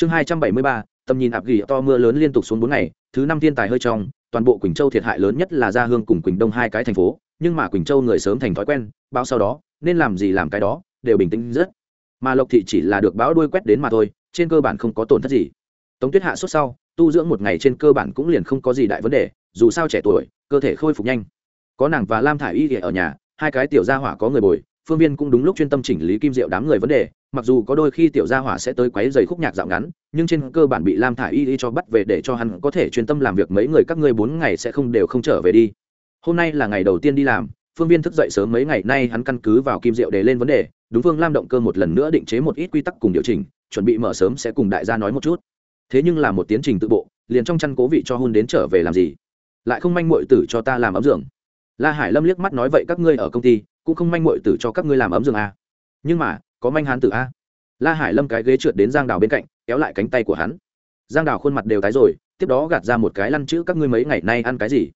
chương hai trăm bảy mươi ba, tầm nhìn ạp ghi to mưa lớn liên tục xuống bốn ngày, thứ năm thiên tài hơi trong, toàn bộ quỳnh châu thiệt hại lớn nhất là gia hương cùng quỳnh đông hai cái thành phố, nhưng mà quỳnh châu người sớm thành thói quen bao sau đó, nên làm gì làm cái đó, đều bình tĩnh rất. Mà lộc thị chỉ là được bão đuôi quét đến mà thôi, trên cơ bản không có tổn thất gì. Tống tuyết hạ sốt sau, tu dưỡng một ngày trên cơ bản cũng liền không có gì đại vấn đề, dù sao trẻ tuổi, cơ thể khôi phục nhanh. Có nàng và lam thả i y ở nhà, hai cái tiểu gia hỏa có người bồi phương viên cũng đúng lúc chuyên tâm chỉnh lý kim diệu đám người vấn đề, mặc dù có đôi khi tiểu gia hỏa sẽ tới quấy giày khúc nhạc dạo ngắn, nhưng trên cơ bản bị lam thả y y cho bắt về để cho hắn có thể chuyên tâm làm việc mấy người các ngươi bốn ngày sẽ không đều không trở về đi. Hôm nay là ngày đầu tiên đi làm, phương viên thức dậy sớm mấy ngày nay hắn căn cứ vào kim diệu để lên vấn đề, đúng phương lam động cơ một lần nữa định chế một ít quy tắc cùng điều chỉnh, chuẩn bị mở sớm sẽ cùng đại gia nói một chút. Thế nhưng là một tiến trình tự bộ, liền trong chăn cố vị cho hôn đến trở về làm gì? Lại không manh mội tử cho ta làm ấm giường. La hải lâm liếc mắt nói vậy các ngươi ở công ty cũng không manh mội tử cho các ngươi làm ấm giường à. nhưng mà, có manh hán tử a. La hải lâm cái ghế trượt đến giang đào bên cạnh, kéo lại cánh tay của hắn. Giang đào khuôn mặt đều tái rồi, tiếp đó gạt ra một cái lăn chữ các ngươi mấy ngày nay ăn cái gì?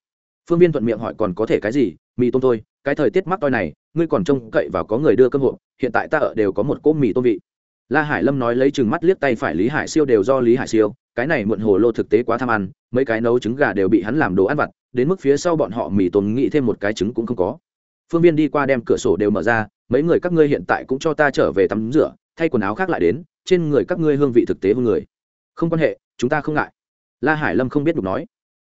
Phương viên thuận miệng hỏi còn có thể cái gì? Mì tôm thôi, cái thời tiết mắc toi này, ngươi còn trông cậy vào có người đưa cơm hộ hiện tại ta ở đều có một cỗ mì tôm vị. La hải lâm nói lấy chừng mắt liếc tay phải lý hải siêu đều do lý hải siêu, cái này muộn hồ lô thực tế quá tham ăn, mấy cái nấu trứng gà đều bị hắn làm đồ ăn vặt, đến mức phía sau bọn họ mì tôm nghĩ thêm một cái trứng cũng không có phương viên đi qua đem cửa sổ đều mở ra, mấy người các ngươi hiện tại cũng cho ta trở về tắm rửa, thay quần áo khác lại đến, trên người các ngươi hương vị thực tế hơn người. Không quan hệ, chúng ta không ngại. La hải lâm không biết được nói.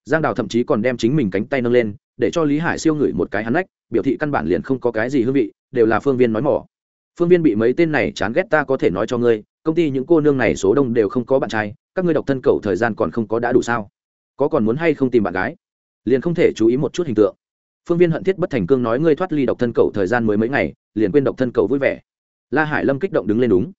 Giang đào thậm chí còn đem chính mình cánh tay nâng lên, để cho lý hải siêu ngửi một cái hắn nách, biểu thị căn bản liền không có cái gì hương vị, đều là phương viên nói mỏ. Phương viên bị mấy tên này chán ghét ta có thể nói cho ngươi, công ty những cô nương này số đông đều không có bạn trai, các ngươi độc thân cầu thời gian còn không có đã đủ sao? Có còn muốn hay không tìm bạn gái? Liền không thể chú ý một chút hình tượng phương viên hận thiết bất thành cương nói ngươi thoát ly độc thân cầu thời gian mới mấy ngày, liền quên độc thân cầu vui vẻ. La hải lâm kích động đứng lên đúng.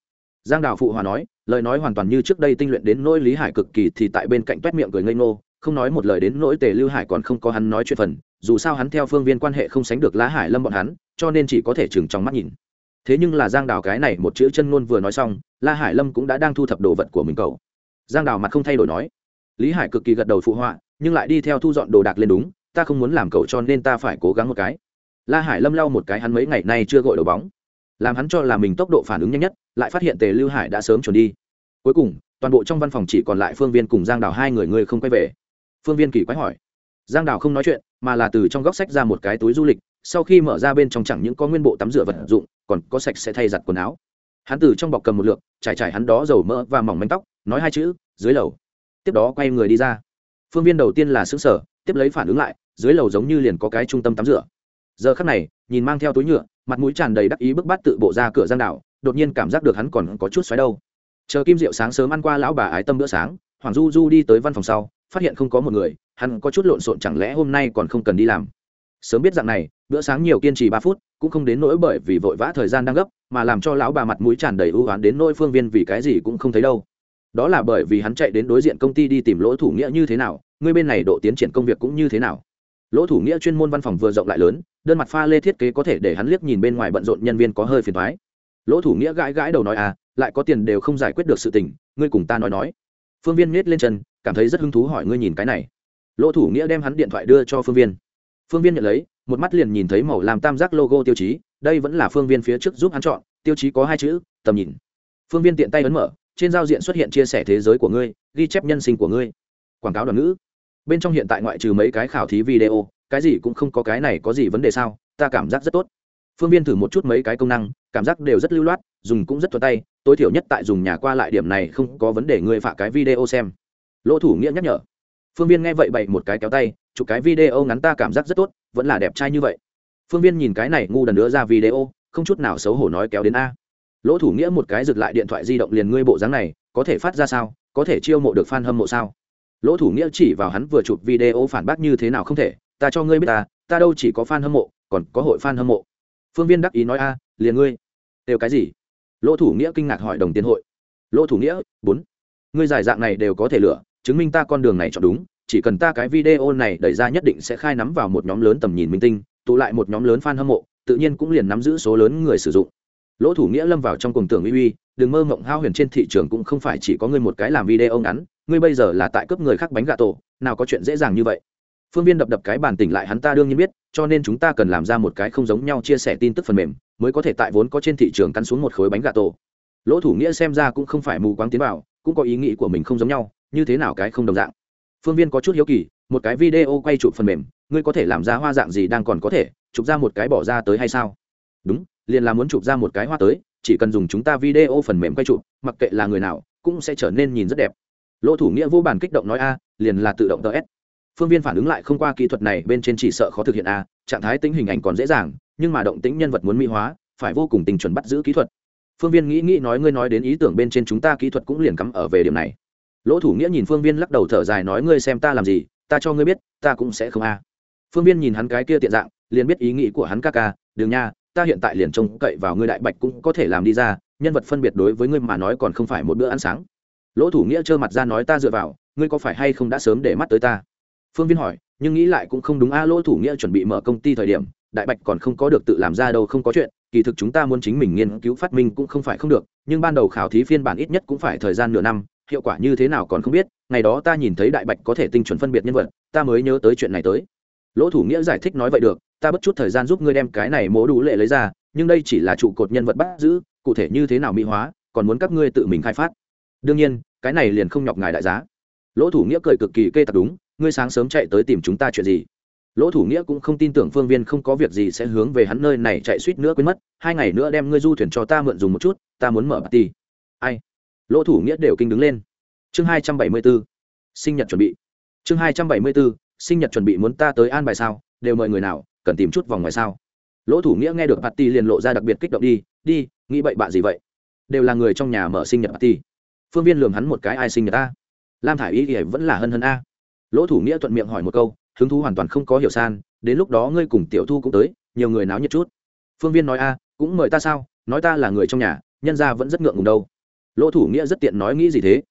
Giang đào phụ hòa nói, lời nói hoàn toàn như trước đây tinh luyện đến nỗi lý hải cực kỳ thì tại bên cạnh t u é t miệng cười ngây ngô, không nói một lời đến nỗi tề lưu hải còn không có hắn nói chuyện phần, dù sao hắn theo phương viên quan hệ không sánh được lá hải lâm bọn hắn, cho nên chỉ có thể chừng trong mắt nhìn. Thế nhưng là giang đào cái này một chữ chân ngôn vừa nói xong, la hải lâm cũng đã đang thu thập đồ vật của mình cầu. Giang đào mặt không thay đổi nói, lý hải cực kỳ gật đầu phụ họa nhưng lại đi theo thu dọn đồ đạc lên đúng ta không muốn làm cậu cho nên ta phải cố gắng một cái. La hải lâm lau một cái hắn mấy ngày nay chưa gội đầu bóng. Làm hắn cho là mình tốc độ phản ứng nhanh nhất, lại phát hiện tề lưu hải đã sớm chuẩn đi. Cuối cùng, toàn bộ trong văn phòng chỉ còn lại phương viên cùng giang đào hai người người không quay về. Phương viên kỳ quái hỏi. Giang đào không nói chuyện, mà là từ trong góc sách ra một cái túi du lịch, sau khi mở ra bên trong chẳng những có nguyên bộ tắm rửa vật dụng, còn có sạch sẽ thay giặt quần áo. Hắn từ trong bọc cầm một lượng trải trải hắn đó dầu mỡ và mỏng manh tóc, nói hai chữ, dưới lầu. Tiếp đó quay người đi ra. Phương viên đầu tiên là xứng sở tiếp lấy phản ứng lại dưới lầu giống như liền có cái trung tâm tắm rửa. Giờ khắc này, nhìn mang theo túi nhựa, mặt mũi tràn đầy đắc ý bức bát tự bộ ra cửa giang đảo, đột nhiên cảm giác được hắn còn có chút xoáy đâu. Chờ kim diệu sáng sớm ăn qua lão bà ái tâm bữa sáng, hoàng du du đi tới văn phòng sau, phát hiện không có một người, hắn có chút lộn xộn chẳng lẽ hôm nay còn không cần đi làm. Sớm biết dạng này, bữa sáng nhiều kiên trì ba phút, cũng không đến nỗi bởi vì vội vã thời gian đang gấp, mà làm cho lão bà mặt mũi tràn đầy ưu oán đến nỗi phương viên vì cái gì cũng không thấy đâu. Đó là bởi vì hắn chạy đến đối diện công ty đi tìm lỗ thủ nghĩa như thế nào, người bên này độ tiến triển công việc cũng như thế nào lỗ thủ nghĩa chuyên môn văn phòng vừa rộng lại lớn, đơn mặt pha lê thiết kế có thể để hắn liếc nhìn bên ngoài bận rộn nhân viên có hơi phiền thoái lỗ thủ nghĩa gãi gãi đầu nói à lại có tiền đều không giải quyết được sự tình, ngươi cùng ta nói nói. Phương viên miết lên chân, cảm thấy rất hứng thú hỏi, ngươi nhìn cái này? Lỗ thủ nghĩa đem hắn điện thoại đưa cho phương viên. Phương viên nhận lấy, một mắt liền nhìn thấy màu làm tam giác logo tiêu chí, đây vẫn là phương viên phía trước giúp hắn chọn, tiêu chí có hai chữ, tầm nhìn. Phương viên tiện tay ấn mở, trên giao diện xuất hiện chia sẻ thế giới của ngươi, ghi chép nhân sinh của ngươi. Quảng cáo đoàn ngữ bên trong hiện tại ngoại trừ mấy cái khảo thí video, cái gì cũng không có cái này có gì vấn đề sao? Ta cảm giác rất tốt. Phương viên thử một chút mấy cái công năng, cảm giác đều rất lưu loát, dùng cũng rất thuận tay, tối thiểu nhất tại dùng nhà qua lại điểm này không có vấn đề, người phạ cái video xem. Lỗ thủ nghĩa nhắc nhở. Phương viên nghe vậy bậy một cái kéo tay, chụp cái video ngắn ta cảm giác rất tốt, vẫn là đẹp trai như vậy. Phương viên nhìn cái này ngu đần nữa ra video, không chút nào xấu hổ nói kéo đến a. Lỗ thủ nghĩa một cái rực lại điện thoại di động liền ngươi bộ dáng này, có thể phát ra sao? Có thể chiêu mộ được f a n hâm mộ sao? Lỗ thủ nghĩa chỉ vào hắn vừa chụp video phản bác như thế nào không thể, ta cho ngươi biết ta ta đâu chỉ có f a n hâm mộ, còn có hội f a n hâm mộ. Phương viên đắc ý nói, a, liền ngươi. Đều cái gì? Lỗ thủ nghĩa kinh ngạc hỏi đồng tiền hội. Lỗ thủ nghĩa, bốn. Ngươi giải dạng này đều có thể lựa, chứng minh ta con đường này chọn đúng, chỉ cần ta cái video này đẩy ra nhất định sẽ khai nắm vào một nhóm lớn tầm nhìn minh tinh, tụ lại một nhóm lớn f a n hâm mộ, tự nhiên cũng liền nắm giữ số lớn người sử dụng. Lỗ thủ nghĩa lâm vào trong cùng tưởng uy uy, đừng mơ mộng hao huyền trên thị trường cũng không phải chỉ có ngươi một cái làm video ngắn ngươi bây giờ là tại cướp người khác bánh gà tổ, nào có chuyện dễ dàng như vậy. Phương viên đập đập cái bàn tỉnh lại hắn ta đương nhiên biết, cho nên chúng ta cần làm ra một cái không giống nhau chia sẻ tin tức phần mềm, mới có thể tại vốn có trên thị trường cắn xuống một khối bánh gà tổ. Lỗ thủ nghĩa xem ra cũng không phải mù quáng tiến vào, cũng có ý nghĩ của mình không giống nhau, như thế nào cái không đồng dạng. Phương viên có chút hiếu kỳ, một cái video quay chụp phần mềm, ngươi có thể làm ra hoa dạng gì đang còn có thể, chụp ra một cái bỏ ra tới hay sao? Đúng, liền là muốn chụp ra một cái hoa tới, chỉ cần dùng chúng ta video phần mềm quay chụp, mặc kệ là người nào, cũng sẽ trở nên nhìn rất đẹp lỗ thủ nghĩa vô bản kích động nói, a, liền là tự động tờ s. Phương viên phản ứng lại không qua kỹ thuật này, bên trên chỉ sợ khó thực hiện, a, trạng thái tính hình ảnh còn dễ dàng, nhưng mà động tính nhân vật muốn mỹ hóa, phải vô cùng tình chuẩn bắt giữ kỹ thuật. Phương viên nghĩ nghĩ nói, ngươi nói đến ý tưởng bên trên chúng ta kỹ thuật cũng liền cắm ở về điểm này. Lỗ thủ nghĩa nhìn phương viên lắc đầu thở dài nói, ngươi xem ta làm gì, ta cho ngươi biết, ta cũng sẽ không, a. Phương viên nhìn hắn cái kia tiện dạng, liền biết ý nghĩ của hắn ca ca đường nha, ta hiện tại liền trông cậy vào ngươi đại bạch cũng có thể làm đi ra, nhân vật phân biệt đối với ngươi mà nói còn không phải một bữa ăn sáng lỗ thủ nghĩa trơ mặt ra nói ta dựa vào, ngươi có phải hay không đã sớm để mắt tới ta? Phương viên hỏi, nhưng nghĩ lại cũng không đúng a, lỗ thủ nghĩa chuẩn bị mở công ty thời điểm, đại bạch còn không có được tự làm ra đâu, không có chuyện, kỳ thực chúng ta muốn chính mình nghiên cứu phát minh cũng không phải không được, nhưng ban đầu khảo thí phiên bản ít nhất cũng phải thời gian nửa năm, hiệu quả như thế nào còn không biết, ngày đó ta nhìn thấy đại bạch có thể tinh chuẩn phân biệt nhân vật, ta mới nhớ tới chuyện này tới. Lỗ thủ nghĩa giải thích nói vậy được, ta bất chút thời gian giúp ngươi đem cái này mố đủ lệ lấy ra, nhưng đây chỉ là trụ cột nhân vật bắt giữ, cụ thể như thế nào mỹ hóa, còn muốn các ngươi tự mình khai phát đương nhiên, cái này liền không nhọc ngài đại giá. Lỗ thủ nghĩa cười cực kỳ kê tặc đúng, ngươi sáng sớm chạy tới tìm chúng ta chuyện gì? Lỗ thủ nghĩa cũng không tin tưởng phương viên không có việc gì sẽ hướng về hắn nơi này chạy suýt nữa quên mất, hai ngày nữa đem ngươi du thuyền cho ta mượn dùng một chút, ta muốn mở party. Ai? Lỗ thủ nghĩa đều kinh đứng lên. Chương hai trăm bảy mươi b ố sinh nhật chuẩn bị. Chương hai trăm bảy mươi b ố sinh nhật chuẩn bị muốn ta tới an bài sao? Đều mời người nào, cần tìm chút vòng ngoài sao? Lỗ thủ nghĩa nghe được party liền lộ ra đặc biệt kích động đi đi, nghĩ bậy bạ gì vậy? Đều là người trong nhà mở sinh nhật party phương viên lường hắn một cái ai sinh người ta, lam thả i y thì vẫn là hân hân a. Lỗ thủ nghĩa thuận miệng hỏi một câu hứng thú hoàn toàn không có hiểu san đến lúc đó ngươi cùng tiểu thu cũng tới nhiều người náo nhiệt chút. Phương viên nói a cũng mời ta sao nói ta là người trong nhà nhân ra vẫn rất ngượng ngùng đâu. Lỗ thủ nghĩa rất tiện nói nghĩ gì thế?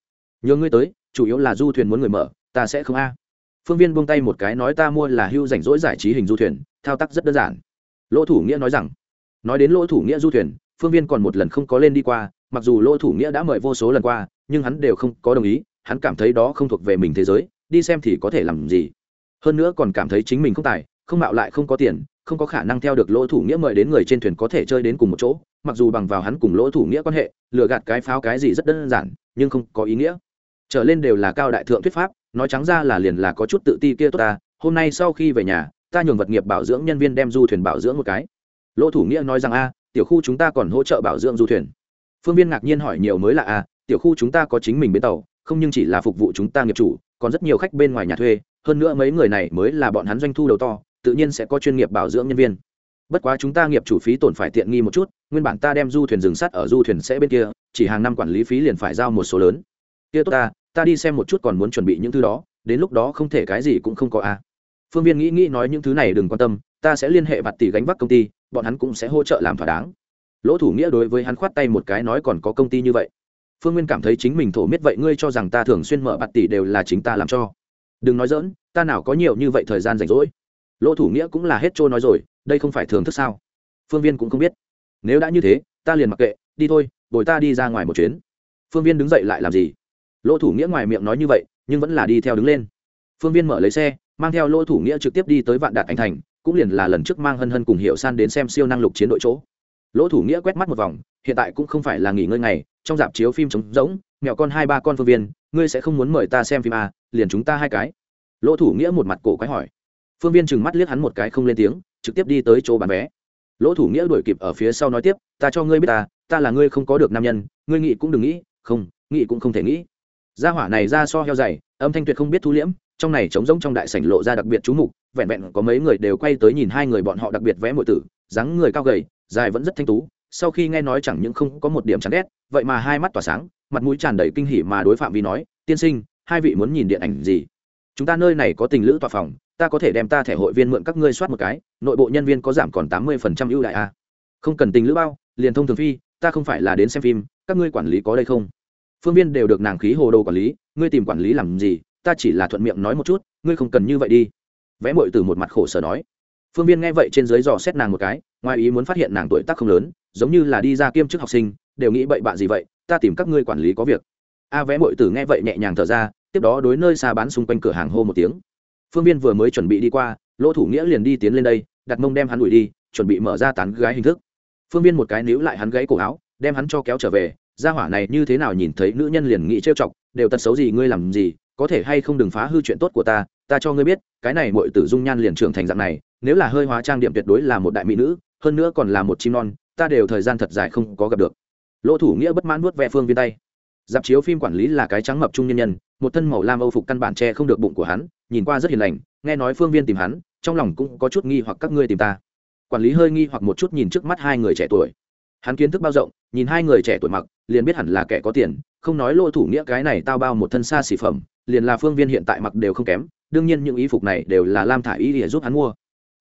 Nhờ ngươi tới chủ yếu là du thuyền muốn người mở ta sẽ không a. Phương viên buông tay một cái nói ta mua là hưu rảnh rỗi giải trí hình du thuyền thao tác rất đơn giản. Lỗ thủ nghĩa nói rằng nói đến lỗ thủ nghĩa du thuyền phương viên còn một lần không có lên đi qua mặc dù lỗ thủ nghĩa đã mời vô số lần qua, nhưng hắn đều không có đồng ý, hắn cảm thấy đó không thuộc về mình thế giới, đi xem thì có thể làm gì. Hơn nữa còn cảm thấy chính mình không tài, không mạo lại không có tiền, không có khả năng theo được lỗ thủ nghĩa mời đến người trên thuyền có thể chơi đến cùng một chỗ, mặc dù bằng vào hắn cùng lỗ thủ nghĩa quan hệ, lừa gạt cái pháo cái gì rất đơn giản, nhưng không có ý nghĩa. Trở lên đều là cao đại thượng thuyết pháp, nói trắng ra là liền là có chút tự ti kia tốt ta, hôm nay sau khi về nhà, ta nhường vật nghiệp bảo dưỡng nhân viên đem du thuyền bảo dưỡng một cái. Lỗ thủ nghĩa nói rằng, a, tiểu khu chúng ta còn hỗ trợ bảo dưỡng du thuyền phương viên ngạc nhiên hỏi nhiều mới là a tiểu khu chúng ta có chính mình bến tàu, không nhưng chỉ là phục vụ chúng ta nghiệp chủ, còn rất nhiều khách bên ngoài nhà thuê, hơn nữa mấy người này mới là bọn hắn doanh thu đầu to, tự nhiên sẽ có chuyên nghiệp bảo dưỡng nhân viên. Bất quá chúng ta nghiệp chủ phí tổn phải tiện nghi một chút, nguyên bản ta đem du thuyền dừng sắt ở du thuyền sẽ bên kia, chỉ hàng năm quản lý phí liền phải giao một số lớn. Kia tốt ta ta đi xem một chút còn muốn chuẩn bị những thứ đó, đến lúc đó không thể cái gì cũng không có a phương viên nghĩ nghĩ nói những thứ này đừng quan tâm, ta sẽ liên hệ bạt tỷ gánh vác công ty, bọn hắn cũng sẽ hỗ trợ làm thỏa đáng lỗ thủ nghĩa đối với hắn khoát tay một cái nói còn có công ty như vậy. Phương nguyên cảm thấy chính mình thổ miết vậy ngươi cho rằng ta thường xuyên mở bạt tỷ đều là chính ta làm cho. Đừng nói dỡn ta nào có nhiều như vậy thời gian rảnh rỗi. Lỗ thủ nghĩa cũng là hết trôi nói rồi, đây không phải thường thức sao? Phương viên cũng không biết. Nếu đã như thế, ta liền mặc kệ, đi thôi, bồi ta đi ra ngoài một chuyến. Phương viên đứng dậy lại làm gì? Lỗ thủ nghĩa ngoài miệng nói như vậy, nhưng vẫn là đi theo đứng lên. Phương viên mở lấy xe, mang theo lỗ thủ nghĩa trực tiếp đi tới vạn đạt anh thành, cũng liền là lần trước mang hân hân cùng hiệu san đến xem siêu năng lục chiến đội chỗ lỗ thủ nghĩa quét mắt một vòng hiện tại cũng không phải là nghỉ ngơi ngày trong dạp chiếu phim trống rỗng mẹo con hai ba con phương viên ngươi sẽ không muốn mời ta xem phim à, liền chúng ta hai cái. Lỗ thủ nghĩa một mặt cổ quái hỏi. Phương viên chừng mắt liếc hắn một cái không lên tiếng trực tiếp đi tới chỗ bán vé. Lỗ thủ nghĩa đuổi kịp ở phía sau nói tiếp ta cho ngươi biết ta ta là ngươi không có được nam nhân ngươi nghĩ cũng đừng nghĩ không nghĩ cũng không thể nghĩ. Gia hỏa này ra so heo dày âm thanh tuyệt không biết thu liễm trong này trống rỗng trong đại sảnh lộ ra đặc biệt chú mục vẹn vẹn có mấy người đều quay tới nhìn hai người bọn họ đặc biệt vẽ mọi tử dáng người cao gầy dài vẫn rất thanh tú, sau khi nghe nói chẳng những không có một điểm chán ghét, vậy mà hai mắt tỏa sáng, mặt mũi tràn đầy kinh hỉ mà đối phạm vi nói, tiên sinh, hai vị muốn nhìn điện ảnh gì? Chúng ta nơi này có tình lữ tòa phòng, ta có thể đem ta thẻ hội viên mượn các ngươi soát một cái, nội bộ nhân viên có giảm còn tám mươi phần trăm ưu đại a à? không cần tình lữ bao, liền thông thường phi, ta không phải là đến xem phim, các ngươi quản lý có đây không? Phương viên đều được nàng khí hồ đồ quản lý, ngươi tìm quản lý làm gì? Ta chỉ là thuận miệng nói một chút, ngươi không cần như vậy đi. Vẽ mội từ một mặt khổ sở nói. Phương viên nghe vậy trên dưới dò xét nàng một cái ngoài ý muốn phát hiện nàng tuổi tác không lớn, giống như là đi ra kiêm chức học sinh, đều nghĩ bậy bạ gì vậy, ta tìm các ngươi quản lý có việc. A vẽ mội tử nghe vậy nhẹ nhàng thở ra, tiếp đó đối nơi xa bán xung quanh cửa hàng hô một tiếng. Phương viên vừa mới chuẩn bị đi qua, lỗ thủ nghĩa liền đi tiến lên đây, đặt mông đem hắn đuổi đi, chuẩn bị mở ra tán gái hình thức. Phương viên một cái níu lại hắn gãy cổ áo, đem hắn cho kéo trở về, gia hỏa này như thế nào nhìn thấy nữ nhân liền nghĩ trêu chọc, đều tật xấu gì, ngươi làm gì, có thể hay không đừng phá hư chuyện tốt của ta ta cho ngươi biết, cái này mọi tử dung nhan liền trưởng thành dạng này, nếu là hơi hóa trang điểm tuyệt đối là một đại mỹ nữ hơn nữa còn là một chim non, ta đều thời gian thật dài không có gặp được. Lỗ thủ nghĩa bất mãn vuốt ve phương viên tay. Dạp chiếu phim quản lý là cái trắng mập trung nhân nhân, một thân màu lam âu phục căn bản che không được bụng của hắn, nhìn qua rất hiền lành, nghe nói phương viên tìm hắn, trong lòng cũng có chút nghi hoặc các ngươi tìm ta. Quản lý hơi nghi hoặc một chút nhìn trước mắt hai người trẻ tuổi. Hắn kiến thức bao rộng, nhìn hai người trẻ tuổi mặc, liền biết hẳn là kẻ có tiền, không nói lỗ thủ nghĩa cái này tao bao một thân xa xỉ phẩm, liền là phương viên hiện tại mặc đều không kém, đương nhiên những y phục này đều là lam thả y để giúp hắn mua.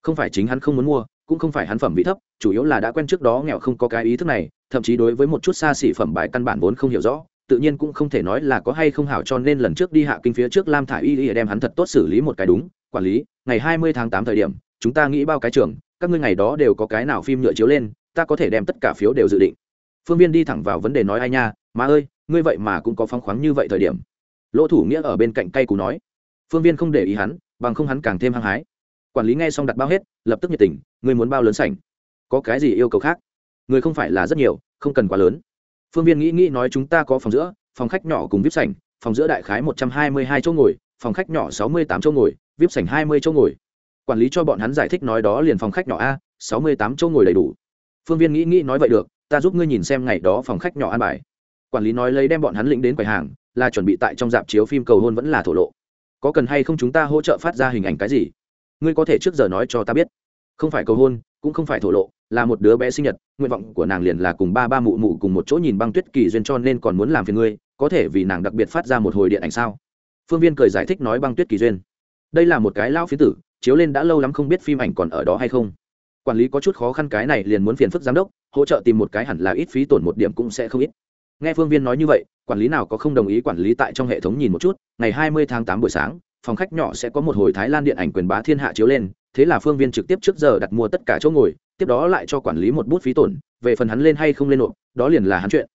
Không phải chính hắn không muốn mua cũng không phải hắn phẩm vị thấp, chủ yếu là đã quen trước đó nghèo không có cái ý thức này, thậm chí đối với một chút xa xỉ phẩm bài căn bản vốn không hiểu rõ, tự nhiên cũng không thể nói là có hay không hảo cho nên lần trước đi hạ kinh phía trước lam thả y y đem hắn thật tốt xử lý một cái đúng, quản lý, ngày hai mươi tháng tám thời điểm, chúng ta nghĩ bao cái trường, các ngươi ngày đó đều có cái nào phim nhựa chiếu lên, ta có thể đem tất cả phiếu đều dự định. Phương viên đi thẳng vào vấn đề nói ai nha, má ơi, ngươi vậy mà cũng có phóng khoáng như vậy thời điểm. Lỗ thủ nghĩa ở bên cạnh cay cú nói. Phương viên không để ý hắn, bằng không hắn càng thêm hăng hái quản lý nghe xong đặt bao hết, lập tức nhiệt tình Người muốn bao lớn sảnh? Có cái gì yêu cầu khác? Người không phải là rất nhiều, không cần quá lớn. Phương viên nghĩ nghĩ nói, chúng ta có phòng giữa, phòng khách nhỏ cùng vip sảnh, phòng giữa đại khái một trăm hai mươi hai chỗ ngồi, phòng khách nhỏ sáu mươi tám chỗ ngồi, vip sảnh hai mươi chỗ ngồi. Quản lý cho bọn hắn giải thích nói đó liền phòng khách nhỏ a, sáu mươi tám chỗ ngồi đầy đủ. Phương viên nghĩ nghĩ nói, vậy được, ta giúp ngươi nhìn xem ngày đó phòng khách nhỏ an bài. Quản lý nói lấy đem bọn hắn lĩnh đến quầy hàng, là chuẩn bị tại trong dạp chiếu phim cầu hôn vẫn là thổ lộ. Có cần hay không chúng ta hỗ trợ phát ra hình ảnh cái gì? Ngươi có thể trước giờ nói cho ta biết. Không phải cầu hôn, cũng không phải thổ lộ, là một đứa bé sinh nhật, nguyện vọng của nàng liền là cùng ba ba mụ mụ cùng một chỗ nhìn băng tuyết kỳ duyên cho nên còn muốn làm phiền ngươi, có thể vì nàng đặc biệt phát ra một hồi điện ảnh sao? Phương viên cười giải thích nói băng tuyết kỳ duyên. Đây là một cái lão phiến tử, chiếu lên đã lâu lắm không biết phim ảnh còn ở đó hay không. Quản lý có chút khó khăn cái này liền muốn phiền phức giám đốc, hỗ trợ tìm một cái hẳn là ít phí tổn một điểm cũng sẽ không ít. Nghe phương viên nói như vậy, quản lý nào có không đồng ý quản lý tại trong hệ thống nhìn một chút, ngày hai mươi tháng tám buổi sáng phòng khách nhỏ sẽ có một hồi thái lan điện ảnh quyền bá thiên hạ chiếu lên, thế là phương viên trực tiếp trước giờ đặt mua tất cả chỗ ngồi, tiếp đó lại cho quản lý một bút phí tổn, về phần hắn lên hay không lên nộp, đó liền là hắn chuyện.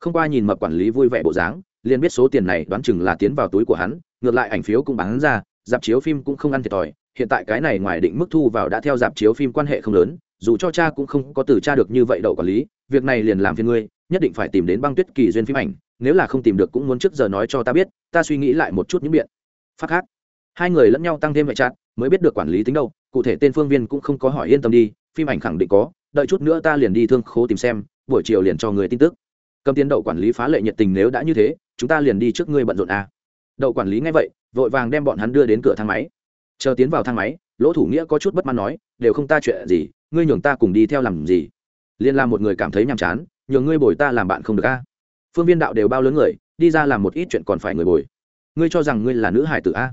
Không qua nhìn mập quản lý vui vẻ bộ dáng, liền biết số tiền này đoán chừng là tiến vào túi của hắn, ngược lại ảnh phiếu cũng bán ra, dạp chiếu phim cũng không ăn thiệt thòi, hiện tại cái này ngoài định mức thu vào đã theo dạp chiếu phim quan hệ không lớn, dù cho cha cũng không có từ cha được như vậy đậu quản lý, việc này liền làm phiền ngươi, nhất định phải tìm đến băng tuyết kỳ duyên phim ảnh, nếu là không tìm được cũng muốn trước giờ nói cho ta biết, ta suy nghĩ lại một chút những biện phát khác, hai người lẫn nhau tăng thêm vệ chặt mới biết được quản lý tính đâu, cụ thể tên phương viên cũng không có hỏi yên tâm đi, phim ảnh khẳng định có, đợi chút nữa ta liền đi thương khố tìm xem, buổi chiều liền cho người tin tức. Cầm tiến đậu quản lý phá lệ nhiệt tình nếu đã như thế, chúng ta liền đi trước ngươi bận rộn à. đậu quản lý nghe vậy, vội vàng đem bọn hắn đưa đến cửa thang máy. Chờ tiến vào thang máy, lỗ thủ nghĩa có chút bất mãn nói, đều không ta chuyện gì, ngươi nhường ta cùng đi theo làm gì? Liên làm một người cảm thấy nhàm chán, nhường ngươi bồi ta làm bạn không được a phương viên đạo đều bao lớn người, đi ra làm một ít chuyện còn phải người bồi ngươi cho rằng ngươi là nữ hải tử a?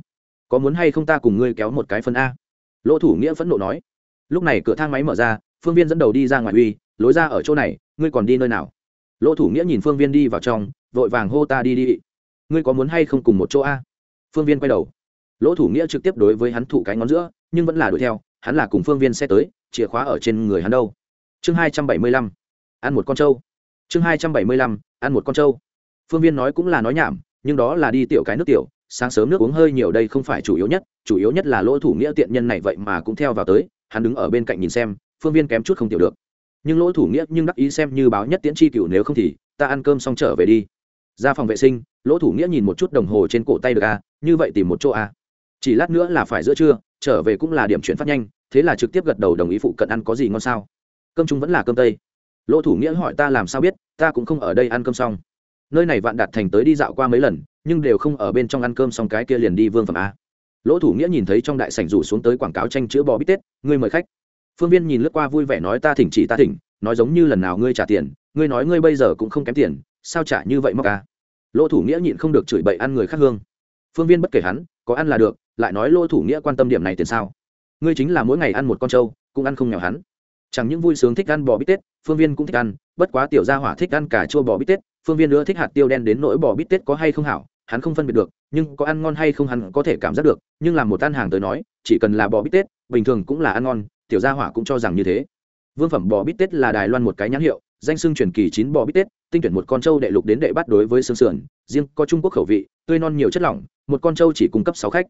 Có muốn hay không ta cùng ngươi kéo một cái phân a? Lỗ thủ nghĩa phẫn nộ nói. Lúc này cửa thang máy mở ra, phương viên dẫn đầu đi ra ngoài uy, lối ra ở chỗ này, ngươi còn đi nơi nào? Lỗ thủ nghĩa nhìn phương viên đi vào trong, vội vàng hô ta đi đi. Ngươi có muốn hay không cùng một chỗ a? Phương viên quay đầu. Lỗ thủ nghĩa trực tiếp đối với hắn thụ cái ngón giữa, nhưng vẫn là đuổi theo, hắn là cùng phương viên xe tới, chìa khóa ở trên người hắn đâu. Chương hai trăm bảy mươi lăm. Ăn một con trâu. Chương hai trăm bảy mươi lăm. Ăn một con trâu. Phương viên nói cũng là nói nhảm nhưng đó là đi tiểu cái nước tiểu, sáng sớm nước uống hơi nhiều đây không phải chủ yếu nhất, chủ yếu nhất là lỗ thủ nghĩa tiện nhân này vậy mà cũng theo vào tới, hắn đứng ở bên cạnh nhìn xem, phương viên kém chút không tiểu được. Nhưng lỗ thủ nghĩa nhưng đắc ý xem như báo nhất tiễn tri cựu nếu không thì, ta ăn cơm xong trở về đi. Ra phòng vệ sinh, lỗ thủ nghĩa nhìn một chút đồng hồ trên cổ tay được a như vậy tìm một chỗ a chỉ lát nữa là phải giữa trưa, trở về cũng là điểm chuyển phát nhanh, thế là trực tiếp gật đầu đồng ý phụ cận ăn có gì ngon sao. Cơm chúng vẫn là cơm tây. Lỗ thủ nghĩa hỏi ta làm sao biết, ta cũng không ở đây ăn cơm xong nơi này vạn đạt thành tới đi dạo qua mấy lần, nhưng đều không ở bên trong ăn cơm xong cái kia liền đi vương phẩm a. Lỗ thủ nghĩa nhìn thấy trong đại sảnh rủ xuống tới quảng cáo tranh chữa bò bít tết, ngươi mời khách. Phương viên nhìn lướt qua vui vẻ nói, ta thỉnh chỉ ta thỉnh, nói giống như lần nào ngươi trả tiền, ngươi nói ngươi bây giờ cũng không kém tiền, sao trả như vậy móc ca lỗ thủ nghĩa nhịn không được chửi bậy ăn người khác hương. Phương viên bất kể hắn, có ăn là được, lại nói lỗ thủ nghĩa quan tâm điểm này tiền sao? Ngươi chính là mỗi ngày ăn một con trâu, cũng ăn không nghèo hắn. Chẳng những vui sướng thích ăn bò bít tết, phương viên cũng thích ăn, bất quá tiểu gia hỏa thích ăn cả chua bò bít tết phương viên nữa thích hạt tiêu đen đến nỗi bò bít tết có hay không hảo, hắn không phân biệt được, nhưng có ăn ngon hay không hắn có thể cảm giác được, nhưng làm một ăn hàng tới nói, chỉ cần là bò bít tết, bình thường cũng là ăn ngon, tiểu gia hỏa cũng cho rằng như thế. Vương phẩm bò bít tết là đài loan một cái nhãn hiệu, danh xưng truyền kỳ chín bò bít tết, tinh tuyển một con trâu đệ lục đến đệ bắt đối với xương sườn, riêng có trung quốc khẩu vị, tươi non nhiều chất lỏng, một con trâu chỉ cung cấp sáu khách.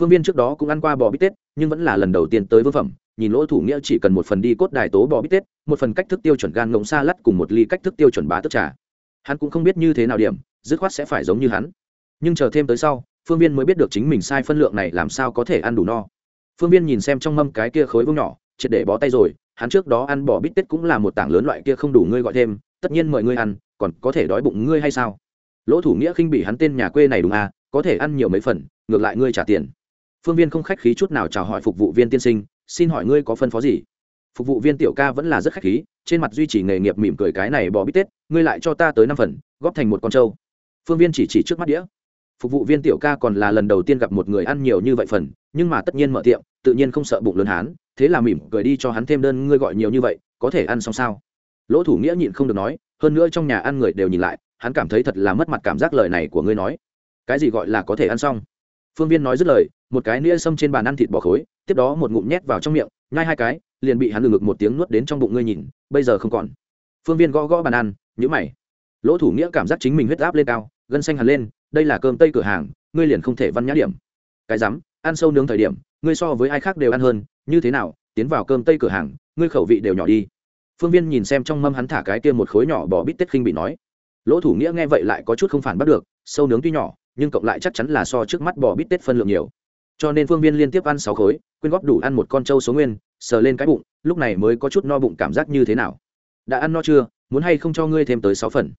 Phương viên trước đó cũng ăn qua bò bít tết, nhưng vẫn là lần đầu tiên tới vương phẩm, nhìn lỗ thủ nghĩa chỉ cần một phần đi cốt đài tố bò bít tết, một phần cách thức tiêu chuẩn gan ngỗng xa lắt cùng một ly cách thức tiêu chuẩn bá tức trà hắn cũng không biết như thế nào điểm, dứt khoát sẽ phải giống như hắn. Nhưng chờ thêm tới sau, phương viên mới biết được chính mình sai phân lượng này làm sao có thể ăn đủ no. Phương viên nhìn xem trong mâm cái kia khối vương nhỏ, triệt để bó tay rồi, hắn trước đó ăn bỏ bít tết cũng là một tảng lớn loại kia không đủ ngươi gọi thêm, tất nhiên mời ngươi ăn, còn có thể đói bụng ngươi hay sao? Lỗ thủ nghĩa khinh bị hắn tên nhà quê này đúng à có thể ăn nhiều mấy phần, ngược lại ngươi trả tiền. Phương viên không khách khí chút nào chào hỏi phục vụ viên tiên sinh, xin hỏi ngươi có phân phó gì? Phục vụ viên tiểu ca vẫn là rất khách khí trên mặt duy trì nghề nghiệp mỉm cười cái này bỏ bít tết, ngươi lại cho ta tới năm phần, góp thành một con trâu. Phương viên chỉ chỉ trước mắt đĩa. Phục vụ viên tiểu ca còn là lần đầu tiên gặp một người ăn nhiều như vậy phần, nhưng mà tất nhiên mở tiệm, tự nhiên không sợ bụng lớn hán, thế là mỉm cười đi cho hắn thêm đơn ngươi gọi nhiều như vậy, có thể ăn xong sao? Lỗ thủ nghĩa nhịn không được nói, hơn nữa trong nhà ăn người đều nhìn lại, hắn cảm thấy thật là mất mặt cảm giác lời này của ngươi nói. Cái gì gọi là có thể ăn xong? Phương viên nói dứt lời, một cái nĩa xâm trên bàn ăn thịt bò khối, tiếp đó một ngụm nhét vào trong miệng nhai hai cái, liền bị hắn lừng ngực một tiếng nuốt đến trong bụng ngươi nhìn, bây giờ không còn. Phương viên gõ gõ bàn ăn nhữ mày. Lỗ thủ nghĩa cảm giác chính mình huyết áp lên cao, gân xanh hẳn lên, đây là cơm tây cửa hàng, ngươi liền không thể văn nhã điểm. Cái rắm, ăn sâu nướng thời điểm, ngươi so với ai khác đều ăn hơn, như thế nào, tiến vào cơm tây cửa hàng, ngươi khẩu vị đều nhỏ đi. Phương viên nhìn xem trong mâm hắn thả cái kia một khối nhỏ bỏ bít tết khinh bị nói. Lỗ thủ nghĩa nghe vậy lại có chút không phản bắt được, sâu nướng tuy nhỏ, nhưng cộng lại chắc chắn là so trước mắt bỏ bít tết phân lượng nhiều cho nên phương viên liên tiếp ăn sáu khối, quyên góp đủ ăn một con trâu số nguyên, sờ lên cái bụng, lúc này mới có chút no bụng cảm giác như thế nào. Đã ăn no chưa? Muốn hay không cho ngươi thêm tới sáu phần?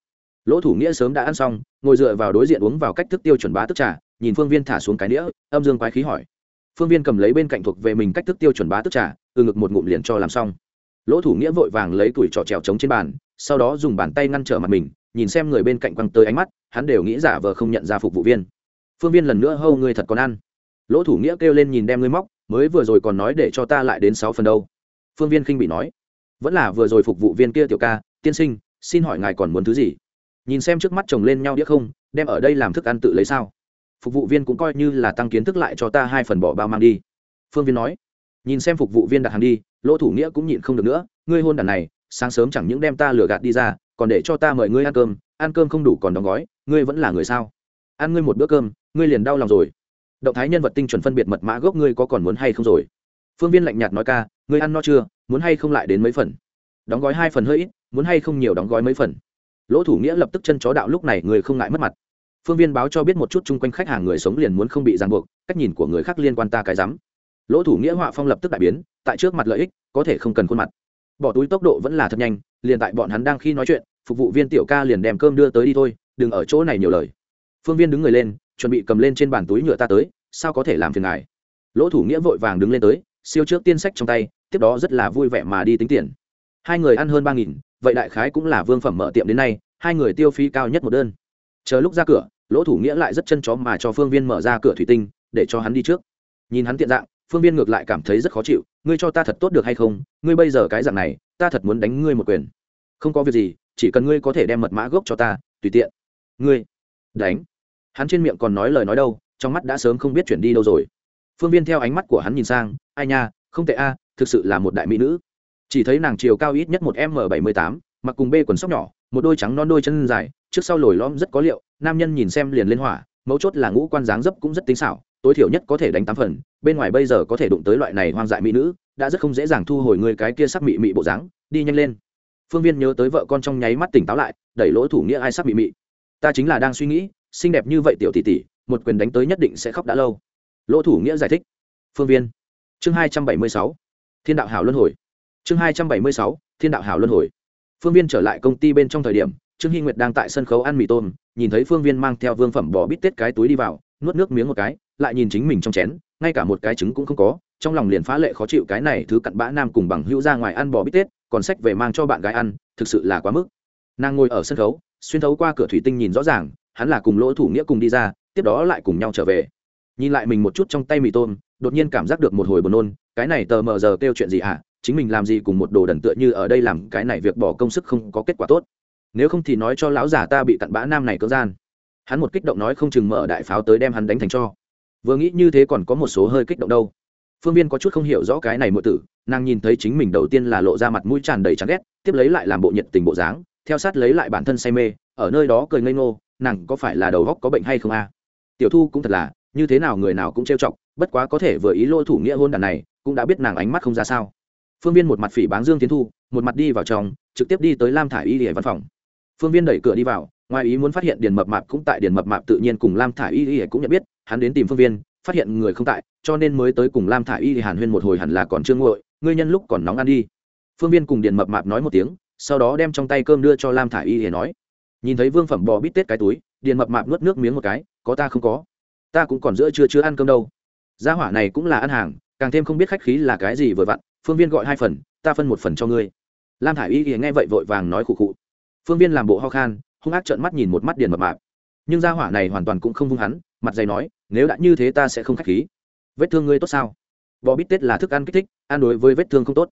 Lỗ thủ nghĩa sớm đã ăn xong, ngồi dựa vào đối diện uống vào cách thức tiêu chuẩn bá tức trà, nhìn phương viên thả xuống cái đĩa, âm dương quái khí hỏi. Phương viên cầm lấy bên cạnh thuộc về mình cách thức tiêu chuẩn bá tức trà, từ ngực một ngụm liền cho làm xong. Lỗ thủ nghĩa vội vàng lấy tuổi trò trèo trống trên bàn, sau đó dùng bàn tay ngăn trở mặt mình, nhìn xem người bên cạnh quăng tới ánh mắt, hắn đều nghĩ giả vờ không nhận ra phục vụ viên. Phương viên lần nữa hâu ngươi thật còn ăn lỗ thủ nghĩa kêu lên nhìn đem ngươi móc, mới vừa rồi còn nói để cho ta lại đến sáu phần đâu. Phương viên khinh bị nói, vẫn là vừa rồi phục vụ viên kia tiểu ca, tiên sinh, xin hỏi ngài còn muốn thứ gì? Nhìn xem trước mắt chồng lên nhau đĩa không, đem ở đây làm thức ăn tự lấy sao? Phục vụ viên cũng coi như là tăng kiến thức lại cho ta hai phần bỏ bao mang đi. Phương viên nói, nhìn xem phục vụ viên đặt hàng đi, lỗ thủ nghĩa cũng nhịn không được nữa, ngươi hôn đàn này, sáng sớm chẳng những đem ta lừa gạt đi ra, còn để cho ta mời ngươi ăn cơm ăn cơm không đủ còn đóng gói, ngươi vẫn là người sao? Ăn ngươi một bữa cơm, ngươi liền đau lòng rồi động thái nhân vật tinh chuẩn phân biệt mật mã gốc ngươi có còn muốn hay không rồi? Phương viên lạnh nhạt nói ca, ngươi ăn no chưa? Muốn hay không lại đến mấy phần? Đóng gói hai phần hơi ít, muốn hay không nhiều đóng gói mấy phần? Lỗ thủ nghĩa lập tức chân chó đạo lúc này người không ngại mất mặt. Phương viên báo cho biết một chút chung quanh khách hàng người sống liền muốn không bị ràng buộc, cách nhìn của người khác liên quan ta cái rắm. Lỗ thủ nghĩa họa phong lập tức đại biến, tại trước mặt lợi ích, có thể không cần khuôn mặt. Bỏ túi tốc độ vẫn là thật nhanh, liền tại bọn hắn đang khi nói chuyện, phục vụ viên tiểu ca liền đem cơm đưa tới đi thôi, đừng ở chỗ này nhiều lời. Phương viên đứng người lên chuẩn bị cầm lên trên bàn túi nhựa ta tới, sao có thể làm phiền ngài? Lỗ thủ nghĩa vội vàng đứng lên tới, siêu trước tiên sách trong tay, tiếp đó rất là vui vẻ mà đi tính tiền. Hai người ăn hơn ba nghìn, vậy đại khái cũng là vương phẩm mở tiệm đến nay, hai người tiêu phí cao nhất một đơn. Chờ lúc ra cửa, lỗ thủ nghĩa lại rất chân chó mà cho phương viên mở ra cửa thủy tinh, để cho hắn đi trước. Nhìn hắn tiện dạng, phương viên ngược lại cảm thấy rất khó chịu, ngươi cho ta thật tốt được hay không? Ngươi bây giờ cái dạng này, ta thật muốn đánh ngươi một quyền. Không có việc gì, chỉ cần ngươi có thể đem mật mã gốc cho ta, tùy tiện. Ngươi, đánh hắn trên miệng còn nói lời nói đâu, trong mắt đã sớm không biết chuyển đi đâu rồi. Phương viên theo ánh mắt của hắn nhìn sang, ai nha, không tệ a, thực sự là một đại mỹ nữ. Chỉ thấy nàng chiều cao ít nhất một m bảy mươi tám, mặc cùng bê quần sóc nhỏ, một đôi trắng non đôi chân dài, trước sau lồi lõm rất có liệu, nam nhân nhìn xem liền lên hỏa, mấu chốt là ngũ quan dáng dấp cũng rất tính xảo, tối thiểu nhất có thể đánh tám phần, bên ngoài bây giờ có thể đụng tới loại này hoang dại mỹ nữ, đã rất không dễ dàng thu hồi người cái kia sắc mị mị bộ dáng, đi nhanh lên. Phương viên nhớ tới vợ con trong nháy mắt tỉnh táo lại, đẩy lỗ thủ nghĩa ai sắc mị mị. Ta chính là đang suy nghĩ xinh đẹp như vậy tiểu tỷ tỷ, một quyền đánh tới nhất định sẽ khóc đã lâu. Lỗ thủ nghĩa giải thích. Phương viên. Chương hai trăm bảy mươi sáu. Thiên đạo hảo luân hồi. Chương hai trăm bảy mươi sáu. Thiên đạo hảo luân hồi. Phương viên trở lại công ty bên trong thời điểm, trương hy nguyệt đang tại sân khấu ăn mì tôm, nhìn thấy phương viên mang theo vương phẩm bò bít tết cái túi đi vào, nuốt nước miếng một cái, lại nhìn chính mình trong chén, ngay cả một cái trứng cũng không có, trong lòng liền phá lệ khó chịu cái này thứ cặn bã nam cùng bằng hữu ra ngoài ăn bò bít tết, còn sách về mang cho bạn gái ăn, thực sự là quá mức. Nàng ngồi ở sân khấu, xuyên thấu qua cửa thủy tinh nhìn rõ ràng hắn là cùng lỗ thủ nghĩa cùng đi ra, tiếp đó lại cùng nhau trở về. Nhìn lại mình một chút trong tay mì tôm, đột nhiên cảm giác được một hồi buồn nôn, cái này tờ mờ giờ kêu chuyện gì hả? À? chính mình làm gì cùng một đồ đần tựa như ở đây làm cái này việc bỏ công sức không có kết quả tốt. Nếu không thì nói cho lão giả ta bị cặn bã nam này cưỡng gian. Hắn một kích động nói không chừng mở đại pháo tới đem hắn đánh thành cho. Vừa nghĩ như thế còn có một số hơi kích động đâu. Phương viên có chút không hiểu rõ cái này muội tử, nàng nhìn thấy chính mình đầu tiên là lộ ra mặt mũi tràn đầy chán ghét, tiếp lấy lại làm bộ nhiệt tình bộ dáng, theo sát lấy lại bản thân say mê, ở nơi đó cười ngây ngô nàng có phải là đầu góc có bệnh hay không a? Tiểu thu cũng thật là, như thế nào người nào cũng trêu chọc, bất quá có thể vừa ý lôi thủ nghĩa hôn đàn này, cũng đã biết nàng ánh mắt không ra sao. Phương viên một mặt phỉ báng dương tiến thu, một mặt đi vào trong, trực tiếp đi tới lam thả i y hệ văn phòng. Phương viên đẩy cửa đi vào, ngoài ý muốn phát hiện điền mập mạp cũng tại, điền mập mạp tự nhiên cùng lam thả i y hệ cũng nhận biết, hắn đến tìm phương viên, phát hiện người không tại, cho nên mới tới cùng lam thả i y hàn huyên một hồi hẳn là còn chưa nguội, ngươi nhân lúc còn nóng ăn đi. Phương viên cùng điền mập mạp nói một tiếng, sau đó đem trong tay cơm đưa cho lam thả i y y nói nhìn thấy vương phẩm bò bít tết cái túi, điền mập mạp nuốt nước miếng một cái, có ta không có. Ta cũng còn giữa chưa chưa ăn cơm đâu. Gia hỏa này cũng là ăn hàng, càng thêm không biết khách khí là cái gì vừa vặn, phương viên gọi hai phần, ta phân một phần cho ngươi. Lam thả i y nghe vậy vội vàng nói khụ khụ. Phương viên làm bộ ho khan, hung ác trợn mắt nhìn một mắt điền mập mạp. Nhưng gia hỏa này hoàn toàn cũng không vung hắn, mặt dày nói, nếu đã như thế ta sẽ không khách khí. Vết thương ngươi tốt sao? Bò bít tết là thức ăn kích thích, ăn đối với vết thương không tốt.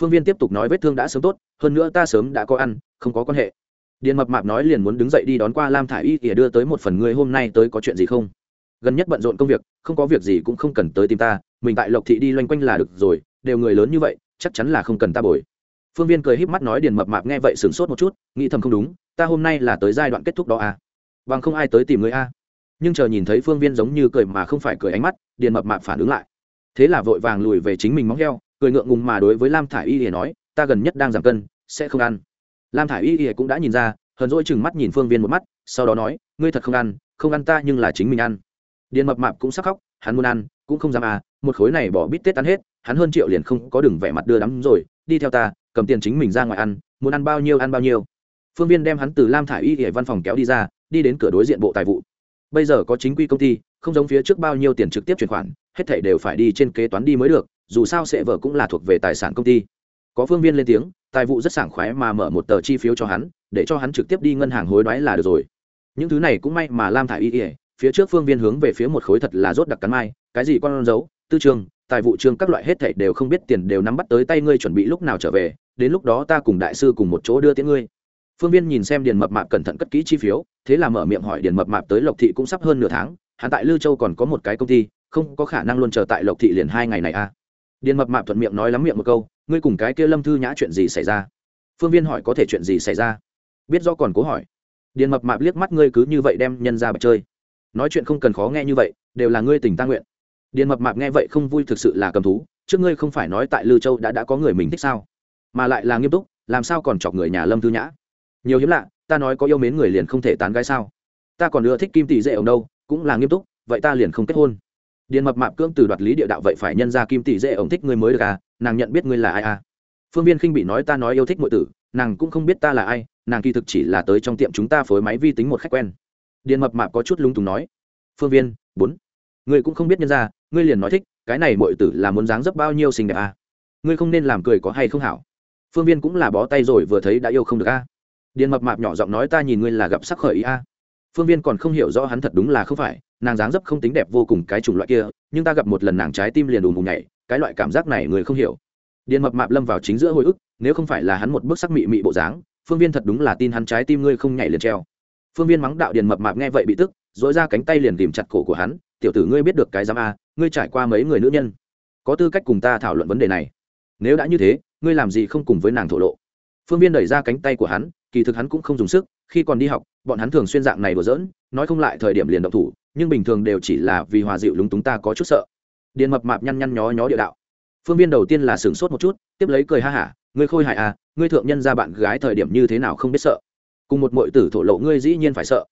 Phương viên tiếp tục nói, vết thương đã sớm tốt, hơn nữa ta sớm đã có ăn, không có quan hệ điền mập mạp nói liền muốn đứng dậy đi đón qua lam thả i y ỉa đưa tới một phần ngươi hôm nay tới có chuyện gì không? Gần nhất bận rộn công việc, không có việc gì cũng không cần tới tìm ta, mình tại lộc thị đi loanh quanh là được rồi, đều người lớn như vậy, chắc chắn là không cần ta bồi. Phương viên cười híp mắt nói điền mập mạp nghe vậy sửng sốt một chút, nghĩ thầm không đúng, ta hôm nay là tới giai đoạn kết thúc đó à? Bằng không ai tới tìm người a à? nhưng chờ nhìn thấy phương viên giống như cười mà không phải cười ánh mắt, điền mập mạp phản ứng lại. Thế là vội vàng lùi về chính mình móng heo, cười ngượng ngùng mà đối với lam thả i y thì nói, ta gần nhất đang giảm cân, sẽ không ăn lam thả i y thì cũng đã nhìn ra, hờn dỗi chừng mắt nhìn phương viên một mắt, sau đó nói, ngươi thật không ăn không ăn ta nhưng là chính mình ăn. Điền mập mạp cũng sắc khóc, hắn muốn ăn, cũng không dám à một khối này bỏ bít tết ăn hết, hắn hơn triệu liền không có đừng vẻ mặt đưa đắm rồi, đi theo ta, cầm tiền chính mình ra ngoài ăn, muốn ăn bao nhiêu ăn bao nhiêu. Phương viên đem hắn từ lam thả i y hệ văn phòng kéo đi ra, đi đến cửa đối diện bộ tài vụ. Bây giờ có chính quy công ty, không giống phía trước bao nhiêu tiền trực tiếp chuyển khoản, hết thảy đều phải đi trên kế toán đi mới được, dù sao sẽ vợ cũng là thuộc về tài sản công ty. Có phương viên lên tiếng tài vụ rất sảng khoái mà mở một tờ chi phiếu cho hắn, để cho hắn trực tiếp đi ngân hàng hối đoái là được rồi. Những thứ này cũng may mà lam thả y ỉa phía trước phương viên hướng về phía một khối thật là rốt đặc cắn mai, cái gì con dấu, tư trường, tài vụ trường các loại hết thảy đều không biết tiền đều nắm bắt tới tay ngươi chuẩn bị lúc nào trở về, đến lúc đó ta cùng đại sư cùng một chỗ đưa tiễn ngươi. Phương viên nhìn xem điền mập mạp cẩn thận cất kỹ chi phiếu, thế là mở miệng hỏi điền mập mạp tới lộc thị cũng sắp hơn nửa tháng, hắn tại lưu châu còn có một cái công ty, không có khả năng luôn chờ tại lộc thị liền hai ngày này à. Điền mập mạp thuận miệng nói lắm miệng một câu ngươi cùng cái kia lâm thư nhã chuyện gì xảy ra? Phương viên hỏi có thể chuyện gì xảy ra? Biết do còn cố hỏi. Điền mập mạp liếc mắt ngươi cứ như vậy đem nhân ra bật chơi. Nói chuyện không cần khó nghe như vậy, đều là ngươi tình ta nguyện. Điền mập mạp nghe vậy không vui thực sự là cầm thú, trước ngươi không phải nói tại lưu châu đã đã có người mình thích sao? Mà lại là nghiêm túc, làm sao còn chọc người nhà lâm thư nhã? Nhiều hiếm lạ, ta nói có yêu mến người liền không thể tán gái sao? Ta còn ưa thích kim tỷ dễ ông đâu, cũng là nghiêm túc, vậy ta liền không kết hôn điền mập mạp cưỡng từ đoạt lý địa đạo vậy phải nhân ra kim tỷ dễ ổng thích ngươi mới được à? Nàng nhận biết ngươi là ai à? Phương viên khinh bị nói ta nói yêu thích mọi tử, nàng cũng không biết ta là ai, nàng kỳ thực chỉ là tới trong tiệm chúng ta phối máy vi tính một khách quen. Điền mập mạp có chút lung túng nói, phương viên, bốn, ngươi cũng không biết nhân ra, ngươi liền nói thích, cái này mọi tử là muốn dáng dấp bao nhiêu xinh đẹp à? Ngươi không nên làm cười có hay không hảo? Phương viên cũng là bó tay rồi vừa thấy đã yêu không được a điền mập mạp nhỏ giọng nói, ta nhìn ngươi là gặp sắc khởi ý a phương viên còn không hiểu rõ hắn thật đúng là không phải, nàng dáng dấp không tính đẹp vô cùng cái chủng loại kia, nhưng ta gặp một lần nàng trái tim liền đùm bùng nhảy, cái loại cảm giác này người không hiểu. Điền mập mạp lâm vào chính giữa hồi ức, nếu không phải là hắn một bức sắc mị mị bộ dáng, phương viên thật đúng là tin hắn trái tim ngươi không nhảy liền treo. Phương viên mắng đạo điền mập mạp nghe vậy bị tức dỗi ra cánh tay liền tìm chặt cổ của hắn, tiểu tử ngươi biết được cái giám a, ngươi trải qua mấy người nữ nhân? Có tư cách cùng ta thảo luận vấn đề này. Nếu đã như thế, ngươi làm gì không cùng với nàng thổ lộ? Phương viên đẩy ra cánh tay của hắn, kỳ thực hắn cũng không dùng sức, khi còn đi học bọn hắn thường xuyên dạng này đùa giỡn, nói không lại thời điểm liền động thủ, nhưng bình thường đều chỉ là vì hòa dịu lúng túng ta có chút sợ. Điền mập mạp nhăn nhăn nhó nhó địa đạo. Phương viên đầu tiên là sửng sốt một chút, tiếp lấy cười ha hả, ngươi khôi hại à ngươi thượng nhân ra bạn gái thời điểm như thế nào không biết sợ? Cùng một mọi tử thổ lộ ngươi dĩ nhiên phải sợ.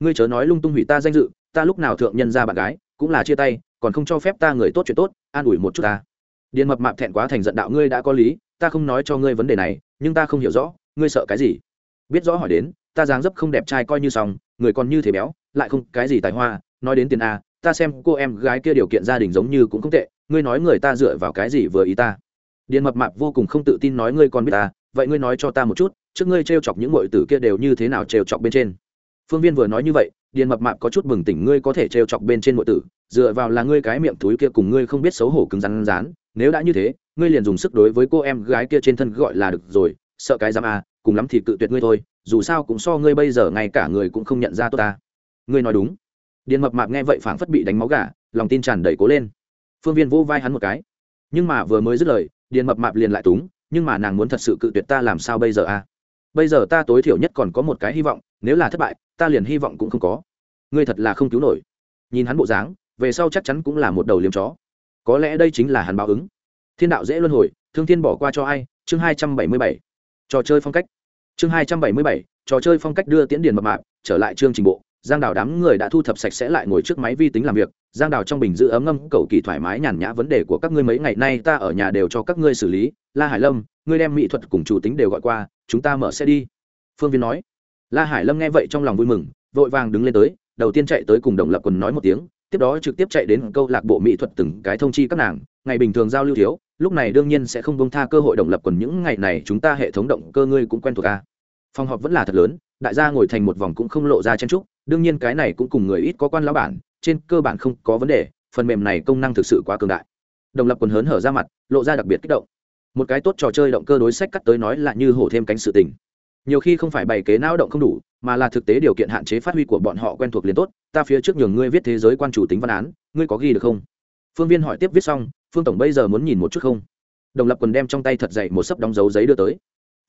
Ngươi chớ nói lung tung hủy ta danh dự, ta lúc nào thượng nhân ra bạn gái, cũng là chia tay, còn không cho phép ta người tốt chuyện tốt, an ủi một chút ta. Điền mập mạp thẹn quá thành giận đạo, ngươi đã có lý, ta không nói cho ngươi vấn đề này, nhưng ta không hiểu rõ, ngươi sợ cái gì? Biết rõ hỏi đến, ta dáng dấp không đẹp trai coi như xong, người còn như thế béo, lại không cái gì tài hoa, nói đến tiền a, ta xem cô em gái kia điều kiện gia đình giống như cũng không tệ, ngươi nói người ta dựa vào cái gì vừa ý ta? Điền mập mạp vô cùng không tự tin nói ngươi còn biết ta, vậy ngươi nói cho ta một chút, trước ngươi trêu chọc những mọi tử kia đều như thế nào trêu chọc bên trên? Phương viên vừa nói như vậy, điền mập mạp có chút bừng tỉnh ngươi có thể trêu chọc bên trên mọi tử, dựa vào là ngươi cái miệng túi kia cùng ngươi không biết xấu hổ cứng rắn rán, nếu đã như thế, ngươi liền dùng sức đối với cô em gái kia trên thân gọi là được rồi, sợ cái dám à cùng lắm thì cự tuyệt ngươi thôi, dù sao cũng so ngươi bây giờ ngay cả người cũng không nhận ra tôi ta. Ngươi nói đúng. Điền mập mạp nghe vậy phảng phất bị đánh máu gà, lòng tin tràn đầy cố lên. Phương viên vô vai hắn một cái. Nhưng mà vừa mới dứt lời, điền mập mạp liền lại túng, nhưng mà nàng muốn thật sự cự tuyệt ta làm sao bây giờ à? Bây giờ ta tối thiểu nhất còn có một cái hy vọng, nếu là thất bại, ta liền hy vọng cũng không có. Ngươi thật là không cứu nổi. Nhìn hắn bộ dáng, về sau chắc chắn cũng là một đầu liếm chó. Có lẽ đây chính là hắn báo ứng. Thiên đạo dễ luân hồi, thương thiên bỏ qua cho ai? Chương hai trăm bảy mươi bảy trò chơi phong cách. Chương hai trăm bảy mươi bảy, trò chơi phong cách đưa tiễn điền mập mạp, trở lại chương trình bộ. Giang đào đám người đã thu thập sạch sẽ lại ngồi trước máy vi tính làm việc. Giang đào trong bình giữ ấm ngâm cầu kỳ thoải mái nhàn nhã vấn đề của các ngươi mấy ngày nay ta ở nhà đều cho các ngươi xử lý. La hải lâm, ngươi đem mỹ thuật cùng chủ tính đều gọi qua, chúng ta mở xe đi. Phương viên nói. La hải lâm nghe vậy trong lòng vui mừng, vội vàng đứng lên tới, đầu tiên chạy tới cùng đồng lập quần nói một tiếng, tiếp đó trực tiếp chạy đến câu lạc bộ mỹ thuật từng cái thông chi các nàng. Ngày bình thường giao lưu thiếu lúc này đương nhiên sẽ không bông tha cơ hội đồng lập quần những ngày này, chúng ta hệ thống động cơ ngươi cũng quen thuộc a phòng họp vẫn là thật lớn, đại gia ngồi thành một vòng cũng không lộ ra chen trúc đương nhiên cái này cũng cùng người ít có quan lão bản, trên cơ bản không có vấn đề, phần mềm này công năng thực sự quá cường đại. Đồng lập quần hớn hở ra mặt, lộ ra đặc biệt kích động. Một cái tốt trò chơi động cơ đối sách cắt tới nói là như hổ thêm cánh sự tình. Nhiều khi không phải bày kế não động không đủ, mà là thực tế điều kiện hạn chế phát huy của bọn họ quen thuộc liền tốt, ta phía trước nhường ngươi viết thế giới quan chủ tính văn án, ngươi có ghi được không? Phương viên hỏi tiếp viết xong phương tổng bây giờ muốn nhìn một chút không? Đồng lập quần đem trong tay thật dậy một sấp đóng dấu giấy đưa tới.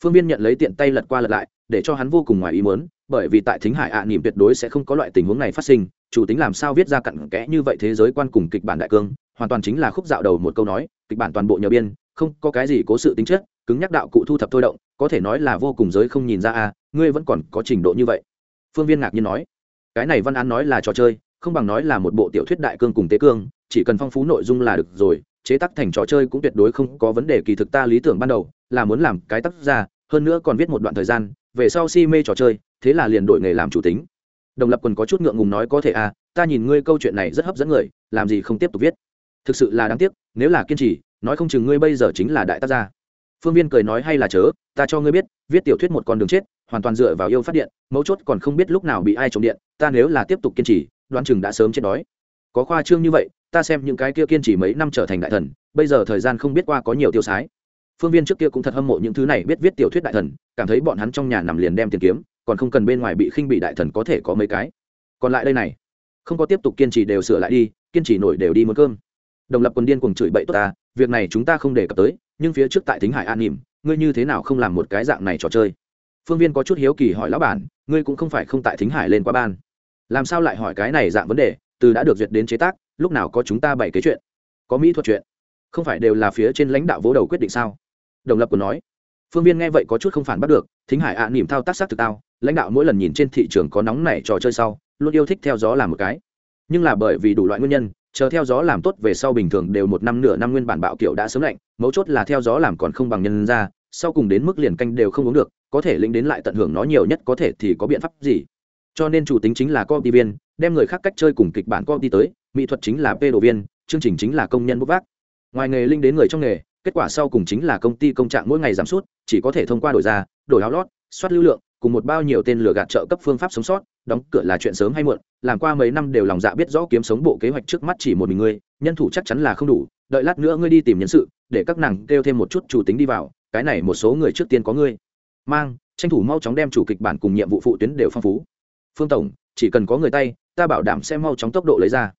Phương viên nhận lấy tiện tay lật qua lật lại để cho hắn vô cùng ngoài ý muốn bởi vì tại thính hải ạ à, nỉm tuyệt đối sẽ không có loại tình huống này phát sinh chủ tính làm sao viết ra cặn kẽ như vậy thế giới quan cùng kịch bản đại cương hoàn toàn chính là khúc dạo đầu một câu nói kịch bản toàn bộ nhờ biên không có cái gì cố sự tính chất cứng nhắc đạo cụ thu thập thôi động có thể nói là vô cùng giới không nhìn ra à ngươi vẫn còn có trình độ như vậy. Phương viên ngạc nhiên nói cái này văn án nói là trò chơi không bằng nói là một bộ tiểu thuyết đại cương cùng tế cương chỉ cần phong phú nội dung là được rồi chế tác thành trò chơi cũng tuyệt đối không có vấn đề kỳ thực ta lý tưởng ban đầu là muốn làm cái tác ra hơn nữa còn viết một đoạn thời gian, về sau si mê trò chơi, thế là liền đổi nghề làm chủ tính. Đồng lập quần có chút ngượng ngùng nói có thể à ta nhìn ngươi câu chuyện này rất hấp dẫn người, làm gì không tiếp tục viết. Thực sự là đáng tiếc, nếu là kiên trì, nói không chừng ngươi bây giờ chính là đại tác gia phương viên cười nói hay là chớ, ta cho ngươi biết, viết tiểu thuyết một con đường chết, hoàn toàn dựa vào yêu phát điện, mấu chốt còn không biết lúc nào bị ai trộm điện, ta nếu là tiếp tục kiên trì, đoán chừng đã sớm chết đói. Có khoa trương như vậy ta xem những cái kia kiên trì mấy năm trở thành đại thần, bây giờ thời gian không biết qua có nhiều tiêu sái. Phương viên trước kia cũng thật hâm mộ những thứ này biết viết tiểu thuyết đại thần, cảm thấy bọn hắn trong nhà nằm liền đem tiền kiếm, còn không cần bên ngoài bị khinh bị đại thần có thể có mấy cái. Còn lại đây này, không có tiếp tục kiên trì đều sửa lại đi, kiên trì nổi đều đi mượn cơm. Đồng lập quần điên cùng chửi bậy tốt ta, việc này chúng ta không đề cập tới, nhưng phía trước tại thính hải an nỉm, ngươi như thế nào không làm một cái dạng này trò chơi? Phương viên có chút hiếu kỳ hỏi lão bản, ngươi cũng không phải không tại thính hải lên qua ban. Làm sao lại hỏi cái này dạng vấn đề? Từ đã được duyệt đến chế tác lúc nào có chúng ta bày cái chuyện có mỹ thuật chuyện không phải đều là phía trên lãnh đạo vỗ đầu quyết định sao? Đồng lập của nói phương viên nghe vậy có chút không phản bắt được thính hải ạ à, nỉm thao tác sắc thực tao lãnh đạo mỗi lần nhìn trên thị trường có nóng này trò chơi sau luôn yêu thích theo gió làm một cái. Nhưng là bởi vì đủ loại nguyên nhân chờ theo gió làm tốt về sau bình thường đều một năm nửa năm nguyên bản bạo kiểu đã sớm lạnh mấu chốt là theo gió làm còn không bằng nhân ra sau cùng đến mức liền canh đều không uống được có thể lĩnh đến lại tận hưởng nó nhiều nhất có thể thì có biện pháp gì? Cho nên chủ tính chính là co đi viên đem người khác cách chơi cùng kịch bản co đi tới, mỹ thuật chính là p đồ viên, chương trình chính là công nhân bút vác. Ngoài nghề linh đến người trong nghề, kết quả sau cùng chính là công ty công trạng mỗi ngày giảm sút, chỉ có thể thông qua đổi ra, đổi áo lót, soát lưu lượng, cùng một bao nhiêu tên lừa gạt trợ cấp phương pháp sống sót, đóng cửa là chuyện sớm hay muộn, làm qua mấy năm đều lòng dạ biết rõ kiếm sống bộ kế hoạch trước mắt chỉ một mình ngươi, nhân thủ chắc chắn là không đủ, đợi lát nữa ngươi đi tìm nhân sự, để các nàng kêu thêm một chút chủ tính đi vào, cái này một số người trước tiên có ngươi. Mang, tranh thủ mau chóng đem chủ kịch bản cùng nhiệm vụ phụ tuyến đều phong phú. Phương tổng, chỉ cần có người tay ta bảo đảm sẽ mau chóng tốc độ lấy ra.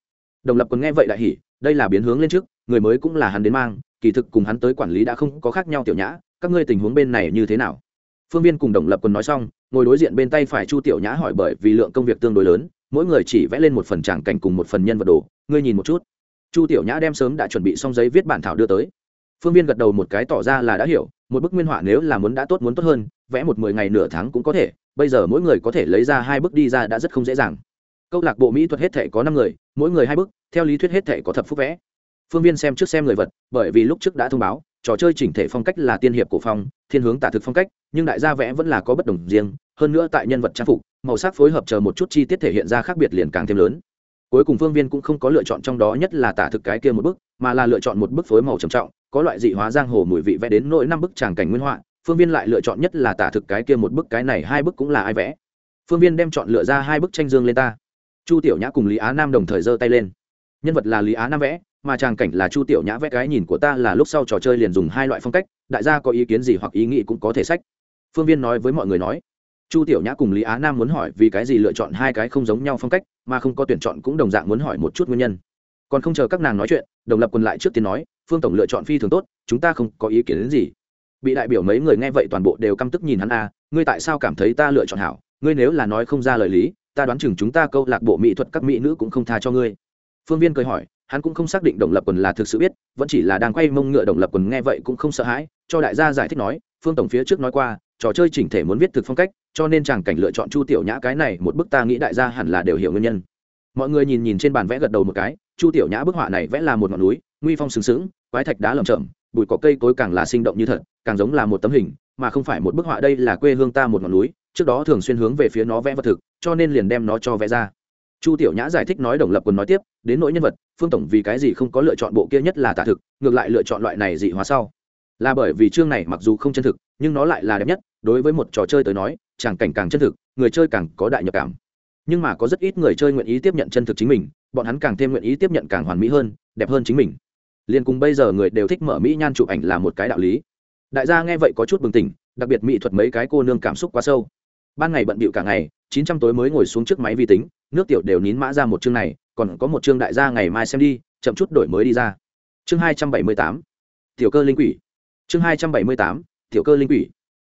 Đồng lập còn nghe vậy đại hỉ, đây là biến hướng lên trước, người mới cũng là hắn đến mang, kỳ thực cùng hắn tới quản lý đã không có khác nhau tiểu nhã, các ngươi tình huống bên này như thế nào? Phương viên cùng đồng lập còn nói xong, ngồi đối diện bên tay phải chu tiểu nhã hỏi bởi vì lượng công việc tương đối lớn, mỗi người chỉ vẽ lên một phần tràng cảnh cùng một phần nhân vật đồ, ngươi nhìn một chút. Chu tiểu nhã đem sớm đã chuẩn bị xong giấy viết bản thảo đưa tới. Phương viên gật đầu một cái tỏ ra là đã hiểu, một bức nguyên họa nếu là muốn đã tốt muốn tốt hơn, vẽ một mười ngày nửa tháng cũng có thể, bây giờ mỗi người có thể lấy ra hai bức đi ra đã rất không dễ dàng câu lạc bộ mỹ thuật hết thể có năm người, mỗi người hai bức theo lý thuyết hết thể có thập phút vẽ. Phương viên xem trước xem người vật, bởi vì lúc trước đã thông báo, trò chơi chỉnh thể phong cách là tiên hiệp cổ phong, thiên hướng tả thực phong cách, nhưng đại gia vẽ vẫn là có bất đồng riêng, hơn nữa tại nhân vật trang phục, màu sắc phối hợp chờ một chút chi tiết thể hiện ra khác biệt liền càng thêm lớn. Cuối cùng phương viên cũng không có lựa chọn trong đó nhất là tả thực cái kia một bức mà là lựa chọn một bức phối màu trầm trọng, có loại dị hóa giang hồ mùi vị vẽ đến nỗi năm bức tràng cảnh nguyên họa, phương viên lại lựa chọn nhất là tả thực cái kia một bức, cái này hai bức cũng là ai vẽ. Phương viên đem chọn lựa ra hai bức tranh dương lên ta chu tiểu nhã cùng lý á nam đồng thời giơ tay lên. Nhân vật là lý á nam vẽ, mà tràng cảnh là chu tiểu nhã vẽ cái nhìn của ta là lúc sau trò chơi liền dùng hai loại phong cách, đại gia có ý kiến gì hoặc ý nghĩ cũng có thể sách. Phương viên nói với mọi người nói, chu tiểu nhã cùng lý á nam muốn hỏi vì cái gì lựa chọn hai cái không giống nhau phong cách, mà không có tuyển chọn cũng đồng dạng muốn hỏi một chút nguyên nhân. Còn không chờ các nàng nói chuyện, đồng lập quân lại trước tiên nói, phương tổng lựa chọn phi thường tốt, chúng ta không có ý kiến đến gì. Bị đại biểu mấy người nghe vậy toàn bộ đều căm tức nhìn hắn, a, ngươi tại sao cảm thấy ta lựa chọn hảo? Ngươi nếu là nói không ra lời lý ta đoán chừng chúng ta câu lạc bộ mỹ thuật các mỹ nữ cũng không tha cho ngươi. Phương viên cười hỏi, hắn cũng không xác định đồng lập quần là thực sự biết, vẫn chỉ là đang quay mông ngựa đồng lập quần nghe vậy cũng không sợ hãi, cho đại gia giải thích nói, phương tổng phía trước nói qua, trò chơi chỉnh thể muốn viết thực phong cách, cho nên chàng cảnh lựa chọn chu tiểu nhã cái này một bức ta nghĩ đại gia hẳn là đều hiểu nguyên nhân. Mọi người nhìn nhìn trên bàn vẽ gật đầu một cái, chu tiểu nhã bức họa này vẽ là một ngọn núi, nguy phong sừng sững, quái thạch đá lầm chậm bụi cỏ cây cối càng là sinh động như thật, càng giống là một tấm hình, mà không phải một bức họa, đây là quê hương ta một ngọn núi trước đó thường xuyên hướng về phía nó vẽ vật thực, cho nên liền đem nó cho vẽ ra. Chu tiểu nhã giải thích nói đồng lập quần nói tiếp, đến nỗi nhân vật, phương tổng vì cái gì không có lựa chọn bộ kia nhất là tả thực, ngược lại lựa chọn loại này dị hóa sau. Là bởi vì chương này mặc dù không chân thực, nhưng nó lại là đẹp nhất, đối với một trò chơi tới nói, chẳng cảnh càng chân thực, người chơi càng có đại nhập cảm. Nhưng mà có rất ít người chơi nguyện ý tiếp nhận chân thực chính mình, bọn hắn càng thêm nguyện ý tiếp nhận càng hoàn mỹ hơn, đẹp hơn chính mình. Liền cùng bây giờ người đều thích mở mỹ nhan chụp ảnh là một cái đạo lý. Đại gia nghe vậy có chút bừng tỉnh, đặc biệt mỹ thuật mấy cái cô nương cảm xúc quá sâu ban ngày bận bịu cả ngày, chín trăm tối mới ngồi xuống trước máy vi tính, nước tiểu đều nín mã ra một chương này, còn có một chương đại gia ngày mai xem đi, chậm chút đổi mới đi ra. Chương hai trăm bảy mươi tám, tiểu cơ linh quỷ. Chương hai trăm bảy mươi tám, tiểu cơ linh quỷ.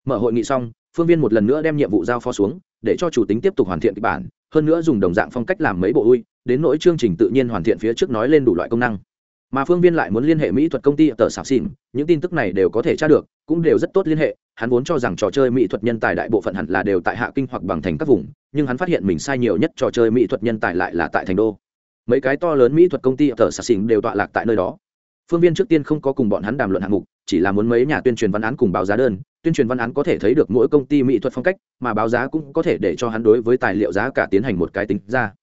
Mở hội nghị xong, phương viên một lần nữa đem nhiệm vụ giao phó xuống, để cho chủ tính tiếp tục hoàn thiện kịch bản, hơn nữa dùng đồng dạng phong cách làm mấy bộ ui, đến nỗi chương trình tự nhiên hoàn thiện phía trước nói lên đủ loại công năng mà phương viên lại muốn liên hệ mỹ thuật công ty tờ xảo xỉn, những tin tức này đều có thể tra được, cũng đều rất tốt liên hệ. Hắn vốn cho rằng trò chơi mỹ thuật nhân tài đại bộ phận hẳn là đều tại hạ kinh hoặc bằng thành các vùng, nhưng hắn phát hiện mình sai nhiều nhất trò chơi mỹ thuật nhân tài lại là tại thành đô. Mấy cái to lớn mỹ thuật công ty tờ xảo xỉn đều tọa lạc tại nơi đó. Phương viên trước tiên không có cùng bọn hắn đàm luận hạng mục, chỉ là muốn mấy nhà tuyên truyền văn án cùng báo giá đơn. Tuyên truyền văn án có thể thấy được mỗi công ty mỹ thuật phong cách, mà báo giá cũng có thể để cho hắn đối với tài liệu giá cả tiến hành một cái tính ra.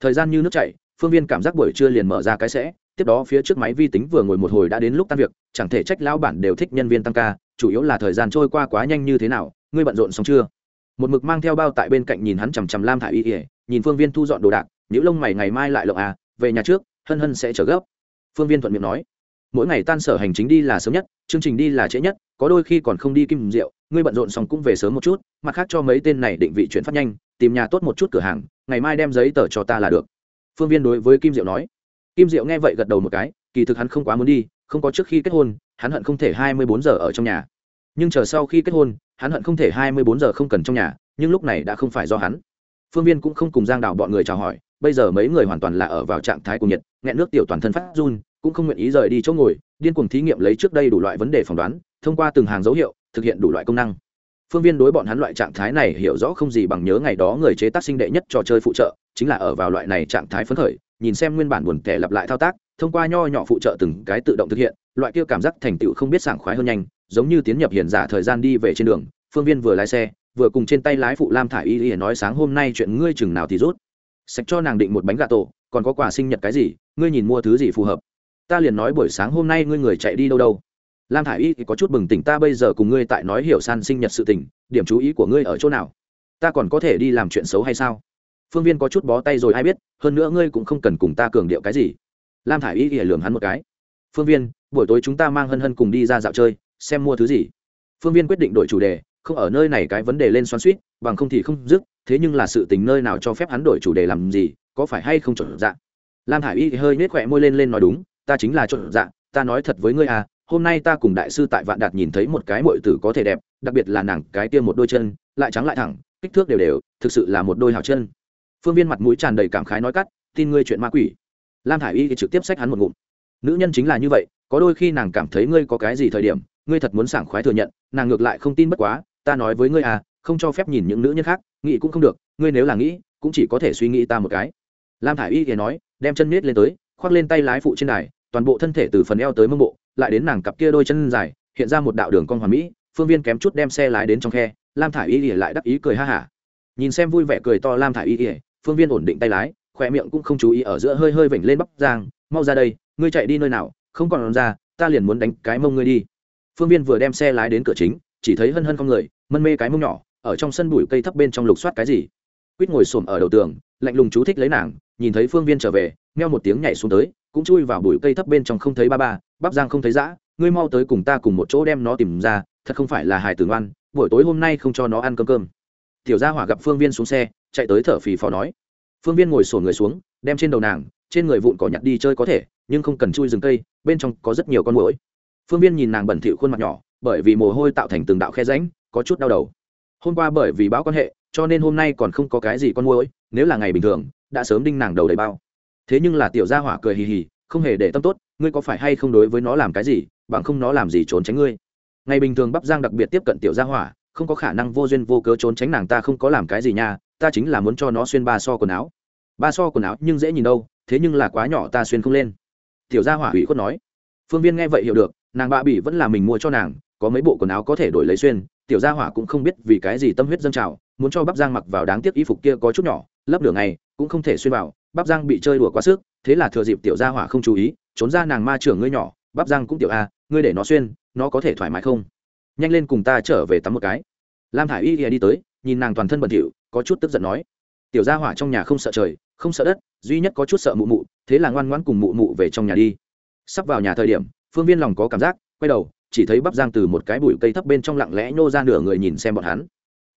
Thời gian như nước chảy, phương viên cảm giác buổi trưa liền mở ra cái sẽ tiếp đó phía trước máy vi tính vừa ngồi một hồi đã đến lúc tan việc, chẳng thể trách lão bản đều thích nhân viên tăng ca, chủ yếu là thời gian trôi qua quá nhanh như thế nào, ngươi bận rộn xong chưa? Một mực mang theo bao tại bên cạnh nhìn hắn chằm chằm lam thả y ỉa nhìn phương viên thu dọn đồ đạc những lông mày ngày mai lại lộng à về nhà trước, hân hân sẽ trở gấp. Phương viên thuận miệng nói. Mỗi ngày tan sở hành chính đi là sớm nhất, chương trình đi là trễ nhất, có đôi khi còn không đi kim rượu, ngươi bận rộn xong cũng về sớm một chút, mặt khác cho mấy tên này định vị chuyển phát nhanh, tìm nhà tốt một chút cửa hàng, ngày mai đem giấy tờ cho ta là được. Phương viên đối với kim diệu nói kim diệu nghe vậy gật đầu một cái, kỳ thực hắn không quá muốn đi, không có trước khi kết hôn, hắn hận không thể hai mươi bốn giờ ở trong nhà. Nhưng chờ sau khi kết hôn, hắn hận không thể hai mươi bốn giờ không cần trong nhà, nhưng lúc này đã không phải do hắn. Phương viên cũng không cùng giang đào bọn người chào hỏi, bây giờ mấy người hoàn toàn là ở vào trạng thái của nhiệt, nghẹn nước tiểu toàn thân phát run, cũng không nguyện ý rời đi chỗ ngồi, điên cuồng thí nghiệm lấy trước đây đủ loại vấn đề phỏng đoán, thông qua từng hàng dấu hiệu, thực hiện đủ loại công năng. Phương viên đối bọn hắn loại trạng thái này hiểu rõ không gì bằng nhớ ngày đó người chế tác sinh đệ nhất trò chơi phụ trợ, chính là ở vào loại này trạng thái phấn khởi nhìn xem nguyên bản buồn tẻ lặp lại thao tác, thông qua nho nhỏ phụ trợ từng cái tự động thực hiện, loại kia cảm giác thành tựu không biết sảng khoái hơn nhanh, giống như tiến nhập hiện giả thời gian đi về trên đường, phương viên vừa lái xe, vừa cùng trên tay lái phụ lam thả y y nói sáng hôm nay chuyện ngươi chừng nào thì rút. Sạch cho nàng định một bánh gà tổ, còn có quà sinh nhật cái gì, ngươi nhìn mua thứ gì phù hợp. Ta liền nói buổi sáng hôm nay ngươi người chạy đi đâu đâu. Lam thả i y thì có chút bừng tỉnh ta bây giờ cùng ngươi tại nói hiểu san sinh nhật sự tình, điểm chú ý của ngươi ở chỗ nào? Ta còn có thể đi làm chuyện xấu hay sao? Phương viên có chút bó tay rồi ai biết, hơn nữa ngươi cũng không cần cùng ta cường điệu cái gì. Lam thả i y thì lường hắn một cái. Phương viên, buổi tối chúng ta mang hân hân cùng đi ra dạo chơi, xem mua thứ gì. Phương viên quyết định đổi chủ đề, không ở nơi này cái vấn đề lên xoắn suýt bằng không thì không dứt, thế nhưng là sự tình nơi nào cho phép hắn đổi chủ đề làm gì, có phải hay không chuẩn dạ? Lam thả i y thì hơi nhếch khỏe môi lên lên nói đúng, ta chính là chuẩn dạ ta nói thật với ngươi à hôm nay ta cùng đại sư tại vạn đạt nhìn thấy một cái mội tử có thể đẹp, đặc biệt là nàng cái tiêm một đôi chân, lại trắng lại thẳng, kích thước đều đều, thực sự là một đôi hào chân phương viên mặt mũi tràn đầy cảm khái nói cắt, tin ngươi chuyện ma quỷ. Lam thả i y thì trực tiếp xách hắn một ngụm. Nữ nhân chính là như vậy, có đôi khi nàng cảm thấy ngươi có cái gì thời điểm, ngươi thật muốn sảng khoái thừa nhận, nàng ngược lại không tin bất quá, ta nói với ngươi à không cho phép nhìn những nữ nhân khác, nghĩ cũng không được, ngươi nếu là nghĩ, cũng chỉ có thể suy nghĩ ta một cái. Lam thả i y thì nói, đem chân miết lên tới, khoác lên tay lái phụ trên đài, toàn bộ thân thể từ phần eo tới mông bộ, lại đến nàng cặp kia đôi chân dài, hiện ra một đạo đường con hoàn mỹ, phương viên kém chút đem xe lái đến trong khe, lam thả i y ỉa lại đắc ý cười ha hả. Nhìn xem vui vẻ cười to lam thả i y ỉa phương viên ổn định tay lái khỏe miệng cũng không chú ý ở giữa hơi hơi vểnh lên bắp giang, mau ra đây, ngươi chạy đi nơi nào, không còn ra, ta liền muốn đánh cái mông ngươi đi. Phương viên vừa đem xe lái đến cửa chính, chỉ thấy hân hân con người, mân mê cái mông nhỏ, ở trong sân bụi cây thấp bên trong lục soát cái gì. Quýt ngồi xổm ở đầu tường, lạnh lùng chú thích lấy nàng, nhìn thấy phương viên trở về, meo một tiếng nhảy xuống tới, cũng chui vào bụi cây thấp bên trong không thấy ba ba, bắp giang không thấy dã, ngươi mau tới cùng ta cùng một chỗ đem nó tìm ra, thật không phải là hài tử ngoan, buổi tối hôm nay không cho nó ăn cơm cơm. Tiểu gia hỏa gặp phương viên xuống xe chạy tới thở phì phò nói. Phương viên ngồi sổ người xuống, đem trên đầu nàng, trên người vụn cỏ nhặt đi chơi có thể, nhưng không cần chui rừng cây, bên trong có rất nhiều con mũi phương viên nhìn nàng bẩn thỉu khuôn mặt nhỏ, bởi vì mồ hôi tạo thành từng đạo khe ránh có chút đau đầu. Hôm qua bởi vì báo quan hệ, cho nên hôm nay còn không có cái gì con mũi nếu là ngày bình thường, đã sớm đinh nàng đầu đầy bao. Thế nhưng là tiểu gia hỏa cười hì hì, không hề để tâm tốt, ngươi có phải hay không đối với nó làm cái gì, bằng không nó làm gì trốn tránh ngươi. Ngày bình thường bắp giang đặc biệt tiếp cận tiểu gia hỏa, không có khả năng vô duyên vô cớ trốn tránh nàng ta không có làm cái gì nha ta chính là muốn cho nó xuyên ba so quần áo. Ba so quần áo nhưng dễ nhìn đâu, thế nhưng là quá nhỏ ta xuyên không lên. Tiểu gia hỏa ủy khuất nói. Phương viên nghe vậy hiểu được, nàng bạ bỉ vẫn là mình mua cho nàng, có mấy bộ quần áo có thể đổi lấy xuyên, tiểu gia hỏa cũng không biết vì cái gì tâm huyết dâng trào, muốn cho bắp giang mặc vào đáng tiếc y phục kia có chút nhỏ, lấp đường này cũng không thể xuyên vào, bắp giang bị chơi đùa quá sức, thế là thừa dịp tiểu gia hỏa không chú ý, trốn ra nàng ma trưởng ngươi nhỏ, bắp giang cũng tiểu a, ngươi để nó xuyên, nó có thể thoải mái không? Nhanh lên cùng ta trở về tắm một cái. Lam thả i y đi tới nhìn nàng toàn thân bẩn thỉu, có chút tức giận nói, tiểu gia hỏa trong nhà không sợ trời, không sợ đất, duy nhất có chút sợ mụ mụ, thế là ngoan ngoãn cùng mụ mụ về trong nhà đi. Sắp vào nhà thời điểm, phương viên lòng có cảm giác, quay đầu, chỉ thấy bắp giang từ một cái bụi cây thấp bên trong lặng lẽ nhô ra nửa người nhìn xem bọn hắn.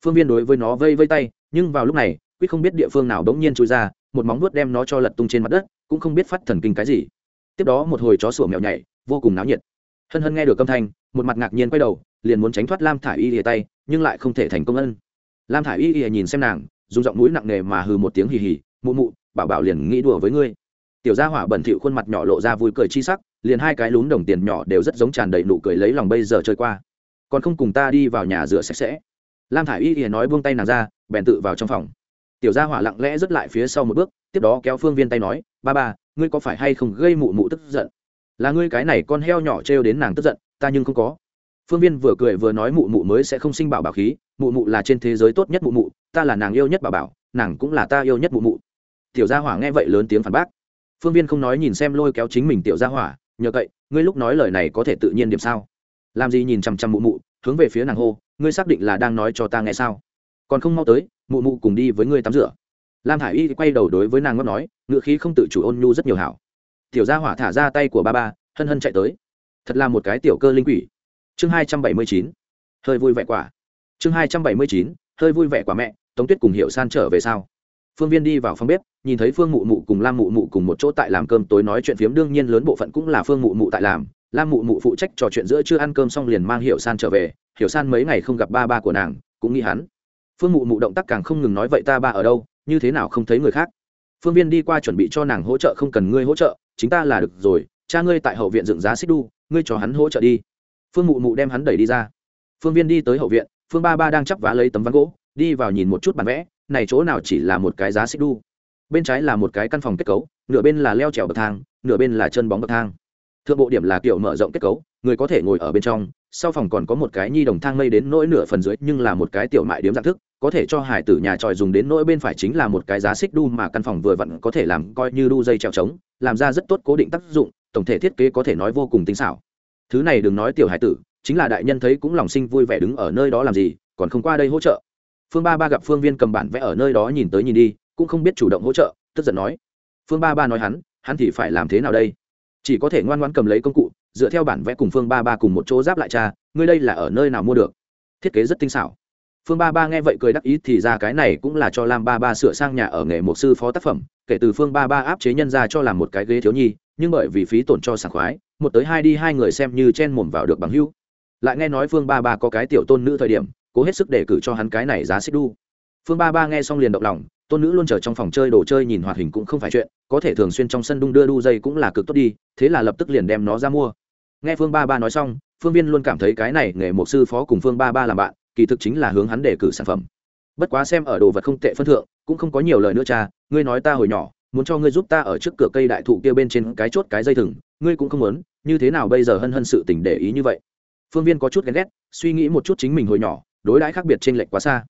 Phương viên đối với nó vây vây tay, nhưng vào lúc này quyết không biết địa phương nào đống nhiên trôi ra, một móng vuốt đem nó cho lật tung trên mặt đất, cũng không biết phát thần kinh cái gì. Tiếp đó một hồi chó sủa mèo nhảy, vô cùng náo nhiệt. Hân hân nghe được âm thanh, một mặt ngạc nhiên quay đầu, liền muốn tránh thoát lam thả y lìa tay, nhưng lại không thể thành công ân lam thả i y y nhìn xem nàng, dùng giọng mũi nặng nề mà hừ một tiếng hì hì, mụ mụ, bảo bảo liền nghĩ đùa với ngươi. Tiểu gia hỏa bẩn thỉu khuôn mặt nhỏ lộ ra vui cười chi sắc, liền hai cái lún đồng tiền nhỏ đều rất giống tràn đầy nụ cười lấy lòng bây giờ chơi qua. Còn không cùng ta đi vào nhà rửa sạch sẽ. Lam thả i y y nói buông tay nàng ra, bèn tự vào trong phòng. Tiểu gia hỏa lặng lẽ rớt lại phía sau một bước, tiếp đó kéo phương viên tay nói, ba ba, ngươi có phải hay không gây mụ mụ tức giận? Là ngươi cái này con heo nhỏ trêu đến nàng tức giận, ta nhưng không có phương viên vừa cười vừa nói mụ mụ mới sẽ không sinh bảo bảo khí, mụ mụ là trên thế giới tốt nhất mụ mụ, ta là nàng yêu nhất bảo bảo, nàng cũng là ta yêu nhất mụ mụ. Tiểu gia hỏa nghe vậy lớn tiếng phản bác. Phương viên không nói nhìn xem lôi kéo chính mình tiểu gia hỏa, nhờ cậy, ngươi lúc nói lời này có thể tự nhiên điểm sao? Làm gì nhìn chằm chằm mụ mụ, hướng về phía nàng hô, ngươi xác định là đang nói cho ta nghe sao? Còn không mau tới, mụ mụ cùng đi với ngươi tắm rửa. Lam hải y quay đầu đối với nàng ngót nói, ngựa khí không tự chủ ôn nhu rất nhiều hảo. Tiểu gia hỏa thả ra tay của ba ba, hân hân chạy tới. Thật là một cái tiểu cơ linh quỷ chương hai trăm bảy mươi chín, hơi vui vẻ quả. Chương hai trăm bảy mươi chín, hơi vui vẻ quả mẹ, tống tuyết cùng hiệu san trở về sao? Phương viên đi vào phòng bếp, nhìn thấy phương mụ mụ cùng lam mụ mụ cùng một chỗ tại làm cơm tối nói chuyện phiếm, đương nhiên lớn bộ phận cũng là phương mụ mụ tại làm. Lam mụ mụ phụ trách trò chuyện giữa chưa ăn cơm xong liền mang hiệu san trở về. Hiểu san mấy ngày không gặp ba ba của nàng, cũng nghĩ hắn. Phương mụ mụ động tác càng không ngừng nói, vậy ta ba ở đâu? Như thế nào không thấy người khác? Phương viên đi qua chuẩn bị cho nàng hỗ trợ, không cần ngươi hỗ trợ, chính ta là được rồi, cha ngươi tại hậu viện dựng giá xích đu, ngươi cho hắn hỗ trợ đi phương mụ mụ đem hắn đẩy đi ra. Phương viên đi tới hậu viện, phương ba ba đang chắp vá lấy tấm ván gỗ, đi vào nhìn một chút bản vẽ, này chỗ nào chỉ là một cái giá xích đu. Bên trái là một cái căn phòng kết cấu, nửa bên là leo trèo bậc thang, nửa bên là chân bóng bậc thang. Thượng bộ điểm là kiểu mở rộng kết cấu, người có thể ngồi ở bên trong, sau phòng còn có một cái nhi đồng thang mây đến nỗi nửa phần dưới, nhưng là một cái tiểu mại điếm dạng thức, có thể cho hải tử nhà tròi dùng đến nỗi bên phải chính là một cái giá xích đu mà căn phòng vừa vặn có thể làm coi như đu dây treo trống, làm ra rất tốt cố định tác dụng, tổng thể thiết kế có thể nói vô cùng tinh xảo thứ này đừng nói tiểu hải tử, chính là đại nhân thấy cũng lòng sinh vui vẻ đứng ở nơi đó làm gì, còn không qua đây hỗ trợ. Phương ba ba gặp phương viên cầm bản vẽ ở nơi đó nhìn tới nhìn đi, cũng không biết chủ động hỗ trợ, tức giận nói. Phương ba ba nói hắn hắn thì phải làm thế nào đây? Chỉ có thể ngoan ngoan cầm lấy công cụ, dựa theo bản vẽ cùng phương ba ba cùng một chỗ giáp lại cha, ngươi đây là ở nơi nào mua được? Thiết kế rất tinh xảo. Phương ba ba nghe vậy cười đắc ý thì ra cái này cũng là cho lam ba ba sửa sang nhà ở nghề một sư phó tác phẩm, kể từ phương ba ba áp chế nhân ra cho làm một cái ghế thiếu nhi nhưng bởi vì phí tổn cho sảng khoái, một tới hai đi hai người xem như chen mồm vào được bằng hưu lại nghe nói phương ba ba có cái tiểu tôn nữ thời điểm, cố hết sức để cử cho hắn cái này giá xích đu. Phương ba ba nghe xong liền động lòng, tôn nữ luôn chờ trong phòng chơi đồ chơi nhìn hoạt hình cũng không phải chuyện, có thể thường xuyên trong sân đung đưa đu dây cũng là cực tốt đi, thế là lập tức liền đem nó ra mua. Nghe phương ba ba nói xong, phương viên luôn cảm thấy cái này nghề một sư phó cùng phương ba ba làm bạn, kỳ thực chính là hướng hắn để cử sản phẩm. Bất quá xem ở đồ vật không tệ phân thượng, cũng không có nhiều lời nữa cha, ngươi nói ta hồi nhỏ muốn cho ngươi giúp ta ở trước cửa cây đại thụ kia bên trên cái chốt cái dây thừng, ngươi cũng không muốn, như thế nào bây giờ hân hân sự tình để ý như vậy? Phương viên có chút ghen ghét, suy nghĩ một chút chính mình hồi nhỏ, đối đãi khác biệt trên lệch quá xa.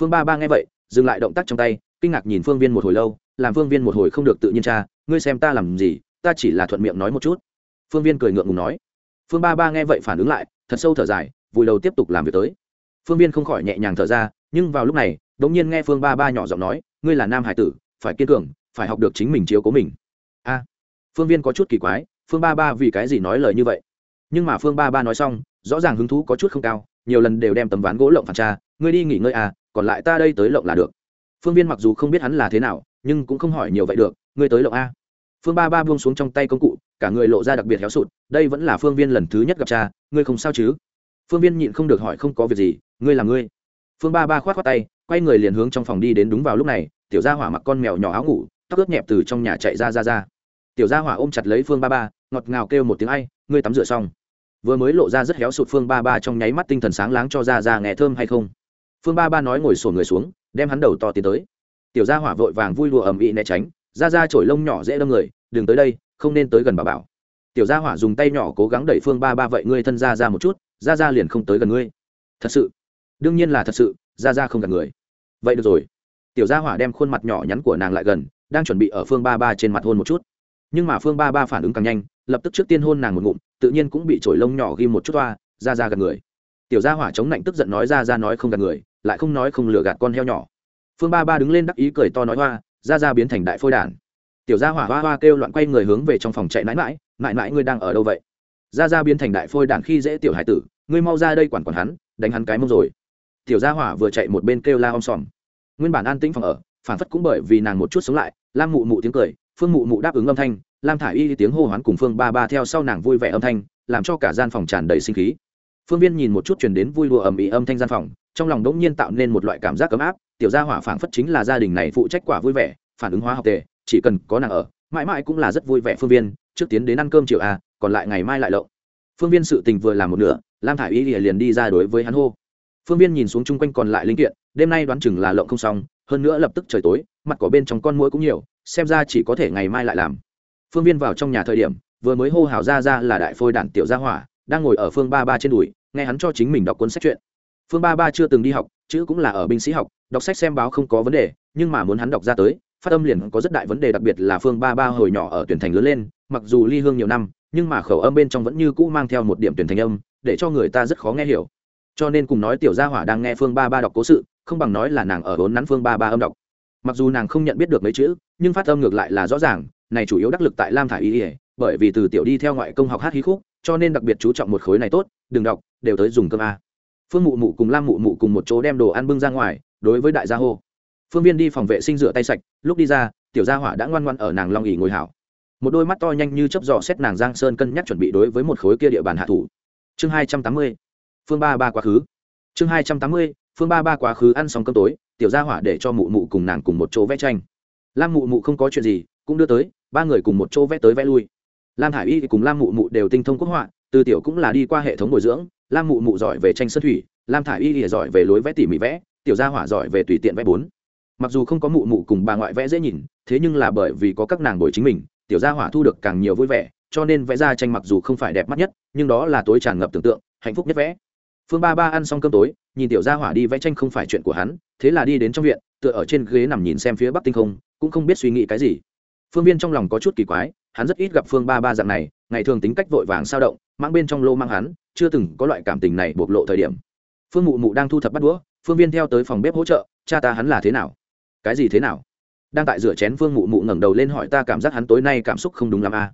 Phương ba ba nghe vậy, dừng lại động tác trong tay, kinh ngạc nhìn phương viên một hồi lâu, làm phương viên một hồi không được tự nhiên cha ngươi xem ta làm gì, ta chỉ là thuận miệng nói một chút. Phương viên cười ngượng ngùng nói. Phương ba ba nghe vậy phản ứng lại, thật sâu thở dài vùi đầu tiếp tục làm việc tới. Phương viên không khỏi nhẹ nhàng thở ra, nhưng vào lúc này đ ỗ n g nhiên nghe phương ba ba nhỏ giọng nói, ngươi là nam hải tử, phải kiên cường phải học được chính mình chiếu cố mình. A, phương viên có chút kỳ quái, phương ba ba vì cái gì nói lời như vậy? Nhưng mà phương ba ba nói xong, rõ ràng hứng thú có chút không cao, nhiều lần đều đem tấm ván gỗ lộng phản tra, ngươi đi nghỉ ngơi à còn lại ta đây tới lộng là được. Phương viên mặc dù không biết hắn là thế nào, nhưng cũng không hỏi nhiều vậy được, ngươi tới lộng a. Phương ba ba buông xuống trong tay công cụ, cả người lộ ra đặc biệt héo sụt, đây vẫn là phương viên lần thứ nhất gặp cha, ngươi không sao chứ? Phương viên nhịn không được hỏi không có việc gì, ngươi là ngươi? Phương ba ba k h o á t tay, quay người liền hướng trong phòng đi đến đúng vào lúc này, tiểu gia hỏa mặc con mèo nhỏ áo ngủ tóc ướt nhẹp từ trong nhà chạy ra ra ra. Tiểu gia hỏa ôm chặt lấy phương ba ba, ngọt ngào kêu một tiếng, ai, ngươi tắm rửa xong? Vừa mới lộ ra rất héo sụt phương ba ba trong nháy mắt tinh thần sáng láng cho ra ra nghe thơm hay không. Phương ba ba nói ngồi sổ người xuống, đem hắn đầu to tiến tới. Tiểu gia hỏa vội vàng vui đùa ầm ĩ né tránh, ra ra chổi lông nhỏ dễ đâm người, đừng tới đây, không nên tới gần bà bảo. Tiểu gia hỏa dùng tay nhỏ cố gắng đẩy phương ba ba, vậy ngươi thân ra ra một chút, ra ra liền không tới gần ngươi. Thật sự? Đương nhiên là thật sự, ra ra không gần người. Vậy được rồi. Tiểu gia hỏa đem khuôn mặt nhỏ nhắn của nàng lại gần đang chuẩn bị ở phương ba ba trên mặt hôn một chút. Nhưng mà phương ba ba phản ứng càng nhanh, lập tức trước tiên hôn nàng một ngụm, tự nhiên cũng bị trổi lông nhỏ ghi một chút toa, ra ra gần người. Tiểu gia hỏa chống lạnh tức giận nói ra ra nói không gần người, lại không nói không lừa gạt con heo nhỏ. Phương ba ba đứng lên đắc ý cười to nói hoa, ra ra biến thành đại phôi đản tiểu gia hỏa hoa hoa kêu loạn quay người hướng về trong phòng chạy mãi mãi mãi mãi ngươi đang ở đâu vậy? Ra ra biến thành đại phôi đản khi dễ tiểu hải tử, ngươi mau ra đây quản quản hắn, đánh hắn cái mông rồi. Tiểu gia hỏa vừa chạy một bên kêu la om sòm. Nguyên bản an tĩnh phòng ở, phản phất cũng bởi vì nàng một chút sống lại lam mụ mụ tiếng cười, phương mụ mụ đáp ứng âm thanh, lam thả y tiếng hô hoán cùng phương ba ba theo sau nàng vui vẻ âm thanh, làm cho cả gian phòng tràn đầy sinh khí. Phương viên nhìn một chút chuyển đến vui đùa ầm ĩ âm thanh gian phòng, trong lòng đống nhiên tạo nên một loại cảm giác ấm áp, tiểu gia hỏa phảng phất chính là gia đình này phụ trách quả vui vẻ, phản ứng hóa học tề, chỉ cần có nàng ở, mãi mãi cũng là rất vui vẻ phương viên, trước tiến đến ăn cơm chiều a còn lại ngày mai lại lộng. Phương viên sự tình vừa làm một nửa, lam thả y liền đi ra đối với hắn hô. Phương viên nhìn xuống chung quanh còn lại linh kiện, đêm nay đoán chừng là lộng không xong, hơn nữa lập tức trời tối mặt có bên trong con mũi cũng nhiều, xem ra chỉ có thể ngày mai lại làm. Phương viên vào trong nhà thời điểm, vừa mới hô hào ra ra là đại phôi đản tiểu gia hỏa, đang ngồi ở phương ba ba trên đùi, nghe hắn cho chính mình đọc cuốn sách chuyện. Phương ba ba chưa từng đi học, chữ cũng là ở binh sĩ học, đọc sách xem báo không có vấn đề, nhưng mà muốn hắn đọc ra tới, phát âm liền có rất đại vấn đề đặc biệt là phương ba ba hồi nhỏ ở tuyển thành lớn lên, mặc dù ly hương nhiều năm, nhưng mà khẩu âm bên trong vẫn như cũ mang theo một điểm tuyển thành âm, để cho người ta rất khó nghe hiểu. Cho nên cùng nói tiểu gia hỏa đang nghe phương ba ba đọc cố sự, không bằng nói là nàng ở vốn nắn phương ba ba âm đọc mặc dù nàng không nhận biết được mấy chữ, nhưng phát âm ngược lại là rõ ràng, này chủ yếu đắc lực tại lam thả y ỉa bởi vì từ tiểu đi theo ngoại công học hát hí khúc, cho nên đặc biệt chú trọng một khối này tốt, đừng đọc, đều tới dùng cơm a. Phương mụ mụ cùng lam mụ mụ cùng một chỗ đem đồ ăn bưng ra ngoài, đối với đại gia hô. Phương viên đi phòng vệ sinh rửa tay sạch, lúc đi ra, tiểu gia hỏa đã ngoan ngoan ở nàng long ỉ ngồi hảo. Một đôi mắt to nhanh như chấp dò xét nàng giang sơn cân nhắc chuẩn bị đối với một khối kia địa bàn hạ thủ. Chương hai trăm tám mươi, phương ba ba quá khứ. Chương hai trăm tám mươi phương ba ba quá khứ ăn xong cơm tối, tiểu gia hỏa để cho mụ mụ cùng nàng cùng một chỗ vẽ tranh. Lam mụ mụ không có chuyện gì, cũng đưa tới, ba người cùng một chỗ vẽ tới vẽ lui. Lam hải y cùng lam mụ mụ đều tinh thông quốc họa, từ tiểu cũng là đi qua hệ thống bồi dưỡng, lam mụ mụ giỏi về tranh sân thủy, lam thả y thì giỏi về lối vẽ tỉ mỉ vẽ, tiểu gia hỏa giỏi về tùy tiện vẽ bốn. Mặc dù không có mụ mụ cùng bà ngoại vẽ dễ nhìn, thế nhưng là bởi vì có các nàng bồi chính mình, tiểu gia hỏa thu được càng nhiều vui vẻ, cho nên vẽ ra tranh mặc dù không phải đẹp mắt nhất, nhưng đó là tối tràn ngập tưởng tượng, hạnh phúc nhất vẽ phương ba ba ăn xong cơm tối, nhìn tiểu gia hỏa đi vẽ tranh không phải chuyện của hắn, thế là đi đến trong viện, tựa ở trên ghế nằm nhìn xem phía bắc tinh không, cũng không biết suy nghĩ cái gì. Phương viên trong lòng có chút kỳ quái, hắn rất ít gặp phương ba ba dạng này, ngày thường tính cách vội vàng sao động, mang bên trong lô mang hắn, chưa từng có loại cảm tình này bộc lộ thời điểm. Phương mụ mụ đang thu thập bắt đũa, phương viên theo tới phòng bếp hỗ trợ, cha ta hắn là thế nào? Cái gì thế nào? Đang tại rửa chén, phương mụ mụ ngẩng đầu lên hỏi, ta cảm giác hắn tối nay cảm xúc không đúng lắm à.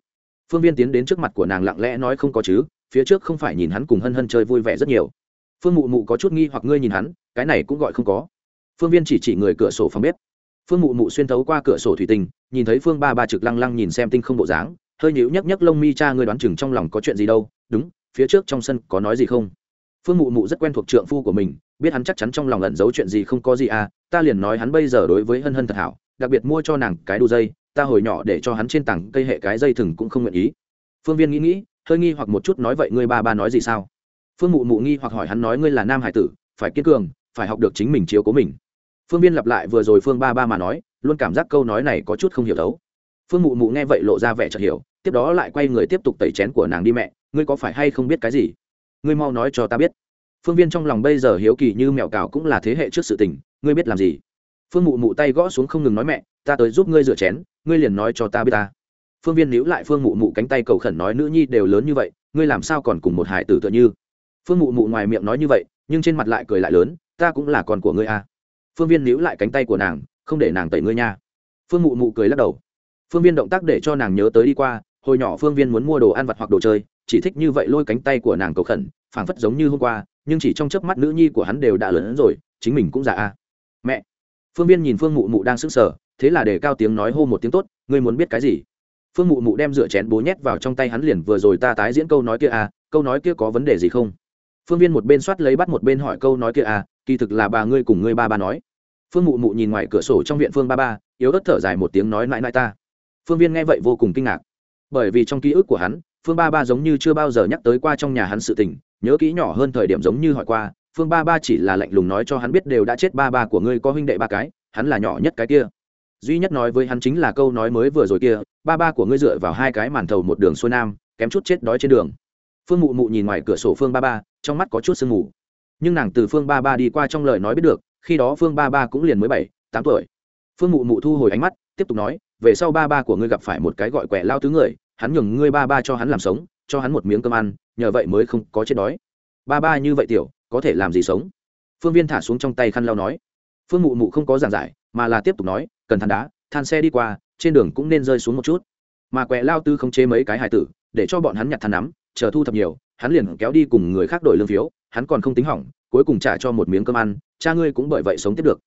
phương viên tiến đến trước mặt của nàng lặng lẽ nói, không có chứ, phía trước không phải nhìn hắn cùng hân hân chơi vui vẻ rất nhiều phương mụ mụ có chút nghi hoặc ngươi nhìn hắn, cái này cũng gọi không có. Phương viên chỉ chỉ người cửa sổ phòng bếp. Phương mụ mụ xuyên thấu qua cửa sổ thủy tinh, nhìn thấy phương ba ba trực lăng lăng nhìn xem tinh không bộ dáng, hơi nhíu nhấc nhấc lông mi cha ngươi đoán chừng trong lòng có chuyện gì đâu. Đúng, phía trước trong sân có nói gì không? Phương mụ mụ rất quen thuộc trượng phu của mình, biết hắn chắc chắn trong lòng ẩn giấu chuyện gì không có gì à ta liền nói hắn bây giờ đối với hân hân thật hảo, đặc biệt mua cho nàng cái đu dây, ta hồi nhỏ để cho hắn trên tảng cây hệ cái dây thừng cũng không nguyện ý. Phương viên nghĩ nghĩ, hơi nghi hoặc một chút nói vậy ngươi ba ba nói gì sao? Phương mụ mụ nghi hoặc hỏi hắn nói ngươi là nam hải tử, phải kiên cường, phải học được chính mình chiếu cố mình. Phương viên lặp lại vừa rồi phương ba ba mà nói, luôn cảm giác câu nói này có chút không hiểu thấu. Phương mụ mụ nghe vậy lộ ra vẻ chợt hiểu, tiếp đó lại quay người tiếp tục tẩy chén của nàng đi mẹ, ngươi có phải hay không biết cái gì? Ngươi mau nói cho ta biết. Phương viên trong lòng bây giờ hiếu kỳ như mẹo cào cũng là thế hệ trước sự tình, ngươi biết làm gì? Phương mụ mụ tay gõ xuống không ngừng nói mẹ, ta tới giúp ngươi rửa chén, ngươi liền nói cho ta biết ta. Phương viên níu lại phương mụ mụ cánh tay cầu khẩn nói nữ nhi đều lớn như vậy, ngươi làm sao còn cùng một hải tử tựa như? Phương mụ mụ ngoài miệng nói như vậy, nhưng trên mặt lại cười lại lớn, ta cũng là con của ngươi à. phương viên níu lại cánh tay của nàng, không để nàng tẩy ngươi nha. Phương mụ mụ cười lắc đầu. Phương viên động tác để cho nàng nhớ tới đi qua, hồi nhỏ phương viên muốn mua đồ ăn vặt hoặc đồ chơi, chỉ thích như vậy lôi cánh tay của nàng cầu khẩn, phảng phất giống như hôm qua, nhưng chỉ trong chớp mắt nữ nhi của hắn đều đã lớn hơn rồi, chính mình cũng già a mẹ. Phương viên nhìn phương mụ mụ đang sững sờ, thế là để cao tiếng nói hô một tiếng tốt, ngươi muốn biết cái gì? Phương mụ mụ đem rửa chén bố nhét vào trong tay hắn liền, vừa rồi ta tái diễn câu nói kia à câu nói kia có vấn đề gì không? Phương viên một bên soát lấy bắt một bên hỏi câu nói kia à kỳ thực là bà ngươi cùng ngươi ba ba nói. Phương mụ mụ nhìn ngoài cửa sổ trong viện phương ba ba, yếu ớt thở dài một tiếng nói mãi mãi ta. Phương viên nghe vậy vô cùng kinh ngạc. Bởi vì trong ký ức của hắn, phương ba ba giống như chưa bao giờ nhắc tới qua trong nhà hắn sự tình, nhớ kỹ nhỏ hơn thời điểm giống như hỏi qua, phương ba ba chỉ là lạnh lùng nói cho hắn biết đều đã chết ba ba của ngươi có huynh đệ ba cái, hắn là nhỏ nhất cái kia. Duy nhất nói với hắn chính là câu nói mới vừa rồi kia, ba ba của ngươi dựa vào hai cái màn thầu một đường xuôi nam, kém chút chết đói trên đường. Phương mụ mụ nhìn ngoài cửa sổ phương ba ba trong mắt có chút sương mù. Nhưng nàng từ phương ba ba đi qua trong lời nói biết được, khi đó phương ba ba cũng liền mới bảy, tám tuổi. Phương mụ mụ thu hồi ánh mắt, tiếp tục nói, về sau ba ba của ngươi gặp phải một cái gọi quẻ lao tứ người, hắn nhường ngươi ba ba cho hắn làm sống, cho hắn một miếng cơm ăn, nhờ vậy mới không có chết đói. Ba ba như vậy tiểu, có thể làm gì sống? Phương viên thả xuống trong tay khăn lao nói. Phương mụ mụ không có giảng giải, mà là tiếp tục nói, cần than đá, than xe đi qua, trên đường cũng nên rơi xuống một chút. Mà quẹ lao tư không chế mấy cái hải tử, để cho bọn hắn nhặt than nắm, chờ thu thập nhiều hắn liền kéo đi cùng người khác đổi lương phiếu, hắn còn không tính hỏng, cuối cùng trả cho một miếng cơm ăn, cha ngươi cũng bởi vậy sống tiếp được.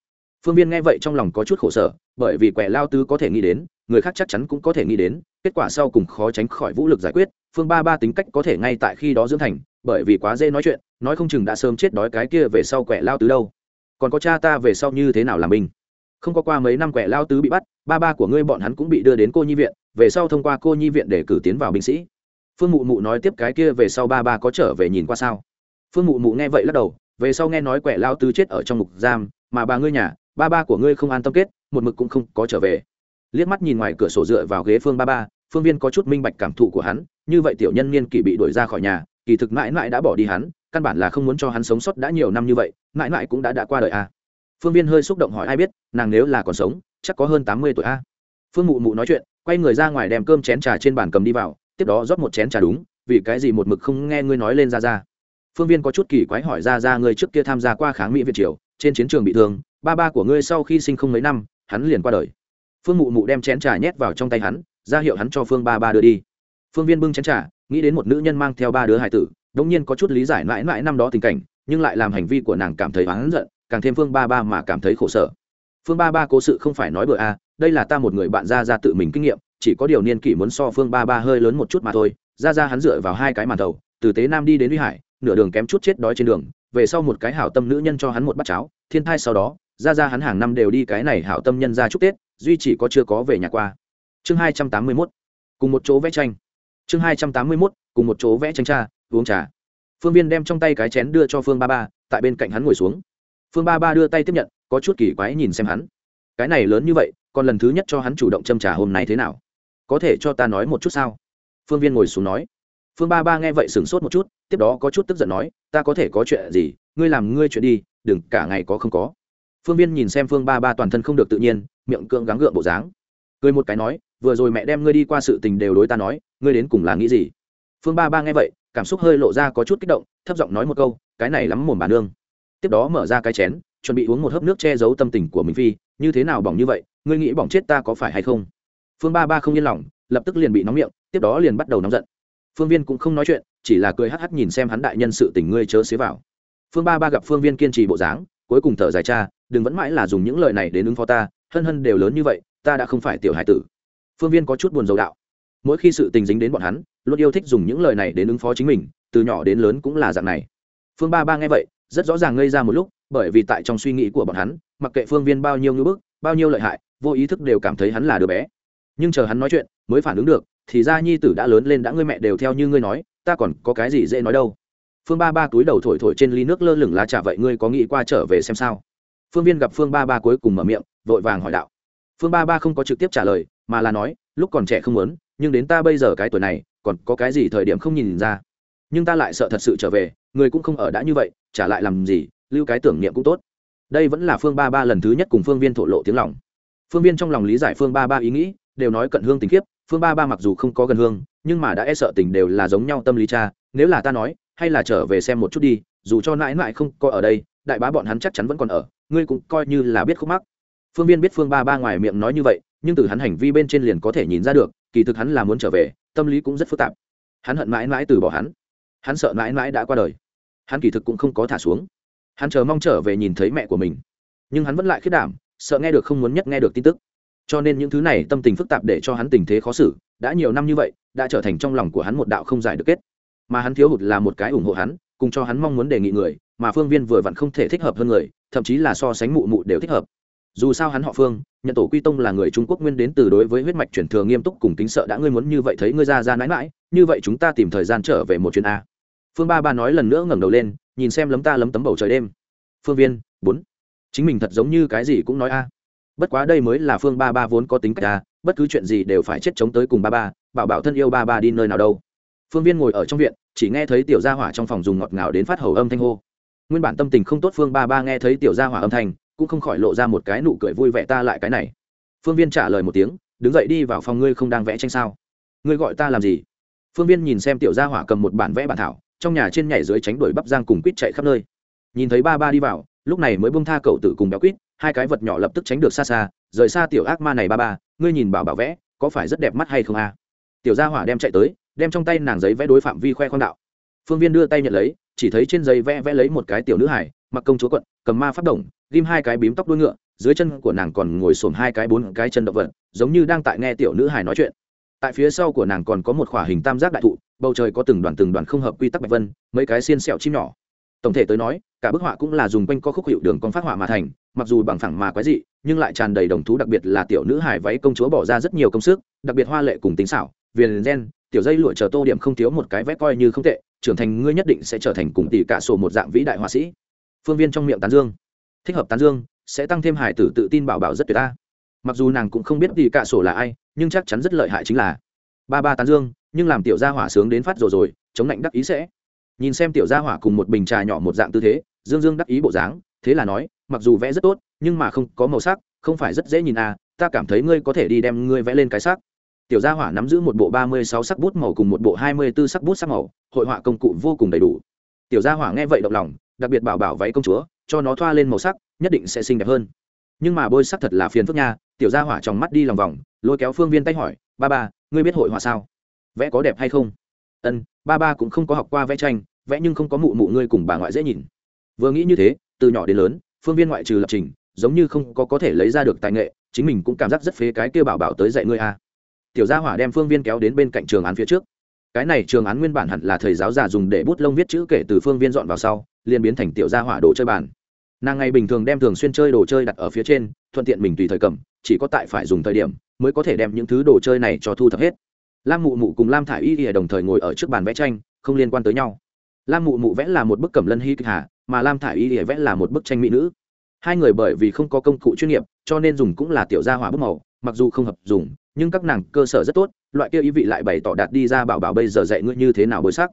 Phương viên nghe vậy trong lòng có chút khổ sở, bởi vì quẻ lao tứ có thể nghĩ đến, người khác chắc chắn cũng có thể nghĩ đến, kết quả sau cùng khó tránh khỏi vũ lực giải quyết, phương ba ba tính cách có thể ngay tại khi đó dưỡng thành, bởi vì quá dễ nói chuyện, nói không chừng đã sớm chết đói cái kia về sau quẻ lao tứ đâu. Còn có cha ta về sau như thế nào làm mình? Không có qua mấy năm quẻ lao tứ bị bắt, ba ba của ngươi bọn hắn cũng bị đưa đến cô nhi viện, về sau thông qua cô nhi viện để cử tiến vào binh sĩ phương mụ mụ nói tiếp cái kia về sau ba ba có trở về nhìn qua sao phương mụ mụ nghe vậy lắc đầu, về sau nghe nói quẻ lao tứ chết ở trong ngục giam, mà bà ngươi nhà, ba ba của ngươi không an tâm kết, một mực cũng không có trở về liếc mắt nhìn ngoài cửa sổ dựa vào ghế phương ba ba, phương viên có chút minh bạch cảm thụ của hắn, như vậy tiểu nhân niên kỷ bị đuổi ra khỏi nhà, kỳ thực mãi mãi đã bỏ đi hắn, căn bản là không muốn cho hắn sống sót đã nhiều năm như vậy, mãi mãi cũng đã đã qua đời a à. phương viên hơi xúc động hỏi ai biết, nàng nếu là còn sống, chắc có hơn tám mươi tuổi a à. phương mụ mụ nói chuyện, quay người ra ngoài đem cơm chén trà trên bàn cầm đi vào tiếp đó rót một chén trà đúng vì cái gì một mực không nghe ngươi nói lên ra ra phương viên có chút kỳ quái hỏi ra ra ngươi trước kia tham gia qua kháng mỹ việt triều trên chiến trường bị thương ba ba của ngươi sau khi sinh không mấy năm hắn liền qua đời. Phương mụ mụ đem chén trà nhét vào trong tay hắn ra hiệu hắn cho phương ba ba đưa đi. Phương viên bưng chén trà nghĩ đến một nữ nhân mang theo ba đứa hải tử đống nhiên có chút lý giải mãi mãi năm đó tình cảnh nhưng lại làm hành vi của nàng cảm thấy oán giận càng thêm phương ba ba mà cảm thấy khổ sở. Phương ba ba cố sự không phải nói bừa a à, đây là ta một người bạn ra ra tự mình kinh nghiệm chỉ có điều niên kỷ muốn so phương ba ba hơi lớn một chút mà thôi. Ra ra hắn dựa vào hai cái màn đầu từ tế nam đi đến uy hải, nửa đường kém chút chết đói trên đường, về sau một cái hảo tâm nữ nhân cho hắn một bát cháo, thiên thai sau đó, ra ra hắn hàng năm đều đi cái này hảo tâm nhân ra chúc tết, duy chỉ có chưa có về nhà qua. Chương hai trăm tám mươi mốt, cùng một chỗ vẽ tranh. Chương hai trăm tám mươi mốt, cùng một chỗ vẽ tranh cha, uống trà. Phương viên đem trong tay cái chén đưa cho phương ba ba, tại bên cạnh hắn ngồi xuống. Phương ba ba đưa tay tiếp nhận, có chút kỳ quái nhìn xem hắn. Cái này lớn như vậy, còn lần thứ nhất cho hắn chủ động châm trà hôm nay thế nào? Có thể cho ta nói một chút sao? Phương viên ngồi xuống nói. Phương ba ba nghe vậy sửng sốt một chút, tiếp đó có chút tức giận nói, ta có thể có chuyện gì? Ngươi làm ngươi chuyện đi, đừng, cả ngày có không có. Phương viên nhìn xem phương ba ba toàn thân không được tự nhiên, miệng cưỡng gắng gượng bộ dáng. Cười một cái nói, vừa rồi mẹ đem ngươi đi qua sự tình đều đối ta nói, ngươi đến cùng là nghĩ gì? Phương ba ba nghe vậy, cảm xúc hơi lộ ra có chút kích động, thấp giọng nói một câu, cái này lắm mồm bà nương. Tiếp đó mở ra cái chén, chuẩn bị uống một hớp nước che giấu tâm tình của mình phi, như thế nào bỏng như vậy, ngươi nghĩ bỏng chết ta có phải hay không? Phương ba ba không yên lòng, lập tức liền bị nóng miệng, tiếp đó liền bắt đầu nóng giận. Phương viên cũng không nói chuyện, chỉ là cười hắc hắc nhìn xem hắn đại nhân sự tình ngươi chớ xế vào. Phương ba ba gặp phương viên kiên trì bộ dáng, cuối cùng thở dài cha, đừng vẫn mãi là dùng những lời này đến ứng phó ta, hân hân đều lớn như vậy, ta đã không phải tiểu hải tử. Phương viên có chút buồn dầu đạo. Mỗi khi sự tình dính đến bọn hắn, luôn yêu thích dùng những lời này đến ứng phó chính mình, từ nhỏ đến lớn cũng là dạng này. Phương ba ba nghe vậy, rất rõ ràng ngây ra một lúc, bởi vì tại trong suy nghĩ của bọn hắn, mặc kệ phương viên bao nhiêu ngưỡng bức, bao nhiêu lợi hại, vô ý thức đều cảm thấy hắn là đứa bé nhưng chờ hắn nói chuyện, mới phản ứng được, thì ra nhi tử đã lớn lên đã ngươi mẹ đều theo như ngươi nói, ta còn có cái gì dễ nói đâu. Phương ba ba túi đầu thổi thổi trên ly nước lơ lửng lá trà vậy ngươi có nghĩ qua trở về xem sao? Phương viên gặp phương ba ba cuối cùng mở miệng, vội vàng hỏi đạo. Phương ba ba không có trực tiếp trả lời, mà là nói, lúc còn trẻ không muốn, nhưng đến ta bây giờ cái tuổi này, còn có cái gì thời điểm không nhìn ra. Nhưng ta lại sợ thật sự trở về, người cũng không ở đã như vậy, trả lại làm gì, lưu cái tưởng niệm cũng tốt. Đây vẫn là phương ba ba lần thứ nhất cùng phương viên thổ lộ tiếng lòng. Phương viên trong lòng lý giải phương ba ba ý nghĩ đều nói cận hương tình kiếp phương ba ba mặc dù không có gần hương, nhưng mà đã e sợ tình đều là giống nhau tâm lý cha, nếu là ta nói, hay là trở về xem một chút đi, dù cho mãi mãi không có ở đây, đại bá bọn hắn chắc chắn vẫn còn ở, ngươi cũng coi như là biết khúc mắc. Phương viên biết phương ba ba ngoài miệng nói như vậy, nhưng từ hắn hành vi bên trên liền có thể nhìn ra được, kỳ thực hắn là muốn trở về, tâm lý cũng rất phức tạp. Hắn hận mãi mãi từ bỏ hắn. Hắn sợ mãi mãi đã qua đời. Hắn kỳ thực cũng không có thả xuống. Hắn chờ mong trở về nhìn thấy mẹ của mình. Nhưng hắn vẫn lại khiết đảm, sợ nghe được không muốn nhất nghe được tin tức cho nên những thứ này tâm tình phức tạp để cho hắn tình thế khó xử, đã nhiều năm như vậy, đã trở thành trong lòng của hắn một đạo không giải được kết. Mà hắn thiếu hụt là một cái ủng hộ hắn, cùng cho hắn mong muốn đề nghị người, mà phương viên vừa vặn không thể thích hợp hơn người, thậm chí là so sánh mụ mụ đều thích hợp. Dù sao hắn họ phương, nhận tổ quy tông là người trung quốc nguyên đến từ đối với huyết mạch chuyển thừa nghiêm túc cùng kính sợ đã ngươi muốn như vậy thấy ngươi ra ra mãi mãi, như vậy chúng ta tìm thời gian trở về một chuyến a. Phương ba ba nói lần nữa ngẩng đầu lên, nhìn xem lấm ta lấm tấm bầu trời đêm. Phương viên, bốn. Chính mình thật giống như cái gì cũng nói a bất quá đây mới là phương ba ba vốn có tính cách ta, bất cứ chuyện gì đều phải chết chống tới cùng ba ba, bảo bảo thân yêu ba ba đi nơi nào đâu. Phương viên ngồi ở trong viện, chỉ nghe thấy tiểu gia hỏa trong phòng dùng ngọt ngào đến phát hầu âm thanh hô. Nguyên bản tâm tình không tốt phương ba ba nghe thấy tiểu gia hỏa âm thanh, cũng không khỏi lộ ra một cái nụ cười vui vẻ ta lại cái này. Phương viên trả lời một tiếng, đứng dậy đi vào phòng ngươi không đang vẽ tranh sao? Ngươi gọi ta làm gì? Phương viên nhìn xem tiểu gia hỏa cầm một bản vẽ bản thảo, trong nhà trên nhảy dưới tránh đuổi bắp giang cùng quýt chạy khắp nơi. Nhìn thấy ba ba đi vào, lúc này mới bông tha cậu tự cùng béo quýt hai cái vật nhỏ lập tức tránh được xa xa, rời xa tiểu ác ma này ba ba, ngươi nhìn bảo bảo vẽ, có phải rất đẹp mắt hay không a? Tiểu gia hỏa đem chạy tới, đem trong tay nàng giấy vẽ đối phạm vi khoe khoang đạo. Phương viên đưa tay nhận lấy, chỉ thấy trên giấy vẽ vẽ lấy một cái tiểu nữ hải mặc công chúa quận, cầm ma phát động ghim hai cái bím tóc đuôi ngựa, dưới chân của nàng còn ngồi xổm hai cái bốn cái chân động vật, giống như đang tại nghe tiểu nữ hải nói chuyện. Tại phía sau của nàng còn có một khỏa hình tam giác đại thụ, bầu trời có từng đoàn từng đoàn không hợp quy tắc bạch vân, mấy cái xiên sẹo chim nhỏ tổng thể tới nói, cả bức họa cũng là dùng quanh co khúc hiệu đường con phát họa mà thành, mặc dù bằng phẳng mà quái dị, nhưng lại tràn đầy đồng thú, đặc biệt là tiểu nữ hải váy công chúa bỏ ra rất nhiều công sức, đặc biệt hoa lệ cùng tính xảo, viền gen, tiểu dây lụa chờ tô điểm không thiếu một cái vẽ coi như không tệ, trưởng thành ngươi nhất định sẽ trở thành cùng tỷ cả sổ một dạng vĩ đại họa sĩ. Phương viên trong miệng tán dương. Thích hợp tán dương, sẽ tăng thêm hải tử tự tin bảo bảo rất tuyệt ta. Mặc dù nàng cũng không biết tỷ cả sổ là ai, nhưng chắc chắn rất lợi hại chính là ba ba tán dương, nhưng làm tiểu gia hỏa sướng đến phát rồi rồi, chống lạnh đắc ý sẽ nhìn xem tiểu gia hỏa cùng một bình trà nhỏ một dạng tư thế, dương dương đắc ý bộ dáng, thế là nói, mặc dù vẽ rất tốt, nhưng mà không có màu sắc, không phải rất dễ nhìn à ta cảm thấy ngươi có thể đi đem ngươi vẽ lên cái sắc. Tiểu gia hỏa nắm giữ một bộ ba mươi sáu sắc bút màu cùng một bộ hai mươi 24 sắc bút sắc màu, hội họa công cụ vô cùng đầy đủ. Tiểu gia hỏa nghe vậy động lòng, đặc biệt bảo bảo váy công chúa, cho nó thoa lên màu sắc, nhất định sẽ xinh đẹp hơn. Nhưng mà bôi sắc thật là phiền phức nha, tiểu gia hỏa trong mắt đi lòng vòng, lôi kéo phương viên tay hỏi, ba ba, ngươi biết hội họa sao? Vẽ có đẹp hay không? Ân, ba ba cũng không có học qua vẽ tranh, vẽ nhưng không có mụ mụ ngươi cùng bà ngoại dễ nhìn. Vừa nghĩ như thế, từ nhỏ đến lớn, phương viên ngoại trừ lập trình, giống như không có có thể lấy ra được tài nghệ, chính mình cũng cảm giác rất phế cái kia bảo bảo tới dạy ngươi a. À. tiểu gia hỏa đem phương viên kéo đến bên cạnh trường án phía trước. Cái này trường án nguyên bản hẳn là thầy giáo già dùng để bút lông viết chữ kể từ phương viên dọn vào sau, liền biến thành tiểu gia hỏa đồ chơi bàn. Nàng ngày bình thường đem thường xuyên chơi đồ chơi đặt ở phía trên, thuận tiện mình tùy thời cầm, chỉ có tại phải dùng thời điểm, mới có thể đem những thứ đồ chơi này cho thu thập hết lam mụ mụ cùng lam thả i y ỉa đồng thời ngồi ở trước bàn vẽ tranh, không liên quan tới nhau. Lam mụ mụ vẽ là một bức cẩm lân hy kịch hà, mà lam thả i y ỉa vẽ là một bức tranh mỹ nữ. Hai người bởi vì không có công cụ chuyên nghiệp, cho nên dùng cũng là tiểu gia hỏa bức màu, mặc dù không hợp dùng, nhưng các nàng cơ sở rất tốt, loại kia ý vị lại bày tỏ đạt đi ra bảo bảo bây giờ dạy ngươi như thế nào bôi sắc.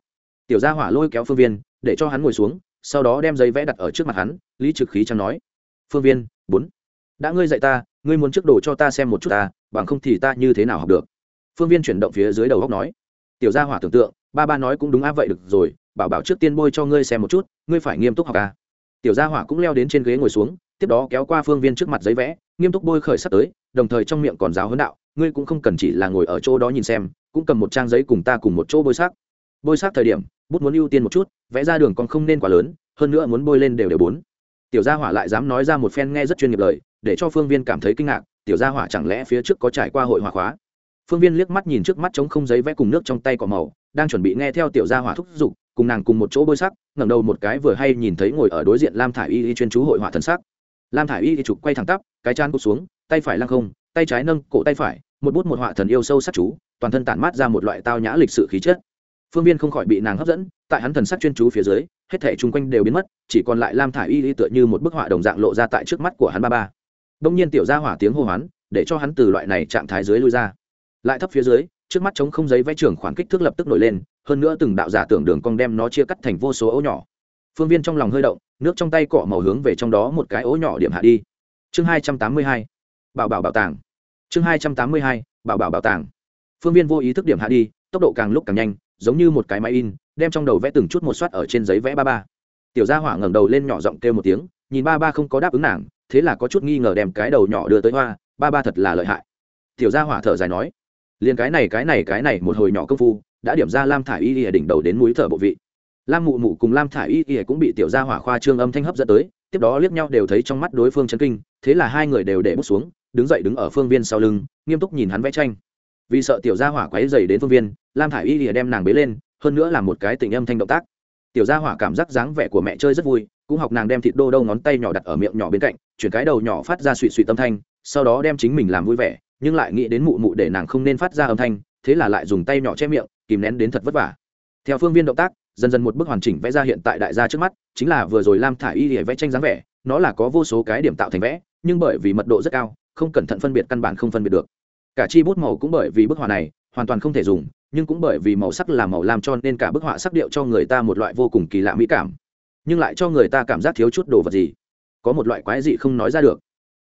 Tiểu gia hỏa lôi kéo phương viên, để cho hắn ngồi xuống, sau đó đem giấy vẽ đặt ở trước mặt hắn, lý trực khí chẳng nói, phương viên, bốn, đã ngươi dạy ta, ngươi muốn trước đồ cho ta xem một chút ta, bằng không thì ta như thế nào học được? Phương viên chuyển động phía dưới đầu góc nói, tiểu gia hỏa tưởng tượng, ba ba nói cũng đúng á, vậy được rồi, bảo bảo trước tiên bôi cho ngươi xem một chút, ngươi phải nghiêm túc học à. tiểu gia hỏa cũng leo đến trên ghế ngồi xuống, tiếp đó kéo qua phương viên trước mặt giấy vẽ, nghiêm túc bôi khởi sắp tới, đồng thời trong miệng còn giáo huấn đạo, ngươi cũng không cần chỉ là ngồi ở chỗ đó nhìn xem, cũng cầm một trang giấy cùng ta cùng một chỗ bôi sắc bôi sắc thời điểm, bút muốn ưu tiên một chút, vẽ ra đường còn không nên quá lớn, hơn nữa muốn bôi lên đều đều bốn. Tiểu gia hỏa lại dám nói ra một phen nghe rất chuyên nghiệp lời, để cho phương viên cảm thấy kinh ngạc, tiểu gia hỏa chẳng lẽ phía trước có trải qua hội họa khóa? Phương viên liếc mắt nhìn trước mắt chống không giấy vẽ cùng nước trong tay cỏ màu, đang chuẩn bị nghe theo tiểu gia hỏa thúc giục, cùng nàng cùng một chỗ bôi sắc, ngẩng đầu một cái vừa hay nhìn thấy ngồi ở đối diện lam thả i y y chuyên chú hội họa thần sắc. Lam thả i y y trục quay thẳng tắp, cái chán cụt xuống, tay phải lăng không, tay trái nâng cổ tay phải, một bút một họa thần yêu sâu sắc chú, toàn thân tản mát ra một loại tao nhã lịch sự khí chất. Phương viên không khỏi bị nàng hấp dẫn, tại hắn thần sắc chuyên chú phía dưới, hết thể chung quanh đều biến mất, chỉ còn lại lam thả i y y tựa như một bức họa đồng dạng lộ ra tại trước mắt của hắn ba ba. Đông nhiên tiểu gia hỏa tiếng hô hoán, để cho hắn từ loại này trạng thái dưới lui ra lại thấp phía dưới, trước mắt chống không giấy vẽ trưởng khoảng kích thước lập tức nổi lên, hơn nữa từng đạo giả tưởng đường cong đem nó chia cắt thành vô số ố nhỏ. Phương viên trong lòng hơi động, nước trong tay cọ màu hướng về trong đó một cái ố nhỏ điểm hạ đi. Chương hai trăm tám mươi hai, bảo bảo bảo tàng. Chương hai trăm tám mươi hai, bảo bảo bảo tàng. Phương viên vô ý thức điểm hạ đi, tốc độ càng lúc càng nhanh, giống như một cái máy in, đem trong đầu vẽ từng chút một soát ở trên giấy vẽ ba ba. Tiểu gia hỏa ngẩng đầu lên nhỏ giọng kêu một tiếng, nhìn ba ba không có đáp ứng nàng, thế là có chút nghi ngờ đem cái đầu nhỏ đưa tới hoa, ba ba thật là lợi hại. Tiểu gia hỏa thở dài nói liền cái này cái này cái này một hồi nhỏ công phu, đã điểm ra lam thả i y ỉa đỉnh đầu đến núi thở bộ vị. Lam mụ mụ cùng lam thả i y ỉa cũng bị tiểu gia hỏa khoa trương âm thanh hấp dẫn tới, tiếp đó liếc nhau đều thấy trong mắt đối phương chấn kinh, thế là hai người đều để bút xuống, đứng dậy đứng ở phương viên sau lưng, nghiêm túc nhìn hắn vẽ tranh. Vì sợ tiểu gia hỏa quáy dày đến phương viên, lam thả i y ỉa đem nàng bế lên, hơn nữa là một cái tình âm thanh động tác. Tiểu gia hỏa cảm giác dáng vẻ của mẹ chơi rất vui, cũng học nàng đem thịt đô đâu ngón tay nhỏ đặt ở miệng nhỏ bên cạnh, chuyển cái đầu nhỏ phát ra suy suy tâm thanh, sau đó đem chính mình làm vui vẻ nhưng lại nghĩ đến mụ mụ để nàng không nên phát ra âm thanh, thế là lại dùng tay nhỏ che miệng, kìm nén đến thật vất vả. Theo phương viên động tác, dần dần một bức hoàn chỉnh vẽ ra hiện tại đại gia trước mắt, chính là vừa rồi lam thả y để vẽ tranh dáng vẻ, nó là có vô số cái điểm tạo thành vẽ, nhưng bởi vì mật độ rất cao, không cẩn thận phân biệt căn bản không phân biệt được. Cả chi bút màu cũng bởi vì bức họa này, hoàn toàn không thể dùng, nhưng cũng bởi vì màu sắc là màu lam cho nên cả bức họa sắc điệu cho người ta một loại vô cùng kỳ lạ mỹ cảm. Nhưng lại cho người ta cảm giác thiếu chút đồ vật gì. Có một loại quái dị không nói ra được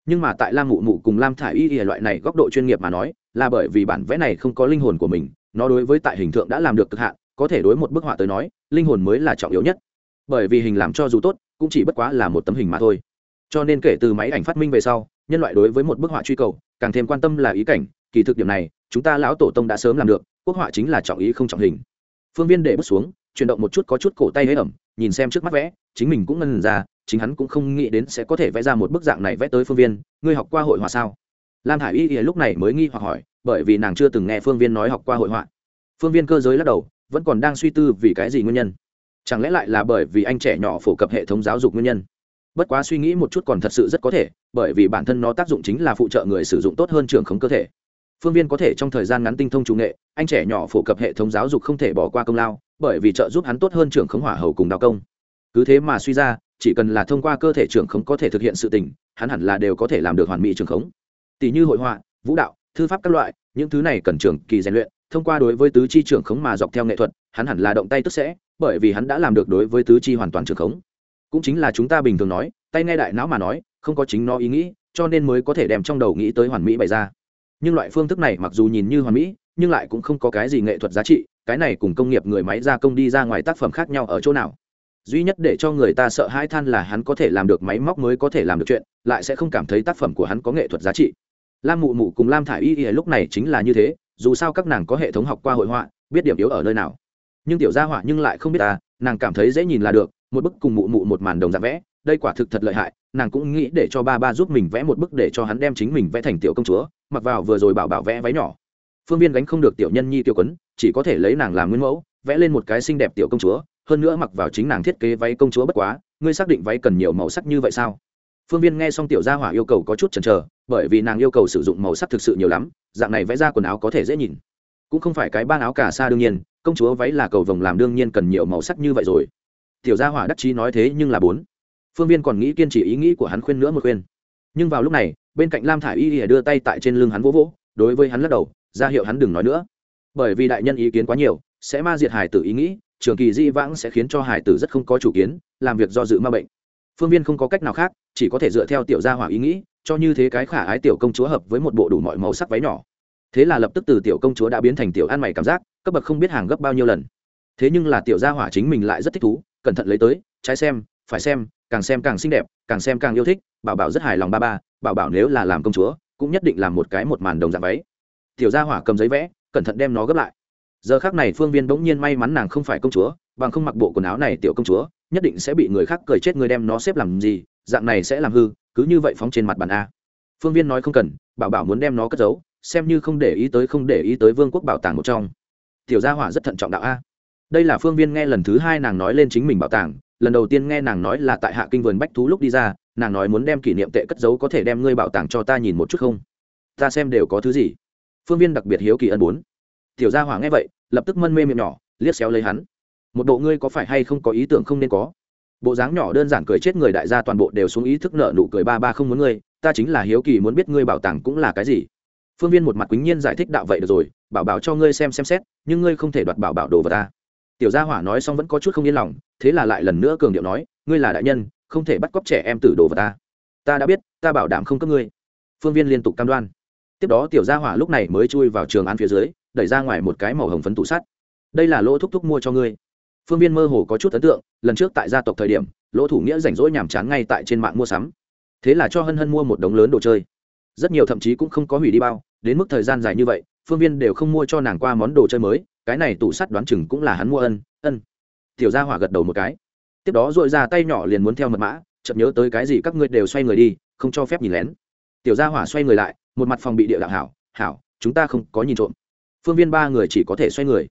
nhưng mà tại lam mụ mụ cùng lam thả y ỉa loại này góc độ chuyên nghiệp mà nói, là bởi vì bản vẽ này không có linh hồn của mình, nó đối với tại hình tượng đã làm được cực hạn, có thể đối một bức họa tới nói, linh hồn mới là trọng yếu nhất. Bởi vì hình làm cho dù tốt, cũng chỉ bất quá là một tấm hình mà thôi. Cho nên kể từ máy ảnh phát minh về sau, nhân loại đối với một bức họa truy cầu, càng thêm quan tâm là ý cảnh. Kỳ thực điểm này, chúng ta lão tổ tông đã sớm làm được, quốc họa chính là trọng ý không trọng hình. Phương viên để bước xuống, chuyển động một chút có chút cổ tay hế ẩm, nhìn xem trước mắt vẽ, chính mình cũng ngân ra chính hắn cũng không nghĩ đến sẽ có thể vẽ ra một bức dạng này vẽ tới phương viên. Ngươi học qua hội họa sao? Lam hải y lúc này mới nghi hoặc hỏi, bởi vì nàng chưa từng nghe phương viên nói học qua hội họa. Phương viên cơ giới lắc đầu, vẫn còn đang suy tư vì cái gì nguyên nhân. Chẳng lẽ lại là bởi vì anh trẻ nhỏ phổ cập hệ thống giáo dục nguyên nhân? Bất quá suy nghĩ một chút còn thật sự rất có thể, bởi vì bản thân nó tác dụng chính là phụ trợ người sử dụng tốt hơn trường khống cơ thể. Phương viên có thể trong thời gian ngắn tinh thông chủ nghệ, anh trẻ nhỏ phổ cập hệ thống giáo dục không thể bỏ qua công lao, bởi vì trợ giúp hắn tốt hơn trường khống hỏa hầu cùng đào công. Cứ thế mà suy ra chỉ cần là thông qua cơ thể trưởng khống có thể thực hiện sự tình, hắn hẳn là đều có thể làm được hoàn mỹ trưởng khống. Tỷ như hội họa, vũ đạo, thư pháp các loại, những thứ này cần trường kỳ rèn luyện, thông qua đối với tứ chi trưởng khống mà dọc theo nghệ thuật, hắn hẳn là động tay tức sẽ, bởi vì hắn đã làm được đối với tứ chi hoàn toàn trưởng khống. Cũng chính là chúng ta bình thường nói, tay nghe đại não mà nói, không có chính nó ý nghĩ, cho nên mới có thể đem trong đầu nghĩ tới hoàn mỹ bày ra. Nhưng loại phương thức này mặc dù nhìn như hoàn mỹ, nhưng lại cũng không có cái gì nghệ thuật giá trị, cái này cùng công nghiệp người máy gia công đi ra ngoài tác phẩm khác nhau ở chỗ nào duy nhất để cho người ta sợ hãi than là hắn có thể làm được máy móc mới có thể làm được chuyện, lại sẽ không cảm thấy tác phẩm của hắn có nghệ thuật giá trị. Lam mụ mụ cùng lam thả i y y lúc này chính là như thế, dù sao các nàng có hệ thống học qua hội họa, biết điểm yếu ở nơi nào. Nhưng tiểu gia họa nhưng lại không biết ta nàng cảm thấy dễ nhìn là được, một bức cùng mụ mụ một màn đồng dạng vẽ, đây quả thực thật lợi hại, nàng cũng nghĩ để cho ba ba giúp mình vẽ một bức để cho hắn đem chính mình vẽ thành tiểu công chúa, mặc vào vừa rồi bảo bảo vẽ váy nhỏ. Phương viên gánh không được tiểu nhân nhi tiêu quấn, chỉ có thể lấy nàng làm nguyên mẫu, vẽ lên một cái xinh đẹp tiểu công chúa hơn nữa mặc vào chính nàng thiết kế váy công chúa bất quá, ngươi xác định váy cần nhiều màu sắc như vậy sao? Phương viên nghe xong tiểu gia hỏa yêu cầu có chút chần chờ, bởi vì nàng yêu cầu sử dụng màu sắc thực sự nhiều lắm, dạng này vẽ ra quần áo có thể dễ nhìn. Cũng không phải cái ban áo cả xa đương nhiên, công chúa váy là cầu vồng làm đương nhiên cần nhiều màu sắc như vậy rồi. Tiểu gia hỏa đắc chí nói thế nhưng là bốn. Phương viên còn nghĩ kiên trì ý nghĩ của hắn khuyên nữa một khuyên. Nhưng vào lúc này, bên cạnh lam thả i y ỉa đưa tay tại trên lưng hắn vỗ vỗ, đối với hắn lắc đầu, ra hiệu hắn đừng nói nữa. Bởi vì đại nhân ý kiến quá nhiều, sẽ ma diệt hải tử ý nghĩ trường kỳ di vãng sẽ khiến cho hải tử rất không có chủ kiến, làm việc do dự ma bệnh. Phương viên không có cách nào khác, chỉ có thể dựa theo tiểu gia hỏa ý nghĩ, cho như thế cái khả ái tiểu công chúa hợp với một bộ đủ mọi màu sắc váy nhỏ. Thế là lập tức từ tiểu công chúa đã biến thành tiểu ăn mày cảm giác, cấp bậc không biết hàng gấp bao nhiêu lần. Thế nhưng là tiểu gia hỏa chính mình lại rất thích thú, cẩn thận lấy tới, trái xem, phải xem, càng xem càng xinh đẹp, càng xem càng yêu thích, bảo bảo rất hài lòng ba ba, bảo bảo nếu là làm công chúa, cũng nhất định làm một cái một màn đồng dạng váy. Tiểu gia hỏa cầm giấy vẽ, cẩn thận đem nó gấp lại giờ khác này phương viên bỗng nhiên may mắn nàng không phải công chúa, bằng không mặc bộ quần áo này tiểu công chúa, nhất định sẽ bị người khác cười chết người đem nó xếp làm gì, dạng này sẽ làm hư, cứ như vậy phóng trên mặt bàn a. Phương viên nói không cần, bảo bảo muốn đem nó cất giấu, xem như không để ý tới không để ý tới vương quốc bảo tàng một trong. Tiểu gia hỏa rất thận trọng đạo a. Đây là phương viên nghe lần thứ hai nàng nói lên chính mình bảo tàng, lần đầu tiên nghe nàng nói là tại hạ kinh vườn bách thú lúc đi ra, nàng nói muốn đem kỷ niệm tệ cất giấu có thể đem ngươi bảo tàng cho ta nhìn một chút không? Ta xem đều có thứ gì. Phương viên đặc biệt hiếu kỳ ân bốn tiểu gia hỏa nghe vậy, lập tức mân mê miệng nhỏ, liếc xéo lấy hắn. Một bộ ngươi có phải hay không có ý tưởng không nên có? Bộ dáng nhỏ đơn giản cười chết người đại gia toàn bộ đều xuống ý thức nợ nụ cười ba ba không muốn ngươi, ta chính là hiếu kỳ muốn biết ngươi bảo tàng cũng là cái gì. Phương viên một mặt quýnh nhiên giải thích đạo vậy được rồi, bảo bảo cho ngươi xem xem xét, nhưng ngươi không thể đoạt bảo bảo đồ vào ta. Tiểu gia hỏa nói xong vẫn có chút không yên lòng, thế là lại lần nữa cường điệu nói, ngươi là đại nhân, không thể bắt cóc trẻ em tử đồ vào ta. Ta đã biết, ta bảo đảm không cấp ngươi. Phương viên liên tục cam đoan. Tiếp đó tiểu gia hỏa lúc này mới chui vào trường ăn phía dưới đẩy ra ngoài một cái màu hồng phấn tủ sắt. Đây là lỗ thúc thúc mua cho ngươi. Phương viên mơ hồ có chút ấn tượng, lần trước tại gia tộc thời điểm, lỗ thủ nghĩa rảnh rỗi nhàm chán ngay tại trên mạng mua sắm. Thế là cho hân hân mua một đống lớn đồ chơi. Rất nhiều thậm chí cũng không có hủy đi bao, đến mức thời gian dài như vậy, phương viên đều không mua cho nàng qua món đồ chơi mới, cái này tủ sắt đoán chừng cũng là hắn mua ân ân. Tiểu gia hỏa gật đầu một cái. Tiếp đó dội ra tay nhỏ liền muốn theo mật mã chậm nhớ tới cái gì các ngươi đều xoay người đi, không cho phép nhìn lén. Tiểu gia hỏa xoay người lại, một mặt phòng bị địa đạo hảo hảo, chúng ta không có nhìn trộm phương viên ba người chỉ có thể xoay người.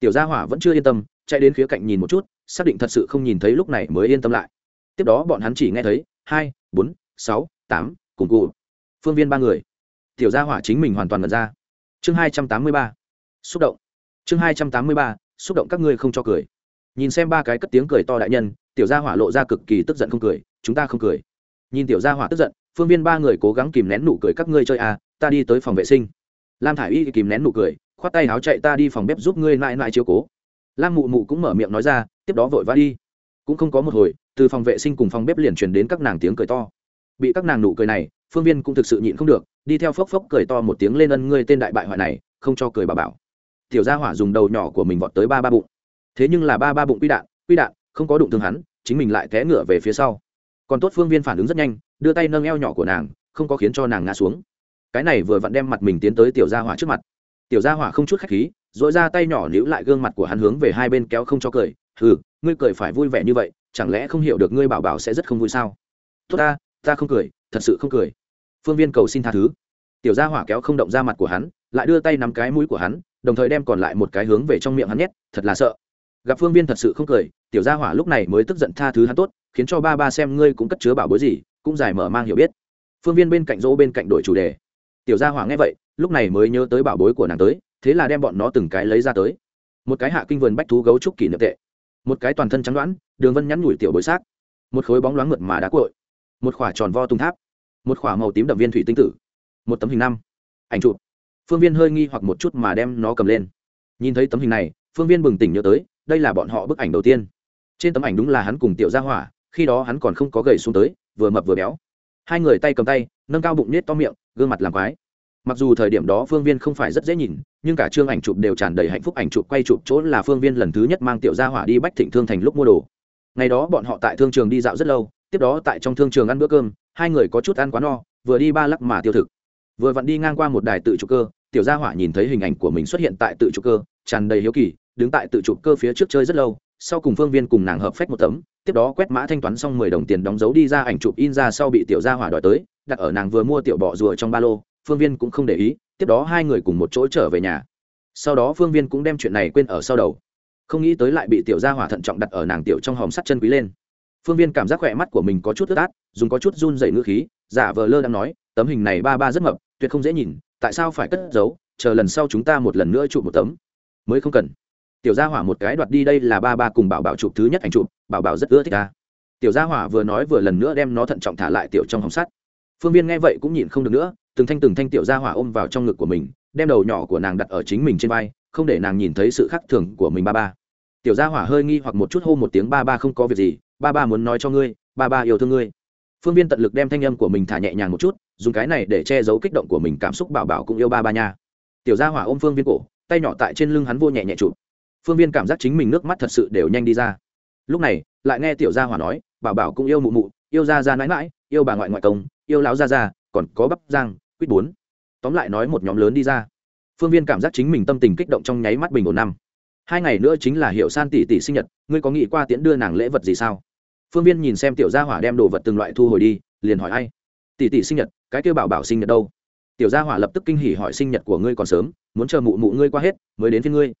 Tiểu gia hỏa vẫn chưa yên tâm, chạy đến khía cạnh nhìn một chút, xác định thật sự không nhìn thấy lúc này mới yên tâm lại. Tiếp đó bọn hắn chỉ nghe thấy, hai, bốn, sáu, tám, cùng cụ. Phương viên ba người. Tiểu gia hỏa chính mình hoàn toàn bật ra. Chương hai trăm tám mươi ba. Xúc động. Chương hai trăm tám mươi ba, xúc động các ngươi không cho cười. Nhìn xem ba cái cất tiếng cười to đại nhân, tiểu gia hỏa lộ ra cực kỳ tức giận không cười, chúng ta không cười. Nhìn tiểu gia hỏa tức giận, phương viên ba người cố gắng kìm nén nụ cười các ngươi chơi à ta đi tới phòng vệ sinh. Lam thả i y kìm nén nụ cười khoát tay áo chạy ta đi phòng bếp giúp ngươi mãi mãi chiếu cố. Lam mụ mụ cũng mở miệng nói ra, tiếp đó vội vã đi. Cũng không có một hồi, từ phòng vệ sinh cùng phòng bếp liền truyền đến các nàng tiếng cười to. Bị các nàng nụ cười này, phương viên cũng thực sự nhịn không được, đi theo phốc phốc cười to một tiếng lên ân ngươi tên đại bại hoại này, không cho cười bà bảo. Tiểu gia hỏa dùng đầu nhỏ của mình vọt tới ba ba bụng. Thế nhưng là ba ba bụng quy đạn quy đạn, không có đụng thương hắn, chính mình lại té ngựa về phía sau. Còn tốt phương viên phản ứng rất nhanh, đưa tay nâng eo nhỏ của nàng, không có khiến cho nàng ngã xuống. Cái này vừa vặn đem mặt mình tiến tới tiểu gia hỏa trước mặt tiểu gia hỏa không chút khách khí dội ra tay nhỏ níu lại gương mặt của hắn hướng về hai bên kéo không cho cười. Ừ ngươi cười phải vui vẻ như vậy, chẳng lẽ không hiểu được ngươi bảo bảo sẽ rất không vui sao? Tốt ta ta không cười, thật sự không cười. Phương viên cầu xin tha thứ. Tiểu gia hỏa kéo không động ra mặt của hắn, lại đưa tay nắm cái mũi của hắn, đồng thời đem còn lại một cái hướng về trong miệng hắn nhét, thật là sợ. Gặp phương viên thật sự không cười, tiểu gia hỏa lúc này mới tức giận tha thứ hắn tốt, khiến cho ba ba xem ngươi cũng cất chứa bảo bối gì, cũng giải mở mang hiểu biết. Phương viên bên cạnh dỗ bên cạnh đổi chủ đề tiểu gia hỏa nghe vậy, lúc này mới nhớ tới bảo bối của nàng tới, thế là đem bọn nó từng cái lấy ra tới. Một cái hạ kinh vườn bách thú gấu trúc kỷ niệm tệ. Một cái toàn thân trắng đoán, đường vân nhắn nhủi tiểu bối xác. Một khối bóng loáng mượt mà đá cội một khỏa tròn vo tung tháp. Một khỏa màu tím đậm viên thủy tinh tử. Một tấm hình năm. Ảnh chụp. Phương viên hơi nghi hoặc một chút mà đem nó cầm lên. Nhìn thấy tấm hình này, phương viên bừng tỉnh nhớ tới, đây là bọn họ bức ảnh đầu tiên. Trên tấm ảnh đúng là hắn cùng tiểu gia hỏa, khi đó hắn còn không có gầy xuống tới, vừa mập vừa béo hai người tay cầm tay, nâng cao bụng nết to miệng, gương mặt làm quái. Mặc dù thời điểm đó phương viên không phải rất dễ nhìn, nhưng cả chương ảnh chụp đều tràn đầy hạnh phúc ảnh chụp quay chụp chỗ là phương viên lần thứ nhất mang tiểu gia hỏa đi bách thịnh thương thành lúc mua đồ. Ngày đó bọn họ tại thương trường đi dạo rất lâu, tiếp đó tại trong thương trường ăn bữa cơm, hai người có chút ăn quá no, vừa đi ba lắc mà tiêu thực. Vừa vặn đi ngang qua một đài tự trục cơ, tiểu gia hỏa nhìn thấy hình ảnh của mình xuất hiện tại tự trục cơ, tràn đầy hiếu kỳ, đứng tại tự trục cơ phía trước chơi rất lâu, sau cùng phương viên cùng nàng hợp phách một tấm tiếp đó quét mã thanh toán xong mười đồng tiền đóng dấu đi ra ảnh chụp in ra sau bị tiểu gia hỏa đòi tới, đặt ở nàng vừa mua tiểu bọ rùa trong ba lô, phương viên cũng không để ý, tiếp đó hai người cùng một chỗ trở về nhà. Sau đó phương viên cũng đem chuyện này quên ở sau đầu. Không nghĩ tới lại bị tiểu gia hỏa thận trọng đặt ở nàng tiểu trong hòm sắt chân quý lên. Phương viên cảm giác khỏe mắt của mình có chút ướt át, dùng có chút run dày ngữ khí, giả vờ lơ đang nói, tấm hình này ba ba rất mập, tuyệt không dễ nhìn, tại sao phải cất giấu, chờ lần sau chúng ta một lần nữa chụp một tấm. Mới không cần tiểu gia hỏa một cái đoạt đi đây là ba ba cùng bảo bảo chụp thứ nhất ảnh chụp, bảo bảo rất ưa thích ta. Tiểu gia hỏa vừa nói vừa lần nữa đem nó thận trọng thả lại tiểu trong hồng sắt. Phương viên nghe vậy cũng nhìn không được nữa, từng thanh từng thanh tiểu gia hỏa ôm vào trong ngực của mình, đem đầu nhỏ của nàng đặt ở chính mình trên vai, không để nàng nhìn thấy sự khác thường của mình ba ba. Tiểu gia hỏa hơi nghi hoặc một chút hô một tiếng ba ba không có việc gì, ba ba muốn nói cho ngươi, ba ba yêu thương ngươi. Phương viên tận lực đem thanh âm của mình thả nhẹ nhàng một chút, dùng cái này để che giấu kích động của mình cảm xúc bảo bảo cũng yêu ba ba nha. Tiểu gia hỏa ôm phương viên cổ, tay nhỏ tại trên lưng hắn vô nhẹ nhẹ chụp phương viên cảm giác chính mình nước mắt thật sự đều nhanh đi ra. Lúc này lại nghe tiểu gia hỏa nói bảo bảo cũng yêu mụ mụ yêu Gia Gia nãi mãi yêu bà ngoại ngoại công yêu láo Gia Gia, còn có bắp giang quýt bốn. Tóm lại nói một nhóm lớn đi ra. Phương viên cảm giác chính mình tâm tình kích động trong nháy mắt bình ổn năm. Hai ngày nữa chính là hiệu san tỷ tỷ sinh nhật ngươi có nghĩ qua tiễn đưa nàng lễ vật gì sao? Phương viên nhìn xem tiểu gia hỏa đem đồ vật từng loại thu hồi đi liền hỏi ai? Tỷ tỷ sinh nhật cái kêu bảo bảo sinh nhật đâu? Tiểu gia hỏa lập tức kinh hỉ hỏi sinh nhật của ngươi còn sớm muốn chờ mụ mụ ngươi qua hết mới đến với ngươi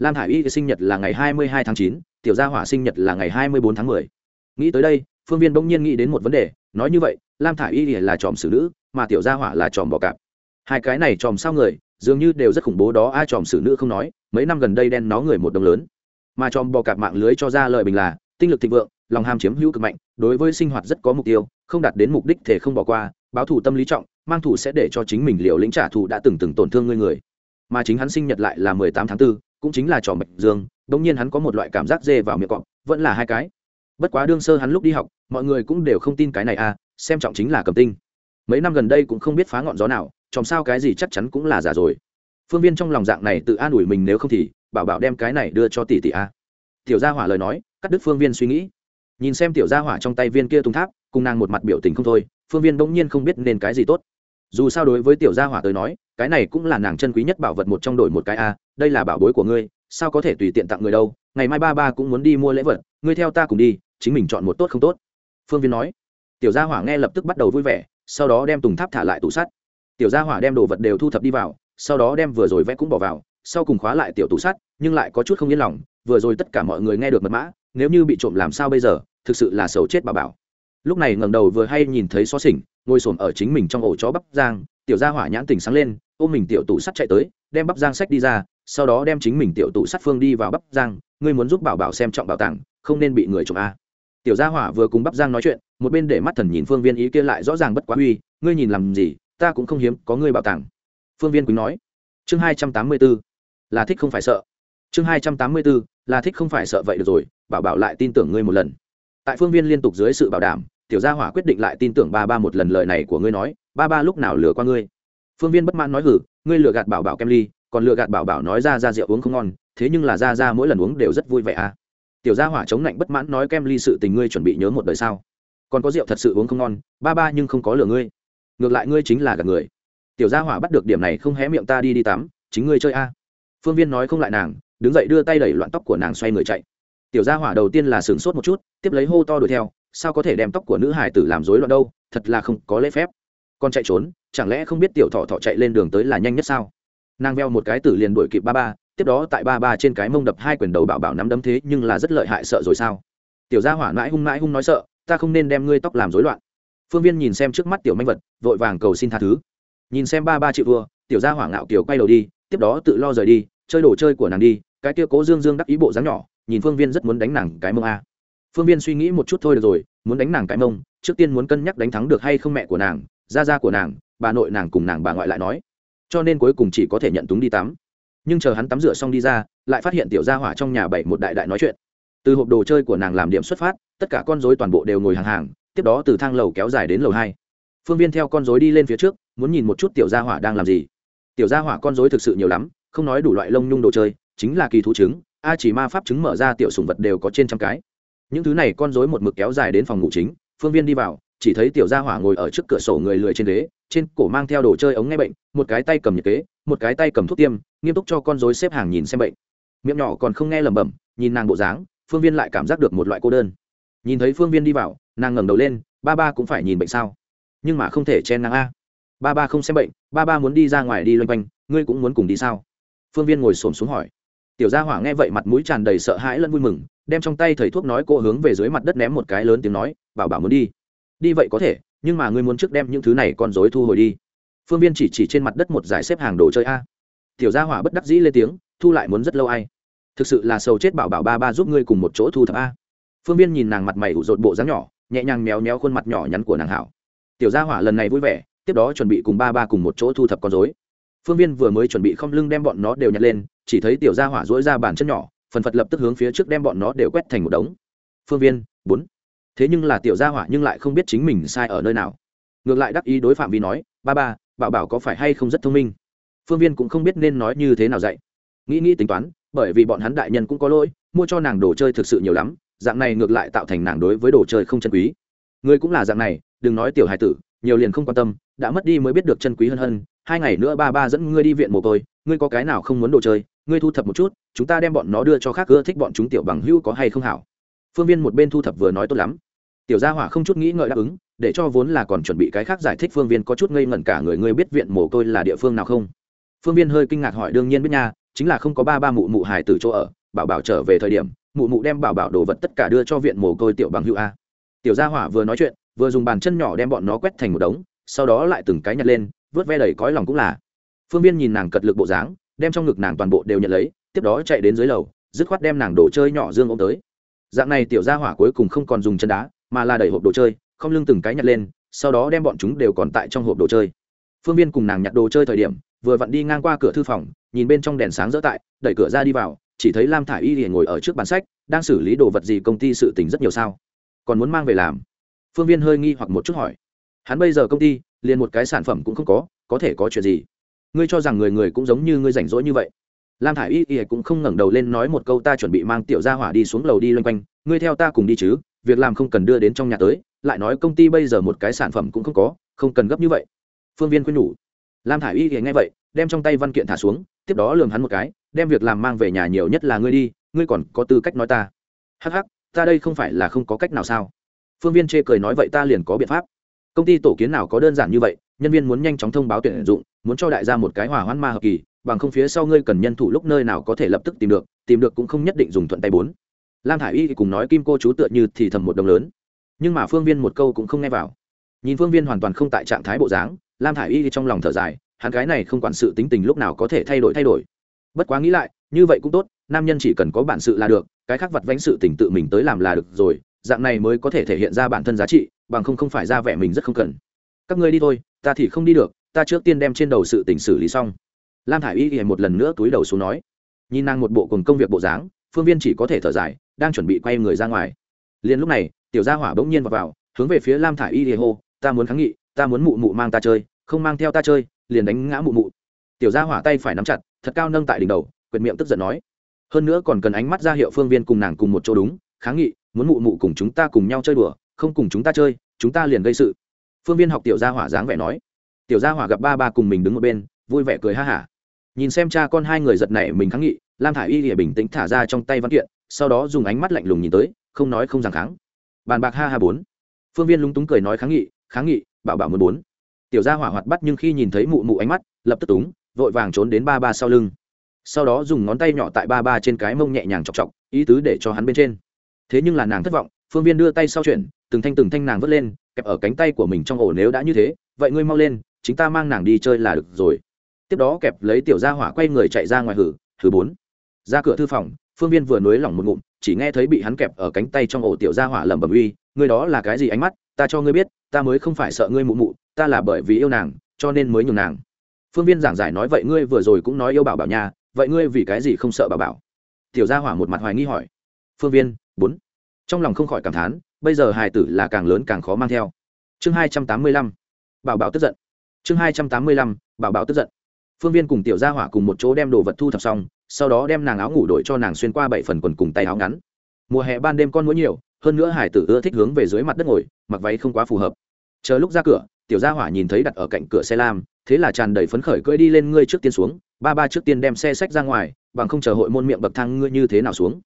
lam thả i y sinh nhật là ngày hai mươi hai tháng chín tiểu gia hỏa sinh nhật là ngày hai mươi bốn tháng mười. Nghĩ tới đây phương viên bỗng nhiên nghĩ đến một vấn đề nói như vậy lam thả i y là tròm xử nữ mà tiểu gia hỏa là tròm bò cạp. Hai cái này tròm sao người dường như đều rất khủng bố đó ai tròm xử nữ không nói mấy năm gần đây đen nó người một đồng lớn. Mà tròm bò cạp mạng lưới cho ra lời bình là tinh lực thịnh vượng lòng ham chiếm hữu cực mạnh đối với sinh hoạt rất có mục tiêu không đạt đến mục đích thể không bỏ qua báo thù tâm lý trọng mang thù sẽ để cho chính mình liều lĩnh trả thù đã từng từng tổn thương người người. Mà chính hắn sinh nhật lại là mười tám tháng 4, cũng chính là trò mạch dương đống nhiên hắn có một loại cảm giác dê vào miệng cọp, vẫn là hai cái. Bất quá đương sơ hắn lúc đi học, mọi người cũng đều không tin cái này à xem trọng chính là cầm tinh. Mấy năm gần đây cũng không biết phá ngọn gió nào, chòm sao cái gì chắc chắn cũng là giả rồi. Phương viên trong lòng dạng này tự an ủi mình nếu không thì, bảo bảo đem cái này đưa cho tỷ tỷ a. Tiểu gia hỏa lời nói, cắt đứt phương viên suy nghĩ. Nhìn xem tiểu gia hỏa trong tay viên kia thùng tháp, cùng nàng một mặt biểu tình không thôi, phương viên bỗng nhiên không biết nên cái gì tốt dù sao đối với tiểu gia hỏa tới nói, cái này cũng là nàng chân quý nhất bảo vật một trong đổi một cái a, đây là bảo bối của ngươi, sao có thể tùy tiện tặng người đâu, ngày mai ba ba cũng muốn đi mua lễ vật, ngươi theo ta cùng đi, chính mình chọn một tốt không tốt. Phương viên nói. Tiểu gia hỏa nghe lập tức bắt đầu vui vẻ, sau đó đem tùng tháp thả lại tủ sắt. Tiểu gia hỏa đem đồ vật đều thu thập đi vào, sau đó đem vừa rồi vẽ cũng bỏ vào, sau cùng khóa lại tiểu tủ sắt, nhưng lại có chút không yên lòng, vừa rồi tất cả mọi người nghe được mật mã, nếu như bị trộm làm sao bây giờ, thực sự là xấu chết bà bảo. Lúc này ngẩng đầu vừa hay nhìn thấy xó xỉnh ngồi xổm ở chính mình trong ổ chó bắp giang, tiểu gia hỏa nhãn tỉnh sáng lên, ôm mình tiểu tủ sắt chạy tới, đem bắp giang sách đi ra, sau đó đem chính mình tiểu tụ sắt phương đi vào bắp giang, ngươi muốn giúp bảo bảo xem trọng bảo tàng, không nên bị người trộm a. Tiểu gia hỏa vừa cùng bắp giang nói chuyện, một bên để mắt thần nhìn phương viên ý kia lại rõ ràng bất quá uy, ngươi nhìn làm gì, ta cũng không hiếm có ngươi bảo tàng. Phương viên quý nói. Chương hai trăm tám mươi b ố là thích không phải sợ. Chương hai trăm tám mươi b ố là thích không phải sợ vậy được rồi, bảo bảo lại tin tưởng ngươi một lần. Tại phương viên liên tục dưới sự bảo đảm tiểu gia hỏa quyết định lại tin tưởng ba ba một lần lời này của ngươi nói, ba ba lúc nào lừa qua ngươi? Phương viên bất mãn nói hử ngươi lừa gạt bảo bảo kem ly, còn lừa gạt bảo bảo nói ra ra rượu uống không ngon, thế nhưng là ra ra mỗi lần uống đều rất vui vẻ à. Tiểu gia hỏa chống lạnh bất mãn nói, kem ly sự tình ngươi chuẩn bị nhớ một đời sao? Còn có rượu thật sự uống không ngon, ba ba nhưng không có lừa ngươi. Ngược lại ngươi chính là gạt người. Tiểu gia hỏa bắt được điểm này không hé miệng ta đi đi tắm, chính ngươi chơi a. Phương viên nói không lại nàng, đứng dậy đưa tay đẩy loạn tóc của nàng xoay người chạy. Tiểu gia hỏa đầu tiên là sửng sốt một chút, tiếp lấy hô to đuổi theo sao có thể đem tóc của nữ hải tử làm rối loạn đâu, thật là không có lễ phép. Con chạy trốn, chẳng lẽ không biết tiểu thọ thọ chạy lên đường tới là nhanh nhất sao? Nàng veo một cái tử liền đuổi kịp ba ba, tiếp đó tại ba ba trên cái mông đập hai quyền đầu bảo bảo nắm đấm thế nhưng là rất lợi hại sợ rồi sao? Tiểu gia hỏa mãi hung mãi hung nói sợ, ta không nên đem ngươi tóc làm rối loạn. Phương viên nhìn xem trước mắt tiểu manh vật, vội vàng cầu xin tha thứ. Nhìn xem ba ba chịu vua tiểu gia hỏa ngạo kiều quay đầu đi, tiếp đó tự lo rời đi, chơi đồ chơi của nàng đi, cái kia cố dương dương đắc ý bộ dáng nhỏ, nhìn phương viên rất muốn đánh nàng cái mông a phương viên suy nghĩ một chút thôi được rồi, muốn đánh nàng cái mông, trước tiên muốn cân nhắc đánh thắng được hay không mẹ của nàng, gia gia của nàng, bà nội nàng cùng nàng bà ngoại lại nói. Cho nên cuối cùng chỉ có thể nhận túng đi tắm. Nhưng chờ hắn tắm rửa xong đi ra, lại phát hiện tiểu gia hỏa trong nhà bảy một đại đại nói chuyện. Từ hộp đồ chơi của nàng làm điểm xuất phát, tất cả con dối toàn bộ đều ngồi hàng hàng, tiếp đó từ thang lầu kéo dài đến lầu hai. Phương viên theo con dối đi lên phía trước, muốn nhìn một chút tiểu gia hỏa đang làm gì. Tiểu gia hỏa con dối thực sự nhiều lắm, không nói đủ loại lông nhung đồ chơi, chính là kỳ thú trứng, a chỉ ma pháp trứng mở ra tiểu sùng vật đều có trên trăm cái những thứ này con rối một mực kéo dài đến phòng ngủ chính, phương viên đi vào, chỉ thấy tiểu gia hỏa ngồi ở trước cửa sổ người lười trên ghế, trên cổ mang theo đồ chơi ống nghe bệnh, một cái tay cầm nhiệt kế, một cái tay cầm thuốc tiêm, nghiêm túc cho con rối xếp hàng nhìn xem bệnh. Miệng nhỏ còn không nghe lẩm bẩm, nhìn nàng bộ dáng, phương viên lại cảm giác được một loại cô đơn. Nhìn thấy phương viên đi vào, nàng ngẩng đầu lên, ba ba cũng phải nhìn bệnh sao? Nhưng mà không thể chen nàng a. Ba ba không xem bệnh, ba ba muốn đi ra ngoài đi loanh quanh, ngươi cũng muốn cùng đi sao? Phương viên ngồi xổm xuống hỏi. Tiểu gia hỏa nghe vậy mặt mũi tràn đầy sợ hãi lẫn vui mừng đem trong tay thầy thuốc nói cô hướng về dưới mặt đất ném một cái lớn tiếng nói, bảo bảo muốn đi. Đi vậy có thể, nhưng mà ngươi muốn trước đem những thứ này con dối thu hồi đi. Phương viên chỉ chỉ trên mặt đất một giải xếp hàng đồ chơi a. Tiểu gia hỏa bất đắc dĩ lên tiếng, thu lại muốn rất lâu ai? Thực sự là sầu chết bảo bảo ba ba giúp ngươi cùng một chỗ thu thập a. Phương viên nhìn nàng mặt mày ủ rột bộ dáng nhỏ, nhẹ nhàng méo méo khuôn mặt nhỏ nhắn của nàng hảo. Tiểu gia hỏa lần này vui vẻ, tiếp đó chuẩn bị cùng ba ba cùng một chỗ thu thập con dối phương viên vừa mới chuẩn bị không lưng đem bọn nó đều nhặt lên, chỉ thấy tiểu gia hỏa dỗi ra bàn chân nhỏ phần phật lập tức hướng phía trước đem bọn nó đều quét thành một đống. Phương viên, bốn. Thế nhưng là tiểu gia hỏa nhưng lại không biết chính mình sai ở nơi nào. Ngược lại đắc ý đối phạm vi nói, ba ba, bảo bảo có phải hay không rất thông minh? Phương viên cũng không biết nên nói như thế nào dạy. Nghĩ nghĩ tính toán, bởi vì bọn hắn đại nhân cũng có lỗi, mua cho nàng đồ chơi thực sự nhiều lắm, dạng này ngược lại tạo thành nàng đối với đồ chơi không chân quý. Người cũng là dạng này, đừng nói tiểu hài tử, nhiều liền không quan tâm, đã mất đi mới biết được chân quý hơn hơn. Hai ngày nữa ba ba dẫn ngươi đi viện mồ côi, ngươi có cái nào không muốn đồ chơi ngươi thu thập một chút, chúng ta đem bọn nó đưa cho khác, ưa thích bọn chúng tiểu bằng hữu có hay không hảo? Phương viên một bên thu thập vừa nói tốt lắm. Tiểu gia hỏa không chút nghĩ ngợi đáp ứng, để cho vốn là còn chuẩn bị cái khác giải thích, phương viên có chút ngây ngẩn cả người, ngươi biết viện mồ côi là địa phương nào không? Phương viên hơi kinh ngạc hỏi, đương nhiên biết nha, chính là không có ba ba mụ mụ hài từ chỗ ở, bảo bảo trở về thời điểm, mụ mụ đem bảo bảo đồ vật tất cả đưa cho viện mồ côi tiểu bằng hữu a. Tiểu gia hỏa vừa nói chuyện, vừa dùng bàn chân nhỏ đem bọn nó quét thành một đống, sau đó lại từng cái nhặt lên, vớt ve đầy cõi lòng cũng là. Phương viên nhìn nàng cật lực bộ dáng đem trong ngực nàng toàn bộ đều nhận lấy, tiếp đó chạy đến dưới lầu, dứt khoát đem nàng đồ chơi nhỏ dương ôm tới. Dạng này tiểu gia hỏa cuối cùng không còn dùng chân đá, mà là đẩy hộp đồ chơi, không lưng từng cái nhặt lên, sau đó đem bọn chúng đều còn tại trong hộp đồ chơi. Phương viên cùng nàng nhặt đồ chơi thời điểm, vừa vặn đi ngang qua cửa thư phòng, nhìn bên trong đèn sáng dỡ tại, đẩy cửa ra đi vào, chỉ thấy lam thả i y thì ngồi ở trước bàn sách, đang xử lý đồ vật gì công ty sự tình rất nhiều sao. Còn muốn mang về làm? Phương viên hơi nghi hoặc một chút hỏi. Hắn bây giờ công ty, liền một cái sản phẩm cũng không có có thể có chuyện gì? Ngươi cho rằng người người cũng giống như ngươi rảnh rỗi như vậy. Lam thả i y y cũng không ngẩng đầu lên nói một câu, ta chuẩn bị mang tiểu gia hỏa đi xuống lầu đi loanh quanh, ngươi theo ta cùng đi chứ, việc làm không cần đưa đến trong nhà tới, lại nói công ty bây giờ một cái sản phẩm cũng không có, không cần gấp như vậy. Phương viên khuyên nhủ. Lam thả i y y nghe vậy, đem trong tay văn kiện thả xuống, tiếp đó lường hắn một cái, đem việc làm mang về nhà nhiều nhất là ngươi đi, ngươi còn có tư cách nói ta. Hắc hắc, ta đây không phải là không có cách nào sao? Phương viên chê cười nói, vậy ta liền có biện pháp. Công ty tổ kiến nào có đơn giản như vậy, nhân viên muốn nhanh chóng thông báo tuyển dụng muốn cho đại gia một cái hỏa hoãn ma hợp kỳ, bằng không phía sau ngươi cần nhân thủ lúc nơi nào có thể lập tức tìm được tìm được cũng không nhất định dùng thuận tay bốn. Lam thả i y thì cùng nói kim cô chú tựa như thì thầm một đồng lớn. Nhưng mà phương viên một câu cũng không nghe vào. Nhìn phương viên hoàn toàn không tại trạng thái bộ dáng, lam thả i y thì trong lòng thở dài, hắn gái này không quản sự tính tình lúc nào có thể thay đổi thay đổi. Bất quá nghĩ lại, như vậy cũng tốt, nam nhân chỉ cần có bản sự là được, cái khác vặt vánh sự tỉnh tự mình tới làm là được rồi, dạng này mới có thể thể hiện ra bản thân giá trị, bằng không không phải ra vẻ mình rất không cần. Các ngươi đi thôi, ta thì không đi được ta trước tiên đem trên đầu sự tình xử lý xong. Lam thả i y hiện một lần nữa túi đầu xuống nói. Nhìn nàng một bộ cùng công việc bộ dáng phương viên chỉ có thể thở dài đang chuẩn bị quay người ra ngoài. Liền lúc này tiểu gia hỏa bỗng nhiên vào, vào hướng về phía lam thả i y thì hô ta muốn kháng nghị ta muốn mụ mụ mang ta chơi không mang theo ta chơi liền đánh ngã mụ mụ. Tiểu gia hỏa tay phải nắm chặt thật cao nâng tại đỉnh đầu quyệt miệng tức giận nói. Hơn nữa còn cần ánh mắt ra hiệu phương viên cùng nàng cùng một chỗ đúng kháng nghị muốn mụ mụ cùng chúng ta cùng nhau chơi đùa không cùng chúng ta chơi chúng ta liền gây sự. Phương viên học tiểu gia hỏa dáng vẻ nói tiểu gia hỏa gặp ba ba cùng mình đứng một bên, vui vẻ cười ha hả. Nhìn xem cha con hai người giật nảy mình kháng nghị, lam thả i y lìa bình tĩnh thả ra trong tay văn kiện, sau đó dùng ánh mắt lạnh lùng nhìn tới, không nói không rằng kháng. Bàn bạc ha ha bốn. Phương viên lúng túng cười nói kháng nghị kháng nghị, bảo bảo muốn bốn. Tiểu gia hỏa hoạt bắt nhưng khi nhìn thấy mụ mụ ánh mắt, lập tức túng, vội vàng trốn đến ba ba sau lưng. Sau đó dùng ngón tay nhỏ tại ba ba trên cái mông nhẹ nhàng chọc chọc, ý tứ để cho hắn bên trên. Thế nhưng là nàng thất vọng, phương viên đưa tay sau chuyển, từng thanh từng thanh nàng vớt lên, kẹp ở cánh tay của mình trong ổ nếu đã như thế, vậy ngươi mau lên chính ta mang nàng đi chơi là được rồi. Tiếp đó kẹp lấy tiểu gia hỏa quay người chạy ra ngoài hử thứ bốn. Ra cửa thư phòng, phương viên vừa nới lỏng một ngụm, chỉ nghe thấy bị hắn kẹp ở cánh tay trong ổ tiểu gia hỏa lẩm bẩm uy, ngươi đó là cái gì ánh mắt? Ta cho ngươi biết, ta mới không phải sợ ngươi mụ mụ, ta là bởi vì yêu nàng, cho nên mới nhường nàng. Phương viên giảng giải nói, vậy ngươi vừa rồi cũng nói yêu bảo bảo nhà vậy ngươi vì cái gì không sợ bảo bảo? Tiểu gia hỏa một mặt hoài nghi hỏi. Phương viên, bốn. Trong lòng không khỏi cảm thán, bây giờ hài tử là càng lớn càng khó mang theo. Chương hai trăm tám mươi lăm. Bảo bảo tức giận chương hai trăm tám mươi lăm, bảo bảo tức giận. Phương viên cùng tiểu gia hỏa cùng một chỗ đem đồ vật thu thập xong, sau đó đem nàng áo ngủ đổi cho nàng xuyên qua bảy phần quần cùng tay áo ngắn. Mùa hè ban đêm con mũi nhiều, hơn nữa hải tử ưa thích hướng về dưới mặt đất ngồi, mặc váy không quá phù hợp. Chờ lúc ra cửa, tiểu gia hỏa nhìn thấy đặt ở cạnh cửa xe lam, thế là tràn đầy phấn khởi cưỡi đi lên ngươi trước tiên xuống, ba ba trước tiên đem xe sách ra ngoài, bằng không chờ hội môn miệng bậc thang ngươi như thế nào xuống.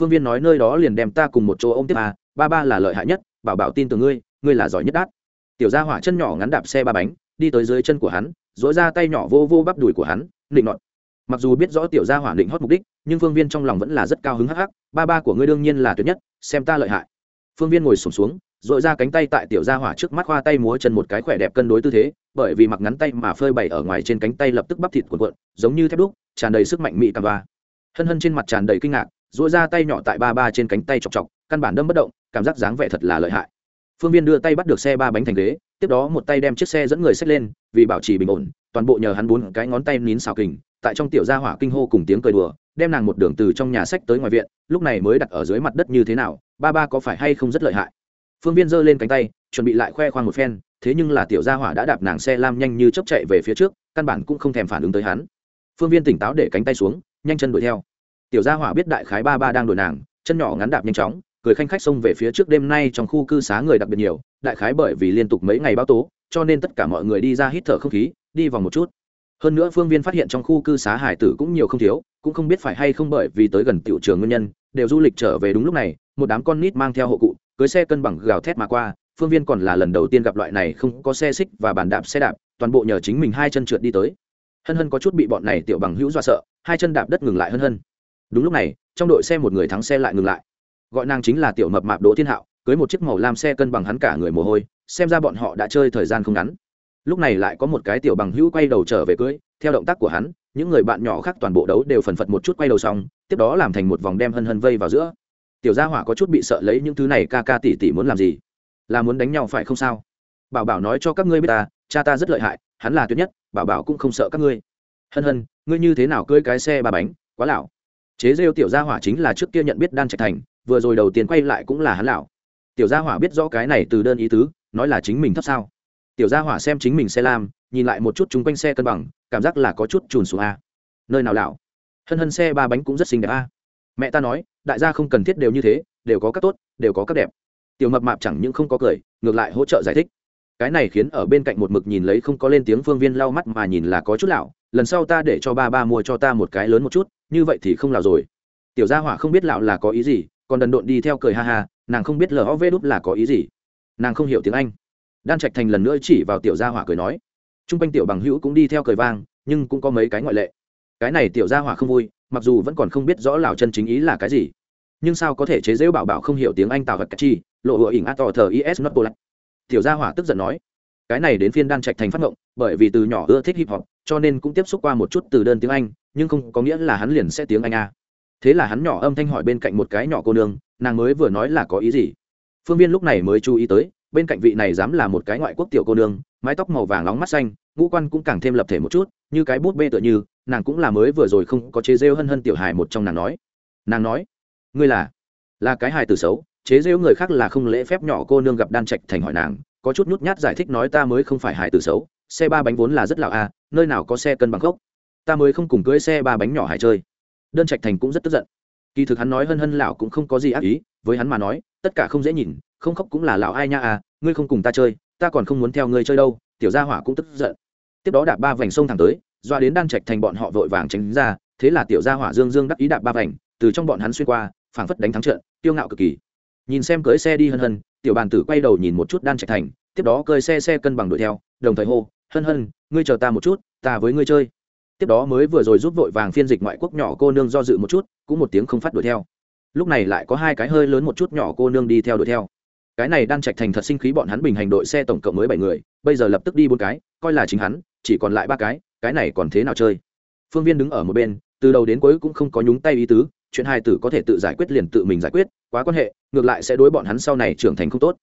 Phương viên nói nơi đó liền đem ta cùng một chỗ ôm tiếp à ba ba là lợi hại nhất, bảo bảo tin từ ngươi ngươi là giỏi nhất đát. Tiểu gia hỏa chân nhỏ ngắn đạp xe ba bánh đi tới dưới chân của hắn dối ra tay nhỏ vô vô bắp đùi của hắn định nọt. Mặc dù biết rõ tiểu gia hỏa định hót mục đích nhưng phương viên trong lòng vẫn là rất cao hứng hắc hắc ba ba của ngươi đương nhiên là tuyệt nhất xem ta lợi hại. Phương viên ngồi sùng xuống, xuống dội ra cánh tay tại tiểu gia hỏa trước mắt khoa tay múa chân một cái khỏe đẹp cân đối tư thế bởi vì mặc ngắn tay mà phơi bày ở ngoài trên cánh tay lập tức bắp thịt cuộn cuộn giống như thép đúc tràn đầy sức mạnh mị cằm ba hân hân trên mặt tràn đầy kinh ngạc dội ra tay nhỏ tại ba ba trên cánh tay chọc chọc căn bản đâm bất động cảm giác dáng vẻ thật là lợi hại phương viên đưa tay bắt được xe ba bánh thành ghế, tiếp đó một tay đem chiếc xe dẫn người xách lên, vì bảo trì bình ổn, toàn bộ nhờ hắn bốn cái ngón tay nín xào kình, tại trong tiểu gia hỏa kinh hô cùng tiếng cười đùa, đem nàng một đường từ trong nhà sách tới ngoài viện, lúc này mới đặt ở dưới mặt đất như thế nào, ba ba có phải hay không rất lợi hại? Phương viên giơ lên cánh tay, chuẩn bị lại khoe khoang một phen, thế nhưng là tiểu gia hỏa đã đạp nàng xe lam nhanh như chấp chạy về phía trước, căn bản cũng không thèm phản ứng tới hắn. Phương viên tỉnh táo để cánh tay xuống, nhanh chân đuổi theo. Tiểu gia hỏa biết đại khái ba ba đang đuổi nàng, chân nhỏ ngắn đạp nhanh chóng cười khanh khách xông về phía trước đêm nay trong khu cư xá người đặc biệt nhiều, đại khái bởi vì liên tục mấy ngày báo tố, cho nên tất cả mọi người đi ra hít thở không khí, đi vòng một chút. Hơn nữa phương viên phát hiện trong khu cư xá hải tử cũng nhiều không thiếu, cũng không biết phải hay không bởi vì tới gần tiểu trường nguyên nhân, đều du lịch trở về đúng lúc này, một đám con nít mang theo hộ cụ, cưới xe cân bằng gào thét mà qua, phương viên còn là lần đầu tiên gặp loại này không có xe xích và bàn đạp xe đạp, toàn bộ nhờ chính mình hai chân trượt đi tới. Hân hân có chút bị bọn này tiểu bằng hữu dọa sợ, hai chân đạp đất ngừng lại hân hân. Đúng lúc này, trong đội xe một người thắng xe lại ngừng lại gọi nàng chính là tiểu mập mạp đỗ thiên hạo, cưới một chiếc màu lam xe cân bằng hắn cả người mồ hôi, xem ra bọn họ đã chơi thời gian không ngắn. Lúc này lại có một cái tiểu bằng hữu quay đầu trở về cưới, theo động tác của hắn, những người bạn nhỏ khác toàn bộ đấu đều phần phật một chút quay đầu xong, tiếp đó làm thành một vòng đem hân hân vây vào giữa. Tiểu gia hỏa có chút bị sợ lấy những thứ này ca ca tỉ tỉ muốn làm gì? Là muốn đánh nhau phải không sao? Bảo bảo nói cho các ngươi biết ta, cha ta rất lợi hại, hắn là tuyệt nhất, bảo bảo cũng không sợ các ngươi. Hân hân, ngươi như thế nào cưỡi cái xe ba bánh, quá lão. Chế rêu tiểu gia hỏa chính là trước kia nhận biết đan trạch thành vừa rồi đầu tiên quay lại cũng là hắn lão. Tiểu gia hỏa biết rõ cái này từ đơn ý tứ, nói là chính mình thấp sao? Tiểu gia hỏa xem chính mình xe lam, nhìn lại một chút chung quanh xe cân bằng, cảm giác là có chút trùn xuống a. Nơi nào lão? Hân hân xe ba bánh cũng rất xinh đẹp a. Mẹ ta nói, đại gia không cần thiết đều như thế, đều có các tốt, đều có các đẹp. Tiểu mập mạp chẳng những không có cười, ngược lại hỗ trợ giải thích. Cái này khiến ở bên cạnh một mực nhìn lấy không có lên tiếng phương viên lau mắt mà nhìn là có chút lão, lần sau ta để cho ba ba mua cho ta một cái lớn một chút, như vậy thì không lão rồi. Tiểu gia hỏa không biết lão là có ý gì còn đần độn đi theo cười ha ha, nàng không biết lờ vê đút là có ý gì. Nàng không hiểu tiếng anh. Đan trạch thành lần nữa chỉ vào tiểu gia hỏa cười nói. T r u n g quanh tiểu bằng hữu cũng đi theo cười vang, nhưng cũng có mấy cái ngoại lệ. Cái này tiểu gia hỏa không vui, mặc dù vẫn còn không biết rõ lào chân chính ý là cái gì. Nhưng sao có thể chế giễu bảo bảo không hiểu tiếng anh tào vật chi, lộ hựa ỉnh a tò thờ is not polite tiểu gia hỏa tức giận nói. Cái này đến phiên đan trạch thành phát ngộng, bởi vì từ nhỏ ưa thích hip hop, cho nên cũng tiếp xúc qua một chút từ đơn tiếng anh, nhưng không có nghĩa là hắn liền sẽ tiếng anh a thế là hắn nhỏ âm thanh hỏi bên cạnh một cái nhỏ cô nương nàng mới vừa nói là có ý gì? Phương viên lúc này mới chú ý tới bên cạnh vị này dám là một cái ngoại quốc tiểu cô nương mái tóc màu vàng nóng mắt xanh ngũ quan cũng càng thêm lập thể một chút như cái bút bê tựa như nàng cũng là mới vừa rồi không có chế rêu hân hân tiểu hài một trong nàng nói. Nàng nói ngươi là là cái hài từ xấu chế rêu người khác là không lễ phép nhỏ cô nương gặp đan trạch thành hỏi nàng có chút nhút nhát giải thích nói ta mới không phải hài từ xấu xe ba bánh vốn là rất lạo a à, nơi nào có xe cân bằng gốc, ta mới không cùng cưới xe ba bánh nhỏ hải chơi đơn trạch thành cũng rất tức giận. Kỳ thực hắn nói hân hân lão cũng không có gì ác ý, với hắn mà nói, tất cả không dễ nhìn, không khóc cũng là lão ai nha à ngươi không cùng ta chơi, ta còn không muốn theo ngươi chơi đâu, tiểu gia hỏa cũng tức giận. Tiếp đó đạp ba vành sông thẳng tới, doa đến đan trạch thành bọn họ vội vàng tránh ra, thế là tiểu gia hỏa dương dương đắc ý đạp ba vành, từ trong bọn hắn xuyên qua, phảng phất đánh thắng trận tiêu ngạo cực kỳ. Nhìn xem cưới xe đi hân hân, tiểu bàn tử quay đầu nhìn một chút đan trạch thành, tiếp đó cơi xe xe cân bằng đuổi theo, đồng thời hô, hân hân, ngươi chờ ta một chút, ta với ngươi chơi tiếp đó mới vừa rồi rút vội vàng phiên dịch ngoại quốc nhỏ cô nương do dự một chút, cũng một tiếng không phát đuổi theo. Lúc này lại có hai cái hơi lớn một chút nhỏ cô nương đi theo đuổi theo. Cái này đang trạch thành thật sinh khí bọn hắn bình hành đội xe tổng cộng mới bảy người, bây giờ lập tức đi bốn cái, coi là chính hắn, chỉ còn lại ba cái cái này còn thế nào chơi? Phương viên đứng ở một bên, từ đầu đến cuối cũng không có nhúng tay ý tứ, chuyện hai tử có thể tự giải quyết liền tự mình giải quyết, quá quan hệ, ngược lại sẽ đối bọn hắn sau này trưởng thành không tốt.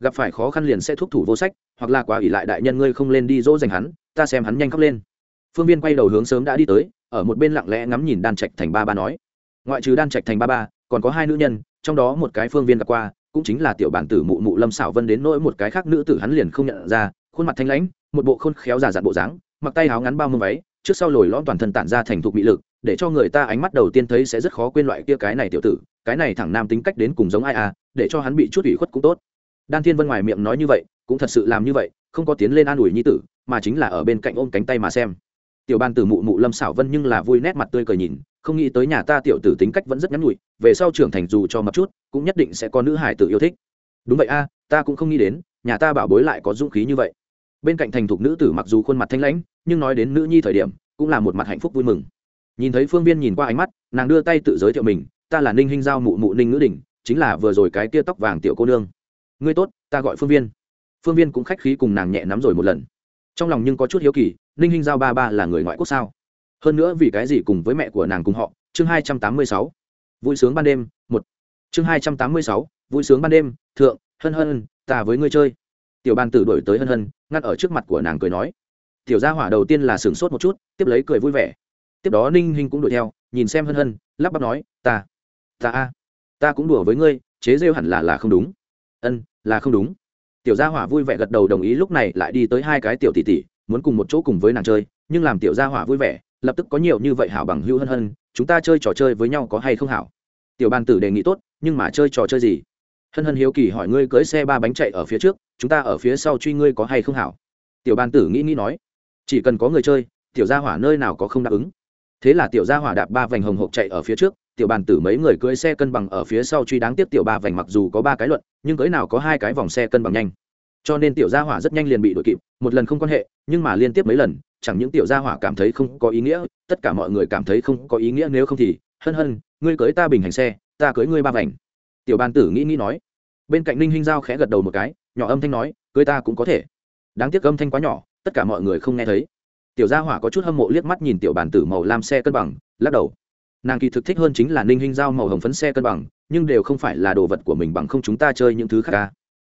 Gặp phải khó khăn liền sẽ thúc thủ vô sách, hoặc là quá ỷ lại đại nhân ngươi không lên đi dỗ dành hắn, ta xem hắn nhanh khóc lên phương viên quay đầu hướng sớm đã đi tới, ở một bên lặng lẽ ngắm nhìn đan trạch thành ba ba nói. Ngoại trừ đan trạch thành ba ba, còn có hai nữ nhân, trong đó một cái phương viên gặp qua, cũng chính là tiểu bản tử mụ mụ lâm xảo vân đến nỗi một cái khác nữ tử hắn liền không nhận ra, khuôn mặt thanh lãnh, một bộ khôn khéo giả dặn bộ dáng, mặc tay áo ngắn bao mông váy, trước sau lồi lõm toàn thân tản ra thành thục mỹ lực, để cho người ta ánh mắt đầu tiên thấy sẽ rất khó quên loại kia cái này tiểu tử, cái này thẳng nam tính cách đến cùng giống ai à để cho hắn bị chút ủy khuất cũng tốt. Đan thiên vân ngoài miệng nói như vậy, cũng thật sự làm như vậy, không có tiến lên an ủi nhi tử, mà chính là ở bên cạnh ôm cánh tay mà xem tiểu ban tử mụ mụ lâm xảo vân nhưng là vui nét mặt tươi cười nhìn, không nghĩ tới nhà ta tiểu tử tính cách vẫn rất ngắn nhủi về sau trưởng thành dù cho một chút, cũng nhất định sẽ có nữ hải tử yêu thích. Đúng vậy a, ta cũng không nghĩ đến, nhà ta bảo bối lại có dũng khí như vậy. Bên cạnh thành thục nữ tử mặc dù khuôn mặt thanh lãnh, nhưng nói đến nữ nhi thời điểm, cũng là một mặt hạnh phúc vui mừng. Nhìn thấy phương viên nhìn qua ánh mắt, nàng đưa tay tự giới thiệu mình, ta là ninh hinh giao mụ mụ ninh ngữ đình, chính là vừa rồi cái tia tóc vàng tiểu cô nương. Ngươi tốt, ta gọi phương viên. Phương viên cũng khách khí cùng nàng nhẹ nắm rồi một lần trong lòng nhưng có chút hiếu kỳ, ninh hinh giao ba ba là người ngoại quốc sao? Hơn nữa vì cái gì cùng với mẹ của nàng cùng họ? Chương hai trăm tám mươi sáu. Vui sướng ban đêm, một. Chương hai trăm tám mươi sáu, vui sướng ban đêm, thượng, hân hân, ta với ngươi chơi. Tiểu ban tử đổi tới hân hân, ngắt ở trước mặt của nàng cười nói. Tiểu gia hỏa đầu tiên là sửng sốt một chút, tiếp lấy cười vui vẻ. Tiếp đó ninh hinh cũng đuổi theo, nhìn xem hân hân, lắp bắp nói, ta ta a, ta cũng đùa với ngươi, chế rêu hẳn là là không đúng. Ân, là không đúng tiểu gia hỏa vui vẻ gật đầu đồng ý lúc này lại đi tới hai cái tiểu tỷ tỷ, muốn cùng một chỗ cùng với nàng chơi, nhưng làm tiểu gia hỏa vui vẻ, lập tức có nhiều như vậy hảo bằng hữu hân hân chúng ta chơi trò chơi với nhau có hay không hảo? Tiểu bàn tử đề nghị tốt, nhưng mà chơi trò chơi gì? Hân hân hiếu kỳ hỏi ngươi cưới xe ba bánh chạy ở phía trước, chúng ta ở phía sau truy ngươi có hay không hảo? Tiểu bàn tử nghĩ nghĩ nói, chỉ cần có người chơi, tiểu gia hỏa nơi nào có không đáp ứng. Thế là tiểu gia hỏa đạp ba vành hồng hộp chạy ở phía trước tiểu bàn tử mấy người cưỡi xe cân bằng ở phía sau truy đáng tiếp tiểu ba vành mặc dù có ba cái luận, nhưng cưỡi nào có hai cái vòng xe cân bằng nhanh. Cho nên tiểu gia hỏa rất nhanh liền bị đội kịp, một lần không quan hệ, nhưng mà liên tiếp mấy lần, chẳng những tiểu gia hỏa cảm thấy không có ý nghĩa, tất cả mọi người cảm thấy không có ý nghĩa nếu không thì, hân hân, ngươi cưới ta bình hành xe, ta cưới ngươi ba vành. Tiểu bàn tử nghĩ nghĩ nói. Bên cạnh ninh hinh giao khẽ gật đầu một cái, nhỏ âm thanh nói cưới ta cũng có thể. Đáng tiếc âm thanh quá nhỏ, tất cả mọi người không nghe thấy. Tiểu gia hỏa có chút hâm mộ liếc mắt nhìn tiểu bàn tử màu lam xe cân bằng, lắc đầu nàng kỳ thực thích hơn chính là ninh hinh giao màu hồng phấn xe cân bằng, nhưng đều không phải là đồ vật của mình bằng không chúng ta chơi những thứ khác ca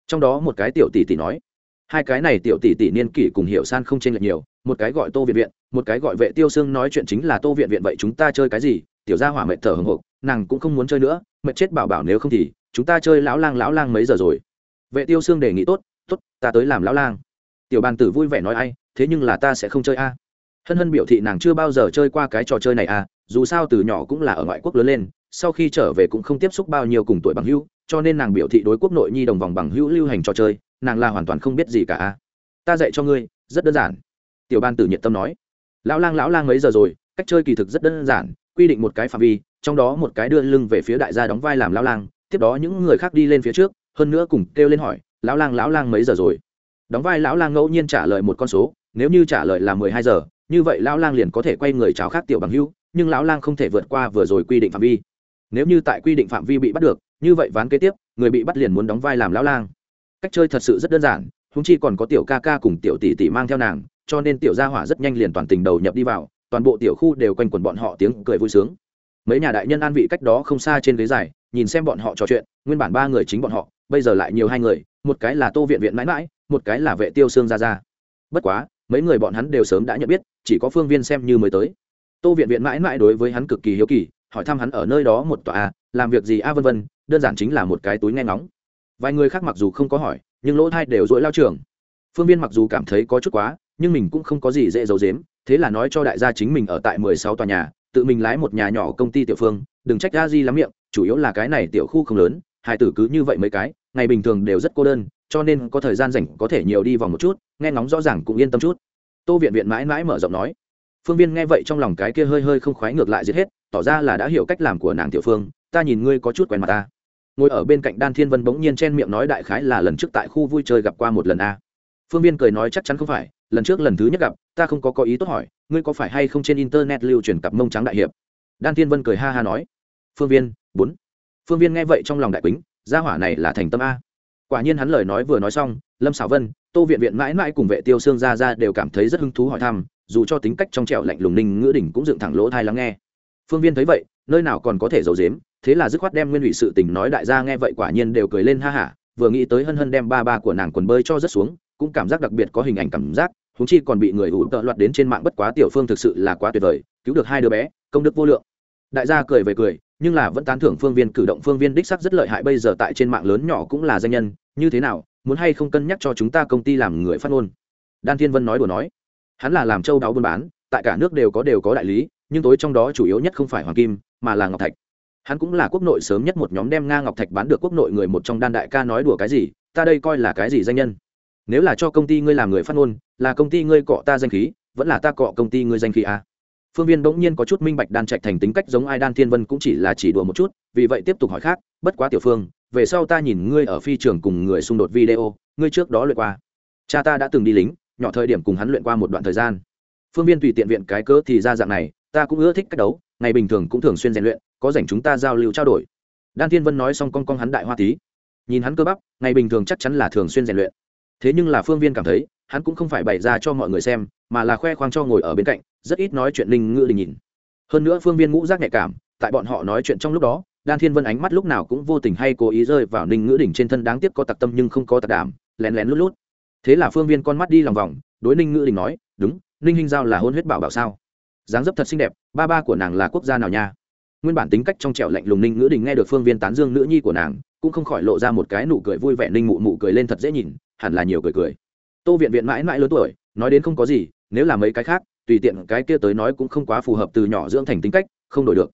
trong đó một cái tiểu tỷ tỷ nói, hai cái này tiểu tỷ tỷ niên kỷ cùng hiểu san không chênh lệch nhiều, một cái gọi tô viện viện, một cái gọi vệ tiêu xương nói chuyện chính là tô viện viện vậy chúng ta chơi cái gì? Tiểu gia hỏa mệt thở hồng hộc, nàng cũng không muốn chơi nữa, mệt chết bảo bảo nếu không thì, chúng ta chơi lão lang lão lang mấy giờ rồi? Vệ tiêu xương đề nghị, tốt tốt, ta tới làm lão lang. Tiểu bàn tử vui vẻ nói, ai, thế nhưng là ta sẽ không chơi a hân hân biểu thị nàng chưa bao giờ chơi qua cái trò chơi này a dù sao từ nhỏ cũng là ở ngoại quốc lớn lên, sau khi trở về cũng không tiếp xúc bao nhiêu cùng tuổi bằng hữu, cho nên nàng biểu thị đối quốc nội nhi đồng vòng bằng hữu lưu hành trò chơi, nàng là hoàn toàn không biết gì cả a ta dạy cho ngươi, rất đơn giản. Tiểu ban tử nhiệt tâm nói. Lão lang lão lang mấy giờ rồi, cách chơi kỳ thực rất đơn giản, quy định một cái phạm vi, trong đó một cái đưa lưng về phía đại gia đóng vai làm lão lang, tiếp đó những người khác đi lên phía trước, hơn nữa cùng kêu lên hỏi, lão lang lão lang mấy giờ rồi? Đóng vai lão lang ngẫu nhiên trả lời một con số, nếu như trả lời là mười hai giờ như vậy lão lang liền có thể quay người chào khác tiểu bằng hữu, nhưng lão lang không thể vượt qua vừa rồi quy định phạm vi. Nếu như tại quy định phạm vi bị bắt được, như vậy ván kế tiếp, người bị bắt liền muốn đóng vai làm lão lang. Cách chơi thật sự rất đơn giản húng chi còn có tiểu ca ca cùng tiểu tỷ tỷ mang theo nàng, cho nên tiểu gia hỏa rất nhanh liền toàn tình đầu nhập đi vào, toàn bộ tiểu khu đều quanh quẩn bọn họ tiếng cười vui sướng. Mấy nhà đại nhân an vị cách đó không xa trên ghế dài, nhìn xem bọn họ trò chuyện, nguyên bản ba người chính bọn họ, bây giờ lại nhiều hai người, một cái là tô viện viện mãi mãi, một cái là vệ tiêu xương ra ra bất quá, mấy người bọn hắn đều sớm đã nhận biết chỉ có phương viên xem như mới tới. Tô viện viện mãi mãi đối với hắn cực kỳ hiếu kỳ, hỏi thăm hắn ở nơi đó một tòa a, làm việc gì a vân vân, đơn giản chính là một cái túi nghe ngóng. Vài người khác mặc dù không có hỏi, nhưng lỗ thai đều dỗi lao trường. Phương viên mặc dù cảm thấy có chút quá, nhưng mình cũng không có gì dễ giấu dếm thế là nói cho đại gia chính mình ở tại mười sáu tòa nhà, tự mình lái một nhà nhỏ công ty tiểu phương, đừng trách a di lắm miệng, chủ yếu là cái này tiểu khu không lớn, hai tử cứ như vậy mấy cái, ngày bình thường đều rất cô đơn, cho nên có thời gian rảnh có thể nhiều đi vòng một chút, nghe ngóng rõ ràng cũng yên tâm chút tô viện viện mãi mãi mở rộng nói, phương viên nghe vậy trong lòng cái kia hơi hơi không khoái ngược lại giết hết, tỏ ra là đã hiểu cách làm của nàng tiểu phương, ta nhìn ngươi có chút quen mặt ta. Ngồi ở bên cạnh đan thiên vân bỗng nhiên chen miệng nói, đại khái là lần trước tại khu vui chơi gặp qua một lần a. Phương viên cười nói, chắc chắn không phải, lần trước lần thứ nhất gặp, ta không có có ý tốt hỏi, ngươi có phải hay không trên internet lưu truyền cặp mông trắng đại hiệp? Đan thiên vân cười ha ha nói, phương viên, bốn. Phương viên nghe vậy trong lòng đại quýnh gia hỏa này là thành tâm a. Quả nhiên hắn lời nói vừa nói xong, lâm xảo vân tô viện viện mãi mãi cùng vệ tiêu xương ra ra đều cảm thấy rất hứng thú hỏi thăm, dù cho tính cách trong trẻo lạnh lùng ninh ngữ đỉnh cũng dựng thẳng lỗ thai lắng nghe. Phương viên thấy vậy, nơi nào còn có thể giấu dếm thế là dứt khoát đem nguyên ủy sự tình nói đại gia nghe vậy quả nhiên đều cười lên ha hả, vừa nghĩ tới hân hân đem ba ba của nàng quần bơi cho rất xuống, cũng cảm giác đặc biệt có hình ảnh cảm giác húng chi còn bị người ủ tợ loạt đến trên mạng bất quá tiểu phương thực sự là quá tuyệt vời, cứu được hai đứa bé, công đức vô lượng. Đại gia cười về cười, nhưng là vẫn tán thưởng phương viên cử động phương viên đích sắc rất lợi hại, bây giờ tại trên mạng lớn nhỏ cũng là danh nhân, như thế nào muốn hay không cân nhắc cho chúng ta công ty làm người phát ngôn? Đan thiên vân nói đùa nói. Hắn là làm châu đáo buôn bán, tại cả nước đều có đều có đại lý, nhưng tối trong đó chủ yếu nhất không phải hoàng kim, mà là ngọc thạch. Hắn cũng là quốc nội sớm nhất một nhóm đem nga ngọc thạch bán được quốc nội người một trong đan đại ca nói đùa cái gì, ta đây coi là cái gì danh nhân? Nếu là cho công ty ngươi làm người phát ngôn, là công ty ngươi cọ ta danh khí, vẫn là ta cọ công ty ngươi danh khí à. phương viên bỗng nhiên có chút minh bạch đan trạch thành tính cách giống ai, đan thiên vân cũng chỉ là chỉ đùa một chút, vì vậy tiếp tục hỏi khác, bất quá tiểu phương về sau ta nhìn ngươi ở phi trường cùng người xung đột video, ngươi trước đó luyện qua. Cha ta đã từng đi lính, nhỏ thời điểm cùng hắn luyện qua một đoạn thời gian. Phương viên tùy tiện viện cái cớ thì ra dạng này, ta cũng ưa thích cách đấu, ngày bình thường cũng thường xuyên rèn luyện, có dành chúng ta giao lưu trao đổi. Đan thiên vân nói xong con con hắn đại hoa tí. Nhìn hắn cơ bắp, ngày bình thường chắc chắn là thường xuyên rèn luyện. Thế nhưng là phương viên cảm thấy, hắn cũng không phải bày ra cho mọi người xem, mà là khoe khoang cho ngồi ở bên cạnh, rất ít nói chuyện linh ngữ đình nhìn. Hơn nữa phương viên ngũ giác nhạy cảm, tại bọn họ nói chuyện trong lúc đó đan thiên vân ánh mắt lúc nào cũng vô tình hay cố ý rơi vào ninh ngữ đỉnh trên thân đáng tiếc có tặc tâm nhưng không có tặc đảm, lén lén lút lút. Thế là phương viên con mắt đi lòng vòng, đối ninh ngữ đỉnh nói, đúng, ninh hinh giao là hôn huyết bảo bảo sao? Dáng dấp thật xinh đẹp, ba ba của nàng là quốc gia nào nha? Nguyên bản tính cách trong trẻo lạnh lùng ninh ngữ đình nghe được phương viên tán dương nữ nhi của nàng, cũng không khỏi lộ ra một cái nụ cười vui vẻ ninh mụ mụ cười lên thật dễ nhìn, hẳn là nhiều cười cười. Tô viện viện mãi mãi lớn tuổi, nói đến không có gì, nếu là mấy cái khác, tùy tiện cái kia tới nói cũng không quá phù hợp từ nhỏ dưỡng thành tính cách, không đổi được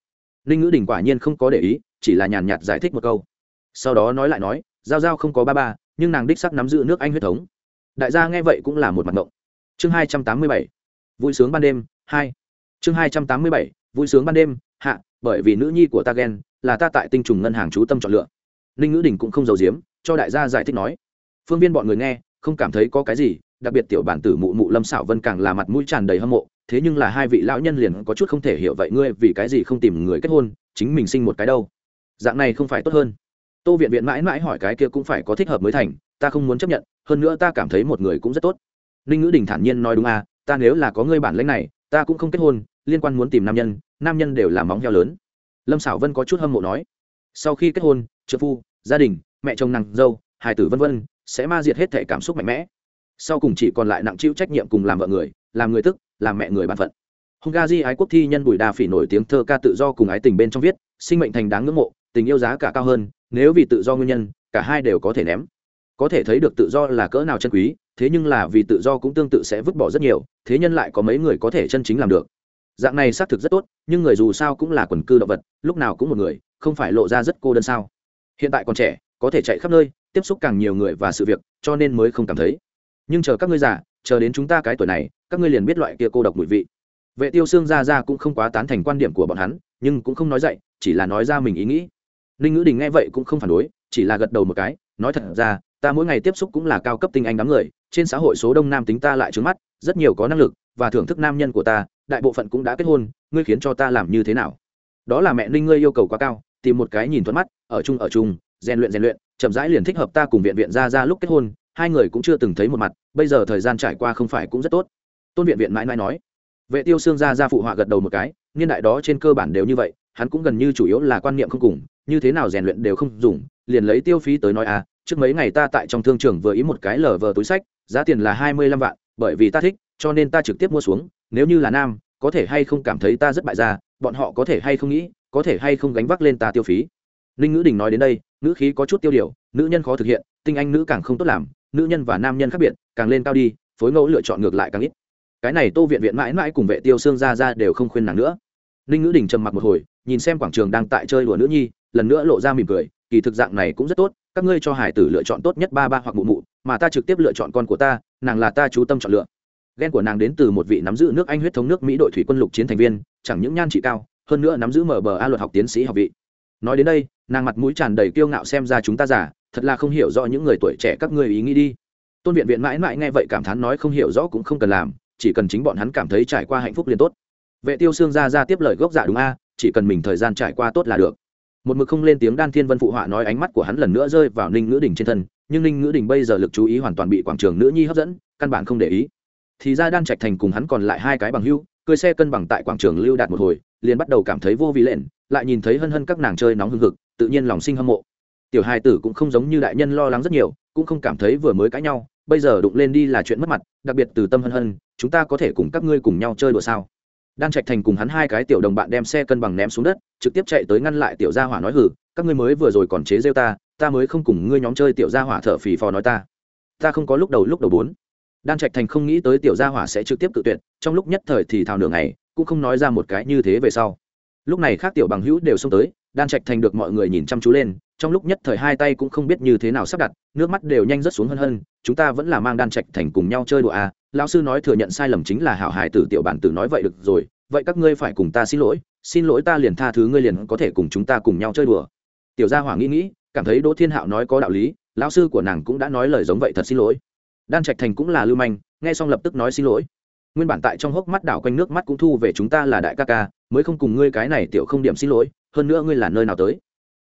ninh ngữ đình quả nhiên không có để ý, chỉ là nhàn nhạt giải thích một câu. Sau đó nói lại nói, giao giao không có ba ba, nhưng nàng đích sắc nắm giữ nước anh huyết thống. Đại gia nghe vậy cũng là một mặt ngộng. Chương hai trăm tám mươi bảy, vui sướng ban đêm, hai. Chương hai trăm tám mươi bảy, vui sướng ban đêm, hạ, bởi vì nữ nhi của ta ghen, là ta tại tinh trùng ngân hàng chú tâm chọn lựa. Ninh ngữ đình cũng không giàu giếm, cho đại gia giải thích nói. Phương viên bọn người nghe, không cảm thấy có cái gì, đặc biệt tiểu bản tử mụ mụ lâm xảo vân càng là mặt mũi tràn đầy hâm mộ thế nhưng là hai vị lão nhân liền có chút không thể hiểu vậy ngươi vì cái gì không tìm người kết hôn, chính mình sinh một cái đâu? Dạng này không phải tốt hơn. Tô viện viện mãi mãi hỏi cái kia cũng phải có thích hợp mới thành, ta không muốn chấp nhận, hơn nữa ta cảm thấy một người cũng rất tốt. Ninh ngữ đình thản nhiên nói đúng à ta nếu là có ngươi bản lãnh này, ta cũng không kết hôn, liên quan muốn tìm nam nhân nam nhân đều là móng heo lớn. Lâm xảo vân có chút hâm mộ nói. Sau khi kết hôn, trợ phu, gia đình, mẹ chồng nàng, dâu, hài tử vân vân, sẽ ma diệt hết thể cảm xúc mạnh mẽ. Sau cùng chỉ còn lại nặng chịu trách nhiệm cùng làm vợ người, làm người tức làm mẹ người b phận. Hungary ái quốc thi nhân bùi đà phỉ nổi tiếng thơ ca tự do cùng ái tình bên trong viết, sinh mệnh thành đáng ngưỡng mộ, tình yêu giá cả cao hơn, nếu vì tự do nguyên nhân, cả hai đều có thể ném. Có thể thấy được tự do là cỡ nào chân quý, thế nhưng là vì tự do cũng tương tự sẽ vứt bỏ rất nhiều, thế nhân lại có mấy người có thể chân chính làm được. Dạng này xác thực rất tốt, nhưng người dù sao cũng là quần cư động vật, lúc nào cũng một người, không phải lộ ra rất cô đơn sao. Hiện tại còn trẻ, có thể chạy khắp nơi, tiếp xúc càng nhiều người và sự việc, cho nên mới không cảm thấy. Nhưng chờ các ngươi già, chờ đến chúng ta cái tuổi này các ngươi liền biết loại kia cô độc mùi vị. Vệ tiêu xương ra ra cũng không quá tán thành quan điểm của bọn hắn, nhưng cũng không nói dậy, chỉ là nói ra mình ý nghĩ. Ninh ngữ đình nghe vậy cũng không phản đối, chỉ là gật đầu một cái, nói thật ra, ta mỗi ngày tiếp xúc cũng là cao cấp tinh anh đám người, trên xã hội số đông nam tính ta lại trướng mắt, rất nhiều có năng lực và thưởng thức nam nhân của ta, đại bộ phận cũng đã kết hôn, ngươi khiến cho ta làm như thế nào? Đó là mẹ ninh ngươi yêu cầu quá cao, tìm một cái nhìn thuận mắt, ở chung ở chung, rèn luyện rèn luyện, chậm rãi liền thích hợp ta cùng viện viện ra ra lúc kết hôn, hai người cũng chưa từng thấy một mặt, bây giờ thời gian trải qua không phải cũng rất tốt tôn viện viện mãi mãi nói. Vệ tiêu xương ra ra phụ họa gật đầu một cái, niên đại đó trên cơ bản đều như vậy, hắn cũng gần như chủ yếu là quan niệm không cùng, như thế nào rèn luyện đều không dùng, liền lấy tiêu phí tới nói à trước mấy ngày ta tại trong thương trường vừa ý một cái lờ vờ túi sách, giá tiền là hai mươi lăm vạn, bởi vì ta thích, cho nên ta trực tiếp mua xuống, nếu như là nam, có thể hay không cảm thấy ta rất bại gia, bọn họ có thể hay không nghĩ, có thể hay không gánh vác lên ta tiêu phí. Ninh ngữ đình nói đến đây, ngữ khí có chút tiêu điều, nữ nhân khó thực hiện, tinh anh nữ càng không tốt làm, nữ nhân và nam nhân khác biệt, càng lên cao đi, phối ngẫu lựa chọn ngược lại càng ít cái này tô viện viện mãi mãi cùng vệ tiêu xương ra ra đều không khuyên nàng nữa. Ninh ngữ đình trầm mặc một hồi, nhìn xem quảng trường đang tại chơi đùa nữ nhi, lần nữa lộ ra mỉm cười, kỳ thực dạng này cũng rất tốt, các ngươi cho hải tử lựa chọn tốt nhất ba ba hoặc mụ mụ, mà ta trực tiếp lựa chọn con của ta, nàng là ta chú tâm chọn lựa. Ghen của nàng đến từ một vị nắm giữ nước anh huyết thống nước mỹ đội thủy quân lục chiến thành viên, chẳng những nhan trị cao, hơn nữa nắm giữ mở bờ a luật học tiến sĩ học vị. Nói đến đây, nàng mặt mũi tràn đầy kiêu ngạo xem ra chúng ta giả thật là không hiểu rõ những người tuổi trẻ các ngươi ý nghĩ đi. Tôn viện viện mãi mãi nghe vậy cảm thán nói không hiểu rõ cũng không cần làm chỉ cần chính bọn hắn cảm thấy trải qua hạnh phúc liền tốt. Vệ tiêu xương ra ra tiếp lời gốc dạ đúng a, chỉ cần mình thời gian trải qua tốt là được. Một mực không lên tiếng đan thiên vân phụ họa nói ánh mắt của hắn lần nữa rơi vào ninh ngữ đình trên thân, nhưng ninh ngữ đình bây giờ lực chú ý hoàn toàn bị quảng trường nữ nhi hấp dẫn, căn bản không để ý. Thì ra đan trạch thành cùng hắn còn lại hai cái bằng hưu cười xe cân bằng tại quảng trường lưu đạt một hồi, liền bắt đầu cảm thấy vô vị lện, lại nhìn thấy hân hân các nàng chơi nóng hưng hực, tự nhiên lòng sinh hâm mộ. Tiểu hai tử cũng không giống như đại nhân lo lắng rất nhiều, cũng không cảm thấy vừa mới cãi nhau bây giờ đụng lên đi là chuyện mất mặt, đặc biệt từ tâm hân hân, chúng ta có thể cùng các ngươi cùng nhau chơi đùa sao? Đan trạch thành cùng hắn hai cái tiểu đồng bạn đem xe cân bằng ném xuống đất, trực tiếp chạy tới ngăn lại tiểu gia hỏa nói hử, các ngươi mới vừa rồi còn chế rêu ta ta mới không cùng ngươi nhóm chơi tiểu gia hỏa thở phì phò nói ta. Ta không có lúc đầu lúc đầu bốn. Đan trạch thành không nghĩ tới tiểu gia hỏa sẽ trực tiếp tự tuyệt, trong lúc nhất thời thì thào nửa ngày, cũng không nói ra một cái như thế về sau. Lúc này khác tiểu bằng hữu đều xông tới đan trạch thành được mọi người nhìn chăm chú lên, trong lúc nhất thời hai tay cũng không biết như thế nào sắp đặt, nước mắt đều nhanh rất xuống hơn hơn. chúng ta vẫn là mang đan trạch thành cùng nhau chơi đùa à lão sư nói thừa nhận sai lầm chính là hảo hài tử tiểu bản tử nói vậy được rồi, vậy các ngươi phải cùng ta xin lỗi xin lỗi ta liền tha thứ ngươi liền có thể cùng chúng ta cùng nhau chơi đùa. Tiểu gia hỏa nghĩ nghĩ, cảm thấy đỗ thiên hạo nói có đạo lý, lão sư của nàng cũng đã nói lời giống vậy thật xin lỗi. Đan trạch thành cũng là lưu manh, nghe xong lập tức nói xin lỗi. Nguyên bản tại trong hốc mắt đảo quanh nước mắt cũng thu về chúng ta là đại ca ca, mới không cùng ngươi cái này tiểu không điểm xin lỗi hơn nữa ngươi là nơi nào tới?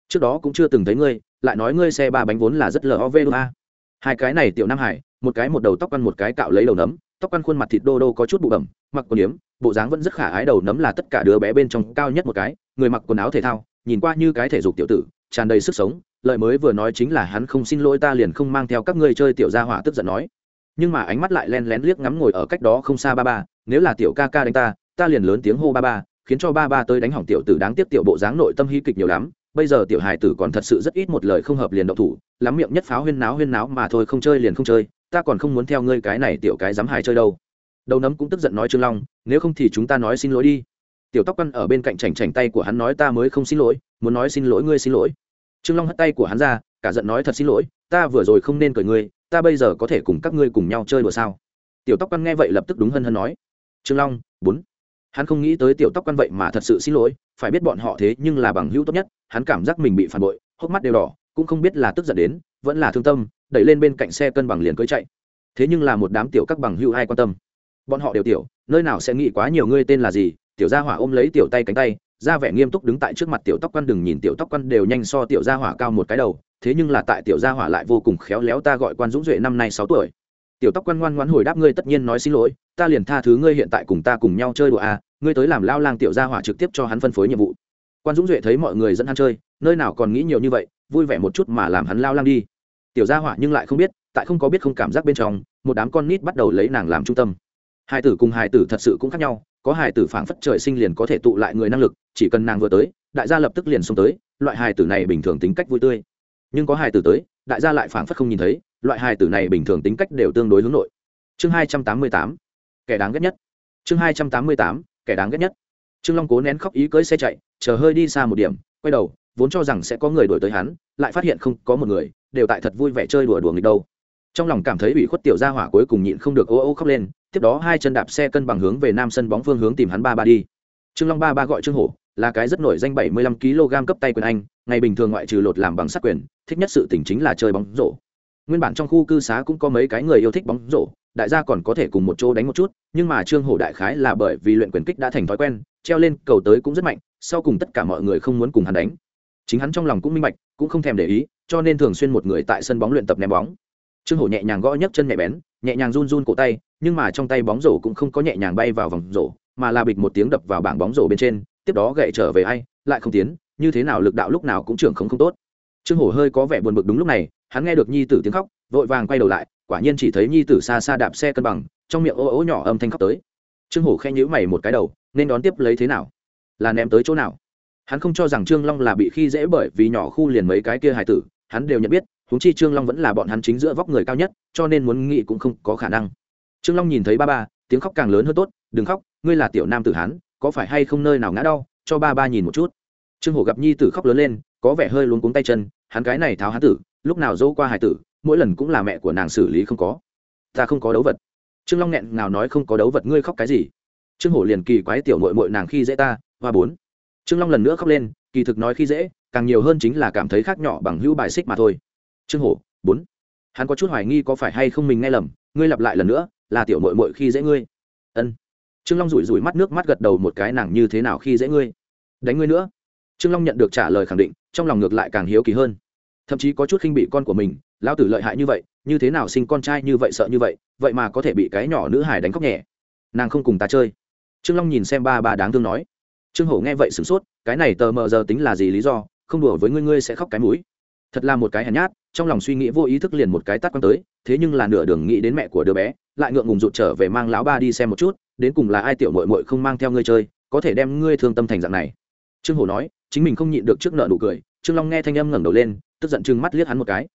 Trước đó cũng chưa từng thấy ngươi, lại nói ngươi xe ba bánh vốn là rất lov a hai cái này tiểu nam hải, một cái một đầu tóc ăn một cái cạo lấy đầu nấm, tóc ăn khuôn mặt thịt đô đô có chút bụ bẩm, mặc quần yếm, bộ dáng vẫn rất khả ái đầu nấm là tất cả đứa bé bên trong cao nhất một cái, người mặc quần áo thể thao, nhìn qua như cái thể dục tiểu tử, tràn đầy sức sống lợi mới vừa nói chính là hắn không xin lỗi ta liền không mang theo các ngươi chơi tiểu gia hỏa tức giận nói. Nhưng mà ánh mắt lại len lén liếc ngắm ngồi ở cách đó không xa ba ba, nếu là tiểu ca ca đánh ta ta liền lớn tiếng hô ba ba khiến cho ba ba tới đánh hỏng tiểu tử đáng tiếc tiểu bộ dáng nội tâm hy kịch nhiều lắm. Bây giờ tiểu hài tử còn thật sự rất ít một lời không hợp liền động thủ, lắm miệng nhất pháo huyên náo huyên náo mà thôi, không chơi liền không chơi, ta còn không muốn theo ngươi cái này tiểu cái dám hài chơi đâu. Đầu nấm cũng tức giận nói trương long, nếu không thì chúng ta nói xin lỗi đi. Tiểu tóc căn ở bên cạnh chảnh chảnh tay của hắn nói ta mới không xin lỗi, muốn nói xin lỗi ngươi xin lỗi. Trương long hất tay của hắn ra, cả giận nói thật xin lỗi, ta vừa rồi không nên cười ngươi, ta bây giờ có thể cùng các ngươi cùng nhau chơi đùa sao? Tiểu tóc căn nghe vậy lập tức đúng hân hân nói. Trương long, bốn hắn không nghĩ tới tiểu tóc quan vậy mà thật sự xin lỗi, phải biết bọn họ thế nhưng là bằng hữu tốt nhất, hắn cảm giác mình bị phản bội, hốc mắt đều đỏ, cũng không biết là tức giận đến, vẫn là thương tâm, đẩy lên bên cạnh xe cân bằng liền cưới chạy. Thế nhưng là một đám tiểu các bằng hữu ai quan tâm? Bọn họ đều tiểu, nơi nào sẽ nghĩ quá nhiều ngươi tên là gì? Tiểu gia hỏa ôm lấy tiểu tay cánh tay, ra vẻ nghiêm túc đứng tại trước mặt tiểu tóc quan đừng nhìn tiểu tóc quan đều nhanh so tiểu gia hỏa cao một cái đầu, thế nhưng là tại tiểu gia hỏa lại vô cùng khéo léo ta gọi quan dũng duệ năm nay sáu tuổi tiểu tóc quan ngoan ngoãn hồi đáp ngươi tất nhiên nói xin lỗi, ta liền tha thứ ngươi hiện tại cùng ta cùng nhau chơi đùa à ngươi tới làm lao lang tiểu gia hỏa trực tiếp cho hắn phân phối nhiệm vụ. Quan dũng duệ thấy mọi người dẫn hắn chơi, nơi nào còn nghĩ nhiều như vậy, vui vẻ một chút mà làm hắn lao lang đi. Tiểu gia hỏa nhưng lại không biết, tại không có biết không cảm giác bên trong, một đám con nít bắt đầu lấy nàng làm trung tâm. Hai tử cùng hai tử thật sự cũng khác nhau, có hài tử phảng phất trời sinh liền có thể tụ lại người năng lực, chỉ cần nàng vừa tới, đại gia lập tức liền xông tới, loại hài tử này bình thường tính cách vui tươi. Nhưng có hài tử tới, đại gia lại phảng phất không nhìn thấy loại hài tử này bình thường tính cách đều tương đối hướng nội. Chương hai trăm tám mươi tám, kẻ đáng ghét nhất. Chương hai trăm tám mươi tám, kẻ đáng ghét nhất. Trương long cố nén khóc ý cưỡi xe chạy, chờ hơi đi xa một điểm, quay đầu, vốn cho rằng sẽ có người đuổi tới hắn, lại phát hiện không có một người, đều tại thật vui vẻ chơi đùa đùa nghịch đâu. Trong lòng cảm thấy ủy khuất tiểu gia hỏa cuối cùng nhịn không được ô ô khóc lên, tiếp đó hai chân đạp xe cân bằng hướng về nam sân bóng phương hướng tìm hắn ba ba đi. Trương long ba ba gọi trương hổ, là cái rất nổi danh bảy mươi lăm kg cấp tay quyền anh, ngày bình thường ngoại trừ lột làm bằng sắt quyền, thích nhất sự tỉnh chính là chơi bóng rổ nguyên bản trong khu cư xá cũng có mấy cái người yêu thích bóng rổ, đại gia còn có thể cùng một chỗ đánh một chút, nhưng mà trương hổ đại khái là bởi vì luyện quyền kích đã thành thói quen, treo lên cầu tới cũng rất mạnh, sau cùng tất cả mọi người không muốn cùng hắn đánh. Chính hắn trong lòng cũng minh bạch, cũng không thèm để ý, cho nên thường xuyên một người tại sân bóng luyện tập ném bóng. Trương hổ nhẹ nhàng gõ nhấc chân nhẹ bén, nhẹ nhàng run run cổ tay, nhưng mà trong tay bóng rổ cũng không có nhẹ nhàng bay vào vòng rổ, mà là bịch một tiếng đập vào bảng bóng rổ bên trên, tiếp đó gậy trở về ai, lại không tiến, như thế nào lực đạo lúc nào cũng trưởng không không tốt. Trương hổ hơi có vẻ buồn bực đúng lúc này hắn nghe được nhi tử tiếng khóc vội vàng quay đầu lại quả nhiên chỉ thấy nhi tử xa xa đạp xe cân bằng trong miệng ô ô nhỏ âm thanh khóc tới. Trương hổ khen nhữ mày một cái đầu nên đón tiếp lấy thế nào? Là ném tới chỗ nào? Hắn không cho rằng trương long là bị khi dễ bởi vì nhỏ khu liền mấy cái kia hài tử hắn đều nhận biết huống chi trương long vẫn là bọn hắn chính giữa vóc người cao nhất cho nên muốn nghĩ cũng không có khả năng. Trương long nhìn thấy ba ba tiếng khóc càng lớn hơn tốt đừng khóc ngươi là tiểu nam tử hắn, có phải hay không nơi nào ngã đau cho ba ba nhìn một chút. Trương hổ gặp nhi tử khóc lớn lên có vẻ hơi luống cuống tay chân hắn cái này tháo hán tử, lúc nào dỗ qua hải tử, mỗi lần cũng là mẹ của nàng xử lý không có. Ta không có đấu vật. Trương long nghẹn nào nói không có đấu vật ngươi khóc cái gì? Trương hổ liền kỳ quái tiểu mội mội nàng khi dễ ta và bốn. Trương long lần nữa khóc lên, kỳ thực nói khi dễ, càng nhiều hơn chính là cảm thấy khác nhỏ bằng hữu bài xích mà thôi. Trương hổ, bốn. Hắn có chút hoài nghi có phải hay không mình nghe lầm, ngươi lặp lại lần nữa, là tiểu mội mội khi dễ ngươi. Ân. Trương long rủi rủi mắt nước mắt gật đầu một cái, nàng như thế nào khi dễ ngươi? Đánh ngươi nữa. Trương long nhận được trả lời khẳng định trong lòng ngược lại càng hiếu kỳ hơn. Thậm chí có chút khinh bị con của mình, lão tử lợi hại như vậy, như thế nào sinh con trai như vậy sợ như vậy vậy mà có thể bị cái nhỏ nữ hải đánh khóc nhẹ. Nàng không cùng ta chơi. Trương long nhìn xem ba bà đáng thương nói. Trương hổ nghe vậy sửng sốt, cái này tờ mờ giờ tính là gì lý do, không đùa với ngươi ngươi sẽ khóc cái mũi. Thật là một cái hèn nhát, trong lòng suy nghĩ vô ý thức liền một cái tắt quăng tới, thế nhưng là nửa đường nghĩ đến mẹ của đứa bé, lại ngượng ngùng rụt trở về mang lão ba đi xem một chút, đến cùng là ai tiểu mội mội không mang theo ngươi chơi, có thể đem ngươi thương tâm thành dạng này. Trương hổ nói chính mình không nhịn được trước nợ nụ cười, trương long nghe thanh âm ngẩng đầu lên, tức giận chừng mắt liếc hắn một cái.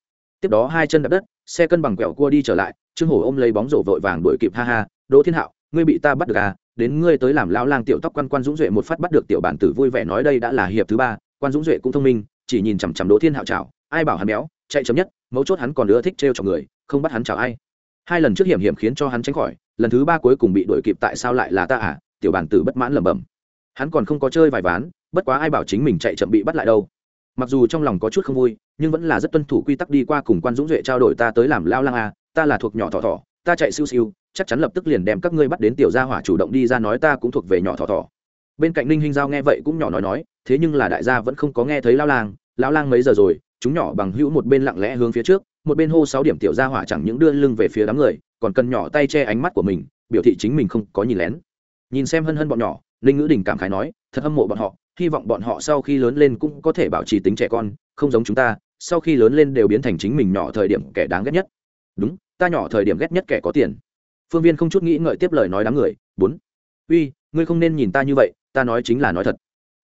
Tiếp đó hai chân đập đất, xe cân bằng quẹo cua đi trở lại, trương hổ ôm lấy bóng rổ vội vàng đuổi kịp, ha ha, đỗ thiên hạo, ngươi bị ta bắt được à? Đến ngươi tới làm lao lang tiểu tóc quan quan dũng duệ một phát bắt được tiểu bản tử vui vẻ nói đây đã là hiệp thứ ba, quan dũng duệ cũng thông minh, chỉ nhìn chằm chằm đỗ thiên hạo chào ai bảo hắn béo, chạy chấm nhất, mấu chốt hắn còn ưa thích trêu cho người, không bắt hắn chào ai. Hai lần trước hiểm hiểm khiến cho hắn tránh khỏi, lần thứ ba cuối cùng bị đuổi kịp tại sao lại là ta à? Tiểu bản tử bất mãn lẩm bẩm. Hắn còn không có chơi vài ván bất quá ai bảo chính mình chạy chậm bị bắt lại đâu. Mặc dù trong lòng có chút không vui, nhưng vẫn là rất tuân thủ quy tắc đi qua cùng quan dũng duệ trao đổi ta tới làm lao lang à ta là thuộc nhỏ thỏ thỏ, ta chạy siêu siêu, chắc chắn lập tức liền đem các ngươi bắt đến tiểu gia hỏa chủ động đi ra nói ta cũng thuộc về nhỏ thỏ thỏ. Bên cạnh ninh hinh giao nghe vậy cũng nhỏ nói nói, thế nhưng là đại gia vẫn không có nghe thấy lao lang lao lang mấy giờ rồi, chúng nhỏ bằng hữu một bên lặng lẽ hướng phía trước, một bên hô sáu điểm tiểu gia hỏa chẳng những đưa lưng về phía đám người, còn cần nhỏ tay che ánh mắt của mình, biểu thị chính mình không có nhìn lén. Nhìn xem hân hân bọn nhỏ linh ngữ đình cảm khái nói, thật hâm mộ bọn họ hy vọng bọn họ sau khi lớn lên cũng có thể bảo trì tính trẻ con, không giống chúng ta, sau khi lớn lên đều biến thành chính mình nhỏ thời điểm kẻ đáng ghét nhất. Đúng, ta nhỏ thời điểm ghét nhất kẻ có tiền. Phương viên không chút nghĩ ngợi tiếp lời nói đám người. Bốn. Uy, ngươi không nên nhìn ta như vậy, ta nói chính là nói thật.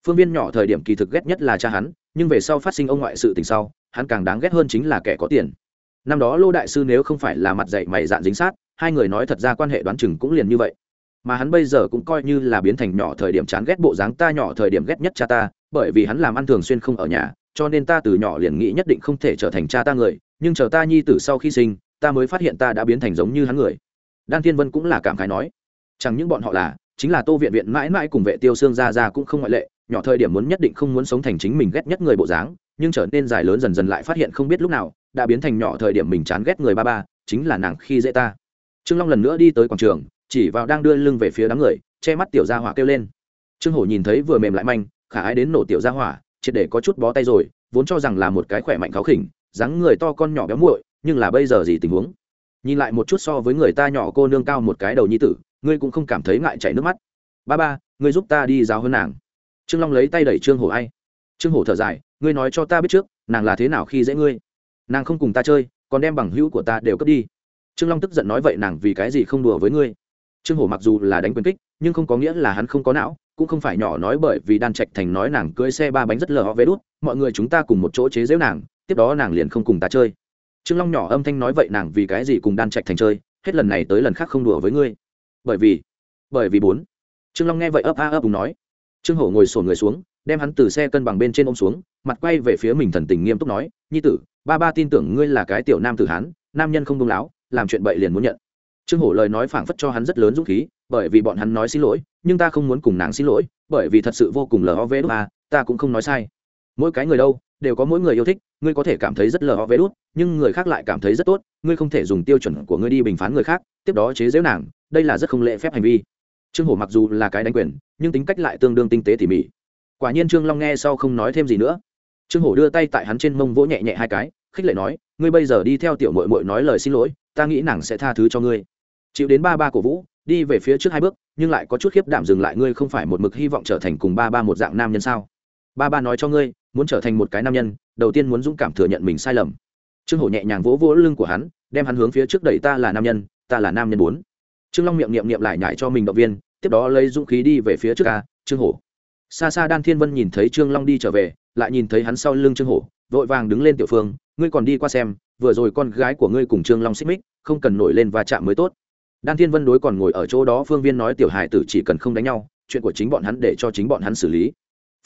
Phương viên nhỏ thời điểm kỳ thực ghét nhất là cha hắn, nhưng về sau phát sinh ông ngoại sự tình sau, hắn càng đáng ghét hơn chính là kẻ có tiền. Năm đó lô đại sư nếu không phải là mặt dạy mày dạn dính sát, hai người nói thật ra quan hệ đoán chừng cũng liền như vậy mà hắn bây giờ cũng coi như là biến thành nhỏ thời điểm chán ghét bộ dáng ta, nhỏ thời điểm ghét nhất cha ta, bởi vì hắn làm ăn thường xuyên không ở nhà, cho nên ta từ nhỏ liền nghĩ nhất định không thể trở thành cha ta người, nhưng chờ ta nhi tử sau khi sinh, ta mới phát hiện ta đã biến thành giống như hắn người. Đan thiên vân cũng là cảm khái nói, chẳng những bọn họ là, chính là tô viện viện mãi mãi cùng vệ tiêu xương ra ra cũng không ngoại lệ, nhỏ thời điểm muốn nhất định không muốn sống thành chính mình ghét nhất người bộ dáng, nhưng trở nên dài lớn dần dần lại phát hiện không biết lúc nào, đã biến thành nhỏ thời điểm mình chán ghét người ba ba, chính là nàng khi dễ ta. Trương long lần nữa đi tới quảng trường chỉ vào đang đưa lưng về phía đám người, che mắt tiểu gia hỏa kêu lên. Trương hổ nhìn thấy vừa mềm lại manh, khả ái đến nổ tiểu gia hỏa, triệt để có chút bó tay rồi, vốn cho rằng là một cái khỏe mạnh kháo khỉnh, dáng người to con nhỏ béo muội, nhưng là bây giờ gì tình huống? Nhìn lại một chút so với người ta nhỏ cô nương cao một cái đầu nhi tử, ngươi cũng không cảm thấy ngại chảy nước mắt. Ba ba, ngươi giúp ta đi giáo hơn nàng. Trương long lấy tay đẩy trương hổ ai. Trương hổ thở dài, ngươi nói cho ta biết trước, nàng là thế nào khi dễ ngươi? Nàng không cùng ta chơi, còn đem bằng hữu của ta đều cướp đi. Trương long tức giận nói vậy nàng vì cái gì không đùa với ngươi? Trương hổ mặc dù là đánh quyền kích, nhưng không có nghĩa là hắn không có não, cũng không phải nhỏ nói bởi vì đan trạch thành nói nàng cưỡi xe ba bánh rất lờ họ vé đút, mọi người chúng ta cùng một chỗ chế giễu nàng, tiếp đó nàng liền không cùng ta chơi. Trương long nhỏ âm thanh nói vậy nàng vì cái gì cùng đan trạch thành chơi, hết lần này tới lần khác không đùa với ngươi. Bởi vì bởi vì bốn. Trương long nghe vậy ấp a ấp cùng nói. Trương hổ ngồi sổ người xuống, đem hắn từ xe cân bằng bên trên ôm xuống, mặt quay về phía mình thần tình nghiêm túc nói, nhi tử, ba ba tin tưởng ngươi là cái tiểu nam tử hán, nam nhân không đông láo, làm chuyện bậy liền muốn nhận trương hổ lời nói phảng phất cho hắn rất lớn dũng khí bởi vì bọn hắn nói xin lỗi nhưng ta không muốn cùng nàng xin lỗi bởi vì thật sự vô cùng lờ ho vê đút. À, ta cũng không nói sai. Mỗi cái người đâu đều có mỗi người yêu thích ngươi có thể cảm thấy rất lờ ho vê đút nhưng người khác lại cảm thấy rất tốt ngươi không thể dùng tiêu chuẩn của ngươi đi bình phán người khác tiếp đó chế giễu nàng đây là rất không lễ phép hành vi. Trương hổ mặc dù là cái đánh quyền nhưng tính cách lại tương đương tinh tế tỉ mỉ. Quả nhiên trương long nghe sau không nói thêm gì nữa. Trương hổ đưa tay tại hắn trên mông vỗ nhẹ nhẹ hai cái khích lệ nói ngươi bây giờ đi theo tiểu mội mội nói lời xin lỗi, ta nghĩ nàng sẽ tha thứ cho ngươi. Chịu đến ba ba cổ vũ, đi về phía trước hai bước, nhưng lại có chút khiếp đảm dừng lại ngươi không phải một mực hy vọng trở thành cùng ba ba một dạng nam nhân sao? Ba ba nói cho ngươi, muốn trở thành một cái nam nhân, đầu tiên muốn dũng cảm thừa nhận mình sai lầm. Trương hổ nhẹ nhàng vỗ vỗ lưng của hắn, đem hắn hướng phía trước đẩy, ta là nam nhân, ta là nam nhân bốn. Trương long miệng niệm niệm lại nhải cho mình động viên, tiếp đó lấy dũng khí đi về phía trước ca trương hổ. Xa xa đan thiên vân nhìn thấy trương long đi trở về, lại nhìn thấy hắn sau lưng trương hổ, vội vàng đứng lên tiểu phương ngươi còn đi qua xem, vừa rồi con gái của ngươi cùng trương long xích mích, không cần nổi lên và chạm mới tốt. Đan thiên vân đối còn ngồi ở chỗ đó, phương viên nói tiểu hải tử chỉ cần không đánh nhau, chuyện của chính bọn hắn để cho chính bọn hắn xử lý.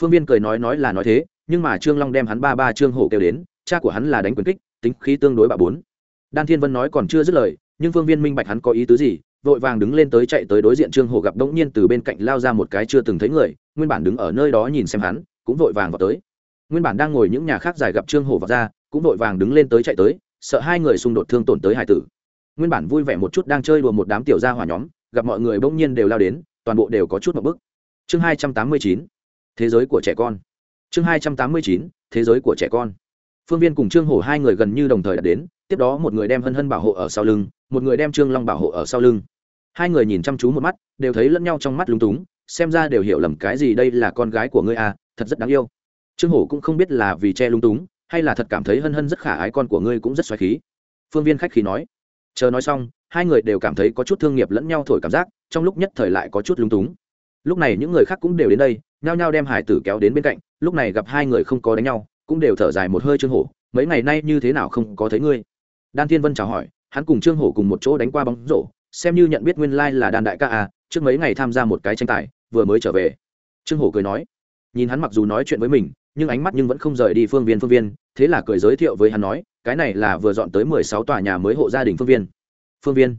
Phương viên cười nói nói là nói thế, nhưng mà trương long đem hắn ba ba trương hổ kêu đến, cha của hắn là đánh quyền kích, tính khí tương đối bạ bốn. Đan thiên vân nói còn chưa dứt lời, nhưng phương viên minh bạch hắn có ý tứ gì, vội vàng đứng lên tới chạy tới đối diện trương hổ gặp đống nhiên từ bên cạnh lao ra một cái chưa từng thấy người, nguyên bản đứng ở nơi đó nhìn xem hắn, cũng vội vàng vào tới. Nguyên bản đang ngồi những nhà khác giải gặp trương hổ vào ra cũng vội vàng đứng lên tới chạy tới, sợ hai người xung đột thương tổn tới hải tử. Nguyên bản vui vẻ một chút đang chơi đùa một đám tiểu gia hỏa nhóm, gặp mọi người bỗng nhiên đều lao đến, toàn bộ đều có chút một bức chương hai trăm tám mươi chín, thế giới của trẻ con. Chương hai trăm tám mươi chín, thế giới của trẻ con. Phương viên cùng trương hổ hai người gần như đồng thời đã đến, tiếp đó một người đem hân hân bảo hộ ở sau lưng, một người đem trương long bảo hộ ở sau lưng. Hai người nhìn chăm chú một mắt, đều thấy lẫn nhau trong mắt lúng túng, xem ra đều hiểu lầm cái gì đây là con gái của ngươi à thật rất đáng yêu. Trương hổ cũng không biết là vì che lung túng hay là thật cảm thấy hân hân rất khả ái con của ngươi cũng rất xoáy khí. Phương viên khách khí nói. Chờ nói xong, hai người đều cảm thấy có chút thương nghiệp lẫn nhau thổi cảm giác, trong lúc nhất thời lại có chút lung túng. Lúc này những người khác cũng đều đến đây, nhao nhao đem hải tử kéo đến bên cạnh, lúc này gặp hai người không có đánh nhau, cũng đều thở dài một hơi trương hổ, mấy ngày nay như thế nào không có thấy ngươi? Đan thiên vân chào hỏi, hắn cùng trương hổ cùng một chỗ đánh qua bóng rổ, xem như nhận biết nguyên lai là đại ca à trước mấy ngày tham gia một cái tranh tài, vừa mới trở về. Trương hổ cười nói. Nhìn hắn mặc dù nói chuyện với mình nhưng ánh mắt nhưng vẫn không rời đi phương viên phương viên, thế là cười giới thiệu với hắn nói, cái này là vừa dọn tới mười sáu tòa nhà mới hộ gia đình phương viên. Phương viên?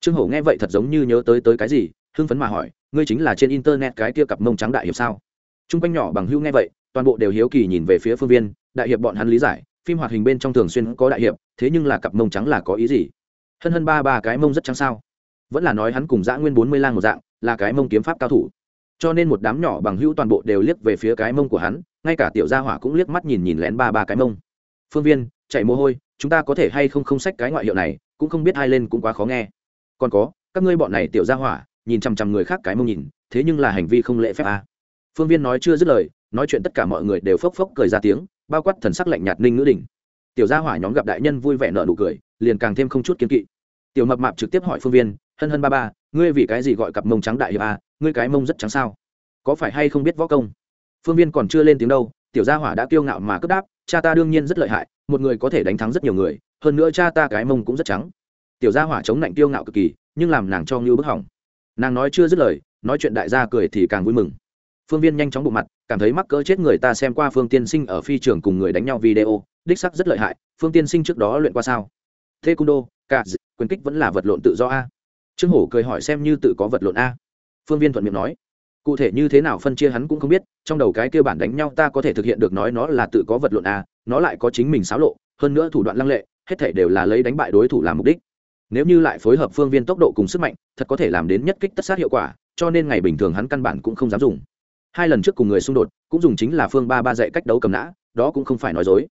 Trương hổ nghe vậy thật giống như nhớ tới tới cái gì, hưng phấn mà hỏi, ngươi chính là trên internet cái kia cặp mông trắng đại hiệp sao? T r u n g quanh nhỏ bằng hưu nghe vậy, toàn bộ đều hiếu kỳ nhìn về phía phương viên, đại hiệp bọn hắn lý giải, phim hoạt hình bên trong thường xuyên có đại hiệp, thế nhưng là cặp mông trắng là có ý gì? Hân hân ba ba cái mông rất trắng sao? Vẫn là nói hắn cùng dã nguyên bốn mươi lang một dạng, là cái mông kiếm pháp cao thủ cho nên một đám nhỏ bằng hữu toàn bộ đều liếc về phía cái mông của hắn, ngay cả tiểu gia hỏa cũng liếc mắt nhìn nhìn lén ba ba cái mông. Phương viên, chạy mồ hôi, chúng ta có thể hay không không sách cái ngoại hiệu này, cũng không biết ai lên cũng quá khó nghe. Còn có, các ngươi bọn này tiểu gia hỏa, nhìn chằm chằm người khác cái mông nhìn, thế nhưng là hành vi không lễ phép à. phương viên nói chưa dứt lời, nói chuyện tất cả mọi người đều phốc phốc cười ra tiếng, bao quát thần sắc lạnh nhạt ninh ngữ đình. Tiểu gia hỏa nhóm gặp đại nhân vui vẻ nợ nụ cười, liền càng thêm không chút kiến kỵ. Tiểu mập mạp trực tiếp hỏi phương viên, hân hân ba ba ngươi vì cái gì gọi cặp mông trắng đại hiệp à, ngươi cái mông rất trắng sao? Có phải hay không biết võ công? Phương viên còn chưa lên tiếng đâu tiểu gia hỏa đã kiêu ngạo mà cướp đáp cha ta đương nhiên rất lợi hại một người có thể đánh thắng rất nhiều người hơn nữa cha ta cái mông cũng rất trắng. Tiểu gia hỏa chống lạnh kiêu ngạo cực kỳ nhưng làm nàng cho ngưu bức hỏng. Nàng nói chưa dứt lời nói chuyện đại gia cười thì càng vui mừng. Phương viên nhanh chóng bộ mặt cảm thấy mắc cỡ chết người ta xem qua phương tiên sinh ở phi trường cùng người đánh nhau video đích sắc rất lợi hại phương tiên sinh trước đó luyện qua sao? Thế cung đô cả quyền kích vẫn là vật lộn tự do a trương hổ cười hỏi xem như tự có vật lộn a. Phương viên thuận miệng nói. Cụ thể như thế nào phân chia hắn cũng không biết, trong đầu cái kêu bản đánh nhau ta có thể thực hiện được nói nó là tự có vật lộn a, nó lại có chính mình xáo lộ, hơn nữa thủ đoạn lăng lệ, hết thể đều là lấy đánh bại đối thủ làm mục đích. Nếu như lại phối hợp phương viên tốc độ cùng sức mạnh, thật có thể làm đến nhất kích tất sát hiệu quả, cho nên ngày bình thường hắn căn bản cũng không dám dùng. Hai lần trước cùng người xung đột, cũng dùng chính là phương ba ba dạy cách đấu cầm nã, đó cũng không phải nói dối.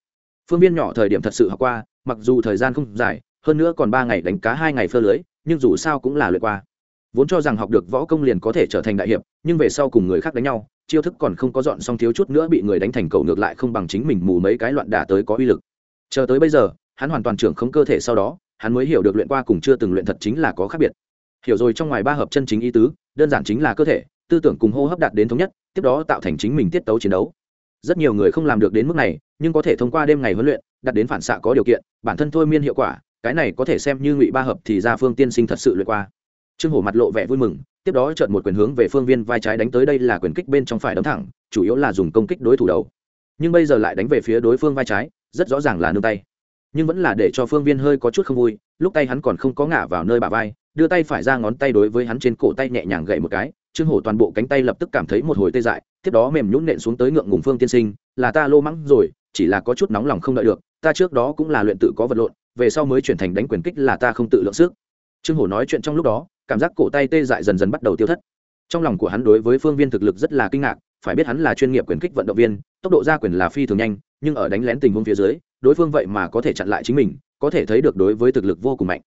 Phương viên nhỏ thời điểm thật sự học qua, mặc dù thời gian không dài, hơn nữa còn ba ngày đánh cá hai ngày phơ lưới nhưng dù sao cũng là luyện qua. Vốn cho rằng học được võ công liền có thể trở thành đại hiệp, nhưng về sau cùng người khác đánh nhau, chiêu thức còn không có dọn xong thiếu chút nữa bị người đánh thành cầu ngược lại không bằng chính mình mù mấy cái loạn đả tới có uy lực. Chờ tới bây giờ, hắn hoàn toàn trưởng không cơ thể sau đó, hắn mới hiểu được luyện qua cùng chưa từng luyện thật chính là có khác biệt. Hiểu rồi trong ngoài ba hợp chân chính ý tứ, đơn giản chính là cơ thể, tư tưởng cùng hô hấp đạt đến thống nhất, tiếp đó tạo thành chính mình tiết tấu chiến đấu. Rất nhiều người không làm được đến mức này, nhưng có thể thông qua đêm ngày huấn luyện, đạt đến phản xạ có điều kiện, bản thân thôi miên hiệu quả cái này có thể xem như ngụy ba hợp thì ra phương tiên sinh thật sự luyện qua. Trương hổ mặt lộ vẻ vui mừng, tiếp đó chợt một quyền hướng về phương viên vai trái đánh tới đây là quyền kích bên trong phải đấm thẳng, chủ yếu là dùng công kích đối thủ đầu. Nhưng bây giờ lại đánh về phía đối phương vai trái, rất rõ ràng là nương tay. Nhưng vẫn là để cho phương viên hơi có chút không vui, lúc tay hắn còn không có ngả vào nơi bà vai, đưa tay phải ra ngón tay đối với hắn trên cổ tay nhẹ nhàng gậy một cái, trương hổ toàn bộ cánh tay lập tức cảm thấy một hồi tê dại, tiếp đó mềm nhún nện xuống tới ngượng ngùng phương tiên sinh, là ta lô mắng rồi, chỉ là có chút nóng lòng không đợi được, ta trước đó cũng là luyện tự có vật lộn về sau mới chuyển thành đánh quyền kích là ta không tự lượng sức. Trương hổ nói chuyện trong lúc đó, cảm giác cổ tay tê dại dần dần bắt đầu tiêu thất. Trong lòng của hắn đối với phương viên thực lực rất là kinh ngạc, phải biết hắn là chuyên nghiệp quyền kích vận động viên, tốc độ ra quyền là phi thường nhanh, nhưng ở đánh lén tình huống phía dưới, đối phương vậy mà có thể chặn lại chính mình, có thể thấy được đối với thực lực vô cùng mạnh.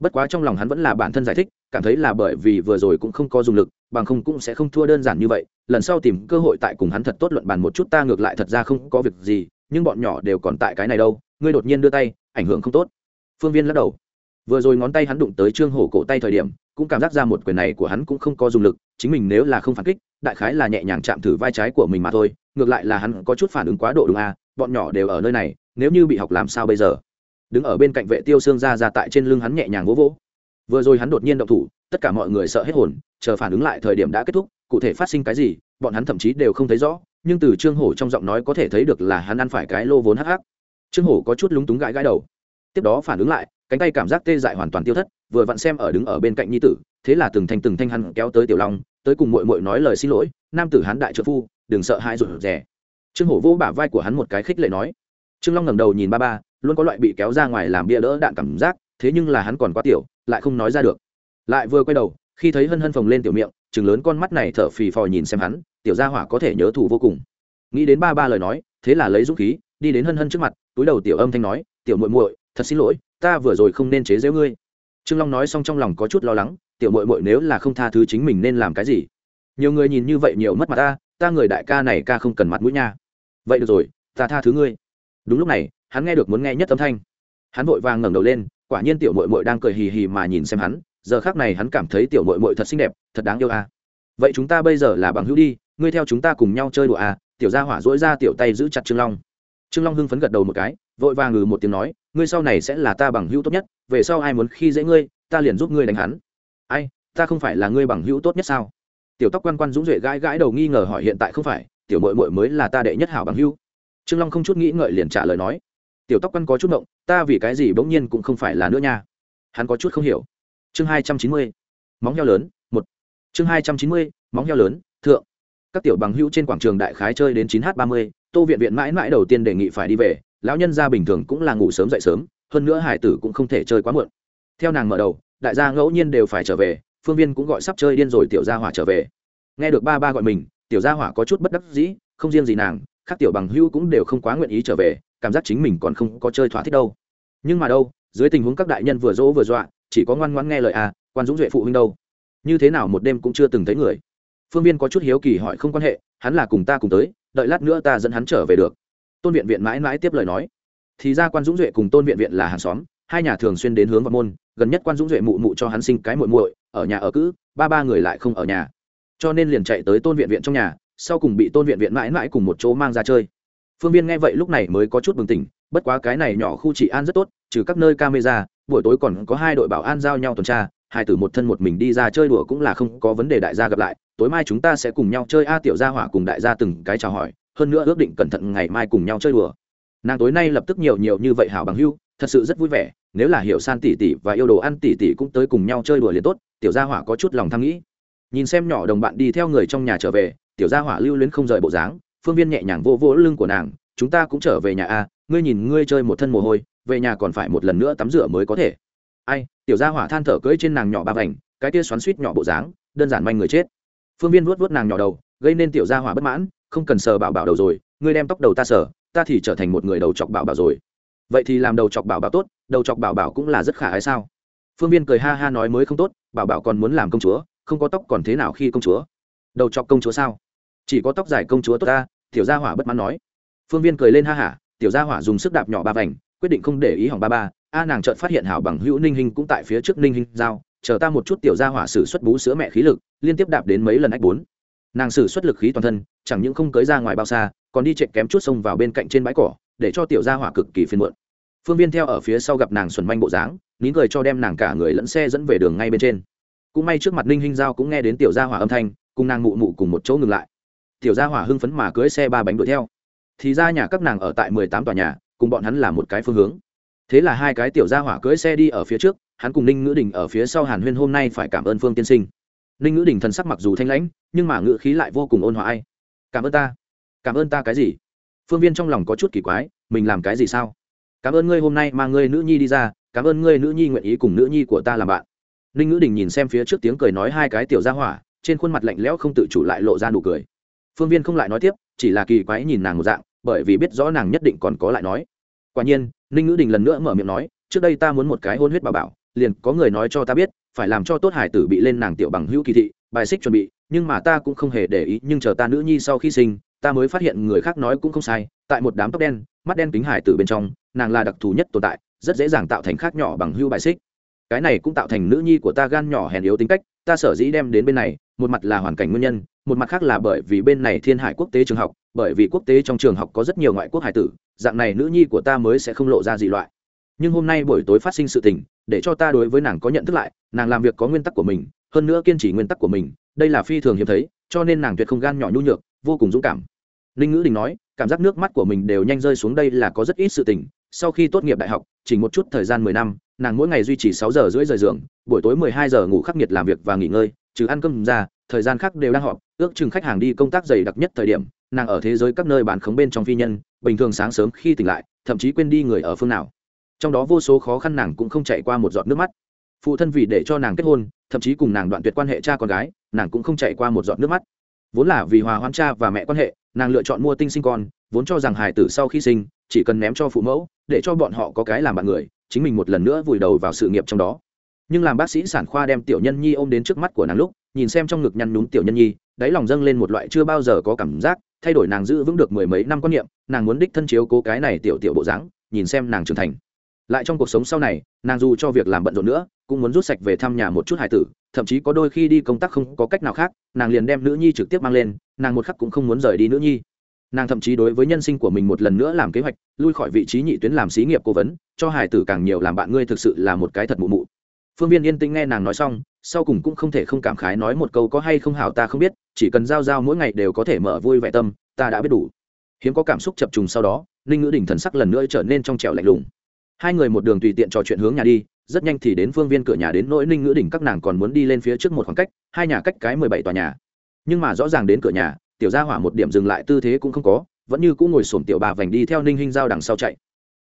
Bất quá trong lòng hắn vẫn là bản thân giải thích, cảm thấy là bởi vì vừa rồi cũng không có dùng lực, bằng không cũng sẽ không thua đơn giản như vậy, lần sau tìm cơ hội tại cùng hắn thật tốt luận bàn một chút ta ngược lại thật ra không có việc gì, nhưng bọn nhỏ đều còn tại cái này đâu ngươi đột nhiên đưa tay, ảnh hưởng không tốt. Phương viên lắc đầu. Vừa rồi ngón tay hắn đụng tới trương hổ cổ tay thời điểm, cũng cảm giác ra một quyền này của hắn cũng không có dùng lực, chính mình nếu là không phản kích, đại khái là nhẹ nhàng chạm thử vai trái của mình mà thôi, ngược lại là hắn có chút phản ứng quá độ đúng à bọn nhỏ đều ở nơi này, nếu như bị học làm sao bây giờ? Đứng ở bên cạnh vệ tiêu xương ra ra tại trên lưng hắn nhẹ nhàng vỗ vỗ. Vừa rồi hắn đột nhiên động thủ, tất cả mọi người sợ hết hồn, chờ phản ứng lại thời điểm đã kết thúc, cụ thể phát sinh cái gì, bọn hắn thậm chí đều không thấy rõ, nhưng từ trương hổ trong giọng nói có thể thấy được là hắn ăn phải cái lô vốn hắc hắc trương hổ có chút lúng túng gãi gãi đầu. Tiếp đó phản ứng lại, cánh tay cảm giác tê dại hoàn toàn tiêu thất, vừa vặn xem ở đứng ở bên cạnh nhi tử, thế là từng thanh từng thanh hắn kéo tới tiểu long, tới cùng mội mội nói lời xin lỗi, nam tử hắn đại trợ phu, đừng sợ hãi rụt rè. Trương hổ vỗ bả vai của hắn một cái khích lệ nói. Trương long ngẩng đầu nhìn ba ba, luôn có loại bị kéo ra ngoài làm bia đỡ đạn cảm giác, thế nhưng là hắn còn quá tiểu, lại không nói ra được. Lại vừa quay đầu, khi thấy hân hân phồng lên tiểu miệng chừng lớn con mắt này thở phì phò nhìn xem hắn, tiểu gia hỏa có thể nhớ thủ vô cùng. Nghĩ đến ba ba lời nói, thế là lấy dũng khí, đi đến hân hân trước mặt túi đầu tiểu âm thanh nói, tiểu muội muội, thật xin lỗi, ta vừa rồi không nên chế giễu ngươi. Trương long nói xong trong lòng có chút lo lắng, tiểu muội muội nếu là không tha thứ chính mình nên làm cái gì? Nhiều người nhìn như vậy nhiều mất mặt ta ta người đại ca này ca không cần mặt mũi nha. Vậy được rồi, ta tha thứ ngươi. Đúng lúc này, hắn nghe được muốn nghe nhất âm thanh. Hắn vội vàng ngẩng đầu lên, quả nhiên tiểu muội muội đang cười hì hì mà nhìn xem hắn, giờ khác này hắn cảm thấy tiểu muội muội thật xinh đẹp, thật đáng yêu à. vậy chúng ta bây giờ là bằng hữu đi, ngươi theo chúng ta cùng nhau chơi đùa à tiểu gia hỏa dỗi ra tiểu tay giữ chặt trương long trương long hưng phấn gật đầu một cái, vội vàng ngừ một tiếng nói, ngươi sau này sẽ là ta bằng hữu tốt nhất, về sau ai muốn khi dễ ngươi, ta liền giúp ngươi đánh hắn. Ai, ta không phải là ngươi bằng hữu tốt nhất sao? Tiểu tóc quan quan dũng duệ gãi gãi đầu nghi ngờ hỏi, hiện tại không phải, tiểu mội mội mới là ta đệ nhất hảo bằng hữu. Trương long không chút nghĩ ngợi liền trả lời nói, tiểu tóc quan có chút động ta vì cái gì bỗng nhiên cũng không phải là nữa nha. Hắn có chút không hiểu. Chương hai trăm chín mươi, móng heo lớn, một. Chương hai trăm chín mươi, móng heo lớn, thượng các tiểu bằng hữu trên quảng trường đại khái chơi đến chín h ba mươi, tô viện viện mãi mãi đầu tiên đề nghị phải đi về, lão nhân gia bình thường cũng là ngủ sớm dậy sớm, hơn nữa hải tử cũng không thể chơi quá muộn. Theo nàng mở đầu, đại gia ngẫu nhiên đều phải trở về, phương viên cũng gọi sắp chơi điên rồi tiểu gia hỏa trở về. Nghe được ba ba gọi mình, tiểu gia hỏa có chút bất đắc dĩ, không riêng gì nàng các tiểu bằng hữu cũng đều không quá nguyện ý trở về, cảm giác chính mình còn không có chơi thỏa thích đâu. Nhưng mà đâu, dưới tình huống các đại nhân vừa dỗ vừa dọa, chỉ có ngoan ngoãn nghe lời à quan dũng duệ phụ huynh đâu. Như thế nào một đêm cũng chưa từng thấy người phương viên có chút hiếu kỳ hỏi không quan hệ, hắn là cùng ta cùng tới, đợi lát nữa ta dẫn hắn trở về được. Tôn viện viện mãi mãi tiếp lời nói. Thì ra quan dũng duệ cùng tôn viện viện là hàng xóm, hai nhà thường xuyên đến hướng vào môn, gần nhất quan dũng duệ mụ mụ cho hắn sinh cái muội muội, ở nhà ở cữ, ba ba người lại không ở nhà. Cho nên liền chạy tới tôn viện viện trong nhà, sau cùng bị tôn viện viện mãi mãi cùng một chỗ mang ra chơi. Phương viên nghe vậy lúc này mới có chút bừng tỉnh, bất quá cái này nhỏ khu trị an rất tốt, trừ các nơi camera, buổi tối còn có hai đội bảo an giao nhau tuần tra, hai tử một thân một mình đi ra chơi đùa cũng là không có vấn đề đại gia gặp lại tối mai chúng ta sẽ cùng nhau chơi a tiểu gia hỏa cùng đại gia từng cái chào hỏi, hơn nữa ước định cẩn thận ngày mai cùng nhau chơi đùa. Nàng tối nay lập tức nhiều nhiều như vậy hảo bằng hưu, thật sự rất vui vẻ, nếu là hiểu san tỷ tỷ và yêu đồ ăn tỷ tỷ cũng tới cùng nhau chơi đùa liền tốt, tiểu gia hỏa có chút lòng tham nghĩ. Nhìn xem nhỏ đồng bạn đi theo người trong nhà trở về, tiểu gia hỏa lưu luyến không rời bộ dáng, phương viên nhẹ nhàng vô vô lưng của nàng, chúng ta cũng trở về nhà a, ngươi nhìn ngươi chơi một thân mồ hôi, về nhà còn phải một lần nữa tắm rửa mới có thể. Ai, tiểu gia hỏa than thở cưỡi trên nàng nhỏ ba vành, cái tia xoắn suýt nhỏ bộ dáng, đơn giản manh người chết phương viên vuốt vuốt nàng nhỏ đầu, gây nên tiểu gia hỏa bất mãn, không cần sờ bảo bảo đầu rồi, ngươi đem tóc đầu ta sờ, ta thì trở thành một người đầu chọc bảo bảo rồi. Vậy thì làm đầu chọc bảo bảo tốt, đầu chọc bảo bảo cũng là rất khả ái sao? Phương viên cười ha ha nói mới không tốt, bảo bảo còn muốn làm công chúa, không có tóc còn thế nào khi công chúa. Đầu chọc công chúa sao? Chỉ có tóc dài công chúa tốt ta, tiểu gia hỏa bất mãn nói. Phương viên cười lên ha hả tiểu gia hỏa dùng sức đạp nhỏ ba vành, quyết định không để ý hỏng ba ba. A nàng chợt phát hiện hảo bằng hữu ninh hình cũng tại phía trước ninh hình giao chờ ta một chút tiểu gia hỏa sử xuất bú sữa mẹ khí lực, liên tiếp đạp đến mấy lần ách bốn. Nàng sử xuất lực khí toàn thân, chẳng những không cưới ra ngoài bao xa, còn đi chạy kém chút sông vào bên cạnh trên bãi cỏ, để cho tiểu gia hỏa cực kỳ phiền muộn. Phương viên theo ở phía sau gặp nàng xuẩn manh bộ dáng, nín cười cho đem nàng cả người lẫn xe dẫn về đường ngay bên trên. Cũng may trước mặt ninh hinh giao cũng nghe đến tiểu gia hỏa âm thanh, cùng nàng mụ mụ cùng một chỗ ngừng lại. Tiểu gia hỏa hưng phấn mà cưới xe ba bánh đuổi theo. Thì ra nhà các nàng ở tại mười tám tòa nhà, cùng bọn hắn là một cái phương hướng. Thế là hai cái tiểu gia hỏa cưới xe đi ở phía trước hắn cùng ninh ngữ đình ở phía sau hàn huyên hôm nay phải cảm ơn phương tiên sinh. Ninh ngữ đình thần sắc mặc dù thanh lãnh, nhưng mà ngữ khí lại vô cùng ôn hòa ai. Cảm ơn ta. Cảm ơn ta cái gì? Phương viên trong lòng có chút kỳ quái, mình làm cái gì sao? Cảm ơn ngươi hôm nay mang ngươi nữ nhi đi ra, cảm ơn ngươi nữ nhi nguyện ý cùng nữ nhi của ta làm bạn. Ninh ngữ đình nhìn xem phía trước tiếng cười nói hai cái tiểu gia hỏa, trên khuôn mặt lạnh lẽo không tự chủ lại lộ ra nụ cười. Phương viên không lại nói tiếp, chỉ là kỳ quái nhìn nàng một dạng, bởi vì biết rõ nàng nhất định còn có lại nói. Quả nhiên, ninh ngữ đình lần nữa mở miệng nói, trước đây ta muốn một cái hôn huyết bà bảo liền có người nói cho ta biết, phải làm cho tốt hải tử bị lên nàng tiểu bằng hữu kỳ thị, bài xích chuẩn bị, nhưng mà ta cũng không hề để ý, nhưng chờ ta nữ nhi sau khi sinh, ta mới phát hiện người khác nói cũng không sai, tại một đám tóc đen, mắt đen kính hải tử bên trong, nàng là đặc thù nhất tồn tại, rất dễ dàng tạo thành khác nhỏ bằng hưu bài xích. Cái này cũng tạo thành nữ nhi của ta gan nhỏ hèn yếu tính cách, ta sở dĩ đem đến bên này, một mặt là hoàn cảnh nguyên nhân, một mặt khác là bởi vì bên này thiên hải quốc tế trường học, bởi vì quốc tế trong trường học có rất nhiều ngoại quốc hải tử, dạng này nữ nhi của ta mới sẽ không lộ ra dị loại nhưng hôm nay buổi tối phát sinh sự tình, để cho ta đối với nàng có nhận thức lại, nàng làm việc có nguyên tắc của mình, hơn nữa kiên trì nguyên tắc của mình, đây là phi thường hiếm thấy, cho nên nàng tuyệt không gan nhỏ nhu nhược, vô cùng dũng cảm. Ninh ngữ đình nói, cảm giác nước mắt của mình đều nhanh rơi xuống đây là có rất ít sự tình, sau khi tốt nghiệp đại học, chỉ một chút thời gian mười năm, nàng mỗi ngày duy trì sáu giờ rưỡi rời giường, buổi tối mười hai giờ ngủ khắc nghiệt làm việc và nghỉ ngơi, trừ ăn cơm ra, thời gian khác đều đang họp, ước chừng khách hàng đi công tác dày đặc nhất thời điểm, nàng ở thế giới các nơi bán khống bên trong phi nhân, bình thường sáng sớm khi tỉnh lại, thậm chí quên đi người ở phương nào trong đó vô số khó khăn nàng cũng không chạy qua một giọt nước mắt. Phụ thân vì để cho nàng kết hôn, thậm chí cùng nàng đoạn tuyệt quan hệ cha con gái, nàng cũng không chạy qua một giọt nước mắt. Vốn là vì hòa hoan cha và mẹ quan hệ, nàng lựa chọn mua tinh sinh con, vốn cho rằng hải tử sau khi sinh, chỉ cần ném cho phụ mẫu, để cho bọn họ có cái làm bạn người, chính mình một lần nữa vùi đầu vào sự nghiệp trong đó. Nhưng làm bác sĩ sản khoa đem tiểu nhân nhi ôm đến trước mắt của nàng lúc, nhìn xem trong ngực nhăn nhúm tiểu nhân nhi, đáy lòng dâng lên một loại chưa bao giờ có cảm giác, thay đổi nàng giữ vững được mười mấy năm quan niệm, nàng muốn đích thân chiếu cố cái này tiểu tiểu bộ dáng, nhìn xem nàng trưởng thành lại trong cuộc sống sau này, nàng dù cho việc làm bận rộn nữa, cũng muốn rút sạch về thăm nhà một chút hài tử, thậm chí có đôi khi đi công tác không có cách nào khác, nàng liền đem nữ nhi trực tiếp mang lên, nàng một khắc cũng không muốn rời đi nữ nhi. Nàng thậm chí đối với nhân sinh của mình một lần nữa làm kế hoạch, lui khỏi vị trí nhị tuyến làm xí nghiệp cố vấn, cho hài tử càng nhiều làm bạn ngươi thực sự là một cái thật mụ mụ. Phương viên yên tĩnh nghe nàng nói xong, sau cùng cũng không thể không cảm khái nói một câu có hay không hảo ta không biết, chỉ cần giao giao mỗi ngày đều có thể mở vui vẻ tâm, ta đã biết đủ. Hiếm có cảm xúc chập trùng sau đó, ninh ngữ đình thần sắc lần nữa trở nên trong trẻo lạnh lùng hai người một đường tùy tiện trò chuyện hướng nhà đi, rất nhanh thì đến phương viên cửa nhà đến nỗi ninh ngữ đỉnh các nàng còn muốn đi lên phía trước một khoảng cách, hai nhà cách cái mười bảy tòa nhà. Nhưng mà rõ ràng đến cửa nhà, tiểu gia hỏa một điểm dừng lại tư thế cũng không có, vẫn như cũng ngồi sổm tiểu bà vành đi theo ninh hinh giao đằng sau chạy.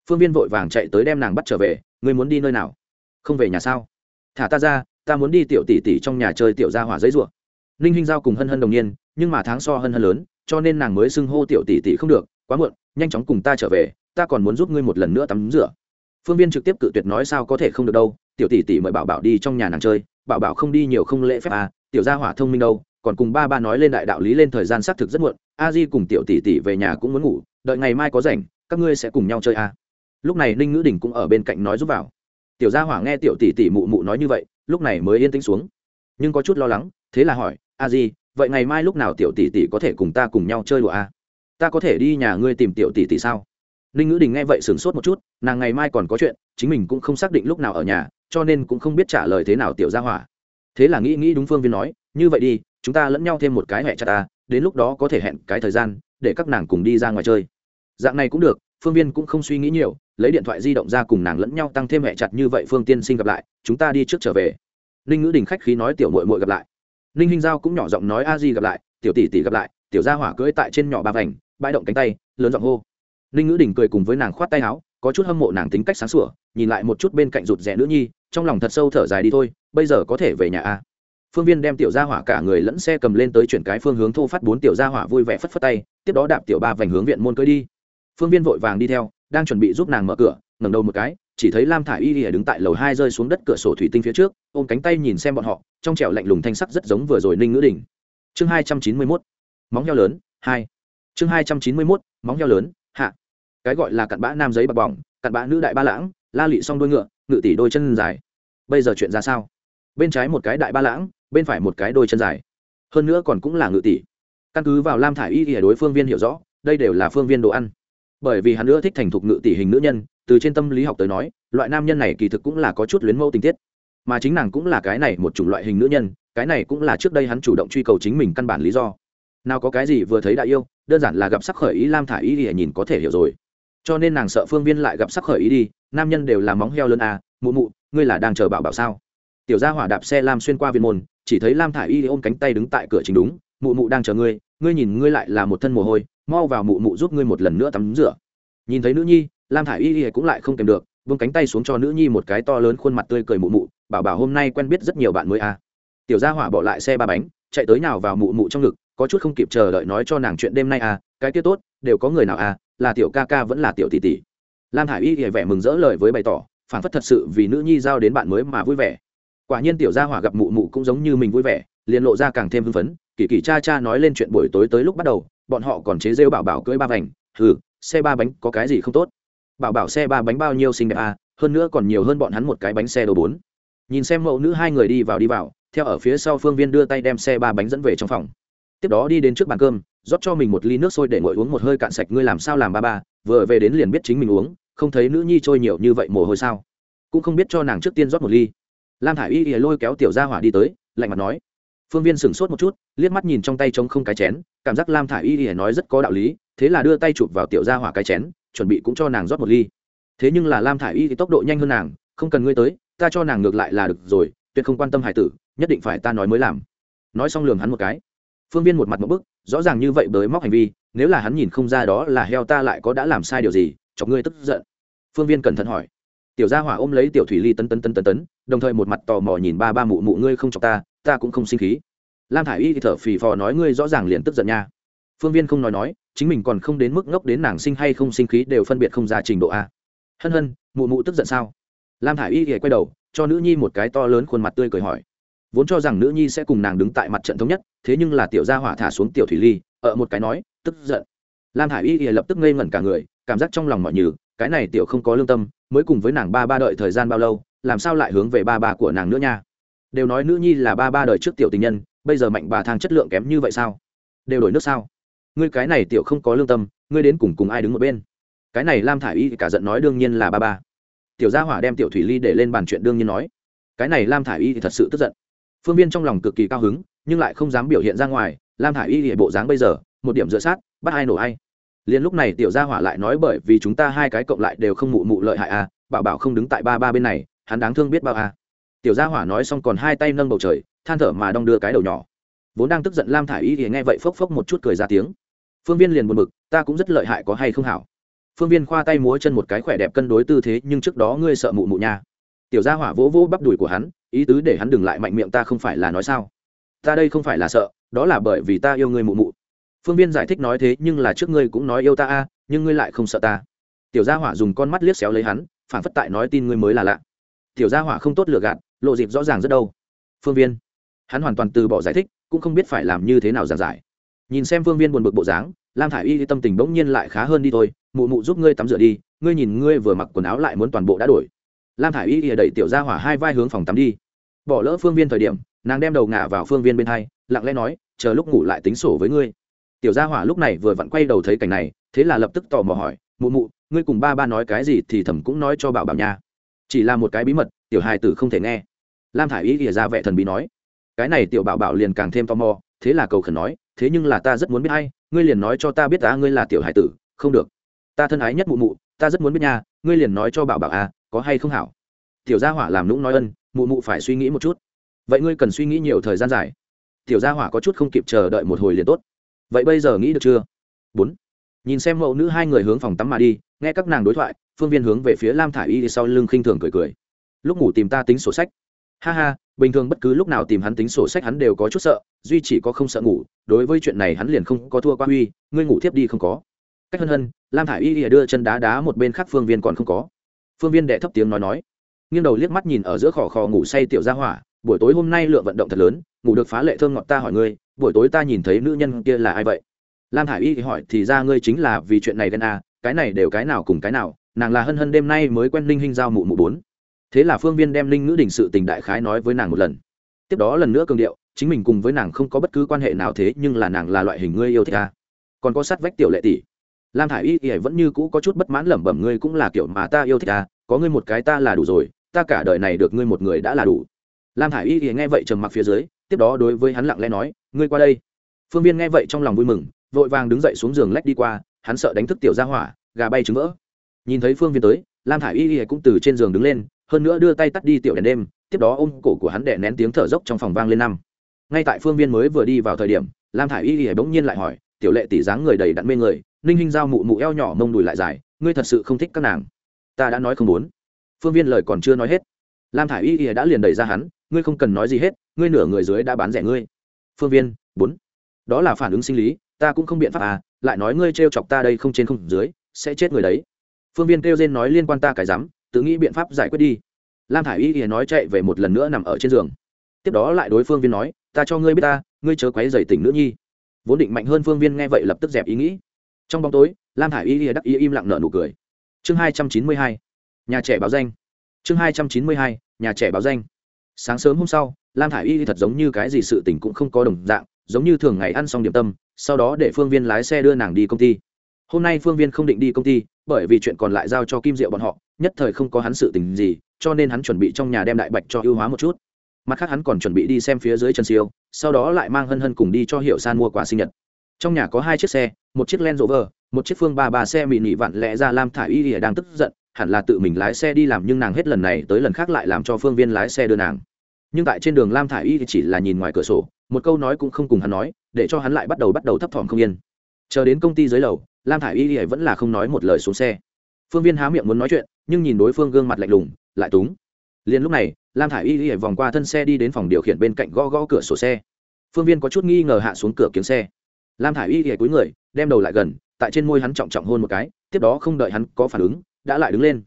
Phương viên vội vàng chạy tới đem nàng bắt trở về người muốn đi nơi nào? Không về nhà sao? Thả ta ra, ta muốn đi tiểu tỷ tỷ trong nhà chơi tiểu gia hỏa giấy rùa ninh hinh giao cùng hân hân đồng nhiên, nhưng mà tháng so hân hân lớn, cho nên nàng mới xưng hô tiểu tỷ tỷ không được, quá muộn, nhanh chóng cùng ta trở về, ta còn muốn giúp ngươi một lần nữa tắm rửa phương viên trực tiếp cự tuyệt nói sao có thể không được đâu, tiểu tỷ tỷ mời bảo bảo đi trong nhà nàng chơi, bảo bảo không đi nhiều không lễ phép à tiểu gia hỏa thông minh đâu, còn cùng ba ba nói lên đại đạo lý lên thời gian xác thực rất muộn, a di cùng tiểu tỷ tỷ về nhà cũng muốn ngủ, đợi ngày mai có rảnh, các ngươi sẽ cùng nhau chơi à. lúc này ninh ngữ đình cũng ở bên cạnh nói giúp vào tiểu gia hỏa nghe tiểu tỷ tỷ mụ mụ nói như vậy, lúc này mới yên tĩnh xuống nhưng có chút lo lắng, thế là hỏi, a di, vậy ngày mai lúc nào tiểu tỷ tỷ có thể cùng ta cùng nhau chơi đùa à? ta có thể đi nhà ngươi tìm tiểu tỷ tỷ sao ninh ngữ đình nghe vậy sửng sốt một chút, nàng ngày mai còn có chuyện, chính mình cũng không xác định lúc nào ở nhà, cho nên cũng không biết trả lời thế nào tiểu gia hỏa. Thế là nghĩ nghĩ đúng phương viên nói, như vậy đi, chúng ta lẫn nhau thêm một cái hẹ chặt ta, đến lúc đó có thể hẹn cái thời gian, để các nàng cùng đi ra ngoài chơi. Dạng này cũng được, phương viên cũng không suy nghĩ nhiều, lấy điện thoại di động ra cùng nàng lẫn nhau tăng thêm hẹ chặt như vậy phương tiên sinh gặp lại, chúng ta đi trước trở về. Ninh ngữ đình khách khí nói, tiểu mội mội gặp lại. Ninh hinh giao cũng nhỏ giọng nói, a di gặp lại, tiểu tỷ tỷ gặp lại, tiểu gia hỏa cưỡi tại trên nhỏ ba vành, bãi động cánh tay, lớn giọng hô ninh ngữ đình cười cùng với nàng khoát tay áo, có chút hâm mộ nàng tính cách sáng sủa, nhìn lại một chút bên cạnh rụt rè nữ nhi, trong lòng thật sâu thở dài đi thôi, bây giờ có thể về nhà a phương viên đem tiểu gia hỏa cả người lẫn xe cầm lên tới chuyển cái phương hướng thô phát bốn tiểu gia hỏa vui vẻ phất phất tay, tiếp đó đạp tiểu ba vành hướng viện môn cưới đi. Phương viên vội vàng đi theo, đang chuẩn bị giúp nàng mở cửa, ngẩng đầu một cái, chỉ thấy lam thả Y y ỉa đứng tại lầu hai rơi xuống đất cửa sổ thủy tinh phía trước, ôm cánh tay nhìn xem bọn họ, trong trẻo lạnh lùng thanh sắc rất giống vừa rồi ninh ngữ đình. Chương hai trăm chín mươi mốt, móng heo lớn, hai. Chương hai trăm chín mươi mốt, móng heo lớn, hạ cái gọi là cặn bã nam giấy bạc bỏng, cặn bã nữ đại ba lãng, la lị xong đôi ngựa, ngự tỷ đôi chân dài. Bây giờ chuyện ra sao? Bên trái một cái đại ba lãng, bên phải một cái đôi chân dài. Hơn nữa còn cũng là ngự tỷ. Căn cứ vào lam thả i y ỉa đối phương viên hiểu rõ, đây đều là phương viên đồ ăn. Bởi vì hắn nữa thích thành thục ngự tỷ hình nữ nhân, từ trên tâm lý học tới nói, loại nam nhân này kỳ thực cũng là có chút luyến mẫu tình tiết. Mà chính nàng cũng là cái này một chủng loại hình nữ nhân, cái này cũng là trước đây hắn chủ động truy cầu chính mình căn bản lý do. Nào có cái gì vừa thấy đại yêu, đơn giản là gặp sắc khởi ý lam thả ý thì nhìn có thể hiểu rồi cho nên nàng sợ phương viên lại gặp sắc khởi ý đi, nam nhân đều là móng heo lớn à mụ mụ, ngươi là đang chờ bảo bảo sao tiểu gia hỏa đạp xe lam xuyên qua viên môn, chỉ thấy lam thả y ôm cánh tay đứng tại cửa chính đúng, mụ mụ đang chờ ngươi ngươi nhìn ngươi lại là một thân mồ hôi, mau vào mụ mụ giúp ngươi một lần nữa tắm rửa nhìn thấy nữ nhi, lam thả y cũng lại không kèm được, vung cánh tay xuống cho nữ nhi một cái to lớn khuôn mặt tươi cười mụ mụ, bảo bảo hôm nay quen biết rất nhiều bạn mới à. tiểu gia hỏa bỏ lại xe ba bánh, chạy tới nào vào mụ mụ trong ngực, có chút không kịp chờ đợi nói cho nàng chuyện đêm nay à cái kia tốt, đều có người nào à là tiểu ca ca vẫn là tiểu tỷ tỷ. Lam hải y vẻ mừng rỡ lời với bày tỏ, phản phất thật sự vì nữ nhi giao đến bạn mới mà vui vẻ. Quả nhiên tiểu gia hỏa gặp mụ mụ cũng giống như mình vui vẻ, liền lộ ra càng thêm hưng phấn, kỳ kỳ cha cha nói lên chuyện buổi tối tới lúc bắt đầu, bọn họ còn chế rêu bảo bảo cưỡi ba vành, hừ, xe ba bánh có cái gì không tốt? Bảo bảo xe ba bánh bao nhiêu xinh đẹp à hơn nữa còn nhiều hơn bọn hắn một cái bánh xe đồ bốn. Nhìn xem mẫu nữ hai người đi vào đi vào, theo ở phía sau phương viên đưa tay đem xe ba bánh dẫn về trong phòng. Tiếp đó đi đến trước bàn cơm rót cho mình một ly nước sôi để ngồi uống một hơi cạn sạch ngươi làm sao làm ba ba, vừa về đến liền biết chính mình uống, không thấy nữ nhi trôi nhiều như vậy mồ hôi sao? Cũng không biết cho nàng trước tiên rót một ly. Lam thả i y ỉa lôi kéo tiểu gia hỏa đi tới, lạnh mặt nói. Phương viên sửng sốt một chút, liếc mắt nhìn trong tay trống không cái chén, cảm giác lam thả i y ỉa nói rất có đạo lý, thế là đưa tay chụp vào tiểu gia hỏa cái chén, chuẩn bị cũng cho nàng rót một ly. Thế nhưng là lam thả i y thì tốc độ nhanh hơn nàng, không cần ngươi tới, ta cho nàng ngược lại là được rồi, tuyệt không quan tâm hải tử, nhất định phải ta nói mới làm. Nói xong lường hắn một cái phương viên một mặt một bức, rõ ràng như vậy bới móc hành vi, nếu là hắn nhìn không ra đó là heo ta lại có đã làm sai điều gì, chọc ngươi tức giận. Phương viên cẩn thận hỏi. Tiểu gia hỏa ôm lấy tiểu thủy ly tấn tấn tấn tấn tấn, đồng thời một mặt tò mò nhìn ba ba mụ mụ ngươi không chọc ta ta cũng không sinh khí. Lam thả i y thì thở phì phò nói ngươi rõ ràng liền tức giận nha. Phương viên không nói nói, chính mình còn không đến mức ngốc đến nàng sinh hay không sinh khí đều phân biệt không ra trình độ a. Hân hân, mụ mụ tức giận sao? Lam thả i y thì quay đầu, cho nữ nhi một cái to lớn khuôn mặt tươi cười hỏi vốn cho rằng nữ nhi sẽ cùng nàng đứng tại mặt trận thống nhất, thế nhưng là tiểu gia hỏa thả xuống tiểu thủy ly, ở một cái nói, tức giận. Lam hải y thì lập tức ngây ngẩn cả người, cảm giác trong lòng mọi nhừ, cái này tiểu không có lương tâm, mới cùng với nàng ba ba đợi thời gian bao lâu, làm sao lại hướng về ba ba của nàng nữa nha? Đều nói nữ nhi là ba ba đời trước tiểu tình nhân, bây giờ mạnh bà thang chất lượng kém như vậy sao? Đều đổi nước sao? Ngươi cái này tiểu không có lương tâm, ngươi đến cùng cùng ai đứng một bên? Cái này lam thả i y cả giận nói đương nhiên là ba ba. Tiểu gia hỏa đem tiểu thủy ly để lên bàn chuyện đương nhiên nói. Cái này lam thả i y thì thật sự tức giận phương viên trong lòng cực kỳ cao hứng, nhưng lại không dám biểu hiện ra ngoài, lam thả i y hệ bộ dáng bây giờ, một điểm dựa sát, bắt ai nổ ai. Liền lúc này tiểu gia hỏa lại nói bởi vì chúng ta hai cái cộng lại đều không mụ mụ lợi hại à bảo bảo không đứng tại ba ba bên này, hắn đáng thương biết bao à. Tiểu gia hỏa nói xong còn hai tay nâng bầu trời, than thở mà đong đưa cái đầu nhỏ. Vốn đang tức giận lam thả i y thì nghe vậy phốc phốc một chút cười ra tiếng. Phương viên liền buồn bực, ta cũng rất lợi hại có hay không hảo. Phương viên khoa tay múa chân một cái khỏe đẹp cân đối tư thế, nhưng trước đó ngươi sợ mụ mụ nha. Tiểu gia hỏa vỗ vỗ bắp đùi của hắn ý tứ để hắn đừng lại mạnh miệng ta không phải là nói sao? Ta đây không phải là sợ, đó là bởi vì ta yêu ngươi mụ mụ. Phương viên giải thích nói thế nhưng là trước ngươi cũng nói yêu ta a, nhưng ngươi lại không sợ ta. Tiểu gia hỏa dùng con mắt liếc xéo lấy hắn, phản phất tại nói tin ngươi mới là lạ. Tiểu gia hỏa không tốt lừa gạt, lộ dịp rõ ràng rất đâu. Phương viên, hắn hoàn toàn từ bỏ giải thích, cũng không biết phải làm như thế nào giảng giải. Nhìn xem phương viên buồn bực bộ dáng, lam thả i y tâm tình bỗng nhiên lại khá hơn đi thôi. Mụ mụ giúp ngươi tắm rửa đi, ngươi nhìn ngươi vừa mặc quần áo lại muốn toàn bộ đã đổi. Lam thả i y đẩy tiểu Gia hỏa hai vai hướng phòng tắm đi bỏ lỡ phương viên thời điểm, nàng đem đầu ngả vào phương viên bên hai, lặng lẽ nói, chờ lúc ngủ lại tính sổ với ngươi. Tiểu gia hỏa lúc này vừa vặn quay đầu thấy cảnh này, thế là lập tức tò mò hỏi, mụ mụ, ngươi cùng ba ba nói cái gì thì thầm cũng nói cho bảo bảo nha. Chỉ là một cái bí mật, tiểu hài tử không thể nghe. Lam thả i y ỉa ra vẻ thần bí nói, cái này tiểu bảo bảo liền càng thêm tò mò, thế là cầu khẩn nói, thế nhưng là ta rất muốn biết hay ngươi liền nói cho ta biết ta, ngươi là tiểu hài tử, không được. Ta thân ái nhất mụ mụ, ta rất muốn biết nha, ngươi liền nói cho bảo bảo à có hay không hảo? Tiểu gia hỏa làm nũng nói ân, mụ mụ phải suy nghĩ một chút. Vậy ngươi cần suy nghĩ nhiều thời gian dài. Tiểu gia hỏa có chút không kịp chờ đợi một hồi liền tốt. Vậy bây giờ nghĩ được chưa? Bốn. Nhìn xem mẫu nữ hai người hướng phòng tắm mà đi, nghe các nàng đối thoại, phương viên hướng về phía lam thả i y sau lưng khinh thường cười cười. Lúc ngủ tìm ta tính sổ sách. Ha ha, bình thường bất cứ lúc nào tìm hắn tính sổ sách hắn đều có chút sợ, duy chỉ có không sợ ngủ, đối với chuyện này hắn liền không có thua qua huy, ngươi ngủ thiếp đi không có. Cách hân hân, lam thả i y đưa chân đá đá một bên khác phương viên còn không có. Phương viên đệ thấp tiếng nói nói nghiêng đầu liếc mắt nhìn ở giữa khò khò ngủ say tiểu gia hỏa buổi tối hôm nay lượng vận động thật lớn ngủ được phá lệ thơm ngọt ta hỏi ngươi buổi tối ta nhìn thấy nữ nhân kia là ai vậy? Lam Hải y hỏi thì ra ngươi chính là vì chuyện này ghen à, cái này đều cái nào cùng cái nào nàng là hân hân đêm nay mới quen linh hình giao mụ mụ bốn. Thế là phương viên đem linh ngữ đình sự tình đại khái nói với nàng một lần. Tiếp đó lần nữa cường điệu chính mình cùng với nàng không có bất cứ quan hệ nào thế nhưng là nàng là loại hình ngươi yêu thích ta còn có sát vách tiểu lệ tỷ. Lam thả i y y vẫn như cũ có chút bất mãn lẩm bẩm ngươi cũng là kiểu mà ta yêu thích ta có ngươi một cái ta là đủ rồi, ta cả đời này được ngươi một người đã là đủ. Lam Hải y y nghe vậy trầm mặc phía dưới, tiếp đó đối với hắn lặng lẽ nói, ngươi qua đây. Phương viên nghe vậy trong lòng vui mừng, vội vàng đứng dậy xuống giường lách đi qua, hắn sợ đánh thức tiểu ra hỏa, gà bay trứng vỡ. Nhìn thấy phương viên tới, lam thả i y y cũng từ trên giường đứng lên, hơn nữa đưa tay tắt đi tiểu đèn đêm, tiếp đó ôm cổ của hắn đè nén tiếng thở dốc trong phòng vang lên năm. Ngay tại phương viên mới vừa đi vào thời điểm, lam thả i y y bỗng nhiên lại hỏi, tiểu lệ tỷ dáng người đầy đặn mê người, ninh hinh giao mụ mụ eo nhỏ mông đùi lại dài, ngươi thật sự không thích các nàng ta đã nói không muốn. Phương viên lời còn chưa nói hết, lam thả i y y đã liền đẩy ra hắn, ngươi không cần nói gì hết, ngươi nửa người dưới đã bán rẻ ngươi. Phương viên, bốn. Đó là phản ứng sinh lý, ta cũng không biện pháp à lại nói ngươi t chọc ta đây không trên không dưới, sẽ chết người đấy. Phương viên kêu rên nói liên quan ta cái rắm, tự nghĩ biện pháp giải quyết đi. Lam thả i y ỉa nói chạy về một lần nữa nằm ở trên giường. Tiếp đó lại đối phương viên nói, ta cho ngươi biết ta, ngươi chớ quấy dày tỉnh nữ nhi. Vốn định mạnh hơn phương viên nghe vậy lập tức dẹp ý nghĩ. Trong bóng tối, lam thả i y ỉa đắc ý im lặng nở nụ cười chương hai trăm chín mươi hai, nhà trẻ báo danh. Chương hai trăm chín mươi hai, nhà trẻ báo danh. Sáng sớm hôm sau, lam thả i y thật giống như cái gì sự tình cũng không có đồng dạng, giống như thường ngày ăn xong điểm tâm, sau đó để phương viên lái xe đưa nàng đi công ty. Hôm nay phương viên không định đi công ty, bởi vì chuyện còn lại giao cho kim diệu bọn họ, nhất thời không có hắn sự tình gì, cho nên hắn chuẩn bị trong nhà đem đại bạch cho ưu hóa một chút. Mặt khác hắn còn chuẩn bị đi xem phía dưới trần siêu, sau đó lại mang hân hân cùng đi cho hiệu san mua quà sinh nhật. Trong nhà có hai chiếc xe một chiếc len rover, một chiếc phương ba ba xe mị nị vặn lẽ ra lam thả y ỉa đang tức giận, hẳn là tự mình lái xe đi làm nhưng nàng hết lần này tới lần khác lại làm cho phương viên lái xe đưa nàng. Nhưng tại trên đường lam thả y chỉ là nhìn ngoài cửa sổ, một câu nói cũng không cùng hắn nói, để cho hắn lại bắt đầu bắt đầu thấp thỏm không yên. Chờ đến công ty dưới lầu, lam thả y ỉa vẫn là không nói một lời xuống xe. Phương viên há miệng muốn nói chuyện, nhưng nhìn đối phương gương mặt lạnh lùng, lại túng. Liền lúc này, lam thả y y vòng qua thân xe đi đến phòng điều khiển bên cạnh gõ gõ cửa sổ xe. Phương viên có chút nghi ngờ hạ xuống cửa kiếm xe. Lam thả i y y cúi người đem đầu lại gần, tại trên môi hắn trọng trọng hôn một cái, tiếp đó không đợi hắn có phản ứng, đã lại đứng lên.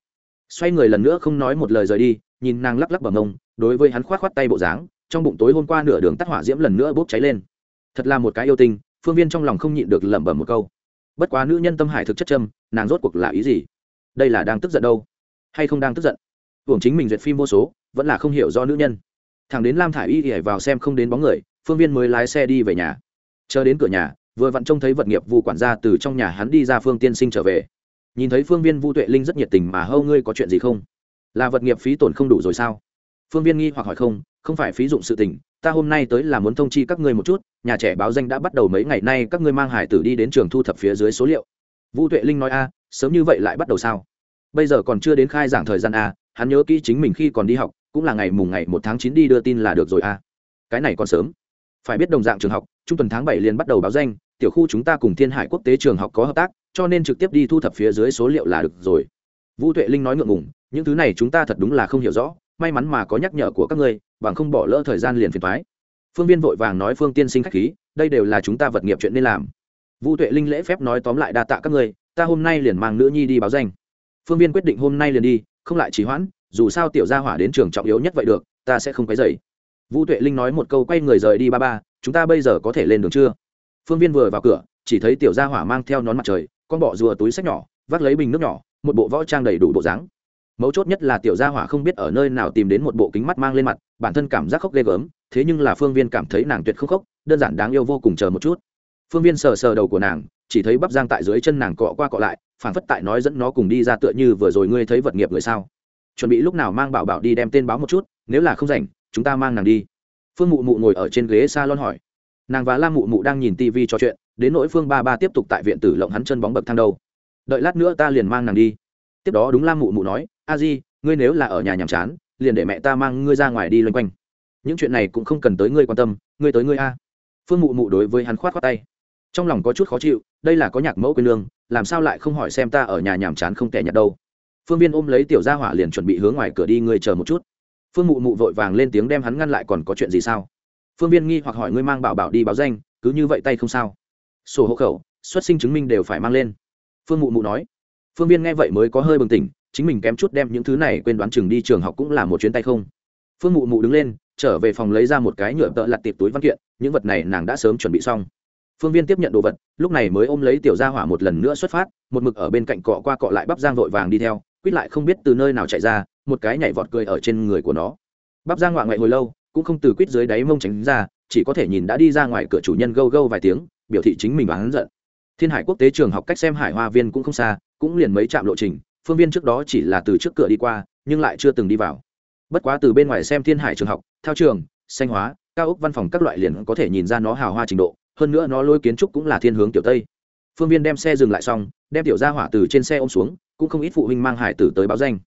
Xoay người lần nữa không nói một lời rời đi, nhìn nàng lắc lắc bằng mông, đối với hắn k h o á t k h o á t tay bộ dáng, trong bụng tối hôm qua nửa đường tắt hỏa diễm lần nữa bốc cháy lên. Thật là một cái yêu tinh, phương viên trong lòng không nhịn được lẩm bẩm một câu. Bất quá nữ nhân tâm hải thực chất châm, nàng rốt cuộc là ý gì? Đây là đang tức giận đâu? Hay không đang tức giận? Hưởng chính mình duyệt phim vô số, vẫn là không hiểu do nữ nhân. Thằng đến lam thả i y ỉa vào xem không đến bóng người, phương viên mới lái xe đi về nhà. Chờ đến cửa nhà vừa vặn trông thấy vật nghiệp vu quản gia từ trong nhà hắn đi ra phương tiên sinh trở về. Nhìn thấy phương viên vu tuệ linh rất nhiệt tình mà, hâu, ngươi có chuyện gì không? Là vật nghiệp phí tổn không đủ rồi sao? Phương viên nghi hoặc hỏi, không không phải phí dụng sự tình, ta hôm nay tới là muốn thông chi các ngươi một chút, nhà trẻ báo danh đã bắt đầu mấy ngày nay các ngươi mang hải tử đi đến trường thu thập phía dưới số liệu. Vu tuệ linh nói, a, sớm như vậy lại bắt đầu sao? Bây giờ còn chưa đến khai giảng thời gian a, hắn nhớ kỹ chính mình khi còn đi học, cũng là ngày mùng ngày một tháng chín đi đưa tin là được rồi a. Cái này còn sớm. Phải biết đồng dạng trường học trung tuần tháng bảy liền bắt đầu báo danh, tiểu khu chúng ta cùng thiên hải quốc tế trường học có hợp tác, cho nên trực tiếp đi thu thập phía dưới số liệu là được rồi. Vũ tuệ linh nói ngượng ngùng, những thứ này chúng ta thật đúng là không hiểu rõ, may mắn mà có nhắc nhở của các ngươi, bằng không bỏ lỡ thời gian liền phiền thoái phương viên vội vàng nói, phương tiên sinh khách khí, đây đều là chúng ta vật nghiệp chuyện nên làm. Vũ tuệ linh lễ phép nói, tóm lại đa tạ các ngươi, ta hôm nay liền mang nữ nhi đi báo danh. Phương viên quyết định hôm nay liền đi, không lại trì hoãn, dù sao tiểu gia hỏa đến trường trọng yếu nhất vậy được, ta sẽ không quấy dày vũ tuệ linh nói một câu quay người rời đi ba ba chúng ta bây giờ có thể lên đường chưa? Phương viên vừa vào cửa, chỉ thấy tiểu gia hỏa mang theo nón mặt trời, con bọ rùa túi sách nhỏ, vác lấy bình nước nhỏ, một bộ võ trang đầy đủ bộ dáng. Mấu chốt nhất là tiểu gia hỏa không biết ở nơi nào tìm đến một bộ kính mắt mang lên mặt, bản thân cảm giác khóc ghê gớm, thế nhưng là phương viên cảm thấy nàng tuyệt không khóc, đơn giản đáng yêu vô cùng chờ một chút. Phương viên sờ sờ đầu của nàng, chỉ thấy bắp giang tại dưới chân nàng cọ qua cọ lại phản phất tại nói dẫn nó cùng đi ra tựa như vừa rồi ngươi thấy vật nghiệp người sao. Chuẩn bị lúc nào mang bảo bảo đi đem tên báo một chút, nếu là không rảnh, chúng ta mang nàng đi phương mụ mụ ngồi ở trên ghế s a lon hỏi. Nàng và lam mụ mụ đang nhìn tv trò chuyện, đến nỗi phương ba ba tiếp tục tại viện tử lộng hắn chân bóng bậc thang đâu. Đợi lát nữa ta liền mang nàng đi. Tiếp đó đúng lam mụ mụ nói, a di, ngươi nếu là ở nhà nhàm chán, liền để mẹ ta mang ngươi ra ngoài đi loanh quanh. Những chuyện này cũng không cần tới ngươi quan tâm, ngươi tới ngươi a. Phương mụ mụ đối với hắn khoát khoát tay. Trong lòng có chút khó chịu, đây là có nhạc mẫu quê lương làm sao lại không hỏi xem ta ở nhà nhàm chán không tệ nhặt đâu. Phương viên ôm lấy tiểu gia hỏa liền chuẩn bị hướng ngoài cửa đi, ngươi chờ một chút phương mụ mụ vội vàng lên tiếng đem hắn ngăn lại còn có chuyện gì sao? Phương viên nghi hoặc hỏi ngươi mang bảo bảo đi báo danh, cứ như vậy tay không sao. Sổ hộ khẩu, xuất sinh chứng minh đều phải mang lên. Phương mụ mụ nói. Phương viên nghe vậy mới có hơi bừng tỉnh, chính mình kém chút đem những thứ này quên đoán chừng đi trường học cũng là một chuyến tay không. Phương mụ mụ đứng lên, trở về phòng lấy ra một cái nhựa tợ lặt tiệp túi văn kiện, những vật này nàng đã sớm chuẩn bị xong. Phương viên tiếp nhận đồ vật, lúc này mới ôm lấy tiểu gia hỏa một lần nữa xuất phát, một mực ở bên cạnh cọ qua cọ lại bắp giang vội vàng đi theo quýt lại không biết từ nơi nào chạy ra, một cái nhảy vọt cười ở trên người của nó. Bắp giang ngoạ ngoại hồi lâu, cũng không từ quýt dưới đáy mông tránh ra, chỉ có thể nhìn đã đi ra ngoài cửa chủ nhân gâu gâu vài tiếng, biểu thị chính mình bán giận. Thiên hải quốc tế trường học cách xem hải hoa viên cũng không xa, cũng liền mấy trạm lộ trình, phương viên trước đó chỉ là từ trước cửa đi qua, nhưng lại chưa từng đi vào. Bất quá từ bên ngoài xem thiên hải trường học theo trường, xanh hóa, cao ốc văn phòng các loại liền có thể nhìn ra nó hào hoa trình độ, hơn nữa nó lôi kiến trúc cũng là thiên hướng tiểu tây. Phương viên đem xe dừng lại xong, đem tiểu gia hỏa từ trên xe ôm xuống cũng không ít phụ huynh mang hải tử tới báo danh.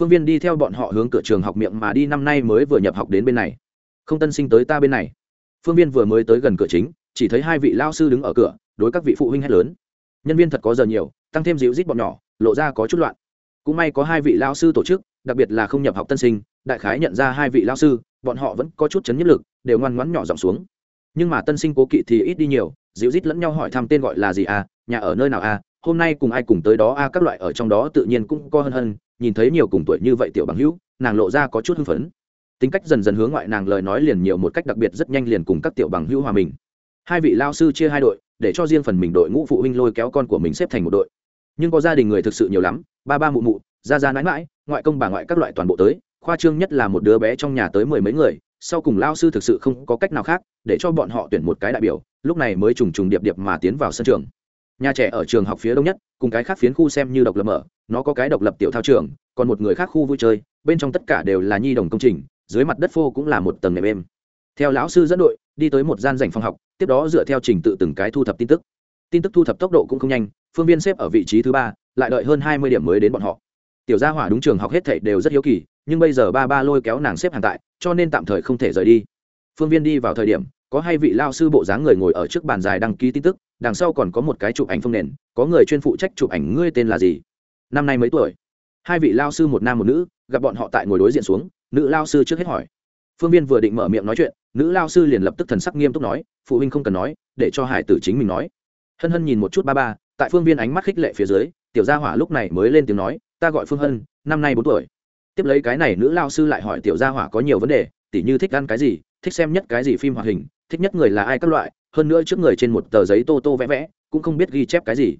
Phương viên đi theo bọn họ hướng cửa trường học miệng mà đi năm nay mới vừa nhập học đến bên này. Không tân sinh tới ta bên này. Phương viên vừa mới tới gần cửa chính, chỉ thấy hai vị lao sư đứng ở cửa, đối các vị phụ huynh hét lớn. Nhân viên thật có giờ nhiều, tăng thêm dịu rít bọn nhỏ, lộ ra có chút loạn. Cũng may có hai vị lao sư tổ chức, đặc biệt là không nhập học tân sinh, đại khái nhận ra hai vị lao sư, bọn họ vẫn có chút chấn nhất lực, đều ngoan ngoãn nhỏ giọng xuống. Nhưng mà tân sinh cố kỵ thì ít đi nhiều, dịu rít lẫn nhau hỏi thăm tên gọi là gì à nhà ở nơi nào à hôm nay cùng ai cùng tới đó, a, các loại ở trong đó tự nhiên cũng có hân hân, nhìn thấy nhiều cùng tuổi như vậy tiểu bằng hữu, nàng lộ ra có chút hưng phấn. Tính cách dần dần hướng ngoại, nàng lời nói liền nhiều một cách đặc biệt, rất nhanh liền cùng các tiểu bằng hữu hòa mình. Hai vị lao sư chia hai đội, để cho riêng phần mình đội ngũ phụ huynh lôi kéo con của mình xếp thành một đội. Nhưng có gia đình người thực sự nhiều lắm, ba ba mụ mụ ra ra mãi mãi, ngoại công bà ngoại các loại toàn bộ tới, khoa trương nhất là một đứa bé trong nhà tới mười mấy người, sau cùng lao sư thực sự không có cách nào khác, để cho bọn họ tuyển một cái đại biểu, lúc này mới trùng trùng điệp điệp mà tiến vào sân trường nhà trẻ ở trường học phía đông nhất, cùng cái khác phiến khu xem như độc lập mở, nó có cái độc lập tiểu thao trường, còn một người khác khu vui chơi, bên trong tất cả đều là nhi đồng công trình, dưới mặt đất phô cũng là một tầng nệm êm. Theo lão sư dẫn đội, đi tới một gian dành phòng học, tiếp đó dựa theo trình tự từng cái thu thập tin tức. Tin tức thu thập tốc độ cũng không nhanh, phương viên xếp ở vị trí thứ ba, lại đợi hơn hai mươi điểm mới đến bọn họ. Tiểu gia hỏa đúng trường học hết thảy đều rất hiếu kỳ, nhưng bây giờ ba ba lôi kéo nàng xếp hàng tại, cho nên tạm thời không thể rời đi. Phương viên đi vào thời điểm có hai vị lao sư bộ dáng người ngồi ở trước bàn dài đăng ký tin tức, đằng sau còn có một cái chụp ảnh phông nền, có người chuyên phụ trách chụp ảnh ngươi tên là gì? Năm nay mấy tuổi? Hai vị lao sư một nam một nữ, gặp bọn họ tại ngồi đối diện xuống, nữ lao sư trước hết hỏi. Phương viên vừa định mở miệng nói chuyện, nữ lao sư liền lập tức thần sắc nghiêm túc nói, phụ huynh không cần nói, để cho hải tử chính mình nói. Hân hân nhìn một chút ba ba, tại phương viên ánh mắt khích lệ phía dưới, tiểu gia hỏa lúc này mới lên tiếng nói, ta gọi phương hân, năm nay bốn tuổi. Tiếp lấy cái này nữ lao sư lại hỏi tiểu gia hỏa có nhiều vấn đề tỉ như thích ăn cái gì, thích xem nhất cái gì phim hoạt hình thích nhất người là ai các loại, hơn nữa trước người trên một tờ giấy tô tô vẽ vẽ, cũng không biết ghi chép cái gì.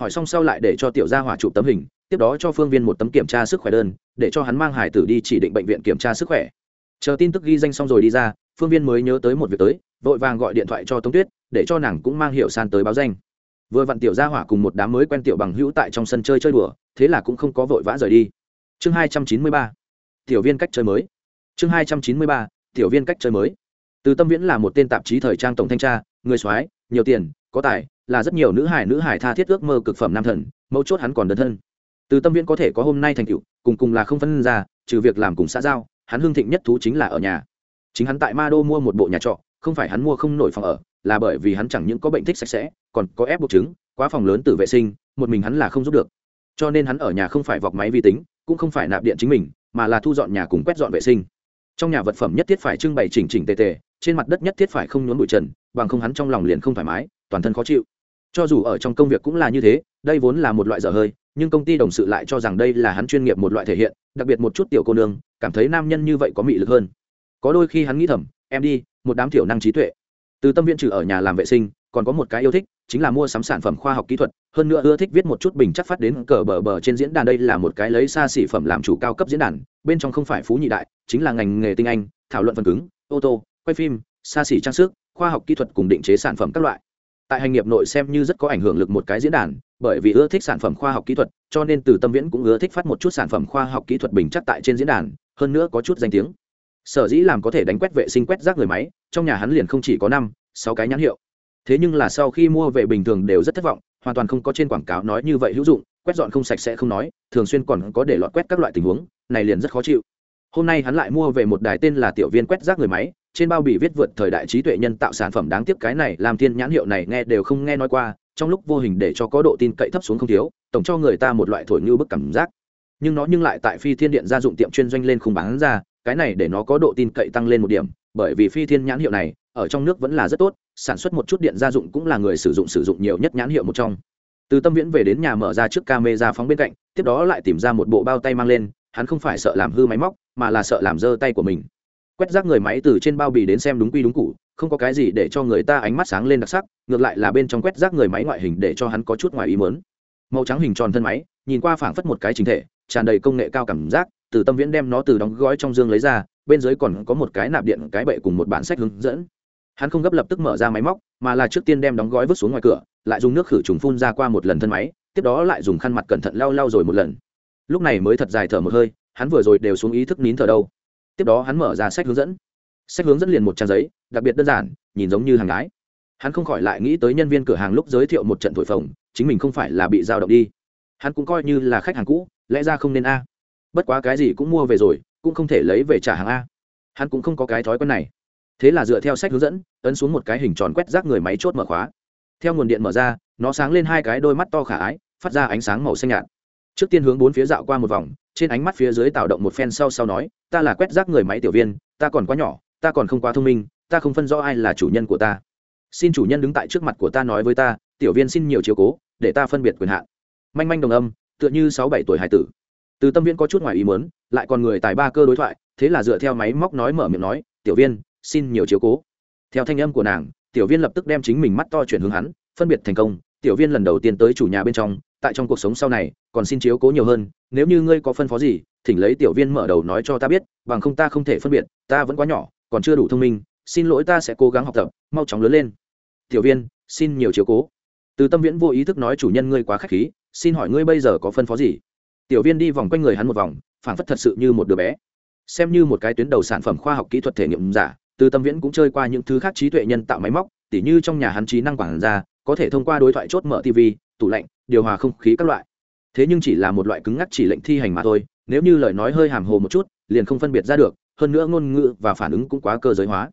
Hỏi xong sau lại để cho tiểu gia hỏa chụp tấm hình, tiếp đó cho phương viên một tấm kiểm tra sức khỏe đơn, để cho hắn mang hải tử đi chỉ định bệnh viện kiểm tra sức khỏe. Chờ tin tức ghi danh xong rồi đi ra, phương viên mới nhớ tới một việc tới, vội vàng gọi điện thoại cho tống tuyết, để cho nàng cũng mang hiệu san tới báo danh. Vừa vặn tiểu gia hỏa cùng một đám mới quen tiểu bằng hữu tại trong sân chơi chơi đùa, thế là cũng không có vội vã rời đi. Chương hai trăm chín mươi ba, tiểu viên cách chơi mới. Chương hai trăm chín mươi ba, tiểu viên cách chơi mới từ tâm viễn là một tên tạp chí thời trang tổng thanh tra, người soái, nhiều tiền, có tài, là rất nhiều nữ hải nữ hải tha thiết ước mơ cực phẩm nam thần, mấu chốt hắn còn đơn thân. Từ tâm viễn có thể có hôm nay thành tựu, cùng cùng là không phân ra, trừ việc làm cùng xã giao, hắn hương thịnh nhất thú chính là ở nhà. Chính hắn tại ma đô mua một bộ nhà trọ, không phải hắn mua không nổi phòng ở, là bởi vì hắn chẳng những có bệnh thích sạch sẽ, còn có ép buộc chứng, quá phòng lớn từ vệ sinh, một mình hắn là không giúp được. Cho nên hắn ở nhà không phải vọc máy vi tính, cũng không phải nạp điện chính mình, mà là thu dọn nhà cùng quét dọn vệ sinh. Trong nhà vật phẩm nhất thiết phải trưng bày chỉnh chỉnh tề tề trên mặt đất nhất thiết phải không nhốn bụi trần, bằng không hắn trong lòng liền không thoải mái, toàn thân khó chịu. Cho dù ở trong công việc cũng là như thế, đây vốn là một loại dở hơi, nhưng công ty đồng sự lại cho rằng đây là hắn chuyên nghiệp một loại thể hiện, đặc biệt một chút tiểu cô nương, cảm thấy nam nhân như vậy có mị lực hơn. Có đôi khi hắn nghĩ thầm, em đi, một đám thiểu năng trí tuệ. Từ tâm viên trừ ở nhà làm vệ sinh, còn có một cái yêu thích, chính là mua sắm sản phẩm khoa học kỹ thuật, hơn nữa ưa thích viết một chút bình chắc phát đến cờ bờ bờ trên diễn đàn. Đây là một cái lấy xa xỉ phẩm làm chủ cao cấp diễn đàn, bên trong không phải phú nhị đại, chính là ngành nghề tinh anh, thảo luận phần cứng, ô tô quay phim, xa xỉ trang sức, khoa học kỹ thuật cùng định chế sản phẩm các loại. Tại hành nghiệp nội xem như rất có ảnh hưởng lực một cái diễn đàn, bởi vì ưa thích sản phẩm khoa học kỹ thuật, cho nên từ tâm viễn cũng ưa thích phát một chút sản phẩm khoa học kỹ thuật bình chắc tại trên diễn đàn, hơn nữa có chút danh tiếng. Sở dĩ làm có thể đánh quét vệ sinh quét rác người máy, trong nhà hắn liền không chỉ có năm, sáu cái nhãn hiệu. Thế nhưng là sau khi mua về bình thường đều rất thất vọng, hoàn toàn không có trên quảng cáo nói như vậy hữu dụng, quét dọn không sạch sẽ không nói, thường xuyên còn có để lọt quét các loại tình huống, này liền rất khó chịu. Hôm nay hắn lại mua về một đài tên là tiểu viên quét rác người máy trên bao bì viết vượt thời đại trí tuệ nhân tạo sản phẩm đáng tiếc cái này, làm thiên nhãn hiệu này nghe đều không nghe nói qua, trong lúc vô hình để cho có độ tin cậy thấp xuống không thiếu, tổng cho người ta một loại thổi như bức cảm giác. Nhưng nó nhưng lại tại phi thiên điện gia dụng tiệm chuyên doanh lên không bán ra, cái này để nó có độ tin cậy tăng lên một điểm, bởi vì phi thiên nhãn hiệu này, ở trong nước vẫn là rất tốt, sản xuất một chút điện gia dụng cũng là người sử dụng sử dụng nhiều nhất nhãn hiệu một trong. Từ tâm viễn về đến nhà mở ra trước camera phóng bên cạnh, tiếp đó lại tìm ra một bộ bao tay mang lên, hắn không phải sợ làm hư máy móc, mà là sợ làm dơ tay của mình quét rác người máy từ trên bao bì đến xem đúng quy đúng cụ không có cái gì để cho người ta ánh mắt sáng lên đặc sắc, ngược lại là bên trong quét rác người máy ngoại hình để cho hắn có chút ngoài ý mớn màu trắng hình tròn thân máy, nhìn qua phảng phất một cái chính thể, tràn đầy công nghệ cao cảm giác, từ tâm viễn đem nó từ đóng gói trong dương lấy ra, bên dưới còn có một cái nạp điện, cái bệ cùng một bản sách hướng dẫn. Hắn không gấp lập tức mở ra máy móc, mà là trước tiên đem đóng gói vứt xuống ngoài cửa, lại dùng nước khử trùng phun ra qua một lần thân máy, tiếp đó lại dùng khăn mặt cẩn thận lau lau rồi một lần. Lúc này mới thật dài thở một hơi, hắn vừa rồi đều xuống ý thức nín thở đâu tiếp đó hắn mở ra sách hướng dẫn. Sách hướng dẫn liền một trang giấy, đặc biệt đơn giản, nhìn giống như hàng gái. Hắn không khỏi lại nghĩ tới nhân viên cửa hàng lúc giới thiệu một trận thổi phồng, chính mình không phải là bị giao động đi. Hắn cũng coi như là khách hàng cũ, lẽ ra không nên a. Bất quá cái gì cũng mua về rồi, cũng không thể lấy về trả hàng a. Hắn cũng không có cái thói quen này. Thế là dựa theo sách hướng dẫn, ấn xuống một cái hình tròn quét rác người máy chốt mở khóa. Theo nguồn điện mở ra, nó sáng lên hai cái đôi mắt to khả ái, phát ra ánh sáng màu xanh nhạt. Trước tiên hướng bốn phía dạo qua một vòng trên ánh mắt phía dưới tạo động một phen sau sau nói, ta là quét rác người máy tiểu viên, ta còn quá nhỏ, ta còn không quá thông minh, ta không phân rõ ai là chủ nhân của ta. Xin chủ nhân đứng tại trước mặt của ta nói với ta, tiểu viên xin nhiều chiếu cố, để ta phân biệt quyền hạn. Manh manh đồng âm, tựa như sáu bảy tuổi hải tử. Từ tâm viễn có chút ngoài ý muốn, lại còn người tài ba cơ đối thoại, thế là dựa theo máy móc nói mở miệng nói, tiểu viên, xin nhiều chiếu cố. Theo thanh âm của nàng, tiểu viên lập tức đem chính mình mắt to chuyển hướng hắn, phân biệt thành công. Tiểu viên lần đầu tiên tới chủ nhà bên trong, tại trong cuộc sống sau này, còn xin chiếu cố nhiều hơn nếu như ngươi có phân phó gì, thỉnh lấy tiểu viên mở đầu nói cho ta biết, bằng không ta không thể phân biệt, ta vẫn quá nhỏ, còn chưa đủ thông minh, xin lỗi ta sẽ cố gắng học tập, mau chóng lớn lên. Tiểu viên, xin nhiều chiếu cố. Từ tâm viễn vô ý thức nói chủ nhân ngươi quá k h á c h khí, xin hỏi ngươi bây giờ có phân phó gì? Tiểu viên đi vòng quanh người hắn một vòng phản phất thật sự như một đứa bé. Xem như một cái tuyến đầu sản phẩm khoa học kỹ thuật thể nghiệm giả, từ tâm viễn cũng chơi qua những thứ khác trí tuệ nhân tạo máy móc, tỉ như trong nhà hắn trí năng quản ra có thể thông qua đối thoại chốt mở tv tủ lạnh, điều hòa không khí các loại thế nhưng chỉ là một loại cứng ngắc chỉ lệnh thi hành mà thôi, nếu như lời nói hơi hàm hồ một chút, liền không phân biệt ra được, hơn nữa ngôn ngữ và phản ứng cũng quá cơ giới hóa.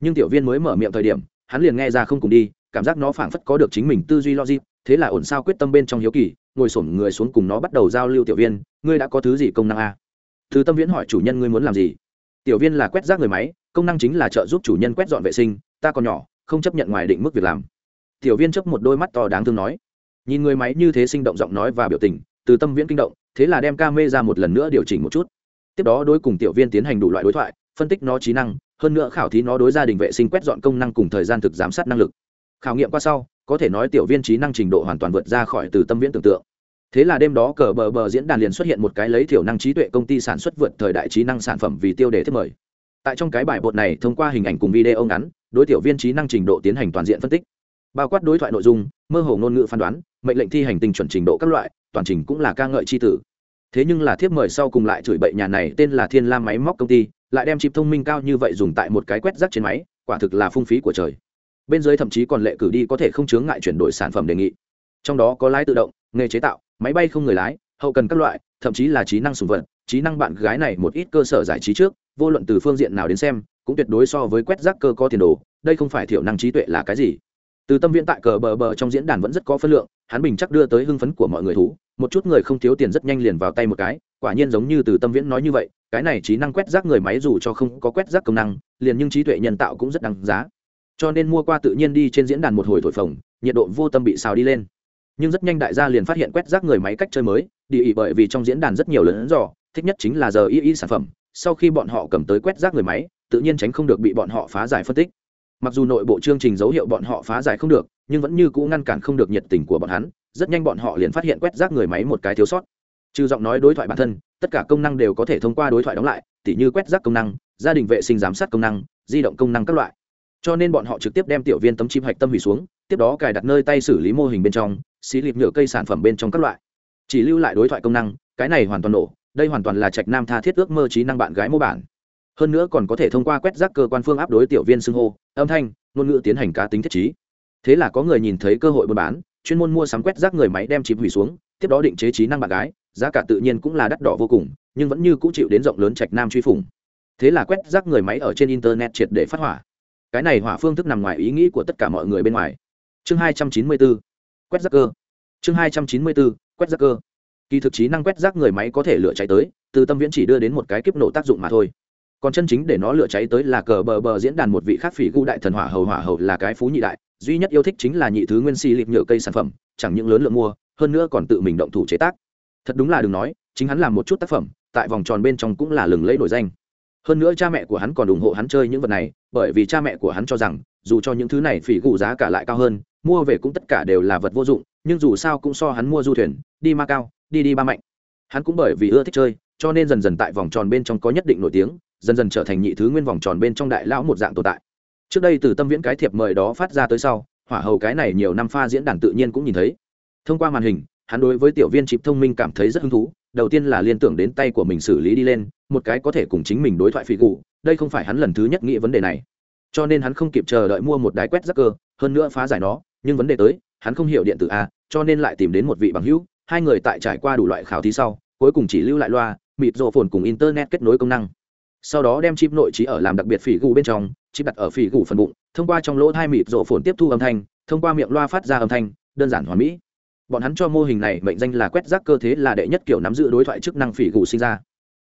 Nhưng tiểu viên mới mở miệng thời điểm, hắn liền nghe ra không cùng đi, cảm giác nó phảng phất có được chính mình tư duy logic, thế là ổn sao quyết tâm bên trong hiếu kỳ, ngồi sổm người xuống cùng nó bắt đầu giao lưu tiểu viên, ngươi đã có thứ gì công năng a? Thứ tâm viễn hỏi chủ nhân ngươi muốn làm gì? Tiểu viên là quét rác người máy, công năng chính là trợ giúp chủ nhân quét dọn vệ sinh, ta còn nhỏ, không chấp nhận ngoài định mức việc làm. Tiểu viên chấp một đôi mắt to đáng thương nói. Nhìn người máy như thế sinh động giọng nói và biểu tình từ tâm viễn kinh động, thế là đem ca mê ra một lần nữa điều chỉnh một chút. Tiếp đó đối cùng tiểu viên tiến hành đủ loại đối thoại, phân tích nó trí năng, hơn nữa khảo thí nó đối gia đình vệ sinh quét dọn công năng cùng thời gian thực giám sát năng lực. Khảo nghiệm qua sau, có thể nói tiểu viên trí năng trình độ hoàn toàn vượt ra khỏi từ tâm viễn tưởng tượng. Thế là đêm đó cờ bờ bờ diễn đàn liền xuất hiện một cái lấy thiểu năng trí tuệ công ty sản xuất vượt thời đại trí năng sản phẩm vì tiêu đề thiết mời. Tại trong cái bài bột này thông qua hình ảnh cùng video ngắn, đối tiểu viên trí năng trình độ tiến hành toàn diện phân tích. Bao quát đối thoại nội dung, mơ hồ ngôn ngữ phán đoán, mệnh lệnh thi hành tình chuẩn trình độ các loại toàn trình cũng là ca ngợi c h i tử. Thế nhưng là thiếp mời sau cùng lại chửi bậy nhà này tên là thiên lam máy móc công ty, lại đem chip thông minh cao như vậy dùng tại một cái quét rác trên máy, quả thực là phung phí của trời. Bên dưới thậm chí còn lệ cử đi có thể không chướng ngại chuyển đổi sản phẩm đề nghị. Trong đó có lái tự động, nghề chế tạo, máy bay không người lái, hậu cần các loại, thậm chí là trí năng sùng vật, trí năng bạn gái này một ít cơ sở giải trí trước, vô luận từ phương diện nào đến xem, cũng tuyệt đối so với quét rác cơ có tiền đồ, đây không phải thiểu năng trí tuệ là cái gì từ tâm viễn tại cờ bờ bờ trong diễn đàn vẫn rất có phân lượng, hắn bình chắc đưa tới hưng phấn của mọi người thú, một chút người không thiếu tiền rất nhanh liền vào tay một cái, quả nhiên giống như từ tâm viễn nói như vậy, cái này trí năng quét rác người máy dù cho không có quét rác công năng, liền nhưng trí tuệ nhân tạo cũng rất đáng giá. Cho nên mua qua tự nhiên đi trên diễn đàn một hồi thổi phồng, nhiệt độ vô tâm bị xào đi lên. Nhưng rất nhanh đại gia liền phát hiện quét rác người máy cách chơi mới địa ỉ bởi vì trong diễn đàn rất nhiều lớn dò, thích nhất chính là giờ y y sản phẩm, sau khi bọn họ cầm tới quét rác người máy, tự nhiên tránh không được bị bọn họ phá giải phân tích mặc dù nội bộ chương trình dấu hiệu bọn họ phá giải không được, nhưng vẫn như cũ ngăn cản không được nhiệt tình của bọn hắn, rất nhanh bọn họ liền phát hiện quét rác người máy một cái thiếu sót. Trừ giọng nói đối thoại bản thân, tất cả công năng đều có thể thông qua đối thoại đóng lại, tỉ như quét rác công năng, gia đình vệ sinh giám sát công năng, di động công năng các loại. Cho nên bọn họ trực tiếp đem tiểu viên tấm chim hạch tâm hủy xuống, tiếp đó cài đặt nơi tay xử lý mô hình bên trong, xí lịp nhựa cây sản phẩm bên trong các loại. Chỉ lưu lại đối thoại công năng, cái này hoàn toàn nổ, đây hoàn toàn là trạch nam tha thiết ước mơ trí năng bạn gái mô bản hơn nữa còn có thể thông qua quét rác cơ quan phương áp đối tiểu viên xưng hô, âm thanh, ngôn ngữ tiến hành cá tính thiết trí. Thế là có người nhìn thấy cơ hội buôn bán, chuyên môn mua sắm quét rác người máy đem chip hủy xuống, tiếp đó định chế trí năng bạn gái, giá cả tự nhiên cũng là đắt đỏ vô cùng, nhưng vẫn như cũ chịu đến rộng lớn trạch nam truy phủng. Thế là quét rác người máy ở trên internet triệt để phát hỏa. Cái này hỏa phương thức nằm ngoài ý nghĩ của tất cả mọi người bên ngoài. Chương hai trăm chín mươi bốn quét rác cơ. Chương hai trăm chín mươi bốn quét rác cơ. Kỳ thực trí năng quét rác người máy có thể lửa cháy tới, từ tâm viễn chỉ đưa đến một cái kiếp nổ tác dụng mà thôi còn chân chính để nó lửa cháy tới là cờ bờ bờ diễn đàn một vị khác phỉ gu đại thần hỏa hầu hỏa hầu là cái phú nhị đại, duy nhất yêu thích chính là nhị thứ nguyên si lịp nhựa cây sản phẩm, chẳng những lớn lượng mua, hơn nữa còn tự mình động thủ chế tác. Thật đúng là đừng nói, chính hắn làm một chút tác phẩm, tại vòng tròn bên trong cũng là lừng lẫy nổi danh. Hơn nữa cha mẹ của hắn còn ủng hộ hắn chơi những vật này, bởi vì cha mẹ của hắn cho rằng, dù cho những thứ này phỉ gu giá cả lại cao hơn, mua về cũng tất cả đều là vật vô dụng, nhưng dù sao cũng so hắn mua du thuyền, đi ma cao đi đi ba mạnh. Hắn cũng bởi vì ưa thích chơi, cho nên dần dần tại vòng tròn bên trong có nhất định nổi tiếng dần dần trở thành nhị thứ nguyên vòng tròn bên trong đại lão một dạng tồn tại. Trước đây từ tâm viễn cái thiệp mời đó phát ra tới sau, hỏa hầu cái này nhiều năm pha diễn đàn tự nhiên cũng nhìn thấy. Thông qua màn hình, hắn đối với tiểu viên chịp thông minh cảm thấy rất hứng thú, đầu tiên là liên tưởng đến tay của mình xử lý đi lên, một cái có thể cùng chính mình đối thoại phỉ cụ đây không phải hắn lần thứ nhất nghĩ vấn đề này. Cho nên hắn không kịp chờ đợi mua một đái quét rắc cơ, hơn nữa phá giải nó, nhưng vấn đề tới, hắn không hiểu điện tử a, cho nên lại tìm đến một vị bằng hữu, hai người tại trải qua đủ loại khảo thí sau, cuối cùng chỉ lưu lại loa, mịt rộ phồn cùng internet kết nối công năng sau đó đem chip nội trí ở làm đặc biệt phỉ gù bên trong, chip đặt ở phỉ gù phần bụng, thông qua trong lỗ hai mịt rộ phồn tiếp thu âm thanh, thông qua miệng loa phát ra âm thanh, đơn giản hoàn mỹ. Bọn hắn cho mô hình này mệnh danh là quét rác cơ thế là đệ nhất kiểu nắm giữ đối thoại chức năng phỉ gù sinh ra.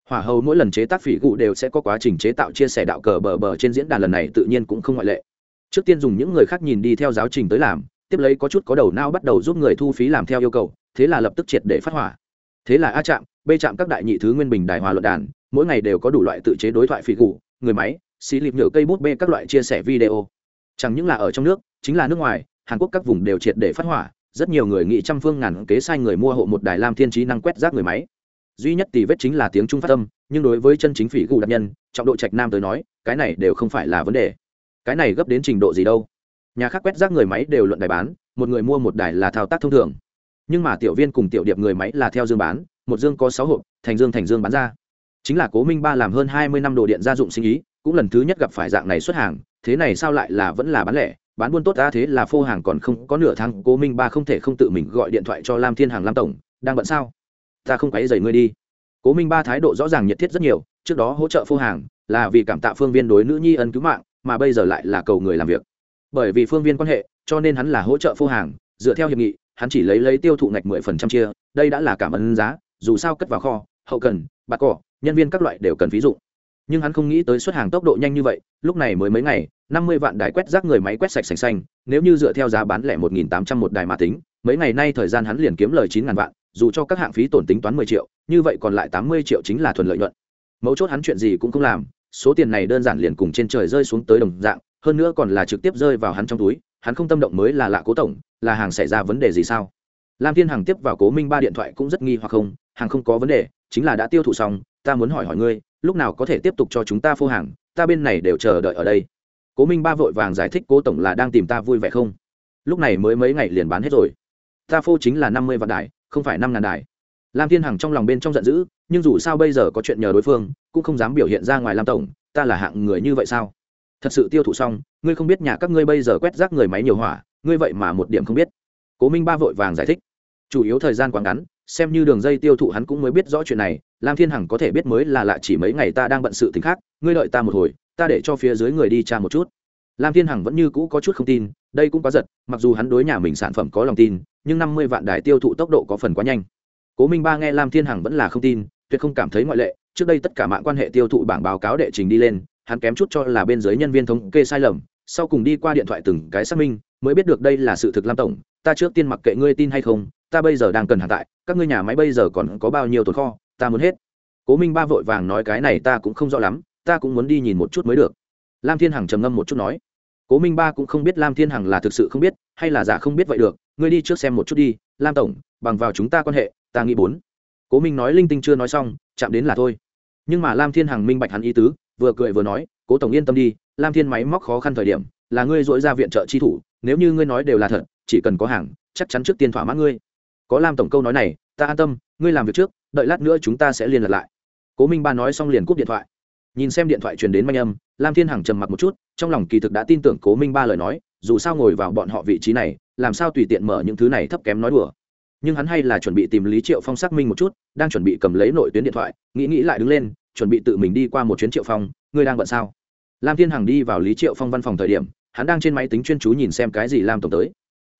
Hỏa hầu mỗi lần chế tác phỉ gù đều sẽ có quá trình chế tạo chia sẻ đạo cờ bờ bờ trên diễn đàn lần này tự nhiên cũng không ngoại lệ. Trước tiên dùng những người khác nhìn đi theo giáo trình tới làm, tiếp lấy có chút có đầu não bắt đầu giúp người thu phí làm theo yêu cầu, thế là lập tức triệt để phát hỏa. Thế là a chạm b chạm các đại nhị thứ nguyên bình đài hòa luận đàn mỗi ngày đều có đủ loại tự chế đối thoại phỉ gù, người máy, xí lịp nhựa cây bút bê các loại chia sẻ video. Chẳng những là ở trong nước, chính là nước ngoài, hàn quốc các vùng đều triệt để phát hỏa, rất nhiều người nghị trăm phương ngàn kế sai người mua hộ một đài lam thiên trí năng quét rác người máy. Duy nhất tỷ vết chính là tiếng trung phát tâm nhưng đối với chân chính phỉ gù đặc nhân, trọng độ trạch nam tới nói, cái này đều không phải là vấn đề. Cái này gấp đến trình độ gì đâu? Nhà khác quét rác người máy đều luận đài bán, một người mua một đài là thao tác thông thường. Nhưng mà tiểu viên cùng tiểu điệp người máy là theo dương bán, một dương có sáu hộp, thành dương thành dương bán ra chính là cố minh ba làm hơn hai mươi năm đồ điện gia dụng sinh ý, cũng lần thứ nhất gặp phải dạng này xuất hàng, thế này sao lại là vẫn là bán lẻ, bán buôn tốt ta thế là phô hàng còn không có nửa tháng, cố minh ba không thể không tự mình gọi điện thoại cho lam thiên hàng lam tổng, đang bận sao? Ta không quấy dày ngươi đi. Cố minh ba thái độ rõ ràng nhiệt thiết rất nhiều, trước đó hỗ trợ phô hàng là vì cảm tạ phương viên đối nữ nhi ân cứu mạng, mà bây giờ lại là cầu người làm việc. Bởi vì phương viên quan hệ, cho nên hắn là hỗ trợ phô hàng, dựa theo hiệp nghị, hắn chỉ lấy lấy tiêu thụ ngạch mười phần trăm chia, đây đã là cảm ơn giá, dù sao cất vào kho, hậu cần, bạc cỏ nhân viên các loại đều cần ví dụ nhưng hắn không nghĩ tới xuất hàng tốc độ nhanh như vậy, lúc này mới mấy ngày, năm mươi vạn đài quét rác người máy quét sạch sành xanh, nếu như dựa theo giá bán lẻ một nghìn tám trăm một đài mà tính, mấy ngày nay thời gian hắn liền kiếm lời chín ngàn vạn, dù cho các hạng phí tổn tính toán mười triệu, như vậy còn lại tám mươi triệu chính là thuần lợi nhuận. Mấu chốt hắn chuyện gì cũng không làm, số tiền này đơn giản liền cùng trên trời rơi xuống tới đồng dạng, hơn nữa còn là trực tiếp rơi vào hắn trong túi, hắn không tâm động mới là lạ cố tổng, là hàng xảy ra vấn đề gì sao? Lam thiên hằng tiếp vào cố minh ba điện thoại cũng rất nghi hoặc không, hàng không có vấn đề, chính là đã tiêu thụ xong ta muốn hỏi hỏi ngươi, lúc nào có thể tiếp tục cho chúng ta phô hàng, ta bên này đều chờ đợi ở đây. Cố minh ba vội vàng giải thích cố tổng là đang tìm ta vui vẻ không? Lúc này mới mấy ngày liền bán hết rồi. Ta phô chính là năm mươi vạn đài, không phải năm ngàn đài. Lam thiên hằng trong lòng bên trong giận dữ, nhưng dù sao bây giờ có chuyện nhờ đối phương, cũng không dám biểu hiện ra ngoài lam tổng, ta là hạng người như vậy sao? Thật sự tiêu thụ xong, ngươi không biết nhà các ngươi bây giờ quét rác người máy nhiều hỏa, ngươi vậy mà một điểm không biết. Cố minh ba vội vàng giải thích chủ yếu thời gian quá ngắn, xem như đường dây tiêu thụ hắn cũng mới biết rõ chuyện này, lam thiên hằng có thể biết mới là lạ chỉ mấy ngày ta đang bận sự t ì n h khác, ngươi đợi ta một hồi, ta để cho phía dưới người đi tra một chút. Lam thiên hằng vẫn như cũ có chút không tin, đây cũng quá giật, mặc dù hắn đối nhà mình sản phẩm có lòng tin, nhưng năm mươi vạn đài tiêu thụ tốc độ có phần quá nhanh. Cố minh ba nghe lam thiên hằng vẫn là không tin, tuyệt không cảm thấy ngoại lệ, trước đây tất cả mạng quan hệ tiêu thụ bảng báo cáo đệ trình đi lên, hắn kém chút cho là bên dưới nhân viên thống kê sai lầm, sau cùng đi qua điện thoại từng cái xác minh, mới biết được đây là sự thực lam tổng, ta trước tiên mặc kệ ngươi tin hay không ta bây giờ đang cần hàng tại, các ngươi nhà máy bây giờ còn có bao nhiêu tồn kho, ta muốn hết. Cố minh ba vội vàng nói cái này ta cũng không rõ lắm, ta cũng muốn đi nhìn một chút mới được. Lam thiên hằng trầm ngâm một chút nói. Cố minh ba cũng không biết lam thiên hằng là thực sự không biết, hay là giả không biết vậy được, ngươi đi trước xem một chút đi, lam tổng, bằng vào chúng ta quan hệ, ta nghĩ bốn. Cố minh nói linh tinh chưa nói xong, chạm đến là thôi. Nhưng mà lam thiên hằng minh bạch hắn ý tứ, vừa cười vừa nói, cố tổng yên tâm đi, lam thiên máy móc khó khăn thời điểm, là ngươi dội ra viện trợ chi thủ, nếu như ngươi nói đều là thật, chỉ cần có hàng, chắc chắn trước tiên thỏa mãn ngươi có lam tổng câu nói này, ta an tâm, ngươi làm việc trước, đợi lát nữa chúng ta sẽ liên lạc lại. Cố minh ba nói xong liền cúp điện thoại. Nhìn xem điện thoại truyền đến manh âm, lam thiên hằng trầm mặc một chút, trong lòng kỳ thực đã tin tưởng cố minh ba lời nói, dù sao ngồi vào bọn họ vị trí này, làm sao tùy tiện mở những thứ này thấp kém nói đùa. Nhưng hắn hay là chuẩn bị tìm lý triệu phong xác minh một chút, đang chuẩn bị cầm lấy nội tuyến điện thoại, nghĩ nghĩ lại đứng lên, chuẩn bị tự mình đi qua một chuyến triệu phong, ngươi đang bận sao? Lam thiên hằng đi vào lý triệu phong văn phòng thời điểm, hắn đang trên máy tính chuyên chú nhìn xem cái gì lam tổng tới.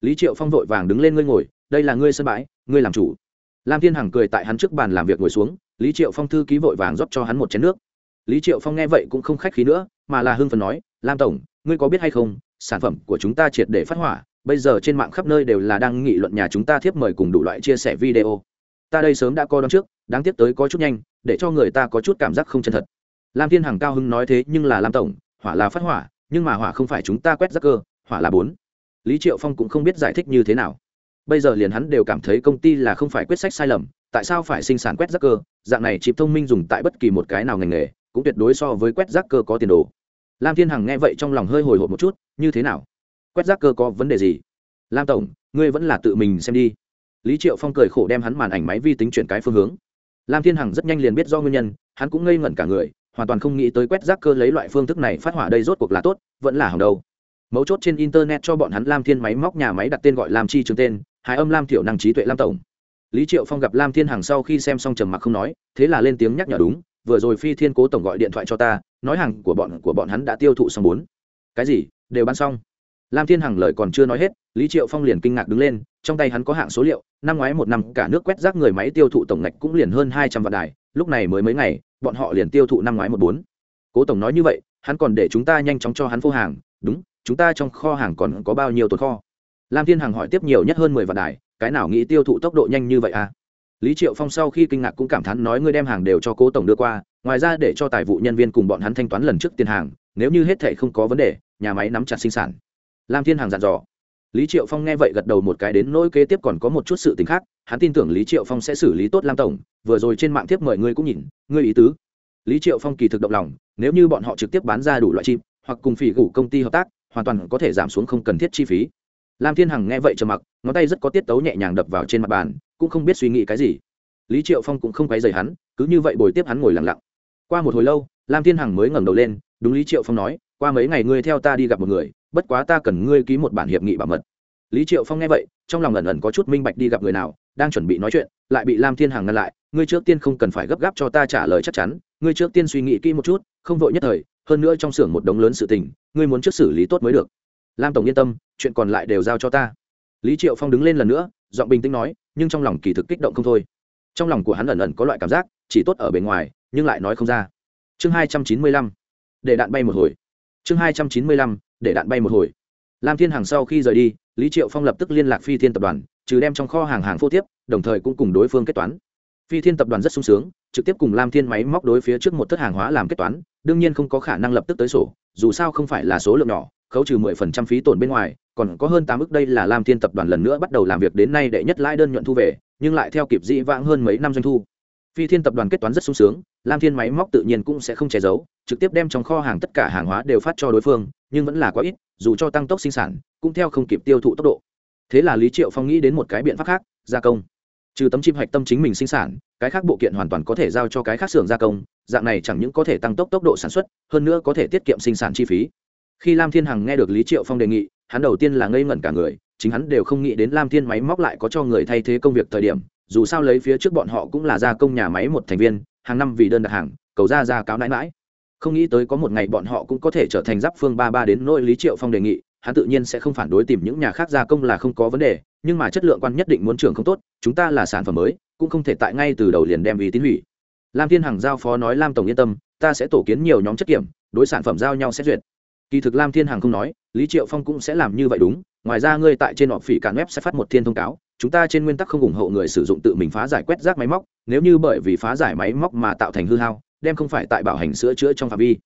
Lý triệu phong vội vàng đứng lên ngươi ngồi đây là ngươi sân bãi, ngươi làm chủ. Lam thiên hằng cười tại hắn trước bàn làm việc ngồi xuống, lý triệu phong thư ký vội vàng rót cho hắn một chén nước. Lý triệu phong nghe vậy cũng không khách khí nữa, mà là hưng phần nói, lam tổng, ngươi có biết hay không, sản phẩm của chúng ta triệt để phát hỏa, bây giờ trên mạng khắp nơi đều là đang nghị luận nhà chúng ta thiếp mời cùng đủ loại chia sẻ video. Ta đây sớm đã coi đón trước, đáng tiếc tới có chút nhanh, để cho người ta có chút cảm giác không chân thật. Lam thiên hằng cao hưng nói thế, nhưng là lam tổng, hỏa là phát hỏa, nhưng mà hỏa không phải chúng ta quét rác cơ, hỏa là bốn. Lý triệu phong cũng không biết giải thích như thế nào bây giờ liền hắn đều cảm thấy công ty là không phải quyết sách sai lầm, tại sao phải sinh sản quét rác cơ? Dạng này chịp thông minh dùng tại bất kỳ một cái nào ngành nghề, cũng tuyệt đối so với quét rác cơ có tiền đồ. Lam thiên hằng nghe vậy trong lòng hơi hồi hộp một chút, như thế nào? Quét rác cơ có vấn đề gì? Lam tổng, ngươi vẫn là tự mình xem đi. Lý triệu phong cười khổ đem hắn màn ảnh máy vi tính chuyển cái phương hướng. Lam thiên hằng rất nhanh liền biết do nguyên nhân, hắn cũng ngây ngẩn cả người, hoàn toàn không nghĩ tới quét rác cơ lấy loại phương thức này phát hỏa đây rốt cuộc là tốt, vẫn là hỏng đầu. mấu chốt trên internet cho bọn hắn lam thiên máy móc nhà máy đặt tên gọi làm chi trường tên Hải âm lam thiểu năng trí tuệ lam tổng. Lý triệu phong gặp lam thiên hằng sau khi xem xong trầm mặc không nói, thế là lên tiếng nhắc nhở đúng, vừa rồi phi thiên cố tổng gọi điện thoại cho ta, nói hàng của bọn của bọn hắn đã tiêu thụ xong bốn. Cái gì? Đều bán xong. Lam thiên hằng lời còn chưa nói hết, lý triệu phong liền kinh ngạc đứng lên, trong tay hắn có hạng số liệu, năm ngoái một năm cả nước quét rác người máy tiêu thụ tổng ngạch cũng liền hơn hai trăm vạn đài, lúc này mới mấy ngày, bọn họ liền tiêu thụ năm ngoái một bốn. Cố tổng nói như vậy, hắn còn để chúng ta nhanh chóng cho hắn phô hàng, đúng, chúng ta trong kho hàng còn có bao nhiêu tồn kho? Lam thiên hằng hỏi tiếp nhiều nhất hơn mười vạn đài, cái nào nghĩ tiêu thụ tốc độ nhanh như vậy à? Lý triệu phong sau khi kinh ngạc cũng cảm thán nói ngươi đem hàng đều cho cố tổng đưa qua, ngoài ra để cho tài vụ nhân viên cùng bọn hắn thanh toán lần trước tiền hàng, nếu như hết thệ không có vấn đề, nhà máy nắm chặt sinh sản. Lam thiên hàng dặn dò. Lý triệu phong nghe vậy gật đầu một cái đến nỗi kế tiếp còn có một chút sự t ì n h khác, hắn tin tưởng lý triệu phong sẽ xử lý tốt lam tổng, vừa rồi trên mạng tiếp mời ngươi cũng nhìn, ngươi ý tứ. Lý triệu phong kỳ thực động lòng, nếu như bọn họ trực tiếp bán ra đủ loại chim hoặc cùng phỉ gủ công ty hợp tác, hoàn toàn có thể giảm xuống không cần thiết chi phí lam thiên hằng nghe vậy trầm mặc, ngón tay rất có tiết tấu nhẹ nhàng đập vào trên mặt bàn, cũng không biết suy nghĩ cái gì. Lý triệu phong cũng không quay dày hắn, cứ như vậy bồi tiếp hắn ngồi lặng lặng. Qua một hồi lâu, lam thiên hằng mới ngẩng đầu lên, đúng lý triệu phong nói, qua mấy ngày ngươi theo ta đi gặp một người, bất quá ta cần ngươi ký một bản hiệp nghị bảo mật. Lý triệu phong nghe vậy, trong lòng ẩn ẩn có chút minh bạch đi gặp người nào, đang chuẩn bị nói chuyện, lại bị lam thiên hằng ngăn lại, ngươi trước tiên không cần phải gấp gáp cho ta trả lời chắc chắn, ngươi trước tiên suy nghĩ kỹ một chút, không vội nhất thời, hơn nữa trong xưởng một đống lớn sự tình, ngươi muốn trước xử lý tốt mới được lam tổng yên tâm, chuyện còn lại đều giao cho ta. Lý triệu phong đứng lên lần nữa, giọng bình tĩnh nói, nhưng trong lòng kỳ thực kích động không thôi. Trong lòng của hắn ẩn ẩn có loại cảm giác, chỉ tốt ở bên ngoài, nhưng lại nói không ra. Chương hai trăm chín mươi lăm, để đạn bay một hồi. Chương hai trăm chín mươi lăm, để đạn bay một hồi. Lam thiên hàng sau khi rời đi, lý triệu phong lập tức liên lạc phi thiên tập đoàn, trừ đem trong kho hàng hàng phô tiếp, đồng thời cũng cùng đối phương kết toán. Phi thiên tập đoàn rất sung sướng, trực tiếp cùng lam thiên máy móc đối phía trước một thất hàng hóa làm kết toán, đương nhiên không có khả năng lập tức tới sổ, dù sao không phải là số lượng nhỏ khấu trừ mười phần trăm phí tổn bên ngoài, còn có hơn tám ức đây là lam thiên tập đoàn lần nữa bắt đầu làm việc đến nay đệ nhất lãi đơn nhuận thu về, nhưng lại theo kịp dĩ vãng hơn mấy năm doanh thu. Phi thiên tập đoàn kết toán rất sung sướng, lam thiên máy móc tự nhiên cũng sẽ không che giấu, trực tiếp đem trong kho hàng tất cả hàng hóa đều phát cho đối phương, nhưng vẫn là quá ít, dù cho tăng tốc sinh sản, cũng theo không kịp tiêu thụ tốc độ. Thế là lý triệu phong nghĩ đến một cái biện pháp khác, gia công. Trừ tấm chim hạch tâm chính mình sinh sản, cái khác bộ kiện hoàn toàn có thể giao cho cái khác xưởng gia công, dạng này chẳng những có thể tăng tốc tốc độ sản xuất, hơn nữa có thể tiết kiệm sinh sản chi phí khi lam thiên hằng nghe được lý triệu phong đề nghị, hắn đầu tiên là ngây ngẩn cả người, chính hắn đều không nghĩ đến lam thiên máy móc lại có cho người thay thế công việc thời điểm, dù sao lấy phía trước bọn họ cũng là gia công nhà máy một thành viên, hàng năm vì đơn đặt hàng, cầu ra ra cáo nãi mãi không nghĩ tới có một ngày bọn họ cũng có thể trở thành giáp phương ba ba đến nỗi lý triệu phong đề nghị, hắn tự nhiên sẽ không phản đối tìm những nhà khác gia công là không có vấn đề, nhưng mà chất lượng quan nhất định muốn trưởng không tốt, chúng ta là sản phẩm mới, cũng không thể tại ngay từ đầu liền đem ý tín hủy. Lam thiên hằng giao phó nói lam tổng yên tâm, ta sẽ tổ kiến nhiều nhóm chất kiểm, đối sản phẩm giao nhau xét duyệt kỳ thực lam thiên hằng không nói, lý triệu phong cũng sẽ làm như vậy đúng. Ngoài ra ngươi tại trên họ phỉ cản web sẽ phát một thiên thông cáo, chúng ta trên nguyên tắc không ủng hộ người sử dụng tự mình phá giải quét rác máy móc, nếu như bởi vì phá giải máy móc mà tạo thành hư hao, đem không phải tại bảo hành sửa chữa trong phạm vi.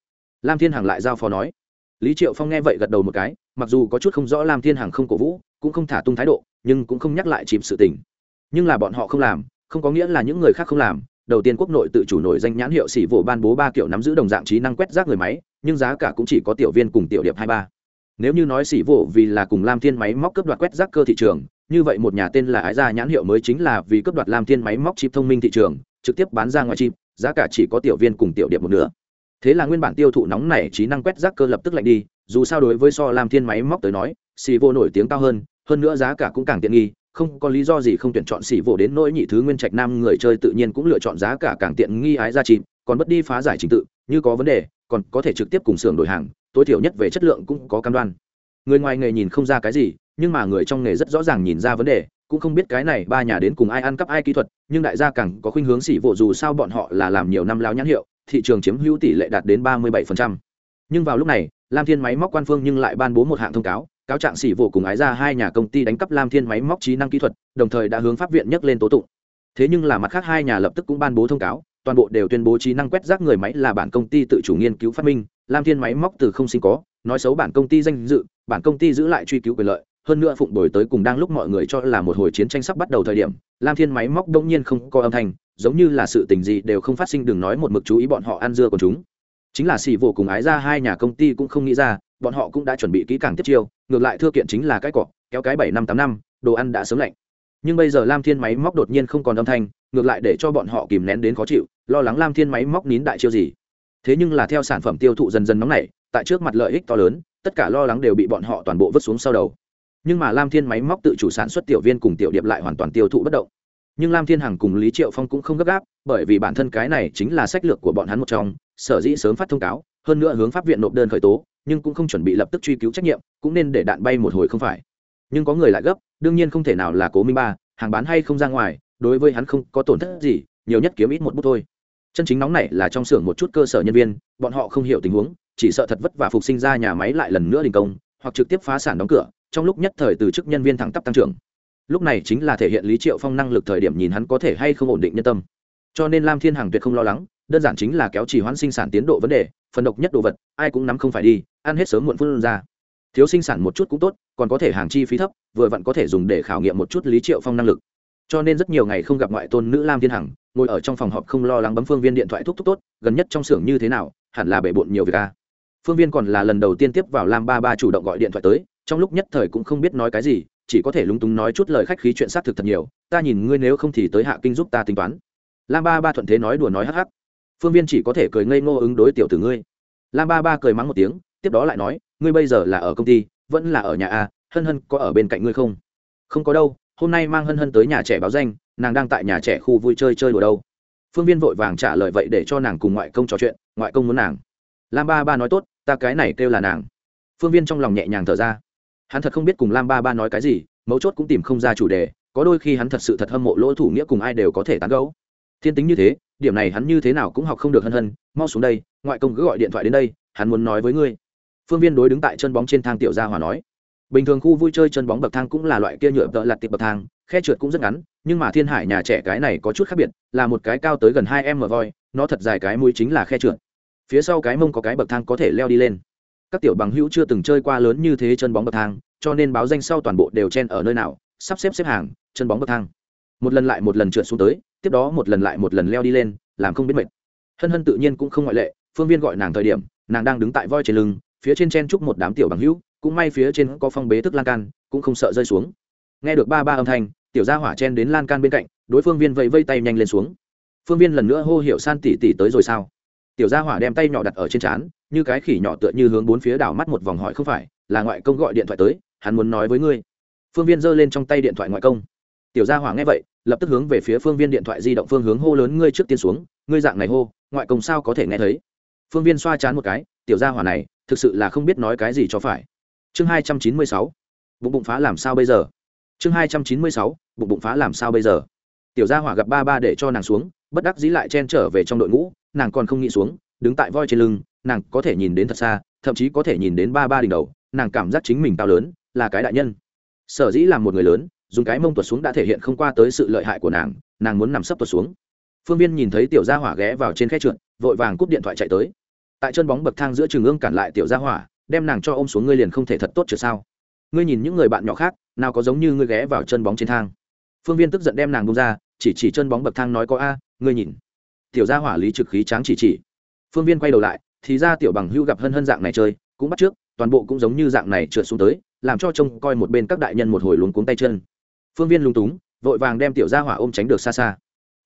Lam thiên hằng lại giao phó nói. Lý triệu phong nghe vậy gật đầu một cái, mặc dù có chút không rõ lam thiên hằng không cổ vũ, cũng không thả tung thái độ, nhưng cũng không nhắc lại chìm sự tình. Nhưng là bọn họ không làm, không có nghĩa là những người khác không làm. Đầu tiên quốc nội tự chủ nổi danh nhãn hiệu xỉ vỗ ban bố ba kiểu nắm giữ đồng dạng trí năng quét rác người máy nhưng giá cả cũng chỉ có tiểu viên cùng tiểu điệp hai ba. Nếu như nói xỉ vụ vì là cùng lam thiên máy móc cướp đoạt quét rác cơ thị trường, như vậy một nhà tên là ái gia nhãn hiệu mới chính là vì cướp đoạt lam thiên máy móc chip thông minh thị trường, trực tiếp bán ra ngoài chip, giá cả chỉ có tiểu viên cùng tiểu điệp một nửa. Thế là nguyên bản tiêu thụ nóng này trí năng quét rác cơ lập tức lạnh đi, dù sao đối với so lam thiên máy móc tới nói, xỉ vô nổi tiếng cao hơn hơn nữa giá cả cũng càng tiện nghi, không có lý do gì không tuyển chọn xỉ vô đến nỗi nhị thứ nguyên trạch nam người chơi tự nhiên cũng lựa chọn giá cả càng tiện nghi ái gia chìm còn bất đi phá giải trình tự, như có vấn đề còn có thể trực tiếp cùng xưởng đổi hàng, tối thiểu nhất về chất lượng cũng có cam đoan. Người ngoài nghề nhìn không ra cái gì, nhưng mà người trong nghề rất rõ ràng nhìn ra vấn đề, cũng không biết cái này ba nhà đến cùng ai ăn cắp ai kỹ thuật, nhưng đại gia càng có khuynh hướng xỉ vộ dù sao bọn họ là làm nhiều năm lao nhãn hiệu, thị trường chiếm hữu tỷ lệ đạt đến ba mươi 37%. nhưng vào lúc này, lam thiên máy móc quan phương nhưng lại ban bố một hạng thông cáo cáo trạng xỉ vộ cùng ái ra hai nhà công ty đánh cắp lam thiên máy móc trí năng kỹ thuật, đồng thời đã hướng pháp viện nhắc lên tố tụng. Thế nhưng là mặt khác hai nhà lập tức cũng ban bố thông cáo toàn bộ đều tuyên bố trí năng quét rác người máy là bản công ty tự chủ nghiên cứu phát minh, lam thiên máy móc từ không sinh có, nói xấu bản công ty danh dự, bản công ty giữ lại truy cứu quyền lợi, hơn nữa phụng đổi tới cùng đang lúc mọi người cho là một hồi chiến tranh sắp bắt đầu thời điểm, lam thiên máy móc đông nhiên không có âm thanh, giống như là sự tình gì đều không phát sinh đừng nói một mực chú ý bọn họ ăn dưa của chúng. Chính là xì vô cùng ái ra hai nhà công ty cũng không nghĩ ra, bọn họ cũng đã chuẩn bị kỹ càng tiếp chiêu, ngược lại thưa kiện chính là cái cọ, kéo cái bảy năm tám năm, đồ ăn đã sớm lạnh nhưng bây giờ lam thiên máy móc đột nhiên không còn âm thanh, ngược lại để cho bọn họ kìm nén đến khó chịu, lo lắng lam thiên máy móc nín đại chiêu gì. Thế nhưng là theo sản phẩm tiêu thụ dần dần nóng nảy, tại trước mặt lợi ích to lớn, tất cả lo lắng đều bị bọn họ toàn bộ vứt xuống sau đầu. Nhưng mà lam thiên máy móc tự chủ sản xuất tiểu viên cùng tiểu điệp lại hoàn toàn tiêu thụ bất động. Nhưng lam thiên hằng cùng lý triệu phong cũng không gấp gáp, bởi vì bản thân cái này chính là sách lược của bọn hắn một trong, sở dĩ sớm phát thông cáo, hơn nữa hướng pháp viện nộp đơn khởi tố, nhưng cũng không chuẩn bị lập tức truy cứu trách nhiệm, cũng nên để đạn bay một hồi không phải. Nhưng có người lại gấp đương nhiên không thể nào là cố minh ba, hàng bán hay không ra ngoài, đối với hắn không có tổn thất gì, nhiều nhất kiếm ít một bút thôi. Chân chính nóng này là trong xưởng một chút cơ sở nhân viên, bọn họ không hiểu tình huống, chỉ sợ thật vất vả phục sinh ra nhà máy lại lần nữa đình công, hoặc trực tiếp phá sản đóng cửa, trong lúc nhất thời từ chức nhân viên thẳng tắp tăng trưởng. Lúc này chính là thể hiện lý triệu phong năng lực thời điểm nhìn hắn có thể hay không ổn định nhân tâm. Cho nên lam thiên hằng tuyệt không lo lắng, đơn giản chính là kéo trì hoãn sinh sản tiến độ vấn đề, phần độc nhất đồ vật, ai cũng nắm không phải đi, ăn hết sớm muộn phun ra thiếu sinh sản một chút cũng tốt, còn có thể hàng chi phí thấp, vừa vặn có thể dùng để khảo nghiệm một chút lý triệu phong năng lực. Cho nên rất nhiều ngày không gặp ngoại tôn nữ lam thiên hằng, ngồi ở trong phòng họp không lo lắng bấm phương viên điện thoại thúc thúc tốt, gần nhất trong xưởng như thế nào, hẳn là bể bộn nhiều việc a phương viên còn là lần đầu tiên tiếp vào lam ba ba chủ động gọi điện thoại tới, trong lúc nhất thời cũng không biết nói cái gì, chỉ có thể lúng túng nói chút lời khách khí chuyện xác thực thật nhiều, ta nhìn ngươi nếu không thì tới hạ kinh giúp ta tính toán. Lam ba ba thuận thế nói đùa nói hắc hắc. Phương viên chỉ có thể cười ngây ngô ứng đối tiểu tử ngươi. Lam ba ba cười mắng một tiếng, tiếp đó lại nói ngươi bây giờ là ở công ty, vẫn là ở nhà a, hân hân có ở bên cạnh ngươi không? Không có đâu, hôm nay mang hân hân tới nhà trẻ báo danh, nàng đang tại nhà trẻ khu vui chơi chơi đùa đâu. Phương viên vội vàng trả lời vậy để cho nàng cùng ngoại công trò chuyện, ngoại công muốn nàng. Lam ba ba nói tốt, ta cái này kêu là nàng. Phương viên trong lòng nhẹ nhàng thở ra. Hắn thật không biết cùng lam ba ba nói cái gì, mấu chốt cũng tìm không ra chủ đề, có đôi khi hắn thật sự thật hâm mộ lỗ thủ nghĩa cùng ai đều có thể tán gấu thiên tính như thế, điểm này hắn như thế nào cũng học không được hân hân, mau xuống đây, ngoại công cứ gọi điện thoại đến đây, hắn muốn nói với ngươi phương viên đối đứng tại chân bóng trên thang tiểu gia hòa nói. Bình thường khu vui chơi chân bóng bậc thang cũng là loại kia nhựa tợ lặt tiệp bậc thang, khe trượt cũng rất ngắn, nhưng mà thiên hải nhà trẻ cái này có chút khác biệt, là một cái cao tới gần hai m voi, nó thật dài cái mũi chính là khe trượt. Phía sau cái mông có cái bậc thang có thể leo đi lên. Các tiểu bằng hữu chưa từng chơi qua lớn như thế chân bóng bậc thang, cho nên báo danh sau toàn bộ đều chen ở nơi nào, sắp xếp xếp hàng, chân bóng bậc thang. Một lần lại một lần trượt xuống tới, tiếp đó một lần lại một lần leo đi lên, làm không biết mệt. Hân hân tự nhiên cũng không ngoại lệ, phương viên gọi nàng thời điểm, nàng đang đứng tại voi trên lưng phía trên chen chúc một đám tiểu bằng hữu, cũng may phía trên có phong bế thức lan can, cũng không sợ rơi xuống. Nghe được ba ba âm thanh, tiểu gia hỏa chen đến lan can bên cạnh, đối phương viên vẫy vây tay nhanh lên xuống. Phương viên lần nữa hô hiệu san tỉ tỉ tới rồi sao? Tiểu gia hỏa đem tay nhỏ đặt ở trên trán, như cái khỉ nhỏ tựa như hướng bốn phía đảo mắt một vòng hỏi không phải, là ngoại công gọi điện thoại tới, hắn muốn nói với ngươi. Phương viên giơ lên trong tay điện thoại ngoại công. Tiểu gia hỏa nghe vậy, lập tức hướng về phía phương viên điện thoại di động phương hướng hô lớn, ngươi trước tiên xuống, ngươi dạng này hô, ngoại công sao có thể nghe thấy? Phương viên xoa chán một cái, tiểu gia hỏa này thực sự là không biết nói cái gì cho phải. Chương hai trăm chín mươi sáu, bụng bụng phá làm sao bây giờ? Chương hai trăm chín mươi sáu, bụng bụng phá làm sao bây giờ? Tiểu gia hỏa gặp ba ba để cho nàng xuống, bất đắc dĩ lại chen trở về trong đội ngũ, nàng còn không nghĩ xuống, đứng tại voi trên lưng, nàng có thể nhìn đến thật xa, thậm chí có thể nhìn đến ba ba đỉnh đầu, nàng cảm giác chính mình cao lớn, là cái đại nhân. Sở dĩ là một người lớn, dùng cái mông tuột xuống đã thể hiện không qua tới sự lợi hại của nàng nàng muốn nằm sấp tuột xuống. Phương viên nhìn thấy tiểu gia hỏa ghé vào trên khe trượt, vội vàng cúp điện thoại chạy tới tại chân bóng bậc thang giữa trường ương cản lại tiểu gia hỏa, đem nàng cho ôm xuống ngươi liền không thể thật tốt chứ sao. Ngươi nhìn những người bạn nhỏ khác, nào có giống như ngươi ghé vào chân bóng trên thang. Phương viên tức giận đem nàng bông ra, chỉ chỉ chân bóng bậc thang nói có a, ngươi nhìn. Tiểu gia hỏa lý trực khí tráng chỉ chỉ. Phương viên quay đầu lại, thì ra tiểu bằng hưu gặp hân hân dạng này chơi, cũng bắt trước, toàn bộ cũng giống như dạng này trượt xuống tới, làm cho trông coi một bên các đại nhân một hồi luống cuống tay chân. Phương viên lung túng, vội vàng đem tiểu gia hỏa ôm tránh được xa xa.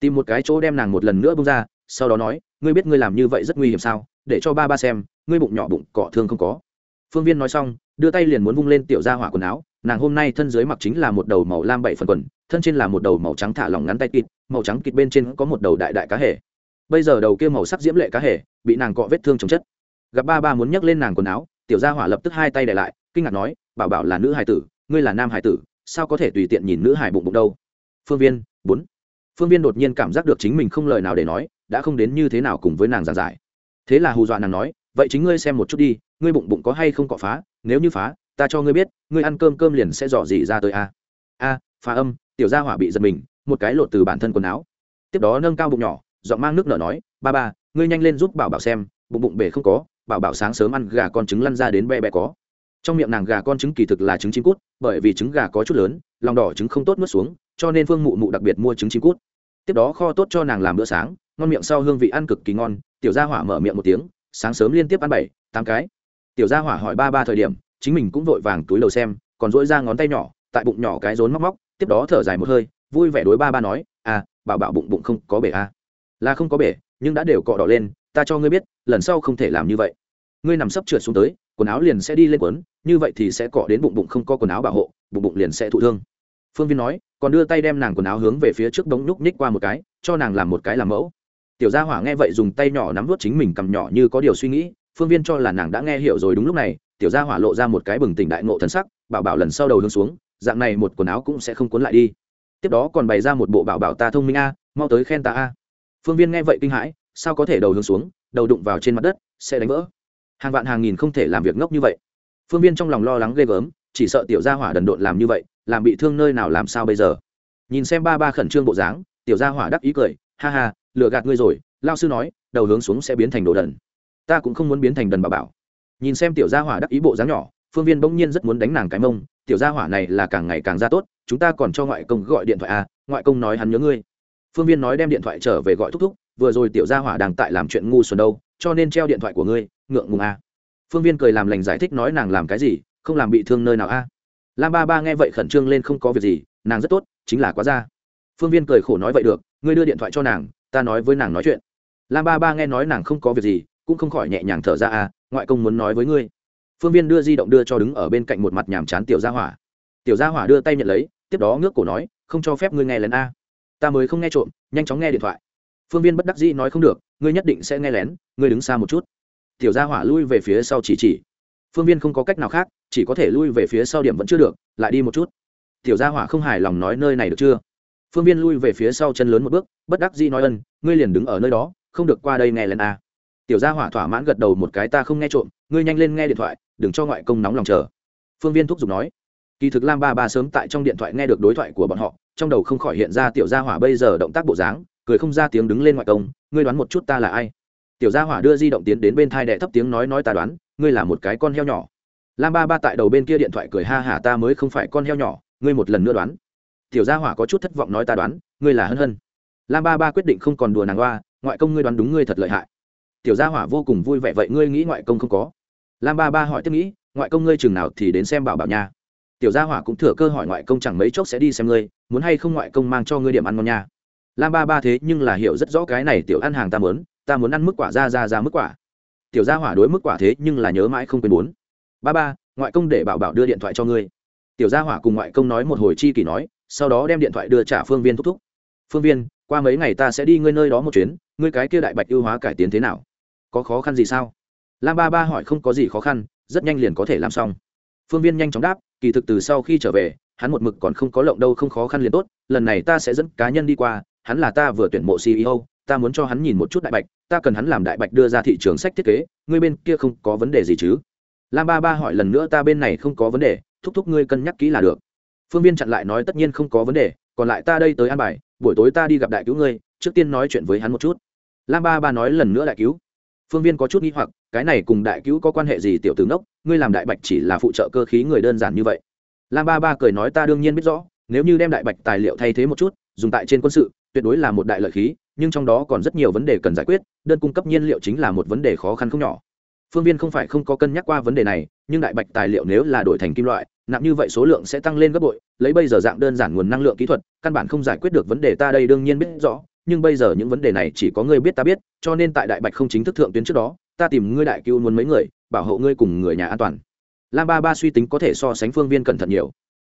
Tìm một cái chỗ đem nàng một lần nữa bông ra, sau đó nói, ngươi biết ngươi làm như vậy rất nguy hiểm sao? Để cho ba ba xem, ngươi bụng nhỏ bụng cọ thương không có. Phương viên nói xong, đưa tay liền muốn vung lên tiểu gia hỏa quần áo. Nàng hôm nay thân dưới mặc chính là một đầu màu lam bảy phần quần, thân trên là một đầu màu trắng thả lỏng ngắn tay kịt, màu trắng kịt bên trên có một đầu đại đại cá hề. Bây giờ đầu kia màu sắc diễm lệ cá hề, bị nàng cọ vết thương chồng chất. Gặp ba ba muốn nhấc lên nàng quần áo, tiểu gia hỏa lập tức hai tay để lại, kinh ngạc nói, bảo bảo là nữ hải tử, ngươi là nam hải tử, sao có thể tùy tiện nhìn nữ hải bụng bụng đâu? Phương viên, bốn. Phương viên đột nhiên cảm giác được chính mình không lời nào để nói, đã không đến như thế nào cùng với nàng giàn giải thế là hù dọa nàng nói, vậy chính ngươi xem một chút đi, ngươi bụng bụng có hay không cọ phá? Nếu như phá, ta cho ngươi biết, ngươi ăn cơm cơm liền sẽ dò dỉ ra tới a. A, phá âm, tiểu gia hỏa bị giật mình, một cái lột từ bản thân quần áo. Tiếp đó nâng cao bụng nhỏ, giọng mang nước nở nói, ba ba, ngươi nhanh lên giúp bảo bảo xem, bụng bụng bể không có, bảo bảo sáng sớm ăn gà con trứng lăn ra đến be be có. Trong miệng nàng gà con trứng kỳ thực là trứng chim cút, bởi vì trứng gà có chút lớn, lòng đỏ trứng không tốt nuốt xuống, cho nên phương mụ mụ đặc biệt mua trứng chim cút. Tiếp đó kho tốt cho nàng làm bữa sáng, ngon miệng sau hương vị ăn cực kỳ ngon tiểu gia hỏa mở miệng một tiếng, sáng sớm liên tiếp ăn bảy, tám cái. Tiểu gia hỏa hỏi ba ba thời điểm, chính mình cũng vội vàng túi đầu xem, còn dỗi ra ngón tay nhỏ, tại bụng nhỏ cái rốn móc móc, tiếp đó thở dài một hơi, vui vẻ đối ba ba nói à bảo bảo bụng bụng không có bể à. là không có bể, nhưng đã đều cọ đỏ lên, ta cho ngươi biết, lần sau không thể làm như vậy. Ngươi nằm sấp trượt xuống tới, quần áo liền sẽ đi lên quấn, như vậy thì sẽ cọ đến bụng bụng không có quần áo bảo hộ, bụng bụng liền sẽ thụ thương. Phương viên nói, còn đưa tay đem nàng quần áo hướng về phía trước đống nhúc nhích qua một cái, cho nàng làm một cái làm mẫu tiểu gia hỏa nghe vậy dùng tay nhỏ nắm vút chính mình cầm nhỏ như có điều suy nghĩ, phương viên cho là nàng đã nghe hiểu rồi đúng lúc này, tiểu gia hỏa lộ ra một cái bừng tỉnh đại ngộ thân sắc, bảo bảo lần sau đầu hướng xuống, dạng này một quần áo cũng sẽ không cuốn lại đi. Tiếp đó còn bày ra một bộ bảo bảo ta thông minh a, mau tới khen ta a. Phương viên nghe vậy kinh hãi, sao có thể đầu hướng xuống, đầu đụng vào trên mặt đất, sẽ đánh vỡ. Hàng vạn hàng nghìn không thể làm việc ngốc như vậy. Phương viên trong lòng lo lắng ghê gớm, chỉ sợ tiểu gia hỏa đần độn làm như vậy, làm bị thương nơi nào làm sao bây giờ. Nhìn xem ba ba khẩn trương bộ dáng, tiểu gia hỏa đắc ý cười, ha ha lựa gạt ngươi rồi, lao sư nói, đầu hướng xuống sẽ biến thành đồ đần ta cũng không muốn biến thành đần bà bảo nhìn xem tiểu gia hỏa đắc ý bộ dáng nhỏ, phương viên bỗng nhiên rất muốn đánh nàng cái mông, tiểu gia hỏa này là càng ngày càng ra tốt, chúng ta còn cho ngoại công gọi điện thoại à ngoại công nói hắn nhớ ngươi phương viên nói đem điện thoại trở về gọi thúc thúc, vừa rồi tiểu gia hỏa đang tại làm chuyện ngu xuẩn đâu, cho nên treo điện thoại của ngươi, ngượng ngùng à. phương viên cười làm lành giải thích nói nàng làm cái gì, không làm bị thương nơi nào a à. lam ba ba nghe vậy khẩn trương lên không có việc gì, nàng rất tốt, chính là quá ra phương viên cười khổ nói vậy được, ngươi đưa điện thoại cho nàng ta nói với nàng nói chuyện. Lam ba ba nghe nói nàng không có việc gì, cũng không khỏi nhẹ nhàng thở ra à ngoại công muốn nói với ngươi. Phương viên đưa di động đưa cho đứng ở bên cạnh một mặt nhàm chán tiểu gia hỏa. Tiểu gia hỏa đưa tay nhận lấy, tiếp đó ngước cổ nói, không cho phép ngươi nghe lén a. Ta mới không nghe trộm, nhanh chóng nghe điện thoại. Phương viên bất đắc dĩ nói, không được, ngươi nhất định sẽ nghe lén, ngươi đứng xa một chút. Tiểu gia hỏa lui về phía sau chỉ chỉ. Phương viên không có cách nào khác, chỉ có thể lui về phía sau điểm vẫn chưa được, lại đi một chút. Tiểu gia hỏa không hài lòng nói, nơi này được chưa? Phương viên lui về phía sau chân lớn một bước, bất đắc dĩ nói ân, ngươi liền đứng ở nơi đó, không được qua đây nghe lần a. Tiểu gia hỏa thỏa mãn gật đầu một cái, ta không nghe trộm, ngươi nhanh lên nghe điện thoại, đừng cho ngoại công nóng lòng chờ. Phương viên thúc giục nói. Kỳ thực lam ba ba sớm tại trong điện thoại nghe được đối thoại của bọn họ, trong đầu không khỏi hiện ra tiểu gia hỏa bây giờ động tác bộ dáng, cười không ra tiếng đứng lên ngoại công, ngươi đoán một chút ta là ai? Tiểu gia hỏa đưa di động tiến đến bên thai đệ thấp tiếng nói nói ta đoán, ngươi là một cái con heo nhỏ. Lam ba ba tại đầu bên kia điện thoại cười ha hả ta mới không phải con heo nhỏ, ngươi một lần nữa đoán tiểu gia hỏa có chút thất vọng nói ta đoán, ngươi là hân hân. Lam ba ba quyết định không còn đùa nàng hoa ngoại công ngươi đoán đúng ngươi thật lợi hại. Tiểu gia hỏa vô cùng vui vẻ vậy ngươi nghĩ ngoại công không có. Lam ba ba hỏi tiếp nghĩ, ngoại công ngươi chừng nào thì đến xem bảo bảo nha. Tiểu gia hỏa cũng thừa cơ hỏi ngoại công chẳng mấy chốc sẽ đi xem ngươi, muốn hay không ngoại công mang cho ngươi điểm ăn ngon nha. Lam ba ba thế nhưng là hiểu rất rõ cái này tiểu ăn hàng ta muốn ta muốn ăn mức quả ra ra ra mức quả. Tiểu gia hỏa đối mức quả thế nhưng là nhớ mãi không quên muốn. Ba ba, ngoại công để bảo bảo đưa điện thoại cho ngươi. Tiểu gia hỏa cùng ngoại công nói một hồi chi kỷ nói sau đó đem điện thoại đưa trả phương viên thúc thúc. Phương viên, qua mấy ngày ta sẽ đi ngươi nơi đó một chuyến, ngươi cái kia đại bạch ưu hóa cải tiến thế nào? Có khó khăn gì sao? Lam ba ba hỏi, không có gì khó khăn, rất nhanh liền có thể làm xong. Phương viên nhanh chóng đáp, kỳ thực từ sau khi trở về, hắn một mực còn không có lộng đâu, không khó khăn liền tốt, lần này ta sẽ dẫn cá nhân đi qua, hắn là ta vừa tuyển mộ ceo ta muốn cho hắn nhìn một chút đại bạch, ta cần hắn làm đại bạch đưa ra thị trường sách thiết kế, ngươi bên kia không có vấn đề gì chứ? Lam ba ba hỏi, lần nữa ta bên này không có vấn đề, thúc thúc ngươi cân nhắc kỹ là được phương viên chặn lại nói tất nhiên không có vấn đề, còn lại ta đây tới an bài, buổi tối ta đi gặp đại cứu ngươi, trước tiên nói chuyện với hắn một chút. Lam ba ba nói lần nữa đại cứu. Phương viên có chút nghi hoặc, cái này cùng đại cứu có quan hệ gì tiểu tướng đốc ngươi làm đại bạch chỉ là phụ trợ cơ khí người đơn giản như vậy. Lam ba ba cười nói ta đương nhiên biết rõ, nếu như đem đại bạch tài liệu thay thế một chút, dùng tại trên quân sự, tuyệt đối là một đại lợi khí, nhưng trong đó còn rất nhiều vấn đề cần giải quyết, đơn cung cấp nhiên liệu chính là một vấn đề khó khăn không nhỏ. Phương viên không phải không có cân nhắc qua vấn đề này nhưng đại bạch tài liệu nếu là đổi thành kim loại nặng như vậy số lượng sẽ tăng lên gấp bội, lấy bây giờ dạng đơn giản nguồn năng lượng kỹ thuật, căn bản không giải quyết được vấn đề ta đây đương nhiên biết rõ, nhưng bây giờ những vấn đề này chỉ có ngươi biết ta biết, cho nên tại đại bạch không chính thức thượng tuyến trước đó, ta tìm ngươi đại cứu muốn mấy người, bảo hộ ngươi cùng người nhà an toàn. Lam ba ba suy tính có thể so sánh phương viên cẩn thận nhiều.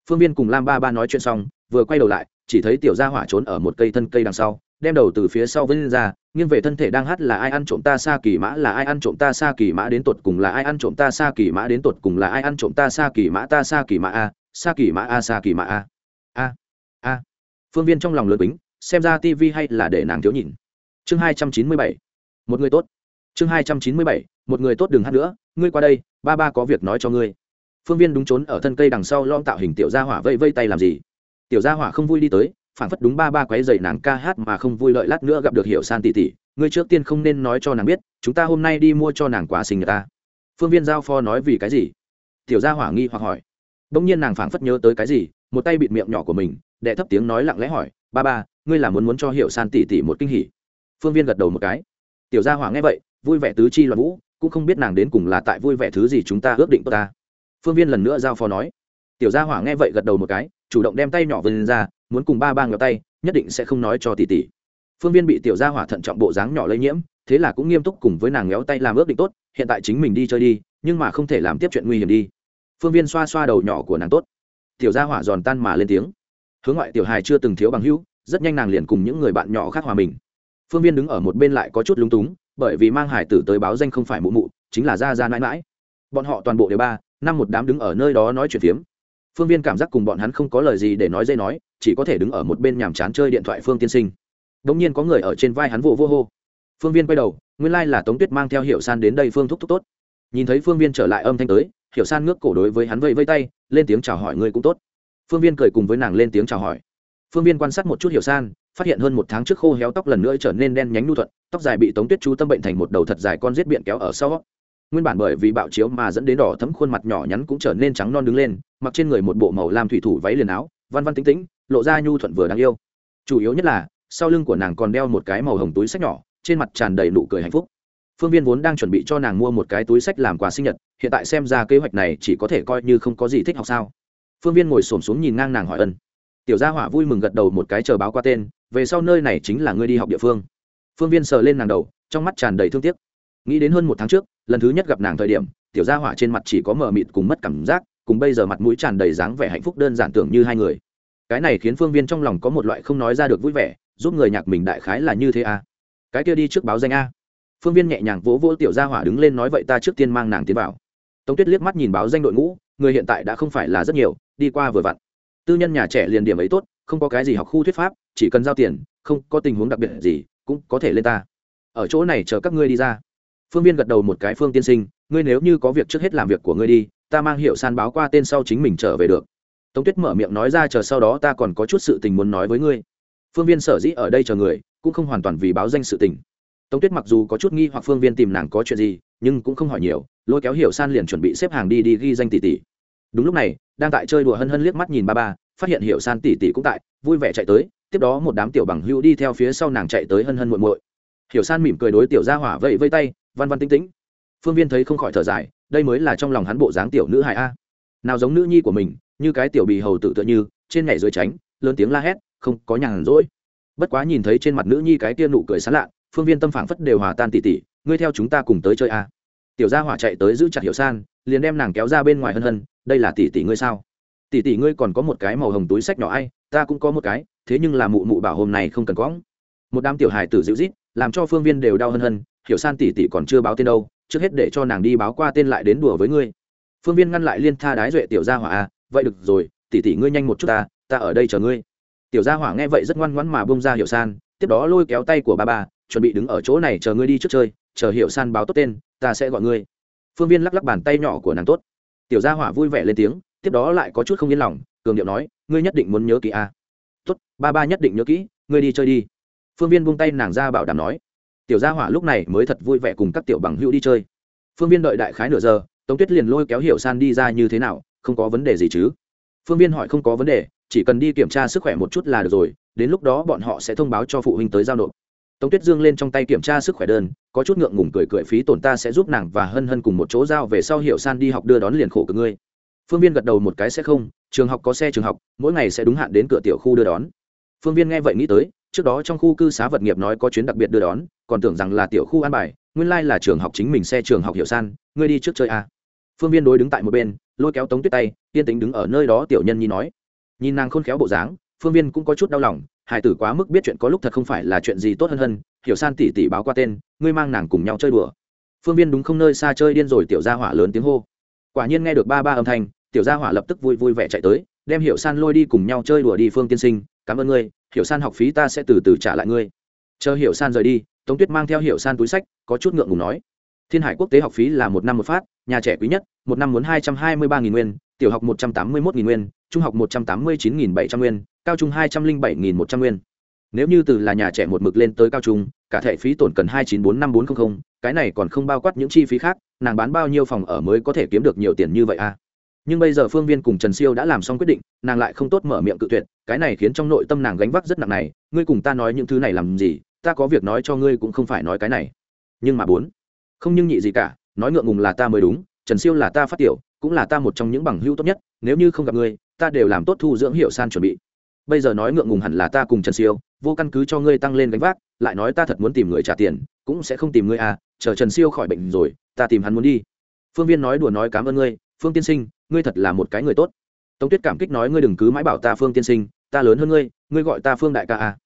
Phương viên cùng lam ba ba nói chuyện xong, vừa quay đầu lại, chỉ thấy tiểu gia hỏa trốn ở một cây thân cây đằng sau đem đầu từ phía sau vân ra, nghiêng về thân thể đang hát là ai ăn trộm ta xa kỳ mã, là ai ăn trộm ta xa kỳ mã đến tột cùng là ai ăn trộm ta xa kỳ mã đến tột cùng là ai ăn trộm ta xa kỳ mã, ta xa kỳ mã a xa kỳ mã a xa kỳ mã a. A a. Phương viên trong lòng lượt bính xem ra tivi hay là để nàng thiếu nhìn. Chương hai trăm chín mươi bảy. Một người tốt. Chương hai trăm chín mươi bảy. Một người tốt đừng hát nữa, ngươi qua đây, ba ba có việc nói cho ngươi. Phương viên đúng trốn ở thân cây đằng sau lom tạo hình tiểu gia hỏa vây vây tay làm gì? Tiểu gia hỏa không vui đi tới phản phất đúng ba ba quấy dày nàng ca hát mà không vui lợi lát nữa gặp được hiểu san Tỷ Tỷ. ngươi trước tiên không nên nói cho nàng biết, chúng ta hôm nay đi mua cho nàng quà sinh nhật ta. Phương viên giao pho nói vì cái gì? Tiểu gia hỏa nghi hoặc hỏi. Bỗng nhiên nàng phảng phất nhớ tới cái gì, một tay bịt miệng nhỏ của mình đệ thấp tiếng nói lặng lẽ hỏi, ba ba, ngươi là muốn muốn cho hiểu san Tỷ Tỷ một kinh hỉ? Phương viên gật đầu một cái. Tiểu gia hỏa nghe vậy, vui vẻ tứ chi loạn vũ, cũng không biết nàng đến cùng là tại vui vẻ thứ gì chúng ta ước định của ta. Phương viên lần nữa giao phó nói. Tiểu gia hỏa nghe vậy gật đầu một cái, chủ động đem tay nhỏ vươn ra muốn cùng ba ba ngập tay, nhất định sẽ không nói cho tỷ tỷ. Phương viên bị tiểu gia hỏa thận trọng bộ dáng nhỏ lây nhiễm, thế là cũng nghiêm túc cùng với nàng ngéo tay làm ước định tốt, hiện tại chính mình đi chơi đi, nhưng mà không thể làm tiếp chuyện nguy hiểm đi. Phương viên xoa xoa đầu nhỏ của nàng tốt. Tiểu gia hỏa giòn tan mà lên tiếng. Hướng ngoại tiểu hài chưa từng thiếu bằng hữu, rất nhanh nàng liền cùng những người bạn nhỏ khác hòa mình. Phương viên đứng ở một bên lại có chút lúng túng, bởi vì mang hải tử tới báo danh không phải mụ mụ, chính là gia gia mãi mãi bọn họ toàn bộ đều ba, năm một đám đứng ở nơi đó nói chuyện phiếm phương viên cảm giác cùng bọn hắn không có lời gì để nói dây nói, chỉ có thể đứng ở một bên nhàm chán chơi điện thoại phương tiên sinh. Đ ỗ n g nhiên có người ở trên vai hắn vô vô hô. Phương viên quay đầu, nguyên lai、like、là tống tuyết mang theo hiệu san đến đây phương thúc thúc tốt. Nhìn thấy phương viên trở lại âm thanh tới hiệu san ngước cổ đối với hắn vây vây tay, lên tiếng chào hỏi ngươi cũng tốt. Phương viên cười cùng với nàng lên tiếng chào hỏi. Phương viên quan sát một chút hiểu san, phát hiện hơn một tháng trước khô héo tóc lần nữa trở nên đen nhánh nu thuận, tóc dài bị tống tuyết chú tâm bệnh thành một đầu thật dài con rết biện kéo ở sau nguyên bản bởi vì bạo chiếu mà dẫn đến đỏ thấm khuôn mặt nhỏ nhắn cũng trở nên trắng non đứng lên, mặc trên người một bộ màu lam thủy thủ váy liền áo, văn văn tính tĩnh, lộ ra nhu thuận vừa đáng yêu. Chủ yếu nhất là, sau lưng của nàng còn đeo một cái màu hồng túi sách nhỏ, trên mặt tràn đầy nụ cười hạnh phúc. Phương viên vốn đang chuẩn bị cho nàng mua một cái túi sách làm quà sinh nhật, hiện tại xem ra kế hoạch này chỉ có thể coi như không có gì thích học sao. Phương viên ngồi s ổ m xuống nhìn ngang nàng hỏi ân. Tiểu gia hỏa vui mừng gật đầu một cái chờ báo qua tên, về sau nơi này chính là ngươi đi học địa phương. Phương viên sờ lên nàng đầu, trong mắt tràn đầy thương tiếc. Nghĩ đến hơn một tháng trước lần thứ nhất gặp nàng thời điểm, tiểu gia hỏa trên mặt chỉ có mờ mịt cùng mất cảm giác, cùng bây giờ mặt mũi tràn đầy dáng vẻ hạnh phúc đơn giản tưởng như hai người. Cái này khiến phương viên trong lòng có một loại không nói ra được vui vẻ, giúp người nhạc mình đại khái là như thế à. cái kia đi trước báo danh a. Phương viên nhẹ nhàng vỗ vỗ tiểu gia hỏa đứng lên nói vậy ta trước tiên mang nàng tiến vào. Tống tuyết liếc mắt nhìn báo danh đội ngũ, người hiện tại đã không phải là rất nhiều, đi qua vừa vặn. Tư nhân nhà trẻ liền điểm ấy tốt, không có cái gì học khu thuyết pháp, chỉ cần giao tiền, không có tình huống đặc biệt gì, cũng có thể lên ta. Ở chỗ này chờ các ngươi đi ra phương viên gật đầu một cái, phương tiên sinh, ngươi nếu như có việc trước hết làm việc của ngươi đi, ta mang hiệu san báo qua tên sau chính mình trở về được. Tống tuyết mở miệng nói ra, chờ sau đó ta còn có chút sự tình muốn nói với ngươi. Phương viên sở dĩ ở đây chờ người, cũng không hoàn toàn vì báo danh sự tình. Tống tuyết mặc dù có chút nghi hoặc phương viên tìm nàng có chuyện gì, nhưng cũng không hỏi nhiều, lôi kéo hiểu san liền chuẩn bị xếp hàng đi đi ghi danh tỷ tỷ. Đúng lúc này, đang tại chơi đùa hân hân liếc mắt nhìn ba ba, phát hiện hiểu san tỷ tỷ cũng tại, vui vẻ chạy tới, tiếp đó một đám tiểu bằng hữu đi theo phía sau nàng chạy tới hân hân muội muội. Hiểu san mỉm cười đối tiểu gia hỏa vẫy vây tay văn văn tinh tĩnh. Phương viên thấy không khỏi thở dài, đây mới là trong lòng hắn bộ dáng tiểu nữ hài a. Nào giống nữ nhi của mình, như cái tiểu bì hầu tự tựa như, trên nhảy dưới tránh, lớn tiếng la hét, không có nhàn rỗi. Bất quá nhìn thấy trên mặt nữ nhi cái tia nụ cười sán lạ, phương viên tâm phảng phất đều hòa tan tỉ tỉ, ngươi theo chúng ta cùng tới chơi a. Tiểu gia hỏa chạy tới giữ chặt hiểu san, liền đem nàng kéo ra bên ngoài hân hân, đây là tỷ tỷ ngươi sao? Tỷ tỷ ngươi còn có một cái màu hồng túi sách nhỏ ai, ta cũng có một cái, thế nhưng là mụ mụ bảo hôm này không cần có một đám tiểu hài tử dịu rít làm cho phương viên đều đau hân hân hiểu san tỷ tỷ còn chưa báo tên đâu trước hết để cho nàng đi báo qua tên lại đến đùa với ngươi. Phương viên ngăn lại liên tha đái duệ tiểu gia hỏa à, vậy được rồi tỷ tỷ ngươi nhanh một chút ta ta ở đây chờ ngươi. Tiểu gia hỏa nghe vậy rất ngoan ngoãn mà bông ra hiểu san tiếp đó lôi kéo tay của ba ba chuẩn bị đứng ở chỗ này chờ ngươi đi trước chơi chờ hiểu san báo tốt tên ta sẽ gọi ngươi. Phương viên lắc lắc bàn tay nhỏ của nàng tốt. Tiểu gia hỏa vui vẻ lên tiếng tiếp đó lại có chút không yên lòng cường điệu nói ngươi nhất định muốn nhớ kỹ a à. tốt ba ba nhất định nhớ kỹ ngươi đi chơi đi. Phương viên buông tay nàng ra bảo đảm nói tiểu gia hỏa lúc này mới thật vui vẻ cùng các tiểu bằng hữu đi chơi. Phương viên đợi đại khái nửa giờ, tống tuyết liền lôi kéo hiểu san đi ra như thế nào, không có vấn đề gì chứ? Phương viên hỏi không có vấn đề, chỉ cần đi kiểm tra sức khỏe một chút là được rồi, đến lúc đó bọn họ sẽ thông báo cho phụ huynh tới giao nộp. Tống tuyết dương lên trong tay kiểm tra sức khỏe đơn, có chút ngượng ngùng cười cười phí tổn ta sẽ giúp nàng và hân hân cùng một chỗ giao về sau hiệu san đi học đưa đón liền khổ cực ngươi. Phương viên gật đầu một cái sẽ không, trường học có xe trường học, mỗi ngày sẽ đúng hạn đến cửa tiểu khu đưa đón. Phương viên nghe vậy nghĩ tới, trước đó trong khu cư xá vật nghiệp nói có chuyến đặc biệt đưa đón còn tưởng rằng là tiểu khu an bài, nguyên lai là trường học chính mình xe trường học hiệu san, ngươi đi trước chơi a à. phương viên đối đứng tại một bên, lôi kéo tống tuyết tay, yên tính đứng ở nơi đó tiểu nhân nhi nói. Nhìn nàng khôn khéo bộ dáng, phương viên cũng có chút đau lòng hải tử quá mức biết chuyện có lúc thật không phải là chuyện gì tốt hơn hơn, hiểu san tỉ tỉ báo qua tên, ngươi mang nàng cùng nhau chơi đùa. Phương viên đúng không nơi xa chơi điên rồi tiểu gia hỏa lớn tiếng hô. Quả nhiên nghe được ba ba âm thanh, tiểu gia hỏa lập tức vui vui vẻ chạy tới, đem hiểu san lôi đi cùng nhau chơi đùa đi phương tiên sinh, cảm ơn ngươi, hiểu san học phí ta sẽ từ từ trả lại ngươi. Chờ hiểu san rời đi tống tuyết mang theo hiệu san túi sách, có chút ngượng ngùng nói, thiên hải quốc tế học phí là một năm một phát, nhà trẻ quý nhất, một năm muốn hai trăm hai mươi ba nghìn nguyên, tiểu học một trăm tám mươi một nghìn nguyên, trung học một trăm tám mươi chín nghìn bảy trăm nguyên, cao trung hai trăm linh bảy nghìn một trăm nguyên. Nếu như từ là nhà trẻ một mực lên tới cao trung, cả thẻ phí tổn cần hai chín bốn năm bốn trăm linh cái này còn không bao quát những chi phí khác, nàng bán bao nhiêu phòng ở mới có thể kiếm được nhiều tiền như vậy à? Nhưng bây giờ phương viên cùng trần siêu đã làm xong quyết định, nàng lại không tốt mở miệng cự tuyệt, cái này khiến trong nội tâm nàng gánh vác rất nặng này, ngươi cùng ta nói những thứ này làm gì ta có việc nói cho ngươi cũng không phải nói cái này. Nhưng mà bốn, không nhưng nhị gì cả, nói ngượng ngùng là ta mới đúng, trần siêu là ta phát tiểu, cũng là ta một trong những bằng hữu tốt nhất, nếu như không gặp ngươi, ta đều làm tốt thu dưỡng hiệu san chuẩn bị. Bây giờ nói ngượng ngùng hẳn là ta cùng trần siêu, vô căn cứ cho ngươi tăng lên gánh vác, lại nói ta thật muốn tìm người trả tiền, cũng sẽ không tìm ngươi à chờ trần siêu khỏi bệnh rồi, ta tìm hắn muốn đi. Phương viên nói đùa nói cảm ơn ngươi, phương tiên sinh, ngươi thật là một cái người tốt. Tống tuyết cảm kích nói ngươi đừng cứ mãi bảo ta phương tiên sinh, ta lớn hơn ngươi ngươi gọi ta phương đại ca à.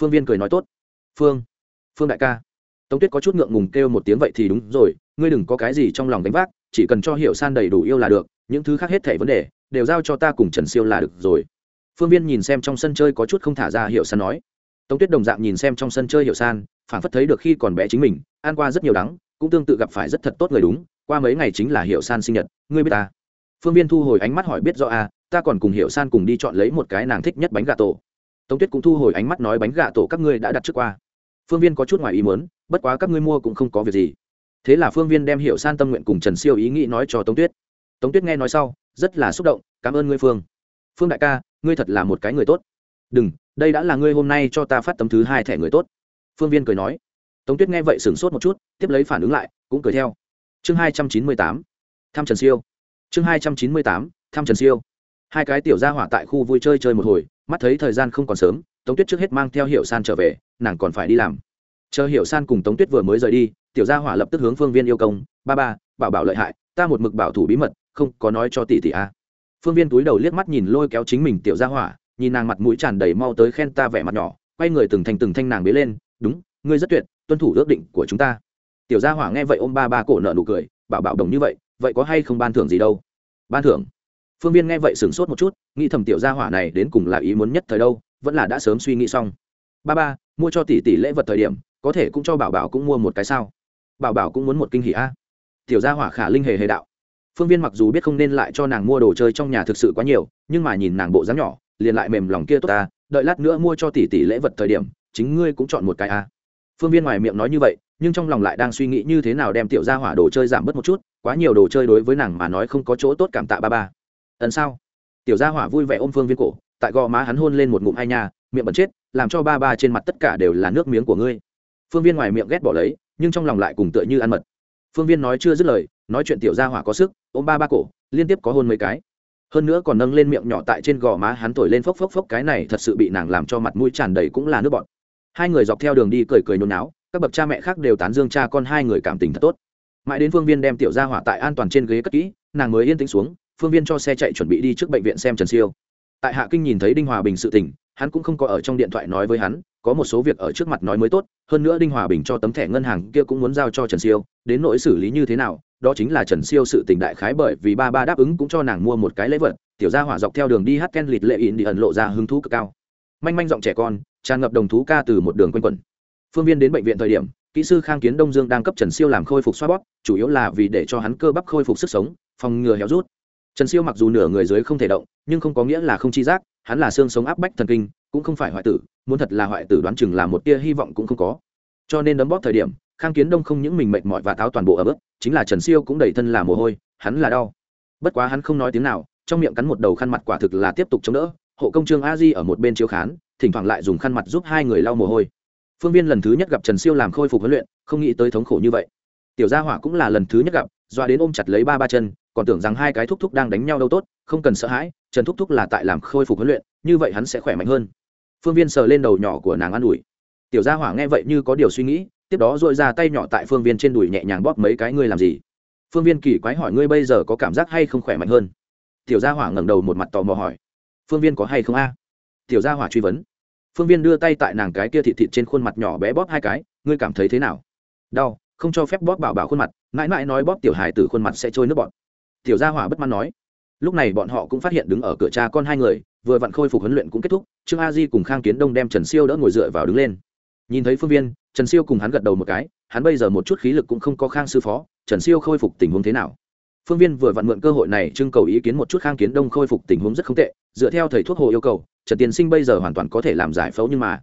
Phương viên cười nói tốt phương phương đại ca. Tống tuyết có chút ngượng ngùng kêu một tiếng vậy thì đúng rồi, ngươi đừng có cái gì trong lòng đánh vác, chỉ cần cho hiểu san đầy đủ yêu là được, những thứ khác hết thảy vấn đề, đều giao cho ta cùng trần siêu là được rồi. Phương viên nhìn xem trong sân chơi có chút không thả ra hiểu san nói. Tống tuyết đồng dạng nhìn xem trong sân chơi hiểu san phản phất thấy được khi còn bé chính mình, ăn qua rất nhiều đắng, cũng tương tự gặp phải rất thật tốt người đúng, qua mấy ngày chính là hiểu san sinh nhật, ngươi biết ta. Phương viên thu hồi ánh mắt hỏi biết rõ à ta còn cùng hiểu san cùng đi chọn lấy một cái nàng thích nhất bánh gà tổ. Tống tuyết cũng thu hồi ánh mắt nói bánh gà tổ các ngươi đã đặt trước qua phương viên có chút ngoài ý muốn, bất quá các ngươi mua cũng không có việc gì. Thế là phương viên đem hiểu san tâm nguyện cùng trần siêu ý nghĩ nói cho tống tuyết. Tống tuyết nghe nói sau, rất là xúc động, cảm ơn ngươi, phương. Phương đại ca, ngươi thật là một cái người tốt. Đừng, đây đã là ngươi hôm nay cho ta phát tấm thứ hai thẻ người tốt. Phương viên cười nói. Tống tuyết nghe vậy sửng sốt một chút, tiếp lấy phản ứng lại, cũng cười theo. Chương hai trăm chín mươi tám thăm trần siêu. Chương hai trăm chín mươi tám thăm trần siêu. Hai cái tiểu ra hỏa tại khu vui chơi chơi một hồi, mắt thấy thời gian không còn sớm, tống tuyết trước hết mang theo hiệu san trở về nàng còn phải đi làm. Chờ hiểu san cùng tống tuyết vừa mới rời đi, tiểu gia hỏa lập tức hướng phương viên yêu công, ba ba, bảo bảo lợi hại, ta một mực bảo thủ bí mật, không có nói cho tỷ tỷ a phương viên túi đầu liếc mắt nhìn lôi kéo chính mình tiểu gia hỏa, nhìn nàng mặt mũi tràn đầy mau tới khen ta vẻ mặt nhỏ, quay người từng thành từng thanh nàng bế lên, đúng, ngươi rất tuyệt, tuân thủ ước định của chúng ta. Tiểu gia hỏa nghe vậy ôm ba ba cổ nợ nụ cười, bảo bảo đồng như vậy vậy có hay không ban thưởng gì đâu? Ban thưởng? Phương viên nghe vậy sửng sốt một chút, nghĩ thầm tiểu gia hỏa này đến cùng là ý muốn nhất thời đâu, vẫn là đã sớm suy nghĩ xong ba ba, mua cho tỷ tỷ lễ vật thời điểm, có thể cũng cho bảo bảo cũng mua một cái sao? Bảo bảo cũng muốn một kinh hỷ a. Tiểu gia hỏa khả linh hề hề đạo. Phương viên mặc dù biết không nên lại cho nàng mua đồ chơi trong nhà thực sự quá nhiều, nhưng mà nhìn nàng bộ dáng nhỏ, liền lại mềm lòng kia tốt ta, đợi lát nữa mua cho tỷ tỷ lễ vật thời điểm, chính ngươi cũng chọn một cái a. Phương viên ngoài miệng nói như vậy, nhưng trong lòng lại đang suy nghĩ như thế nào đem tiểu gia hỏa đồ chơi giảm bớt một chút, quá nhiều đồ chơi đối với nàng mà nói không có chỗ tốt cảm tạ ba ba. Ẩn sao? Tiểu gia hỏa vui vẻ ôm phương viên cổ, tại gò má hắn hôn lên một ngụm hai nha miệng bẩn chết, làm cho ba ba trên mặt tất cả đều là nước miếng của ngươi. Phương viên ngoài miệng ghét bỏ lấy, nhưng trong lòng lại cùng tựa như ăn mật. Phương viên nói chưa dứt lời, nói chuyện tiểu gia hỏa có sức, ôm ba ba cổ, liên tiếp có hôn mấy cái. Hơn nữa còn nâng lên miệng nhỏ tại trên gò má hắn thổi lên phốc phốc phốc cái này thật sự bị nàng làm cho mặt mũi tràn đầy cũng là nước bọt. Hai người dọc theo đường đi cười cười nôn náo, các bậc cha mẹ khác đều tán dương cha con hai người cảm tình thật tốt. Mãi đến phương viên đem tiểu gia hỏa tại an toàn trên ghế cất kỹ, nàng mới yên tĩnh xuống, phương viên cho xe chạy chuẩn bị đi trước bệnh viện xem trần siêu. Tại hạ kinh nhìn thấy đinh hòa bình sự tình hắn cũng không có ở trong điện thoại nói với hắn, có một số việc ở trước mặt nói mới tốt, hơn nữa đinh hòa bình cho tấm thẻ ngân hàng kia cũng muốn giao cho trần siêu, đến nỗi xử lý như thế nào, đó chính là trần siêu sự tình đại khái bởi vì ba ba đáp ứng cũng cho nàng mua một cái lễ vật, tiểu gia hỏa dọc theo đường đi hát ken lịt lệ in đi ẩn lộ ra hứng thú cực cao. Manh manh giọng trẻ con, tràn ngập đồng thú ca từ một đường quanh quẩn. Phương viên đến bệnh viện thời điểm, kỹ sư khang kiến đông dương đang cấp trần siêu làm khôi phục xoa bóp, chủ yếu là vì để cho hắn cơ bắp khôi phục sức sống, phòng ngừa héo rút. Trần siêu mặc dù nửa người dưới không thể động, nhưng không có nghĩa là không chi giác hắn là xương sống áp bách thần kinh, cũng không phải hoại tử, muốn thật là hoại tử đoán chừng là một tia hy vọng cũng không có. Cho nên đấm bóp thời điểm, khang kiến đông không những mình mệt mỏi và táo toàn bộ ở bước chính là trần siêu cũng đầy thân là mồ hôi, hắn là đau. Bất quá hắn không nói tiếng nào, trong miệng cắn một đầu khăn mặt quả thực là tiếp tục chống đỡ, hộ công trương a di ở một bên chiếu khán, thỉnh thoảng lại dùng khăn mặt giúp hai người lau mồ hôi. Phương viên lần thứ nhất gặp trần siêu làm khôi phục huấn luyện, không nghĩ tới thống khổ như vậy. Tiểu gia hỏa cũng là lần thứ nhất gặp, doa đến ôm chặt lấy ba ba chân còn tưởng rằng hai cái thúc thúc đang đánh nhau đâu tốt, không cần sợ hãi, trần thúc thúc là tại làm khôi phục huấn luyện, như vậy hắn sẽ khỏe mạnh hơn. Phương viên sờ lên đầu nhỏ của nàng an ủi. Tiểu gia hỏa nghe vậy như có điều suy nghĩ, tiếp đó dội ra tay nhỏ tại phương viên trên đùi nhẹ nhàng bóp mấy cái ngươi làm gì? Phương viên kỳ quái hỏi ngươi bây giờ có cảm giác hay không khỏe mạnh hơn? Tiểu gia hỏa ngẩng đầu một mặt tò mò hỏi. Phương viên có hay không a? Tiểu gia hỏa truy vấn. Phương viên đưa tay tại nàng cái kia thịt thịt trên khuôn mặt nhỏ bé bóp hai cái, ngươi cảm thấy thế nào? Đau, không cho phép bóp bảo bảo khuôn mặt, mãi mãi nói bóp tiểu hài từ khuôn mặt sẽ trôi nước bọt tiểu gia hỏa bất mãn nói. Lúc này bọn họ cũng phát hiện đứng ở cửa cha con hai người, vừa vặn khôi phục huấn luyện cũng kết thúc, trương a di cùng khang kiến đông đem trần siêu đỡ ngồi dựa vào đứng lên. Nhìn thấy phương viên, trần siêu cùng hắn gật đầu một cái, hắn bây giờ một chút khí lực cũng không có khang sư phó, trần siêu khôi phục tình huống thế nào? Phương viên vừa vặn mượn cơ hội này trưng cầu ý kiến một chút khang kiến đông khôi phục tình huống rất không tệ, dựa theo thầy thuốc hồ yêu cầu, trần tiến sinh bây giờ hoàn toàn có thể làm giải phẫu nhưng mà.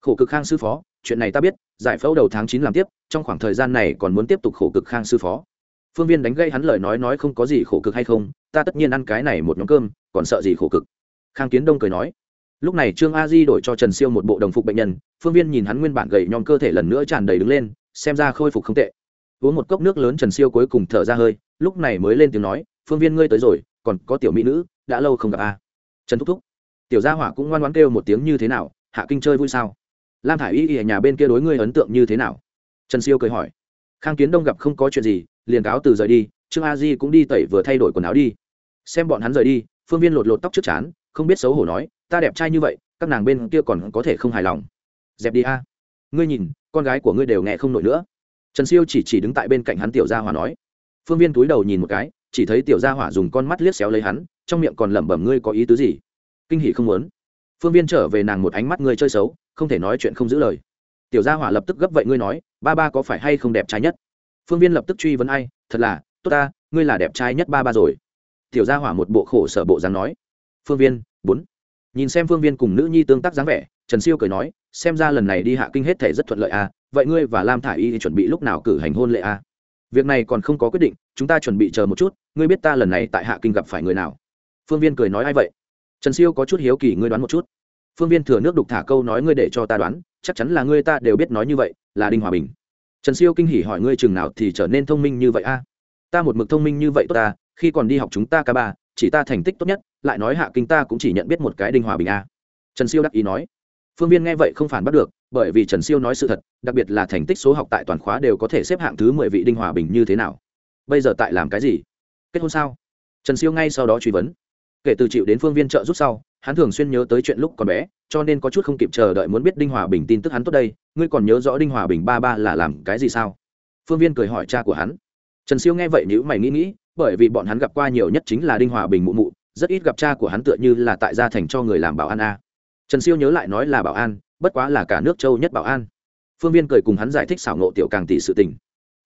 Khổ cực khang sư phó, chuyện này ta biết, giải phẫu đầu tháng chín làm tiếp, trong khoảng thời gian này còn muốn tiếp tục khổ cực khang sư phó phương viên đánh gây hắn lời nói nói không có gì khổ cực hay không, ta tất nhiên ăn cái này một nhóm cơm, còn sợ gì khổ cực? Khang kiến đông cười nói. Lúc này trương a di đổi cho trần siêu một bộ đồng phục bệnh nhân, phương viên nhìn hắn nguyên bản gầy nhom cơ thể lần nữa tràn đầy đứng lên, xem ra khôi phục không tệ. Uống một cốc nước lớn trần siêu cuối cùng thở ra hơi, lúc này mới lên tiếng nói, phương viên ngươi tới rồi, còn có tiểu mỹ nữ, đã lâu không gặp a. Trần thúc thúc. Tiểu gia hỏa cũng ngoan ngoãn kêu một tiếng như thế nào, hạ kinh chơi vui sao? Lam thả i y ở nhà bên kia đối ngươi ấn tượng như thế nào? Trần siêu cười hỏi. Khang kiến đông gặp không có chuyện gì liền cáo từ rời đi, trương a di cũng đi tẩy vừa thay đổi quần áo đi. Xem bọn hắn rời đi, phương viên lột lột tóc trước chán, không biết xấu hổ nói, ta đẹp trai như vậy, các nàng bên kia còn có thể không hài lòng. Dẹp đi a. Ngươi nhìn, con gái của ngươi đều nghe không nổi nữa. Trần siêu chỉ chỉ đứng tại bên cạnh hắn tiểu gia hỏa nói. Phương viên túi đầu nhìn một cái, chỉ thấy tiểu gia hỏa dùng con mắt liếc xéo lấy hắn, trong miệng còn lẩm bẩm, ngươi có ý tứ gì? Kinh hỉ không muốn. Phương viên trở về nàng một ánh mắt ngươi chơi xấu, không thể nói chuyện không giữ lời. Tiểu gia hỏa lập tức gấp vậy ngươi nói, ba ba có phải hay không đẹp trai nhất? Phương viên lập tức truy vấn ai, thật là, tốt ta, ngươi là đẹp trai nhất ba ba rồi. Tiểu gia hỏa một bộ khổ sở bộ dáng nói. Phương viên, bốn. Nhìn xem phương viên cùng nữ nhi tương tác dáng vẻ, trần siêu cười nói, xem ra lần này đi hạ kinh hết thể rất thuận lợi à vậy ngươi và lam thả i y chuẩn bị lúc nào cử hành hôn lễ à? Việc này còn không có quyết định, chúng ta chuẩn bị chờ một chút, ngươi biết ta lần này tại hạ kinh gặp phải người nào? Phương viên cười nói, ai vậy? Trần siêu có chút hiếu kỳ, ngươi đoán một chút. Phương viên thừa nước đục thả câu nói, ngươi để cho ta đoán, chắc chắn là ngươi ta đều biết nói như vậy, là đinh hòa bình trần siêu kinh hỉ hỏi ngươi chừng nào thì trở nên thông minh như vậy a? Ta một mực thông minh như vậy tốt ta, khi còn đi học chúng ta ca ba, chỉ ta thành tích tốt nhất, lại nói hạ kinh ta cũng chỉ nhận biết một cái đinh hòa bình a. Trần siêu đắc ý nói. Phương viên nghe vậy không phản bắt được, bởi vì trần siêu nói sự thật, đặc biệt là thành tích số học tại toàn khóa đều có thể xếp hạng thứ mười vị đinh hòa bình như thế nào. Bây giờ tại làm cái gì? Kết hôn sao? Trần siêu ngay sau đó truy vấn. Kể từ chịu đến phương viên trợ giúp sau hắn thường xuyên nhớ tới chuyện lúc còn bé, cho nên có chút không kịp chờ đợi muốn biết đinh hòa bình tin tức hắn tốt đây, ngươi còn nhớ rõ đinh hòa bình ba ba là làm cái gì sao? Phương viên cười hỏi cha của hắn. Trần siêu nghe vậy nếu mày nghĩ nghĩ, bởi vì bọn hắn gặp qua nhiều nhất chính là đinh hòa bình mụ mụ, rất ít gặp cha của hắn tựa như là tại gia thành cho người làm bảo an a. Trần siêu nhớ lại nói là bảo an, bất quá là cả nước châu nhất bảo an. Phương viên cười cùng hắn giải thích xảo nộ tiểu càng tỷ sự tình.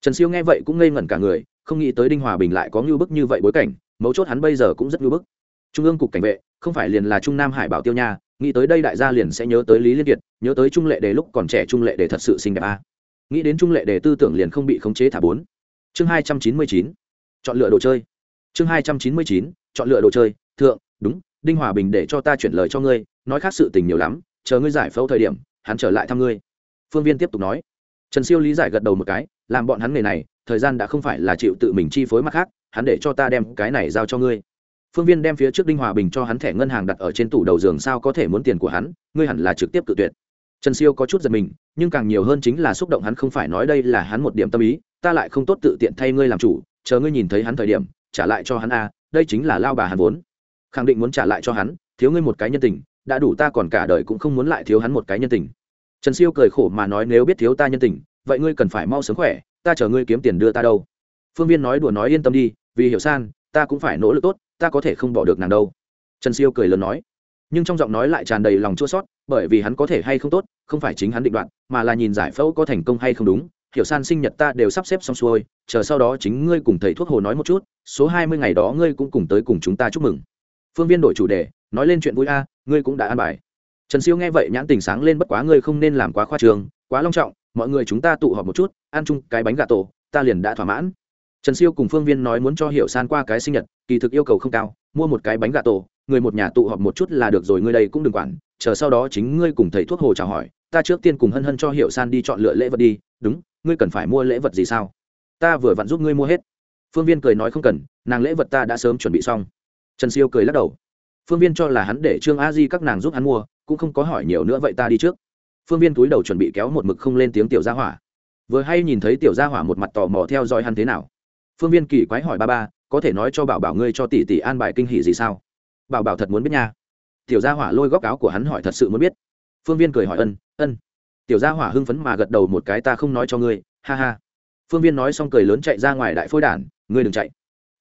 Trần siêu nghe vậy cũng ngây ngẩn cả người, không nghĩ tới đinh hòa bình lại có ngưu bức như vậy bối cảnh, mấu chốt hắn bây giờ cũng rất ngưu bức trung ương cục cảnh vệ, không phải liền là trung nam hải bảo tiêu nha, nghĩ tới đây đại gia liền sẽ nhớ tới lý liên kiệt, nhớ tới trung lệ đề lúc còn trẻ trung lệ đề thật sự xinh đẹp a. Nghĩ đến trung lệ đề tư tưởng liền không bị khống chế thả bốn. Chương hai trăm chín mươi chín, chọn lựa đồ chơi. Chương hai trăm chín mươi chín, chọn lựa đồ chơi. Thượng, đúng, đinh hòa bình để cho ta chuyển lời cho ngươi, nói khác sự tình nhiều lắm, chờ ngươi giải phẫu thời điểm, hắn trở lại thăm ngươi. Phương viên tiếp tục nói. Trần siêu lý giải gật đầu một cái, làm bọn hắn nghề này, thời gian đã không phải là chịu tự mình chi phối mặt khác, hắn để cho ta đem cái này giao cho ngươi phương viên đem phía trước đinh hòa bình cho hắn thẻ ngân hàng đặt ở trên tủ đầu giường sao có thể muốn tiền của hắn, ngươi hẳn là trực tiếp cự tuyệt. Trần siêu có chút giật mình, nhưng càng nhiều hơn chính là xúc động hắn không phải nói đây là hắn một điểm tâm ý, ta lại không tốt tự tiện thay ngươi làm chủ, chờ ngươi nhìn thấy hắn thời điểm, trả lại cho hắn a, đây chính là lao bà hắn vốn. Khẳng định muốn trả lại cho hắn, thiếu ngươi một cái nhân tình, đã đủ ta còn cả đời cũng không muốn lại thiếu hắn một cái nhân tình. Trần siêu cười khổ mà nói nếu biết thiếu ta nhân tình, vậy ngươi cần phải mau sớm khỏe, ta chờ ngươi kiếm tiền đưa ta đâu. Phương viên nói đùa nói yên tâm đi, vì hiểu san, ta cũng phải nỗ lực tốt ta có thể không bỏ được nàng đâu. Trần siêu cười lớn nói. Nhưng trong giọng nói lại tràn đầy lòng chua sót, bởi vì hắn có thể hay không tốt, không phải chính hắn định đoạn mà là nhìn giải phẫu có thành công hay không đúng. Hiểu san sinh nhật ta đều sắp xếp xong xuôi, chờ sau đó chính ngươi cùng thầy thuốc hồ nói một chút, số hai mươi ngày đó ngươi cũng cùng tới cùng chúng ta chúc mừng. Phương viên đổi chủ đề, nói lên chuyện vui a, ngươi cũng đã an bài. Trần siêu nghe vậy nhãn tình sáng lên bất quá ngươi không nên làm quá khoa trường, quá long trọng, mọi người chúng ta tụ họp một chút, ăn chung cái bánh gà tổ, ta liền đã thỏa mãn trần siêu cùng phương viên nói muốn cho hiểu san qua cái sinh nhật, kỳ thực yêu cầu không cao, mua một cái bánh gà tổ, người một nhà tụ họp một chút là được rồi ngươi đây cũng đừng quản, chờ sau đó chính ngươi cùng thầy thuốc hồ chào hỏi, ta trước tiên cùng hân hân cho hiểu san đi chọn lựa lễ vật đi, đúng, ngươi cần phải mua lễ vật gì sao? Ta vừa vặn giúp ngươi mua hết. Phương viên cười nói không cần, nàng lễ vật ta đã sớm chuẩn bị xong. Trần siêu cười lắc đầu. Phương viên cho là hắn để trương a di các nàng giúp hắn mua, cũng không có hỏi nhiều nữa vậy ta đi trước. Phương viên túi đầu chuẩn bị kéo một mực không lên tiếng tiểu gia hỏa. Vừa hay nhìn thấy tiểu gia hỏa một mặt tò mò theo dõi hắn thế nào phương viên kỳ quái hỏi ba ba, có thể nói cho bảo bảo ngươi cho tỷ tỷ an bài kinh hỷ gì sao? Bảo bảo thật muốn biết nha. Tiểu gia hỏa lôi góc áo của hắn hỏi thật sự muốn biết. Phương viên cười hỏi, ân ân. Tiểu gia hỏa hưng phấn mà gật đầu một cái, ta không nói cho ngươi, ha ha. Phương viên nói xong cười lớn chạy ra ngoài đại phôi đản ngươi đừng chạy.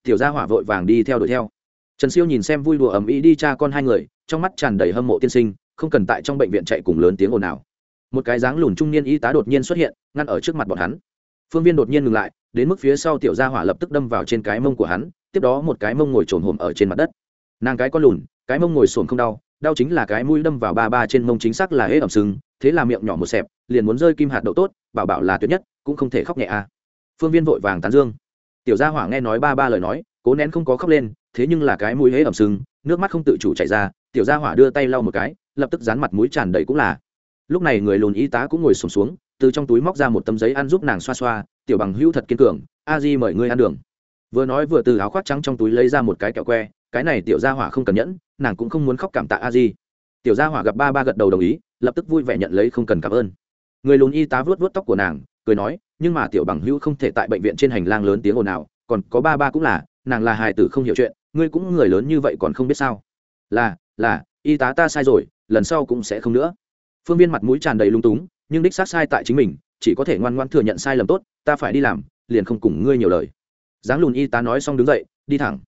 Tiểu gia hỏa vội vàng đi theo đuổi theo. Trần siêu nhìn xem vui đùa ầm ĩ đi cha con hai người, trong mắt tràn đầy hâm mộ tiên sinh, không cần tại trong bệnh viện chạy cùng lớn tiếng ồn nào. một cái dáng lùn trung niên y tá đột nhiên xuất hiện, ngăn ở trước mặt bọn hắn phương viên đột nhiên ngừng lại đến mức phía sau tiểu gia hỏa lập tức đâm vào trên cái mông của hắn tiếp đó một cái mông ngồi trồn hổm ở trên mặt đất. Nàng cái con lùn cái mông ngồi sồn không đau đau chính là cái mũi đâm vào ba ba trên mông chính xác là hết ẩm sưng thế là miệng nhỏ một xẹp liền muốn rơi kim hạt đậu tốt bảo bảo là tuyệt nhất cũng không thể khóc nhẹ à. Phương viên vội vàng tán dương. Tiểu gia hỏa nghe nói ba ba lời nói cố nén không có khóc lên thế nhưng là cái mũi hễ ẩm sưng nước mắt không tự chủ chảy ra tiểu gia hỏa đưa tay lau một cái lập tức dán mặt mũi tràn đầy cũng là. Lúc này người lùn y tá cũng ngồi sùng xuống, xuống từ trong túi móc ra một tấm giấy ăn giúp nàng xoa xoa, tiểu bằng hữu thật kiên cường, a di mời ngươi ăn đường. Vừa nói vừa từ áo khoác trắng trong túi lấy ra một cái kẹo que, cái này tiểu gia hỏa không cần nhẫn, nàng cũng không muốn khóc cảm tạ a di. Tiểu gia hỏa gặp ba ba gật đầu đồng ý, lập tức vui vẻ nhận lấy không cần cảm ơn. Người lùn y tá vuốt vuốt tóc của nàng, cười nói, nhưng mà tiểu bằng hữu không thể tại bệnh viện trên hành lang lớn tiếng ồn ào, còn có ba ba cũng là, nàng là hài tử không hiểu chuyện, ngươi cũng người lớn như vậy còn không biết sao? Là là, y tá ta sai rồi, lần sau cũng sẽ không nữa. Phương viên mặt mũi tràn đầy lung túng nhưng đích xác sai tại chính mình, chỉ có thể ngoan ngoan thừa nhận sai lầm tốt, ta phải đi làm, liền không cùng ngươi nhiều lời. Dáng lùn y tá nói xong đứng dậy, đi thẳng.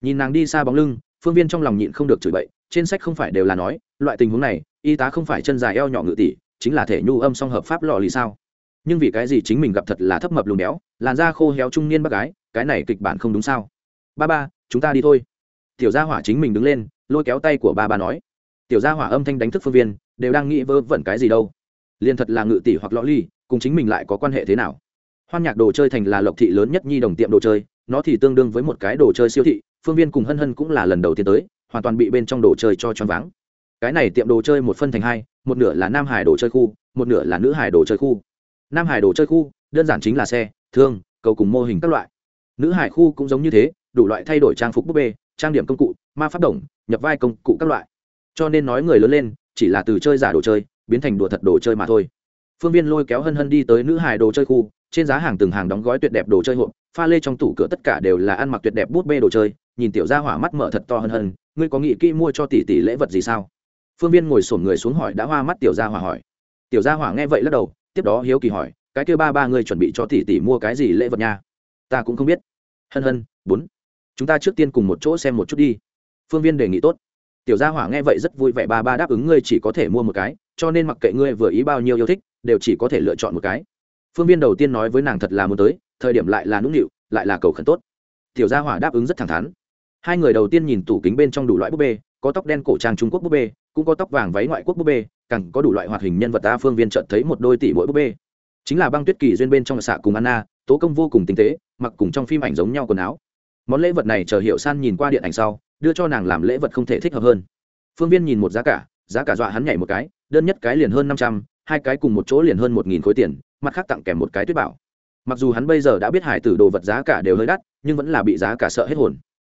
Nhìn nàng đi xa bóng lưng, phương viên trong lòng nhịn không được chửi bậy, trên sách không phải đều là nói, loại tình huống này, y tá không phải chân dài eo nhỏ ngự tỷ, chính là thể nhu âm song hợp pháp lò lì sao. Nhưng vì cái gì chính mình gặp thật là thấp mập lùn béo, làn da khô héo trung niên bác gái, cái này kịch bản không đúng sao? Ba ba, chúng ta đi thôi. Tiểu gia hỏa chính mình đứng lên, lôi kéo tay của ba ba nói. Tiểu gia hỏa âm thanh đánh thức phương viên, đều đang nghĩ vơ vẩn cái gì đâu liền thật là ngự tỷ hoặc lõ ly, cùng chính mình lại có quan hệ thế nào? Hoan nhạc đồ chơi thành là lộc thị lớn nhất nhi đồng tiệm đồ chơi, nó thì tương đương với một cái đồ chơi siêu thị, phương viên cùng hân hân cũng là lần đầu tiên tới, hoàn toàn bị bên trong đồ chơi cho choáng váng. Cái này tiệm đồ chơi một phân thành hai, một nửa là nam hải đồ chơi khu, một nửa là nữ hải đồ chơi khu. Nam hải đồ chơi khu, đơn giản chính là xe, thương, cầu cùng mô hình các loại. Nữ hải khu cũng giống như thế, đủ loại thay đổi trang phục búp bê, trang điểm công cụ, ma pháp đồng, nhập vai công cụ các loại. Cho nên nói người lớn lên, chỉ là từ chơi giả đồ chơi biến thành đùa thật đồ chơi mà thôi. Phương viên lôi kéo hân hân đi tới nữ hài đồ chơi khu, trên giá hàng từng hàng đóng gói tuyệt đẹp đồ chơi hộp, pha lê trong tủ cửa tất cả đều là ăn mặc tuyệt đẹp bút bê đồ chơi, nhìn tiểu gia hỏa mắt mở thật to hân hân, ngươi có nghĩ kỹ mua cho tỷ tỷ lễ vật gì sao? Phương viên ngồi sổm người xuống hỏi đã hoa mắt tiểu gia hỏa hỏi. Tiểu gia hỏa nghe vậy lắc đầu, tiếp đó hiếu kỳ hỏi, cái kêu ba ba ngươi chuẩn bị cho tỷ tỷ mua cái gì lễ vật nha? Ta cũng không biết. Hân hân, bốn. Chúng ta trước tiên cùng một chỗ xem một chút đi. Phương viên đề nghị tốt tiểu gia hỏa nghe vậy rất vui vẻ, ba ba đáp ứng ngươi chỉ có thể mua một cái, cho nên mặc kệ ngươi vừa ý bao nhiêu yêu thích, đều chỉ có thể lựa chọn một cái. Phương viên đầu tiên nói với nàng thật là muốn tới, thời điểm lại là nũng nịu, lại là cầu khẩn tốt. Tiểu gia hỏa đáp ứng rất thẳng thắn. Hai người đầu tiên nhìn tủ kính bên trong đủ loại búp bê, có tóc đen cổ trang trung quốc búp bê, cũng có tóc vàng váy ngoại quốc búp bê, càng có đủ loại hoạt hình nhân vật ta phương viên chợt thấy một đôi tỷ mỗi búp bê. Chính là băng tuyết kỳ duyên bên trong xạ cùng anna, tố công vô cùng tinh tế, mặc cùng trong phim ảnh giống nhau quần áo món lễ vật này chờ hiệu san nhìn qua điện ảnh sau, đưa cho nàng làm lễ vật không thể thích hợp hơn. Phương viên nhìn một giá cả giá cả dọa hắn nhảy một cái, đơn nhất cái liền hơn năm trăm, hai cái cùng một chỗ liền hơn một nghìn khối tiền, mặt khác tặng kèm một cái tuyết bảo. Mặc dù hắn bây giờ đã biết hải tử đồ vật giá cả đều hơi đắt, nhưng vẫn là bị giá cả sợ hết hồn.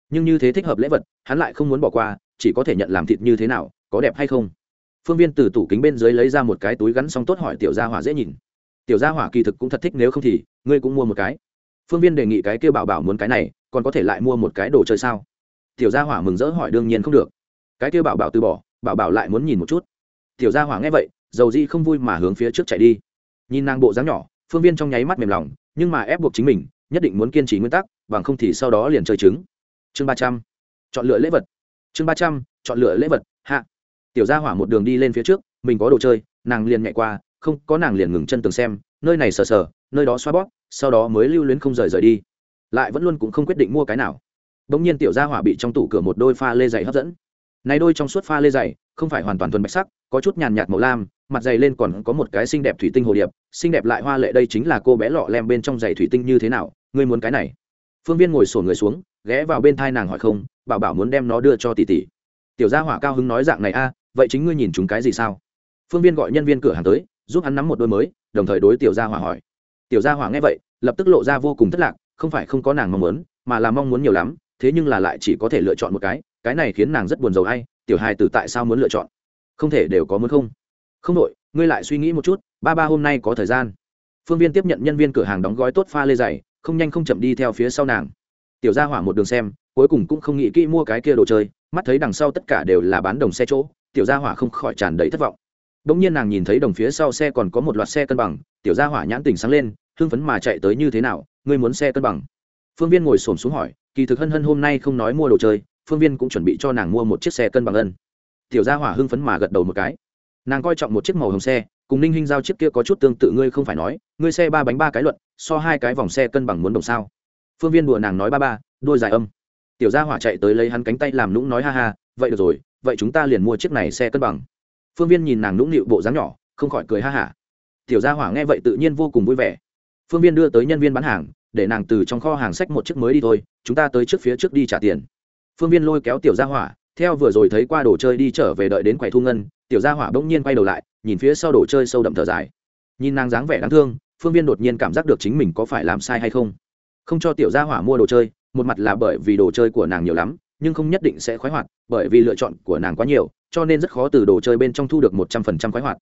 Nhưng như thế thích hợp lễ vật, hắn lại không muốn bỏ qua, chỉ có thể nhận làm thịt như thế nào, có đẹp hay không. Phương viên từ tủ kính bên dưới lấy ra một cái túi gắn xong tốt hỏi tiểu gia hỏa dễ nhìn. Tiểu gia hỏa kỳ thực cũng thật thích, nếu không thì, ngươi cũng mua một cái phương viên đề nghị cái kêu bảo bảo muốn cái này, còn có thể lại mua một cái đồ chơi sao? Tiểu gia hỏa mừng rỡ hỏi, đương nhiên không được. Cái kêu bảo bảo từ bỏ, bảo bảo lại muốn nhìn một chút. Tiểu gia hỏa nghe vậy, dầu di không vui mà hướng phía trước chạy đi. Nhìn nàng bộ dáng nhỏ, phương viên trong nháy mắt mềm lòng, nhưng mà ép buộc chính mình, nhất định muốn kiên trì nguyên tắc, bằng không thì sau đó liền chơi trứng. Chương ba trăm, chọn lựa lễ vật. Chương ba trăm, chọn lựa lễ vật, hạ. Tiểu gia hỏa một đường đi lên phía trước, mình có đồ chơi, nàng liền nhảy qua, không, có nàng liền ngừng chân tường xem, nơi này sờ sờ, nơi đó xoa bóp sau đó mới lưu luyến không rời rời đi. Lại vẫn luôn cũng không quyết định mua cái nào. Bỗng nhiên tiểu gia hỏa bị trong tủ cửa một đôi pha lê dày hấp dẫn. Này đôi trong suốt pha lê dày, không phải hoàn toàn thuần bạch sắc, có chút nhàn nhạt màu lam, mặt dày lên còn có một cái xinh đẹp thủy tinh hồ điệp. Xinh đẹp lại hoa lệ đây chính là cô bé lọ lem bên trong giày thủy tinh như thế nào, ngươi muốn cái này? Phương viên ngồi sổ người xuống, ghé vào bên thai nàng hỏi không, bảo bảo muốn đem nó đưa cho tỷ tỷ. Tiểu gia hỏa cao hứng nói dạng này a, vậy chính ngươi nhìn chúng cái gì sao? Phương viên gọi nhân viên cửa hàng tới, giúp hắn nắm một đôi mới, đồng thời đối tiểu gia hỏa hỏi tiểu gia hỏa nghe vậy, lập tức lộ ra vô cùng thất lạc, không phải không có nàng mong muốn, mà là mong muốn nhiều lắm, thế nhưng là lại chỉ có thể lựa chọn một cái cái này khiến nàng rất buồn rầu hay tiểu hài tử tại sao muốn lựa chọn? Không thể đều có muốn không? Không đội, ngươi lại suy nghĩ một chút, ba ba hôm nay có thời gian. Phương viên tiếp nhận nhân viên cửa hàng đóng gói tốt pha lê dày, không nhanh không chậm đi theo phía sau nàng. Tiểu gia hỏa một đường xem, cuối cùng cũng không nghĩ kỹ mua cái kia đồ chơi, mắt thấy đằng sau tất cả đều là bán đồng xe chỗ, tiểu gia hỏa không khỏi tràn đầy thất vọng. Đ ỗ n g nhiên nàng nhìn thấy đồng phía sau xe còn có một loạt xe cân bằng tiểu gia hỏa nhãn tình sáng lên, hưng phấn mà chạy tới như thế nào, ngươi muốn xe cân bằng. Phương viên ngồi xổm xuống hỏi, kỳ thực hân hân hôm nay không nói mua đồ chơi, phương viên cũng chuẩn bị cho nàng mua một chiếc xe cân bằng ân. Tiểu gia hỏa hưng phấn mà gật đầu một cái. Nàng coi trọng một chiếc màu hồng xe, cùng ninh hinh giao chiếc kia có chút tương tự ngươi không phải nói, ngươi xe ba bánh ba cái luận, so hai cái vòng xe cân bằng muốn đồng sao. Phương viên đùa nàng nói ba ba, đôi dài âm. Tiểu gia hỏa chạy tới lấy hắn cánh tay làm lũng nói ha ha, vậy được rồi, vậy chúng ta liền mua chiếc này xe cân bằng. Phương viên nhìn nàng lũng nịu bộ dáng nhỏ, không khỏi cười ha hả tiểu gia hỏa nghe vậy tự nhiên vô cùng vui vẻ. Phương viên đưa tới nhân viên bán hàng, để nàng từ trong kho hàng sách một chiếc mới đi thôi, chúng ta tới trước phía trước đi trả tiền. Phương viên lôi kéo tiểu gia hỏa, theo vừa rồi thấy qua đồ chơi đi trở về đợi đến quầy thu ngân, tiểu gia hỏa bỗng nhiên quay đầu lại, nhìn phía sau đồ chơi sâu đậm thở dài. Nhìn nàng dáng vẻ đáng thương, phương viên đột nhiên cảm giác được chính mình có phải làm sai hay không. Không cho tiểu gia hỏa mua đồ chơi, một mặt là bởi vì đồ chơi của nàng nhiều lắm, nhưng không nhất định sẽ khoái hoạt, bởi vì lựa chọn của nàng quá nhiều, cho nên rất khó từ đồ chơi bên trong thu được một trăm phần trăm khoái hoạt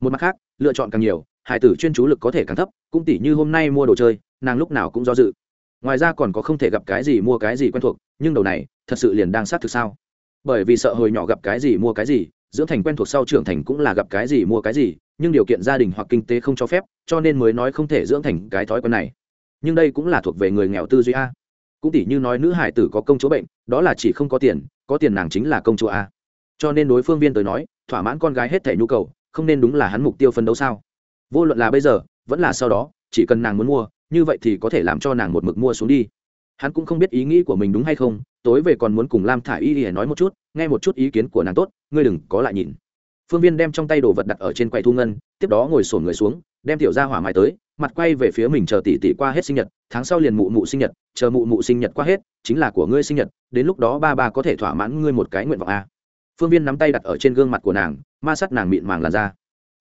một mặt khác, lựa chọn càng nhiều, hải tử chuyên chú lực có thể càng thấp, cũng tỷ như hôm nay mua đồ chơi, nàng lúc nào cũng do dự. Ngoài ra còn có không thể gặp cái gì mua cái gì quen thuộc, nhưng đầu này, thật sự liền đang sát thực sao? Bởi vì sợ hồi nhỏ gặp cái gì mua cái gì, dưỡng thành quen thuộc sau trưởng thành cũng là gặp cái gì mua cái gì, nhưng điều kiện gia đình hoặc kinh tế không cho phép, cho nên mới nói không thể dưỡng thành cái thói quen này. Nhưng đây cũng là thuộc về người nghèo tư duy a. Cũng tỷ như nói nữ hải tử có công chúa bệnh, đó là chỉ không có tiền có tiền nàng chính là công chúa a. Cho nên đối phương viên tới nói, thỏa mãn con gái hết thể nhu cầu không nên đúng là hắn mục tiêu phân đấu sao? Vô luận là bây giờ, vẫn là sau đó, chỉ cần nàng muốn mua, như vậy thì có thể làm cho nàng một mực mua xuống đi. Hắn cũng không biết ý nghĩ của mình đúng hay không, tối về còn muốn cùng lam thả i y y nói một chút, nghe một chút ý kiến của nàng tốt, ngươi đừng có lại nhìn. Phương viên đem trong tay đồ vật đặt ở trên quầy thu ngân, tiếp đó ngồi sổn người xuống, đem tiểu ra hỏa mai tới, mặt quay về phía mình chờ tỷ tỷ qua hết sinh nhật, tháng sau liền mụ mụ sinh nhật, chờ mụ mụ sinh nhật qua hết, chính là của ngươi sinh nhật, đến lúc đó ba ba có thể thỏa mãn ngươi một cái nguyện vọng a phương viên nắm tay đặt ở trên gương mặt của nàng, ma sát nàng mịn màng làn ra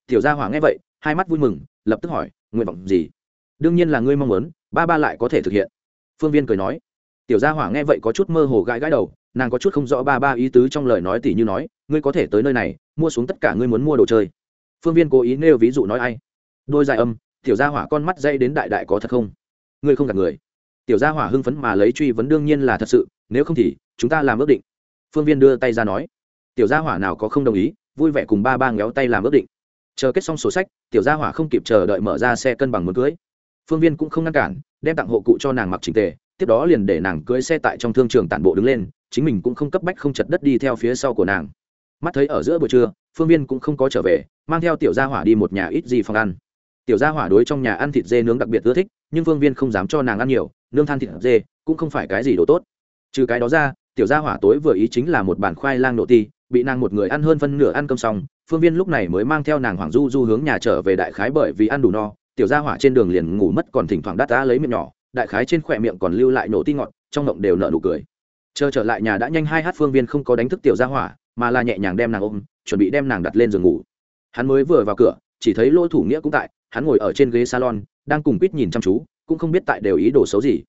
tiểu gia hỏa nghe vậy, hai mắt vui mừng, lập tức hỏi, nguyện vọng gì? Đương nhiên là ngươi mong muốn, ba ba lại có thể thực hiện. Phương viên cười nói. Tiểu gia hỏa nghe vậy có chút mơ hồ gãi gãi đầu, nàng có chút không rõ ba ba ý tứ trong lời nói tỉ như nói, ngươi có thể tới nơi này, mua xuống tất cả ngươi muốn mua đồ chơi. Phương viên cố ý nêu ví dụ nói ai? Đôi dài âm, tiểu gia hỏa con mắt dây đến đại đại có thật không? Ngươi không gặp người. Tiểu gia hỏa hưng phấn mà lấy truy vấn đương nhiên là thật sự, nếu không thì, chúng ta làm ước định. Phương viên đưa tay ra nói tiểu gia hỏa nào có không đồng ý, vui vẻ cùng ba ba ngéo tay làm ước định. Chờ kết xong sổ sách, tiểu gia hỏa không kịp chờ đợi mở ra xe cân bằng muốn cưới. Phương viên cũng không ngăn cản, đem tặng hộ cụ cho nàng mặc trình tề, tiếp đó liền để nàng cưới xe tại trong thương trường tản bộ đứng lên, chính mình cũng không cấp bách không chật đất đi theo phía sau của nàng. Mắt thấy ở giữa buổi trưa, phương viên cũng không có trở về, mang theo tiểu gia hỏa đi một nhà ít gì phòng ăn. Tiểu gia hỏa đối trong nhà ăn thịt dê nướng đặc biệt ưa thích, nhưng phương viên không dám cho nàng ăn nhiều nương than thịt dê cũng không phải cái gì đồ tốt. Trừ cái đó ra, tiểu gia hỏa tối vừa ý chính là một bàn khoai lang nộ ti bị nàng một người ăn hơn phân nửa ăn cơm xong, phương viên lúc này mới mang theo nàng hoàng du du hướng nhà trở về đại khái bởi vì ăn đủ no, tiểu gia hỏa trên đường liền ngủ mất còn thỉnh thoảng đắt ta lấy miệng nhỏ, đại khái trên khỏe miệng còn lưu lại nổ ti ngọt, trong ngộng đều nợ nụ cười. Chờ trở lại nhà đã nhanh hai hát phương viên không có đánh thức tiểu gia hỏa, mà là nhẹ nhàng đem nàng ôm, chuẩn bị đem nàng đặt lên giường ngủ. Hắn mới vừa vào cửa, chỉ thấy lỗ thủ nghĩa cũng tại, hắn ngồi ở trên ghế salon, đang cùng quýt nhìn chăm chú, cũng không biết tại đều ý đồ xấu gì.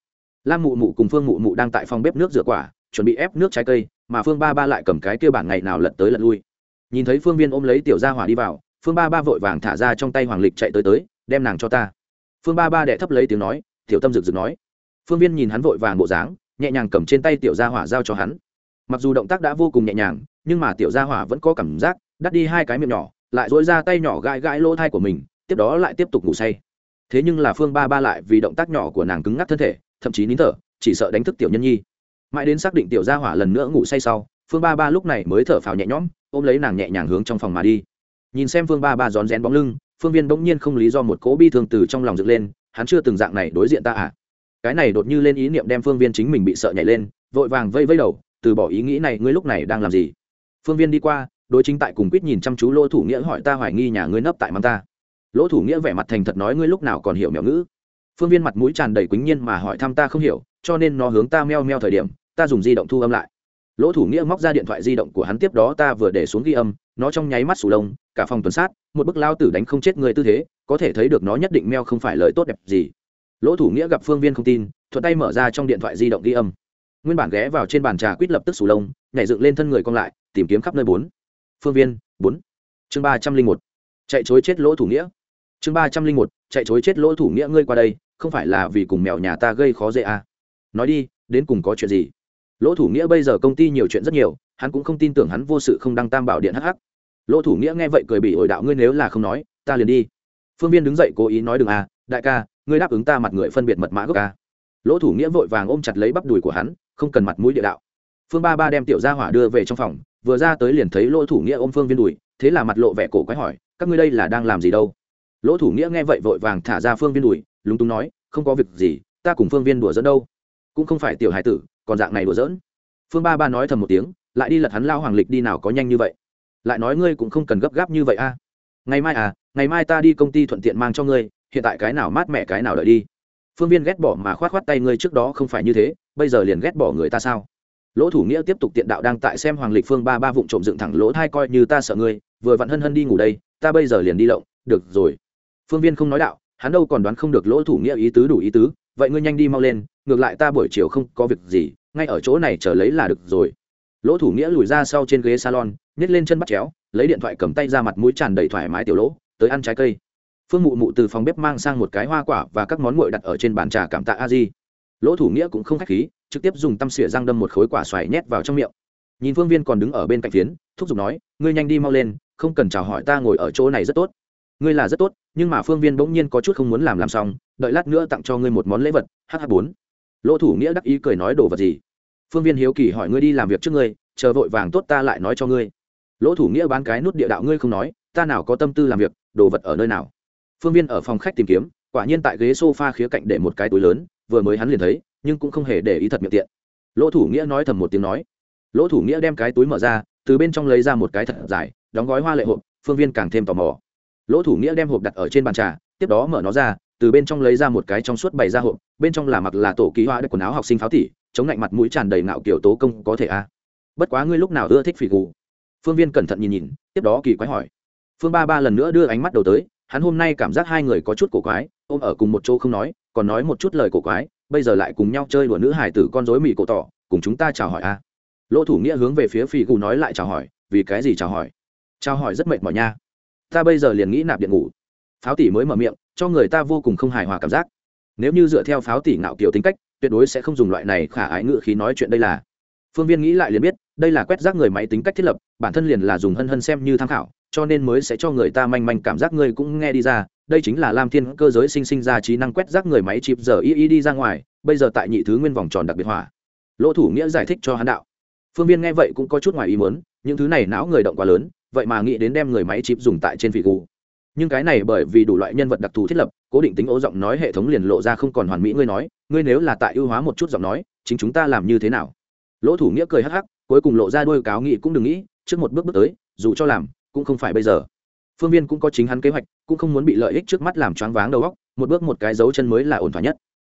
Lam mụ mụ cùng phương mụ mụ đang tại phòng bếp nước rửa quả, chuẩn bị ép nước trái cây mà phương ba ba lại cầm cái kia bản ngày nào lật tới lật lui. Nhìn thấy phương viên ôm lấy tiểu gia hỏa đi vào, phương ba ba vội vàng thả ra trong tay hoàng lịch chạy tới tới, đem nàng cho ta. Phương ba ba đệ thấp lấy tiếng nói, tiểu tâm rực rực nói. Phương viên nhìn hắn vội vàng bộ dáng, nhẹ nhàng cầm trên tay tiểu gia hỏa giao cho hắn. Mặc dù động tác đã vô cùng nhẹ nhàng, nhưng mà tiểu gia hỏa vẫn có cảm giác, đắt đi hai cái miệng nhỏ, lại duỗi ra tay nhỏ gãi gãi lỗ thai của mình, tiếp đó lại tiếp tục ngủ say. Thế nhưng là phương ba ba lại vì động tác nhỏ của nàng cứng ngắc thân thể, thậm chí nín thở, chỉ sợ đánh thức tiểu nhân nhi mãi đến xác định tiểu gia hỏa lần nữa ngủ say sau, phương ba ba lúc này mới thở phào nhẹ nhõm, ôm lấy nàng nhẹ nhàng hướng trong phòng mà đi. Nhìn xem phương ba ba rón rén bóng lưng, phương viên bỗng nhiên không lý do một cỗ bi thương từ trong lòng dựng lên, hắn chưa từng dạng này đối diện ta à? Cái này đột như lên ý niệm đem phương viên chính mình bị sợ nhảy lên, vội vàng vây vây đầu, từ bỏ ý nghĩ này ngươi lúc này đang làm gì? Phương viên đi qua, đối chính tại cùng quýt nhìn chăm chú lỗ thủ nghĩa hỏi ta hoài nghi nhà ngươi nấp tại mắng ta. Lỗ thủ nghĩa vẻ mặt thành thật nói ngươi lúc nào còn hiểu mẹo ngữ. Phương viên mặt mũi tràn đầy quýnh nhiên mà hỏi thăm ta không hiểu, cho nên nó hướng ta meo meo thời điểm ta dùng di động thu âm lại. Lỗ thủ nghĩa móc ra điện thoại di động của hắn tiếp đó ta vừa để xuống ghi âm, nó trong nháy mắt sủ lông, cả phòng tuần sát, một bức lao tử đánh không chết người tư thế, có thể thấy được nó nhất định meo không phải lời tốt đẹp gì. Lỗ thủ nghĩa gặp phương viên không tin, thuận tay mở ra trong điện thoại di động ghi âm. Nguyên bản ghé vào trên bàn trà quýt lập tức sủ lông, nhảy dựng lên thân người còn lại, tìm kiếm khắp nơi bốn. Phương viên, bốn. Chương ba trăm linh một. Chạy chối chết lỗ thủ nghĩa. Chương ba trăm linh một. Chạy chối chết lỗ thủ nghĩa ngươi qua đây, không phải là vì cùng mèo nhà ta gây khó dễ à. nói đi, đến cùng có chuyện gì? Lỗ thủ nghĩa bây giờ công ty nhiều chuyện rất nhiều, hắn cũng không tin tưởng hắn vô sự không đăng tam bảo điện hh lỗ thủ nghĩa nghe vậy cười bị ổi đạo, ngươi nếu là không nói, ta liền đi. Phương viên đứng dậy cố ý nói, đừng à đại ca, ngươi đáp ứng ta mặt người phân biệt mật mã gốc ca lỗ thủ nghĩa vội vàng ôm chặt lấy bắp đùi của hắn, không cần mặt mũi địa đạo. Phương ba ba đem tiểu gia hỏa đưa về trong phòng, vừa ra tới liền thấy lỗ thủ nghĩa ôm phương viên đùi, thế là mặt lộ vẻ cổ quái hỏi, các ngươi đây là đang làm gì đâu? Lỗ thủ nghĩa nghe vậy vội vàng thả ra phương viên đùi, lúng túng nói, không có việc gì, ta cùng phương viên đùa dẫn đâu. Cũng không phải tiểu hải tử còn dạng này đùa giỡn. Phương ba ba nói thầm một tiếng, lại đi lật hắn lao hoàng lịch đi nào có nhanh như vậy. Lại nói ngươi cũng không cần gấp gáp như vậy a. Ngày mai à ngày mai ta đi công ty thuận tiện mang cho ngươi, hiện tại cái nào mát mẻ cái nào đợi đi. Phương viên ghét bỏ mà khoát khoát tay ngươi trước đó không phải như thế, bây giờ liền ghét bỏ người ta sao? Lỗ thủ nghĩa tiếp tục tiện đạo đang tại xem hoàng lịch phương ba ba vụng trộm dựng thẳng lỗ thai coi như ta sợ ngươi, vừa vặn hân hân đi ngủ đây, ta bây giờ liền đi lộng, được rồi. Phương viên không nói đạo, hắn đâu còn đoán không được lỗ thủ nghĩa ý tứ đủ ý tứ vậy ngươi nhanh đi mau lên, ngược lại ta buổi chiều không có việc gì, ngay ở chỗ này chờ lấy là được rồi. Lỗ thủ nghĩa lùi ra sau trên ghế salon, nhét lên chân bắt chéo, lấy điện thoại cầm tay ra mặt mũi tràn đầy thoải mái tiểu lỗ, tới ăn trái cây. Phương mụ mụ từ phòng bếp mang sang một cái hoa quả và các món nguội đặt ở trên bàn trà cảm tạ a di. Lỗ thủ nghĩa cũng không k h á c h khí, trực tiếp dùng tăm xỉa răng đâm một khối quả xoài nhét vào trong miệng. Nhìn phương viên còn đứng ở bên cạnh phiến, thúc giục nói, ngươi nhanh đi mau lên, không cần chào hỏi ta ngồi ở chỗ này rất tốt ngươi là rất tốt, nhưng mà phương viên bỗng nhiên có chút không muốn làm làm xong, đợi lát nữa tặng cho ngươi một món lễ vật hh bốn. Lỗ thủ nghĩa đắc ý cười nói đồ vật gì? Phương viên hiếu kỳ hỏi ngươi đi làm việc trước ngươi, chờ vội vàng tốt ta lại nói cho ngươi. Lỗ thủ nghĩa bán cái nút địa đạo ngươi không nói, ta nào có tâm tư làm việc, đồ vật ở nơi nào? Phương viên ở phòng khách tìm kiếm, quả nhiên tại ghế s o f a khía cạnh để một cái túi lớn, vừa mới hắn liền thấy, nhưng cũng không hề để ý thật miệng tiện. Lỗ thủ nghĩa nói thầm một tiếng nói. Lỗ thủ nghĩa đem cái túi mở ra, từ bên trong lấy ra một cái thật dài, đóng gói hoa lệ hộp, phương viên càng thêm tò mò lỗ thủ nghĩa đem hộp đặt ở trên bàn trà, tiếp đó mở nó ra, từ bên trong lấy ra một cái trong suốt bày ra hộp, bên trong là mặc là tổ ký hoa đất quần áo học sinh pháo tỉ, chống lạnh mặt mũi tràn đầy ngạo kiểu tố công, có thể a bất quá ngươi lúc nào ưa thích phỉ gù? Phương viên cẩn thận nhìn nhìn, tiếp đó kỳ quái hỏi. Phương ba ba lần nữa đưa ánh mắt đầu tới, hắn hôm nay cảm giác hai người có chút cổ quái, ôm ở cùng một chỗ không nói, còn nói một chút lời cổ quái, bây giờ lại cùng nhau chơi đùa nữ hải tử con dối mì cổ tỏ, cùng chúng ta chào hỏi a lỗ thủ nghĩa hướng về phía phỉ gù nói lại chào hỏi, vì cái gì chào hỏi? Chào hỏi rất mệt mỏi nha ta bây giờ liền nghĩ nạp điện ngủ. Pháo tỷ mới mở miệng, cho người ta vô cùng không hài hòa cảm giác. Nếu như dựa theo pháo tỷ ngạo kiểu tính cách, tuyệt đối sẽ không dùng loại này khả ái ngự khí nói chuyện đây là. Phương viên nghĩ lại liền biết, đây là quét rác người máy tính cách thiết lập, bản thân liền là dùng hân hân xem như tham khảo, cho nên mới sẽ cho người ta manh manh cảm giác người cũng nghe đi ra. Đây chính là lam thiên cơ giới sinh sinh ra trí năng quét rác người máy chịp giờ y y đi ra ngoài, bây giờ tại nhị thứ nguyên vòng tròn đặc biệt hỏa. Lỗ thủ nghĩa giải thích cho hắn đạo. Phương viên nghe vậy cũng có chút ngoài ý muốn, những thứ này não người động quá lớn vậy mà nghĩ đến đem người máy chip dùng tại trên vị gù. Nhưng cái này bởi vì đủ loại nhân vật đặc thù thiết lập, cố định tính ố giọng nói hệ thống liền lộ ra không còn hoàn mỹ, ngươi nói, ngươi nếu là tại ưu hóa một chút giọng nói, chính chúng ta làm như thế nào? Lỗ thủ nghĩa cười hắc hắc, cuối cùng lộ ra đôi cáo nghị cũng đừng nghĩ, trước một bước bước tới, dù cho làm, cũng không phải bây giờ. Phương viên cũng có chính hắn kế hoạch, cũng không muốn bị lợi ích trước mắt làm choáng váng đầu óc, một bước một cái dấu chân mới là ổn thỏa nhất.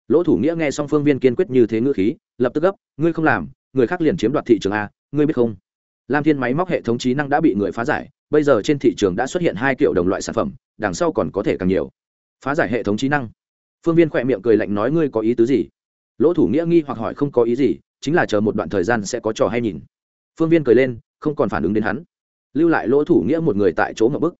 Lỗ thủ nghĩa nghe xong phương viên kiên quyết như thế ngữ khí, lập tức gấp, ngươi không làm, người khác liền chiếm đoạt thị trường a, ngươi biết không? Lam thiên máy móc hệ thống trí năng đã bị người phá giải, bây giờ trên thị trường đã xuất hiện hai kiểu đồng loại sản phẩm, đằng sau còn có thể càng nhiều. Phá giải hệ thống trí năng. Phương viên khỏe miệng cười lạnh nói, ngươi có ý tứ gì? Lỗ thủ nghĩa nghi hoặc hỏi, không có ý gì, chính là chờ một đoạn thời gian sẽ có trò hay nhìn. Phương viên cười lên, không còn phản ứng đến hắn. Lưu lại lỗ thủ nghĩa một người tại chỗ ngậm bức.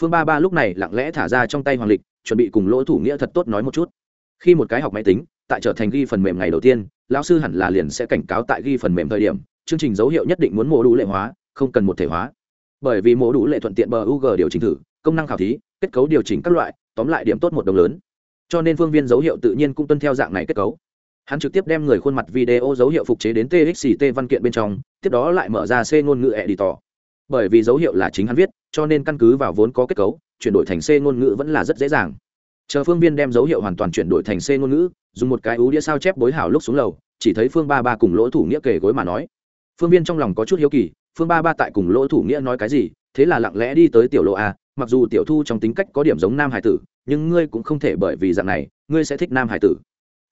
Phương ba ba lúc này lặng lẽ thả ra trong tay hoàng lịch, chuẩn bị cùng lỗ thủ nghĩa thật tốt nói một chút. Khi một cái học máy tính, tại trở thành ghi phần mềm ngày đầu tiên, lão sư hẳn là liền sẽ cảnh cáo tại ghi phần mềm thời điểm chương trình dấu hiệu nhất định muốn mổ đủ lệ hóa, không cần một thể hóa. Bởi vì mổ đủ lệ thuận tiện bờ UG điều chỉnh thử, công năng khảo thí, kết cấu điều chỉnh các loại, tóm lại điểm tốt một đồng lớn. Cho nên phương viên dấu hiệu tự nhiên cũng tuân theo dạng này kết cấu. Hắn trực tiếp đem người khuôn mặt video dấu hiệu phục chế đến txt văn kiện bên trong, tiếp đó lại mở ra c ngôn ngữ editor. Bởi vì dấu hiệu là chính hắn viết, cho nên căn cứ vào vốn có kết cấu, chuyển đổi thành c ngôn ngữ vẫn là rất dễ dàng. Chờ phương viên đem dấu hiệu hoàn toàn chuyển đổi thành c ngôn ngữ, dùng một cái ú đĩa sao chép bối hảo lúc xuống lầu, chỉ thấy phương ba ba cùng lỗ thủ nghĩa kể gối mà nói phương viên trong lòng có chút hiếu kỳ, phương ba ba tại cùng lỗ thủ nghĩa nói cái gì, thế là lặng lẽ đi tới tiểu lộ a, mặc dù tiểu thu trong tính cách có điểm giống nam hải tử, nhưng ngươi cũng không thể bởi vì dạng này, ngươi sẽ thích nam hải tử.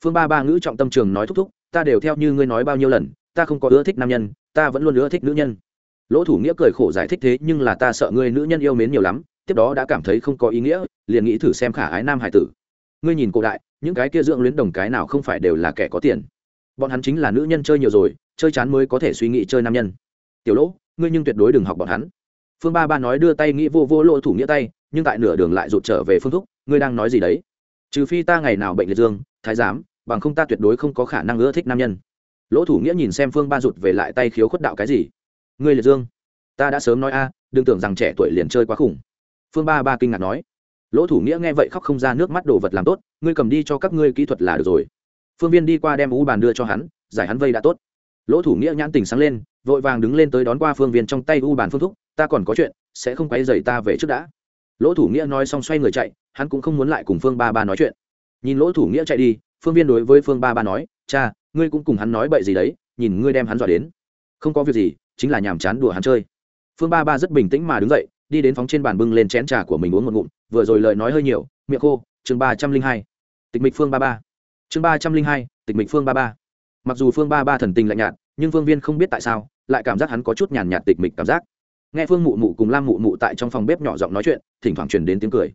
Phương ba ba ngữ trọng tâm trường nói thúc thúc, ta đều theo như ngươi nói bao nhiêu lần, ta không có ưa thích nam nhân, ta vẫn luôn ưa thích nữ nhân. Lỗ thủ nghĩa cười khổ giải thích thế, nhưng là ta sợ ngươi nữ nhân yêu mến nhiều lắm, tiếp đó đã cảm thấy không có ý nghĩa, liền nghĩ thử xem khả ái nam hải tử. Ngươi nhìn cổ đại, những cái kia dưỡng luyến đồng cái nào không phải đều là kẻ có tiền. Bọn hắn chính là nữ nhân chơi nhiều rồi chơi chán mới có thể suy nghĩ chơi nam nhân. Tiểu lỗ, ngươi nhưng tuyệt đối đừng học bọn hắn. Phương ba ba nói đưa tay nghĩ vô vô lỗ thủ nghĩa tay, nhưng tại nửa đường lại rụt trở về phương thúc, ngươi đang nói gì đấy? Trừ phi ta ngày nào bệnh liệt dương, thái giám, bằng không ta tuyệt đối không có khả năng ưa thích nam nhân. Lỗ thủ nghĩa nhìn xem phương ba rụt về lại tay khiếu khuất đạo cái gì? Ngươi liệt dương. Ta đã sớm nói a, đừng tưởng rằng trẻ tuổi liền chơi quá khủng. Phương ba ba kinh ngạc nói. Lỗ thủ nghĩa nghe vậy khóc không ra nước mắt đồ vật làm tốt, ngươi cầm đi cho các ngươi kỹ thuật là được rồi. Phương viên đi qua đem u bàn đưa cho hắn, giải hắn vây đã tốt lỗ thủ nghĩa nhãn tình sáng lên, vội vàng đứng lên tới đón qua phương viên trong tay u bàn phương thúc, ta còn có chuyện, sẽ không quay dày ta về trước đã. Lỗ thủ nghĩa nói xong xoay người chạy, hắn cũng không muốn lại cùng phương ba ba nói chuyện. Nhìn lỗ thủ nghĩa chạy đi, phương viên đối với phương ba ba nói, cha, ngươi cũng cùng hắn nói bậy gì đấy, nhìn ngươi đem hắn dọa đến. Không có việc gì, chính là nhàm chán đùa hắn chơi. Phương ba ba rất bình tĩnh mà đứng dậy, đi đến phóng trên bàn bưng lên chén trà của mình uống một ngụm, vừa rồi lời nói hơi nhiều, miệng khô, chương ba trăm linh hai. Tịch mịch phương ba ba. Chương ba trăm linh hai, tịch mịch phương ba ba mặc dù phương ba ba thần tình lạnh nhạt, nhưng phương viên không biết tại sao, lại cảm giác hắn có chút nhàn nhạt tịch mịch cảm giác. Nghe phương mụ mụ cùng lam mụ mụ tại trong phòng bếp nhỏ giọng nói chuyện, thỉnh thoảng truyền đến tiếng cười.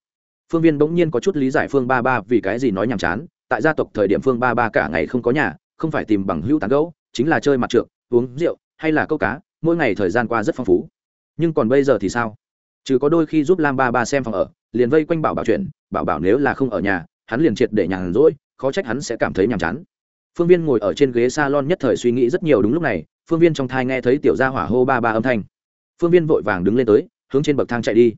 Phương viên bỗng nhiên có chút lý giải phương ba ba vì cái gì nói nhàm chán, tại gia tộc thời điểm phương ba ba cả ngày không có nhà, không phải tìm bằng hữu tán gấu chính là chơi mặt trượng, uống rượu, hay là câu cá, mỗi ngày thời gian qua rất phong phú. Nhưng còn bây giờ thì sao? Trừ có đôi khi giúp lam ba ba xem phòng ở, liền vây quanh bảo bảo chuyện, bảo bảo nếu là không ở nhà, hắn liền triệt để nhàn rỗi, khó trách hắn sẽ cảm thấy nhàm chán phương viên ngồi ở trên ghế s a lon nhất thời suy nghĩ rất nhiều đúng lúc này, phương viên trong thai nghe thấy tiểu gia hỏa hô ba ba âm thanh. Phương viên vội vàng đứng lên tới, hướng trên bậc thang chạy đi.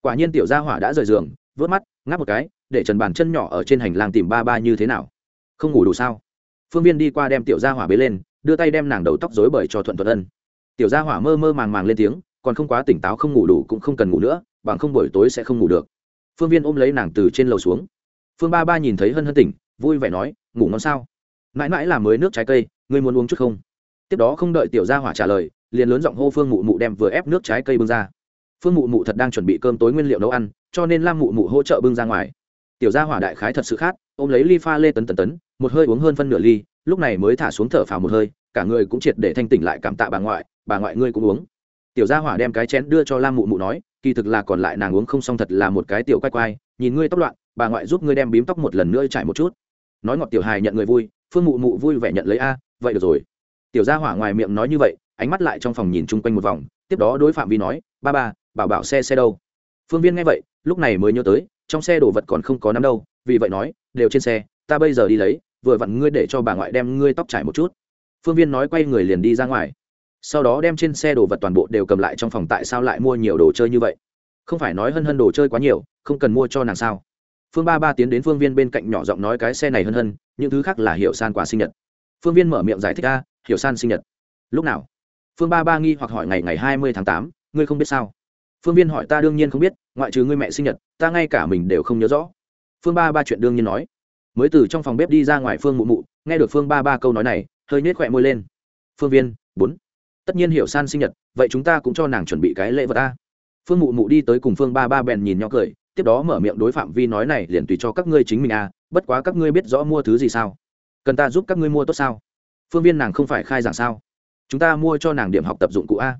Quả nhiên tiểu gia hỏa đã rời giường, vớt mắt, ngáp một cái, để trần bàn chân nhỏ ở trên hành lang tìm ba ba như thế nào? Không ngủ đủ sao? Phương viên đi qua đem tiểu gia hỏa bế lên, đưa tay đem nàng đầu tóc dối bời cho thuận thuận ân. Tiểu gia hỏa mơ mơ màng màng lên tiếng, còn không quá tỉnh táo không ngủ đủ cũng không cần ngủ nữa, bằng không buổi tối sẽ không ngủ được. Phương viên ôm lấy nàng từ trên lầu xuống. Phương ba ba nhìn thấy hân hân tỉnh, vui vẻ nói, ngủ ngon sao? Mãi mãi là mới nước trái cây, ngươi muốn uống chút không? Tiếp đó không đợi tiểu gia hỏa trả lời, liền lớn giọng hô phương mụ mụ đem vừa ép nước trái cây bưng ra. Phương mụ mụ thật đang chuẩn bị cơm tối nguyên liệu nấu ăn, cho nên lam mụ mụ hỗ trợ bưng ra ngoài. Tiểu gia hỏa đại khái thật sự khát, ôm lấy ly pha lê tấn tấn tấn, một hơi uống hơn phân nửa ly, lúc này mới thả xuống thở phào một hơi, cả người cũng triệt để thanh tỉnh lại cảm tạ bà ngoại bà ngoại ngươi cũng uống. Tiểu gia hỏa đem cái chén đưa cho lam mụ mụ nói, kỳ thực là còn lại nàng uống không xong thật là một cái tiểu quay quay, nhìn ngươi tóc loạn, bà ngoại giúp ngươi đem bím tóc một lần nữa trải một chút. Nói ngọt tiểu hài nhận người vui phương mụ mụ vui vẻ nhận lấy a, vậy được rồi. Tiểu gia hỏa ngoài miệng nói như vậy, ánh mắt lại trong phòng nhìn chung quanh một vòng, tiếp đó đối phạm vi nói, ba ba, bảo bảo xe xe đâu? Phương viên nghe vậy, lúc này mới nhớ tới, trong xe đồ vật còn không có nắm đâu, vì vậy nói, đều trên xe, ta bây giờ đi lấy, vừa vặn ngươi để cho bà ngoại đem ngươi tóc trải một chút. Phương viên nói quay người liền đi ra ngoài. Sau đó đem trên xe đồ vật toàn bộ đều cầm lại trong phòng tại sao lại mua nhiều đồ chơi như vậy? Không phải nói hân hân đồ chơi quá nhiều, không cần mua cho nàng sao? Phương ba ba tiến đến phương viên bên cạnh nhỏ giọng nói cái xe này hân hân, những thứ khác là hiệu san quà sinh nhật. Phương viên mở miệng giải thích ra hiểu san sinh nhật. Lúc nào? Phương ba ba nghi hoặc hỏi, ngày ngày hai mươi tháng tám, ngươi không biết sao? Phương viên hỏi, ta đương nhiên không biết, ngoại trừ ngươi mẹ sinh nhật, ta ngay cả mình đều không nhớ rõ. Phương ba ba chuyện đương nhiên nói. Mới từ trong phòng bếp đi ra ngoài phương mụ mụ, nghe được phương ba ba câu nói này, hơi nhếch khỏe môi lên. Phương viên, bốn. Tất nhiên hiểu san sinh nhật, vậy chúng ta cũng cho nàng chuẩn bị cái lễ vật ta phương mụ mụ đi tới cùng phương ba ba bèn nhìn nhỏ cười tiếp đó mở miệng đối phạm vi nói này liền tùy cho các ngươi chính mình à bất quá các ngươi biết rõ mua thứ gì sao? Cần ta giúp các ngươi mua tốt sao? Phương viên nàng không phải khai giảng sao? Chúng ta mua cho nàng điểm học tập dụng cụ a.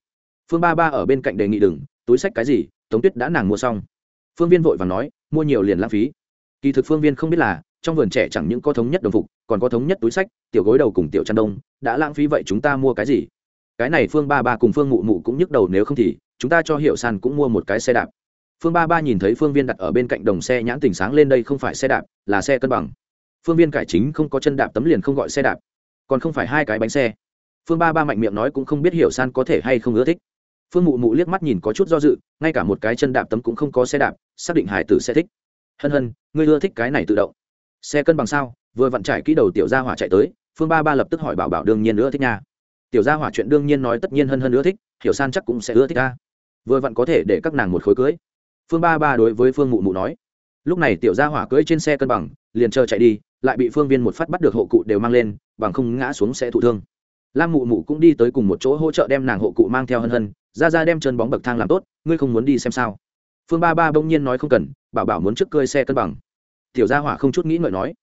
Phương ba ba ở bên cạnh đề nghị đừng, túi sách cái gì, tống tuyết đã nàng mua xong. Phương viên vội và nói, mua nhiều liền lãng phí. Kỳ thực phương viên không biết là, trong vườn trẻ chẳng những có thống nhất đồng phục, còn có thống nhất túi sách, tiểu gối đầu cùng tiểu chăn đông, đã lãng phí vậy chúng ta mua cái gì? Cái này phương ba ba cùng phương mụ mụ cũng nhức đầu nếu không thì, chúng ta cho hiệu sàn cũng mua một cái xe đạp phương ba ba nhìn thấy phương viên đặt ở bên cạnh đồng xe nhãn tình sáng lên đây không phải xe đạp, là xe cân bằng. Phương viên cải chính không có chân đạp tấm liền không gọi xe đạp, còn không phải hai cái bánh xe. Phương ba ba mạnh miệng nói cũng không biết hiểu san có thể hay không ưa thích. Phương mụ mụ liếc mắt nhìn có chút do dự, ngay cả một cái chân đạp tấm cũng không có xe đạp, xác định hải tử sẽ thích. Hân hân, ngươi ưa thích cái này tự động. Xe cân bằng sao? Vừa vặn trải kỹ đầu tiểu gia hỏa chạy tới, phương ba ba lập tức hỏi bảo bảo đương nhiên ưa thích nha. Tiểu gia hỏa chuyện đương nhiên nói tất nhiên hân hân ưa thích, hiểu san chắc cũng sẽ ưa thích ta. Vừa vặn có thể để các nàng một khối cưới phương ba ba đối với phương mụ mụ nói, lúc này tiểu gia hỏa cưỡi trên xe cân bằng, liền chờ chạy đi, lại bị phương viên một phát bắt được hộ cụ đều mang lên, bằng không ngã xuống sẽ thụ thương. Lam mụ mụ cũng đi tới cùng một chỗ hỗ trợ đem nàng hộ cụ mang theo hân hân, ra ra đem chân bóng bậc thang làm tốt, ngươi không muốn đi xem sao? Phương ba ba bỗng nhiên nói không cần, bảo bảo muốn trước cơi xe cân bằng. Tiểu gia hỏa không chút nghĩ ngợi nói.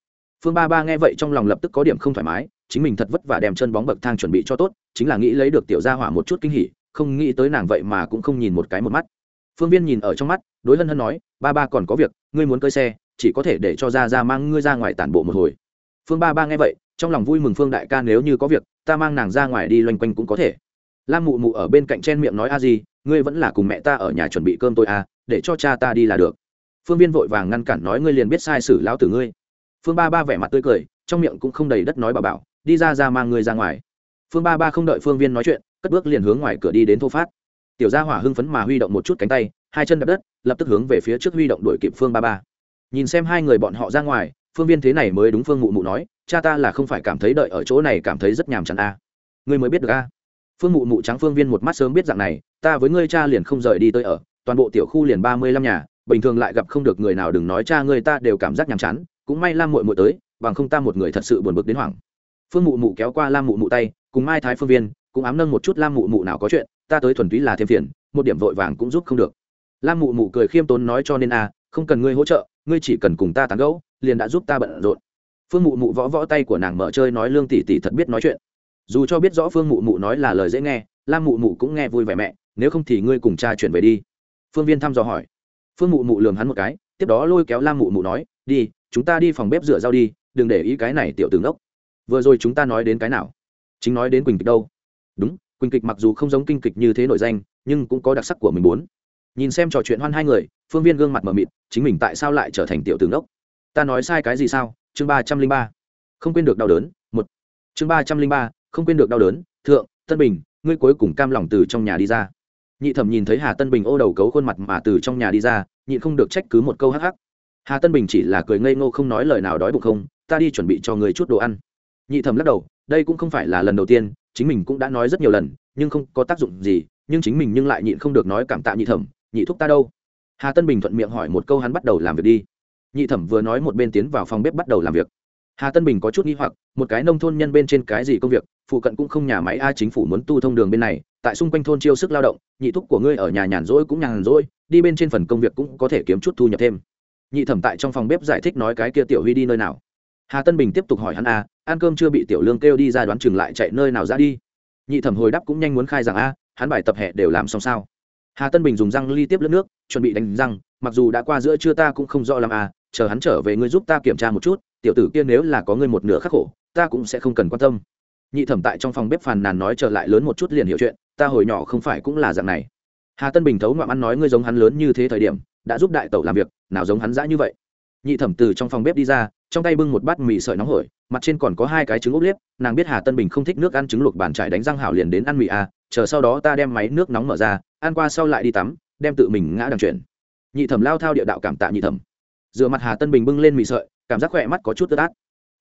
Phương ba ba nghe vậy trong lòng lập tức có điểm không thoải mái, chính mình thật vất vả đem chân bóng bậc thang chuẩn bị cho tốt, chính là nghĩ lấy được tiểu gia hỏa một chút kinh hỉ, không nghĩ tới nàng vậy mà cũng không nhìn một cái một mắt. Phương viên nhìn ở trong mắt đối hân hân nói, ba ba còn có việc, ngươi muốn cơi xe, chỉ có thể để cho ra ra mang ngươi ra ngoài tản bộ một hồi. Phương ba ba nghe vậy, trong lòng vui mừng phương đại ca nếu như có việc, ta mang nàng ra ngoài đi loanh quanh cũng có thể. Lam mụ mụ ở bên cạnh chen miệng nói, a gì ngươi vẫn là cùng mẹ ta ở nhà chuẩn bị cơm tôi à để cho cha ta đi là được. Phương viên vội vàng ngăn cản nói, ngươi liền biết sai sử lão tử ngươi. Phương ba ba vẻ mặt tươi cười, trong miệng cũng không đầy đất nói bà bảo, đi ra ra mang ngươi ra ngoài. Phương ba ba không đợi phương viên nói chuyện, cất bước liền hướng ngoài cửa đi đến thô phát. Tiểu gia hỏa hưng phấn mà huy động một chút cánh tay hai chân đập đất, lập tức hướng về phía trước huy động đuổi kịp phương ba ba nhìn xem hai người bọn họ ra ngoài, phương viên thế này mới đúng phương mụ mụ nói, cha ta là không phải cảm thấy đợi ở chỗ này cảm thấy rất nhàm chán a à. ngươi mới biết được a à. phương mụ mụ trắng phương viên một mắt sớm biết dạng này, ta với ngươi cha liền không rời đi tới ở, toàn bộ tiểu khu liền ba mươi lăm nhà, bình thường lại gặp không được người nào đừng nói cha ngươi ta đều cảm giác nhàm chán, cũng may lam muội muội tới, bằng không ta một người thật sự buồn bực đến hoảng phương mụ mụ kéo qua lam mụ mụ tay, cùng mai thái phương viên, cũng ám nâng một chút lam mụ mụ nào có chuyện, ta tới thuần túy là thêm phiền, một điểm vội vàng cũng giúp không được lam mụ mụ cười khiêm tốn nói cho nên a không cần ngươi hỗ trợ, ngươi chỉ cần cùng ta tán gẫu, liền đã giúp ta bận rộn. Phương mụ mụ võ võ tay của nàng mở chơi nói lương tỷ tỷ thật biết nói chuyện. Dù cho biết rõ phương mụ mụ nói là lời dễ nghe, lam mụ mụ cũng nghe vui vẻ mẹ, nếu không thì ngươi cùng cha chuyển về đi. Phương viên thăm dò hỏi. Phương mụ mụ lường hắn một cái, tiếp đó lôi kéo lam mụ mụ nói, đi, chúng ta đi phòng bếp rửa rau đi, đừng để ý cái này tiểu tướng ốc vừa rồi chúng ta nói đến cái nào? Chính nói đến quỳnh kịch đâu? Đúng, quỳnh kịch mặc dù không giống kinh kịch như thế nổi danh, nhưng cũng có đặc sắc của mình muốn nhìn xem trò chuyện hoan hai người, phương viên gương mặt mờ mịt, chính mình tại sao lại trở thành tiểu tướng đốc? ta nói sai cái gì sao? Chương ba trăm linh ba. Không quên được đau đớn, một. Chương ba trăm linh ba, không quên được đau đớn, thượng, tân bình, ngươi cuối cùng cam lòng từ trong nhà đi ra. Nhị thẩm nhìn thấy hà tân bình ô đầu cấu khuôn mặt mà từ trong nhà đi ra nhị không được trách cứ một câu hắc hắc. Hà tân bình chỉ là cười ngây ngô không nói lời nào đói bụng không, ta đi chuẩn bị cho người chút đồ ăn. Nhị thẩm lắc đầu, đây cũng không phải là lần đầu tiên, chính mình cũng đã nói rất nhiều lần, nhưng không có tác dụng gì, nhưng chính mình nhưng lại nhịn không được nói cảm tạ nhị thẩm nhị thúc ta đâu? Hà tân bình thuận miệng hỏi một câu hắn bắt đầu làm việc đi. Nhị thẩm vừa nói một bên tiến vào phòng bếp bắt đầu làm việc. Hà tân bình có chút nghi hoặc, một cái nông thôn nhân bên trên cái gì công việc, phụ cận cũng không nhà máy a chính phủ muốn tu thông đường bên này, tại xung quanh thôn chiêu sức lao động, nhị thúc của ngươi ở nhà nhàn rỗi cũng nhàn rỗi, đi bên trên phần công việc cũng có thể kiếm chút thu nhập thêm. Nhị thẩm tại trong phòng bếp giải thích nói cái kia tiểu huy đi nơi nào. Hà tân bình tiếp tục hỏi hắn a, ăn cơm chưa bị tiểu lương kêu đi ra đoán chừng lại chạy nơi nào ra đi. Nhị thẩm hồi đáp cũng nhanh muốn khai rằng a, hắn bài tập hệ đều làm xong sao? Hà tân bình dùng răng ly tiếp lớp nước chuẩn bị đánh răng mặc dù đã qua giữa trưa ta cũng không rõ làm à, chờ hắn trở về ngươi giúp ta kiểm tra một chút tiểu tử kia nếu là có ngươi một nửa khắc khổ ta cũng sẽ không cần quan tâm. Nhị thẩm tại trong phòng bếp phàn nàn nói trở lại lớn một chút liền hiểu chuyện ta hồi nhỏ không phải cũng là dạng này. Hà tân bình thấu ngoạm ăn nói ngươi giống hắn lớn như thế thời điểm đã giúp đại tẩu làm việc nào giống hắn dã như vậy. Nhị thẩm từ trong phòng bếp đi ra trong tay bưng một bát mì sợi nóng hổi mặt trên còn có hai cái trứng ốp liếp nàng biết hà tân bình không thích nước ăn trứng luộc bàn trải đánh răng hảo liền đến ăn mì à chờ sau đó ta đem máy nước nóng mở ra, ăn qua sau lại đi tắm, đem tự mình ngã đằng chuyển nhị thẩm lao thao địa đạo cảm tạ nhị thẩm. Dựa mặt hà tân bình bưng lên mì sợi, cảm giác khỏe mắt có chút tơ át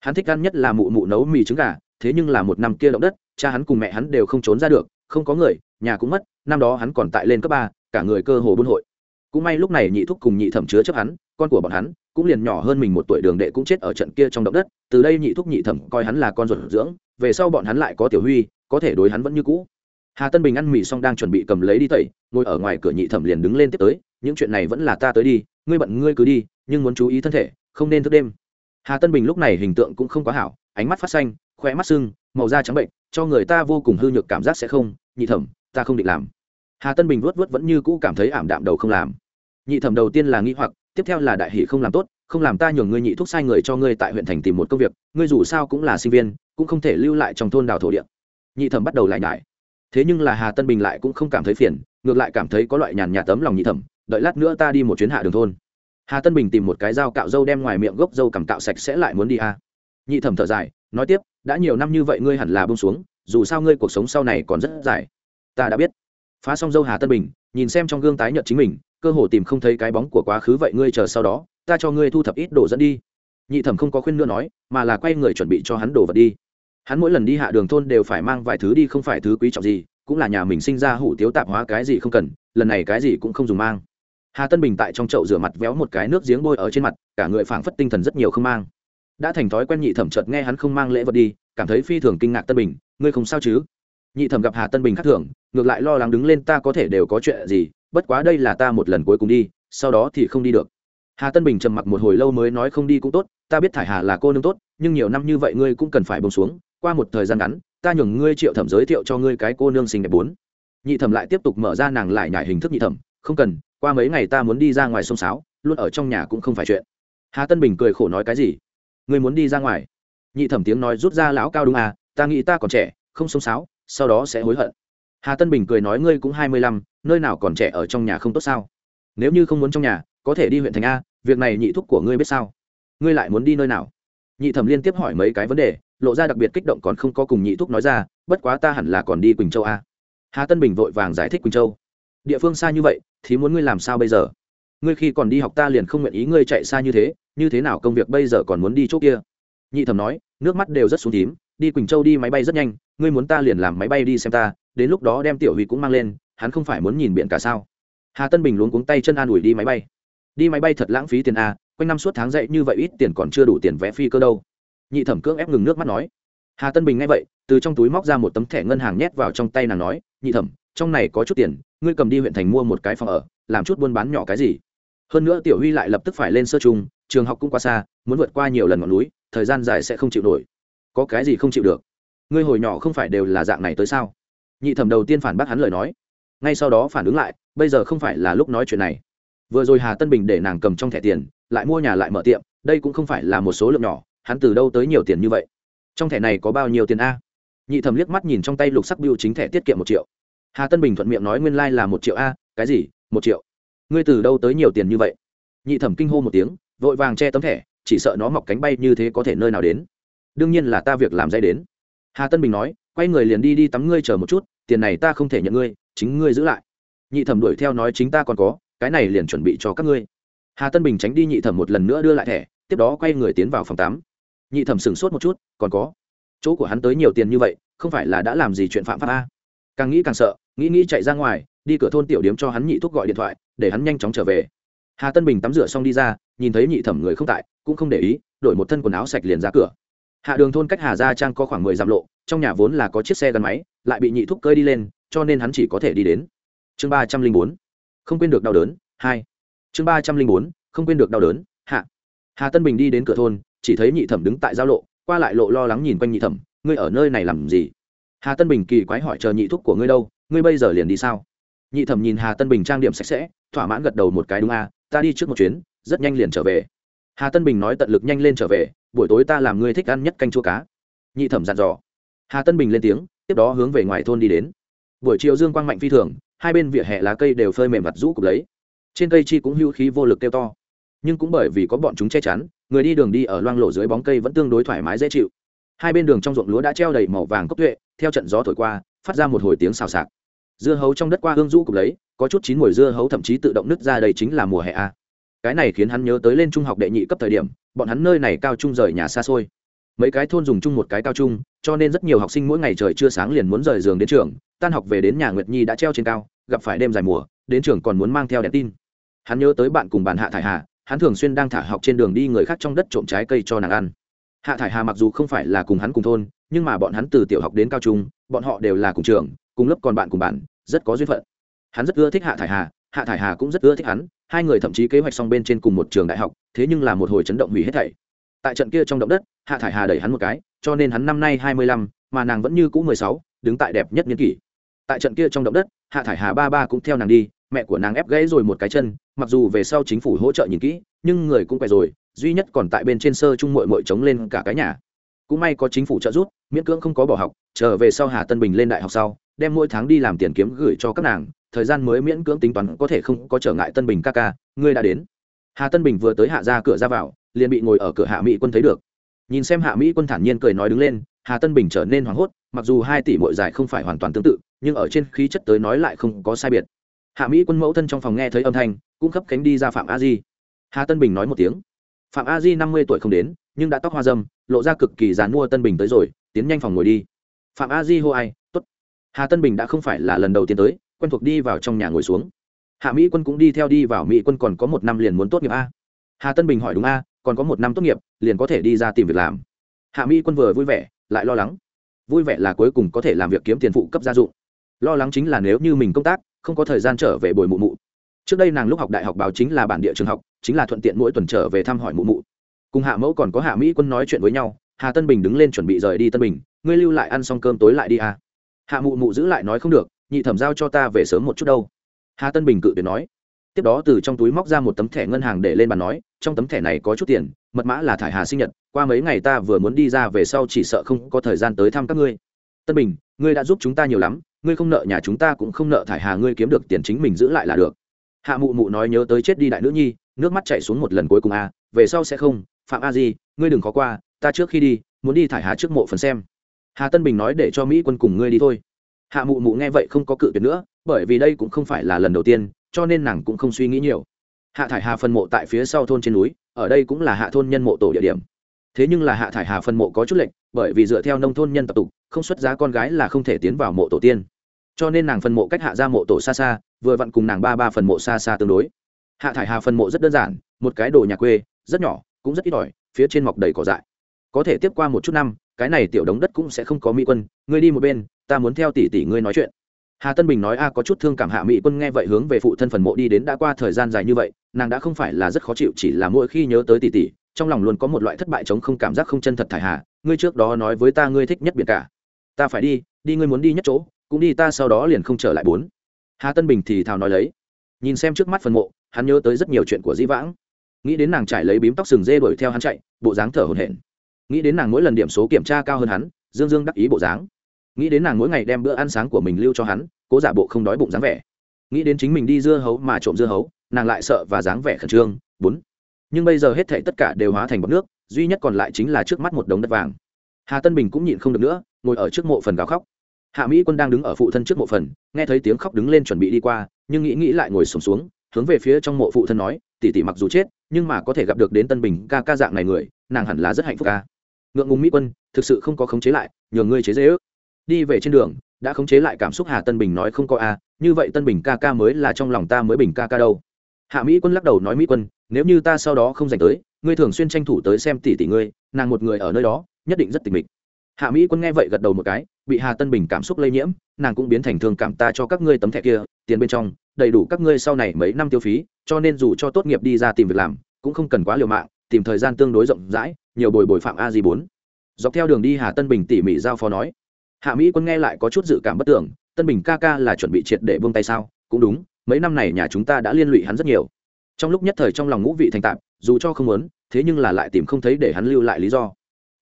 hắn thích ăn nhất là mụ mụ nấu mì trứng gà, thế nhưng là một năm kia động đất, cha hắn cùng mẹ hắn đều không trốn ra được, không có người, nhà cũng mất, năm đó hắn còn tại lên cấp ba, cả người cơ hồ buôn hội. Cũng may lúc này nhị thúc cùng nhị thẩm chứa chấp hắn, con của bọn hắn cũng liền nhỏ hơn mình một tuổi đường đệ cũng chết ở trận kia trong động đất, từ đây nhị thúc nhị thẩm coi hắn là con ruột dưỡng, về sau bọn hắn lại có tiểu huy, có thể đối hắn vẫn như cũ hà tân bình ăn mì xong đang chuẩn bị cầm lấy đi tẩy, ngồi ở ngoài cửa nhị thẩm liền đứng lên tiếp tới, những chuyện này vẫn là ta tới đi, ngươi bận ngươi cứ đi, nhưng muốn chú ý thân thể, không nên thức đêm. Hà tân bình lúc này hình tượng cũng không quá hảo, ánh mắt phát xanh khoe mắt sưng, màu da trắng bệnh, cho người ta vô cùng hư nhược cảm giác sẽ không, nhị thẩm, ta không định làm. Hà tân bình vuốt vuốt vẫn như cũ cảm thấy ảm đạm đầu không làm. Nhị thẩm đầu tiên là nghĩ hoặc, tiếp theo là đại hỷ không làm tốt, không làm ta nhường ngươi nhị thúc sai người cho ngươi tại huyện thành tìm một công việc, ngươi dù sao cũng là sinh viên, cũng không thể lưu lại trong thôn đào thổ địa. Nhị thẩm bắt đầu lại nhải thế nhưng là hà tân bình lại cũng không cảm thấy phiền, ngược lại cảm thấy có loại nhàn nhạt tấm lòng nhị thẩm, đợi lát nữa ta đi một chuyến hạ đường thôn. Hà tân bình tìm một cái dao cạo dâu đem ngoài miệng gốc dâu cầm cạo sạch sẽ lại muốn đi à. nhị thẩm thở dài, nói tiếp, đã nhiều năm như vậy ngươi hẳn là bông xuống, dù sao ngươi cuộc sống sau này còn rất dài. Ta đã biết. Phá xong dâu hà tân bình, nhìn xem trong gương tái nhợt chính mình, cơ hồ tìm không thấy cái bóng của quá khứ vậy ngươi chờ sau đó, ta cho ngươi thu thập ít đồ dẫn đi. Nhị thẩm không có khuyên nữa nói, mà là quay người chuẩn bị cho hắn đồ vật đi hắn mỗi lần đi hạ đường thôn đều phải mang vài thứ đi không phải thứ quý trọng gì, cũng là nhà mình sinh ra hủ tiếu tạp hóa cái gì không cần, lần này cái gì cũng không dùng mang. Hà tân bình tại trong chậu rửa mặt véo một cái nước giếng bôi ở trên mặt, cả người phảng phất tinh thần rất nhiều không mang. Đã thành thói quen nhị thẩm chợt nghe hắn không mang lễ vật đi, cảm thấy phi thường kinh ngạc tân bình, ngươi không sao chứ? Nhị thẩm gặp hà tân bình khắc thường, ngược lại lo lắng đứng lên, ta có thể đều có chuyện gì, bất quá đây là ta một lần cuối cùng đi, sau đó thì không đi được. Hà tân bình trầm mặc một hồi lâu mới nói, không đi cũng tốt, ta biết thải hà là cô nương tốt, nhưng nhiều năm như vậy ngươi cũng cần phải bông xuống qua một thời gian ngắn, ta nhường ngươi triệu thẩm giới thiệu cho ngươi cái cô nương xinh đẹp bốn. Nhị thẩm lại tiếp tục mở ra nàng lại nhải hình thức nhị thẩm, không cần, qua mấy ngày ta muốn đi ra ngoài sông sáo, luôn ở trong nhà cũng không phải chuyện. Hà tân bình cười khổ nói cái gì? Ngươi muốn đi ra ngoài? Nhị thẩm tiếng nói rút ra lão cao đúng à ta nghĩ ta còn trẻ, không sông sáo, sau đó sẽ hối hận. Hà tân bình cười nói ngươi cũng hai mươi lăm, nơi nào còn trẻ ở trong nhà không tốt sao? Nếu như không muốn trong nhà, có thể đi huyện thành a, việc này nhị thúc của ngươi biết sao? Ngươi lại muốn đi nơi nào? Nhị thẩm liên tiếp hỏi mấy cái vấn đề lộ ra đặc biệt kích động còn không có cùng nhị thúc nói ra, bất quá ta hẳn là còn đi quỳnh châu a hà tân bình vội vàng giải thích quỳnh châu. Địa phương xa như vậy, thì muốn ngươi làm sao bây giờ? Ngươi khi còn đi học ta liền không nguyện ý ngươi chạy xa như thế như thế nào công việc bây giờ còn muốn đi chỗ kia? Nhị thẩm nói, nước mắt đều rất xuống tím, đi quỳnh châu đi máy bay rất nhanh, ngươi muốn ta liền làm máy bay đi xem ta, đến lúc đó đem tiểu huy cũng mang lên, hắn không phải muốn nhìn biển cả sao? Hà tân bình luống cuống tay chân an ủi đi máy bay. Đi máy bay thật lãng phí tiền a quanh năm suốt tháng dậy như vậy ít tiền còn chưa đủ tiền vé phi cơ đâu nhị thẩm cưỡng ép ngừng nước mắt nói. Hà tân bình nghe vậy, từ trong túi móc ra một tấm thẻ ngân hàng nhét vào trong tay nàng nói, nhị thẩm, trong này có chút tiền, ngươi cầm đi huyện thành mua một cái phòng ở, làm chút buôn bán nhỏ cái gì? Hơn nữa tiểu huy lại lập tức phải lên sơ trung, trường học cũng quá xa, muốn vượt qua nhiều lần ngọn núi, thời gian dài sẽ không chịu nổi. Có cái gì không chịu được? Ngươi hồi nhỏ không phải đều là dạng này tới sao? Nhị thẩm đầu tiên phản bác hắn lời nói. Ngay sau đó phản ứng lại, bây giờ không phải là lúc nói chuyện này. Vừa rồi hà tân bình để nàng cầm trong thẻ tiền, lại mua nhà lại mở tiệm, đây cũng không phải là một số lượng nhỏ hắn từ đâu tới nhiều tiền như vậy? Trong thẻ này có bao nhiêu tiền a? Nhị thẩm liếc mắt nhìn trong tay lục sắc biêu chính thẻ tiết kiệm một triệu. Hà tân bình thuận miệng nói nguyên lai、like、là một triệu a, cái gì? Một triệu. Ngươi từ đâu tới nhiều tiền như vậy? Nhị thẩm kinh hô một tiếng, vội vàng che tấm thẻ, chỉ sợ nó mọc cánh bay như thế có thể nơi nào đến. Đương nhiên là ta việc làm dây đến. Hà tân bình nói, quay người liền đi đi tắm ngươi chờ một chút, tiền này ta không thể nhận ngươi, chính ngươi giữ lại. Nhị thẩm đuổi theo nói chính ta còn có, cái này liền chuẩn bị cho các ngươi. Hà tân bình tránh đi nhị thẩm một lần nữa đưa lại thẻ, tiếp đó quay người tiến vào phòng tám nhị thẩm sửng sốt một chút, còn có, chỗ của hắn tới nhiều tiền như vậy, không phải là đã làm gì chuyện phạm pháp a? Càng nghĩ càng sợ, nghĩ nghĩ chạy ra ngoài, đi cửa thôn tiểu điếm cho hắn nhị thúc gọi điện thoại, để hắn nhanh chóng trở về. Hà tân bình tắm rửa xong đi ra, nhìn thấy nhị thẩm người không tại, cũng không để ý, đổi một thân quần áo sạch liền ra cửa. Hạ đường thôn cách hà gia trang có khoảng mười dặm lộ, trong nhà vốn là có chiếc xe gắn máy, lại bị nhị thúc cơi đi lên, cho nên hắn chỉ có thể đi đến. Chương ba trăm linh bốn, không quên được đau đớn, hai. Chương ba trăm linh bốn, không quên được đau đớn, hạ. Hà tân bình đi đến cửa thôn chỉ thấy nhị thẩm đứng tại giao lộ, qua lại lộ lo lắng nhìn quanh nhị thẩm, ngươi ở nơi này làm gì? Hà tân bình kỳ quái hỏi, chờ nhị thúc của ngươi đâu? Ngươi bây giờ liền đi sao? Nhị thẩm nhìn hà tân bình trang điểm sạch sẽ, thỏa mãn gật đầu một cái, đúng à ta đi trước một chuyến, rất nhanh liền trở về. Hà tân bình nói tận lực nhanh lên trở về, buổi tối ta làm ngươi thích ăn nhất canh chua cá. Nhị thẩm dặn dò. Hà tân bình lên tiếng, tiếp đó hướng về ngoài thôn đi đến. Buổi chiều dương quang mạnh phi thường, hai bên vỉa hè lá cây đều phơi mềm vặt rũ cục lấy. Trên cây chi cũng hưu khí vô lực kêu to nhưng cũng bởi vì có bọn chúng che chắn, người đi đường đi ở loang lộ dưới bóng cây vẫn tương đối thoải mái dễ chịu. Hai bên đường trong ruộng lúa đã treo đầy màu vàng cốc tuệ, theo trận gió thổi qua, phát ra một hồi tiếng xào xạc. Dưa hấu trong đất qua hương rũ cục lấy, có chút chín mùi dưa hấu thậm chí tự động nứt ra đây chính là mùa hè a. Cái này khiến hắn nhớ tới lên trung học đệ nhị cấp thời điểm, bọn hắn nơi này cao trung rời nhà xa xôi. Mấy cái thôn dùng chung một cái cao trung, cho nên rất nhiều học sinh mỗi ngày trời chưa sáng liền muốn rời giường đến trường, tan học về đến nhà nguyệt nhi đã treo trên cao, gặp phải đêm dài mùa, đến trường còn muốn mang theo đèn tin. Hắn nhớ tới bạn cùng bàn hạ thải hà hắn thường xuyên đang thả học trên đường đi người khác trong đất trộm trái cây cho nàng ăn. Hạ thải hà mặc dù không phải là cùng hắn cùng thôn, nhưng mà bọn hắn từ tiểu học đến cao trung, bọn họ đều là cùng trường, cùng lớp còn bạn cùng bạn, rất có duyên phận. Hắn rất ưa thích hạ thải hà, hạ thải hà cũng rất ưa thích hắn, hai người thậm chí kế hoạch xong bên trên cùng một trường đại học, thế nhưng là một hồi chấn động hủy hết thảy. Tại trận kia trong động đất, hạ thải hà đẩy hắn một cái, cho nên hắn năm nay hai mươi lăm, mà nàng vẫn như cũ mười sáu, đứng tại đẹp nhất niên kỷ. Tại trận kia trong động đất, hạ thải hà ba ba cũng theo nàng đi mẹ của nàng ép gãy rồi một cái chân, mặc dù về sau chính phủ hỗ trợ nhìn kỹ, nhưng người cũng quẹ rồi, duy nhất còn tại bên trên sơ trung mội mội chống lên cả cái nhà. Cũng may có chính phủ trợ giúp, miễn cưỡng không có bỏ học trở về sau hà tân bình lên đại học sau, đem mỗi tháng đi làm tiền kiếm gửi cho các nàng, thời gian mới miễn cưỡng tính toán, có thể không có trở ngại tân bình ca ca, ngươi đã đến. Hà tân bình vừa tới hạ ra cửa ra vào, liền bị ngồi ở cửa hạ mỹ quân thấy được. Nhìn xem hạ mỹ quân thản nhiên cười nói đứng lên, hà tân bình trở nên hoảng hốt, mặc dù hai tỷ mội dài không phải hoàn toàn tương tự, nhưng ở trên khí chất tới nói lại không có sai biệt hạ mỹ quân mẫu thân trong phòng nghe thấy âm thanh, cũng khấp cánh đi ra phạm a di. Hà tân bình nói một tiếng. Phạm a di năm mươi tuổi không đến, nhưng đã tóc hoa dâm lộ ra cực kỳ dán mua tân bình tới rồi, tiến nhanh phòng ngồi đi. Phạm a di hô ai t ố t hà tân bình đã không phải là lần đầu tiên tới, quen thuộc đi vào trong nhà ngồi xuống. Hạ mỹ quân cũng đi theo đi vào, mỹ quân còn có một năm liền muốn tốt nghiệp a. Hà tân bình hỏi, đúng a, còn có một năm tốt nghiệp, liền có thể đi ra tìm việc làm. Hạ mỹ quân vừa vui vẻ, lại lo lắng. Vui vẻ là cuối cùng có thể làm việc kiếm tiền phụ cấp gia dụng. Lo lắng chính là nếu như mình công tác không có thời gian trở về bồi mụ mụ. Trước đây nàng lúc học đại học báo chính là bản địa trường học, chính là thuận tiện mỗi tuần trở về thăm hỏi mụ mụ. Cùng hạ mẫu còn có hạ mỹ quân nói chuyện với nhau, hà tân bình đứng lên chuẩn bị rời đi tân bình, ngươi lưu lại ăn xong cơm tối lại đi à. hạ mụ mụ giữ lại nói không được, nhị thẩm giao cho ta về sớm một chút đâu. Hà tân bình cự tuyệt nói. Tiếp đó từ trong túi móc ra một tấm thẻ ngân hàng để lên bàn nói, trong tấm thẻ này có chút tiền, mật mã là thải hà sinh nhật, qua mấy ngày ta vừa muốn đi ra về sau chỉ sợ không có thời gian tới thăm các ngươi tân bình, ngươi đã giúp chúng ta nhiều lắm, ngươi không nợ nhà chúng ta cũng không nợ thải hà, ngươi kiếm được tiền chính mình giữ lại là được. Hạ mụ mụ nói nhớ tới chết đi đại nữ nhi, nước mắt chảy xuống một lần cuối cùng a về sau sẽ không, phạm a di, ngươi đừng khó qua, ta trước khi đi, muốn đi thải hà trước mộ phần xem. Hà tân bình nói để cho mỹ quân cùng ngươi đi thôi. Hạ mụ mụ nghe vậy không có cự tuyệt nữa, bởi vì đây cũng không phải là lần đầu tiên, cho nên nàng cũng không suy nghĩ nhiều. Hạ thải hà phân mộ tại phía sau thôn trên núi, ở đây cũng là hạ thôn nhân mộ tổ địa điểm thế nhưng là hạ thải hà phân mộ có chút lệnh bởi vì dựa theo nông thôn nhân tập tục, không xuất giá con gái là không thể tiến vào mộ tổ tiên. Cho nên nàng phân mộ cách hạ ra mộ tổ xa xa, vừa vặn cùng nàng ba ba phần mộ xa xa tương đối. Hạ thải hà phân mộ rất đơn giản, một cái đồ nhà quê, rất nhỏ, cũng rất ít ỏi, phía trên mọc đầy cỏ dại. Có thể tiếp qua một chút năm, cái này tiểu đống đất cũng sẽ không có mỹ quân, ngươi đi một bên, ta muốn theo tỷ tỷ ngươi nói chuyện. Hà tân bình nói, a, có chút thương cảm hạ mỹ quân nghe vậy hướng về phụ thân phần mộ đi đến đã qua thời gian dài như vậy, nàng đã không phải là rất khó chịu, chỉ là mỗi khi nhớ tới tỷ tỷ trong lòng luôn có một loại thất bại chống không cảm giác không chân thật thải hà, ngươi trước đó nói với ta ngươi thích nhất biển cả. Ta phải đi đi ngươi muốn đi nhất chỗ, cũng đi ta sau đó liền không trở lại bốn. Hà tân bình thì thào nói lấy. Nhìn xem trước mắt phần mộ, hắn nhớ tới rất nhiều chuyện của dĩ vãng. Nghĩ đến nàng trải lấy bím tóc sừng dê đuổi theo hắn chạy, bộ dáng thở hổn hển. Nghĩ đến nàng mỗi lần điểm số kiểm tra cao hơn hắn, dương dương đắc ý bộ dáng. Nghĩ đến nàng mỗi ngày đem bữa ăn sáng của mình lưu cho hắn, cố giả bộ không đói bụng dáng vẻ. Nghĩ đến chính mình đi dưa hấu mà trộm dưa hấu, nàng lại sợ và dáng vẻ khẩn trương. Bốn nhưng bây giờ hết thảy tất cả đều hóa thành bọt nước duy nhất còn lại chính là trước mắt một đống đất vàng. Hà tân bình cũng nhịn không được nữa ngồi ở trước mộ phần gào khóc. Hạ mỹ quân đang đứng ở phụ thân trước mộ phần nghe thấy tiếng khóc đứng lên chuẩn bị đi qua nhưng nghĩ nghĩ lại ngồi sùng xuống, xuống hướng về phía trong mộ phụ thân nói tỷ tỷ mặc dù chết nhưng mà có thể gặp được đến tân bình ca ca dạng này người nàng hẳn là rất hạnh phúc ca. Ngượng ngùng mỹ quân thực sự không có khống chế lại nhường ngươi chế dễ ước. Đi về trên đường đã khống chế lại cảm xúc hà tân bình nói không có a như vậy tân bình ca ca mới là trong lòng ta mới bình ca ca đâu. Hạ mỹ quân lắc đầu nói mỹ quân nếu như ta sau đó không dành tới, ngươi thường xuyên tranh thủ tới xem tỷ tỷ ngươi, nàng một người ở nơi đó, nhất định rất tình mịch. Hạ mỹ quân nghe vậy gật đầu một cái, bị hà tân bình cảm xúc lây nhiễm, nàng cũng biến thành thương cảm ta cho các ngươi tấm thẻ kia, tiền bên trong, đầy đủ các ngươi sau này mấy năm tiêu phí, cho nên dù cho tốt nghiệp đi ra tìm việc làm, cũng không cần quá liều mạng, tìm thời gian tương đối rộng rãi, nhiều bồi bồi phạm a di bốn. Dọc theo đường đi hà tân bình tỉ mỉ giao phó nói. Hạ mỹ quân nghe lại có chút dự cảm bất tưởng tân bình ca ca là chuẩn bị triệt để buông tay sao? Cũng đúng, mấy năm này nhà chúng ta đã liên lụy hắn rất nhiều trong lúc nhất thời trong lòng ngũ vị thành tạm dù cho không muốn, thế nhưng là lại tìm không thấy để hắn lưu lại lý do.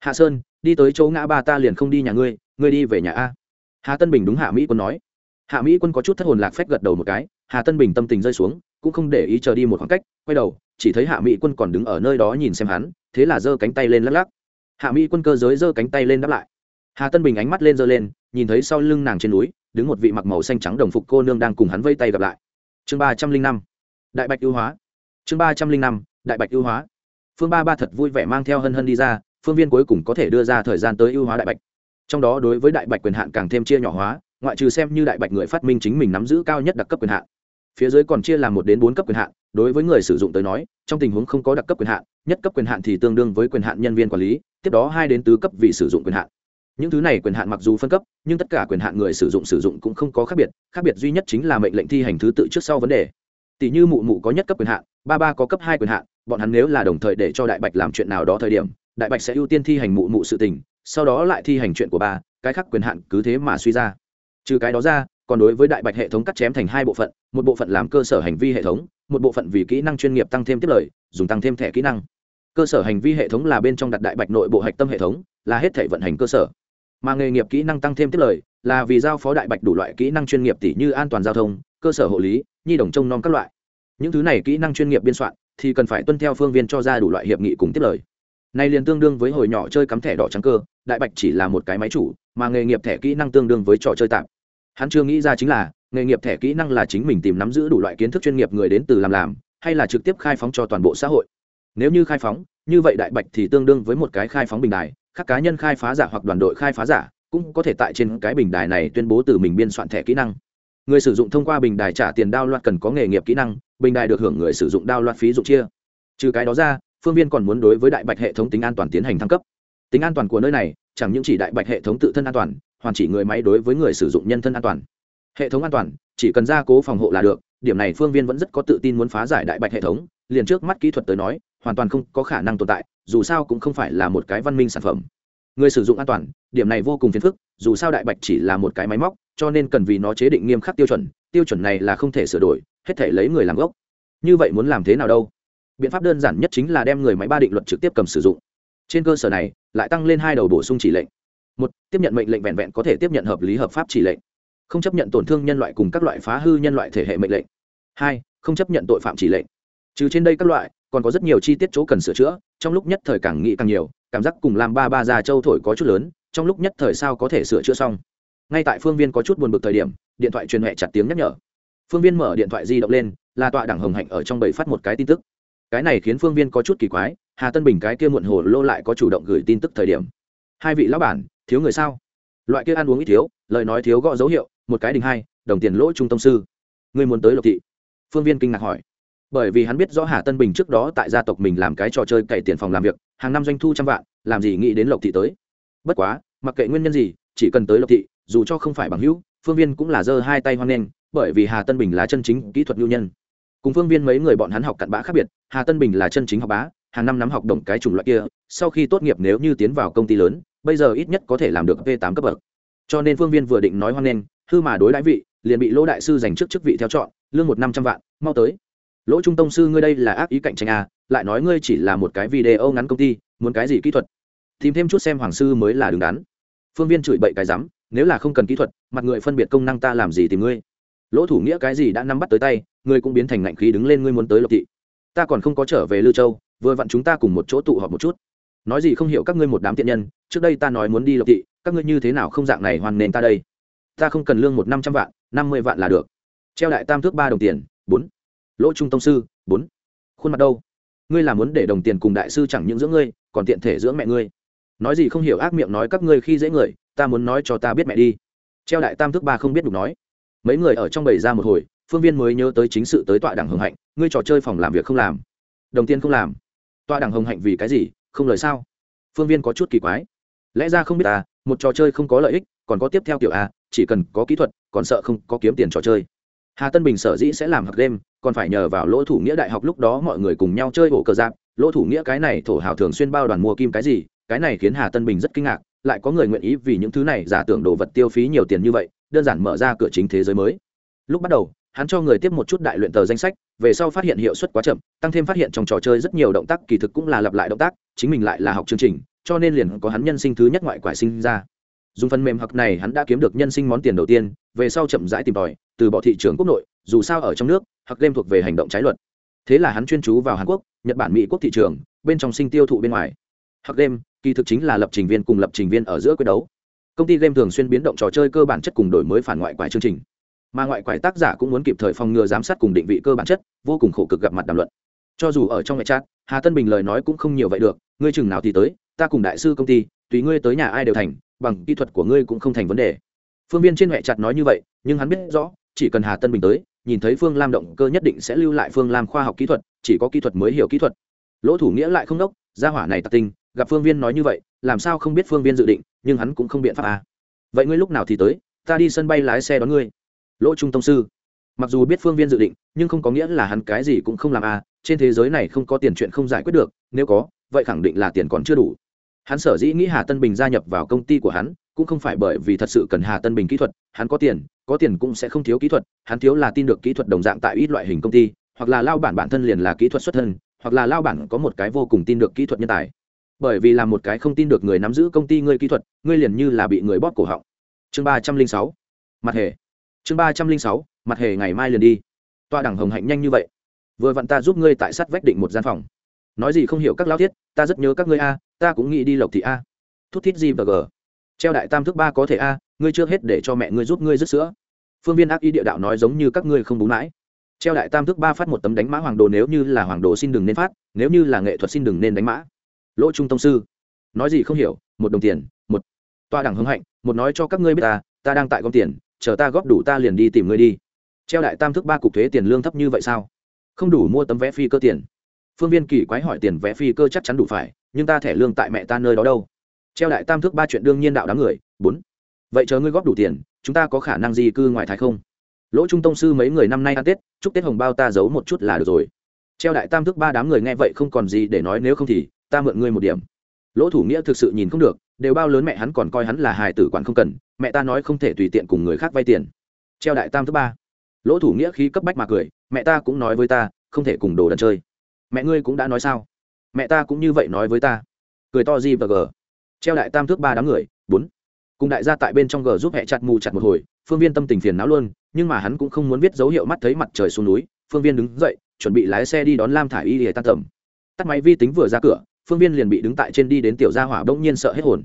Hạ sơn, đi tới chỗ ngã ba ta liền không đi nhà ngươi ngươi đi về nhà a. Hà tân bình đúng hạ mỹ quân nói. Hạ mỹ quân có chút thất hồn lạc phép gật đầu một cái, hà tân bình tâm tình rơi xuống, cũng không để ý chờ đi một khoảng cách, quay đầu, chỉ thấy hạ mỹ quân còn đứng ở nơi đó nhìn xem hắn, thế là giơ cánh tay lên lắc lắc. Hạ mỹ quân cơ giới giơ cánh tay lên đáp lại. Hà tân bình ánh mắt lên giơ lên, nhìn thấy sau lưng nàng trên núi, đứng một vị mặc màu xanh trắng đồng phục cô nương đang cùng hắn vây tay gặp lại. Chương ba trăm linh năm. Đại bạch ưu hóa chương ba trăm linh năm, đại bạch ưu hóa. Phương ba ba thật vui vẻ mang theo hân hân đi ra, phương viên cuối cùng có thể đưa ra thời gian tới ưu hóa đại bạch. Trong đó đối với đại bạch quyền hạn càng thêm chia nhỏ hóa, ngoại trừ xem như đại bạch người phát minh chính mình nắm giữ cao nhất đặc cấp quyền hạn. Phía dưới còn chia làm một đến bốn cấp quyền hạn, đối với người sử dụng tới nói, trong tình huống không có đặc cấp quyền hạn, nhất cấp quyền hạn thì tương đương với quyền hạn nhân viên quản lý, tiếp đó hai đến tứ cấp vì sử dụng quyền hạn. Những thứ này quyền hạn mặc dù phân cấp, nhưng tất cả quyền hạn người sử dụng sử dụng cũng không có khác biệt khác biệt duy nhất chính là mệnh lệnh thi hành thứ tự trước sau vấn đề. Tỷ như mụ mụ có nhất cấp quyền hạn ba ba có cấp hai quyền hạn, bọn hắn nếu là đồng thời để cho đại bạch làm chuyện nào đó thời điểm, đại bạch sẽ ưu tiên thi hành mụ mụ sự tình, sau đó lại thi hành chuyện của ba, cái khác quyền hạn cứ thế mà suy ra. Trừ cái đó ra, còn đối với đại bạch hệ thống cắt chém thành hai bộ phận, một bộ phận làm cơ sở hành vi hệ thống, một bộ phận vì kỹ năng chuyên nghiệp tăng thêm tiếp lời dùng tăng thêm thẻ kỹ năng. Cơ sở hành vi hệ thống là bên trong đặt đại bạch nội bộ hạch tâm hệ thống, là hết thể vận hành cơ sở. Mà nghề nghiệp kỹ năng tăng thêm tiếp lời là vì giao phó đại bạch đủ loại kỹ năng chuyên nghiệp tỷ như an toàn giao thông, cơ sở hộ lý, nhi đồng trông nom các loại những thứ này kỹ năng chuyên nghiệp biên soạn, thì cần phải tuân theo phương viên cho ra đủ loại hiệp nghị cùng tiếp lời. Này liền tương đương với hồi nhỏ chơi cắm thẻ đỏ trắng cơ, đại bạch chỉ là một cái máy chủ, mà nghề nghiệp thẻ kỹ năng tương đương với trò chơi tạm. Hắn chưa nghĩ ra chính là, nghề nghiệp thẻ kỹ năng là chính mình tìm nắm giữ đủ loại kiến thức chuyên nghiệp người đến từ làm làm, hay là trực tiếp khai phóng cho toàn bộ xã hội. Nếu như khai phóng, như vậy đại bạch thì tương đương với một cái khai phóng bình đài các cá nhân khai phá giả hoặc đoàn đội khai phá giả, cũng có thể tại trên cái bình đài này tuyên bố từ mình biên soạn thẻ kỹ năng. Người sử dụng thông qua bình đài trả tiền đao loạt cần có nghề nghiệp kỹ năng bình đài được hưởng người sử dụng đao loạt phí dụng chia. Trừ cái đó ra, phương viên còn muốn đối với đại bạch hệ thống tính an toàn tiến hành thăng cấp. Tính an toàn của nơi này, chẳng những chỉ đại bạch hệ thống tự thân an toàn, hoàn chỉ người máy đối với người sử dụng nhân thân an toàn. Hệ thống an toàn, chỉ cần gia cố phòng hộ là được, điểm này phương viên vẫn rất có tự tin muốn phá giải đại bạch hệ thống, liền trước mắt kỹ thuật tới nói, hoàn toàn không có khả năng tồn tại, dù sao cũng không phải là một cái văn minh sản phẩm. Người sử dụng an toàn, điểm này vô cùng phiền phức, dù sao đại bạch chỉ là một cái máy móc, cho nên cần vì nó chế định nghiêm khắc tiêu chuẩn tiêu chuẩn này là không thể sửa đổi, hết thể lấy người làm gốc. Như vậy muốn làm thế nào đâu? Biện pháp đơn giản nhất chính là đem người máy ba định luật trực tiếp cầm sử dụng. Trên cơ sở này, lại tăng lên hai đầu bổ sung chỉ lệnh. Một, tiếp nhận mệnh lệnh vẹn vẹn có thể tiếp nhận hợp lý hợp pháp chỉ lệnh. Không chấp nhận tổn thương nhân loại cùng các loại phá hư nhân loại thể hệ mệnh lệnh. Hai, không chấp nhận tội phạm chỉ lệnh. Trừ trên đây các loại, còn có rất nhiều chi tiết chỗ cần sửa chữa, trong lúc nhất thời càng nghĩ càng nhiều, cảm giác cùng làm ba ba già châu thổi có chút lớn, trong lúc nhất thời sao có thể sửa chữa xong? Ngay tại phương viên có chút buồn bực thời điểm điện thoại truyền hệ chặt tiếng nhắc nhở. Phương viên mở điện thoại di động lên là tọa đảng hồng hạnh ở trong bầy phát một cái tin tức. Cái này khiến phương viên có chút kỳ quái, hà tân bình cái kia muộn hồ lô lại có chủ động gửi tin tức thời điểm. Hai vị lão bản, thiếu người sao? Loại kia ăn uống ít thiếu, lời nói thiếu gõ dấu hiệu, một cái đình hai, đồng tiền lỗ trung tâm sư. Người muốn tới lộc thị? Phương viên kinh ngạc hỏi. Bởi vì hắn biết rõ hà tân bình trước đó tại gia tộc mình làm cái trò chơi cày tiền phòng làm việc, hàng năm doanh thu trăm vạn, làm gì nghĩ đến lộc thị tới. Bất quá, mặc kệ nguyên nhân gì, chỉ cần tới lộc thị, dù cho không phải bằng hữu phương viên cũng là giơ hai tay hoan nghênh, bởi vì hà tân bình là chân chính kỹ thuật nhu nhân. Cùng phương viên mấy người bọn hắn học cặn bã khác biệt, hà tân bình là chân chính học bá, hàng năm nắm học đồng cái chủng loại kia, sau khi tốt nghiệp nếu như tiến vào công ty lớn, bây giờ ít nhất có thể làm được v tám cấp bậc. Cho nên phương viên vừa định nói hoan nghênh, hư mà đối đãi vị, liền bị lỗ đại sư dành trước chức vị theo chọn, lương một năm trăm vạn, mau tới. Lỗ trung tông sư ngươi đây là ác ý cạnh tranh à lại nói ngươi chỉ là một cái video ngắn công ty, muốn cái gì kỹ thuật? Tìm thêm chút xem hoàng sư mới là đứng đắn. Phương viên chửi bậy cái rắm nếu là không cần kỹ thuật, mặt người phân biệt công năng ta làm gì tìm ngươi? Lỗ thủ nghĩa cái gì đã nắm bắt tới tay, ngươi cũng biến thành ngạnh khí đứng lên ngươi muốn tới lộc thị. Ta còn không có trở về lưu châu, vừa vặn chúng ta cùng một chỗ tụ họp một chút. Nói gì không hiểu các ngươi một đám tiện nhân, trước đây ta nói muốn đi lộc thị, các ngươi như thế nào không dạng này hoàn nền ta đây? Ta không cần lương một năm trăm vạn, năm mươi vạn là được. Treo đại tam thước ba đồng tiền, bốn. Lỗ trung tông sư, bốn. Khuôn mặt đâu? Ngươi là muốn để đồng tiền cùng đại sư chẳng những dưỡng ngươi, còn tiện thể dưỡng mẹ ngươi nói gì không hiểu ác miệng nói các ngươi khi dễ người ta muốn nói cho ta biết mẹ đi. Treo đại tam thước ba không biết đục nói. Mấy người ở trong bầy ra một hồi phương viên mới nhớ tới chính sự tới tọa đảng hồng hạnh ngươi trò chơi phòng làm việc không làm. Đồng tiên không làm. Tọa đảng hồng hạnh vì cái gì không lời sao? Phương viên có chút kỳ quái. Lẽ ra không biết à, một trò chơi không có lợi ích còn có tiếp theo kiểu a chỉ cần có kỹ thuật còn sợ không có kiếm tiền trò chơi. Hà tân bình sở dĩ sẽ làm hạc đêm còn phải nhờ vào lỗ thủ nghĩa đại học lúc đó mọi người cùng nhau chơi ổ cờ giáp. Lỗ thủ nghĩa cái này thổ hào thường xuyên bao đoàn mua kim cái gì cái này khiến hà tân bình rất kinh ngạc, lại có người nguyện ý vì những thứ này giả tưởng đồ vật tiêu phí nhiều tiền như vậy, đơn giản mở ra cửa chính thế giới mới. Lúc bắt đầu, hắn cho người tiếp một chút đại luyện tờ danh sách, về sau phát hiện hiệu suất quá chậm, tăng thêm phát hiện trong trò chơi rất nhiều động tác kỳ thực cũng là lặp lại động tác, chính mình lại là học chương trình, cho nên liền có hắn nhân sinh thứ nhất ngoại quải sinh ra. Dùng phần mềm học này hắn đã kiếm được nhân sinh món tiền đầu tiên, về sau chậm rãi tìm tòi, từ bỏ thị trường quốc nội, dù sao ở trong nước hoặc game thuộc về hành động trái luật. Thế là hắn chuyên chú vào hàn quốc, nhật bản, mỹ quốc thị trường, bên trong sinh tiêu thụ bên ngoài. Hoặc game kỳ thực chính là lập trình viên cùng lập trình viên ở giữa quyết đấu. Công ty game thường xuyên biến động trò chơi cơ bản chất cùng đổi mới phản ngoại quải chương trình. Mà ngoại quải tác giả cũng muốn kịp thời phòng ngừa giám sát cùng định vị cơ bản chất, vô cùng khổ cực gặp mặt đàm luận. Cho dù ở trong ngoại chat, hà tân bình lời nói cũng không nhiều vậy được, ngươi chừng nào thì tới, ta cùng đại sư công ty, tùy ngươi tới nhà ai đều thành, bằng kỹ thuật của ngươi cũng không thành vấn đề. Phương viên trên ngoại chặt nói như vậy, nhưng hắn biết rõ, chỉ cần hà tân bình tới, nhìn thấy phương lam động cơ nhất định sẽ lưu lại phương lam khoa học kỹ thuật, chỉ có kỹ thuật mới hiểu kỹ thuật. Lỗ thủ nghĩa lại không đốc, gia hỏa này tạc tinh gặp phương viên nói như vậy, làm sao không biết phương viên dự định, nhưng hắn cũng không biện pháp à. vậy ngươi lúc nào thì tới, ta đi sân bay lái xe đón ngươi. Lỗ trung tông sư. Mặc dù biết phương viên dự định, nhưng không có nghĩa là hắn cái gì cũng không làm à trên thế giới này không có tiền chuyện không giải quyết được, nếu có, vậy khẳng định là tiền còn chưa đủ. Hắn sở dĩ nghĩ hà tân bình gia nhập vào công ty của hắn, cũng không phải bởi vì thật sự cần hà tân bình kỹ thuật, hắn có tiền có tiền cũng sẽ không thiếu kỹ thuật, hắn thiếu là tin được kỹ thuật đồng dạng tại ít loại hình công ty, hoặc là lao bản bản thân liền là kỹ thuật xuất thân, hoặc là lao bản có một cái vô cùng tin được kỹ thuật nhân tài bởi vì là một cái không tin được người nắm giữ công ty ngươi kỹ thuật, ngươi liền như là bị người bóp cổ họng. Chương ba trăm linh sáu, mặt hề. Chương ba trăm linh sáu, mặt hề ngày mai liền đi. Toa đẳng hồng hạnh nhanh như vậy. Vừa vặn ta giúp ngươi tại sát vách định một gian phòng. Nói gì không hiểu các lao thiết, ta rất nhớ các ngươi a, ta cũng nghĩ đi lộc thị a. Thút thít gì và g. Treo đại tam thức ba có thể a, ngươi chưa hết để cho mẹ ngươi giúp ngươi rứt sữa. Phương viên ác y địa đạo nói giống như các ngươi không bú mãi. Treo đại tam thức ba phát một tấm đánh mã hoàng đồ nếu như là hoàng đồ xin đừng nên phát, nếu như là nghệ thuật xin đừng nên đánh mã lỗ trung tông sư. Nói gì không hiểu, một đồng tiền, một toa đẳng hưng hạnh, một nói cho các ngươi biết ta ta đang tại gom tiền, chờ ta góp đủ ta liền đi tìm ngươi đi. Treo đại tam thức ba cục thuế tiền lương thấp như vậy sao? Không đủ mua tấm vé phi cơ tiền. Phương viên kỳ quái hỏi tiền vé phi cơ chắc chắn đủ phải, nhưng ta thẻ lương tại mẹ ta nơi đó đâu? Treo đại tam thức ba chuyện đương nhiên đạo đám người, bốn. Vậy chờ ngươi góp đủ tiền, chúng ta có khả năng di cư ngoài thái không? Lỗ trung tông sư mấy người năm nay ăn tết, chúc tết hồng bao ta giấu một chút là được rồi. Treo đại tam thức ba đám người nghe vậy không còn gì để nói, nếu không thì ta mượn ngươi một điểm. Lỗ thủ nghĩa thực sự nhìn không được, đều bao lớn mẹ hắn còn coi hắn là hài tử quản không cần, mẹ ta nói không thể tùy tiện cùng người khác vay tiền. Treo đại tam thứ ba. Lỗ thủ nghĩa khí cấp bách mà cười, mẹ ta cũng nói với ta, không thể cùng đồ đần chơi. Mẹ ngươi cũng đã nói sao? Mẹ ta cũng như vậy nói với ta. Cười to gì và gờ. treo đại tam thước ba đám người, bốn. Cùng đại gia tại bên trong gờ giúp hẹ chặt mù chặt một hồi, phương viên tâm tình phiền não luôn, nhưng mà hắn cũng không muốn viết dấu hiệu mắt thấy mặt trời xuống núi, phương viên đứng dậy, chuẩn bị lái xe đi đón lam thả y để tan tầm. Tắt máy vi tính vừa ra cửa phương viên liền bị đứng tại trên đi đến tiểu gia hỏa bỗng nhiên sợ hết hồn.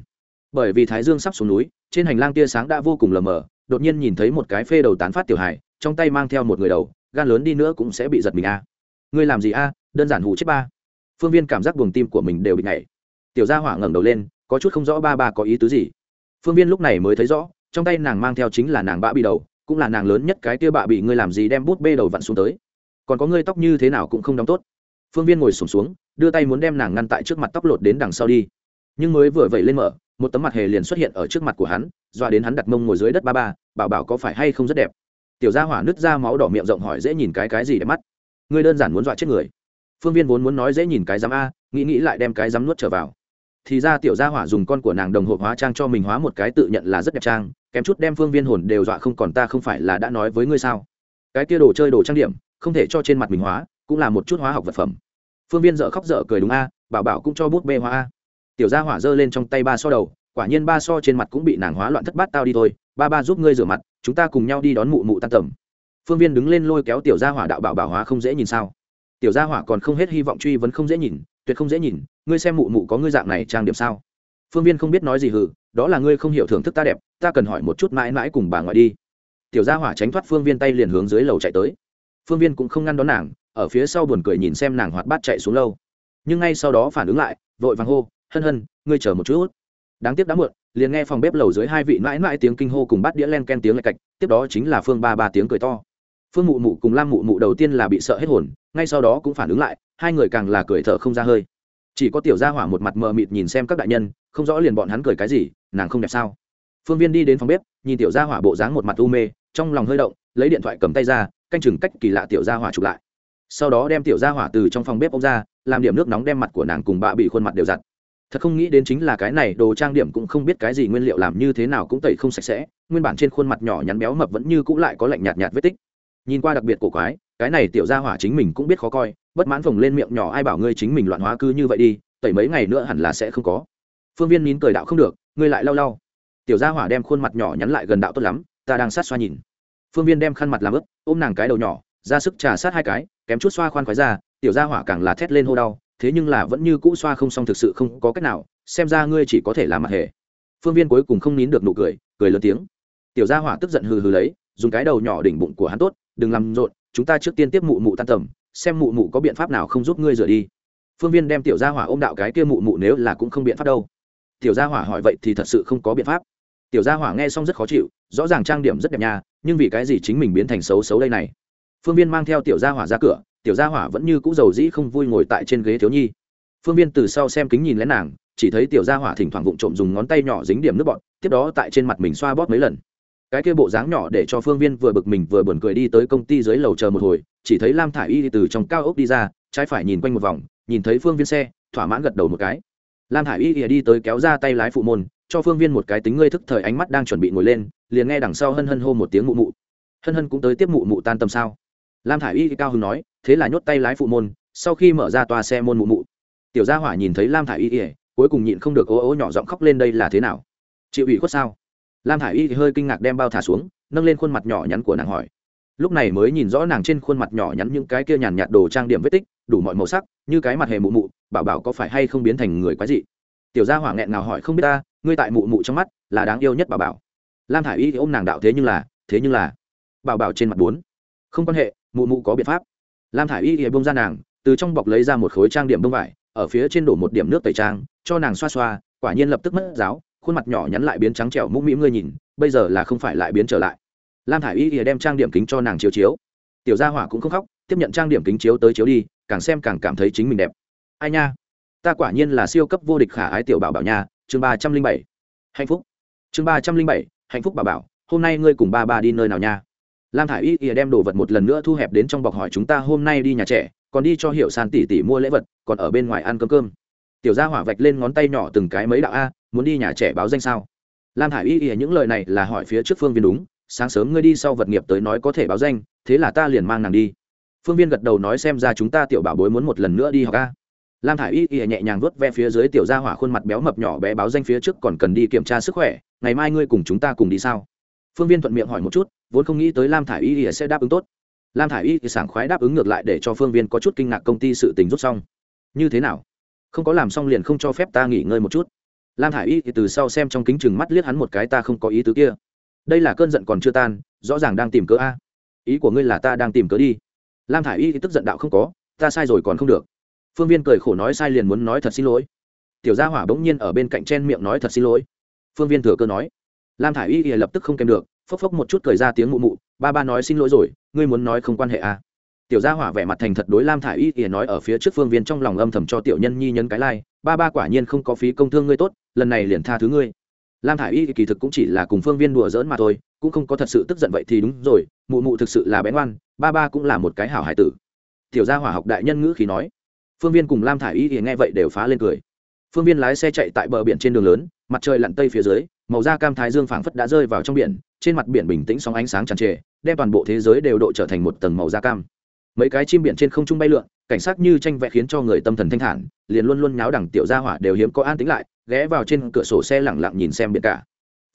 Bởi vì thái dương sắp xuống núi trên hành lang tia sáng đã vô cùng lờ mờ đột nhiên nhìn thấy một cái phê đầu tán phát tiểu hài trong tay mang theo một người đầu gan lớn đi nữa cũng sẽ bị giật mình a. À. Ngươi làm gì a? Đơn giản hù chết ba. Phương viên cảm giác buồng tim của mình đều bị nhảy. Tiểu gia hỏa ngẩng đầu lên có chút không rõ ba ba có ý tứ gì. Phương viên lúc này mới thấy rõ trong tay nàng mang theo chính là nàng bã bị đầu cũng là nàng lớn nhất cái tia bạ bị ngươi làm gì đem bút bê đầu vặn xuống tới. Còn có ngươi tóc như thế nào cũng không đóng tốt. Phương viên ngồi sùng xuống, xuống đưa tay muốn đem nàng ngăn tại trước mặt tóc lột đến đằng sau đi. Nhưng mới vừa vẩy lên mở, một tấm mặt hề liền xuất hiện ở trước mặt của hắn doa đến hắn đặt mông ngồi dưới đất ba ba, bảo bảo có phải hay không rất đẹp. Tiểu gia hỏa nứt ra máu đỏ miệng rộng hỏi dễ nhìn cái cái gì để mắt. Ngươi đơn giản muốn dọa chết người. Phương viên vốn muốn nói dễ nhìn cái dám a, nghĩ nghĩ lại đem cái dám nuốt trở vào. Thì ra tiểu gia hỏa dùng con của nàng đồng hộp hóa trang cho mình hóa một cái tự nhận là rất đẹp trang, kém chút đem phương viên hồn đều dọa không còn ta không phải là đã nói với ngươi sao? Cái kia đồ chơi đồ trang điểm, không thể cho trên mặt mình hóa, cũng là một chút hóa học vật phẩm phương viên dợ khóc dở cười đúng a, bảo bảo cũng cho bút bê hóa a. Tiểu gia hỏa giơ lên trong tay ba so đầu, quả nhiên ba so trên mặt cũng bị nàng hóa loạn thất bát tao đi thôi. Ba ba giúp ngươi rửa mặt, chúng ta cùng nhau đi đón mụ mụ tan tầm. Phương viên đứng lên lôi kéo tiểu gia hỏa đạo bảo bảo hóa không dễ nhìn sao. Tiểu gia hỏa còn không hết hy vọng truy vấn không dễ nhìn, tuyệt không dễ nhìn, ngươi xem mụ mụ có ngươi dạng này trang điểm sao? Phương viên không biết nói gì hừ, đó là ngươi không hiểu thưởng thức ta đẹp, ta cần hỏi một chút mãi mãi cùng bà ngoại đi. Tiểu gia hỏa tránh thoát phương viên tay liền hướng dưới lầu chạy tới. Phương viên cũng không ngăn đón nàng ở phía sau buồn cười nhìn xem nàng hoạt bát chạy xuống lâu. Nhưng ngay sau đó phản ứng lại, vội vàng hô, hân hân, ngươi chờ một chút. Đáng tiếc đã muộn, liền nghe phòng bếp lầu dưới hai vị mãi mãi tiếng kinh hô cùng bắt đĩa len ken tiếng lạch cạch, tiếp đó chính là phương ba ba tiếng cười to. Phương mụ mụ cùng lam mụ mụ đầu tiên là bị sợ hết hồn, ngay sau đó cũng phản ứng lại, hai người càng là cười thở không ra hơi. Chỉ có tiểu gia hỏa một mặt mờ mịt nhìn xem các đại nhân, không rõ liền bọn hắn cười cái gì, nàng không đẹp sao? Phương viên đi đến phòng bếp, nhìn tiểu gia hỏa bộ dáng một mặt u mê, trong lòng hơi động, lấy điện thoại cầm tay ra, canh chừng cách kỳ lạ tiểu gia hỏa chụp lại sau đó đem tiểu gia hỏa từ trong phòng bếp ông ra, làm điểm nước nóng đem mặt của nàng cùng bạ bị khuôn mặt đều giặt. Thật không nghĩ đến chính là cái này, đồ trang điểm cũng không biết cái gì nguyên liệu làm như thế nào cũng tẩy không sạch sẽ, nguyên bản trên khuôn mặt nhỏ nhắn béo mập vẫn như cũng lại có lạnh nhạt nhạt vết tích. Nhìn qua đặc biệt cổ quái, cái này tiểu gia hỏa chính mình cũng biết khó coi, bất mãn phồng lên miệng nhỏ, ai bảo ngươi chính mình loạn hóa cứ như vậy đi, tẩy mấy ngày nữa hẳn là sẽ không có. Phương viên nín cười, đạo không được, ngươi lại lau lau. Tiểu gia hỏa đem khuôn mặt nhỏ nhắn lại gần đạo tốt lắm, ta đang sát xoa nhìn. Phương viên đem khăn mặt làm ướp ôm nàng cái đầu nhỏ, ra sức trà sát hai cái kém chút xoa khoan khoái ra, tiểu gia hỏa càng là thét lên hô đau, thế nhưng là vẫn như cũ xoa không xong thực sự không có cách nào, xem ra ngươi chỉ có thể làm mặt hề. Phương viên cuối cùng không nín được nụ cười cười lớn tiếng. Tiểu gia hỏa tức giận hừ hừ lấy, dùng cái đầu nhỏ đỉnh bụng của hắn tốt, đừng làm rộn, chúng ta trước tiên tiếp mụ mụ tan tầm, xem mụ mụ có biện pháp nào không giúp ngươi rửa đi. Phương viên đem tiểu gia hỏa ôm đạo cái kia mụ mụ nếu là cũng không biện pháp đâu. Tiểu gia hỏa hỏi vậy thì thật sự không có biện pháp. Tiểu gia hỏa nghe xong rất khó chịu, rõ ràng trang điểm rất đẹp nha, nhưng vì cái gì chính mình biến thành xấu xấu đây này? Phương viên mang theo tiểu gia hỏa ra cửa, tiểu gia hỏa vẫn như cũ dầu dĩ không vui ngồi tại trên ghế thiếu nhi. Phương viên từ sau xem kính nhìn lén nàng, chỉ thấy tiểu gia hỏa thỉnh thoảng vụng trộm dùng ngón tay nhỏ dính điểm nước bọt, tiếp đó tại trên mặt mình xoa bóp mấy lần. Cái kia bộ dáng nhỏ để cho phương viên vừa bực mình vừa buồn cười đi tới công ty dưới lầu chờ một hồi, chỉ thấy lam thả i y từ trong cao ốc đi ra, trái phải nhìn quanh một vòng, nhìn thấy phương viên xe, thỏa mãn gật đầu một cái. Lam thả i y đi tới kéo ra tay lái phụ môn, cho phương viên một cái tính ngươi thức thời ánh mắt đang chuẩn bị ngồi lên, liền nghe đằng sau hân hân hô một tiếng mụ mụ. Hân hân cũng tới tiếp mụ mụ tan tâm sao lam thả i y cao hưng nói, thế là nhốt tay lái phụ môn, sau khi mở ra toa xe môn mụ mụ. Tiểu gia hỏa nhìn thấy lam thả i y cuối cùng nhịn không được ố ố nhỏ giọng khóc lên, đây là thế nào? Chịu ủy khuất sao? Lam thả i y thì hơi kinh ngạc đem bao thả xuống, nâng lên khuôn mặt nhỏ nhắn của nàng hỏi. Lúc này mới nhìn rõ nàng trên khuôn mặt nhỏ nhắn những cái kia nhàn nhạt đồ trang điểm vết tích, đủ mọi màu sắc, như cái mặt hề mụ mụ, bảo bảo có phải hay không biến thành người quái dị? Tiểu gia hỏa nghẹn nào hỏi, không biết ta, ngươi tại mụ mụ trong mắt là đáng yêu nhất bảo bảo? Lam thả i y thì ôm nàng đạo, thế nhưng là, thế nhưng là. Bảo bảo trên mặt bốn. Không quan hệ mụ mụ có biện pháp. Lam thả i y thì bông ra nàng, từ trong bọc lấy ra một khối trang điểm bông vải, ở phía trên đổ một điểm nước tẩy trang, cho nàng xoa xoa, quả nhiên lập tức mất giáo, khuôn mặt nhỏ nhắn lại biến trắng trẻo mũm mĩm ngươi nhìn, bây giờ là không phải lại biến trở lại. Lam thả i y thì đem trang điểm kính cho nàng chiếu chiếu. Tiểu gia hỏa cũng không khóc, tiếp nhận trang điểm kính chiếu tới chiếu đi, càng xem càng cảm thấy chính mình đẹp. Ai nha? Ta quả nhiên là siêu cấp vô địch khả ái tiểu bảo bảo nha, chương ba trăm linh bảy. Hạnh phúc. Chương ba trăm linh bảy, hạnh phúc bảo bảo, hôm nay ngươi cùng ba ba đi nơi nào nha? Lam thả i y ỉa đem đồ vật một lần nữa thu hẹp đến trong bọc hỏi chúng ta hôm nay đi nhà trẻ, còn đi cho hiệu sàn tỷ tỷ mua lễ vật, còn ở bên ngoài ăn cơm cơm. Tiểu gia hỏa vạch lên ngón tay nhỏ từng cái mấy đạo a, muốn đi nhà trẻ báo danh sao? Lam thả i y ỉa những lời này là hỏi phía trước phương viên đúng, sáng sớm ngươi đi sau vật nghiệp tới nói có thể báo danh, thế là ta liền mang nàng đi. Phương viên gật đầu nói xem ra chúng ta tiểu bảo bối muốn một lần nữa đi học a. Lam thả i y y nhẹ nhàng vuốt ve phía dưới tiểu gia hỏa khuôn mặt béo mập nhỏ bé báo danh phía trước còn cần đi kiểm tra sức khỏe, ngày mai ngươi cùng chúng ta cùng đi sao? Phương viên thuận miệng hỏi một chút, vốn không nghĩ tới lam thả i y sẽ đáp ứng tốt. Lam thả i y thì sảng khoái đáp ứng ngược lại để cho phương viên có chút kinh ngạc công ty sự tình rút xong. Như thế nào? Không có làm xong liền không cho phép ta nghỉ ngơi một chút. Lam thả i y thì từ sau xem trong kính chừng mắt liếc hắn một cái ta không có ý tứ kia. Đây là cơn giận còn chưa tan, rõ ràng đang tìm cớ a. Ý của ngươi là ta đang tìm cớ đi. Lam thả i y thì tức giận đạo không có, ta sai rồi còn không được. Phương viên cười khổ nói sai liền muốn nói thật xin lỗi. Tiểu gia hỏa bỗng nhiên ở bên cạnh chen miệng nói thật xin lỗi. Phương viên thừa cơ nói lam thả i y lập tức không kèm được, phốc phốc một chút cười ra tiếng mụ mụ, ba ba nói xin lỗi rồi, ngươi muốn nói không quan hệ à. tiểu gia hỏa vẻ mặt thành thật đối lam thả i y nói ở phía trước phương viên trong lòng âm thầm cho tiểu nhân nhi nhân cái lai、like. ba ba quả nhiên không có phí công thương ngươi tốt, lần này liền tha thứ ngươi lam thả i y kỳ thực cũng chỉ là cùng phương viên đùa giỡn mà thôi, cũng không có thật sự tức giận vậy thì đúng rồi, mụ mụ thực sự là bén ngoan, ba ba cũng là một cái hảo hải tử tiểu gia hỏa học đại nhân ngữ khí nói phương viên cùng lam thả i y thì nghe vậy đều phá lên cười phương viên lái xe chạy tại bờ biển trên đường lớn, mặt trời lặn tây phía dưới màu da cam thái dương phảng phất đã rơi vào trong biển, trên mặt biển bình tĩnh sóng ánh sáng tràn trề, đem toàn bộ thế giới đều độ trở thành một tầng màu da cam. Mấy cái chim biển trên không trung bay lượn, cảnh sắc như tranh vẽ khiến cho người tâm thần thanh thản, liền luôn luôn nháo đẳng tiểu gia hỏa đều hiếm có an tính lại, ghé vào trên cửa sổ xe lẳng lặng nhìn xem biển cả.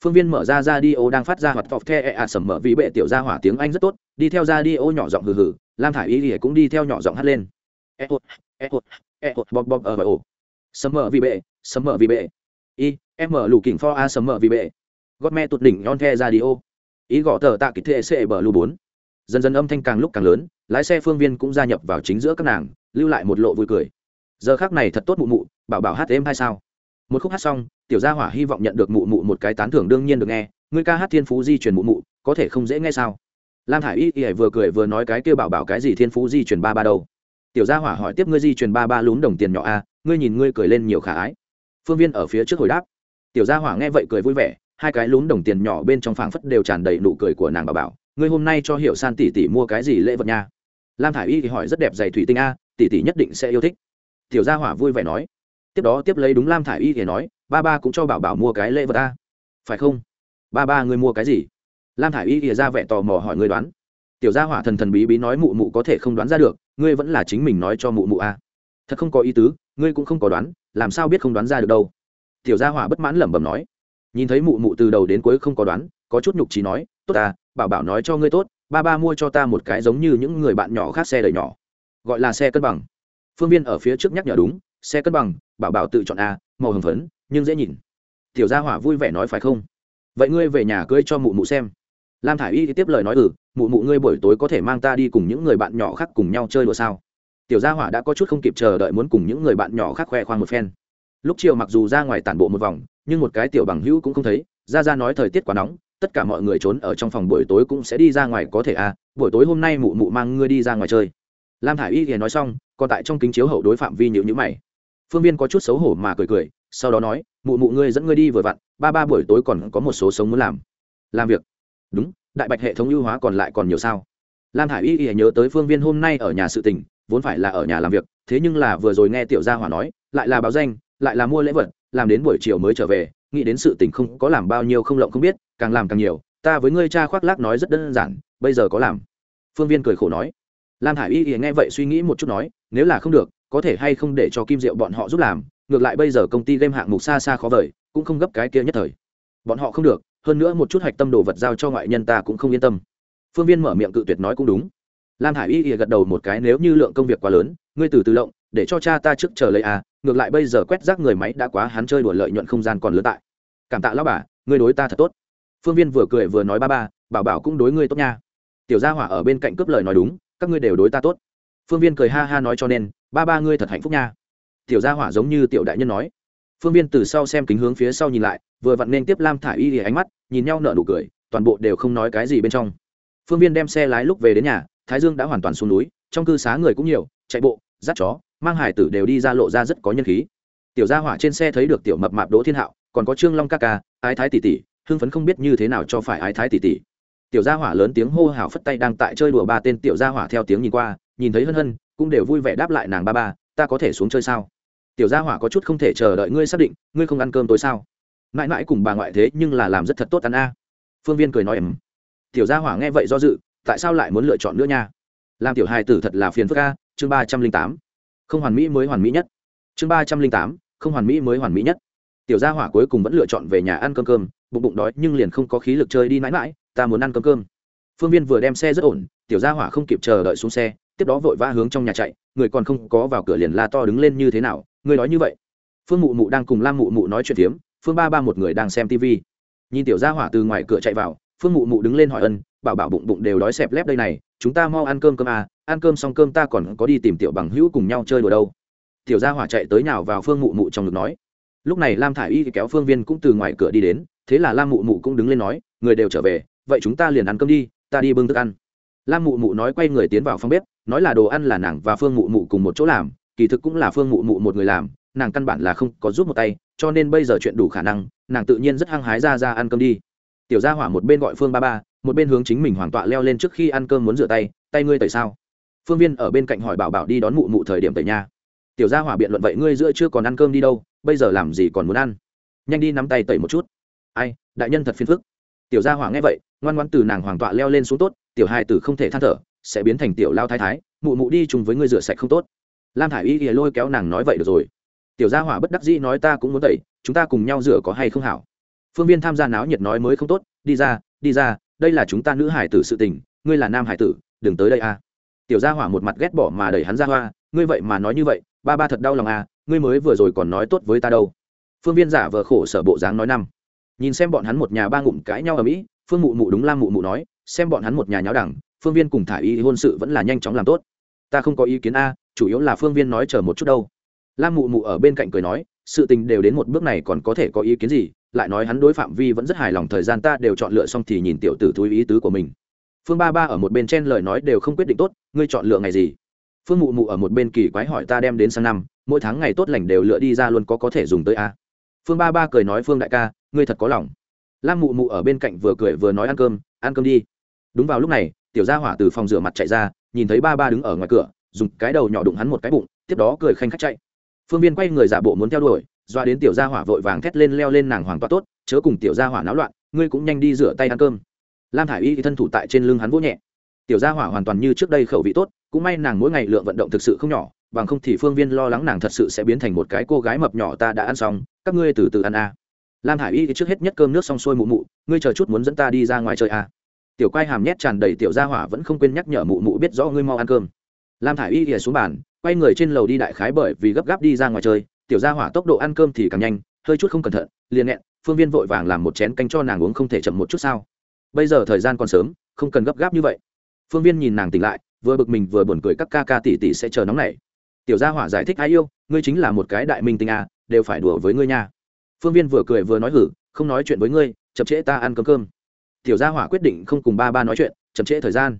Phương viên mở ra ra đi ô đang phát ra hoạt vọc the e ạ sầm mở vì bệ tiểu gia hỏa tiếng anh rất tốt, đi theo ra đi ô nhỏ giọng hừ hừ, lam thả i y cũng đi theo nhỏ giọng hát lên. E hột e hột e hột bọc bọc ở bờ ổ sầm mở vì bệ, sầm mở vì bệ. Y em mở lù kỉnh for a sầm mở vì bệ. Gót me tụt đỉnh on the ra đi ô. Ý gõ tờ tạ kịch thệ sẽ bờ lù bốn. Dần dần âm thanh càng lúc càng lớn, lái xe phương viên cũng gia nhập vào chính giữa các nàng, lưu lại một lộ vui cười. Giờ khác này thật tốt mụ mụ, bảo bảo hát êm hay sao? Một khúc hát xong, tiểu gia hỏa hy vọng nhận được mụ mụ một cái tán thưởng đương nhiên được nghe ngươi ca hát thiên phú di truyền mụ mụ, có thể không dễ nghe sao? Lam Thải y y vừa cười vừa nói cái kêu bảo bảo cái gì thiên phú di truyền ba ba đâu? Tiểu gia hỏa hỏi tiếp ngươi di truyền ba ba lún đồng tiền nhỏ a, ngươi nhìn ngươi cười lên nhiều khả ái. Phương viên ở phía trước hồi đáp tiểu gia hỏa nghe vậy cười vui vẻ, hai cái lún đồng tiền nhỏ bên trong phảng phất đều tràn đầy nụ cười của nàng bà bảo, ngươi hôm nay cho hiểu san tỷ tỷ mua cái gì lễ vật nha? Lam thả i y thì hỏi, rất đẹp giày thủy tinh a, tỷ tỷ nhất định sẽ yêu thích. Tiểu gia hỏa vui vẻ nói. Tiếp đó tiếp lấy đúng lam thả i y thì nói, ba ba cũng cho bảo bảo mua cái lễ vật a. Phải không? Ba ba ngươi mua cái gì? Lam thả i y thì ra vẻ tò mò hỏi, ngươi đoán? Tiểu gia hỏa thần thần bí bí nói, mụ mụ có thể không đoán ra được, ngươi vẫn là chính mình nói cho mụ mụ a. Thật không có ý tứ, ngươi cũng không có đoán, làm sao biết không đoán ra được đâu? Tiểu gia hỏa bất mãn lẩm bẩm nói. Nhìn thấy mụ mụ từ đầu đến cuối không có đoán, có chút nhục trí nói, tốt ta, bảo bảo nói cho ngươi tốt, ba ba mua cho ta một cái giống như những người bạn nhỏ khác xe đời nhỏ. Gọi là xe cân bằng. Phương viên ở phía trước nhắc nhở đúng, xe cân bằng, bảo bảo tự chọn a, màu hồng phấn, nhưng dễ nhìn. Tiểu gia hỏa vui vẻ nói phải không? Vậy ngươi về nhà cưới cho mụ mụ xem. Lam thả i y tiếp lời nói ừ mụ mụ ngươi buổi tối có thể mang ta đi cùng những người bạn nhỏ khác cùng nhau chơi đùa sao? Tiểu gia hỏa đã có chút không kịp chờ đợi muốn cùng những người bạn nhỏ khác khoe khoang một phen lúc chiều mặc dù ra ngoài tản bộ một vòng, nhưng một cái tiểu bằng hữu cũng không thấy. Ra ra nói thời tiết quá nóng, tất cả mọi người trốn ở trong phòng buổi tối cũng sẽ đi ra ngoài có thể à? Buổi tối hôm nay mụ mụ mang ngươi đi ra ngoài chơi. Lam thả i y thì nói xong, còn tại trong kính chiếu hậu đối phạm vi nhịu nhữ mày. Phương viên có chút xấu hổ mà cười cười, sau đó nói, mụ mụ ngươi dẫn ngươi đi vừa vặn, ba ba buổi tối còn có một số sống muốn làm. Làm việc? Đúng, đại bạch hệ thống ưu hóa còn lại còn nhiều sao? Lam thả i y thì nhớ tới phương viên hôm nay ở nhà sự tình, vốn phải là ở nhà làm việc, thế nhưng là vừa rồi nghe tiểu gia hỏa nói, lại là báo danh lại là mua lễ vật, làm đến buổi chiều mới trở về, nghĩ đến sự tình không có làm bao nhiêu không lộng không biết, càng làm càng nhiều, ta với ngươi cha khoác lác nói rất đơn giản, bây giờ có làm. Phương viên cười khổ nói. Lam hải y thì nghe vậy suy nghĩ một chút nói, nếu là không được, có thể hay không để cho kim diệu bọn họ giúp làm, ngược lại bây giờ công ty game hạng mục xa xa khó vời, cũng không gấp cái kia nhất thời. Bọn họ không được, hơn nữa một chút hạch tâm đồ vật giao cho ngoại nhân ta cũng không yên tâm. Phương viên mở miệng cự tuyệt nói cũng đúng. Lam hải y thì gật đầu một cái, nếu như lượng công việc quá lớn, ngươi từ từ lộng để cho cha ta trước chờ lấy à ngược lại bây giờ quét rác người máy đã quá, hắn chơi đùa lợi nhuận không gian còn lớn tại. Cảm tạ lão bà, ngươi đối ta thật tốt. Phương viên vừa cười vừa nói ba ba, bảo bảo cũng đối ngươi tốt nha. Tiểu gia hỏa ở bên cạnh cướp lời nói đúng, các ngươi đều đối ta tốt. Phương viên cười ha ha nói cho nên, ba ba ngươi thật hạnh phúc nha. Tiểu gia hỏa giống như tiểu đại nhân nói. Phương viên từ sau xem kính hướng phía sau nhìn lại, vừa vặn nên tiếp lam thả y thì ánh mắt, nhìn nhau nở nụ cười, toàn bộ đều không nói cái gì bên trong. Phương viên đem xe lái lúc về đến nhà, thái dương đã hoàn toàn xuống núi, trong cư xá người cũng nhiều, chạy bộ, dắt chó mang hải tử đều đi ra lộ ra rất có nhân khí. Tiểu gia hỏa trên xe thấy được tiểu mập mạp đỗ thiên hạo, còn có trương long ca ca, ái thái tỷ tỷ, hưng phấn không biết như thế nào cho phải ái thái tỷ tỷ. Tiểu gia hỏa lớn tiếng hô hào phất tay đang tại chơi đùa ba tên tiểu gia hỏa theo tiếng nhìn qua, nhìn thấy hân hân, cũng đều vui vẻ đáp lại nàng ba ba, ta có thể xuống chơi sao? Tiểu gia hỏa có chút không thể chờ đợi, ngươi xác định, ngươi không ăn cơm tối sao? Mãi mãi cùng bà ngoại thế, nhưng là làm rất thật tốt ăn a. Phương viên cười nói ẩm tiểu gia hỏa nghe vậy do dự, tại sao lại muốn lựa chọn nữa nha? Làm tiểu hài tử thật là phiền phức a, chương ba trăm linh tám không hoàn mỹ mới hoàn mỹ nhất. Chương ba trăm linh tám, không hoàn mỹ mới hoàn mỹ nhất. Tiểu gia hỏa cuối cùng vẫn lựa chọn về nhà ăn cơm cơm, bụng bụng đói nhưng liền không có khí lực chơi đi mãi mãi, ta muốn ăn cơm cơm. Phương viên vừa đem xe rất ổn, tiểu gia hỏa không kịp chờ đợi xuống xe, tiếp đó vội vã hướng trong nhà chạy, người còn không có vào cửa liền la to đứng lên như thế nào người nói như vậy. Phương mụ mụ đang cùng lam mụ mụ nói chuyện tiếm phương ba ba một người đang xem tv nhìn tiểu gia hỏa từ ngoài cửa chạy vào, phương mụ mụ đứng lên hỏi ân, bảo bảo bụng bụng đều đói xẹp lép đây này chúng ta mau ăn cơm cơm à ăn cơm xong cơm ta còn có đi tìm tiểu bằng hữu cùng nhau chơi đùa đâu. Tiểu gia hỏa chạy tới nào vào phương mụ mụ trong ngực nói. Lúc này lam thả i y kéo phương viên cũng từ ngoài cửa đi đến, thế là lam mụ mụ cũng đứng lên nói, người đều trở về, vậy chúng ta liền ăn cơm đi, ta đi bưng thức ăn. Lam mụ mụ nói quay người tiến vào phòng bếp, nói là đồ ăn là nàng và phương mụ mụ cùng một chỗ làm, kỳ thực cũng là phương mụ mụ một người làm, nàng căn bản là không có giúp một tay, cho nên bây giờ chuyện đủ khả năng, nàng tự nhiên rất hăng hái ra ra ăn cơm đi. Tiểu gia hỏa một bên gọi phương ba ba một bên hướng chính mình hoàng tọa leo lên trước khi ăn cơm muốn rửa tay tay ngươi tẩy sao? Phương viên ở bên cạnh hỏi bảo bảo đi đón mụ mụ thời điểm tẩy nha. Tiểu gia hỏa biện luận vậy ngươi giữa chưa còn ăn cơm đi đâu, bây giờ làm gì còn muốn ăn? Nhanh đi nắm tay tẩy một chút. Ai, đại nhân thật phiền phức. Tiểu gia hỏa nghe vậy, ngoan ngoan từ nàng hoàng tọa leo lên xuống tốt, tiểu hai tử không thể than thở, sẽ biến thành tiểu lao thái thái, mụ mụ đi chung với ngươi rửa sạch không tốt. Lam thả i y ghìa lôi kéo nàng nói vậy được rồi. Tiểu gia hỏa bất đắc dĩ nói, ta cũng muốn tẩy, chúng ta cùng nhau rửa có hay không hảo? Phương viên tham gia náo nhiệt nói mới không tốt, đi ra đi ra đây là chúng ta nữ hải tử sự tình, ngươi là nam hải tử, đừng tới đây a. Tiểu gia hỏa một mặt ghét bỏ mà đẩy hắn ra hoa, ngươi vậy mà nói như vậy, ba ba thật đau lòng à ngươi mới vừa rồi còn nói tốt với ta đâu. Phương viên giả vờ khổ sở bộ dáng nói năm. Nhìn xem bọn hắn một nhà ba ngụm cãi nhau ở mỹ, phương mụ mụ đúng lam mụ mụ nói, xem bọn hắn một nhà nháo đẳng, phương viên cùng thả y hôn sự vẫn là nhanh chóng làm tốt. Ta không có ý kiến a, chủ yếu là phương viên nói chờ một chút đâu. Lam mụ mụ ở bên cạnh cười nói sự tình đều đến một bước này còn có thể có ý kiến gì? Lại nói hắn đối phạm vi vẫn rất hài lòng, thời gian ta đều chọn lựa xong thì nhìn tiểu tử túi ý tứ của mình. Phương ba ba ở một bên chen lời nói đều không quyết định tốt, ngươi chọn lựa ngày gì? Phương mụ mụ ở một bên kỳ quái hỏi ta đem đến sang năm, mỗi tháng ngày tốt lành đều lựa đi ra luôn có có thể dùng tới a phương ba ba cười nói, phương đại ca, ngươi thật có lòng. Lam mụ mụ ở bên cạnh vừa cười vừa nói, ăn cơm ăn cơm đi. Đúng vào lúc này, tiểu gia hỏa từ phòng rửa mặt chạy ra, nhìn thấy ba ba đứng ở ngoài cửa, dùng cái đầu nhỏ đụng hắn một cái bụng, tiếp đó cười khanh khách chạy phương viên quay người giả bộ muốn theo đuổi, doa đến tiểu gia hỏa vội vàng thét lên leo lên nàng hoàng toa tốt, chớ cùng tiểu gia hỏa náo loạn, ngươi cũng nhanh đi rửa tay ăn cơm lam thả i y thì thân thủ tại trên lưng hắn vỗ nhẹ tiểu gia hỏa hoàn toàn như trước đây khẩu vị tốt, cũng may nàng mỗi ngày lượng vận động thực sự không nhỏ, bằng không thì phương viên lo lắng nàng thật sự sẽ biến thành một cái cô gái mập nhỏ ta đã ăn xong, các ngươi từ từ ăn a à. lam thả i y thì trước hết nhất cơm nước xong sôi mụ mụ, ngươi chờ chút muốn dẫn ta đi ra ngoài chơi a à. tiểu quai hàm nhét tràn đầy tiểu gia hỏa vẫn không quên nhắc nhở mụ mụ biết rõ ngươi mau ăn cơm lam thả i y ỉa xuống bàn quay người trên lầu đi đại khái bởi vì gấp gáp đi ra ngoài chơi. Tiểu gia hỏa tốc độ ăn cơm thì càng nhanh hơi chút không cẩn thận liền nghẹn phương viên vội vàng làm một chén canh cho nàng uống không thể chậm một chút sao? Bây giờ thời gian còn sớm không cần gấp gáp như vậy. Phương viên nhìn nàng tỉnh lại vừa bực mình vừa buồn cười các ca ca tỷ tỷ sẽ chờ nóng này tiểu gia hỏa giải thích ai yêu ngươi chính là một cái đại minh tinh à, đều phải đùa với ngươi nha. Phương viên vừa cười vừa nói hử không nói chuyện với ngươi chậm trễ ta ăn cơm cơm. Tiểu gia hỏa quyết định không cùng ba ba nói chuyện chậm trễ thời gian.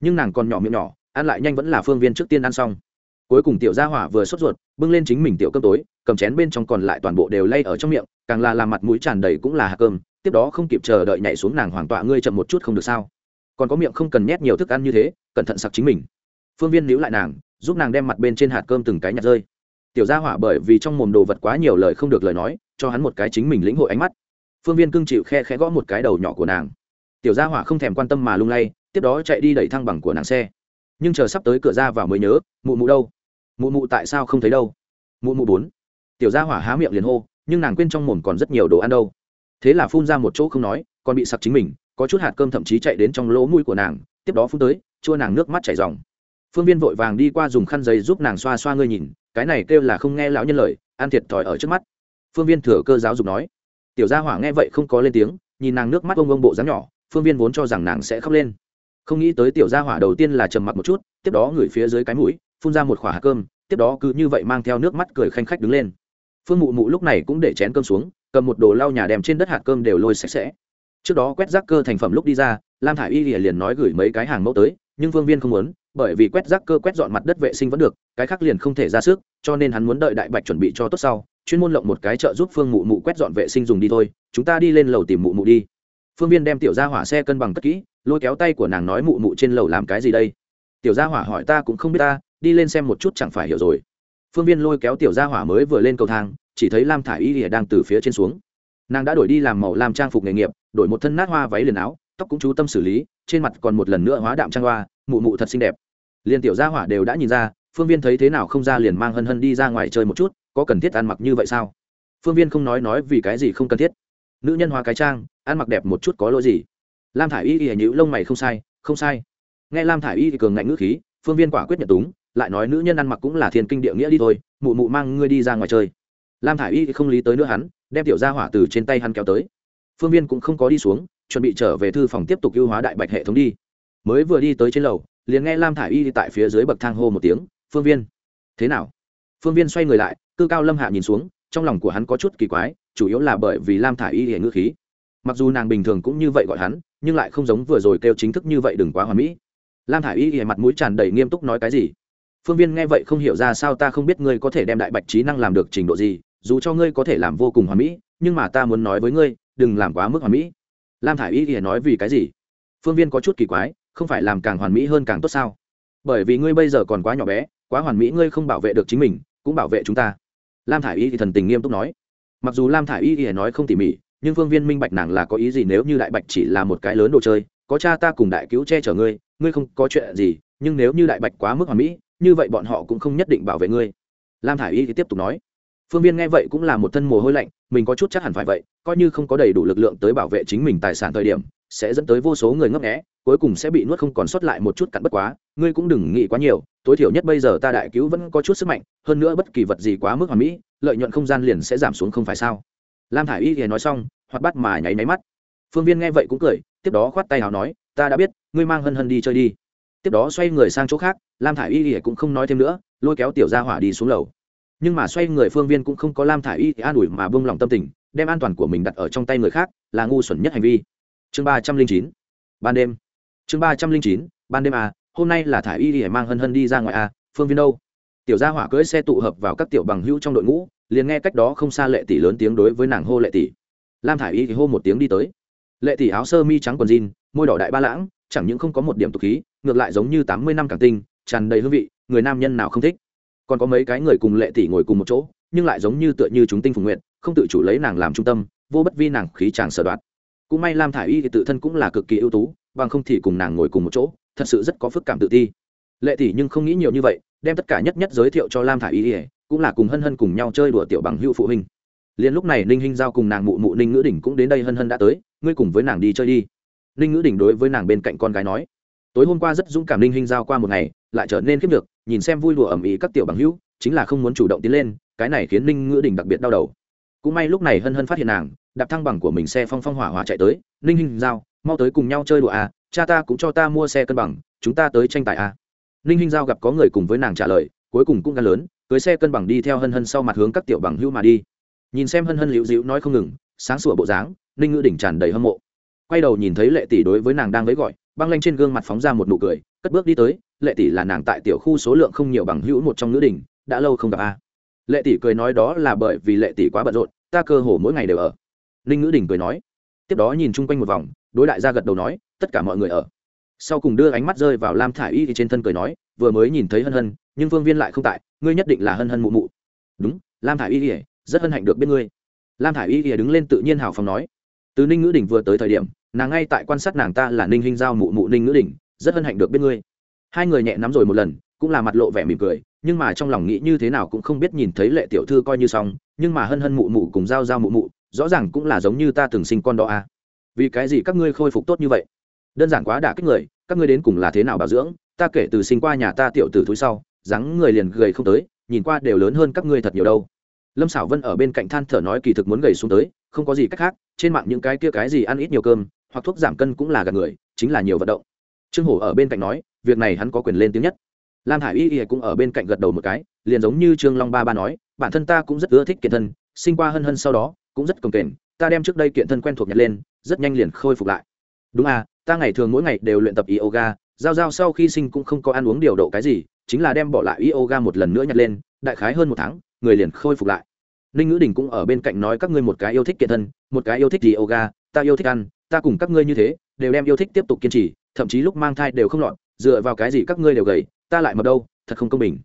Nhưng nàng còn nhỏ miệng nhỏ ăn lại nhanh vẫn là phương viên trước tiên ăn xong. Cuối cùng tiểu gia hỏa vừa sốt ruột, bưng lên chính mình tiểu cơm tối, cầm chén bên trong còn lại toàn bộ đều lay ở trong miệng, càng là làm mặt mũi tràn đầy cũng là hạt cơm, tiếp đó không kịp chờ đợi nhảy xuống nàng hoàng tọa ngươi chậm một chút không được sao? Còn có miệng không cần nhét nhiều thức ăn như thế, cẩn thận sặc chính mình. Phương viên níu lại nàng, giúp nàng đem mặt bên trên hạt cơm từng cái nhặt rơi. Tiểu gia hỏa bởi vì trong mồm đồ vật quá nhiều lời không được lời nói, cho hắn một cái chính mình lĩnh hội ánh mắt. Phương viên cưng chịu khe khẽ gõ một cái đầu nhỏ của nàng. Tiểu gia hỏa không thèm quan tâm mà lung lay, tiếp đó chạy đi đẩy thăng bằng của nàng xe nhưng chờ sắp tới cửa ra vào mới nhớ, mụ mụ đâu? Mụ mụ tại sao không thấy đâu? Mụ mụ bốn. Tiểu gia hỏa há miệng liền hô, nhưng nàng quên trong mồm còn rất nhiều đồ ăn đâu. Thế là phun ra một chỗ không nói, còn bị sặc chính mình, có chút hạt cơm thậm chí chạy đến trong lỗ mũi của nàng, tiếp đó phun tới, chua nàng nước mắt chảy dòng phương viên vội vàng đi qua dùng khăn giấy giúp nàng xoa xoa ngươi nhìn, cái này kêu là không nghe lão nhân lời, ăn thiệt thòi ở trước mắt. Phương viên thừa cơ giáo dục nói. Tiểu gia hỏa nghe vậy không có lên tiếng, nhìn nàng nước mắt ông ông bộ dáng nhỏ, phương viên vốn cho rằng nàng sẽ khóc lên không nghĩ tới tiểu gia hỏa đầu tiên là trầm mặc một chút, tiếp đó ngửi phía dưới cái mũi, phun ra một khỏa hạt cơm, tiếp đó cứ như vậy mang theo nước mắt cười khanh khách đứng lên. Phương mụ mụ lúc này cũng để chén cơm xuống, cầm một đồ lau nhà đem trên đất hạt cơm đều lôi sạch sẽ. Trước đó quét rác cơ thành phẩm lúc đi ra, lam thả i y liền nói gửi mấy cái hàng mẫu tới, nhưng phương viên không muốn, bởi vì quét rác cơ quét dọn mặt đất vệ sinh vẫn được, cái khác liền không thể ra sức, cho nên hắn muốn đợi đại bạch chuẩn bị cho tốt sau, chuyên môn lộng một cái chợ giúp phương mụ mụ quét dọn vệ sinh dùng đi thôi, chúng ta đi lên lầu tìm mụ mụ đi. Phương viên đem tiểu gia hỏa xe cân bằng cất kỹ lôi kéo tay của nàng nói mụ mụ trên lầu làm cái gì đây? Tiểu gia hỏa hỏi ta cũng không biết ta, đi lên xem một chút chẳng phải hiểu rồi. Phương viên lôi kéo tiểu gia hỏa mới vừa lên cầu thang, chỉ thấy lam thả i y lìa đang từ phía trên xuống. Nàng đã đổi đi làm màu làm trang phục nghề nghiệp, đổi một thân nát hoa váy liền áo, tóc cũng chú tâm xử lý, trên mặt còn một lần nữa hóa đạm trang hoa, mụ mụ thật xinh đẹp. Liền tiểu gia hỏa đều đã nhìn ra, phương viên thấy thế nào không ra liền mang hân hân đi ra ngoài chơi một chút, có cần thiết ăn mặc như vậy sao? Phương viên không nói nói vì cái gì không cần thiết. Nữ nhân hóa cái trang, ăn mặc đẹp một chút có lỗi gì? Lam thả i y y nhữ lông mày không sai không sai. Nghe lam thả i y thì cường ngạnh ngữ khí, phương viên quả quyết nhận túng lại nói nữ nhân ăn mặc cũng là thiên kinh địa nghĩa đi thôi, mụ mụ mang ngươi đi ra ngoài chơi. Lam thả i y thì không lý tới nữa hắn, đem tiểu ra hỏa từ trên tay hắn kéo tới. Phương viên cũng không có đi xuống, chuẩn bị trở về thư phòng tiếp tục ưu hóa đại bạch hệ thống đi. Mới vừa đi tới trên lầu, liền nghe lam thả i y tại phía dưới bậc thang hô một tiếng, phương viên, thế nào? Phương viên xoay người lại cư cao lâm hạ nhìn xuống, trong lòng của hắn có chút kỳ quái, chủ yếu là bởi vì lam thả i y hệ ngữ khí mặc dù nàng bình thường cũng như vậy gọi hắn, nhưng lại không giống vừa rồi kêu chính thức như vậy đừng quá hoà mỹ. Lam thả i y hệ mặt mũi tràn đầy nghiêm túc nói cái gì? Phương viên nghe vậy không hiểu ra sao ta không biết ngươi có thể đem đại bạch trí năng làm được trình độ gì, dù cho ngươi có thể làm vô cùng hoàn mỹ, nhưng mà ta muốn nói với ngươi, đừng làm quá mức hoàn mỹ. Lam thả i y thì nói vì cái gì? Phương viên có chút kỳ quái, không phải làm càng hoàn mỹ hơn càng tốt sao? Bởi vì ngươi bây giờ còn quá nhỏ bé, quá hoàn mỹ ngươi không bảo vệ được chính mình, cũng bảo vệ chúng ta. Lam thả i y thì thần tình nghiêm túc nói. Mặc dù lam thả i y thì nói không tỉ mỉ nhưng phương viên minh bạch nàng là có ý gì nếu như đại bạch chỉ là một cái lớn đồ chơi, có cha ta cùng đại cứu che chở ngươi ngươi không có chuyện gì, nhưng nếu như đại bạch quá mức hoàn mỹ, như vậy bọn họ cũng không nhất định bảo vệ ngươi. Lam thả i y thì tiếp tục nói. Phương viên nghe vậy cũng là một thân mồ hôi lạnh, mình có chút chắc hẳn phải vậy, coi như không có đầy đủ lực lượng tới bảo vệ chính mình tài sản thời điểm, sẽ dẫn tới vô số người ngấp nghẽ cuối cùng sẽ bị nuốt không còn sót lại một chút cặn bất quá, ngươi cũng đừng nghĩ quá nhiều, tối thiểu nhất bây giờ ta đại cứu vẫn có chút sức mạnh, hơn nữa bất kỳ vật gì quá mức hoàn mỹ, lợi nhuận không gian liền sẽ giảm xuống không phải sao? Lam thả i y thì nói xong hoặc bắt mà nháy máy mắt. Phương viên nghe vậy cũng cười, tiếp đó khoát tay hào nói, ta đã biết, ngươi mang hân hân đi chơi đi. Tiếp đó xoay người sang chỗ khác, lam thả i y thì cũng không nói thêm nữa, lôi kéo tiểu gia hỏa đi xuống lầu. Nhưng mà xoay người phương viên cũng không có lam thả i y thì an ủi mà bông lòng tâm tình, đem an toàn của mình đặt ở trong tay người khác, là ngu xuẩn nhất hành vi. Chương ba trăm linh chín, ban đêm. Chương ba trăm linh chín, ban đêm à hôm nay là thả y thì mang hân hân đi ra ngoài à phương viên đâu? Tiểu gia hỏa cưỡi xe tụ hợp vào các tiểu bằng hữu trong đội ngũ liền nghe cách đó không xa lệ tỷ lớn tiếng đối với nàng hô lệ tỷ. Lam thả i y thì hô một tiếng đi tới. Lệ tỷ áo sơ mi trắng quần jean, môi đỏ đại ba lãng, chẳng những không có một điểm tục khí, ngược lại giống như tám mươi năm càng tinh, tràn đầy hương vị, người nam nhân nào không thích. Còn có mấy cái người cùng lệ tỷ ngồi cùng một chỗ, nhưng lại giống như tựa như chúng tinh phùng nguyện không tự chủ lấy nàng làm trung tâm, vô bất vi nàng khí chàng sở đoạt. Cũng may lam thả i y thì tự thân cũng là cực kỳ ưu tú, bằng không thì cùng nàng ngồi cùng một chỗ, thật sự rất có phức cảm tự ti. Lệ tỷ nhưng không nghĩ nhiều như vậy, đem tất cả nhất nhất giới thiệu cho lam thả i y cũng là cùng hân hân cùng nhau chơi đùa tiểu bằng hữu phụ huynh. Liền lúc này ninh hinh giao cùng nàng mụ mụ ninh ngữ đỉnh cũng đến đây hân hân đã tới, ngươi cùng với nàng đi chơi đi. Ninh ngữ đỉnh đối với nàng bên cạnh con gái nói. Tối hôm qua rất dũng cảm ninh hinh giao qua một ngày, lại trở nên khiếp được, nhìn xem vui đùa ẩm ý các tiểu bằng hữu chính là không muốn chủ động tiến lên, cái này khiến ninh ngữ đỉnh đặc biệt đau đầu. Cũng may lúc này hân hân phát hiện nàng, đạp thăng bằng của mình xe phong phong hỏa hỏa chạy tới, ninh hinh giao, mau tới cùng nhau chơi đùa à cha ta cũng cho ta mua xe cân bằng, chúng ta tới tranh tài à. Ninh hinh giao gặp có người cùng với nàng trả lời, cuối cùng cũng gan lớn cưới xe cân bằng đi theo hân hân sau mặt hướng các tiểu bằng hữu mà đi. Nhìn xem hân hân liễu dịu nói không ngừng, sáng sủa bộ dáng, ninh ngữ đỉnh tràn đầy hâm mộ. Quay đầu nhìn thấy lệ tỷ đối với nàng đang lấy gọi, băng lanh trên gương mặt phóng ra một nụ cười, cất bước đi tới, lệ tỷ là nàng tại tiểu khu số lượng không nhiều bằng hữu một trong nữ đỉnh, đã lâu không gặp a. Lệ tỷ cười nói đó là bởi vì lệ tỷ quá bận rộn, ta cơ hồ mỗi ngày đều ở. Ninh ngữ đỉnh cười nói, tiếp đó nhìn chung quanh một vòng, đối đại gia gật đầu nói, tất cả mọi người ở. Sau cùng đưa ánh mắt rơi vào lam thả i y thì trên thân cười nói, vừa mới nhìn thấy hân hân nhưng vương viên lại không tại, ngươi nhất định là hân hân mụ mụ. Đúng, lam thả i y ỉa rất hân hạnh được biết ngươi. Lam thả i y ỉa đứng lên tự nhiên hào phóng nói. Từ ninh ngữ đỉnh vừa tới thời điểm, nàng ngay tại quan sát nàng ta là ninh hinh giao mụ mụ ninh ngữ đỉnh, rất hân hạnh được biết ngươi. Hai người nhẹ nắm rồi một lần, cũng là mặt lộ vẻ mỉm cười, nhưng mà trong lòng nghĩ như thế nào cũng không biết nhìn thấy lệ tiểu thư coi như xong, nhưng mà hân hân mụ mụ cùng giao giao mụ mụ, rõ ràng cũng là giống như ta từng sinh con đó à. vì cái gì các ngươi khôi phục tốt như vậy? Đơn giản quá đả kích người, các ngươi đến cùng là thế nào bảo dưỡng? Ta kể từ sinh qua nhà ta tiểu tử thúi sau dáng người liền gầy không tới, nhìn qua đều lớn hơn các ngươi thật nhiều đâu. Lâm xảo vân ở bên cạnh than thở nói kỳ thực muốn gầy xuống tới, không có gì cách khác, trên mạng những cái kia cái gì ăn ít nhiều cơm, hoặc thuốc giảm cân cũng là gạt người, chính là nhiều vận động. Trương hổ ở bên cạnh nói, việc này hắn có quyền lên tiếng nhất. Lam hải y y cũng ở bên cạnh gật đầu một cái, liền giống như trương long ba ba nói, bản thân ta cũng rất ưa thích kiện thân, sinh qua hân hân sau đó, cũng rất cồng kềnh, ta đem trước đây kiện thân quen thuộc nhặt lên, rất nhanh liền khôi phục lại. Đúng à ta ngày thường mỗi ngày đều luyện tập yoga, giao giao sau khi sinh cũng không có ăn uống điều độ cái gì chính là đem bỏ lại yoga một lần nữa nhặt lên, đại khái hơn một tháng, người liền khôi phục lại. Ninh ngữ đình cũng ở bên cạnh nói các ngươi một cái yêu thích kiện thân, một cái yêu thích yoga, ta yêu thích ăn, ta cùng các ngươi như thế, đều đem yêu thích tiếp tục kiên trì, thậm chí lúc mang thai đều không lọt, dựa vào cái gì các ngươi đều gầy, ta lại mập đâu, thật không công bình.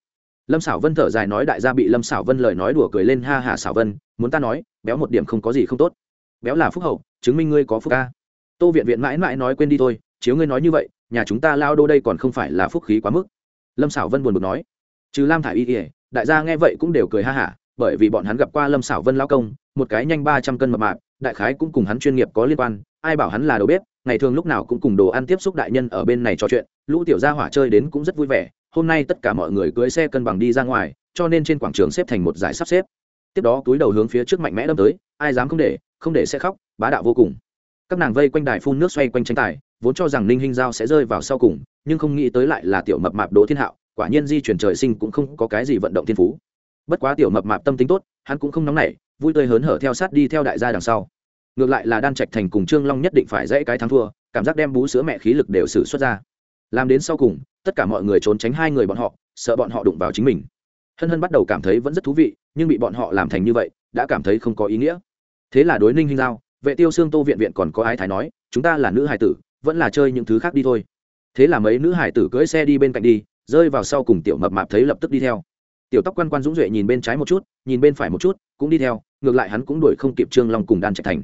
Lâm xảo vân thở dài nói đại gia bị lâm xảo vân lời nói đùa cười lên, ha hả xảo vân, muốn ta nói, béo một điểm không có gì không tốt. Béo là phúc hậu, chứng minh ngươi có phúc ca. Tô viện viện mãi mãi nói quên đi thôi, chiếu ngươi nói như vậy, nhà chúng ta lao đô đây còn không phải là phúc khí quá mức lâm xảo vân buồn bực nói, trừ lam thả i y ỉa đại gia nghe vậy cũng đều cười ha hả, bởi vì bọn hắn gặp qua lâm xảo vân lao công, một cái nhanh ba trăm cân mập mạp, đại khái cũng cùng hắn chuyên nghiệp có liên quan, ai bảo hắn là đầu bếp, ngày thường lúc nào cũng cùng đồ ăn tiếp xúc đại nhân ở bên này trò chuyện, lũ tiểu gia hỏa chơi đến cũng rất vui vẻ, hôm nay tất cả mọi người cưới xe cân bằng đi ra ngoài, cho nên trên quảng trường xếp thành một giải sắp xếp. Tiếp đó túi đầu hướng phía trước mạnh mẽ đâm tới, ai dám không để không để sẽ khóc, bá đạo vô cùng. Các nàng vây quanh đài phun nước xoay quanh tranh tài vốn cho rằng ninh hinh giao sẽ rơi vào sau cùng, nhưng không nghĩ tới lại là tiểu mập mạp đỗ thiên hạo, quả nhiên di chuyển trời sinh cũng không có cái gì vận động thiên phú. Bất quá tiểu mập mạp tâm tính tốt, hắn cũng không nóng nảy, vui tươi hớn hở theo sát đi theo đại gia đằng sau. Ngược lại là đan trạch thành cùng trương long nhất định phải dễ cái thắng thua, cảm giác đem bú sữa mẹ khí lực đều xử xuất ra. Làm đến sau cùng, tất cả mọi người trốn tránh hai người bọn họ, sợ bọn họ đụng vào chính mình. Hân hân bắt đầu cảm thấy vẫn rất thú vị, nhưng bị bọn họ làm thành như vậy, đã cảm thấy không có ý nghĩa. Thế là đối ninh hinh giao, vệ tiêu xương tô viện viện còn có ái thái nói, chúng ta là nữ hài tử vẫn là chơi những thứ khác đi thôi. Thế là mấy nữ hải tử cưỡi xe đi bên cạnh đi, rơi vào sau cùng tiểu mập mạp thấy lập tức đi theo. Tiểu tóc quan quan dũng duệ nhìn bên trái một chút, nhìn bên phải một chút, cũng đi theo, ngược lại hắn cũng đuổi không kịp trương long cùng đan trạch thành.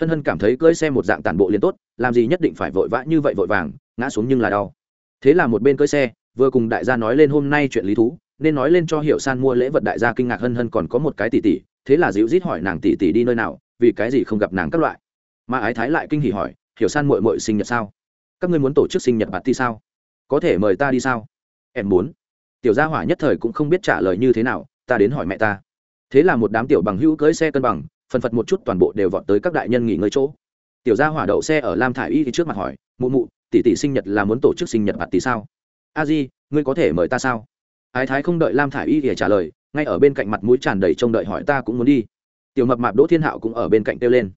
Hân hân cảm thấy cưỡi xe một dạng tản bộ liền tốt, làm gì nhất định phải vội vã như vậy vội vàng, ngã xuống nhưng là đau. Thế là một bên cưỡi xe, vừa cùng đại gia nói lên hôm nay chuyện lý thú, nên nói lên cho hiệu san mua lễ vật đại gia kinh ngạc hân hân còn có một cái tỷ tỷ, thế là dịu rít hỏi nàng tỷ tỷ đi nơi nào, vì cái gì không gặp nàng các loại. Mà ái thái lại kinh hỉ hỏi hiểu san mội mội sinh nhật sao? Các ngươi muốn tổ chức sinh nhật bạt ti sao? Có thể mời ta đi sao? Em muốn. Tiểu gia hỏa nhất thời cũng không biết trả lời như thế nào, ta đến hỏi mẹ ta. Thế là một đám tiểu bằng hữu cưới xe cân bằng, phần phật một chút toàn bộ đều vọt tới các đại nhân nghỉ ngơi chỗ. Tiểu gia hỏa đậu xe ở lam thả i y thì trước mặt hỏi, mụ mụ, tỷ tỷ sinh nhật là muốn tổ chức sinh nhật bạt tỷ sao? A di, ngươi có thể mời ta sao? Ái thái không đợi lam thả i y thì trả lời, ngay ở bên cạnh mặt mũi tràn đầy trông đợi hỏi ta cũng muốn đi. Tiểu mập mạp đỗ thiên hạo cũng ở bên cạnh kêu lên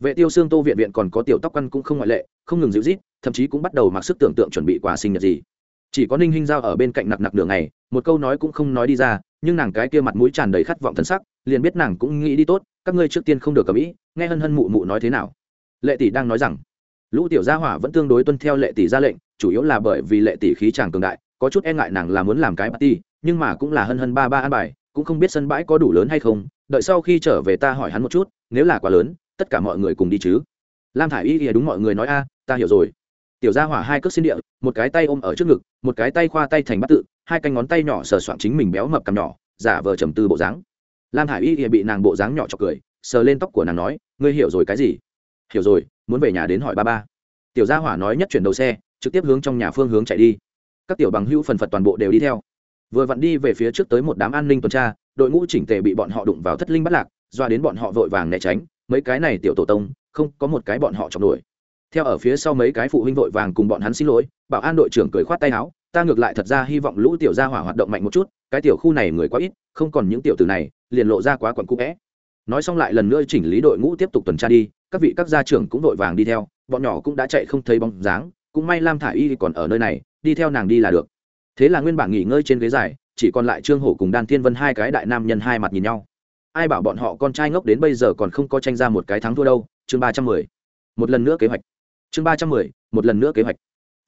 vệ tiêu xương tô viện viện còn có tiểu tóc căn cũng không ngoại lệ, không ngừng dịu rít thậm chí cũng bắt đầu mặc sức tưởng tượng chuẩn bị quà sinh nhật gì. Chỉ có ninh hinh giao ở bên cạnh nặc nặc đường này một câu nói cũng không nói đi ra, nhưng nàng cái kia mặt mũi tràn đầy khát vọng thân sắc, liền biết nàng cũng nghĩ đi tốt, các ngươi trước tiên không được cầm ý, nghe hân hân mụ mụ nói thế nào. Lệ tỷ đang nói rằng, lũ tiểu gia hỏa vẫn tương đối tuân theo lệ tỷ ra lệnh, chủ yếu là bởi vì lệ tỷ khí chàng cường đại, có chút e ngại nàng là muốn làm cái party, nhưng mà cũng là hân hân ba ba an bài, cũng không biết sân bãi có đủ lớn hay không, đợi sau khi trở về ta hỏi hắn một chút, nếu là quá lớn tất cả mọi người cùng đi chứ? Lam thả i y thì đúng mọi người nói a, ta hiểu rồi. Tiểu gia hỏa hai cước xin địa, một cái tay ôm ở trước ngực, một cái tay khoa tay thành bắt tự, hai canh ngón tay nhỏ sờ soạn chính mình béo mập cằm nhỏ, giả vờ trầm tư bộ dáng. Lam thả i y thì bị nàng bộ dáng nhỏ chọc cười, sờ lên tóc của nàng nói, ngươi hiểu rồi cái gì? Hiểu rồi, muốn về nhà đến hỏi ba ba. Tiểu gia hỏa nói nhất chuyển đầu xe, trực tiếp hướng trong nhà phương hướng chạy đi. Các tiểu bằng hữu phần phật toàn bộ đều đi theo. Vừa vặn đi về phía trước tới một đám an ninh tuần tra, đội ngũ chỉnh tề bị bọn họ đụng vào thất linh bắt lạc, doa đến bọn họ vội vàng né tránh mấy cái này tiểu tổ tông, không có một cái bọn họ chọc nổi. Theo ở phía sau mấy cái phụ huynh vội vàng cùng bọn hắn xin lỗi, bảo an đội trưởng cười khoát tay áo, ta ngược lại thật ra hy vọng lũ tiểu gia hỏa hoạt động mạnh một chút, cái tiểu khu này người quá ít, không còn những tiểu tử này, liền lộ ra quá quặn cũ vẽ nói xong lại lần nữa chỉnh lý đội ngũ tiếp tục tuần tra đi, các vị các gia trưởng cũng vội vàng đi theo, bọn nhỏ cũng đã chạy không thấy bóng dáng, cũng may lam thả y còn ở nơi này, đi theo nàng đi là được. Thế là nguyên bản nghỉ ngơi trên ghế dài, chỉ còn lại trương hổ cùng đan thiên vân hai cái đại nam nhân hai mặt nhìn nhau ai bảo bọn họ con trai ngốc đến bây giờ còn không có tranh ra một cái thắng thua đâu, chương ba trăm mười. Một lần nữa kế hoạch. Chương ba trăm mười, một lần nữa kế hoạch.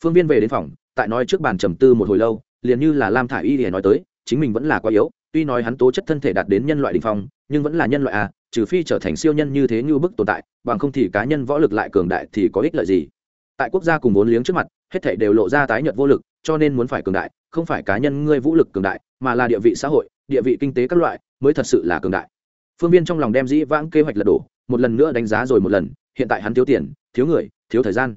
Phương viên về đến phòng, tại nói trước bàn trầm tư một hồi lâu, liền như là lam thả i y để nói tới, chính mình vẫn là quá yếu, tuy nói hắn tố chất thân thể đạt đến nhân loại đình phong, nhưng vẫn là nhân loại à trừ phi trở thành siêu nhân như thế như bức tồn tại, bằng không thì cá nhân võ lực lại cường đại thì có ích lợi gì. Tại quốc gia cùng vốn liếng trước mặt, hết thể đều lộ ra tái nhợt vô lực, cho nên muốn phải cường đại, không phải cá nhân ngươi vũ lực cường đại, mà là địa vị xã hội, địa vị kinh tế các loại mới thật sự là cường đại. Phương viên trong lòng đem dĩ vãng kế hoạch lật đổ, một lần nữa đánh giá rồi một lần, hiện tại hắn thiếu tiền, thiếu người, thiếu thời gian.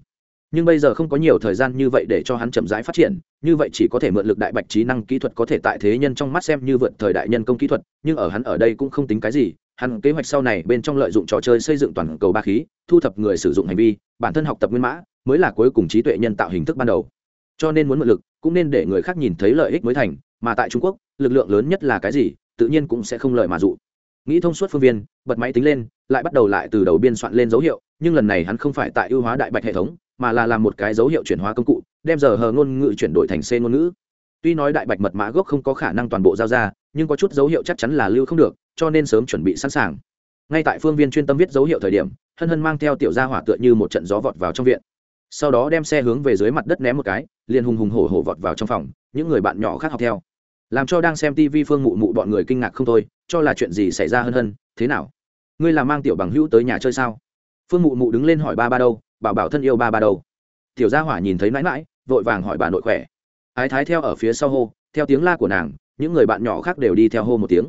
Nhưng bây giờ không có nhiều thời gian như vậy để cho hắn chậm rãi phát triển, như vậy chỉ có thể mượn lực đại bạch trí năng kỹ thuật có thể tại thế nhân trong mắt xem như vượt thời đại nhân công kỹ thuật, nhưng ở hắn ở đây cũng không tính cái gì, hắn kế hoạch sau này bên trong lợi dụng trò chơi xây dựng toàn cầu ba khí, thu thập người sử dụng hành vi, bản thân học tập nguyên mã, mới là cuối cùng trí tuệ nhân tạo hình thức ban đầu. Cho nên muốn mượn lực, cũng nên để người khác nhìn thấy lợi ích mới thành, mà tại trung quốc, lực lượng lớn nhất là cái gì? Tự nhiên cũng sẽ không lợi mà dụ. Nghĩ thông suốt phương viên, bật máy tính lên, lại bắt đầu lại từ đầu biên soạn lên dấu hiệu, nhưng lần này hắn không phải tại ưu hóa đại bạch hệ thống, mà là làm một cái dấu hiệu chuyển hóa công cụ, đem giờ hờ ngôn ngữ chuyển đổi thành c ngôn ngữ. Tuy nói đại bạch mật mã gốc không có khả năng toàn bộ giao ra, nhưng có chút dấu hiệu chắc chắn là lưu không được, cho nên sớm chuẩn bị sẵn sàng. Ngay tại phương viên chuyên tâm viết dấu hiệu thời điểm, hân hân mang theo tiểu gia hỏa tựa như một trận gió vọt vào trong viện. Sau đó đem xe hướng về dưới mặt đất ném một cái, liền hùng hùng hổ hổ vọt vào trong phòng, những người bạn nhỏ khác học theo làm cho đang xem tv phương mụ mụ bọn người kinh ngạc không thôi, cho là chuyện gì xảy ra hân hân, thế nào? Ngươi là mang tiểu bằng hữu tới nhà chơi sao? Phương mụ mụ đứng lên hỏi ba ba đâu, bảo bảo thân yêu ba ba đâu. Tiểu gia hỏa nhìn thấy mãi mãi, vội vàng hỏi bà nội khỏe. Ái thái theo ở phía sau hô, theo tiếng la của nàng, những người bạn nhỏ khác đều đi theo hô một tiếng.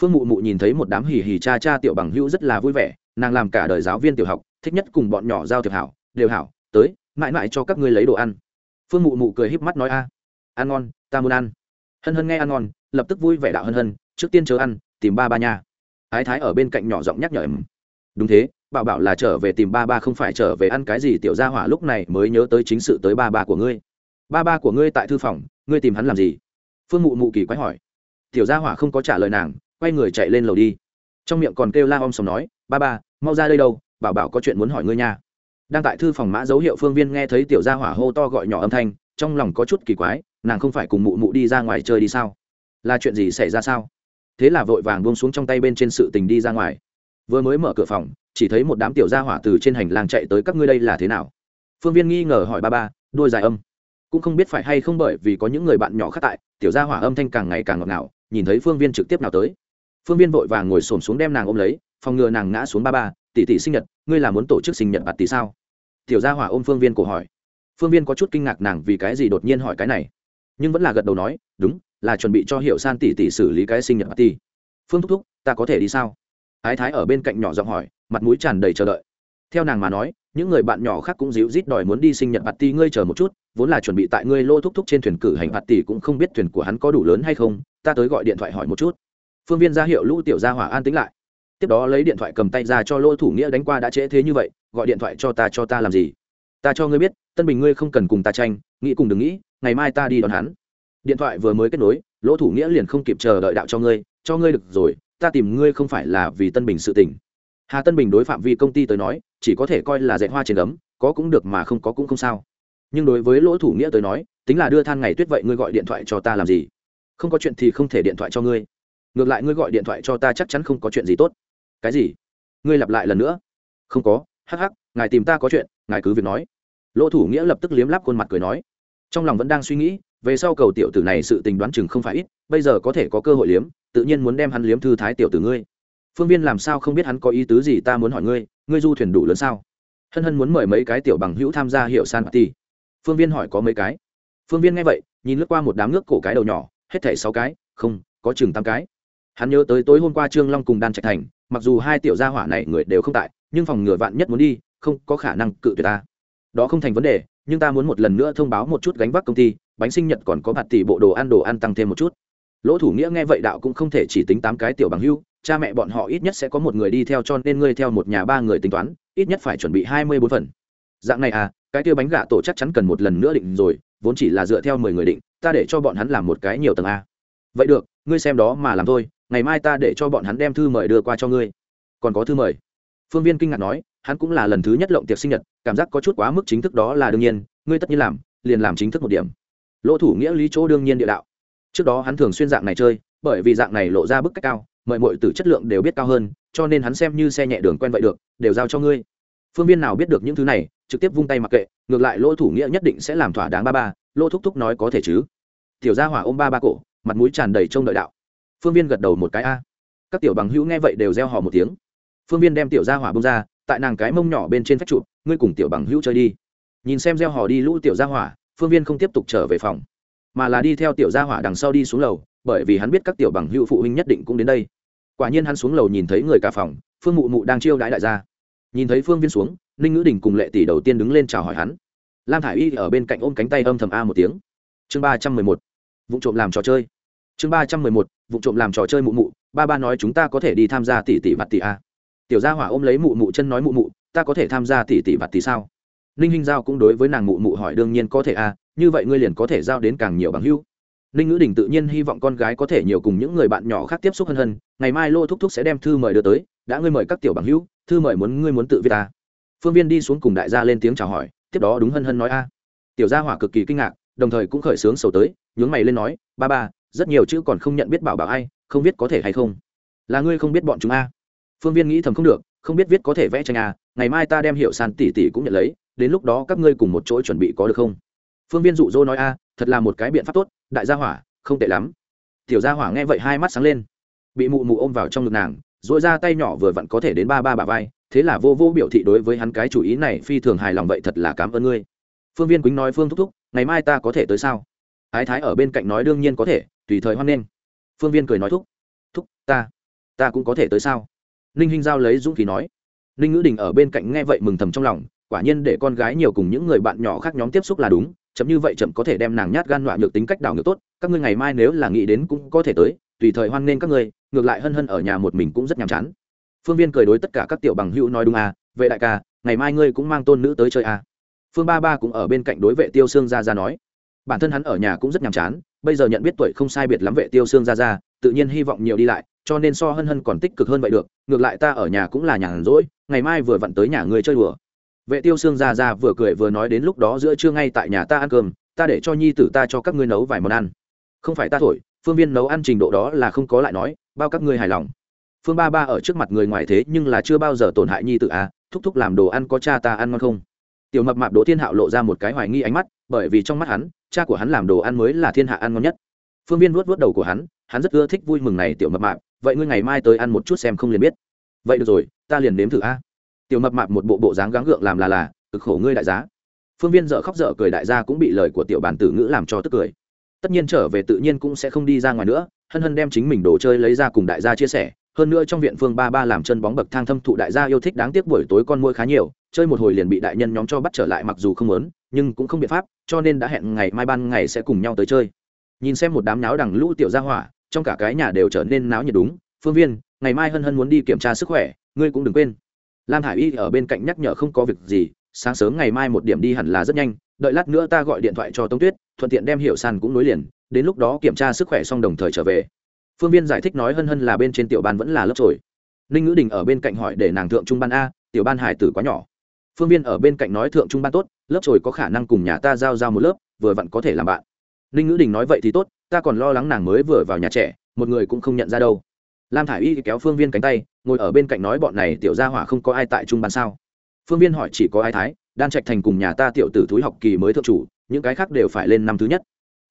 Phương mụ mụ nhìn thấy một đám hì hì cha cha tiểu bằng hữu rất là vui vẻ, nàng làm cả đời giáo viên tiểu học, thích nhất cùng bọn nhỏ giao thiệp hảo, đều hảo, tới, mãi mãi cho các ngươi lấy đồ ăn. Phương mụ mụ cười híp mắt nói a, ăn ngon, ta muốn ăn hân hân nghe ăn ngon, lập tức vui vẻ đạo hân hân, trước tiên chờ ăn, tìm ba ba nha. Ái thái ở bên cạnh nhỏ giọng nhắc nhở em. Đúng thế, bảo bảo là trở về tìm ba ba không phải trở về ăn cái gì tiểu gia hỏa lúc này mới nhớ tới chính sự tới ba ba của ngươi. Ba ba của ngươi tại thư phòng, ngươi tìm hắn làm gì? Phương mụ mụ kỳ quái hỏi. Tiểu gia hỏa không có trả lời nàng, quay người chạy lên lầu đi. Trong miệng còn kêu la om sòm nói, ba ba, mau ra đây đâu, bảo bảo có chuyện muốn hỏi ngươi nha. Đang tại thư phòng mã dấu hiệu phương viên nghe thấy tiểu gia hỏa hô to gọi nhỏ âm thanh, trong lòng có chút kỳ quái nàng không phải cùng mụ mụ đi ra ngoài chơi đi sao? Là chuyện gì xảy ra sao? Thế là vội vàng buông xuống trong tay bên trên sự tình đi ra ngoài. Vừa mới mở cửa phòng, chỉ thấy một đám tiểu gia hỏa từ trên hành lang chạy tới, các ngươi đây là thế nào? Phương viên nghi ngờ hỏi ba ba, đôi dài âm. Cũng không biết phải hay không bởi vì có những người bạn nhỏ khác tại, tiểu gia hỏa âm thanh càng ngày càng ngọt ngào, nhìn thấy phương viên trực tiếp nào tới. Phương viên vội vàng ngồi xổm xuống đem nàng ôm lấy, phòng ngừa nàng ngã xuống ba ba, tỷ tỷ sinh nhật, ngươi là muốn tổ chức sinh nhật bạt tỷ sao? Tiểu gia hỏa ôm phương viên cổ hỏi. Phương viên có chút kinh ngạc nàng vì cái gì đột nhiên hỏi cái này nhưng vẫn là gật đầu nói, đúng, là chuẩn bị cho hiệu san tỷ tỷ xử lý cái sinh nhật bạt tỷ phương thúc thúc, ta có thể đi sao? Ái thái ở bên cạnh nhỏ giọng hỏi, mặt mũi tràn đầy chờ đợi. Theo nàng mà nói, những người bạn nhỏ khác cũng díu rít đòi muốn đi sinh nhật bạt tỷ ngươi chờ một chút, vốn là chuẩn bị tại ngươi lô thúc thúc trên thuyền cử hành bạt tỷ cũng không biết thuyền của hắn có đủ lớn hay không, ta tới gọi điện thoại hỏi một chút. Phương viên ra hiệu lũ tiểu gia hỏa an tính lại. Tiếp đó lấy điện thoại cầm tay ra cho lỗ thủ nghĩa đánh qua đã trễ thế như vậy, gọi điện thoại cho ta cho ta làm gì? Ta cho ngươi biết, tân bình ngươi không cần cùng ta tranh, nghĩ cùng đừng nghĩ ngày mai ta đi đón hắn. Điện thoại vừa mới kết nối, lỗ thủ nghĩa liền không kịp chờ đợi đạo cho ngươi cho ngươi được rồi, ta tìm ngươi không phải là vì tân bình sự tình. Hà tân bình đối phạm vi công ty tới nói, chỉ có thể coi là dạy hoa trên ấm có cũng được mà không có cũng không sao. Nhưng đối với lỗ thủ nghĩa tới nói, tính là đưa than ngày tuyết vậy ngươi gọi điện thoại cho ta làm gì? Không có chuyện thì không thể điện thoại cho ngươi. Ngược lại ngươi gọi điện thoại cho ta chắc chắn không có chuyện gì tốt. Cái gì? Ngươi lặp lại lần nữa. Không có, hắc hắc, ngài tìm ta có chuyện, ngài cứ việc nói. Lỗ thủ nghĩa lập tức liếm lắp khuôn mặt cười nói trong lòng vẫn đang suy nghĩ, về sau cầu tiểu tử này sự tình đoán chừng không phải ít, bây giờ có thể có cơ hội liếm, tự nhiên muốn đem hắn liếm thư thái tiểu tử ngươi. Phương viên làm sao không biết hắn có ý tứ gì ta muốn hỏi ngươi ngươi du thuyền đủ lớn sao? Hân hân muốn mời mấy cái tiểu bằng hữu tham gia hiệu san party. Phương viên hỏi có mấy cái. Phương viên nghe vậy, nhìn lướt qua một đám nước cổ cái đầu nhỏ, hết thảy sáu cái, không, có chừng tám cái. Hắn nhớ tới tối hôm qua trương long cùng đan trạch thành, mặc dù hai tiểu gia hỏa này người đều không tại, nhưng phòng ngừa vạn nhất muốn đi, không có khả năng cự tuyệt ta. Đó không thành vấn đề nhưng ta muốn một lần nữa thông báo một chút gánh vác công ty, bánh sinh nhật còn có bạt tỷ bộ đồ ăn đồ ăn tăng thêm một chút. Lỗ thủ nghĩa nghe vậy đạo cũng không thể chỉ tính tám cái tiểu bằng hưu, cha mẹ bọn họ ít nhất sẽ có một người đi theo cho nên ngươi theo một nhà ba người tính toán, ít nhất phải chuẩn bị hai mươi bốn phần. Dạng này à cái tiêu bánh gà tổ chắc chắn cần một lần nữa định rồi, vốn chỉ là dựa theo mười người định, ta để cho bọn hắn làm một cái nhiều tầng a. Vậy được, ngươi xem đó mà làm thôi, ngày mai ta để cho bọn hắn đem thư mời đưa qua cho ngươi. Còn có thư mời. Phương viên kinh ngạc nói hắn cũng là lần thứ nhất lộng tiệc sinh nhật, cảm giác có chút quá mức chính thức đó là đương nhiên, ngươi tất nhiên làm, liền làm chính thức một điểm. Lỗ thủ nghĩa lý chỗ đương nhiên địa đạo. Trước đó hắn thường xuyên dạng này chơi, bởi vì dạng này lộ ra bức cách cao mọi mọi từ chất lượng đều biết cao hơn, cho nên hắn xem như xe nhẹ đường quen vậy được, đều giao cho ngươi. Phương viên nào biết được những thứ này, trực tiếp vung tay mặc kệ, ngược lại lỗ thủ nghĩa nhất định sẽ làm thỏa đáng ba ba, lỗ thúc thúc nói có thể chứ. Tiểu gia hỏa ôm ba ba cổ, mặt mũi tràn đầy trông đợi đạo. Phương viên gật đầu một cái a. Các tiểu bằng hữu nghe vậy đều reo hò một tiếng. Phương viên đem tiểu gia hỏa bông ra tại nàng cái mông nhỏ bên trên phách trụ, ngươi cùng tiểu bằng hữu chơi đi. Nhìn xem gieo hò đi lũ tiểu gia hỏa, phương viên không tiếp tục trở về phòng, mà là đi theo tiểu gia hỏa đằng sau đi xuống lầu, bởi vì hắn biết các tiểu bằng hữu phụ huynh nhất định cũng đến đây. Quả nhiên hắn xuống lầu nhìn thấy người cả phòng, phương mụ mụ đang chiêu đãi đại gia. Nhìn thấy phương viên xuống, ninh ngữ đình cùng lệ tỷ đầu tiên đứng lên chào hỏi hắn. Lam thả i y ở bên cạnh ôm cánh tay âm thầm a một tiếng. Chương ba trăm mười một, vụ trộm làm trò chơi. Chương ba trăm mười một, vụ trộm làm trò chơi mụ mụ, ba ba nói chúng ta có thể đi tham gia tỷ tỷ mặt tỷ a tiểu gia hỏa ôm lấy mụ mụ chân nói mụ mụ, ta có thể tham gia tỷ tỷ bạt tỷ sao? Ninh hinh giao cũng đối với nàng mụ mụ hỏi, đương nhiên có thể a như vậy ngươi liền có thể giao đến càng nhiều bằng hữu. Ninh ngữ đình tự nhiên hy vọng con gái có thể nhiều cùng những người bạn nhỏ khác tiếp xúc hơn hơn, ngày mai lô thúc thúc sẽ đem thư mời đưa tới, đã ngươi mời các tiểu bằng hữu, thư mời muốn ngươi muốn tự viết ta phương viên đi xuống cùng đại gia lên tiếng chào hỏi, tiếp đó đúng hân hân nói a tiểu gia hỏa cực kỳ kinh ngạc, đồng thời cũng khởi sướng sầu tới, nhướng mày lên nói, ba ba, rất nhiều chữ còn không nhận biết bảo bảo ai, không biết có thể hay không. Là ngươi không biết bọn chúng a phương viên nghĩ thầm không được, không biết viết có thể vẽ tranh à? ngày mai ta đem hiệu sàn tỷ tỷ cũng nhận lấy, đến lúc đó các ngươi cùng một chỗ chuẩn bị có được không? Phương viên dụ dỗ nói a, thật là một cái biện pháp tốt, đại gia hỏa, không tệ lắm. Tiểu gia hỏa nghe vậy hai mắt sáng lên. Bị mụ mụ ôm vào trong ngực nàng dội ra tay nhỏ vừa vặn có thể đến ba ba bà vai, thế là vô vô biểu thị đối với hắn cái chủ ý này phi thường hài lòng vậy thật là cảm ơn ngươi. Phương viên quýnh nói phương thúc thúc, ngày mai ta có thể tới sao? Ái thái ở bên cạnh nói đương nhiên có thể, tùy thời hoan nghênh. Phương viên cười nói thúc thúc, ta ta cũng có thể tới sao? Ninh hinh giao lấy dũng khí nói, ninh ngữ đình ở bên cạnh nghe vậy mừng thầm trong lòng, quả nhiên để con gái nhiều cùng những người bạn nhỏ khác nhóm tiếp xúc là đúng, chậm như vậy chậm có thể đem nàng nhát gan loại nhược tính cách đảo ngược tốt, các ngươi ngày mai nếu là nghĩ đến cũng có thể tới, tùy thời hoan nghênh các ngươi, ngược lại hân hân ở nhà một mình cũng rất nhàm chán. Phương viên cười đối tất cả các tiểu bằng hữu nói đúng à vệ đại ca, ngày mai ngươi cũng mang tôn nữ tới chơi à. Phương ba ba cũng ở bên cạnh đối vệ tiêu sương ra ra nói, bản thân hắn ở nhà cũng rất nhàm chán bây giờ nhận biết tuổi không sai biệt lắm vệ tiêu xương ra ra, tự nhiên hy vọng nhiều đi lại, cho nên so hân hân còn tích cực hơn vậy được, ngược lại ta ở nhà cũng là nhàn rỗi, ngày mai vừa vặn tới nhà ngươi chơi đùa. Vệ tiêu xương ra ra vừa cười vừa nói đến lúc đó giữa trưa ngay tại nhà ta ăn cơm, ta để cho nhi tử ta cho các ngươi nấu vài món ăn. Không phải ta thổi, phương viên nấu ăn trình độ đó là không có lại nói, bao các ngươi hài lòng. Phương ba ba ở trước mặt người ngoài thế nhưng là chưa bao giờ tổn hại nhi tử à thúc thúc làm đồ ăn có cha ta ăn ngon không? Tiểu mập mạp đỗ thiên hạo lộ ra một cái hoài nghi ánh mắt, bởi vì trong mắt hắn cha của hắn làm đồ ăn mới là thiên hạ ăn ngon nhất. Phương viên vuốt vuốt đầu của hắn hắn rất ưa thích vui mừng này, tiểu mập mạp, vậy ngươi ngày mai tới ăn một chút xem không liền biết. Vậy được rồi, ta liền nếm thử a. Tiểu mập mạp một bộ bộ dáng gắng gượng làm là là, cực khổ ngươi đại giá. Phương viên dợ khóc dở cười đại gia cũng bị lời của tiểu bản tử ngữ làm cho tức cười. Tất nhiên trở về tự nhiên cũng sẽ không đi ra ngoài nữa, hân hân đem chính mình đồ chơi lấy ra cùng đại gia chia sẻ hơn nữa trong viện phương ba ba làm chân bóng bậc thang thâm thụ đại gia yêu thích đáng tiếc buổi tối con mua khá nhiều, chơi một hồi liền bị đại nhân nhóm cho bắt trở lại mặc dù không lớn nhưng cũng không biện pháp, cho nên đã hẹn ngày mai ban ngày sẽ cùng nhau tới chơi. Nhìn xem một đám náo đằng lũ tiểu gia hỏa, trong cả cái nhà đều trở nên náo nhiệt đúng. Phương viên, ngày mai hân hân muốn đi kiểm tra sức khỏe, ngươi cũng đừng quên. Lam hải y ở bên cạnh nhắc nhở không có việc gì, sáng sớm ngày mai một điểm đi hẳn là rất nhanh, đợi lát nữa ta gọi điện thoại cho tống tuyết, thuận tiện đem hiệu sàn cũng nối liền, đến lúc đó kiểm tra sức khỏe xong đồng thời trở về phương viên giải thích nói hân hân là bên trên tiểu ban vẫn là lớp trồi. Ninh ngữ đình ở bên cạnh hỏi để nàng thượng trung ban a, tiểu ban hải tử quá nhỏ. Phương viên ở bên cạnh nói thượng trung ban tốt, lớp trồi có khả năng cùng nhà ta giao giao một lớp, vừa vặn có thể làm bạn. Ninh ngữ đình nói vậy thì tốt, ta còn lo lắng nàng mới vừa vào nhà trẻ, một người cũng không nhận ra đâu. Lam thả i y kéo phương viên cánh tay, ngồi ở bên cạnh nói bọn này tiểu gia hỏa không có ai tại trung ban sao? Phương viên hỏi chỉ có ai thái, đan trạch thành cùng nhà ta tiểu tử Thúi học kỳ mới thượng chủ, những cái khác đều phải lên năm thứ nhất.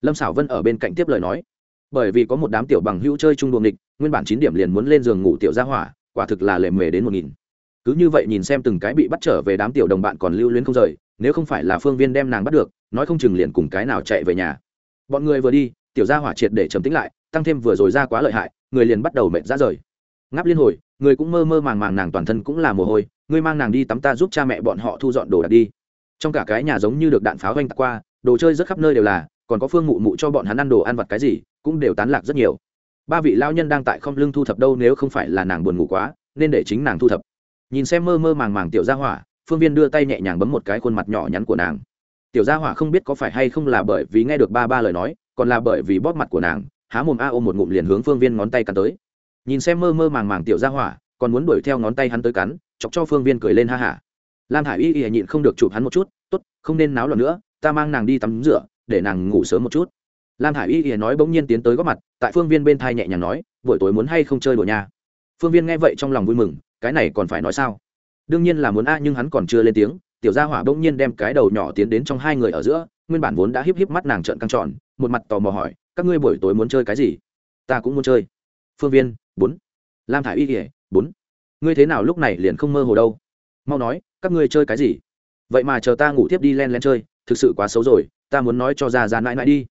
Lâm xảo vân ở bên cạnh tiếp lời nói bởi vì có một đám tiểu bằng hữu chơi chung đuồng địch nguyên bản chín điểm liền muốn lên giường ngủ tiểu gia hỏa, quả thực là lệ mề đến một nghìn. Cứ như vậy nhìn xem từng cái bị bắt trở về đám tiểu đồng bạn còn lưu luyến không rời, nếu không phải là phương viên đem nàng bắt được, nói không chừng liền cùng cái nào chạy về nhà. Bọn người vừa đi, tiểu gia hỏa triệt để trầm tĩnh lại, tăng thêm vừa rồi ra quá lợi hại, người liền bắt đầu mệt ra rời. Ngáp liên hồi, người cũng mơ mơ màng màng nàng toàn thân cũng là mồ hôi ngươi mang nàng đi tắm ta giúp cha mẹ bọn họ thu dọn đồ đạc đi. Trong cả cái nhà giống như được đạn pháo oanh tạc qua, đồ chơi rất khắp nơi đều là còn có phương mụ mụ cho bọn hắn ăn đồ ăn vặt cái gì, cũng đều tán lạc rất nhiều. Ba vị lao nhân đang tại không lưng thu thập đâu nếu không phải là nàng buồn ngủ quá, nên để chính nàng thu thập. Nhìn xem mơ mơ màng màng tiểu gia hỏa, phương viên đưa tay nhẹ nhàng bấm một cái khuôn mặt nhỏ nhắn của nàng. Tiểu gia hỏa không biết có phải hay không là bởi vì nghe được ba ba lời nói, còn là bởi vì bóp mặt của nàng, há mồm a ôm một ngụm liền hướng phương viên ngón tay cắn tới. Nhìn xem mơ mơ màng màng tiểu gia hỏa, còn muốn đuổi theo ngón tay hắn tới cắn, chọc cho phương viên cười lên ha hả. Lam hải y y nhịn không được chụp hắn một chút, tốt, không nên náo loạn nữa, ta mang nàng đi tắm rửa để nàng ngủ sớm một chút. Lam hải y thì nói bỗng nhiên tiến tới góp mặt, tại phương viên bên thai nhẹ nhàng nói, buổi tối muốn hay không chơi đùa nhà phương viên nghe vậy trong lòng vui mừng, cái này còn phải nói sao? Đương nhiên là muốn a, nhưng hắn còn chưa lên tiếng, tiểu gia hỏa bỗng nhiên đem cái đầu nhỏ tiến đến trong hai người ở giữa, nguyên bản vốn đã híp híp mắt nàng trợn căng tròn, một mặt tò mò hỏi, các ngươi buổi tối muốn chơi cái gì? Ta cũng muốn chơi. Phương viên, bốn. Lam thả i y kỉa bốn. Ngươi thế nào lúc này liền không mơ hồ đâu? Mau nói, các ngươi chơi cái gì? Vậy mà chờ ta ngủ tiếp đi len len chơi, thực sự quá xấu rồi ta muốn nói cho ra ra mãi mãi đi.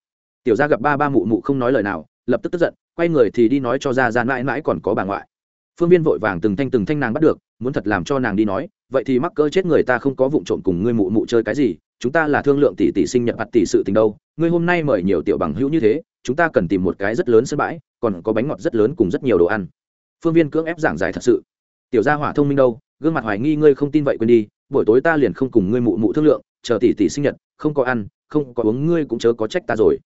Tiểu gia gặp ba ba mụ mụ không nói lời nào, lập tức tức giận, quay người thì đi nói cho ra ra mãi mãi còn có bà ngoại. Phương viên vội vàng từng thanh từng thanh nàng bắt được, muốn thật làm cho nàng đi nói, vậy thì mắc cỡ chết người ta không có vụ trộm cùng ngươi mụ mụ chơi cái gì, chúng ta là thương lượng tỷ tỷ sinh nhật mặt tỷ sự tình đâu, ngươi hôm nay mời nhiều tiểu bằng hữu như thế, chúng ta cần tìm một cái rất lớn sân bãi, còn có bánh ngọt rất lớn cùng rất nhiều đồ ăn. Phương viên cưỡng ép giảng giải thật sự. Tiểu gia hỏa thông minh đâu, gương mặt hoài nghi ngươi không tin vậy quên đi, buổi tối ta liền không cùng ngươi mụ mụ thương lượng, chờ tỷ tỷ sinh nhật không có ăn, không có uống, ngươi cũng chớ có trách ta rồi.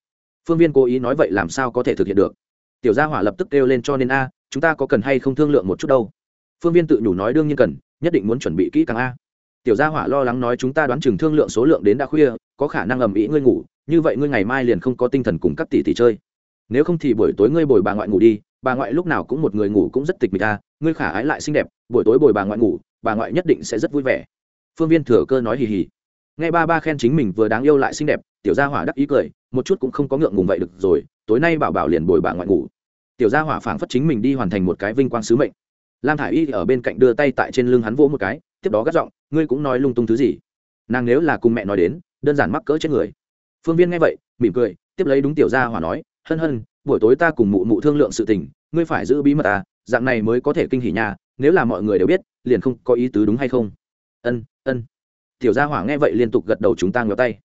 Phương viên cố ý nói vậy làm sao có thể thực hiện được? Tiểu gia hỏa lập tức kêu lên cho nên a, chúng ta có cần hay không thương lượng một chút đâu? Phương viên tự nhủ nói đương nhiên cần, nhất định muốn chuẩn bị kỹ càng a. Tiểu gia hỏa lo lắng nói chúng ta đoán chừng thương lượng số lượng đến đã khuya, có khả năng ầm ĩ ngươi ngủ, như vậy ngươi ngày mai liền không có tinh thần cùng các tỷ tỷ chơi. Nếu không thì buổi tối ngươi bồi bà ngoại ngủ đi, bà ngoại lúc nào cũng một người ngủ cũng rất tịch mịch ta ngươi khả ái lại xinh đẹp, buổi tối bồi bà ngoại ngủ, bà ngoại nhất định sẽ rất vui vẻ. Phương viên thừa cơ nói hì hì nghe ba ba khen chính mình vừa đáng yêu lại xinh đẹp, tiểu gia hỏa đắc ý cười, một chút cũng không có ngượng ngùng vậy được rồi, tối nay bảo bảo liền bồi bà ngoại ngủ. Tiểu gia hỏa phảng phất chính mình đi hoàn thành một cái vinh quang sứ mệnh. Lam thả i y ở bên cạnh đưa tay tại trên lưng hắn vỗ một cái, tiếp đó gắt giọng, ngươi cũng nói lung tung thứ gì? Nàng nếu là cùng mẹ nói đến, đơn giản mắc cỡ chết người. Phương viên nghe vậy, mỉm cười, tiếp lấy đúng tiểu gia hỏa nói, hân hân, buổi tối ta cùng mụ mụ thương lượng sự tình, ngươi phải giữ bí mật à dạng này mới có thể kinh hỉ nhà nếu là mọi người đều biết, liền không có ý tứ đúng hay không? Ân ân tiểu gia hỏa nghe vậy liên tục gật đầu chúng ta ngéo tay.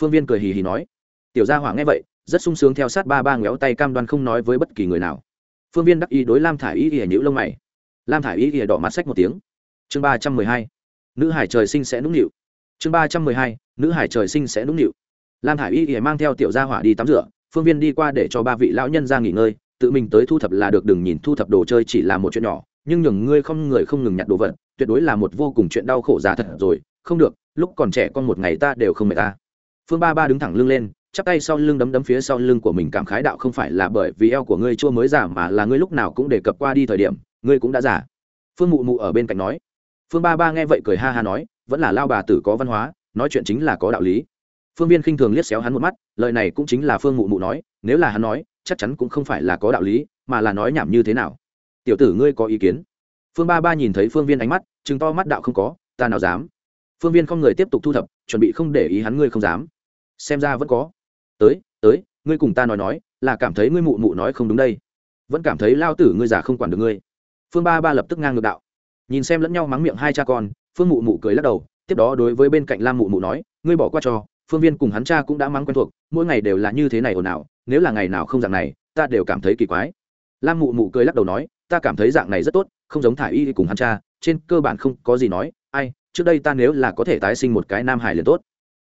Phương viên cười hì hì nói, tiểu gia hỏa nghe vậy, rất sung sướng theo sát ba ba ngéo tay cam đoan không nói với bất kỳ người nào. Phương viên đắc ý đối lam thả ý ỉa nhữ lông mày. Lam thả ý ỉa đỏ mặt sách một tiếng. Chương ba trăm mười hai, nữ hải trời sinh sẽ nũng nịu. Chương ba trăm mười hai, nữ hải trời sinh sẽ nũng nịu. Lam thả ý ỉa mang theo tiểu gia hỏa đi tắm rửa, phương viên đi qua để cho ba vị lão nhân ra nghỉ ngơi, tự mình tới thu thập là được, đừng nhìn thu thập đồ chơi chỉ là một chuyện nhỏ, nhưng nhường ngươi không người không ngừng nhặt đồ vật, tuyệt đối là một vô cùng chuyện đau khổ già thật rồi không được, lúc còn trẻ con một ngày ta đều không mệt ta. Phương ba ba đứng thẳng lưng lên, chắp tay sau lưng đấm đấm phía sau lưng của mình cảm khái đạo không phải là bởi vì eo của ngươi chua mới giả mà là ngươi lúc nào cũng đề cập qua đi thời điểm, ngươi cũng đã giả. phương mụ mụ ở bên cạnh nói. Phương ba ba nghe vậy cười ha ha nói, vẫn là lao bà tử có văn hóa, nói chuyện chính là có đạo lý. Phương viên khinh thường liếc xéo hắn một mắt, lời này cũng chính là phương mụ mụ nói, nếu là hắn nói, chắc chắn cũng không phải là có đạo lý, mà là nói nhảm như thế nào. Tiểu tử ngươi có ý kiến? Phương ba ba nhìn thấy phương viên ánh mắt chứng to mắt đạo không có, ta nào dám phương viên không người tiếp tục thu thập, chuẩn bị không để ý hắn ngươi không dám. Xem ra vẫn có. Tới tới, ngươi cùng ta nói nói, là cảm thấy ngươi mụ mụ nói không đúng đây. Vẫn cảm thấy lao tử ngươi già không quản được ngươi. Phương ba ba lập tức ngang ngược đạo. Nhìn xem lẫn nhau mắng miệng hai cha con, phương mụ mụ cười lắc đầu, tiếp đó đối với bên cạnh lam mụ mụ nói, ngươi bỏ qua cho, phương viên cùng hắn cha cũng đã mắng quen thuộc, mỗi ngày đều là như thế này ồn ào, nếu là ngày nào không dạng này, ta đều cảm thấy kỳ quái. Lam mụ mụ cười lắc đầu nói, ta cảm thấy dạng này rất tốt, không giống thả y cùng hắn cha, trên cơ bản không có gì nói trước đây ta nếu là có thể tái sinh một cái nam hải liền tốt.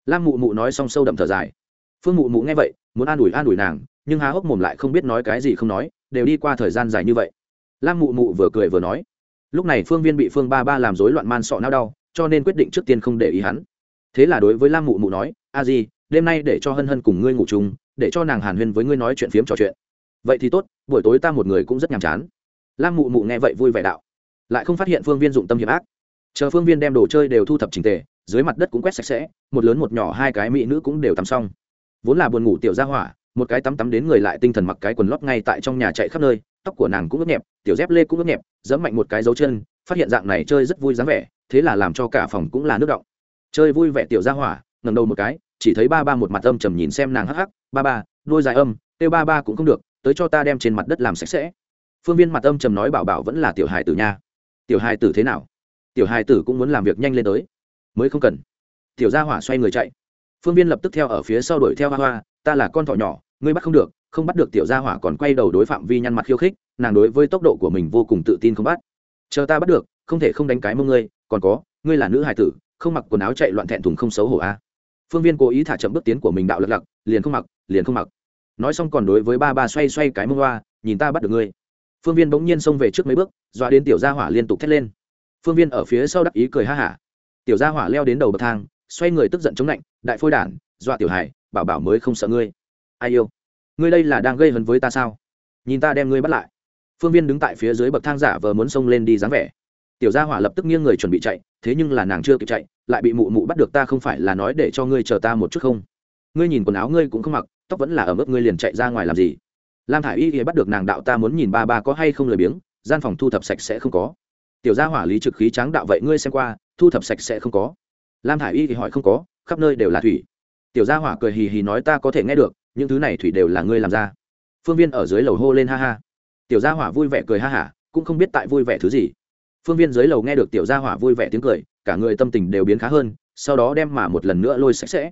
Lam mụ mụ nói xong sâu đậm thở dài. Phương mụ mụ nghe vậy, muốn an ủi an ủi nàng, nhưng há hốc mồm lại không biết nói cái gì không nói, đều đi qua thời gian dài như vậy. Lam mụ mụ vừa cười vừa nói, lúc này phương viên bị phương ba ba làm rối loạn man sọ nao đau, cho nên quyết định trước tiên không để ý hắn. Thế là đối với lam mụ mụ nói, a di, đêm nay để cho hân hân cùng ngươi ngủ chung, để cho nàng hàn huyên với ngươi nói chuyện phiếm trò chuyện. Vậy thì tốt, buổi tối ta một người cũng rất nhàm chán. Lam mụ mụ nghe vậy vui vẻ đạo. Lại không phát hiện phương viên dụng tâm hiểm ác chờ phương viên đem đồ chơi đều thu thập trình tề, dưới mặt đất cũng quét sạch sẽ, một lớn một nhỏ hai cái mỹ nữ cũng đều tắm xong. Vốn là buồn ngủ tiểu ra hỏa, một cái tắm tắm đến người lại tinh thần mặc cái quần lót ngay tại trong nhà chạy khắp nơi, tóc của nàng cũng ướt nhẹp, tiểu dép lê cũng ướt nhẹp dẫm mạnh một cái dấu chân, phát hiện dạng này chơi rất vui dáng vẻ, thế là làm cho cả phòng cũng là nước động. Chơi vui vẻ tiểu ra hỏa ngầm đầu một cái, chỉ thấy ba ba một mặt âm trầm nhìn xem nàng hắc hắc, ba ba, đôi dài âm, kêu ba ba cũng không được, tới cho ta đem trên mặt đất làm sạch sẽ. Phương viên mặt âm trầm nói bảo bảo vẫn là tiểu hài tử nha. Tiểu hài tử thế nào? Tiểu hài tử cũng muốn làm việc nhanh lên tới. Mới không cần. Tiểu gia hỏa xoay người chạy. Phương viên lập tức theo ở phía sau đuổi theo hoa hoa ta là con thỏ nhỏ ngươi bắt không được không bắt được tiểu gia hỏa còn quay đầu đối phạm vi nhăn mặt khiêu khích nàng đối với tốc độ của mình vô cùng tự tin không bắt. Chờ ta bắt được không thể không đánh cái mông ngươi còn có ngươi là nữ hài tử không mặc quần áo chạy loạn thẹn thùng không xấu hổ a. À. phương viên cố ý thả chậm bước tiến của mình đạo lật lặc liền không mặc liền không mặc. Nói xong còn đối với ba ba xoay xoay cái mông hoa, nhìn ta bắt được ngươi. Phương viên bỗng nhiên xông về trước mấy bước dọa đến tiểu gia hỏa liên tục thét lên phương viên ở phía sau đắc ý cười ha hả. Tiểu gia hỏa leo đến đầu bậc thang, xoay người tức giận chống lạnh đại phôi đản, dọa tiểu hải bảo bảo mới không sợ ngươi. Ai yêu? Ngươi đây là đang gây hấn với ta sao? Nhìn ta đem ngươi bắt lại. Phương viên đứng tại phía dưới bậc thang giả vờ muốn xông lên đi dáng vẻ. Tiểu gia hỏa lập tức nghiêng người chuẩn bị chạy, thế nhưng là nàng chưa kịp chạy, lại bị mụ mụ bắt được ta không phải là nói để cho ngươi chờ ta một chút không? Ngươi nhìn quần áo ngươi cũng không mặc, tóc vẫn là ở mức ngươi liền chạy ra ngoài làm gì? Lam thả i y thì bắt được nàng đạo ta muốn nhìn ba ba có hay không lười biếng, gian phòng thu thập sạch sẽ không có tiểu gia hỏa lý trực khí tráng đạo vậy ngươi xem qua, thu thập sạch sẽ không có. Lam thả i y thì hỏi không có, khắp nơi đều là thủy. Tiểu gia hỏa cười hì hì nói ta có thể nghe được, những thứ này thủy đều là ngươi làm ra. Phương viên ở dưới lầu hô lên ha ha. Tiểu gia hỏa vui vẻ cười ha hả, cũng không biết tại vui vẻ thứ gì. Phương viên dưới lầu nghe được tiểu gia hỏa vui vẻ tiếng cười, cả người tâm tình đều biến khá hơn, sau đó đem mà một lần nữa lôi sạch sẽ.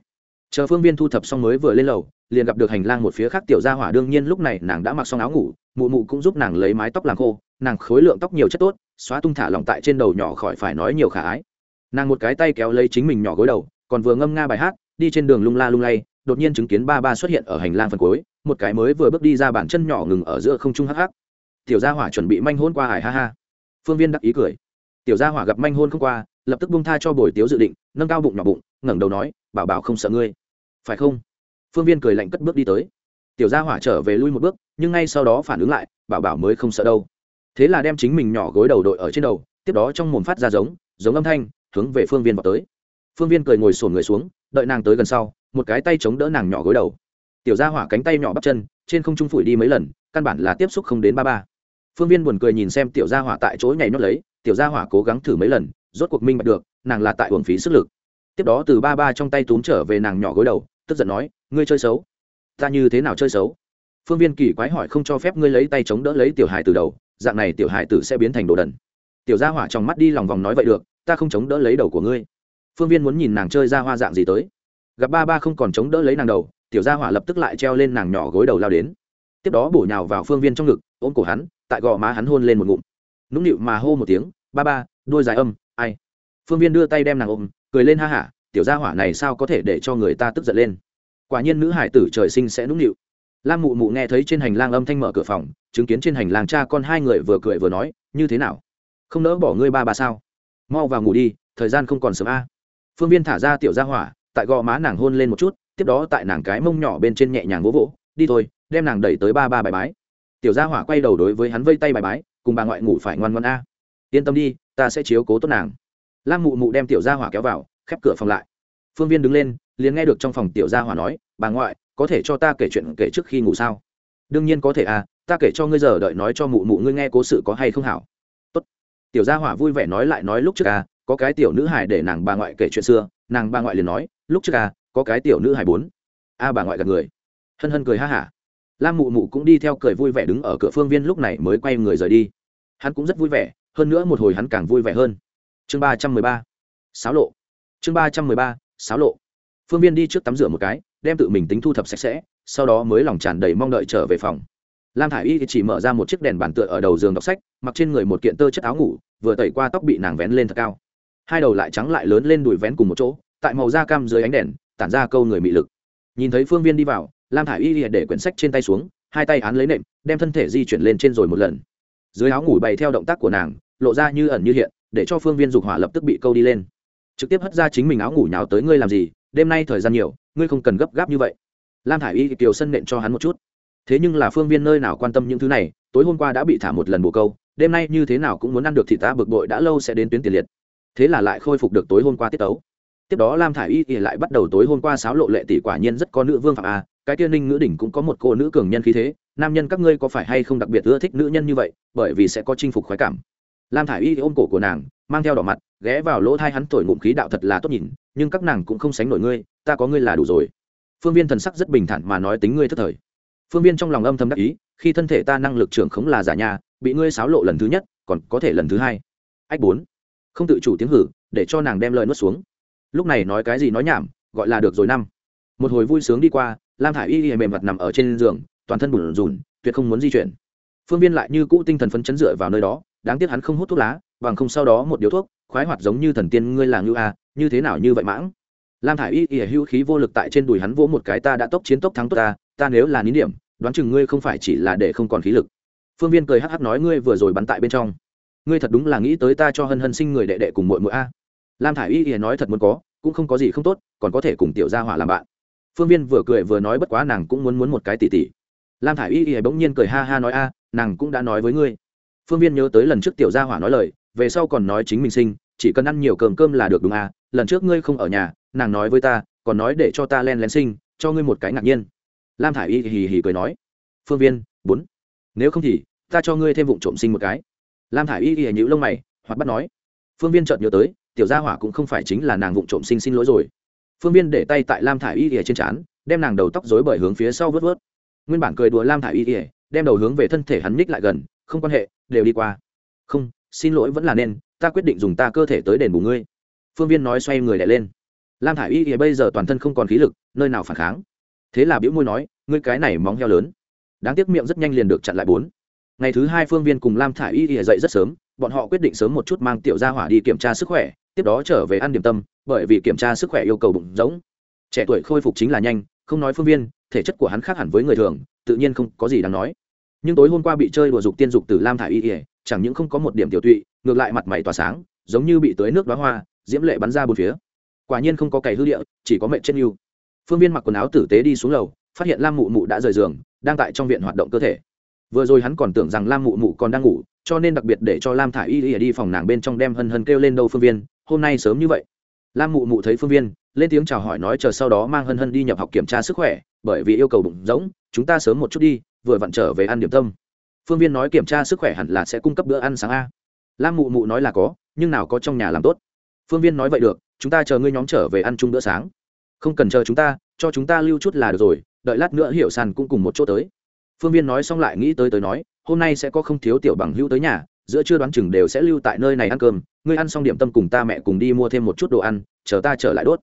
Chờ phương viên thu thập xong mới vừa lên lầu, liền gặp được hành lang một phía khác tiểu gia hỏa đương nhiên lúc này nàng đã mặc xong áo ngủ, mụ mụ cũng giúp nàng lấy mái tóc làm khô, nàng khối lượng tóc nhiều chất tốt xóa tung thả lỏng tại trên đầu nhỏ khỏi phải nói nhiều khả ái. Nàng một cái tay kéo lấy chính mình nhỏ gối đầu, còn vừa ngâm nga bài hát, đi trên đường lung la lung lay, đột nhiên chứng kiến ba ba xuất hiện ở hành lang phần cuối, một cái mới vừa bước đi ra bàn chân nhỏ ngừng ở giữa không trung hắc hắc. Tiểu gia hỏa chuẩn bị manh hôn qua hải ha ha. Phương viên đắc ý cười. Tiểu gia hỏa gặp manh hôn không qua, lập tức bung tha cho bồi tiếu dự định, nâng cao bụng nhỏ bụng, ngẩng đầu nói, bảo bảo không sợ ngươi. Phải không? Phương viên cười lạnh cất bước đi tới. Tiểu gia hỏa trở về lui một bước, nhưng ngay sau đó phản ứng lại, bảo bảo mới không sợ đâu thế là đem chính mình nhỏ gối đầu đội ở trên đầu, tiếp đó trong mồm phát ra giống giống âm thanh, hướng về phương viên vào tới. Phương viên cười ngồi sổn người xuống, đợi nàng tới gần sau, một cái tay chống đỡ nàng nhỏ gối đầu. Tiểu gia hỏa cánh tay nhỏ bắp chân, trên không trung phủi đi mấy lần, căn bản là tiếp xúc không đến ba ba. Phương viên buồn cười nhìn xem tiểu gia hỏa tại chỗ nhảy nhót lấy, tiểu gia hỏa cố gắng thử mấy lần, rốt cuộc minh bạch được, nàng là tại uổng phí sức lực. Tiếp đó từ ba ba trong tay túm trở về nàng nhỏ gối đầu, tức giận nói, ngươi chơi xấu. Ta như thế nào chơi xấu? Phương viên kỳ quái hỏi không cho phép ngươi lấy tay chống đỡ lấy tiểu hài từ đầu dạng này tiểu hải tử sẽ biến thành đồ đần. Tiểu gia hỏa trong mắt đi lòng vòng nói vậy được, ta không chống đỡ lấy đầu của ngươi. Phương viên muốn nhìn nàng chơi ra hoa dạng gì tới. Gặp ba ba không còn chống đỡ lấy nàng đầu, tiểu gia hỏa lập tức lại treo lên nàng nhỏ gối đầu lao đến. Tiếp đó bổ nhào vào phương viên trong ngực, ôm cổ hắn, tại gò má hắn hôn lên một ngụm. Nũng nịu mà hô một tiếng, ba ba, đôi dài âm, ai? Phương viên đưa tay đem nàng ôm, cười lên ha hả tiểu gia hỏa này sao có thể để cho người ta tức giận lên? Quả nhiên nữ hải tử trời sinh sẽ nũng nịu lam mụ mụ nghe thấy trên hành lang âm thanh mở cửa phòng, chứng kiến trên hành lang cha con hai người vừa cười vừa nói, như thế nào? Không nỡ bỏ ngươi ba bà sao? Mau vào ngủ đi, thời gian không còn sớm a. Phương viên thả ra tiểu gia hỏa, tại gò má nàng hôn lên một chút, tiếp đó tại nàng cái mông nhỏ bên trên nhẹ nhàng vỗ vỗ, đi thôi, đem nàng đẩy tới ba ba bài bái. Tiểu gia hỏa quay đầu đối với hắn vây tay bài bái, cùng bà ngoại ngủ phải ngoan ngoan a. Yên tâm đi, ta sẽ chiếu cố tốt nàng. Lam mụ mụ đem tiểu gia hỏa kéo vào, khép cửa phòng lại. Phương viên đứng lên, liền nghe được trong phòng tiểu gia hỏa nói, bà ngoại có thể cho ta kể chuyện kể trước khi ngủ sao? Đương nhiên có thể à ta kể cho ngươi giờ đợi nói cho mụ mụ ngươi nghe cố sự có hay không hảo. Tốt. tiểu gia hỏa vui vẻ nói lại nói lúc trước à có cái tiểu nữ hải để nàng bà ngoại kể chuyện xưa, nàng bà ngoại liền nói, lúc trước à có cái tiểu nữ hải bốn. A bà ngoại gặp người. Hân hân cười ha hả. Lam mụ mụ cũng đi theo cười vui vẻ đứng ở cửa phương viên lúc này mới quay người rời đi. Hắn cũng rất vui vẻ, hơn nữa một hồi hắn càng vui vẻ hơn. Chương ba trăm mười ba. Sáo lộ. Chương ba trăm mười ba. Sáo lộ. Phương viên đi trước tắm rửa một cái đem tự mình tính thu thập sạch sẽ, sau đó mới lòng tràn đầy mong đợi trở về phòng. Lam thả i y chỉ mở ra một chiếc đèn bàn tựa ở đầu giường đọc sách, mặc trên người một kiện tơ chất áo ngủ, vừa tẩy qua tóc bị nàng vén lên thật cao. Hai đầu lại trắng lại lớn lên đùi vén cùng một chỗ, tại màu da cam dưới ánh đèn, tản ra câu người mị lực. Nhìn thấy phương viên đi vào, lam thả i y để quyển sách trên tay xuống, hai tay án lấy nệm, đem thân thể di chuyển lên trên rồi một lần. Dưới áo ngủ bày theo động tác của nàng, lộ ra như ẩn như hiện, để cho phương viên dục hỏa lập tức bị câu đi lên. Trực tiếp hất ra chính mình áo ngủ nhào tới ngươi làm gì đêm nay thời gian nhiều, ngươi không cần gấp gáp như vậy. Lam thả i y kiều sân nện cho hắn một chút. Thế nhưng là phương viên nơi nào quan tâm những thứ này, tối hôm qua đã bị thả một lần bồ câu, đêm nay như thế nào cũng muốn ăn được thịt ta bực bội đã lâu sẽ đến tuyến tiền liệt. Thế là lại khôi phục được tối hôm qua tiết tấu. Tiếp đó lam thả i y lại bắt đầu tối hôm qua sáo lộ lệ tỷ quả nhiên rất có nữ vương phạm a, cái tiên ninh ngữ đỉnh cũng có một cô nữ cường nhân khí thế, nam nhân các ngươi có phải hay không đặc biệt ưa thích nữ nhân như vậy, bởi vì sẽ có chinh phục khoái cảm lam thả i y ôm cổ của nàng, mang theo đỏ mặt, ghé vào lỗ thai hắn thổi ngụm khí đạo thật là tốt nhìn, nhưng các nàng cũng không sánh nổi ngươi, ta có ngươi là đủ rồi. Phương viên thần sắc rất bình thản mà nói tính ngươi thất thời. Phương viên trong lòng âm thầm đắc ý, khi thân thể ta năng lực trưởng khống là giả nhà, bị ngươi xáo lộ lần thứ nhất, còn có thể lần thứ hai. Ách bốn. Không tự chủ tiếng hử, để cho nàng đem lời nuốt xuống. Lúc này nói cái gì nói nhảm, gọi là được rồi năm. Một hồi vui sướng đi qua, lam thả i y y mềm mặt nằm ở trên giường, toàn thân bùn rùn, tuyệt không muốn di chuyển. Phương viên lại như cũ tinh thần phấn chấn dựa vào nơi đó đáng tiếc hắn không hút thuốc lá, bằng không sau đó một điếu thuốc, khoái hoạt giống như thần tiên ngươi là ngưu a, như thế nào như vậy mãng? Lam thả i y y hữu khí vô lực tại trên đùi hắn vỗ một cái, ta đã tốc chiến tốc thắng tốt ta ta nếu là nín điểm, đoán chừng ngươi không phải chỉ là để không còn khí lực. Phương viên cười hắc hắc nói, ngươi vừa rồi bắn tại bên trong. Ngươi thật đúng là nghĩ tới ta cho hân hân sinh người đệ đệ cùng muội muội a. Lam thả i y y nói thật muốn có, cũng không có gì không tốt, còn có thể cùng tiểu gia hỏa làm bạn. Phương viên vừa cười vừa nói, bất quá nàng cũng muốn muốn một cái tỷ tỷ lam thả i y y bỗng nhiên cười ha ha nói, a, nàng cũng đã nói với ngươi phương viên nhớ tới lần trước tiểu gia hỏa nói lời, về sau còn nói chính mình sinh, chỉ cần ăn nhiều cơm cơm là được đúng à lần trước ngươi không ở nhà, nàng nói với ta, còn nói để cho ta len lén sinh, cho ngươi một cái ngạc nhiên. Lam thả i y hì hì cười nói, phương viên, bốn, nếu không thì ta cho ngươi thêm vụ trộm sinh một cái. Lam thả i y hì nhữ lông mày hoặc bắt nói, phương viên chợt nhớ tới, tiểu gia hỏa cũng không phải chính là nàng vụ trộm sinh xin lỗi rồi. Phương viên để tay tại lam thả i y hì trên trán, đem nàng đầu tóc dối bởi hướng phía sau vớt vớt. Nguyên bản cười đùa lam thả i y hì, đem đầu hướng về thân thể hắn ních lại gần không quan hệ đều đi qua. Không xin lỗi vẫn là nên ta quyết định dùng ta cơ thể tới đền bù ngươi. Phương viên nói xoay người lại lên. Lam thả i y thì bây giờ toàn thân không còn khí lực nơi nào phản kháng. Thế là biễu môi nói ngươi cái này móng heo lớn. Đáng tiếc miệng rất nhanh liền được chặn lại bốn. Ngày thứ hai phương viên cùng lam thả i y thì dậy rất sớm bọn họ quyết định sớm một chút mang tiểu gia hỏa đi kiểm tra sức khỏe tiếp đó trở về ăn điểm tâm bởi vì kiểm tra sức khỏe yêu cầu bụng rỗng, trẻ tuổi khôi phục chính là nhanh không nói phương viên thể chất của hắn khác hẳn với người thường tự nhiên không có gì đáng nói nhưng tối hôm qua bị chơi đùa dục tiên dục từ lam thả y ỉa, chẳng những không có một điểm tiểu tụy, ngược lại mặt mày tỏa sáng, giống như bị tưới nước đoá hoa, diễm lệ bắn ra bốn phía. Quả nhiên không có cày hư địa, chỉ có mệnh chết yêu phương viên mặc quần áo tử tế đi xuống lầu, phát hiện lam mụ mụ đã rời giường, đang tại trong viện hoạt động cơ thể. Vừa rồi hắn còn tưởng rằng lam mụ mụ còn đang ngủ, cho nên đặc biệt để cho lam thả y ỉa đi phòng nàng bên trong đem hân hân kêu lên đâu phương viên, hôm nay sớm như vậy. Lam mụ mụ thấy phương viên, lên tiếng chào hỏi nói chờ sau đó mang hân hân đi nhập học kiểm tra sức khỏe, bởi vì yêu cầu bụng rỗng, chúng ta sớm một chút đi vừa vặn trở về ăn điểm tâm. Phương viên nói kiểm tra sức khỏe hẳn là sẽ cung cấp bữa ăn sáng a. Lam mụ mụ nói là có, nhưng nào có trong nhà làm tốt. Phương viên nói vậy được, chúng ta chờ ngươi nhóm trở về ăn chung bữa sáng. Không cần chờ chúng ta, cho chúng ta lưu chút là được rồi, đợi lát nữa hiểu sàn cũng cùng một chỗ tới. Phương viên nói xong lại nghĩ tới tới nói, hôm nay sẽ có không thiếu tiểu bằng hữu tới nhà, giữa chưa đoán chừng đều sẽ lưu tại nơi này ăn cơm, ngươi ăn xong điểm tâm cùng ta mẹ cùng đi mua thêm một chút đồ ăn, chờ ta trở lại đốt.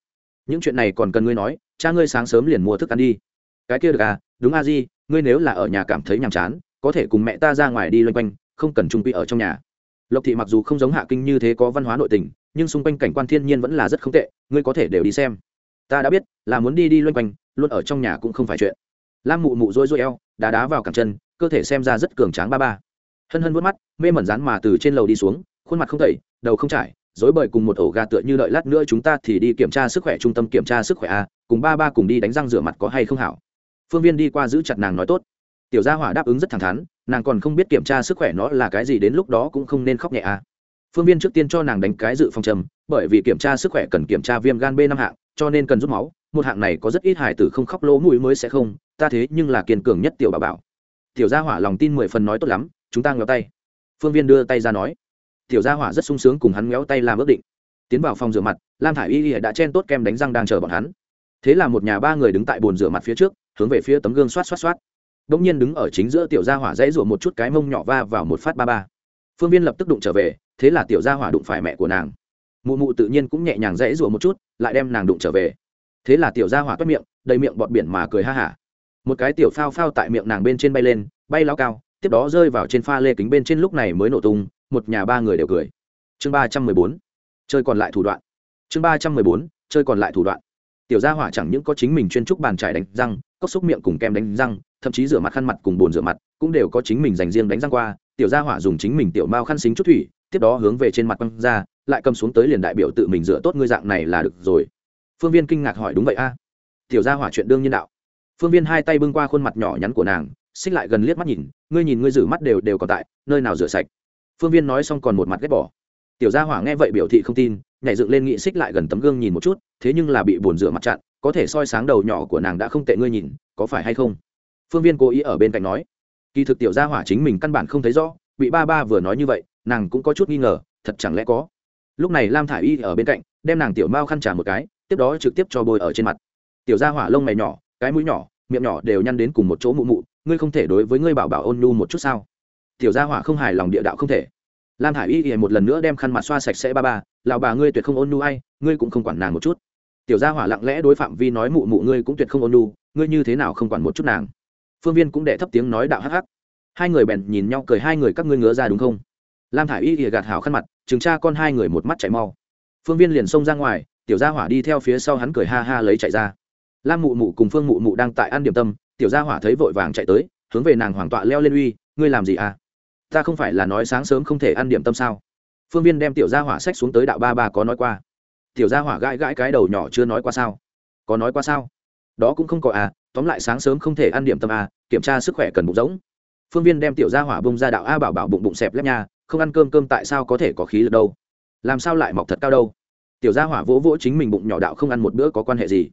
Những chuyện này còn cần ngươi nói, cha ngươi sáng sớm liền mua thức ăn đi. Cái kia được à đúng a di ngươi nếu là ở nhà cảm thấy nhàm chán, có thể cùng mẹ ta ra ngoài đi loanh quanh, không cần trung quy ở trong nhà. Lộc thị mặc dù không giống hạ kinh như thế có văn hóa nội tình, nhưng xung quanh cảnh quan thiên nhiên vẫn là rất không tệ, ngươi có thể đều đi xem. Ta đã biết, là muốn đi đi loanh quanh, luôn ở trong nhà cũng không phải chuyện. Lam mụ mụ rối rối eo, đá đá vào cẳng chân, cơ thể xem ra rất cường tráng ba ba. Hân hân vớt mắt, mê mẩn rán mà từ trên lầu đi xuống, khuôn mặt không tẩy, đầu không trải dối bời cùng một ổ gà tựa như đợi lát nữa chúng ta thì đi kiểm tra sức khỏe, trung tâm kiểm tra sức khỏe a, cùng ba ba cùng đi đánh răng rửa mặt có hay không hảo phương viên đi qua giữ chặt nàng nói tốt. Tiểu gia hỏa đáp ứng rất thẳng thắn, nàng còn không biết kiểm tra sức khỏe nó là cái gì đến lúc đó cũng không nên khóc nhẹ à. Phương viên trước tiên cho nàng đánh cái dự phòng trầm, bởi vì kiểm tra sức khỏe cần kiểm tra viêm gan b năm hạng, cho nên cần rút máu, một hạng này có rất ít hải tử không khóc lỗ mũi mới sẽ không, ta thế nhưng là kiên cường nhất tiểu bà bảo. Tiểu gia hỏa lòng tin mười phần nói tốt lắm, chúng ta ngéo tay. Phương viên đưa tay ra nói. Tiểu gia hỏa rất sung sướng cùng hắn ngéo tay làm ước định. Tiến vào phòng rửa mặt, lam thả i y đã chen tốt kem đánh răng đang chờ bọn hắn. Thế là một nhà ba người đứng tại bồn rửa mặt phía trước hướng về phía tấm gương xoát xoát xoát. Đông nhiên đứng ở chính giữa tiểu gia hỏa dãy rủa một chút cái mông nhỏ va vào một phát ba ba. Phương viên lập tức đụng trở về, thế là tiểu gia hỏa đụng phải mẹ của nàng. Mụ mụ tự nhiên cũng nhẹ nhàng dãy rủa một chút, lại đem nàng đụng trở về. Thế là tiểu gia hỏa toét miệng, đầy miệng bọt biển mà cười ha hả. Một cái tiểu phao phao tại miệng nàng bên trên bay lên, bay lao cao, tiếp đó rơi vào trên pha lê kính bên trên lúc này mới nổ tung, một nhà ba người đều cười. Chương ba trăm mười bốn, chơi còn lại thủ đoạn. Chương ba trăm mười bốn, chơi còn lại thủ đoạn. Tiểu gia hỏa chẳng những có chính mình chuyên trúc bàn trải đánh răng cốc xúc miệng cùng kem đánh răng, thậm chí rửa mặt khăn mặt cùng bồn rửa mặt, cũng đều có chính mình dành riêng đánh răng qua. Tiểu gia hỏa dùng chính mình tiểu mao khăn xính chút thủy, tiếp đó hướng về trên mặt quăng ra, lại cầm xuống tới liền đại biểu tự mình rửa tốt ngươi dạng này là được rồi. Phương viên kinh ngạc hỏi, đúng vậy a? Tiểu gia hỏa chuyện đương nhiên đạo. Phương viên hai tay bưng qua khuôn mặt nhỏ nhắn của nàng, xích lại gần liếc mắt nhìn, ngươi nhìn ngươi rửa mắt đều đều còn tại, nơi nào rửa sạch? Phương viên nói xong còn một mặt ghét bỏ. Tiểu gia hỏa nghe vậy biểu thị không tin, nhảy dựng lên nghị xích lại gần tấm gương nhìn một chút, thế nhưng là bị bồn rửa mặt chặn có thể soi sáng đầu nhỏ của nàng đã không tệ ngươi nhìn, có phải hay không? Phương viên cố ý ở bên cạnh nói. Kỳ thực tiểu gia hỏa chính mình căn bản không thấy rõ, bị ba ba vừa nói như vậy, nàng cũng có chút nghi ngờ, thật chẳng lẽ có? Lúc này lam thả i y ở bên cạnh, đem nàng tiểu mao khăn trả một cái, tiếp đó trực tiếp cho bôi ở trên mặt. Tiểu gia hỏa lông mày nhỏ, cái mũi nhỏ, miệng nhỏ đều nhăn đến cùng một chỗ mụ mụ, ngươi không thể đối với ngươi bảo bảo ôn nhu một chút sao? Tiểu gia hỏa không hài lòng địa đạo không thể. Lam thả i y thì một lần nữa đem khăn mặt xoa sạch sẽ ba ba lào bà ngươi tuyệt không ôn nhu ai, ngươi cũng không quản nàng một chút tiểu gia hỏa lặng lẽ đối phạm vi nói mụ mụ ngươi cũng tuyệt không ôn nhu, ngươi như thế nào không quản một chút nàng? Phương viên cũng đệ thấp tiếng nói đạo hắc hắc. Hai người bèn nhìn nhau cười, hai người các ngươi ngứa ra đúng không? Lam thả i y ỉa gạt hảo khăn mặt, chừng cha con hai người một mắt chạy mau. Phương viên liền xông ra ngoài, tiểu gia hỏa đi theo phía sau hắn cười ha ha lấy chạy ra. Lam mụ mụ cùng phương mụ mụ đang tại ăn điểm tâm, tiểu gia hỏa thấy vội vàng chạy tới, hướng về nàng hoàng tọa leo lên uy, ngươi làm gì à? Ta không phải là nói sáng sớm không thể ăn điểm tâm sao? Phương viên đem tiểu gia hỏa sách xuống tới đạo ba ba có nói qua tiểu gia hỏa gãi gãi cái đầu nhỏ chưa nói qua sao? Có nói qua sao? Đó cũng không có à tóm lại sáng sớm không thể ăn điểm tâm à kiểm tra sức khỏe cần bụng giống phương viên đem tiểu gia hỏa bông ra đạo a bảo bảo bụng bụng xẹp lép nha, không ăn cơm cơm tại sao có thể có khí lực đâu? Làm sao lại mọc thật cao đâu? Tiểu gia hỏa vỗ vỗ chính mình bụng nhỏ đạo không ăn một bữa có quan hệ gì?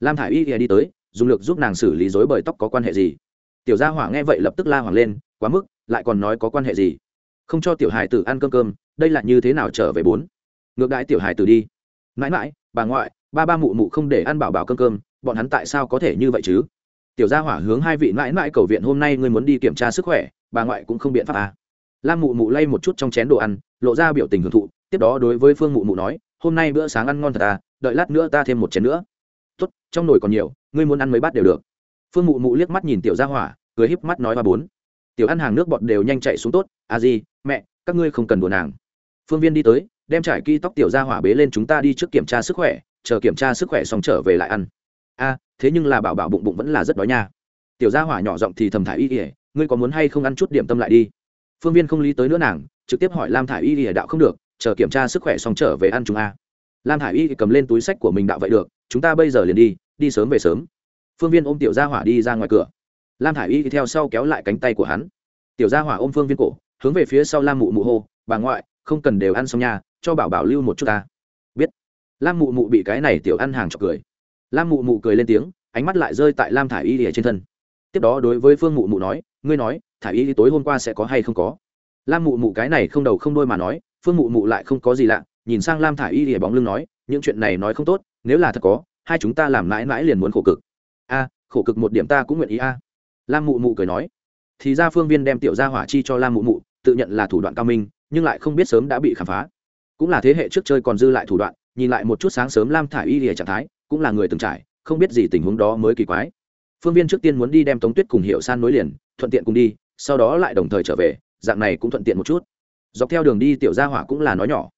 Lam thả i y đi tới, dùng lực giúp nàng xử lý dối bởi tóc có quan hệ gì? Tiểu gia hỏa nghe vậy lập tức la hoảng lên, quá mức, lại còn nói có quan hệ gì? Không cho tiểu hài tử ăn cơm cơm, đây là như thế nào trở về bốn? Ngược đãi tiểu hài tử đi mãi mãi, bà ngoại, ba ba mụ mụ không để ăn bảo bảo cơm cơm, bọn hắn tại sao có thể như vậy chứ? Tiểu gia hỏa hướng hai vị mãi mãi cầu viện hôm nay ngươi muốn đi kiểm tra sức khỏe, bà ngoại cũng không biện pháp à. lam mụ mụ lay một chút trong chén đồ ăn, lộ ra biểu tình hưởng thụ, tiếp đó đối với phương mụ mụ nói, hôm nay bữa sáng ăn ngon thật à đợi lát nữa ta thêm một chén nữa. Tốt, trong nồi còn nhiều, ngươi muốn ăn mấy bát đều được. Phương mụ mụ liếc mắt nhìn tiểu gia hỏa, cười híp mắt nói ba bốn. Tiểu ăn hàng nước bọt đều nhanh chạy xuống tốt à gì mẹ, các ngươi không cần đùa nàng. Phương viên đi tới đem trải kỹ tóc tiểu gia hỏa bế lên chúng ta đi trước kiểm tra sức khỏe, chờ kiểm tra sức khỏe xong trở về lại ăn. A, thế nhưng là bảo bảo bụng bụng vẫn là rất đói nha. Tiểu gia hỏa nhỏ giọng thì thầm thải y ỉa ngươi có muốn hay không ăn chút điểm tâm lại đi? Phương viên không lý tới nữa nàng, trực tiếp hỏi lam thải y ỉa đạo không được, chờ kiểm tra sức khỏe xong trở về ăn chúng a. Lam thải y cầm lên túi sách của mình đạo, vậy được, chúng ta bây giờ liền đi đi sớm về sớm. Phương viên ôm tiểu gia hỏa đi ra ngoài cửa. Lam thả i y theo sau kéo lại cánh tay của hắn. Tiểu gia hỏa ôm phương viên cổ, hướng về phía sau lam mụ mụ hô, bà ngoại không cần đều ăn xong nha, cho bảo bảo lưu một chút ta. Biết. Lam mụ mụ bị cái này tiểu ăn hàng chọc cười. Lam mụ mụ cười lên tiếng ánh mắt lại rơi tại lam thả i y lìa trên thân. Tiếp đó đối với phương mụ mụ nói ngươi nói thả y tối hôm qua sẽ có hay không có? Lam mụ mụ cái này không đầu không đôi mà nói phương mụ mụ lại không có gì lạ nhìn sang lam thả y lìa bóng lưng nói những chuyện này nói không tốt nếu là thật có hai chúng ta làm mãi mãi liền muốn khổ cực. A khổ cực một điểm ta cũng nguyện ý a. Lam mụ mụ cười nói. Thì ra phương viên đem tiểu gia hỏa chi cho lam mụ mụ tự nhận là thủ đoạn cao minh nhưng lại không biết sớm đã bị khám phá. Cũng là thế hệ trước chơi còn dư lại thủ đoạn, nhìn lại một chút sáng sớm lam thả y lìa trạng thái, cũng là người từng trải, không biết gì tình huống đó mới kỳ quái. Phương viên trước tiên muốn đi đem tống tuyết cùng hiệu san nối liền, thuận tiện cùng đi, sau đó lại đồng thời trở về, dạng này cũng thuận tiện một chút. Dọc theo đường đi tiểu gia hỏa cũng là nói nhỏ.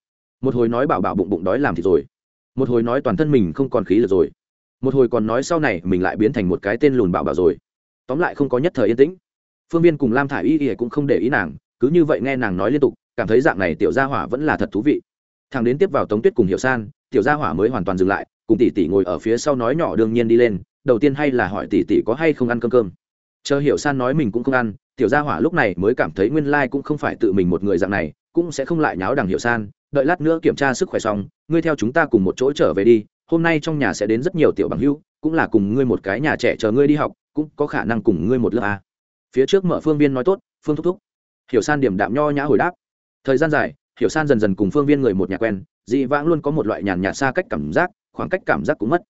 Một hồi nói bảo bảo bụng bụng đói làm thì rồi. Một hồi nói toàn thân mình không còn khí lực rồi. Một hồi còn nói sau này mình lại biến thành một cái tên lùn bảo bảo rồi. Tóm lại không có nhất thời yên tĩnh. Phương viên cùng lam thả i y ỉa cũng không để ý nàng, cứ như vậy nghe nàng nói liên tục cảm thấy dạng này tiểu gia hỏa vẫn là thật thú vị. Thằng đến tiếp vào tống tuyết cùng hiệu san, tiểu gia hỏa mới hoàn toàn dừng lại, cùng tỷ tỷ ngồi ở phía sau nói nhỏ đương nhiên đi lên, đầu tiên hay là hỏi tỷ tỷ có hay không ăn cơm cơm. Chờ hiểu san nói mình cũng không ăn, tiểu gia hỏa lúc này mới cảm thấy nguyên lai、like、cũng không phải tự mình một người dạng này, cũng sẽ không lại nháo đằng hiểu san, đợi lát nữa kiểm tra sức khỏe xong, ngươi theo chúng ta cùng một chỗ trở về đi, hôm nay trong nhà sẽ đến rất nhiều tiểu bằng hữu cũng là cùng ngươi một cái nhà trẻ chờ ngươi đi học, cũng có khả năng cùng ngươi một lớp a. Phía trước mở phương viên nói tốt, phương thúc thúc. Hiểu san điểm đạm nho nhã hồi đáp thời gian dài, hiểu san dần dần cùng phương viên người một nhà quen, dị vãng luôn có một loại nhàn nhạt xa cách cảm giác, khoảng cách cảm giác cũng mất.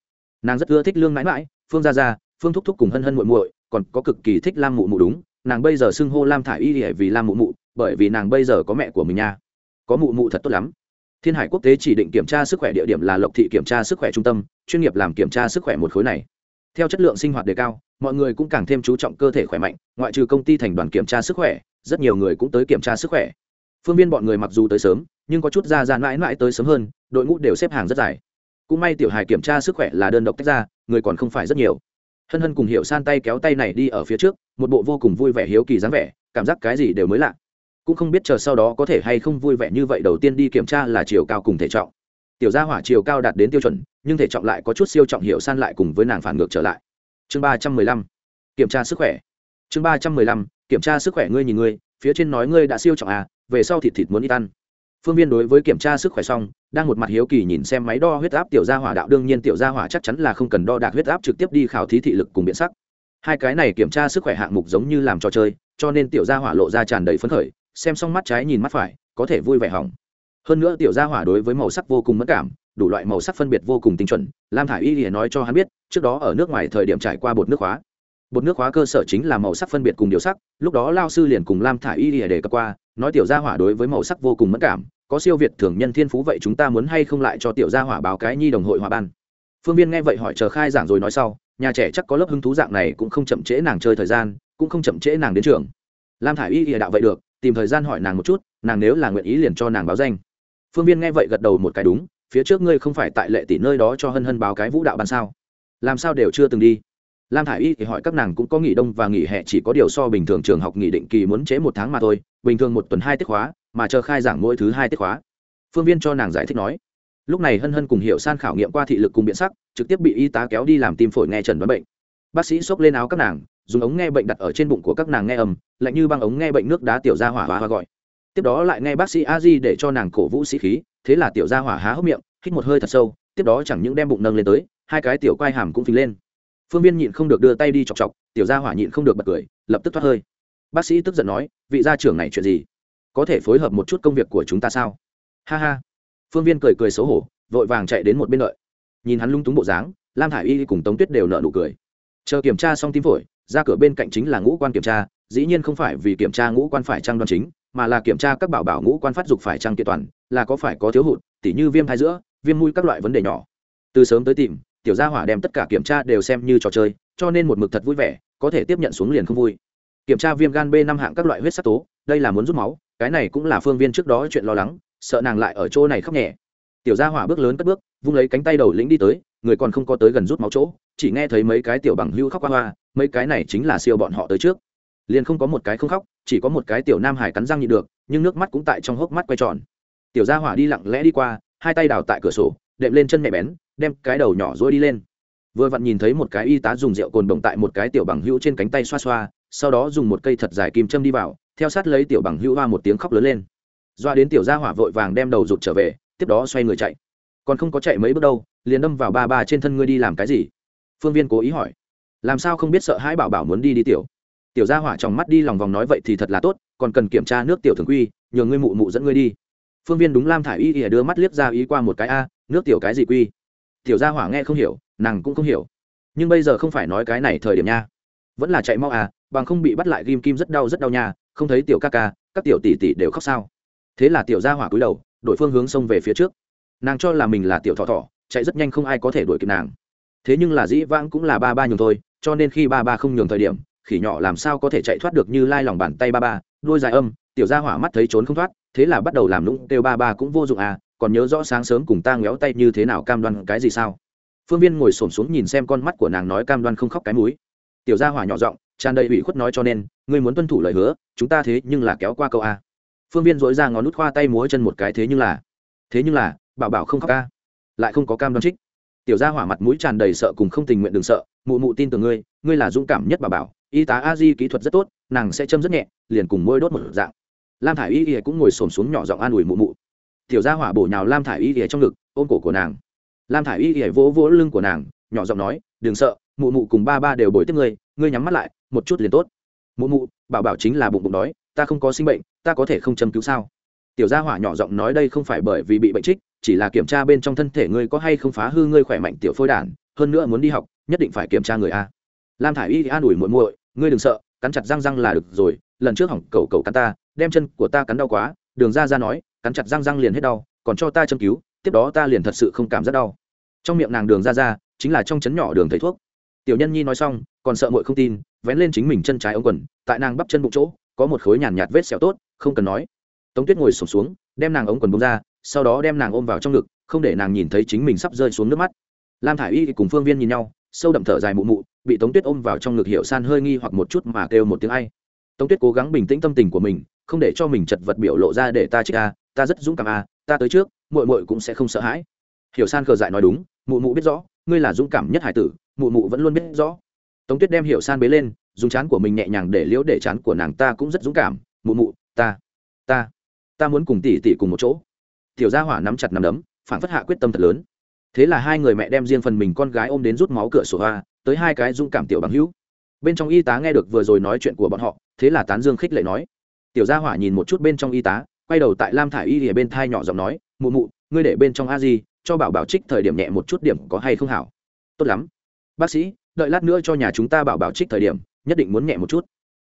Nàng rất ưa thích lương mãi mãi, phương gia gia, phương thúc thúc cùng hân hân muội muội, còn có cực kỳ thích lam mụ mụ đúng, nàng bây giờ xưng hô lam thả y để vì lam mụ mụ, bởi vì nàng bây giờ có mẹ của mình nha. Có mụ mụ thật tốt lắm. Thiên hải quốc tế chỉ định kiểm tra sức khỏe địa điểm là lộc thị kiểm tra sức khỏe trung tâm, chuyên nghiệp làm kiểm tra sức khỏe một khối này. Theo chất lượng sinh hoạt đề cao, mọi người cũng càng thêm chú trọng cơ thể khỏe mạnh, ngoại trừ công ty thành đoàn kiểm tra sức khỏe, rất nhiều người cũng tới kiểm tra sức khỏe phương viên bọn người mặc dù tới sớm, nhưng có chút ra ra mãi mãi tới sớm hơn, đội ngũ đều xếp hàng rất dài. Cũng may tiểu hài kiểm tra sức khỏe là đơn độc tách ra, người còn không phải rất nhiều. Hân hân cùng hiểu san tay kéo tay này đi ở phía trước, một bộ vô cùng vui vẻ hiếu kỳ dáng vẻ, cảm giác cái gì đều mới lạ. Cũng không biết chờ sau đó có thể hay không vui vẻ như vậy, đầu tiên đi kiểm tra là chiều cao cùng thể trọng. Tiểu gia hỏa chiều cao đạt đến tiêu chuẩn, nhưng thể trọng lại có chút siêu trọng hiệu san lại cùng với nàng phản ngược trở lại. Chương ba trăm mười lăm, kiểm tra sức khỏe. Chương ba trăm mười lăm, kiểm tra sức khỏe ngươi nhìn ngươi, phía trên nói ngươi đã siêu trọng à về sau thịt thịt muốn ít ăn. Phương viên đối với kiểm tra sức khỏe xong, đang một mặt hiếu kỳ nhìn xem máy đo huyết áp tiểu gia hỏa đạo. Đương nhiên tiểu gia hỏa chắc chắn là không cần đo đạc huyết áp trực tiếp đi khảo thí thị lực cùng biện sắc. Hai cái này kiểm tra sức khỏe hạng mục giống như làm trò chơi, cho nên tiểu gia hỏa lộ ra tràn đầy phấn khởi, xem xong mắt trái nhìn mắt phải, có thể vui vẻ hỏng. Hơn nữa tiểu gia hỏa đối với màu sắc vô cùng mất cảm, đủ loại màu sắc phân biệt vô cùng tinh chuẩn, lam thả i y thì nói cho hắn biết, trước đó ở nước ngoài thời điểm trải qua bột nước hóa. Bột nước hóa cơ sở chính là màu sắc phân biệt cùng điều sắc, lúc đó lao sư liền cùng lam thả i y thì đề cập qua nói tiểu gia hỏa đối với màu sắc vô cùng mất cảm, có siêu việt thường nhân thiên phú vậy chúng ta muốn hay không lại cho tiểu gia hỏa báo cái nhi đồng hội hòa ban? Phương viên nghe vậy hỏi chờ khai giảng rồi nói sau, nhà trẻ chắc có lớp hứng thú dạng này cũng không chậm trễ nàng chơi thời gian, cũng không chậm trễ nàng đến trường. Lam thả i y ỉa đạo vậy được, tìm thời gian hỏi nàng một chút, nàng nếu là nguyện ý liền cho nàng báo danh. Phương viên nghe vậy gật đầu một cái đúng, phía trước ngươi không phải tại lệ tỷ nơi đó cho hân hân báo cái vũ đạo ban sao? Làm sao đều chưa từng đi? Lam thả i y thì hỏi các nàng cũng có nghỉ đông và nghỉ hè, chỉ có điều so bình thường trường học nghỉ định kỳ muốn chế một tháng mà thôi bình thường một tuần hai tiết khóa, mà chờ khai giảng mỗi thứ hai tiết khóa. Phương viên cho nàng giải thích nói, lúc này hân hân cùng Hiệu san khảo nghiệm qua thị lực cùng biện sắc, trực tiếp bị y tá kéo đi làm tim phổi nghe trần đoán bệnh. Bác sĩ xốc lên áo các nàng, dùng ống nghe bệnh đặt ở trên bụng của các nàng nghe ầm lạnh như băng ống nghe bệnh nước đá tiểu ra hỏa hoa gọi. Tiếp đó lại nghe bác sĩ a di để cho nàng cổ vũ sĩ khí, thế là tiểu ra hỏa há hốc miệng, hít một hơi thật sâu, tiếp đó chẳng những đem bụng nâng lên tới, hai cái tiểu quai hàm cũng phình lên. Phương viên nhịn không được đưa tay đi chọc chọc, tiểu ra hỏa nhịn không được bật cười, lập tức thoát hơi. Bác sĩ tức giận nói vị gia trưởng này chuyện gì? Có thể phối hợp một chút công việc của chúng ta sao? Ha ha. Phương viên cười cười xấu hổ, vội vàng chạy đến một bên đợi. Nhìn hắn lung túng bộ dáng, lam thả i y cùng tống tuyết đều nợ nụ cười. Chờ kiểm tra xong tim phổi, ra cửa bên cạnh chính là ngũ quan kiểm tra, dĩ nhiên không phải vì kiểm tra ngũ quan phải trăng đoan chính, mà là kiểm tra các bảo bảo ngũ quan phát dục phải trăng kiện toàn, là có phải có thiếu hụt, tỉ như viêm thai giữa, viêm mũi các loại vấn đề nhỏ. Từ sớm tới tìm, tiểu gia hỏa đem tất cả kiểm tra đều xem như trò chơi, cho nên một mực thật vui vẻ, có thể tiếp nhận xuống liền không vui kiểm tra viêm gan b năm hạng các loại huyết sắc tố, đây là muốn rút máu, cái này cũng là phương viên trước đó chuyện lo lắng, sợ nàng lại ở chỗ này khóc nhẹ. Tiểu gia hỏa bước lớn cất bước, vung lấy cánh tay đầu lĩnh đi tới, người còn không có tới gần rút máu chỗ, chỉ nghe thấy mấy cái tiểu bằng hưu khóc hoa hoa, mấy cái này chính là siêu bọn họ tới trước. Liền không có một cái không khóc, chỉ có một cái tiểu nam hải cắn răng nhịn được, nhưng nước mắt cũng tại trong hốc mắt quay tròn. Tiểu gia hỏa đi lặng lẽ đi qua, hai tay đào tại cửa sổ, đệm lên chân mẹ bén, đem cái đầu nhỏ rối đi lên vừa vặn nhìn thấy một cái y tá dùng rượu cồn đồng tại một cái tiểu bằng hữu trên cánh tay xoa xoa, sau đó dùng một cây thật dài kim châm đi vào, theo sát lấy tiểu bằng hữu hoa một tiếng khóc lớn lên. Doa đến tiểu gia hỏa vội vàng đem đầu rụt trở về, tiếp đó xoay người chạy. Còn không có chạy mấy bước đâu, liền đâm vào ba ba trên thân ngươi đi làm cái gì? Phương viên cố ý hỏi. Làm sao không biết sợ hãi bảo bảo muốn đi đi tiểu? Tiểu gia hỏa trong mắt đi lòng vòng nói vậy thì thật là tốt, còn cần kiểm tra nước tiểu thường quy, nhờ ngươi mụ mụ dẫn ngươi đi. Phương viên đúng lam thả i y ỉa đưa mắt liếc ra ý qua một cái a, nước tiểu cái gì quy? Tiểu gia hỏa nghe không hiểu, nàng cũng không hiểu. Nhưng bây giờ không phải nói cái này thời điểm nha. Vẫn là chạy mau à bằng không bị bắt lại ghim kim rất đau rất đau nha, không thấy tiểu ca ca, các tiểu tỷ tỷ đều khóc sao. Thế là tiểu gia hỏa cúi đầu, đổi phương hướng xông về phía trước. Nàng cho là mình là tiểu thọ thọ, chạy rất nhanh không ai có thể đuổi kịp nàng. Thế nhưng là dĩ vãng cũng là ba ba nhường thôi, cho nên khi ba ba không nhường thời điểm, khỉ nhỏ làm sao có thể chạy thoát được như lai lòng bàn tay ba ba. Đôi dài âm, tiểu gia hỏa mắt thấy trốn không thoát, thế là bắt đầu làm lũng kêu ba ba cũng vô dụng à còn nhớ rõ sáng sớm cùng ta ngéo tay như thế nào cam đoan cái gì sao? Phương viên ngồi xổm xuống nhìn xem con mắt của nàng nói cam đoan không khóc cái múi tiểu gia hỏa nhỏ giọng, tràn đầy ủy khuất nói cho nên, ngươi muốn tuân thủ lời hứa, chúng ta thế nhưng là kéo qua câu a. Phương viên dội ra ngón nút khoa tay múa chân một cái thế nhưng là, thế nhưng là, bảo bảo không khóc ca lại không có cam đoan trích. Tiểu gia hỏa mặt mũi tràn đầy sợ cùng không tình nguyện đừng sợ, mụ mụ tin tưởng ngươi ngươi là dũng cảm nhất bảo bảo, y tá a di kỹ thuật rất tốt, nàng sẽ châm rất nhẹ, liền cùng môi đốt một dạng. Lam thả i y y cũng ngồi xổm xuống nhỏ giọng an ủi mụ mụ tiểu gia hỏa bổ nhào lam thả i y ỉa trong ngực, ôm cổ của nàng. Lam thả i y ỉa vỗ vỗ lưng của nàng, nhỏ giọng nói, đừng sợ, mụ mụ cùng ba ba đều bồi tiếp ngươi ngươi nhắm mắt lại, một chút liền tốt. Mụ mụ, bảo bảo chính là bụng bụng đói, ta không có sinh bệnh, ta có thể không châm cứu sao? Tiểu gia hỏa nhỏ giọng nói, đây không phải bởi vì bị bệnh trích, chỉ là kiểm tra bên trong thân thể ngươi có hay không phá hư ngươi khỏe mạnh tiểu phôi đản, hơn nữa muốn đi học, nhất định phải kiểm tra người a. Lam thả i y an ủi muội muội, ngươi đừng sợ, cắn chặt răng răng là được rồi, lần trước hỏng cầu cầu cắn ta, đem chân của ta cắn đau quá đường ra ra nói cắn chặt răng răng liền hết đau còn cho ta châm cứu tiếp đó ta liền thật sự không cảm giác đau. Trong miệng nàng đường ra ra chính là trong chấn nhỏ đường thầy thuốc. Tiểu nhân nhi nói xong còn sợ muội không tin vén lên chính mình chân trái ống quần tại nàng bắp chân bụng chỗ có một khối nhàn nhạt, nhạt vết sẹo tốt không cần nói. Tống tuyết ngồi sổm xuống đem nàng ống quần bông ra sau đó đem nàng ôm vào trong ngực không để nàng nhìn thấy chính mình sắp rơi xuống nước mắt. Lam thả i y cùng phương viên nhìn nhau sâu đậm thở dài mụ mụ bị tống tuyết ôm vào trong ngực hiệu san hơi nghi hoặc một chút mà kêu một tiếng ai. Tống tuyết cố gắng bình tĩnh tâm tình của mình không để cho mình chật vật biểu lộ ra để ta trích a à, ta rất dũng cảm a ta tới trước mội mội cũng sẽ không sợ hãi. Hiểu san khờ dại nói đúng, mụ mụ biết rõ, ngươi là dũng cảm nhất hải tử, mụ mụ vẫn luôn biết rõ. Tống tuyết đem hiểu san bế lên, dùng chán của mình nhẹ nhàng để liễu để chán của nàng ta cũng rất dũng cảm, mụ mụ, ta ta ta muốn cùng tỷ tỷ cùng một chỗ. Tiểu gia hỏa nắm chặt nắm đấm phản phất hạ quyết tâm thật lớn. Thế là hai người mẹ đem riêng phần mình con gái ôm đến rút máu cửa sổ hoa, tới hai cái dung cảm tiểu bằng hữu. Bên trong y tá nghe được vừa rồi nói chuyện của bọn họ, thế là tán dương khích lệ nói tiểu gia hỏa nhìn một chút bên trong y tá, quay đầu tại lam thả i y ở bên thai nhỏ giọng nói, mụ mụ, ngươi để bên trong a di, cho bảo bảo trích thời điểm nhẹ một chút điểm có hay không hảo? Tốt lắm. Bác sĩ, đợi lát nữa cho nhà chúng ta bảo bảo trích thời điểm, nhất định muốn nhẹ một chút.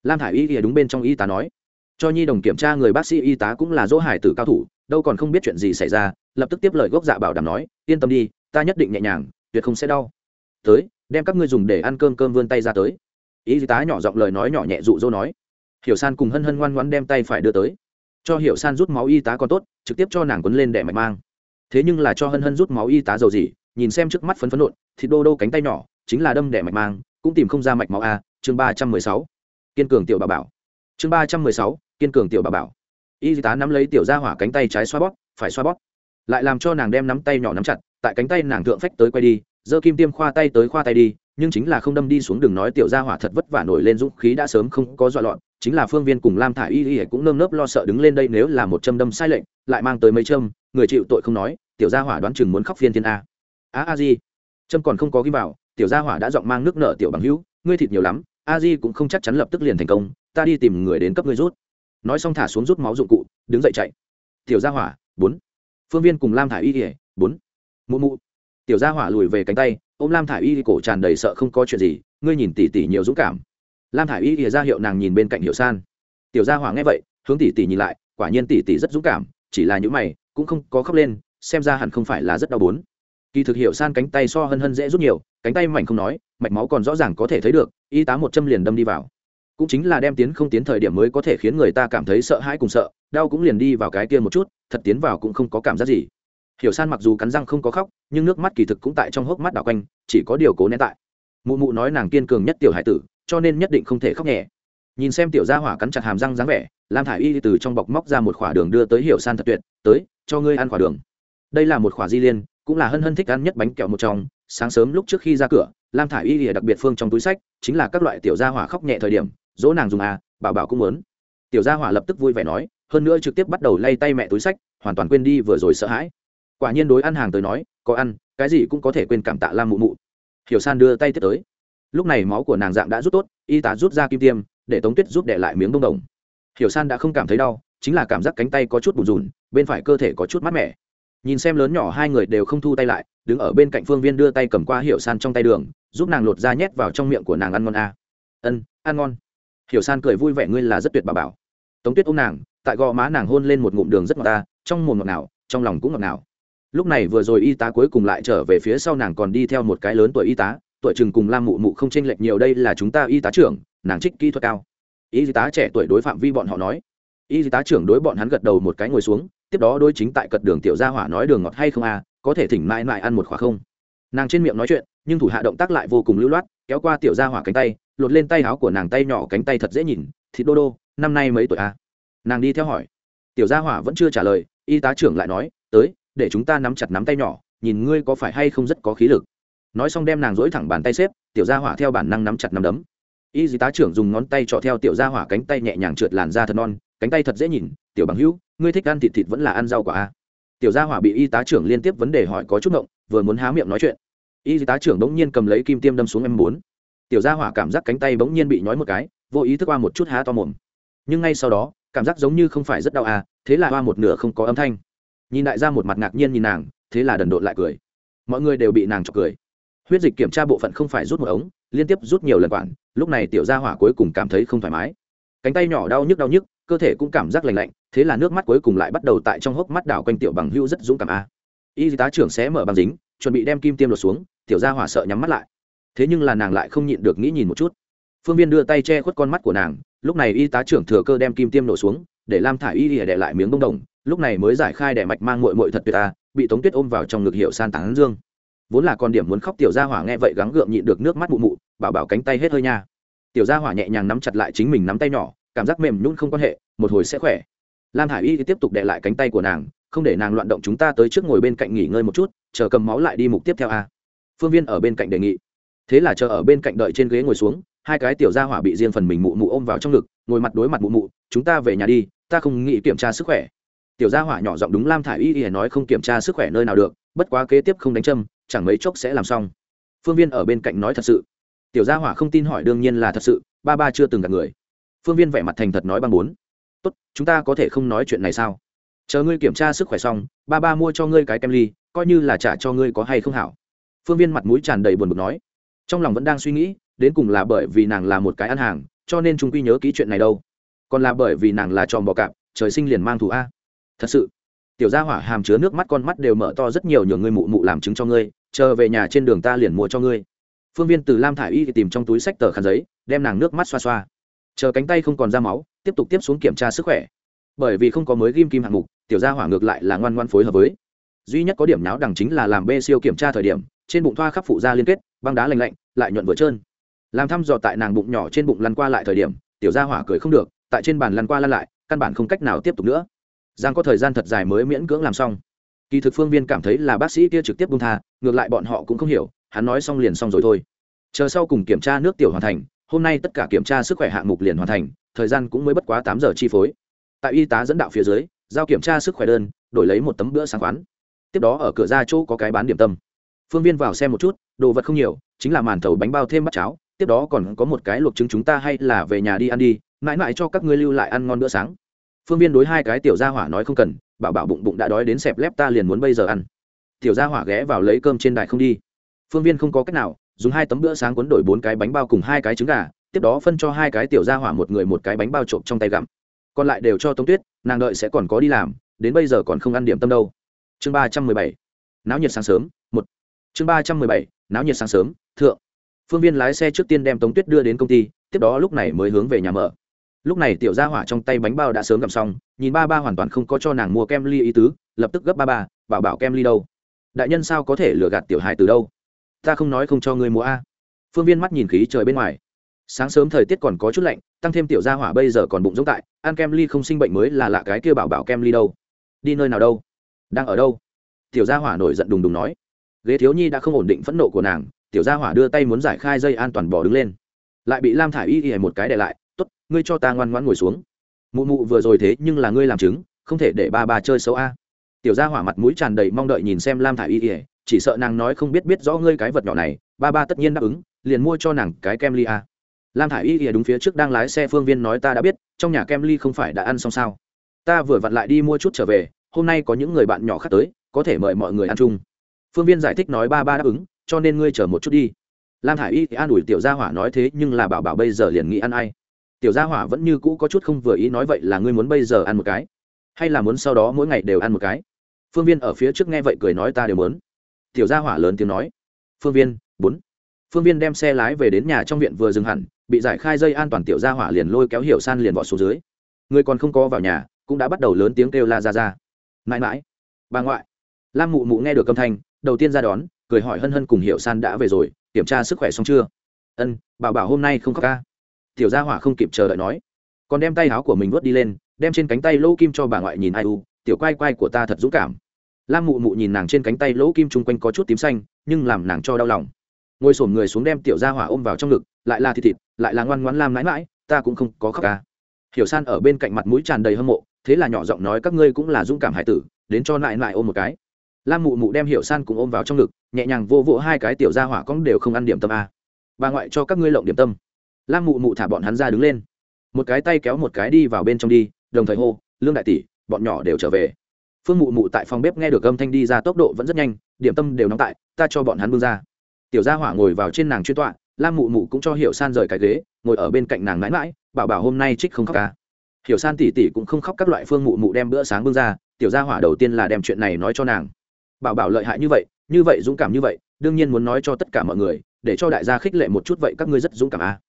Lam thả i y thì đúng bên trong y tá nói. Cho nhi đồng kiểm tra người bác sĩ y tá cũng là dỗ hải tử cao thủ, đâu còn không biết chuyện gì xảy ra, lập tức tiếp lời gốc dạ bảo đảm nói, yên tâm đi, ta nhất định nhẹ nhàng, tuyệt không sẽ đau. Tới, đem các ngươi dùng để ăn cơm cơm vươn tay ra tới. Y tá nhỏ giọng lời nói nhỏ nhẹ dụ dỗ nói hiểu san cùng hân hân ngoan ngoãn đem tay phải đưa tới. Cho hiểu san rút máu y tá còn tốt, trực tiếp cho nàng quấn lên đẻ mạch mang. Thế nhưng là cho hân hân rút máu y tá dầu gì, nhìn xem trước mắt phấn phấn nộn, thì đô đô cánh tay nhỏ, chính là đâm đẻ mạch mang, cũng tìm không ra mạch máu a, chương ba trăm mười sáu. Kiên cường tiểu bà bảo. Chương ba trăm mười sáu, kiên cường tiểu bà bảo. Y tá nắm lấy tiểu ra hỏa cánh tay trái xoa bóp, phải xoa bóp. Lại làm cho nàng đem nắm tay nhỏ nắm chặt, tại cánh tay nàng thượng phách tới quay đi, giơ kim tiêm khoa tay tới khoa tay đi, nhưng chính là không đâm đi xuống đường nói tiểu gia hỏa thật vất vả nổi lên dũng khí đã sớm không có dọa loạn chính là phương viên cùng lam thả y y cũng nơm nớp lo sợ đứng lên đây nếu là một châm đâm sai lệnh lại mang tới mấy châm, người chịu tội không nói, tiểu gia hỏa đoán chừng muốn khóc phiên thiên a. A a di. Châm còn không có ghi vào, tiểu gia hỏa đã giọng mang nước nợ tiểu bằng hữu, ngươi thịt nhiều lắm, a di cũng không chắc chắn lập tức liền thành công, ta đi tìm người đến cấp ngươi rút. Nói xong thả xuống rút máu dụng cụ, đứng dậy chạy. Tiểu gia hỏa, bốn. Phương viên cùng lam thả y y, bốn. Mụ mụ. Tiểu gia hỏa lùi về cánh tay, ôm lam thả y cổ tràn đầy sợ không có chuyện gì, ngươi nhìn tỉ tỉ nhiều dũng cảm lam thả y ỉa ra hiệu nàng nhìn bên cạnh hiệu san. Tiểu gia hỏa nghe vậy, hướng tỷ tỷ nhìn lại, quả nhiên tỷ tỷ rất dũng cảm, chỉ là những mày, cũng không có khóc lên, xem ra hẳn không phải là rất đau bốn kỳ thực hiệu san cánh tay so hân hân dễ rút nhiều, cánh tay mảnh không nói, mạch máu còn rõ ràng có thể thấy được, y tá một châm liền đâm đi vào. Cũng chính là đem tiến không tiến thời điểm mới có thể khiến người ta cảm thấy sợ hãi cùng sợ, đau cũng liền đi vào cái kia một chút, thật tiến vào cũng không có cảm giác gì. Hiểu san mặc dù cắn răng không có khóc, nhưng nước mắt kỳ thực cũng tại trong hốc mắt đảo quanh, chỉ có điều cố nén tại. Mụ mụ nói nàng kiên cường nhất tiểu hải tử cho nên nhất định không thể khóc nhẹ. Nhìn xem tiểu gia hỏa cắn chặt hàm răng dáng vẻ, lam thả i y từ trong bọc móc ra một khỏa đường đưa tới hiểu san thật tuyệt, tới, cho ngươi ăn khỏa đường. Đây là một khỏa di liên, cũng là hân hân thích ăn nhất bánh kẹo một trong. Sáng sớm lúc trước khi ra cửa, lam thả i y lìa đặc biệt phương trong túi sách, chính là các loại tiểu gia hỏa khóc nhẹ thời điểm, dỗ nàng dùng à bảo bảo cũng muốn. Tiểu gia hỏa lập tức vui vẻ nói, hơn nữa trực tiếp bắt đầu lay tay mẹ túi sách, hoàn toàn quên đi vừa rồi sợ hãi. Quả nhiên đối ăn hàng tới nói, có ăn, cái gì cũng có thể quên cảm tạ lam mụ mụ. Hiểu san đưa tay tiếp tới lúc này máu của nàng dạng đã rút tốt, y tá rút ra kim tiêm, để tống tuyết giúp để lại miếng đông đồng. Hiểu san đã không cảm thấy đau, chính là cảm giác cánh tay có chút bùn rùn, bên phải cơ thể có chút mát mẻ. Nhìn xem lớn nhỏ hai người đều không thu tay lại, đứng ở bên cạnh phương viên đưa tay cầm qua hiểu san trong tay đường, giúp nàng lột ra nhét vào trong miệng của nàng ăn ngon a à. ân, ăn ngon. Hiểu san cười vui vẻ, ngươi là rất tuyệt bà bảo. Tống tuyết ôm nàng, tại gò má nàng hôn lên một ngụm đường rất ngọt ta, trong mồm ngọt nào, trong lòng cũng ngọt nào. Lúc này vừa rồi y tá cuối cùng lại trở về phía sau nàng còn đi theo một cái lớn tuổi y tá tuổi chừng cùng lam mụ mụ không chênh lệch nhiều, đây là chúng ta y tá trưởng, nàng trích kỹ thuật cao. Y tá trẻ tuổi đối phạm vi bọn họ nói. Y tá trưởng đối bọn hắn gật đầu một cái ngồi xuống, tiếp đó đôi chính tại cật đường tiểu gia hỏa nói, đường ngọt hay không à có thể thỉnh mãi mãi ăn một khóa không? Nàng trên miệng nói chuyện, nhưng thủ hạ động tác lại vô cùng lưu loát, kéo qua tiểu gia hỏa cánh tay, lột lên tay áo của nàng tay nhỏ cánh tay thật dễ nhìn, thịt đô đô, năm nay mấy tuổi à? Nàng đi theo hỏi. Tiểu gia hỏa vẫn chưa trả lời, y tá trưởng lại nói, tới, để chúng ta nắm chặt nắm tay nhỏ, nhìn ngươi có phải hay không rất có khí lực nói xong đem nàng dỗi thẳng bàn tay xếp tiểu gia hỏa theo bản năng nắm chặt nắm đấm. Y dì tá trưởng dùng ngón tay trọ theo tiểu gia hỏa cánh tay nhẹ nhàng trượt làn da thật non cánh tay thật dễ nhìn tiểu bằng hữu ngươi thích ăn thịt thịt vẫn là ăn rau quả a? Tiểu gia hỏa bị y tá trưởng liên tiếp vấn đề hỏi có chút động, vừa muốn há miệng nói chuyện. Y tá trưởng bỗng nhiên cầm lấy kim tiêm đâm xuống em bốn. Tiểu gia hỏa cảm giác cánh tay bỗng nhiên bị nhói một cái vô ý thức qua một chút há to mồm. Nhưng ngay sau đó cảm giác giống như không phải rất đau à thế là hoa một nửa không có âm thanh. Nhìn đại gia một mặt ngạc nhiên nhìn nàng thế là đần độn lại cười. Mọi người đều bị nàng chọc cười huyết dịch kiểm tra bộ phận không phải rút một ống, liên tiếp rút nhiều lần quản, lúc này tiểu gia hỏa cuối cùng cảm thấy không thoải mái. Cánh tay nhỏ đau nhức đau nhức, cơ thể cũng cảm giác lành lạnh, thế là nước mắt cuối cùng lại bắt đầu tại trong hốc mắt đảo quanh tiểu bằng hưu rất dũng cảm a. Y tá trưởng sẽ mở bằng dính, chuẩn bị đem kim tiêm lột xuống, tiểu gia hỏa sợ nhắm mắt lại. Thế nhưng là nàng lại không nhịn được nghĩ nhìn một chút. Phương viên đưa tay che khuất con mắt của nàng, lúc này y tá trưởng thừa cơ đem kim tiêm nổ xuống, để lam thả y ỉa lại miếng bông đồng, lúc này mới giải khai đẻ mạch mang mội mội thật tuyệt ta bị tống tuyết ôm vào trong ngực hiệu san tán dương vốn là con điểm muốn khóc tiểu gia hỏa nghe vậy gắng gượng nhịn được nước mắt mụ mụ, bảo bảo cánh tay hết hơi nha. Tiểu gia hỏa nhẹ nhàng nắm chặt lại chính mình nắm tay nhỏ, cảm giác mềm nhún không quan hệ, một hồi sẽ khỏe. Lam hải y tiếp tục đệ lại cánh tay của nàng, không để nàng loạn động chúng ta tới trước ngồi bên cạnh nghỉ ngơi một chút, chờ cầm máu lại đi mục tiếp theo a. Phương viên ở bên cạnh đề nghị. Thế là chờ ở bên cạnh đợi trên ghế ngồi xuống, hai cái tiểu gia hỏa bị riêng phần mình mụ mụ ôm vào trong ngực, ngồi mặt đối mặt mụ mụ, chúng ta về nhà đi, ta không nghĩ kiểm tra sức khỏe. Tiểu gia hỏa nhỏ giọng đúng lam thả i y y nói không kiểm tra sức khỏe nơi nào được, bất quá kế tiếp không đánh châm chẳng mấy chốc sẽ làm xong. Phương viên ở bên cạnh nói thật sự. Tiểu gia hỏa không tin hỏi đương nhiên là thật sự, ba ba chưa từng gặp người. Phương viên vẻ mặt thành thật nói bằng bốn. Tốt, chúng ta có thể không nói chuyện này sao? Chờ ngươi kiểm tra sức khỏe xong, ba ba mua cho ngươi cái kem ly, coi như là trả cho ngươi có hay không hảo. Phương viên mặt mũi tràn đầy buồn bực nói. Trong lòng vẫn đang suy nghĩ, đến cùng là bởi vì nàng là một cái ăn hàng, cho nên chúng quy nhớ ký chuyện này đâu. Còn là bởi vì nàng là tròn bò cạp, trời sinh liền mang thù a. Thật sự, tiểu gia hỏa hàm chứa nước mắt con mắt đều mở to rất nhiều nhường ngươi mụ mụ làm chứng cho ngươi chờ về nhà trên đường ta liền mua cho ngươi. Phương viên từ lam thả i y thì tìm trong túi sách tờ khăn giấy, đem nàng nước mắt xoa xoa. Chờ cánh tay không còn ra máu, tiếp tục tiếp xuống kiểm tra sức khỏe. Bởi vì không có mới ghim kim hạng mục, tiểu gia hỏa ngược lại là ngoan ngoan phối hợp với. Duy nhất có điểm náo đằng chính là làm bê siêu kiểm tra thời điểm, trên bụng thoa khắp phụ da liên kết, băng đá lành lạnh, lại nhuận vừa trơn. Làm thăm dò tại nàng bụng nhỏ trên bụng lăn qua lại thời điểm, tiểu gia hỏa cười không được, tại trên bàn lăn qua lăn lại, căn bản không cách nào tiếp tục nữa. Giang có thời gian thật dài mới miễn cưỡng làm xong kỳ thực phương viên cảm thấy là bác sĩ kia trực tiếp bung tha, ngược lại bọn họ cũng không hiểu, hắn nói xong liền xong rồi thôi. Chờ sau cùng kiểm tra nước tiểu hoàn thành, hôm nay tất cả kiểm tra sức khỏe hạng mục liền hoàn thành, thời gian cũng mới bất quá tám giờ chi phối. Tại y tá dẫn đạo phía dưới, giao kiểm tra sức khỏe đơn, đổi lấy một tấm bữa sáng khoán. Tiếp đó ở cửa ra chỗ có cái bán điểm tâm. Phương viên vào xem một chút, đồ vật không nhiều, chính là màn thầu bánh bao thêm bát cháo, tiếp đó còn có một cái luộc trứng chúng ta hay là về nhà đi ăn đi, mãi mãi cho các ngươi lưu lại ăn ngon bữa sáng. Phương viên đối hai cái tiểu gia hỏa nói không cần bảo bảo bụng bụng đã đói đến xẹp lép ta liền muốn bây giờ ăn. Tiểu gia hỏa ghé vào lấy cơm trên đài không đi. Phương viên không có cách nào, dùng hai tấm bữa sáng cuốn đổi bốn cái bánh bao cùng hai cái trứng gà, tiếp đó phân cho hai cái tiểu gia hỏa một người một cái bánh bao trộm trong tay gặm. Còn lại đều cho tống tuyết, nàng đợi sẽ còn có đi làm, đến bây giờ còn không ăn điểm tâm đâu. Chương ba trăm mười bảy, náo nhiệt sáng sớm, một. Chương ba trăm mười bảy, náo nhiệt sáng sớm, thượng. Phương viên lái xe trước tiên đem tống tuyết đưa đến công ty, tiếp đó lúc này mới hướng về nhà mở lúc này tiểu gia hỏa trong tay bánh bao đã sớm gặm xong, nhìn ba ba hoàn toàn không có cho nàng mua kem ly ý tứ, lập tức gấp ba ba, bảo bảo kem ly đâu? Đại nhân sao có thể lừa gạt tiểu hài từ đâu? Ta không nói không cho ngươi mua a. Phương viên mắt nhìn khí trời bên ngoài. Sáng sớm thời tiết còn có chút lạnh, tăng thêm tiểu gia hỏa bây giờ còn bụng giống tại, ăn kem ly không sinh bệnh mới là lạ cái kia bảo bảo kem ly đâu. Đi nơi nào đâu? Đang ở đâu? Tiểu gia hỏa nổi giận đùng đùng nói. Ghế thiếu nhi đã không ổn định phẫn nộ của nàng, tiểu gia hỏa đưa tay muốn giải khai dây an toàn bỏ đứng lên. Lại bị lam thả i y y một cái để lại ngươi cho ta ngoan ngoãn ngồi xuống. Mụ mụ vừa rồi thế nhưng là ngươi làm chứng, không thể để ba bà chơi xấu a. Tiểu gia hỏa mặt mũi tràn đầy mong đợi nhìn xem lam thả i y ỉa chỉ sợ nàng nói không biết biết rõ ngươi cái vật nhỏ này, ba ba tất nhiên đáp ứng, liền mua cho nàng cái kem ly a. Lam thả i y ỉa đúng phía trước đang lái xe phương viên nói ta đã biết, trong nhà kem ly không phải đã ăn xong sao? Ta vừa vặn lại đi mua chút trở về, hôm nay có những người bạn nhỏ khác tới, có thể mời mọi người ăn chung. Phương viên giải thích nói ba ba đáp ứng, cho nên ngươi chờ một chút đi. Lam thả i y an ủi tiểu gia hỏa nói thế nhưng là bảo bảo bây giờ liền nghĩ ăn ai tiểu gia hỏa vẫn như cũ có chút không vừa ý nói vậy là ngươi muốn bây giờ ăn một cái, hay là muốn sau đó mỗi ngày đều ăn một cái? Phương viên ở phía trước nghe vậy cười nói ta đều muốn. Tiểu gia hỏa lớn tiếng nói. Phương viên, bốn. Phương viên đem xe lái về đến nhà trong viện vừa dừng hẳn, bị giải khai dây an toàn tiểu gia hỏa liền lôi kéo hiểu san liền vọt xuống dưới. Người còn không có vào nhà, cũng đã bắt đầu lớn tiếng kêu la ra ra. Mãi mãi. Bà ngoại. Lam mụ mụ nghe được âm thanh, đầu tiên ra đón, cười hỏi hân hân cùng hiểu san đã về rồi, kiểm tra sức khỏe xong chưa? Ân, bảo bảo hôm nay không khóc ca tiểu gia hỏa không kịp chờ đợi nói, còn đem tay áo của mình vớt đi lên, đem trên cánh tay lỗ kim cho bà ngoại nhìn ai u, tiểu quai quai của ta thật dũng cảm. Lam mụ mụ nhìn nàng trên cánh tay lỗ kim chung quanh có chút tím xanh, nhưng làm nàng cho đau lòng. Ngồi sổm người xuống đem tiểu gia hỏa ôm vào trong ngực, lại là thịt thịt, lại là ngoan ngoãn lam mãi mãi, ta cũng không có khóc ca hiểu san ở bên cạnh mặt mũi tràn đầy hâm mộ, thế là nhỏ giọng nói các ngươi cũng là dũng cảm hải tử, đến cho lại lại ôm một cái. Lam mụ mụ đem hiểu san cùng ôm vào trong ngực, nhẹ nhàng vô vỗ hai cái tiểu gia hỏa cong đều không ăn điểm tâm a. Bà ngoại cho các ngươi lộng điểm tâm lam mụ mụ thả bọn hắn ra đứng lên. Một cái tay kéo một cái đi vào bên trong đi, đồng thời hô, lương đại tỷ, bọn nhỏ đều trở về. Phương mụ mụ tại phòng bếp nghe được âm thanh đi ra tốc độ vẫn rất nhanh, điểm tâm đều nóng tại, ta cho bọn hắn bưng ra. Tiểu gia hỏa ngồi vào trên nàng chuyên tọa, lam mụ mụ cũng cho hiểu san rời cái ghế, ngồi ở bên cạnh nàng mãi mãi, bảo bảo hôm nay trích không khóc ca. Hiểu san tỉ tỉ cũng không khóc các loại phương mụ mụ đem bữa sáng bưng ra, tiểu gia hỏa đầu tiên là đem chuyện này nói cho nàng. Bảo bảo lợi hại như vậy như vậy dũng cảm như vậy, đương nhiên muốn nói cho tất cả mọi người, để cho đại gia khích lệ một chút vậy các ngươi rất dũng cảm à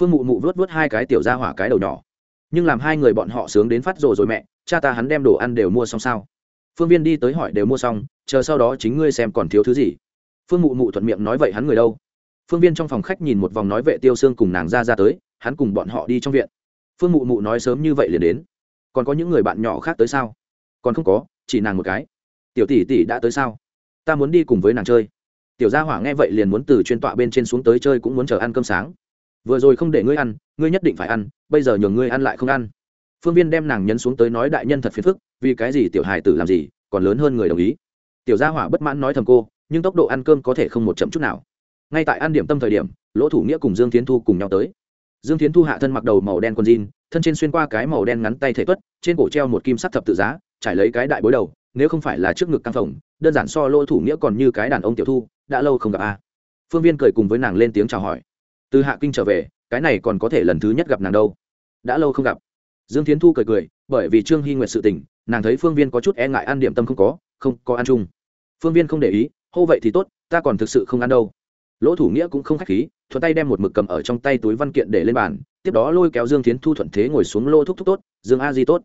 phương mụ mụ vớt vớt hai cái tiểu gia hỏa cái đầu nhỏ. Nhưng làm hai người bọn họ sướng đến phát rồ rồi mẹ, cha ta hắn đem đồ ăn đều mua xong sao? Phương viên đi tới hỏi đều mua xong, chờ sau đó chính ngươi xem còn thiếu thứ gì. Phương mụ mụ thuận miệng nói vậy hắn người đâu? Phương viên trong phòng khách nhìn một vòng nói vệ tiêu xương cùng nàng ra ra tới, hắn cùng bọn họ đi trong viện. Phương mụ mụ nói sớm như vậy liền đến. Còn có những người bạn nhỏ khác tới sao? Còn không có, chỉ nàng một cái. Tiểu tỷ tỷ đã tới sao? Ta muốn đi cùng với nàng chơi. Tiểu gia hỏa nghe vậy liền muốn từ chuyên tọa bên trên xuống tới chơi cũng muốn chờ ăn cơm sáng vừa rồi không để ngươi ăn, ngươi nhất định phải ăn, bây giờ nhường ngươi ăn lại không ăn. Phương viên đem nàng nhấn xuống tới nói đại nhân thật phiền phức, vì cái gì tiểu hài tử làm gì, còn lớn hơn người đồng ý. Tiểu gia hỏa bất mãn nói thầm cô, nhưng tốc độ ăn cơm có thể không một chậm chút nào. Ngay tại ăn điểm tâm thời điểm, lỗ thủ nghĩa cùng dương tiến thu cùng nhau tới. Dương tiến thu hạ thân mặc đầu màu đen quần jean, thân trên xuyên qua cái màu đen ngắn tay thể tuất, trên cổ treo một kim sắc thập tự giá, trải lấy cái đại bối đầu, nếu không phải là trước ngực căng phòng đơn giản so lỗ thủ nghĩa còn như cái đàn ông tiểu thu, đã lâu không gặp a. Phương viên cười cùng với nàng lên tiếng chào hỏi từ hạ kinh trở về, cái này còn có thể lần thứ nhất gặp nàng đâu. Đã lâu không gặp. Dương tiến thu cười cười, bởi vì trương hy nguyệt sự tình, nàng thấy phương viên có chút e ngại ăn điểm tâm không có không có ăn chung. Phương viên không để ý, hô vậy thì tốt, ta còn thực sự không ăn đâu. Lỗ thủ nghĩa cũng không k h á c h khí, thuận tay đem một mực cầm ở trong tay túi văn kiện để lên bàn, tiếp đó lôi kéo dương tiến thu thuận thế ngồi xuống lô thúc thúc tốt, dương a di tốt.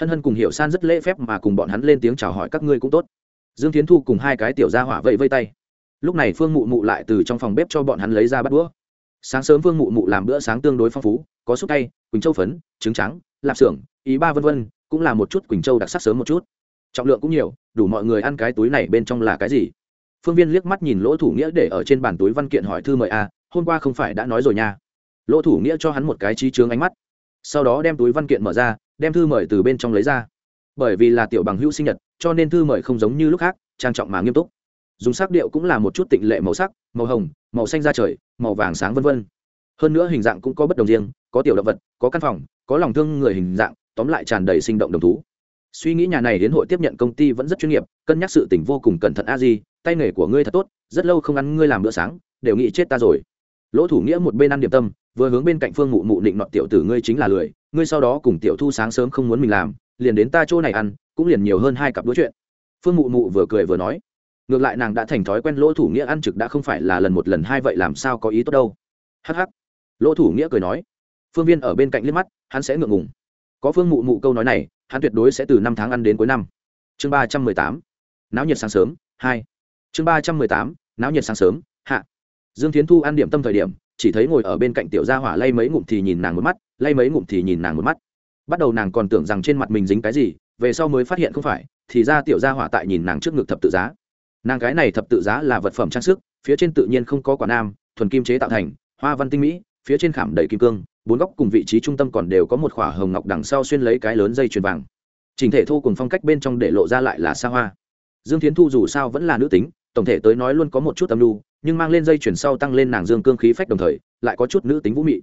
Hân hân cùng hiểu san rất lễ phép mà cùng bọn hắn lên tiếng chào hỏi, các ngươi cũng tốt. Dương tiến thu cùng hai cái tiểu ra hỏa vẫy vây tay. Lúc này phương mụ mụ lại từ trong phòng bếp cho bọn hắn lấy ra bắt đũa sáng sớm Vương mụ mụ làm bữa sáng tương đối phong phú, có xúc tay quỳnh châu phấn, trứng trắng, lạp xưởng ý ba vân vân, cũng là một chút quỳnh châu đặc sắc sớm một chút. Trọng lượng cũng nhiều, đủ mọi người ăn cái túi này bên trong là cái gì? Phương viên liếc mắt nhìn lỗ thủ nghĩa để ở trên bàn túi văn kiện hỏi thư mời a, hôm qua không phải đã nói rồi nha. Lỗ thủ nghĩa cho hắn một cái trí chướng ánh mắt, sau đó đem túi văn kiện mở ra, đem thư mời từ bên trong lấy ra. Bởi vì là tiểu bằng hữu sinh nhật, cho nên thư mời không giống như lúc khác, trang trọng mà nghiêm túc dùng sắc điệu cũng là một chút tịnh lệ màu sắc, màu hồng, màu xanh da trời, màu vàng sáng vân vân. Hơn nữa hình dạng cũng có bất đồng riêng, có tiểu động vật, có căn phòng, có lòng thương người hình dạng, tóm lại tràn đầy sinh động đồng thú. Suy nghĩ nhà này đến hội tiếp nhận công ty vẫn rất chuyên nghiệp, cân nhắc sự tình vô cùng cẩn thận a di, tay nghề của ngươi thật tốt, rất lâu không ăn ngươi làm bữa sáng, đều nghĩ chết ta rồi. Lỗ thủ nghĩa một bên ăn điểm tâm, vừa hướng bên cạnh phương mụ mụ định nọ tiểu tử ngươi chính là lười, ngươi sau đó cùng tiểu thu sáng sớm không muốn mình làm, liền đến ta chỗ này ăn, cũng liền nhiều hơn hai cặp đối chuyện. Phương mụ mụ vừa cười vừa nói ngược lại nàng đã thành thói quen lỗ thủ nghĩa ăn trực đã không phải là lần một lần hai vậy làm sao có ý tốt đâu. Hh lỗ thủ nghĩa cười nói. Phương viên ở bên cạnh liếc mắt, hắn sẽ ngượng ngùng. Có phương mụ mụ câu nói này, hắn tuyệt đối sẽ từ năm tháng ăn đến cuối năm. Chương ba trăm mười tám. Náo nhiệt sáng sớm, hai. Chương ba trăm mười tám, náo nhiệt sáng sớm, hạ. Dương tiến thu ăn điểm tâm thời điểm, chỉ thấy ngồi ở bên cạnh tiểu gia hỏa lay mấy ngụm thì nhìn nàng một mắt, lay mấy ngụm thì nhìn nàng một mắt. Bắt đầu nàng còn tưởng rằng trên mặt mình dính cái gì, về sau mới phát hiện không phải, thì ra tiểu gia hỏa tại nhìn nàng trước ngực thập tự giá nàng cái này thập tự giá là vật phẩm trang sức, phía trên tự nhiên không có quả nam, thuần kim chế tạo thành, hoa văn tinh mỹ, phía trên khảm đầy kim cương, bốn góc cùng vị trí trung tâm còn đều có một khỏa hồng ngọc đằng sau xuyên lấy cái lớn dây chuyền vàng. Trình thể thu cùng phong cách bên trong để lộ ra lại là xa hoa. Dương tiến thu dù sao vẫn là nữ tính, tổng thể tới nói luôn có một chút âm lưu nhưng mang lên dây chuyển sau tăng lên nàng dương cương khí phách đồng thời, lại có chút nữ tính vũ mị.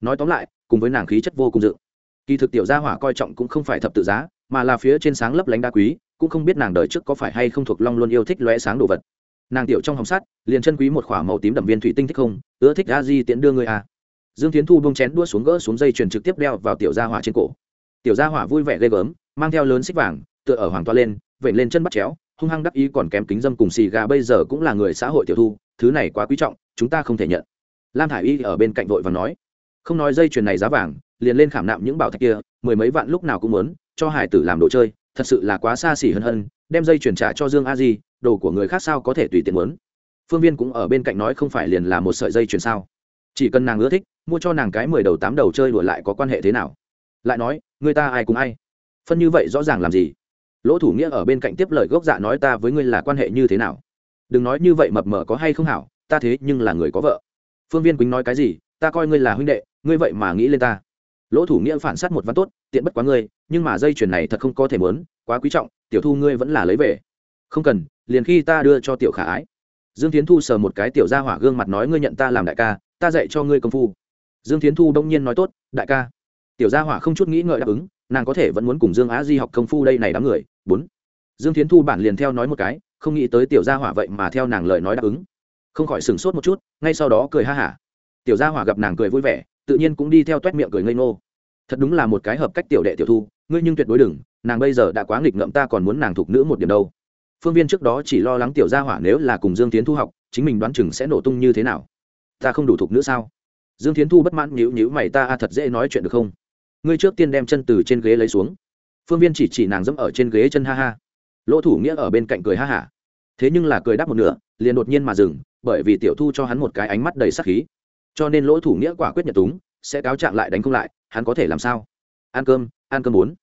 Nói tóm lại, cùng với nàng khí chất vô cùng dự. Kỳ thực tiểu gia hỏa coi trọng cũng không phải thập tự giá, mà là phía trên sáng lấp lánh đá quý cũng không biết nàng đời trước có phải hay không thuộc long luôn yêu thích lóe sáng đồ vật. Nàng tiểu trong hồng sắt, liền chân quý một khỏa màu tím đậm viên thủy tinh thích không, ưa thích a di tiễn đưa người a dương tiến thu bông chén đua xuống gỡ xuống dây chuyền trực tiếp đeo vào tiểu gia hỏa trên cổ. Tiểu gia hỏa vui vẻ ghê gớm, mang theo lớn xích vàng, tựa ở hoàng toa lên vẩy lên chân bắt chéo, hung hăng đắc ý còn kém kính dâm cùng xì gà bây giờ cũng là người xã hội tiểu thu, thứ này quá quý trọng, chúng ta không thể nhận. Lam thả i y ở bên cạnh vội và nói, không nói dây chuyền này giá vàng, liền lên khảm nạm những bảo thạch kia, mười mấy vạn lúc nào cũng muốn, cho hải tử làm đồ chơi thật sự là quá xa xỉ hơn hơn, đem dây chuyển trả cho dương a di, đồ của người khác sao có thể tùy tiện muốn? Phương viên cũng ở bên cạnh nói không phải liền là một sợi dây chuyển sao? Chỉ cần nàng ưa thích, mua cho nàng cái mười đầu tám đầu chơi đùa lại có quan hệ thế nào? Lại nói, người ta ai cùng ai? Phân như vậy rõ ràng làm gì? Lỗ thủ nghĩa ở bên cạnh tiếp lời gốc dạ nói ta với ngươi là quan hệ như thế nào? Đừng nói như vậy mập mờ có hay không hảo, ta thế nhưng là người có vợ. Phương viên quýnh nói cái gì, ta coi ngươi là huynh đệ, ngươi vậy mà nghĩ lên ta lỗ thủ nghĩa phản s á t một văn tốt, tiện bất quá ngươi, nhưng mà dây chuyền này thật không có thể mớn quá quý trọng, tiểu thu ngươi vẫn là lấy về. Không cần, liền khi ta đưa cho tiểu khả ái. Dương tiến thu sờ một cái tiểu ra hỏa gương mặt nói ngươi nhận ta làm đại ca, ta dạy cho ngươi công phu. Dương tiến thu đông nhiên nói tốt, đại ca. Tiểu gia hỏa không chút nghĩ ngợi đáp ứng, nàng có thể vẫn muốn cùng dương á di học công phu đây này đám người. Bốn. Dương tiến thu bản liền theo nói một cái, không nghĩ tới tiểu gia hỏa vậy mà theo nàng lời nói đáp ứng. Không khỏi sửng sốt một chút, ngay sau đó cười ha hả. Tiểu gia hỏa gặp nàng cười vui vẻ, tự nhiên cũng đi theo t u é t miệng cười ngây ngô thật đúng là một cái hợp cách tiểu đệ tiểu thu, ngươi nhưng tuyệt đối đừng, nàng bây giờ đã quá nghịch ngợm, ta còn muốn nàng thục nữ một điểm đâu. Phương viên trước đó chỉ lo lắng tiểu gia hỏa nếu là cùng dương tiến thu học, chính mình đoán chừng sẽ nổ tung như thế nào. Ta không đủ thục nữ sao? Dương tiến thu bất mãn nhữ nhữ mày, ta à, thật dễ nói chuyện được không? Ngươi trước tiên đem chân từ trên ghế lấy xuống. Phương viên chỉ chỉ nàng dẫm ở trên ghế chân ha ha. Lỗ thủ nghĩa ở bên cạnh cười ha hả. Thế nhưng là cười đáp một nửa, liền đột nhiên mà dừng, bởi vì tiểu thu cho hắn một cái ánh mắt đầy sắc khí. Cho nên lỗ thủ nghĩa quả quyết nhật túng, sẽ cáo trạng lại đánh không lại hắn có thể làm sao? Ăn cơm ăn cơm bốn.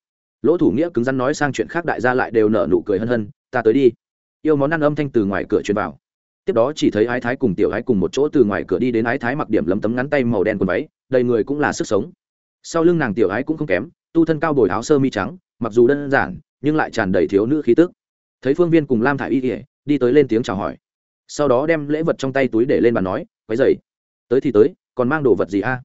Lỗ thủ nghĩa cứng rắn nói sang chuyện khác, đại gia lại đều nở nụ cười hân hân, ta tới đi. Yêu món ăn âm thanh từ ngoài cửa truyền vào. Tiếp đó chỉ thấy ái thái cùng tiểu ái cùng một chỗ từ ngoài cửa đi đến ái thái mặc điểm lấm tấm ngắn tay màu đen quần váy, đầy người cũng là sức sống. Sau lưng nàng tiểu ái cũng không kém, tu thân cao bồi áo sơ mi trắng, mặc dù đơn giản, nhưng lại tràn đầy thiếu nữ khí tức. Thấy phương viên cùng lam thả i y ỉa đi tới lên tiếng chào hỏi. Sau đó đem lễ vật trong tay túi để lên bàn nói, quấy dày tới thì tới, còn mang đồ vật gì a?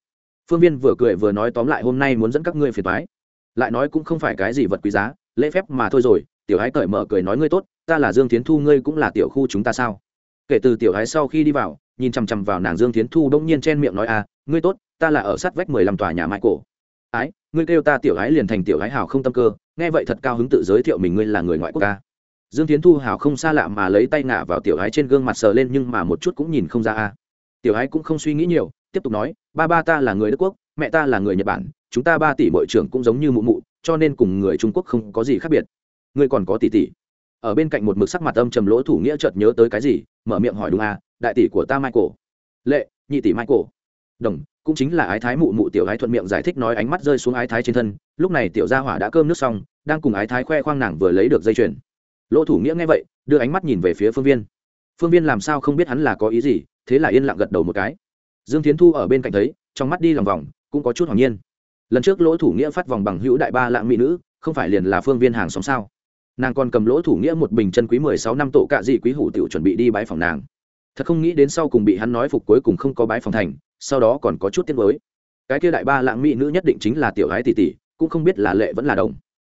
Phương viên vừa cười vừa nói tóm lại hôm nay muốn dẫn các ngươi phiền thoái lại nói cũng không phải cái gì vật quý giá, lễ phép mà thôi rồi, tiểu ái cởi mở cười nói ngươi tốt, ta là dương tiến thu ngươi cũng là tiểu khu chúng ta sao? Kể từ tiểu ái sau khi đi vào, nhìn chằm chằm vào nàng dương tiến thu đông nhiên chen miệng nói a ngươi tốt, ta là ở sát vách mười lăm tòa nhà mãi cổ. Ái, ngươi kêu ta tiểu ái liền thành tiểu ái hào không tâm cơ, nghe vậy thật cao hứng tự giới thiệu mình ngươi là người ngoại quốc ca. Dương tiến thu hào không xa lạ mà lấy tay ngả vào tiểu ái trên gương mặt sờ lên nhưng mà một chút cũng nhìn không ra a. Tiểu ái cũng không suy nghĩ nhiều tiếp tục nói, ba ba ta là người đức quốc, mẹ ta là người nhật bản, chúng ta ba tỷ mọi trưởng cũng giống như mụ mụ, cho nên cùng người trung quốc không có gì khác biệt. Ngươi còn có tỷ tỷ. Ở bên cạnh một mực sắc mặt âm trầm lỗ thủ nghĩa chợt nhớ tới cái gì, mở miệng hỏi đúng à đại tỷ của ta michael. Lệ, nhị tỷ michael. Đồng, cũng chính là ái thái mụ mụ tiểu ái thuận miệng giải thích nói ánh mắt rơi xuống ái thái trên thân, lúc này tiểu gia hỏa đã cơm nước xong, đang cùng ái thái khoe khoang nàng vừa lấy được dây chuyền. Lỗ thủ nghĩa nghe vậy, đưa ánh mắt nhìn về phía phương viên. Phương viên làm sao không biết hắn là có ý gì, thế là yên lặng gật đầu một cái dương tiến thu ở bên cạnh thấy, trong mắt đi lòng vòng, cũng có chút hoàng nhiên. Lần trước lỗ thủ nghĩa phát vòng bằng hữu đại ba lạng mỹ nữ, không phải liền là phương viên hàng xóm sao? Nàng còn cầm lỗ thủ nghĩa một bình chân quý mười sáu năm tổ cạ dị quý hủ tiểu chuẩn bị đi bãi phòng nàng. Thật không nghĩ đến sau cùng bị hắn nói phục cuối cùng không có bãi phòng thành, sau đó còn có chút tiếc mới cái kia đại ba lạng mỹ nữ nhất định chính là tiểu gái tỷ tỷ, cũng không biết là lệ vẫn là đồng.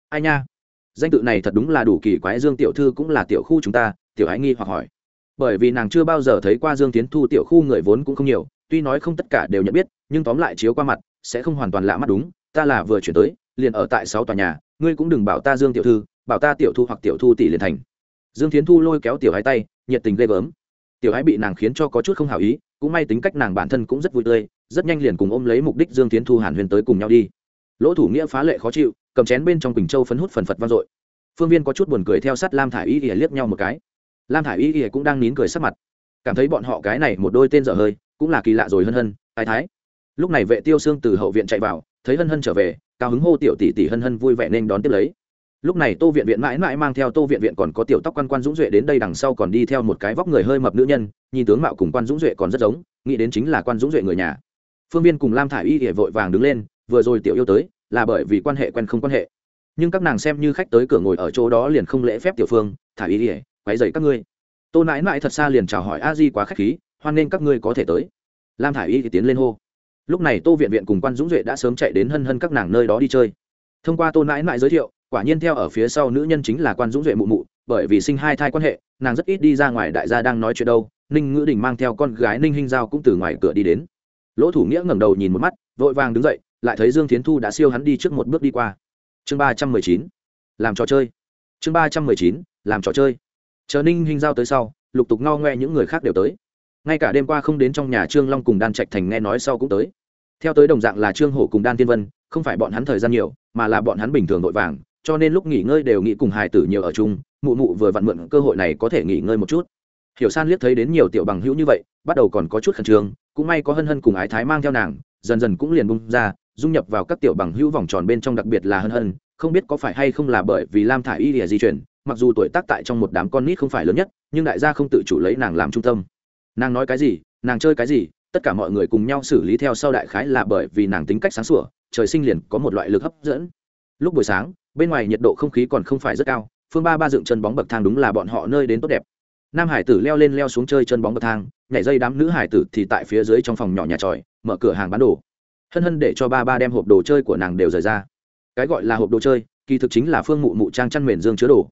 Ai nha? Danh tự này thật đúng là đủ kỳ quái, dương tiểu thư cũng là tiểu khu chúng ta, tiểu ái nghi hoặc hỏi. Bởi vì nàng chưa bao giờ thấy qua dương tiến thu tiểu khu người vốn cũng không nhiều tuy nói không tất cả đều nhận biết, nhưng tóm lại chiếu qua mặt, sẽ không hoàn toàn lạ mắt đúng, ta là vừa chuyển tới, liền ở tại sáu tòa nhà, ngươi cũng đừng bảo ta dương tiểu thư, bảo ta tiểu thu hoặc tiểu thu tỷ liền thành. Dương tiến thu lôi kéo tiểu hai tay, nhiệt tình ghê gớm. Tiểu hai bị nàng khiến cho có chút không hảo ý, cũng may tính cách nàng bản thân cũng rất vui tươi, rất nhanh liền cùng ôm lấy mục đích dương tiến thu hàn huyền tới cùng nhau đi. Lỗ thủ nghĩa phá lệ khó chịu, cầm chén bên trong quỳnh châu phấn hút phần phật vang dội. Phương viên có chút buồn cười theo sát lam thả i y ỉa liếc nhau một cái. Lam thả i y ỉa cũng đang nín cười sắc mặt cảm thấy bọn họ cái này một đôi tên dở hơi, cũng là kỳ lạ rồi hân hân, thái thái. Lúc này vệ tiêu xương từ hậu viện chạy vào, thấy hân hân trở về, cao hứng hô tiểu tỷ tỷ hân hân vui vẻ nên đón tiếp lấy. Lúc này tô viện viện mãi mãi mang theo tô viện viện còn có tiểu tóc quan quan dũng duệ đến đây đằng sau còn đi theo một cái vóc người hơi mập nữ nhân, nhìn tướng mạo cùng quan dũng duệ còn rất giống, nghĩ đến chính là quan dũng duệ người nhà. Phương viên cùng lam thả i y hệ vội vàng đứng lên, vừa rồi tiểu yêu tới, là bởi vì quan hệ quen không quan hệ. Nhưng các nàng xem như khách tới cửa ngồi ở chỗ đó liền không lễ phép tiểu phương thả y hệ quáy dậy các ngươi tô nãi nãi thật xa liền chào hỏi a di quá k h á c h khí, hoan nghênh các ngươi có thể tới. Lam thả i y thì tiến lên hô. Lúc này tô viện viện cùng quan dũng duệ đã sớm chạy đến hân hân các nàng nơi đó đi chơi. Thông qua tô nãi nãi giới thiệu, quả nhiên theo ở phía sau nữ nhân chính là quan dũng duệ mụ mụ, bởi vì sinh hai thai quan hệ, nàng rất ít đi ra ngoài đại gia đang nói chuyện đâu, ninh ngữ đình mang theo con gái ninh hinh giao cũng từ ngoài cửa đi đến. Lỗ thủ nghĩa ngẩng đầu nhìn một mắt, vội vàng đứng dậy, lại thấy dương tiến thu đã siêu hắn đi trước một bước đi qua. Chương ba trăm mười chín, làm trò chơi. Chương ba trăm mười chín, làm trò chơi chờ ninh hinh giao tới sau, lục tục ngao ngoe những người khác đều tới. Ngay cả đêm qua không đến trong nhà trương long cùng đan trạch thành nghe nói sau cũng tới. Theo tới đồng dạng là trương hổ cùng đan tiên vân, không phải bọn hắn thời gian nhiều, mà là bọn hắn bình thường vội vàng, cho nên lúc nghỉ ngơi đều nghĩ cùng hài tử nhiều ở chung, mụ mụ vừa vặn mượn cơ hội này có thể nghỉ ngơi một chút. Hiểu san liếc thấy đến nhiều tiểu bằng hữu như vậy, bắt đầu còn có chút khẩn trương, cũng may có hân hân cùng ái thái mang theo nàng, dần dần cũng liền bung ra, dung nhập vào các tiểu bằng hữu vòng tròn bên trong đặc biệt là hân hân, không biết có phải hay không là bởi vì lam thả y lìa di chuyển mặc dù tuổi tác tại trong một đám con nít không phải lớn nhất, nhưng đại gia không tự chủ lấy nàng làm trung tâm. Nàng nói cái gì, nàng chơi cái gì, tất cả mọi người cùng nhau xử lý theo sau đại khái là bởi vì nàng tính cách sáng sủa, trời sinh liền có một loại lực hấp dẫn. Lúc buổi sáng, bên ngoài nhiệt độ không khí còn không phải rất cao, phương ba ba dựng chân bóng bậc thang đúng là bọn họ nơi đến tốt đẹp. Nam hải tử leo lên leo xuống chơi chân bóng bậc thang, nhảy dây đám nữ hải tử thì tại phía dưới trong phòng nhỏ nhà tròi, mở cửa hàng bán đồ. Hân hân để cho ba ba đem hộp đồ chơi của nàng đều rời ra. Cái gọi là hộp đồ chơi, kỳ thực chính là phương mụ mụ trang chăn mền dương chứa đồ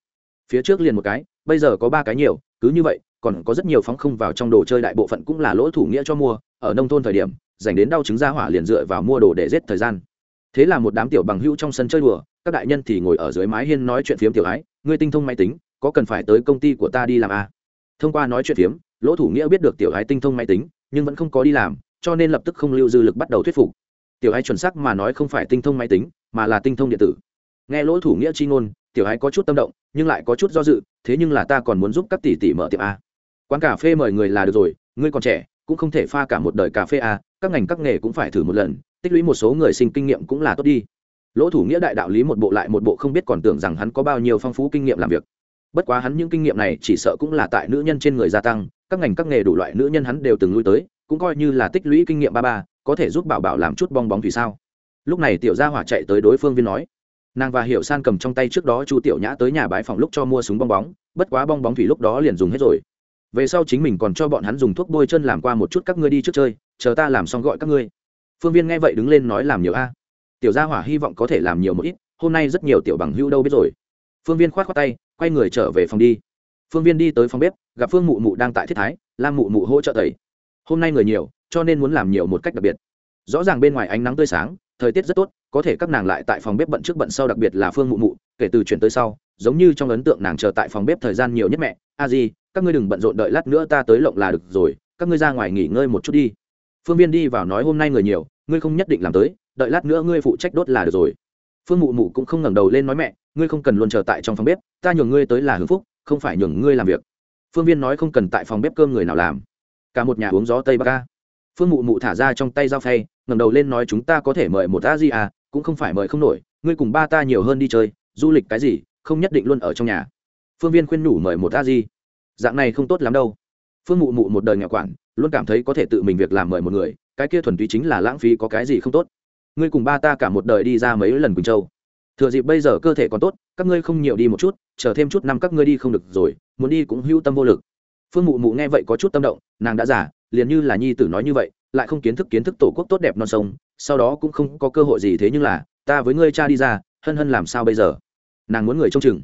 phía trước liền một cái, bây giờ có ba cái nhiều, cứ như vậy, còn có rất nhiều phóng không vào trong đồ chơi đại bộ phận cũng là lỗ thủ nghĩa cho mua, ở nông thôn thời điểm, dành đến đau chứng ra hỏa liền dựa vào mua đồ để giết thời gian. Thế là một đám tiểu bằng hữu trong sân chơi đùa, các đại nhân thì ngồi ở dưới mái hiên nói chuyện phiếm tiểu ái, ngươi tinh thông máy tính, có cần phải tới công ty của ta đi làm à? thông qua nói chuyện phiếm, lỗ thủ nghĩa biết được tiểu ái tinh thông máy tính, nhưng vẫn không có đi làm, cho nên lập tức không lưu dư lực bắt đầu thuyết phục. Tiểu ái chuẩn xác mà nói không phải tinh thông máy tính, mà là tinh thông điện tử. Nghe lỗ thủ nghĩa chi ngôn tiểu hãy có chút tâm động, nhưng lại có chút do dự, thế nhưng là ta còn muốn giúp các tỷ tỷ mở tiệm a. Quán cà phê mời người là được rồi, ngươi còn trẻ, cũng không thể pha cả một đời cà phê a, các ngành các nghề cũng phải thử một lần, tích lũy một số người sinh kinh nghiệm cũng là tốt đi. Lỗ thủ nghĩa đại đạo lý một bộ lại một bộ không biết còn tưởng rằng hắn có bao nhiêu phong phú kinh nghiệm làm việc. Bất quá hắn những kinh nghiệm này chỉ sợ cũng là tại nữ nhân trên người gia tăng, các ngành các nghề đủ loại nữ nhân hắn đều từng lui tới, cũng coi như là tích lũy kinh nghiệm ba ba, có thể giúp bảo bảo làm chút bong bóng thì sao? Lúc này tiểu gia hỏa chạy tới đối phương viên nói nàng và hiểu san cầm trong tay trước đó chu tiểu nhã tới nhà bái phòng lúc cho mua súng bong bóng, bất quá bong bóng thủy lúc đó liền dùng hết rồi. Về sau chính mình còn cho bọn hắn dùng thuốc bôi chân làm qua một chút các ngươi đi trước chơi, chờ ta làm xong gọi các ngươi. Phương viên nghe vậy đứng lên nói làm nhiều a. Tiểu gia hỏa hy vọng có thể làm nhiều một ít, hôm nay rất nhiều tiểu bằng hữu đâu biết rồi. Phương viên k h o á t khoác tay, quay người trở về phòng đi. Phương viên đi tới phòng bếp, gặp phương mụ mụ đang tại thiết thái, lam mụ mụ hỗ trợ tẩy. Hôm nay người nhiều, cho nên muốn làm nhiều một cách đặc biệt. Rõ ràng bên ngoài ánh nắng tươi sáng thời tiết rất tốt, có thể các nàng lại tại phòng bếp bận trước bận sau, đặc biệt là phương mụ mụ, kể từ chuyển tới sau, giống như trong ấn tượng nàng chờ tại phòng bếp thời gian nhiều nhất mẹ, a di, các ngươi đừng bận rộn đợi lát nữa ta tới lộng là được rồi, các ngươi ra ngoài nghỉ ngơi một chút đi. Phương viên đi vào nói, hôm nay người nhiều, ngươi không nhất định làm tới, đợi lát nữa ngươi phụ trách đốt là được rồi. Phương mụ mụ cũng không ngẩng đầu lên nói, mẹ, ngươi không cần luôn chờ tại trong phòng bếp, ta nhường ngươi tới là hưng phúc, không phải nhường ngươi làm việc. Phương viên nói, không cần tại phòng bếp cơm người nào làm, cả một nhà uống gió tây bắc ca. Phương mụ mụ thả ra trong tay dao phay ngẩng đầu lên nói chúng ta có thể mời một a di à cũng không phải mời không nổi, ngươi cùng ba ta nhiều hơn đi chơi, du lịch cái gì, không nhất định luôn ở trong nhà. Phương viên khuyên nhủ mời một a di dạng này không tốt lắm đâu. Phương mụ mụ một đời nhỏ quản luôn cảm thấy có thể tự mình việc làm mời một người, cái kia thuần túy chính là lãng phí có cái gì không tốt. Ngươi cùng ba ta cả một đời đi ra mấy lần quỳnh châu. Thừa dịp bây giờ cơ thể còn tốt, các ngươi không nhiều đi một chút, chờ thêm chút năm các ngươi đi không được rồi, muốn đi cũng hưu tâm vô lực. Phương mụ mụ nghe vậy có chút tâm động, nàng đã giả liền như là nhi tử nói như vậy lại không kiến thức kiến thức tổ quốc tốt đẹp non sông, sau đó cũng không có cơ hội gì thế nhưng là, ta với ngươi cha đi ra, hân hân làm sao bây giờ? Nàng muốn người trông chừng.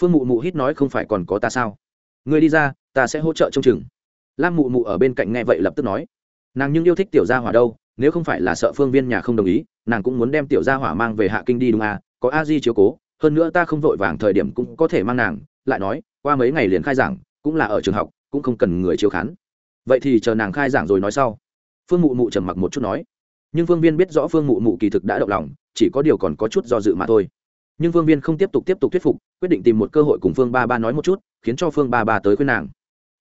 Phương mụ mụ hít nói không phải còn có ta sao? Ngươi đi ra, ta sẽ hỗ trợ trông chừng. Lam mụ mụ ở bên cạnh nghe vậy lập tức nói. Nàng nhưng yêu thích tiểu gia hỏa đâu, nếu không phải là sợ phương viên nhà không đồng ý, nàng cũng muốn đem tiểu gia hỏa mang về hạ kinh đi đúng à có a di chiếu cố, hơn nữa ta không vội vàng thời điểm cũng có thể mang nàng, lại nói, qua mấy ngày liền khai giảng, cũng là ở trường học, cũng không cần người chiếu khán. Vậy thì chờ nàng khai giảng rồi nói sau phương mụ mụ trầm mặc một chút nói, nhưng phương viên biết rõ phương mụ mụ kỳ thực đã động lòng, chỉ có điều còn có chút do dự mà thôi. Nhưng phương viên không tiếp tục tiếp tục thuyết phục, quyết định tìm một cơ hội cùng phương ba ba nói một chút, khiến cho phương ba ba tới khuyên nàng.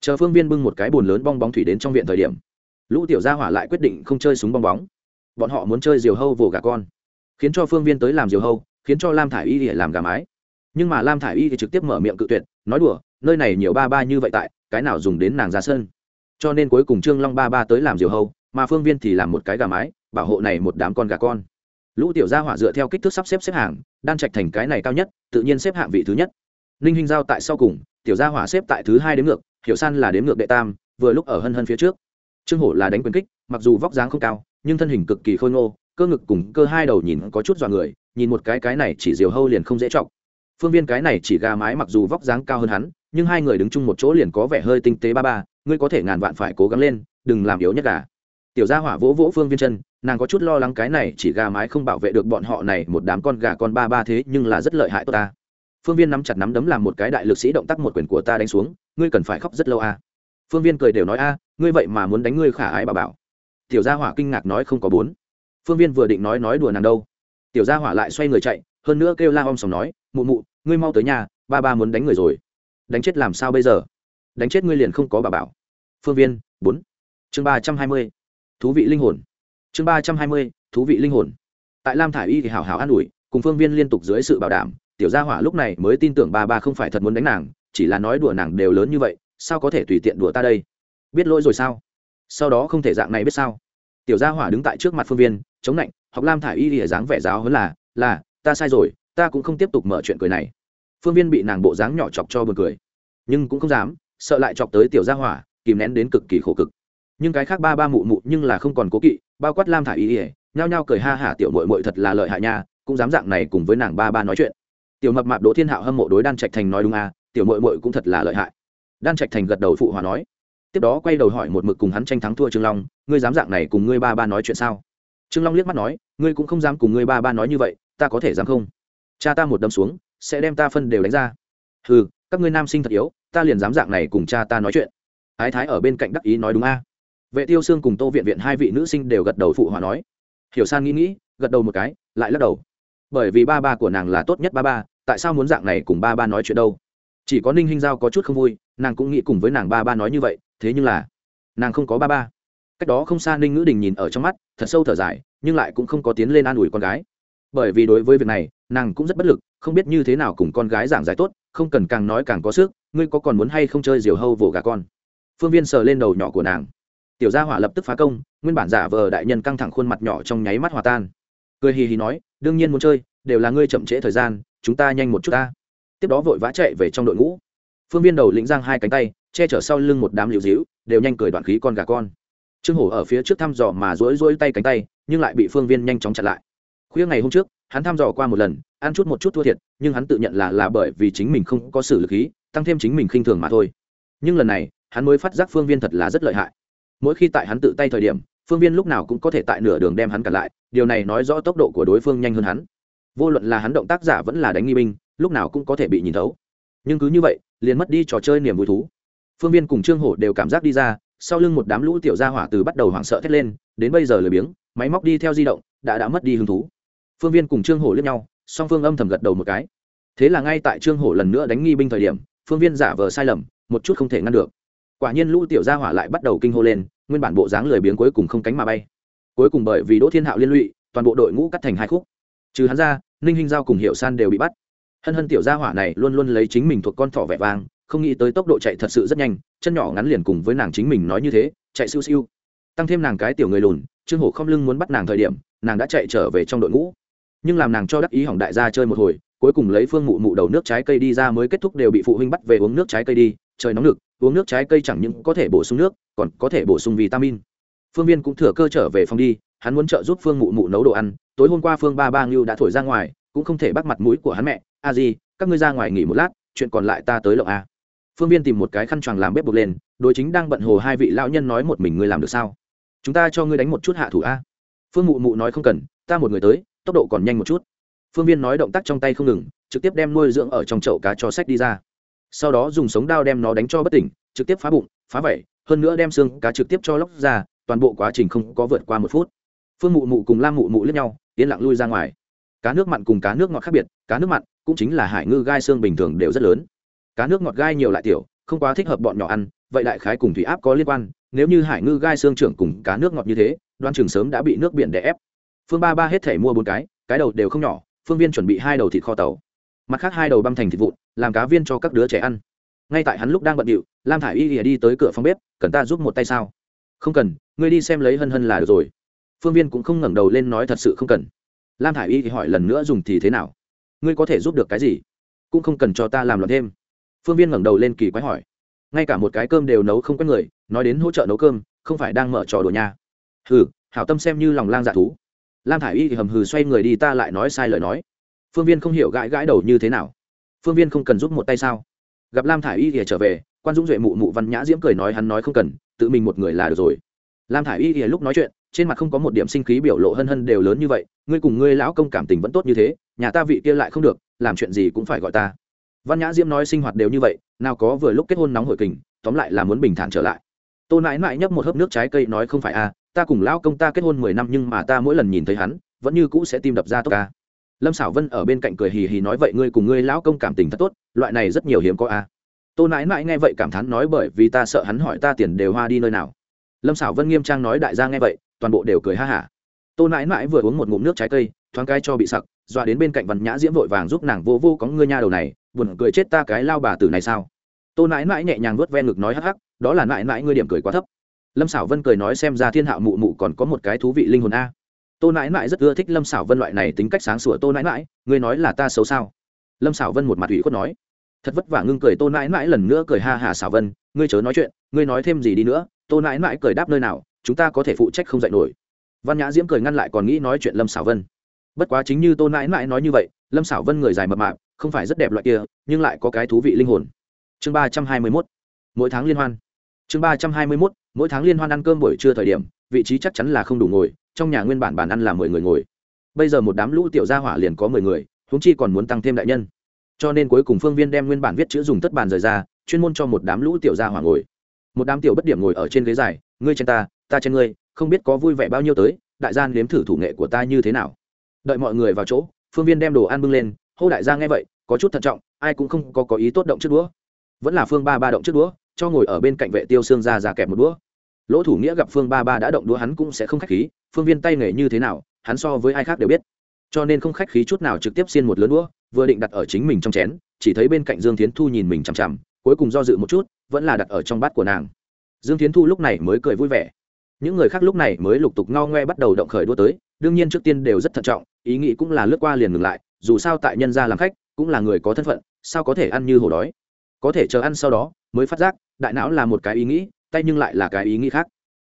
Chờ phương viên bưng một cái bồn lớn bong bóng thủy đến trong viện thời điểm, lũ tiểu gia hỏa lại quyết định không chơi súng bong bóng. Bọn họ muốn chơi diều hâu vồ gà con, khiến cho phương viên tới làm diều hâu, khiến cho lam thả i y để làm gà mái. Nhưng mà lam thả i y thì trực tiếp mở miệng cự tuyệt, nói đùa, nơi này nhiều ba ba như vậy tại, cái nào dùng đến nàng ra sân. Cho nên cuối cùng trương long ba ba tới làm diều hâu mà phương viên thì làm một cái gà mái, bảo hộ này một đám con gà con. Lũ tiểu gia hỏa dựa theo kích thước sắp xếp xếp hàng, đan trạch thành cái này cao nhất, tự nhiên xếp hạng vị thứ nhất. Ninh hinh giao tại sau cùng, tiểu gia hỏa xếp tại thứ hai đến ngược, hiểu san là đến ngược đệ tam, vừa lúc ở hân hân phía trước. Trương hổ là đánh quyền kích, mặc dù vóc dáng không cao, nhưng thân hình cực kỳ khôi ngô, cơ ngực cùng cơ hai đầu nhìn có chút dọa người, nhìn một cái cái này chỉ diều hâu liền không dễ trọng phương viên cái này chỉ gà mái mặc dù vóc dáng cao hơn hắn, nhưng hai người đứng chung một chỗ liền có vẻ hơi tinh tế ba ba, ngươi có thể ngàn vạn phải cố gắng lên, đừng làm yếu nhất gà tiểu gia hỏa vỗ vỗ phương viên chân, nàng có chút lo lắng cái này chỉ gà mái không bảo vệ được bọn họ này, một đám con gà con ba ba thế nhưng là rất lợi hại tốt ta. Phương viên nắm chặt nắm đấm làm một cái đại lực sĩ động tác một quyền của ta đánh xuống, ngươi cần phải khóc rất lâu a. Phương viên cười đều nói a, ngươi vậy mà muốn đánh ngươi khả ái bà bảo. Tiểu gia hỏa kinh ngạc nói không có bốn. Phương viên vừa định nói nói đùa nàng đâu. Tiểu gia hỏa lại xoay người chạy, hơn nữa kêu la om sòng nói, mụ mụ, ngươi mau tới nhà, ba ba muốn đánh người rồi. Đánh chết làm sao bây giờ? Đánh chết ngươi liền không có bà bảo. Phương viên, bốn. Chương ba trăm hai mươi thú vị linh hồn. Chương ba trăm hai mươi, thú vị linh hồn. Tại lam thả i y thì hảo hảo an ủi, cùng phương viên liên tục dưới sự bảo đảm, tiểu gia hỏa lúc này mới tin tưởng ba ba không phải thật muốn đánh nàng, chỉ là nói đùa nàng đều lớn như vậy, sao có thể tùy tiện đùa ta đây? Biết lỗi rồi sao? Sau đó không thể dạng này biết sao? Tiểu gia hỏa đứng tại trước mặt phương viên, chống lạnh học lam thả i y thì dáng vẻ giáo hơn là là, ta sai rồi, ta cũng không tiếp tục mở chuyện cười này. Phương viên bị nàng bộ dáng nhỏ chọc cho b u ồ n cười, nhưng cũng không dám, sợ lại chọc tới tiểu gia hỏa, kìm nén đến cực kỳ khổ cực nhưng cái khác ba ba mụ mụ nhưng là không còn cố kỵ, bao quát lam thả ý ỉa nhao nhao cười ha hả tiểu mội mội thật là lợi hại nha, cũng dám dạng này cùng với nàng ba ba nói chuyện. Tiểu mập mạp đỗ thiên hạo hâm mộ đối đan trạch thành nói đúng à tiểu mội mội cũng thật là lợi hại. Đan trạch thành gật đầu phụ hòa nói. Tiếp đó quay đầu hỏi một mực cùng hắn tranh thắng thua trương long, ngươi dám dạng này cùng ngươi ba ba nói chuyện sao? Trương long liếc mắt nói, ngươi cũng không dám cùng ngươi ba ba nói như vậy, ta có thể dám không? Cha ta một đâm xuống, sẽ đem ta phân đều đánh ra. Ừ các ngươi nam sinh thật yếu, ta liền dám dạng này cùng cha ta nói chuyện. Ái thái ở bên cạnh đắc ý nói đúng a vệ tiêu sương cùng tô viện viện hai vị nữ sinh đều gật đầu phụ hòa nói. Hiểu san nghĩ nghĩ, gật đầu một cái, lại lắc đầu. Bởi vì ba ba của nàng là tốt nhất ba ba, tại sao muốn dạng này cùng ba ba nói chuyện đâu? Chỉ có ninh hinh giao có chút không vui, nàng cũng nghĩ cùng với nàng ba ba nói như vậy, thế nhưng là nàng không có ba ba. Cách đó không xa ninh ngữ đình nhìn ở trong mắt, thật sâu thở dài, nhưng lại cũng không có tiến lên an ủi con gái. Bởi vì đối với việc này, nàng cũng rất bất lực, không biết như thế nào cùng con gái giảng giải tốt, không cần càng nói càng có sức, ngươi có còn muốn hay không chơi diều hâu vồ gà con? Phương viên sờ lên đầu nhỏ của nàng tiểu gia hỏa lập tức phá công, nguyên bản giả vờ đại nhân căng thẳng khuôn mặt nhỏ trong nháy mắt hòa tan. Cười hì hì nói, đương nhiên muốn chơi, đều là ngươi chậm trễ thời gian, chúng ta nhanh một chút ta. Tiếp đó vội vã chạy về trong đội ngũ. Phương viên đầu lĩnh giang hai cánh tay, che chở sau lưng một đám liều dĩu, đều nhanh cười đoạn khí con gà con. Trương hổ ở phía trước thăm dò mà rối rối tay cánh tay, nhưng lại bị phương viên nhanh chóng chặn lại. Khuya ngày hôm trước, hắn thăm dò qua một lần, ăn chút một chút thua thiệt, nhưng hắn tự nhận là là bởi vì chính mình không có sự lực khí, tăng thêm chính mình khinh thường mà thôi. Nhưng lần này, hắn mới phát giác phương viên thật là rất lợi hại mỗi khi tại hắn tự tay thời điểm, phương viên lúc nào cũng có thể tại nửa đường đem hắn cả lại, điều này nói rõ tốc độ của đối phương nhanh hơn hắn. Vô luận là hắn động tác giả vẫn là đánh nghi binh, lúc nào cũng có thể bị nhìn thấu. Nhưng cứ như vậy, liền mất đi trò chơi niềm vui thú. Phương viên cùng trương hổ đều cảm giác đi ra, sau lưng một đám lũ tiểu gia hỏa từ bắt đầu hoảng sợ thét lên, đến bây giờ lười biếng, máy móc đi theo di động, đã đã mất đi hứng thú. Phương viên cùng trương hổ lướt nhau, song phương âm thầm gật đầu một cái. Thế là ngay tại trương hổ lần nữa đánh nghi binh thời điểm, phương viên giả vờ sai lầm, một chút không thể ngăn được quả nhiên lũ tiểu gia hỏa lại bắt đầu kinh hô lên, nguyên bản bộ dáng lười biếng cuối cùng không cánh mà bay. Cuối cùng bởi vì đỗ thiên hạo liên lụy, toàn bộ đội ngũ cắt thành hai khúc. Trừ hắn ra, ninh hinh giao cùng hiệu san đều bị bắt. Hân hân tiểu gia hỏa này luôn luôn lấy chính mình thuộc con thỏ vẻ vang, không nghĩ tới tốc độ chạy thật sự rất nhanh, chân nhỏ ngắn liền cùng với nàng chính mình nói như thế, chạy siêu siêu. Tăng thêm nàng cái tiểu người lùn, trương hổ không lưng muốn bắt nàng thời điểm, nàng đã chạy trở về trong đội ngũ. Nhưng làm nàng cho đắc ý hỏng đại gia chơi một hồi, cuối cùng lấy phương mụ mụ đầu nước trái cây đi ra mới kết thúc đều bị phụ huynh bắt về uống nước trái cây đi, trời nóng lực uống nước trái cây chẳng những có thể bổ sung nước, còn có thể bổ sung vitamin. Phương viên cũng thừa cơ trở về phòng đi, hắn muốn trợ giúp phương mụ mụ nấu đồ ăn. Tối hôm qua phương ba ba ngưu đã thổi ra ngoài, cũng không thể bắt mặt mũi của hắn mẹ. A gì các ngươi ra ngoài nghỉ một lát, chuyện còn lại ta tới lộng a. Phương viên tìm một cái khăn choàng làm bếp bột lên, đối chính đang bận hồ hai vị lão nhân nói một mình ngươi làm được sao? Chúng ta cho ngươi đánh một chút hạ thủ a. Phương mụ mụ nói không cần, ta một người tới, tốc độ còn nhanh một chút. Phương viên nói động tác trong tay không ngừng, trực tiếp đem nuôi dưỡng ở trong chậu cá cho sách đi ra sau đó dùng sống đao đem nó đánh cho bất tỉnh, trực tiếp phá bụng, phá vẩy hơn nữa đem xương cá trực tiếp cho lóc ra, toàn bộ quá trình không có vượt qua một phút. Phương mụ mụ cùng lam mụ mụ lướt nhau, yên lặng lui ra ngoài. Cá nước mặn cùng cá nước ngọt khác biệt, cá nước mặn cũng chính là hải ngư gai xương bình thường đều rất lớn. Cá nước ngọt gai nhiều lại tiểu, không quá thích hợp bọn nhỏ ăn, vậy đại khái cùng thủy áp có liên quan, nếu như hải ngư gai xương trưởng cùng cá nước ngọt như thế, đoan trường sớm đã bị nước biển đè ép. Phương ba ba hết thể mua bốn cái cái đầu đều không nhỏ, phương viên chuẩn bị hai đầu thịt kho tàu. Mặt khác hai đầu băm thành thịt vụn làm cá viên cho các đứa trẻ ăn. Ngay tại hắn lúc đang bận điệu, lam thả i y đi tới cửa phòng bếp, cần ta giúp một tay sao? Không cần, ngươi đi xem lấy hân hân là được rồi. Phương viên cũng không ngẩng đầu lên nói, thật sự không cần. Lam thả i y thì hỏi lần nữa dùng thì thế nào? Ngươi có thể giúp được cái gì? Cũng không cần cho ta làm loạn thêm. Phương viên ngẩng đầu lên kỳ quái hỏi. Ngay cả một cái cơm đều nấu không quen người, nói đến hỗ trợ nấu cơm, không phải đang mở trò đùa nha. Hừ, hảo tâm xem như lòng lang dạ thú. Lam thả i y thì hầm hừ xoay người đi, ta lại nói sai lời nói. Phương viên không hiểu gãi gãi đầu như thế nào phương viên không cần giúp một tay sao? Gặp lam thả i y thì trở về quan dũng duệ mụ mụ văn nhã diễm cười nói hắn nói không cần tự mình một người là được rồi. Lam thả i y thì lúc nói chuyện trên mặt không có một điểm sinh khí biểu lộ hân hân đều lớn như vậy ngươi cùng ngươi lão công cảm tình vẫn tốt như thế nhà ta vị kia lại không được làm chuyện gì cũng phải gọi ta. Văn nhã diễm nói sinh hoạt đều như vậy nào có vừa lúc kết hôn nóng hổi kình tóm lại là muốn bình thản trở lại. Tô nãi nãi nhấp một hớp nước trái cây nói không phải a à, ta cùng lão công ta kết hôn mười năm nhưng mà ta mỗi lần nhìn thấy hắn vẫn như cũ sẽ tim đập ra tốt ca lâm xảo vân ở bên cạnh cười hì hì nói, vậy ngươi cùng ngươi lão công cảm tình thật tốt, loại này rất nhiều hiếm có a. À. tô nãi nãi nghe vậy cảm thán nói, bởi vì ta sợ hắn hỏi ta tiền đều hoa đi nơi nào. Lâm xảo vân nghiêm trang nói, đại gia nghe vậy, toàn bộ đều cười ha hả. Tô nãi nãi vừa uống một ngụm nước trái cây, thoáng cái cho bị sặc, dọa đến bên cạnh văn nhã diễm vội vàng giúp nàng vô vô có ngươi nha đầu này, buồn cười chết ta cái lao bà tử này sao? Tô nãi nãi nhẹ nhàng vuốt ven ngực nói, hắc hắc, đó là nãi nãi ngươi điểm cười quá thấp. Lâm xảo vân cười nói, xem ra thiên hạo mụ mụ còn có một cái thú vị linh hồn a tô nãi nãi rất ưa thích lâm xảo vân loại này tính cách sáng sủa tô nãi nãi, ngươi nói là ta xấu sao? Lâm xảo vân một mặt ủy khuất nói. Thật vất vả ngưng cười tô nãi nãi lần nữa cười ha hà xảo vân, ngươi chớ nói chuyện, ngươi nói thêm gì đi nữa, tô nãi nãi cười đáp nơi nào, chúng ta có thể phụ trách không dạy nổi. Văn nhã diễm cười ngăn lại còn nghĩ nói chuyện lâm xảo vân. Bất quá chính như tô nãi nãi nói như vậy, lâm xảo vân người dài mập mạp, không phải rất đẹp loại kia, nhưng lại có cái thú vị linh hồn. Chương ba trăm hai mươi mốt. Mỗi tháng liên hoan. Chương ba trăm hai mươi mốt, mỗi tháng liên hoan ăn cơm buổi trưa thời điểm, vị trí chắc chắn là không đủ ngồi trong nhà nguyên bản bàn ăn là mười người ngồi. Bây giờ một đám lũ tiểu gia hỏa liền có mười người, huống chi còn muốn tăng thêm đại nhân. Cho nên cuối cùng phương viên đem nguyên bản viết chữ dùng tất bàn rời ra, chuyên môn cho một đám lũ tiểu gia hỏa ngồi. Một đám tiểu bất điểm ngồi ở trên ghế dài, ngươi trên ta ta trên ngươi, không biết có vui vẻ bao nhiêu tới, đại gia nếm thử thủ nghệ của ta như thế nào. Đợi mọi người vào chỗ, phương viên đem đồ ăn bưng lên, hô đại gia nghe vậy, có chút thận trọng, ai cũng không có có ý tốt động trước đũa. Vẫn là phương ba ba động trước đũa, cho ngồi ở bên cạnh vệ tiêu xương ra ra kẹp một đũa lỗ thủ nghĩa gặp phương ba ba đã động đũa hắn cũng sẽ không khách khí, phương viên tay nghề như thế nào, hắn so với ai khác đều biết. Cho nên không khách khí chút nào trực tiếp xiên một lớn đũa, vừa định đặt ở chính mình trong chén, chỉ thấy bên cạnh dương tiến thu nhìn mình chằm chằm, cuối cùng do dự một chút, vẫn là đặt ở trong bát của nàng. Dương tiến thu lúc này mới cười vui vẻ. Những người khác lúc này mới lục tục ngao ngoe bắt đầu động khởi đua tới, đương nhiên trước tiên đều rất thận trọng, ý nghĩ cũng là lướt qua liền ngừng lại, dù sao tại nhân gia làm khách, cũng là người có thân phận, sao có thể ăn như hổ đói. Có thể chờ ăn sau đó, mới phát giác, đại não là một cái ý nghĩ tay nhưng lại là cái ý nghĩ khác.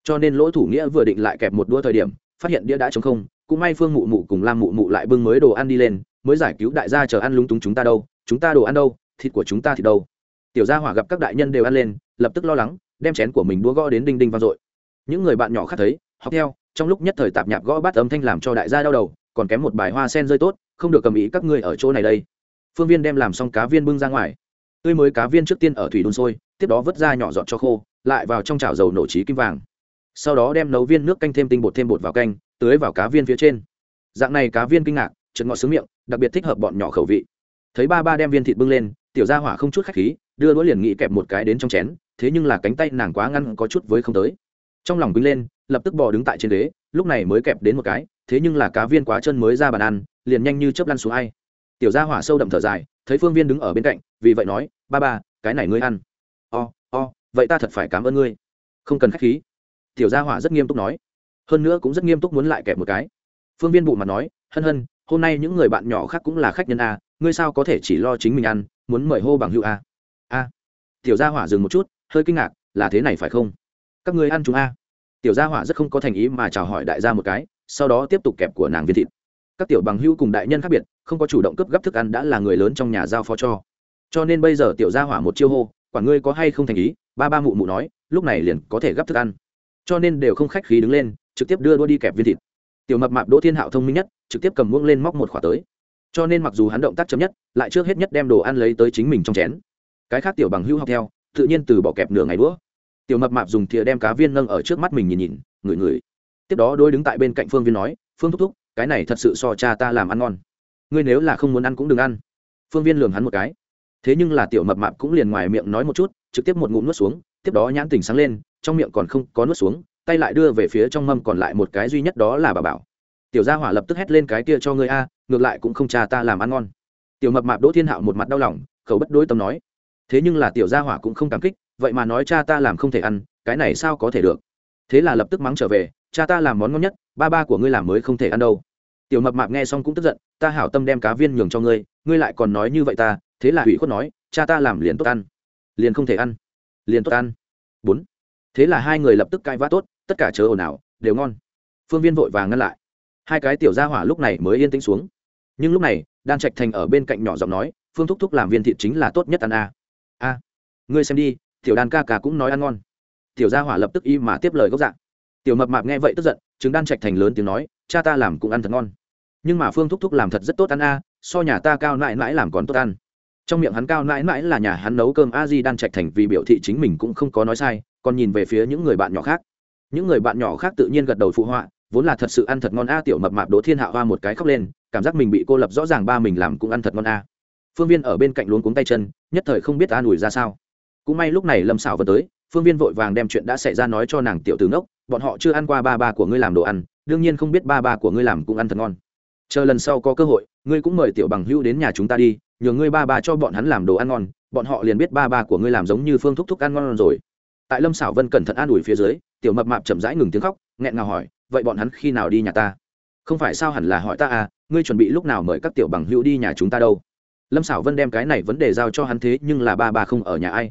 Cho nên lỗ thủ nghĩa vừa định lại kẹp một đua thời điểm, phát hiện đĩa đã chống không, cũng may phương mụ mụ cùng lam mụ mụ lại bưng mới đồ ăn đi lên, mới giải cứu đại gia chờ ăn lúng túng chúng ta đâu, chúng ta đồ ăn đâu, thịt của chúng ta thì đâu. Tiểu gia hỏa gặp các đại nhân đều ăn lên, lập tức lo lắng, đem chén của mình đũa gõ đến đinh đinh vang dội. Những người bạn nhỏ khác thấy, học theo, trong lúc nhất thời tạp nhạp gõ bát âm thanh làm cho đại gia đau đầu, còn kém một bài hoa sen rơi tốt, không được cầm ý các ngươi ở chỗ này đây. Phương viên đem làm xong cá viên bưng ra ngoài tươi mới cá viên trước tiên ở thủy đun sôi, tiếp đó vớt ra nhỏ dọn cho khô, lại vào trong chảo dầu nổ trí kim vàng. Sau đó đem nấu viên nước canh thêm tinh bột thêm bột vào canh, tưới vào cá viên phía trên. Dạng này cá viên kinh ngạc chật ngọt sướng miệng, đặc biệt thích hợp bọn nhỏ khẩu vị. Thấy ba ba đem viên thịt bưng lên, tiểu gia hỏa không chút khách khí, đưa đũa liền nghĩ kẹp một cái đến trong chén, thế nhưng là cánh tay nàng quá ngăn có chút với không tới. Trong lòng bưng lên, lập tức bò đứng tại trên ghế, lúc này mới kẹp đến một cái, thế nhưng là cá viên quá chân mới ra bàn ăn, liền nhanh như chớp lăn xuống ai tiểu gia hỏa sâu đậm thở dài thấy phương viên đứng ở bên cạnh vì vậy nói ba ba cái này ngươi ăn. O、oh, o、oh, vậy ta thật phải cảm ơn ngươi. Không cần khách khí. Tiểu gia hỏa rất nghiêm túc nói. Hơn nữa cũng rất nghiêm túc muốn lại kẹp một cái. Phương viên bụ mặt nói hân hân hôm nay những người bạn nhỏ khác cũng là khách nhân a ngươi sao có thể chỉ lo chính mình ăn muốn mời hô bằng hữu a? A. Tiểu gia hỏa dừng một chút hơi kinh ngạc là thế này phải không? Các ngươi ăn chúng a. Tiểu gia hỏa rất không có thành ý mà chào hỏi đại gia một cái sau đó tiếp tục kẹp của nàng viên thịt các tiểu bằng hữu cùng đại nhân khác biệt, không có chủ động cấp gấp thức ăn đã là người lớn trong nhà giao phó cho. Cho nên bây giờ tiểu gia hỏa một chiêu hô, quản ngươi có hay không thành ý? Ba ba mụ mụ nói, lúc này liền có thể gấp thức ăn. Cho nên đều không khách khí đứng lên, trực tiếp đưa đua đi kẹp viên thịt. Tiểu mập mạp đỗ thiên hạo thông minh nhất, trực tiếp cầm muỗng lên móc một khỏa tới. Cho nên mặc dù hắn động tác chấm nhất, lại trước hết nhất đem đồ ăn lấy tới chính mình trong chén. Cái khác tiểu bằng hữu học theo, tự nhiên từ bỏ kẹp nửa ngày đũa. Tiểu mập mạp dùng thìa đem cá viên nâng ở trước mắt mình nhìn nhìn, ngửi ngửi. Tiếp đó đôi đứng tại bên cạnh phương viên nói, phương thúc thúc cái này thật sự so cha ta làm ăn ngon. Ngươi nếu là không muốn ăn cũng đừng ăn. Phương viên lường hắn một cái. Thế nhưng là tiểu mập mạp cũng liền ngoài miệng nói một chút, trực tiếp một ngụm nuốt xuống, tiếp đó nhãn tình sáng lên, trong miệng còn không có nuốt xuống, tay lại đưa về phía trong mâm còn lại một cái duy nhất đó là bà bảo. Tiểu gia hỏa lập tức hét lên cái kia cho ngươi a, ngược lại cũng không cha ta làm ăn ngon. Tiểu mập mạp đỗ thiên hạo một mặt đau lòng, khẩu bất đối tâm nói. Thế nhưng là tiểu gia hỏa cũng không cảm kích, vậy mà nói cha ta làm không thể ăn, cái này sao có thể được? Thế là lập tức mắng trở về cha ta làm món ngon nhất, ba ba của ngươi làm mới không thể ăn đâu. Tiểu mập mạp nghe xong cũng tức giận, ta hảo tâm đem cá viên nhường cho ngươi ngươi lại còn nói như vậy ta, thế là hủy khuất nói, cha ta làm liền tốt ăn. Liền không thể ăn. Liền tốt ăn. Bốn. Thế là hai người lập tức cãi vã tốt, tất cả chớ ồn ào, đều ngon. Phương viên vội vàng ngăn lại. Hai cái tiểu gia hỏa lúc này mới yên tĩnh xuống. Nhưng lúc này, đan trạch thành ở bên cạnh nhỏ giọng nói, phương thúc thúc làm viên thịt chính là tốt nhất ăn a a ngươi xem đi, tiểu đan ca ca cũng nói ăn ngon. Tiểu gia hỏa lập tức y mà tiếp lời gốc dạng tiểu mập mạp nghe vậy tức giận chứng đan trạch thành lớn tiếng nói, cha ta làm cũng ăn thật ngon. Nhưng mà phương thúc thúc làm thật rất tốt ăn a, so nhà ta cao mãi mãi làm còn tốt ăn. Trong miệng hắn cao mãi mãi là nhà hắn nấu cơm a di đan trạch thành vì biểu thị chính mình cũng không có nói sai, còn nhìn về phía những người bạn nhỏ khác. Những người bạn nhỏ khác tự nhiên gật đầu phụ họa, vốn là thật sự ăn thật ngon a, tiểu mập mạp đỗ thiên hạ hoa một cái khóc lên, cảm giác mình bị cô lập rõ ràng ba mình làm cũng ăn thật ngon a. Phương viên ở bên cạnh luống cuống tay chân, nhất thời không biết an ủi ra sao. Cũng may lúc này lâm xảo vẫn tới phương viên vội vàng đem chuyện đã xảy ra nói cho nàng tiểu từ ngốc, bọn họ chưa ăn qua ba ba của ngươi làm đồ ăn, đương nhiên không biết ba ba của ngươi làm cũng ăn thật ngon. Chờ lần sau có cơ hội, ngươi cũng mời tiểu bằng hữu đến nhà chúng ta đi, nhờ ngươi ba ba cho bọn hắn làm đồ ăn ngon, bọn họ liền biết ba ba của ngươi làm giống như phương thúc thúc ăn ngon rồi. Tại lâm xảo vân cẩn thận an ủi phía dưới, tiểu mập mạp chậm rãi ngừng tiếng khóc, nghẹn ngào hỏi, vậy bọn hắn khi nào đi nhà ta? Không phải sao hẳn là hỏi ta à ngươi chuẩn bị lúc nào mời các tiểu bằng hữu đi nhà chúng ta đâu? Lâm xảo vân đem cái này vấn đề giao cho hắn thế nhưng là ba ba không ở nhà ai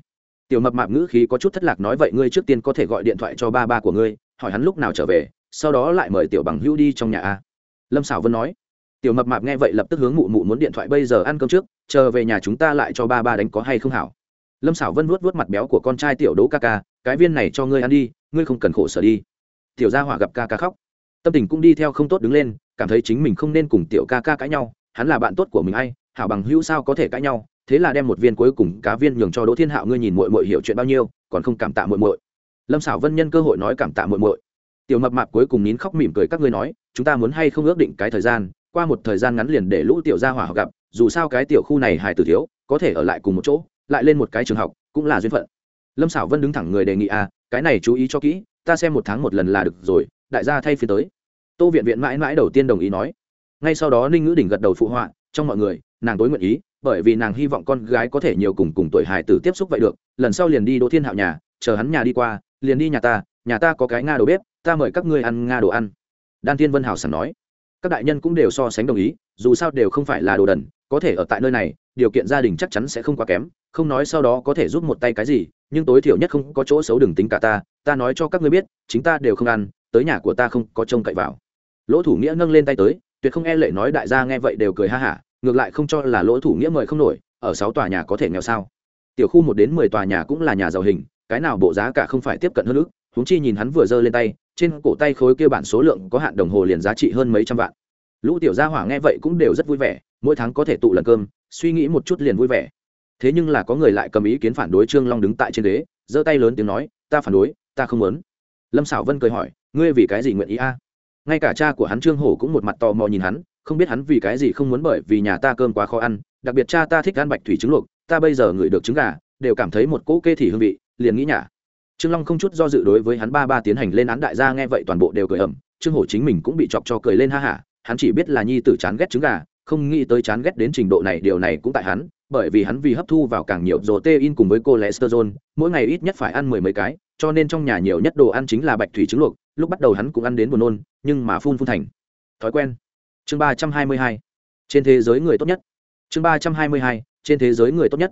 tiểu mập mạp ngữ khí có chút thất lạc nói, vậy ngươi trước tiên có thể gọi điện thoại cho ba ba của ngươi, hỏi hắn lúc nào trở về, sau đó lại mời tiểu bằng hữu đi trong nhà a. Lâm xảo vân nói. Tiểu mập mạp nghe vậy lập tức hướng mụ mụ muốn điện thoại bây giờ ăn cơm trước, chờ về nhà chúng ta lại cho ba ba đánh có hay không hảo? Lâm xảo vân vuốt vuốt mặt béo của con trai tiểu đỗ ca ca, cái viên này cho ngươi ăn đi, ngươi không cần khổ sở đi. Tiểu gia hỏa gặp ca ca khóc. Tâm tình cũng đi theo không tốt đứng lên, cảm thấy chính mình không nên cùng tiểu ca ca cãi nhau, hắn là bạn tốt của mình ai, hảo bằng hữu sao có thể cãi nhau thế là đem một viên cuối cùng cá viên nhường cho đỗ thiên hạo, ngươi nhìn mội mội hiểu chuyện bao nhiêu, còn không cảm tạ mội mội lâm xảo vân nhân cơ hội nói cảm tạ mội mội tiểu mập mạp cuối cùng nín khóc mỉm cười các ngươi nói, chúng ta muốn hay không ước định cái thời gian, qua một thời gian ngắn liền để lũ tiểu gia hỏa gặp, dù sao cái tiểu khu này hài tử thiếu, có thể ở lại cùng một chỗ, lại lên một cái trường học, cũng là duyên phận. Lâm xảo vân đứng thẳng người đề nghị à cái này chú ý cho kỹ, ta xem một tháng một lần là được rồi, đại gia thay phiên tới. Tô viện viện mãi mãi đầu tiên đồng ý nói. Ngay sau đó ninh ngữ đỉnh gật đầu phụ họa, trong mọi người nàng tối nguyện ý, bởi vì nàng hy vọng con gái có thể nhiều cùng cùng tuổi hài tử tiếp xúc vậy được, lần sau liền đi đỗ thiên hạo nhà, chờ hắn nhà đi qua, liền đi nhà ta nhà ta có cái nga đồ bếp, ta mời các ngươi ăn nga đồ ăn. Đan tiên vân hào sẵn nói. Các đại nhân cũng đều so sánh đồng ý, dù sao đều không phải là đồ đần, có thể ở tại nơi này, điều kiện gia đình chắc chắn sẽ không quá kém, không nói sau đó có thể giúp một tay cái gì, nhưng tối thiểu nhất không có chỗ xấu đừng tính cả ta ta nói cho các ngươi biết, chính ta đều không ăn, tới nhà của ta không có trông cậy vào. Lỗ thủ nghĩa nâng lên tay tới, tuyệt không e lệ nói đại gia nghe vậy đều cười ha hả ngược lại không cho là lỗ thủ nghĩa mời không nổi, ở sáu tòa nhà có thể nghèo sao? Tiểu khu một đến mười tòa nhà cũng là nhà giàu hình, cái nào bộ giá cả không phải tiếp cận hơn ước huống chi nhìn hắn vừa giơ lên tay, trên cổ tay khối kia bản số lượng có hạn đồng hồ liền giá trị hơn mấy trăm vạn. Lũ tiểu gia hỏa nghe vậy cũng đều rất vui vẻ, mỗi tháng có thể tụ lần cơm, suy nghĩ một chút liền vui vẻ. Thế nhưng là có người lại cầm ý kiến phản đối trương long đứng tại trên ghế, giơ tay lớn tiếng nói, ta phản đối, ta không muốn. Lâm xảo vân cười hỏi, ngươi vì cái gì nguyện ý a? Ngay cả cha của hắn trương hổ cũng một mặt tò mò nhìn hắn không biết hắn vì cái gì không muốn bởi vì nhà ta cơm quá khó ăn, đặc biệt cha ta thích ăn bạch thủy trứng luộc, ta bây giờ ngửi được trứng gà, đều cảm thấy một cỗ kê thì hương vị, liền nghĩ nhả. Trương long không chút do dự đối với hắn ba ba tiến hành lên án đại gia nghe vậy toàn bộ đều cười ẩm trương hổ chính mình cũng bị chọc cho cười lên ha hả, hắn chỉ biết là nhi tử chán ghét trứng gà, không nghĩ tới chán ghét đến trình độ này, điều này cũng tại hắn, bởi vì hắn vì hấp thu vào càng nhiều protein cùng với cholesterol, mỗi ngày ít nhất phải ăn mười mấy cái, cho nên trong nhà nhiều nhất đồ ăn chính là bạch thủy trứng luộc, lúc bắt đầu hắn cũng ăn đến buồn nôn, nhưng mà phun phun thành. Thói quen chương ba trăm hai mươi hai. Trên thế giới người tốt nhất. Chương ba trăm hai mươi hai, trên thế giới người tốt nhất.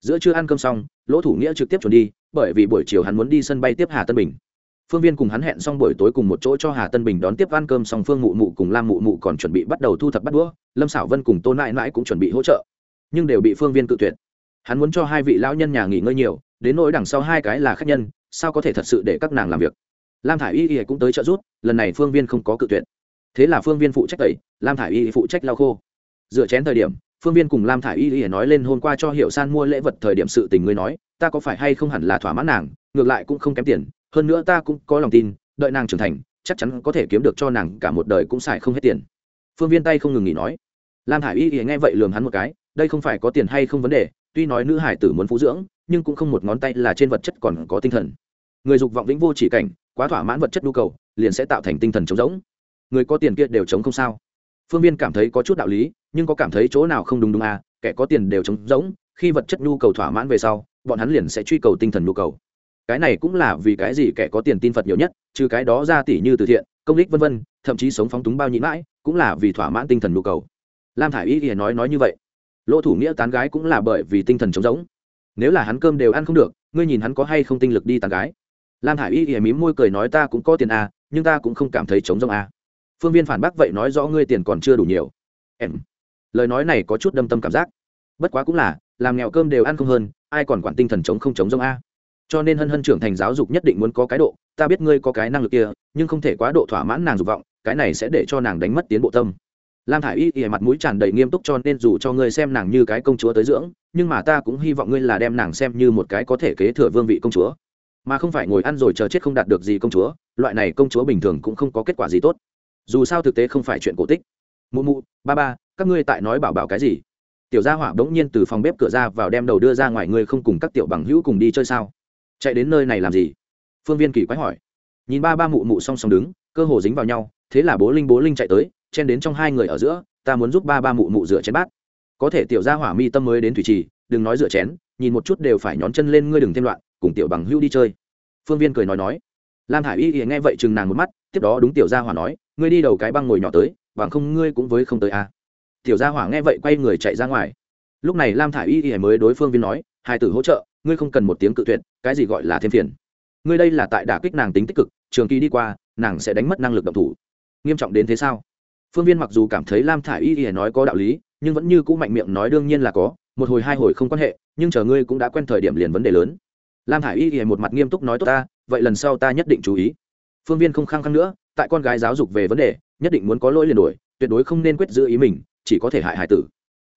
Giữa chưa ăn cơm xong, lỗ thủ nghĩa trực tiếp chuẩn đi, bởi vì buổi chiều hắn muốn đi sân bay tiếp hà tân bình. Phương viên cùng hắn hẹn xong buổi tối cùng một chỗ cho hà tân bình đón tiếp ăn cơm xong, phương mụ mụ cùng lam mụ mụ còn chuẩn bị bắt đầu thu thập bắt đũa, lâm xảo vân cùng tôn nại mãi cũng chuẩn bị hỗ trợ. Nhưng đều bị phương viên cự tuyệt. Hắn muốn cho hai vị lão nhân nhà nghỉ ngơi nhiều, đến nỗi đằng sau hai cái là khách nhân, sao có thể thật sự để các nàng làm việc? Lam thả i y y cũng tới trợ giúp, lần này phương viên không có cự tuyệt thế là phương viên phụ trách tẩy, lam thả i y phụ trách lau khô. Dựa chén thời điểm, phương viên cùng lam thả i y y nói lên hôm qua cho hiệu san mua lễ vật thời điểm sự tình ngươi nói, ta có phải hay không hẳn là thỏa mãn nàng, ngược lại cũng không kém tiền, hơn nữa ta cũng có lòng tin, đợi nàng trưởng thành, chắc chắn có thể kiếm được cho nàng cả một đời cũng xài không hết tiền. Phương viên tay không ngừng nghỉ nói. Lam thả i y y nghe vậy lường hắn một cái, đây không phải có tiền hay không vấn đề, tuy nói nữ hải tử muốn phú dưỡng, nhưng cũng không một ngón tay là trên vật chất còn có tinh thần. Người dục vọng vĩnh vô chỉ cảnh, quá thỏa mãn vật chất nhu cầu, liền sẽ tạo thành tinh thần trống rỗng người có tiền kia đều chống không sao. Phương viên cảm thấy có chút đạo lý nhưng có cảm thấy chỗ nào không đúng đúng à kẻ có tiền đều chống rỗng khi vật chất nhu cầu thỏa mãn về sau bọn hắn liền sẽ truy cầu tinh thần nhu cầu. Cái này cũng là vì cái gì kẻ có tiền tin phật nhiều nhất trừ cái đó ra tỷ như từ thiện công lý vân vân thậm chí sống phóng túng bao nhịn mãi cũng là vì thỏa mãn tinh thần nhu cầu. Lam thả i y thì nói nói như vậy. Lỗ thủ nghĩa tán gái cũng là bởi vì tinh thần trống rỗng. Nếu là hắn cơm đều ăn không được ngươi nhìn hắn có hay không tinh lực đi tán gái. Lam thả i y ỉa mím môi cười nói ta cũng có tiền à, nhưng ta cũng không cảm thấy trống rỗng à phương viên phản bác, vậy nói rõ ngươi tiền còn chưa đủ nhiều. Em. Lời nói này có chút đâm tâm cảm giác. Bất quá cũng là, làm nghèo cơm đều ăn không hơn, ai còn quản tinh thần chống không chống rông a? Cho nên hân hân trưởng thành giáo dục nhất định muốn có cái độ, ta biết ngươi có cái năng lực kia, nhưng không thể quá độ thỏa mãn nàng dục vọng, cái này sẽ để cho nàng đánh mất tiến bộ tâm. Lam thả i y ỉa mặt mũi tràn đầy nghiêm túc cho nên dù cho ngươi xem nàng như cái công chúa tới dưỡng, nhưng mà ta cũng hy vọng ngươi là đem nàng xem như một cái có thể kế thừa vương vị công chúa. Mà không phải ngồi ăn rồi chờ chết không đạt được gì công chúa, loại này công chúa bình thường cũng không có kết quả gì tốt dù sao thực tế không phải chuyện cổ tích. Mụ mụ, ba ba, các ngươi tại nói bảo bảo cái gì? Tiểu gia hỏa bỗng nhiên từ phòng bếp cửa ra vào đem đầu đưa ra ngoài, ngươi không cùng các tiểu bằng hữu cùng đi chơi sao? Chạy đến nơi này làm gì? Phương viên kỳ quái hỏi. Nhìn ba ba mụ mụ song song đứng, cơ hồ dính vào nhau, thế là bố linh bố linh chạy tới, chen đến trong hai người ở giữa, ta muốn giúp ba ba mụ mụ rửa chén bát. Có thể tiểu gia hỏa mi tâm mới đến thủy trì, đừng nói rửa chén, nhìn một chút đều phải nhón chân lên ngươi đừng thêm loạn, cùng tiểu bằng hữu đi chơi. Phương viên cười nói nói. Lam hải y nghe vậy chừng nàng một mắt, tiếp đó đúng tiểu gia hỏa nói ngươi đi đầu cái băng ngồi nhỏ tới, bằng không ngươi cũng với không tới a à. tiểu gia hỏa nghe vậy quay người chạy ra ngoài. Lúc này lam thả i y y mới đối phương viên nói, hai tử hỗ trợ, ngươi không cần một tiếng cự tuyệt, cái gì gọi là thêm phiền. Ngươi đây là tại đả kích nàng tính tích cực, trường kỳ đi qua, nàng sẽ đánh mất năng lực động thủ. Nghiêm trọng đến thế sao? Phương viên mặc dù cảm thấy lam thả i y y nói có đạo lý, nhưng vẫn như cũ mạnh miệng nói đương nhiên là có, một hồi hai hồi không quan hệ, nhưng chờ ngươi cũng đã quen thời điểm liền vấn đề lớn. Lam thả i y y một mặt nghiêm túc nói tốt ta, vậy lần sau ta nhất định chú ý. Phương viên không khăng khăng nữa tại con gái giáo dục về vấn đề, nhất định muốn có lỗi liền đổi tuyệt đối không nên quyết giữ ý mình, chỉ có thể hại hải tử.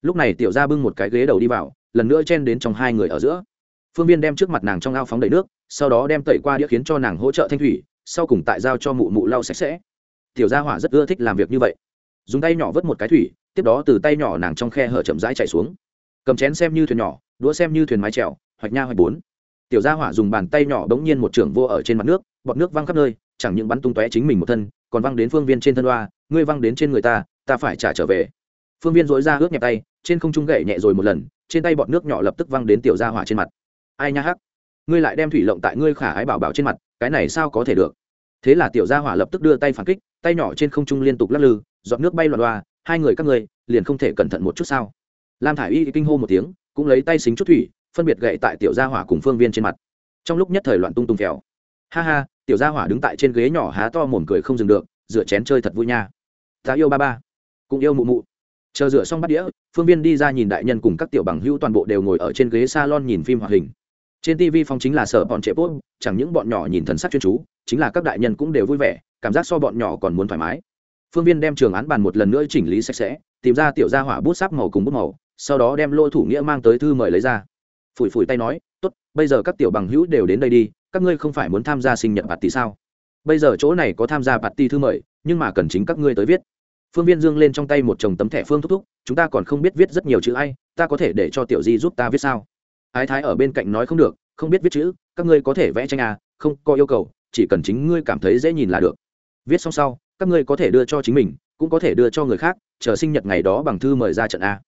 Lúc này tiểu gia bưng một cái ghế đầu đi vào, lần nữa chen đến trong hai người ở giữa. Phương viên đem trước mặt nàng trong ao phóng đầy nước, sau đó đem tẩy qua đĩa khiến cho nàng hỗ trợ thanh thủy, sau cùng tại giao cho mụ mụ lau sạch sẽ. Tiểu gia hỏa rất ưa thích làm việc như vậy. Dùng tay nhỏ vớt một cái thủy, tiếp đó từ tay nhỏ nàng trong khe hở chậm rãi chạy xuống. Cầm chén xem như thuyền nhỏ, đũa xem như thuyền mái trèo hoạch nha hoạch bốn tiểu gia hỏa dùng bàn tay nhỏ đống nhiên một trưởng vô ở trên mặt nước, bọt nước văng khắp nơi chẳng những bắn tung tóe chính mình một thân, còn văng đến phương viên trên thân đoa ngươi văng đến trên người ta ta phải trả trở về. Phương viên dối ra ướt nhẹp tay, trên không trung gậy nhẹ rồi một lần, trên tay bọn nước nhỏ lập tức văng đến tiểu gia hỏa trên mặt. Ai nha hắc, ngươi lại đem thủy lộng tại ngươi khả ái bảo bảo trên mặt, cái này sao có thể được? Thế là tiểu gia hỏa lập tức đưa tay phản kích, tay nhỏ trên không trung liên tục lắc lư, giọt nước bay loạn loa hai người các ngươi, liền không thể cẩn thận một chút sao? Lam thả i y kinh hô một tiếng, cũng lấy tay xính chút thủy, phân biệt gậy tại tiểu gia hỏa cùng phương viên trên mặt. Trong lúc nhất thời loạn tung tung kẹo. Ha ha tiểu gia hỏa đứng tại trên ghế nhỏ há to mồm cười không dừng được, rửa chén chơi thật vui nha. Ta yêu ba ba, cũng yêu mụ mụ. Chờ rửa xong bắt đĩa, phương viên đi ra nhìn đại nhân cùng các tiểu bằng hữu toàn bộ đều ngồi ở trên ghế s a lon nhìn phim hoạt hình. Trên tv phong chính là sở bọn trệ bốt chẳng những bọn nhỏ nhìn thần sắc chuyên chú, chính là các đại nhân cũng đều vui vẻ, cảm giác so bọn nhỏ còn muốn thoải mái. Phương viên đem trường án bàn một lần nữa chỉnh lý sạch sẽ, tìm ra tiểu gia hỏa bút sáp màu cùng bút màu, sau đó đem lô thủ nghĩa mang tới thư mời lấy ra. Phủi phủi tay nói, tốt, bây giờ các tiểu bằng hữu đều đến đây đi các ngươi không phải muốn tham gia sinh nhật bạt tỷ sao? Bây giờ chỗ này có tham gia bạt tỷ thư mời, nhưng mà cần chính các ngươi tới viết. Phương viên dương lên trong tay một chồng tấm thẻ phương thúc thúc, chúng ta còn không biết viết rất nhiều chữ ai, ta có thể để cho tiểu di giúp ta viết sao? Ái thái ở bên cạnh nói không được, không biết viết chữ, các ngươi có thể vẽ tranh à không, có yêu cầu, chỉ cần chính ngươi cảm thấy dễ nhìn là được. Viết xong sau, các ngươi có thể đưa cho chính mình, cũng có thể đưa cho người khác, chờ sinh nhật ngày đó bằng thư mời ra trận a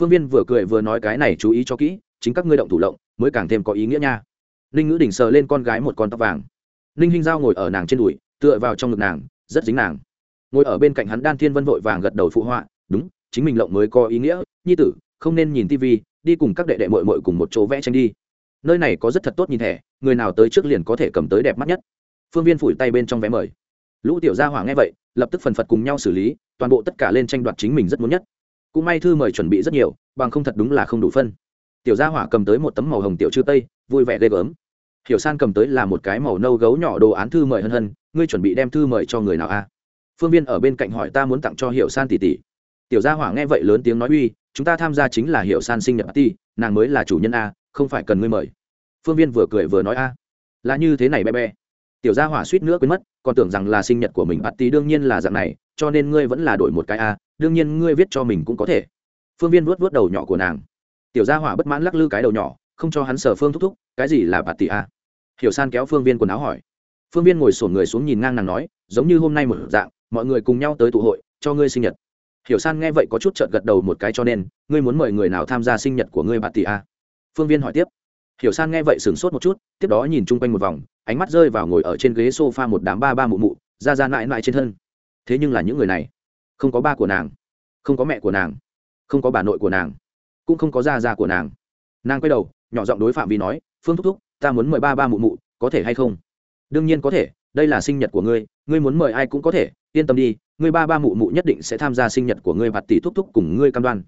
phương viên vừa cười vừa nói cái này chú ý cho kỹ, chính các ngươi động thủ lộng, mới càng thêm có ý nghĩa nha ninh ngữ đỉnh sờ lên con gái một con tóc vàng. Ninh hinh giao ngồi ở nàng trên đùi, tựa vào trong ngực nàng, rất dính nàng. Ngồi ở bên cạnh hắn đan thiên vân vội vàng gật đầu phụ họa, đúng, chính mình lộng mới có ý nghĩa, nhi tử, không nên nhìn tivi, đi cùng các đệ đệ mội mội cùng một chỗ vẽ tranh đi. Nơi này có rất thật tốt nhìn thẻ, người nào tới trước liền có thể cầm tới đẹp mắt nhất. Phương viên phủi tay bên trong vé mời. Lũ tiểu gia hỏa nghe vậy, lập tức phần phật cùng nhau xử lý, toàn bộ tất cả lên tranh đoạt chính mình rất muốn nhất. Cũng may thư mời chuẩn bị rất nhiều, bằng không thật đúng là không đủ phân. Tiểu gia hỏa cầm tới một tấm màu hồng tiểu chư tây vui vẻ ghê gớm. Hiểu san cầm tới là một cái màu nâu gấu nhỏ đồ án thư mời hân hân, ngươi chuẩn bị đem thư mời cho người nào a phương viên ở bên cạnh hỏi ta muốn tặng cho hiểu san tỷ tỷ. Tiểu gia hỏa nghe vậy lớn tiếng nói uy, chúng ta tham gia chính là hiểu san sinh nhật ti nàng mới là chủ nhân a, không phải cần ngươi mời. Phương viên vừa cười vừa nói a, là như thế này bé bé. Tiểu gia hỏa suýt nữa quên mất, còn tưởng rằng là sinh nhật của mình bắt tí đương nhiên là dạng này, cho nên ngươi vẫn là đổi một cái a, đương nhiên ngươi viết cho mình cũng có thể. Phương viên vuốt vuốt đầu nhỏ của nàng. Tiểu gia hỏa bất mãn lắc lư cái đầu nhỏ không cho hắn sở phương thúc thúc, cái gì là bạt tỷ a? Hiểu san kéo phương viên quần áo hỏi. Phương viên ngồi sổn người xuống nhìn ngang nàng nói, giống như hôm nay một dạng, mọi người cùng nhau tới tụ hội, cho ngươi sinh nhật. Hiểu san nghe vậy có chút trợt gật đầu một cái cho nên, ngươi muốn mời người nào tham gia sinh nhật của ngươi bạt tỷ a? Phương viên hỏi tiếp. Hiểu san nghe vậy sửng sốt một chút, tiếp đó nhìn chung quanh một vòng, ánh mắt rơi vào ngồi ở trên ghế s o f a một đám ba ba mụ mụ, ra ra mãi mãi trên thân. Thế nhưng là những người này, không có ba của nàng, không có mẹ của nàng, không có bà nội của nàng, cũng không có gia gia của nàng. Nàng quay đầu nhỏ giọng đối phạm vi nói, phương thúc thúc, ta muốn mời ba ba mụ mụ, có thể hay không? Đương nhiên có thể, đây là sinh nhật của ngươi ngươi muốn mời ai cũng có thể, yên tâm đi, ngươi ba ba mụ mụ nhất định sẽ tham gia sinh nhật của ngươi và tỷ thúc thúc cùng ngươi cam đoan.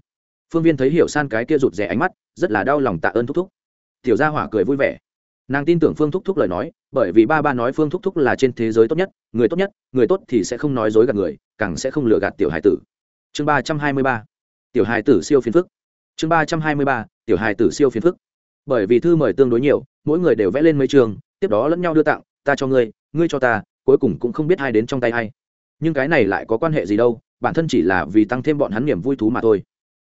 Phương viên thấy hiểu san cái kia rụt rè ánh mắt, rất là đau lòng tạ ơn thúc thúc. Tiểu gia hỏa cười vui vẻ. Nàng tin tưởng phương thúc thúc lời nói, bởi vì ba ba nói phương thúc thúc là trên thế giới tốt nhất, người tốt nhất, người tốt thì sẽ không nói dối gạt người, càng sẽ không lừa gạt tiểu hải tử. Chương ba trăm hai mươi ba. Tiểu hải tử siêu phiền phức. Chương ba trăm hai mươi ba. Tiểu hải tử siêu phiền phức bởi vì thư mời tương đối nhiều, mỗi người đều vẽ lên mấy trường, tiếp đó lẫn nhau đưa tặng, ta cho ngươi ngươi cho ta, cuối cùng cũng không biết ai đến trong tay ai. Nhưng cái này lại có quan hệ gì đâu, bản thân chỉ là vì tăng thêm bọn hắn niềm vui thú mà thôi.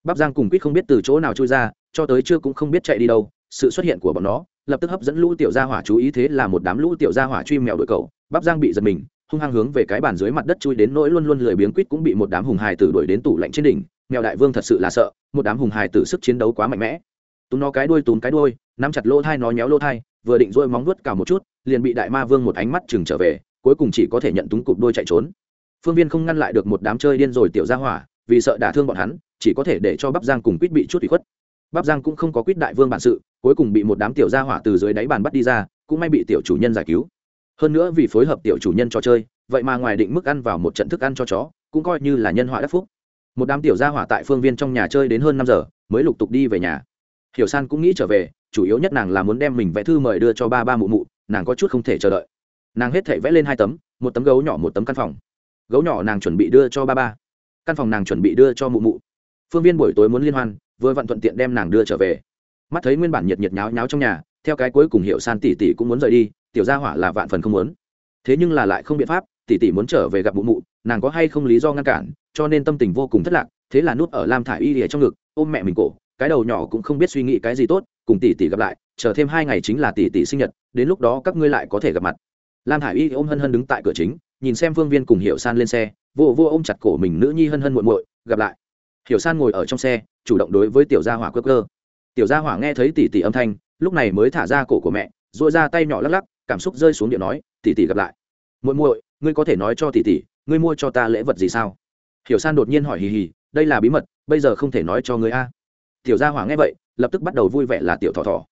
Bắp giang cùng quýt không biết từ chỗ nào trôi ra, cho tới chưa cũng không biết chạy đi đâu, sự xuất hiện của bọn nó, lập tức hấp dẫn lũ tiểu gia hỏa chú ý thế là một đám lũ tiểu gia hỏa truy mèo đội cậu. bắp giang bị giật mình, hung hăng hướng về cái bàn dưới mặt đất chui đến nỗi luôn luôn lười biếng quýt cũng bị một đám hùng hài tử đuổi đến tủ lạnh trên đỉnh. Mèo đại vương thật sự là sợ, một đám hùng hài tử sức chiến đấu quá mạnh mẽ túm nó cái đuôi túm cái đuôi, nắm chặt lỗ thai nó nhéo lỗ thai, vừa định dôi móng vuốt cả một chút, liền bị đại ma vương một ánh mắt chừng trở về, cuối cùng chỉ có thể nhận túng cụp đuôi chạy trốn. Phương viên không ngăn lại được một đám chơi điên rồi tiểu gia hỏa, vì sợ đả thương bọn hắn, chỉ có thể để cho bắp giang cùng quýt bị chút bị khuất. Bắp giang cũng không có quýt đại vương bản sự, cuối cùng bị một đám tiểu gia hỏa từ dưới đáy bàn bắt đi ra, cũng may bị tiểu chủ nhân giải cứu. Hơn nữa vì phối hợp tiểu chủ nhân cho chơi, vậy mà ngoài định mức ăn vào một trận thức ăn cho chó, cũng coi như là nhân họa đắc phúc. Một đám tiểu gia hỏa tại phương viên trong nhà chơi đến hơn năm giờ, mới lục tục đi về nhà hiểu san cũng nghĩ trở về, chủ yếu nhất nàng là muốn đem mình vẽ thư mời đưa cho ba ba mụ mụ, nàng có chút không thể chờ đợi. Nàng hết thể vẽ lên hai tấm, một tấm gấu nhỏ, một tấm căn phòng. Gấu nhỏ nàng chuẩn bị đưa cho ba ba. Căn phòng nàng chuẩn bị đưa cho mụ mụ. Phương viên buổi tối muốn liên hoan, vừa vặn thuận tiện đem nàng đưa trở về. Mắt thấy nguyên bản nhiệt nhiệt nháo nháo trong nhà, theo cái cuối cùng hiệu san tỷ tỷ cũng muốn rời đi, tiểu gia hỏa là vạn phần không muốn. Thế nhưng là lại không biện pháp, tỷ tỷ muốn trở về gặp mụ mụ, nàng có hay không lý do ngăn cản, cho nên tâm tình vô cùng thất lạc, thế là nút ở lam thả y lìa trong ngực, ôm mẹ mình cổ cái đầu nhỏ cũng không biết suy nghĩ cái gì tốt, cùng tỷ tỷ gặp lại, chờ thêm hai ngày chính là tỷ tỷ sinh nhật, đến lúc đó các ngươi lại có thể gặp mặt. Lam Hải y ôm hân hân đứng tại cửa chính, nhìn xem phương viên cùng hiệu san lên xe, vô vô ôm chặt cổ mình nữ nhi hân hân muộn muội, gặp lại. Hiểu san ngồi ở trong xe, chủ động đối với tiểu gia hỏa cơ cơ tiểu gia hỏa nghe thấy tỉ tỉ âm thanh, lúc này mới thả ra cổ của mẹ dội ra tay nhỏ lắc lắc, cảm xúc rơi xuống điện nói tỉ tỉ gặp lại. Muội muội, ngươi có thể nói cho tỉ tỉ ngươi mua cho ta lễ vật gì sao? Hiểu san đột nhiên hỏi hì hì, đây là bí mật, bây giờ không thể nói cho ngươi a tiểu gia hỏa nghe vậy, lập tức bắt đầu vui vẻ là tiểu thỏ thỏ.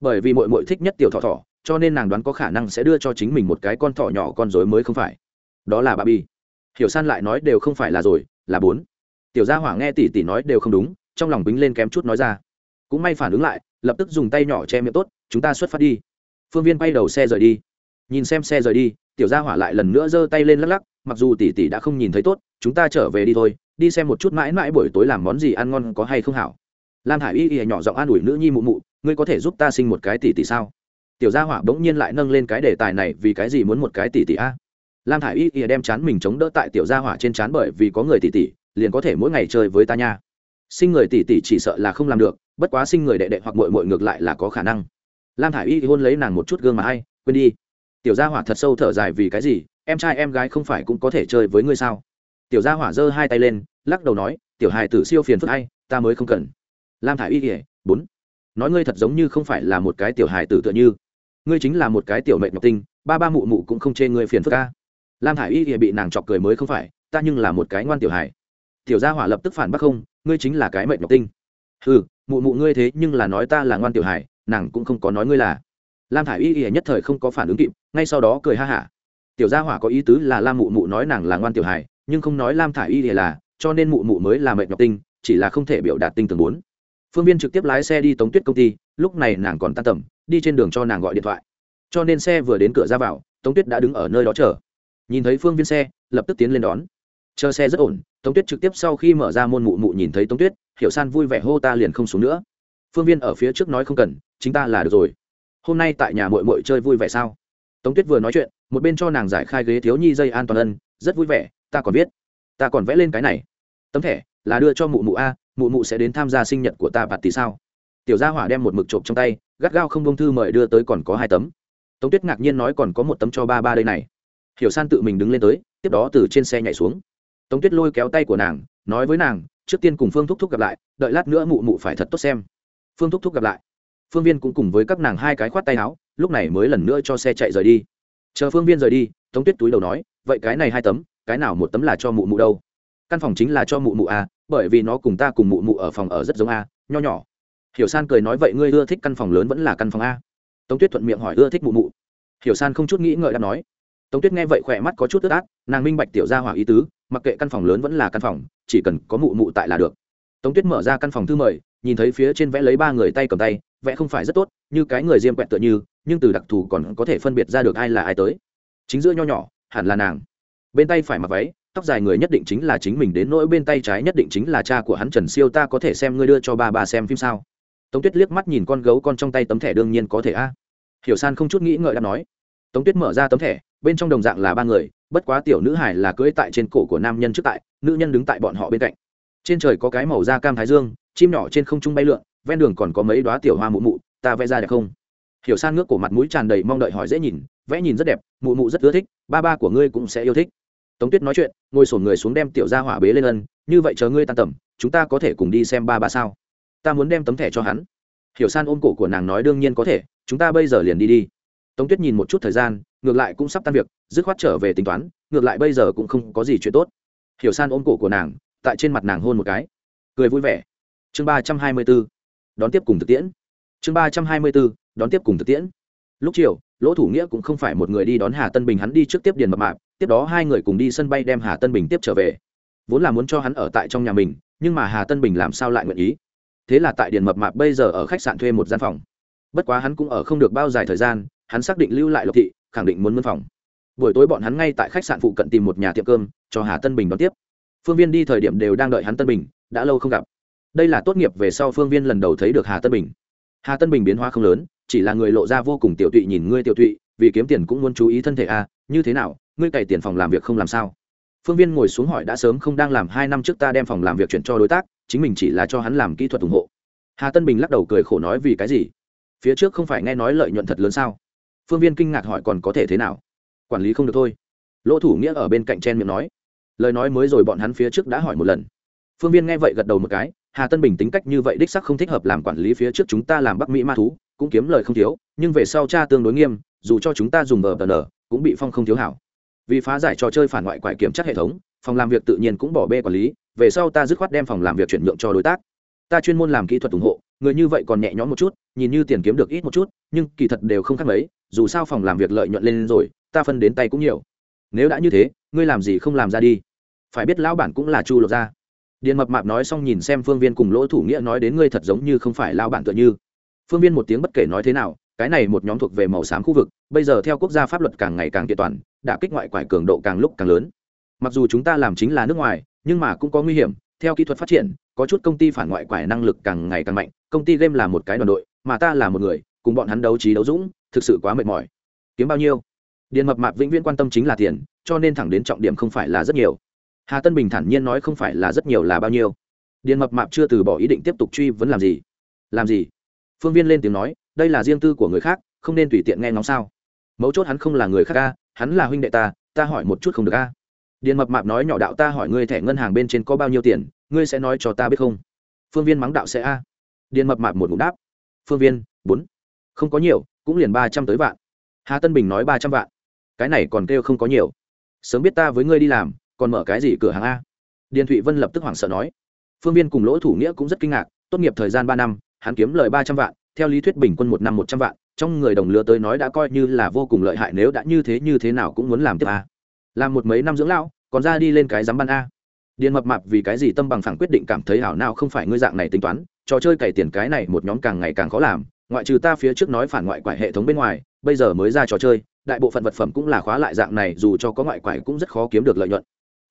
Bởi vì muội muội thích nhất tiểu thỏ thỏ, cho nên nàng đoán có khả năng sẽ đưa cho chính mình một cái con thỏ nhỏ con rối mới không phải. Đó là bà bi. Hiểu san lại nói đều không phải là rồi, là bốn. Tiểu gia hỏa nghe tỷ tỷ nói đều không đúng, trong lòng bính lên kém chút nói ra. Cũng may phản ứng lại, lập tức dùng tay nhỏ che miệng tốt, chúng ta xuất phát đi. Phương viên bay đầu xe rời đi. Nhìn xem xe rời đi, tiểu gia hỏa lại lần nữa giơ tay lên lắc lắc, mặc dù tỷ tỷ đã không nhìn thấy tốt, chúng ta trở về đi thôi, đi xem một chút mãi mãi buổi tối làm món gì ăn ngon có hay không hảo lam hải y y nhỏ giọng an ủi nữ nhi mụ mụ, ngươi có thể giúp ta sinh một cái tỷ tỷ sao? Tiểu gia hỏa bỗng nhiên lại nâng lên cái đề tài này, vì cái gì muốn một cái tỷ tỷ a? Lam hải y y đem chán mình chống đỡ tại tiểu gia hỏa trên chán bởi vì có người tỷ tỷ, liền có thể mỗi ngày chơi với ta nha. Sinh người tỷ tỷ chỉ sợ là không làm được, bất quá sinh người đệ đệ hoặc mội mội ngược lại là có khả năng. Lam thả i y hôn lấy nàng một chút gương mà hay, quên đi. Tiểu gia hỏa thật sâu thở dài, vì cái gì? Em trai em gái không phải cũng có thể chơi với ngươi sao? Tiểu gia hỏa giơ hai tay lên, lắc đầu nói, tiểu hài tử siêu phiền phức hay, ta mới không cần lam thả i y kỉa bốn. Nói ngươi thật giống như không phải là một cái tiểu hài tử tựa như. Ngươi chính là một cái tiểu mệnh ngọc tinh, ba ba mụ mụ cũng không chê ngươi phiền phức ca lam thả i y kỉa bị nàng chọc cười mới không phải, ta nhưng là một cái ngoan tiểu hài. Tiểu gia hỏa lập tức phản bác không, ngươi chính là cái mệnh ngọc tinh. Ừ mụ mụ ngươi thế nhưng là nói ta là ngoan tiểu hài, nàng cũng không có nói ngươi là. Lam thả i y kỉa nhất thời không có phản ứng kịp, ngay sau đó cười ha hả. Tiểu gia hỏa có ý tứ là lam mụ mụ nói nàng là ngoan tiểu hài, nhưng không nói lam thả i y kỉa là, cho nên mụ mụ mới là mệnh ngọc tinh, chỉ là không thể biểu đạt tinh tường bốn phương viên trực tiếp lái xe đi tống tuyết công ty lúc này nàng còn tan tầm đi trên đường cho nàng gọi điện thoại. Cho nên xe vừa đến cửa ra vào tống tuyết đã đứng ở nơi đó chờ. Nhìn thấy phương viên xe lập tức tiến lên đón. Chờ xe rất ổn tống tuyết trực tiếp sau khi mở ra môn mụ mụ nhìn thấy tống tuyết hiểu san vui vẻ hô ta liền không xuống nữa. Phương viên ở phía trước nói không cần chính ta là được rồi. Hôm nay tại nhà mội mội chơi vui vẻ sao? Tống tuyết vừa nói chuyện một bên cho nàng giải khai ghế thiếu nhi dây an toàn ân rất vui vẻ ta còn viết, ta còn vẽ lên cái này. Tấm thẻ là đưa cho mụ mụ a mụ mụ sẽ đến tham gia sinh nhật của ta bạt tỷ sao? Tiểu gia hỏa đem một mực trộm trong tay, gắt gao không bông thư mời đưa tới còn có hai tấm. Tống tuyết ngạc nhiên nói còn có một tấm cho ba ba đây này. Hiểu san tự mình đứng lên tới, tiếp đó từ trên xe nhảy xuống. Tống tuyết lôi kéo tay của nàng, nói với nàng, trước tiên cùng phương thúc thúc gặp lại, đợi lát nữa mụ mụ phải thật tốt xem. Phương thúc thúc gặp lại. Phương viên cũng cùng với các nàng hai cái khoát tay áo, lúc này mới lần nữa cho xe chạy rời đi. Chờ phương viên rời đi, tống tuyết túi đầu nói, vậy cái này hai tấm, cái nào một tấm là cho mụ mụ đâu? Căn phòng chính là cho mụ mụ à? Bởi vì nó cùng ta cùng mụ mụ ở phòng ở rất giống a, nho nhỏ. Hiểu san cười nói vậy ngươi ưa thích căn phòng lớn vẫn là căn phòng a? Tống tuyết thuận miệng hỏi ưa thích mụ mụ. Hiểu san không chút nghĩ ngợi đã nói. Tống tuyết nghe vậy khỏe mắt có chút ướt át, nàng minh bạch tiểu ra hỏa ý tứ, mặc kệ căn phòng lớn vẫn là căn phòng, chỉ cần có mụ mụ tại là được. Tống tuyết mở ra căn phòng thư mời, nhìn thấy phía trên vẽ lấy ba người tay cầm tay, vẽ không phải rất tốt, như cái người diêm quẹt tựa như, nhưng từ đặc thù còn có thể phân biệt ra được ai là ai tới. Chính giữa nho nhỏ, hẳn là nàng. Bên tay phải mặc váy tóc dài người nhất định chính là chính mình đến nỗi bên tay trái nhất định chính là cha của hắn trần siêu, ta có thể xem ngươi đưa cho ba bà xem phim sao? Tống tuyết liếc mắt nhìn con gấu con trong tay tấm thẻ đương nhiên có thể a. Hiểu san không chút nghĩ ngợi đã nói. Tống tuyết mở ra tấm thẻ, bên trong đồng dạng là ba người, bất quá tiểu nữ hải là cưỡi tại trên cổ của nam nhân trước tại, nữ nhân đứng tại bọn họ bên cạnh. Trên trời có cái màu da cam thái dương, chim nhỏ trên không trung bay lượn, ven đường còn có mấy đoá tiểu hoa mụ mụ, ta vẽ ra đẹp không? Hiểu san ngước cổ mặt mũi tràn đầy mong đợi hỏi dễ nhìn, vẽ nhìn rất đẹp, mụ mụ rất ưa thích, ba ba của ngươi cũng sẽ yêu thích tống tuyết nói chuyện, ngồi sổn người xuống đem tiểu ra hỏa bế lên ân, như vậy chờ ngươi tan tầm, chúng ta có thể cùng đi xem ba ba sao? Ta muốn đem tấm thẻ cho hắn. Hiểu san ôm cổ của nàng nói, đương nhiên có thể, chúng ta bây giờ liền đi đi. Tống tuyết nhìn một chút thời gian, ngược lại cũng sắp tan việc, dứt khoát trở về tính toán, ngược lại bây giờ cũng không có gì chuyện tốt. Hiểu san ôm cổ của nàng, tại trên mặt nàng hôn một cái. Cười vui vẻ. Chương ba trăm hai mươi b ố đón tiếp cùng thực tiễn. Chương ba trăm hai mươi b ố đón tiếp cùng thực tiễn. Lúc chiều, lỗ thủ nghĩa cũng không phải một người đi đón hà tân bình, hắn đi trước tiếp điền mập mạp tiếp đó hai người cùng đi sân bay đem hà tân bình tiếp trở về. Vốn là muốn cho hắn ở tại trong nhà mình nhưng mà hà tân bình làm sao lại nguyện ý? Thế là tại điền mập mạp bây giờ ở khách sạn thuê một gian phòng. Bất quá hắn cũng ở không được bao dài thời gian hắn xác định lưu lại lộc thị khẳng định muốn mân phòng. Buổi tối bọn hắn ngay tại khách sạn phụ cận tìm một nhà tiệm cơm cho hà tân bình đón tiếp. Phương viên đi thời điểm đều đang đợi hắn tân bình đã lâu không gặp. Đây là tốt nghiệp về sau phương viên lần đầu thấy được hà tân bình. Hà tân bình biến hóa không lớn chỉ là người lộ ra vô cùng tiểu tụy nhìn ngươi tiểu tụy vì kiếm tiền cũng muốn chú ý thân thể a à, như thế nào, ngươi cày tiền phòng làm việc không làm sao? Phương viên ngồi xuống hỏi đã sớm không đang làm hai năm trước ta đem phòng làm việc chuyển cho đối tác, chính mình chỉ là cho hắn làm kỹ thuật ủng hộ. Hà tân bình lắc đầu cười khổ nói vì cái gì? Phía trước không phải nghe nói lợi nhuận thật lớn sao? Phương viên kinh ngạc hỏi còn có thể thế nào? Quản lý không được thôi. Lỗ thủ nghĩa ở bên cạnh chen miệng nói. Lời nói mới rồi bọn hắn phía trước đã hỏi một lần. Phương viên nghe vậy gật đầu một cái, hà tân bình tính cách như vậy đích sắc không thích hợp làm quản lý phía trước chúng ta làm bắc mỹ ma thú, cũng kiếm lời không thiếu, nhưng về sau cha tương đối nghiêm, dù cho chúng ta dùng bờ tờ nở cũng bị phong không thiếu hảo. Vì phá giải trò chơi phản ngoại quải kiểm tra hệ thống, phòng làm việc tự nhiên cũng bỏ bê quản lý, về sau ta dứt khoát đem phòng làm việc chuyển nhượng cho đối tác. Ta chuyên môn làm kỹ thuật ủng hộ, người như vậy còn nhẹ nhõm một chút, nhìn như tiền kiếm được ít một chút, nhưng kỳ thật đều không khác mấy, dù sao phòng làm việc lợi nhuận lên rồi, ta phân đến tay cũng nhiều. Nếu đã như thế, ngươi làm gì không làm ra đi. Phải biết lão bản cũng là chu lột ra điện mập mạp nói xong nhìn xem phương viên cùng lỗ thủ nghĩa nói đến ngươi thật giống như không phải lao bản tựa như. Phương viên một tiếng bất kể nói thế nào cái này một nhóm thuộc về màu xám khu vực, bây giờ theo quốc gia pháp luật càng ngày càng kiện toàn đã kích ngoại quải cường độ càng lúc càng lớn. Mặc dù chúng ta làm chính là nước ngoài, nhưng mà cũng có nguy hiểm, theo kỹ thuật phát triển, có chút công ty phản ngoại quải năng lực càng ngày càng mạnh, công ty game là một cái đoàn đội, mà ta là một người, cùng bọn hắn đấu trí đấu dũng, thực sự quá mệt mỏi. Kiếm bao nhiêu? Điện mập mạp vĩnh viễn quan tâm chính là tiền, cho nên thẳng đến trọng điểm không phải là rất nhiều. Hà tân bình thản nhiên nói không phải là rất nhiều là bao nhiêu. Điện mập mạp chưa từ bỏ ý định tiếp tục truy vấn làm gì? Làm gì? Phương viên lên tiếng nói đây là riêng tư của người khác, không nên tùy tiện nghe ngóng sao. Mấu chốt hắn không là người khác ca hắn là huynh đệ ta ta hỏi một chút không được a. Điện mập mạp nói nhỏ đạo ta hỏi ngươi thẻ ngân hàng bên trên có bao nhiêu tiền, ngươi sẽ nói cho ta biết không? Phương viên mắng đạo sẽ a. Điện mập mạp một ngụm đáp. Phương viên, bốn. Không có nhiều, cũng liền ba trăm tới vạn. Hà tân bình nói ba trăm vạn. Cái này còn kêu không có nhiều. Sớm biết ta với ngươi đi làm, còn mở cái gì cửa hàng a? Điền thụy vân lập tức hoảng sợ nói. Phương viên cùng lỗ thủ nghĩa cũng rất kinh ngạc, tốt nghiệp thời gian ba năm, hắn kiếm lời ba trăm vạn theo lý thuyết bình quân một năm một trăm vạn, trong người đồng lứa tới nói đã coi như là vô cùng lợi hại nếu đã như thế như thế nào cũng muốn làm tiếp a. Làm một mấy năm dưỡng lão, còn ra đi lên cái dám ban a. Điền mập mạp vì cái gì tâm bằng phẳng quyết định cảm thấy hảo nào không phải ngươi dạng này tính toán, trò chơi cày tiền cái này một nhóm càng ngày càng khó làm, ngoại trừ ta phía trước nói phản ngoại quải hệ thống bên ngoài, bây giờ mới ra trò chơi, đại bộ phận vật phẩm cũng là khóa lại dạng này, dù cho có ngoại quải cũng rất khó kiếm được lợi nhuận.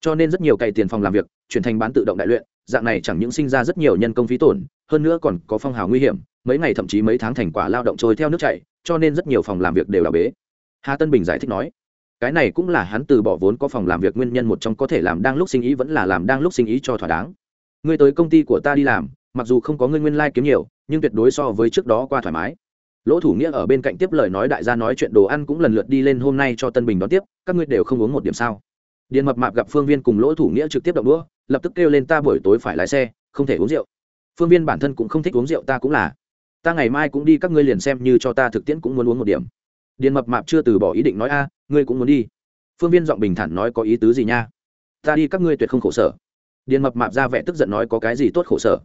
Cho nên rất nhiều cày tiền phòng làm việc, chuyển thành bán tự động đại luyện, dạng này chẳng những sinh ra rất nhiều nhân công phí tổn, hơn nữa còn có phong hào nguy hiểm mấy ngày thậm chí mấy tháng thành quả lao động trôi theo nước chảy, cho nên rất nhiều phòng làm việc đều là bế. Hà tân bình giải thích nói, cái này cũng là hắn từ bỏ vốn có phòng làm việc nguyên nhân một trong có thể làm đang lúc sinh ý vẫn là làm đang lúc sinh ý cho thỏa đáng. Ngươi tới công ty của ta đi làm, mặc dù không có ngươi nguyên lai、like、kiếm nhiều, nhưng tuyệt đối so với trước đó qua thoải mái. Lỗ thủ nghĩa ở bên cạnh tiếp lời nói đại gia nói chuyện đồ ăn cũng lần lượt đi lên hôm nay cho tân bình đón tiếp, các ngươi đều không uống một điểm sao? Điện mập mạp gặp phương viên cùng lỗ thủ nghĩa trực tiếp động đũa, lập tức kêu lên ta buổi tối phải lái xe, không thể uống rượu. Phương viên bản thân cũng không thích uống rượu, ta cũng là ta ngày mai cũng đi, các ngươi liền xem như cho ta thực tiễn cũng muốn uống một điểm. Điền mập mạp chưa từ bỏ ý định nói, a, ngươi cũng muốn đi. Phương viên giọng bình thản nói, có ý tứ gì nha? Ta đi, các ngươi tuyệt không khổ sở. Điền mập mạp ra vẻ tức giận nói, có cái gì tốt khổ sở?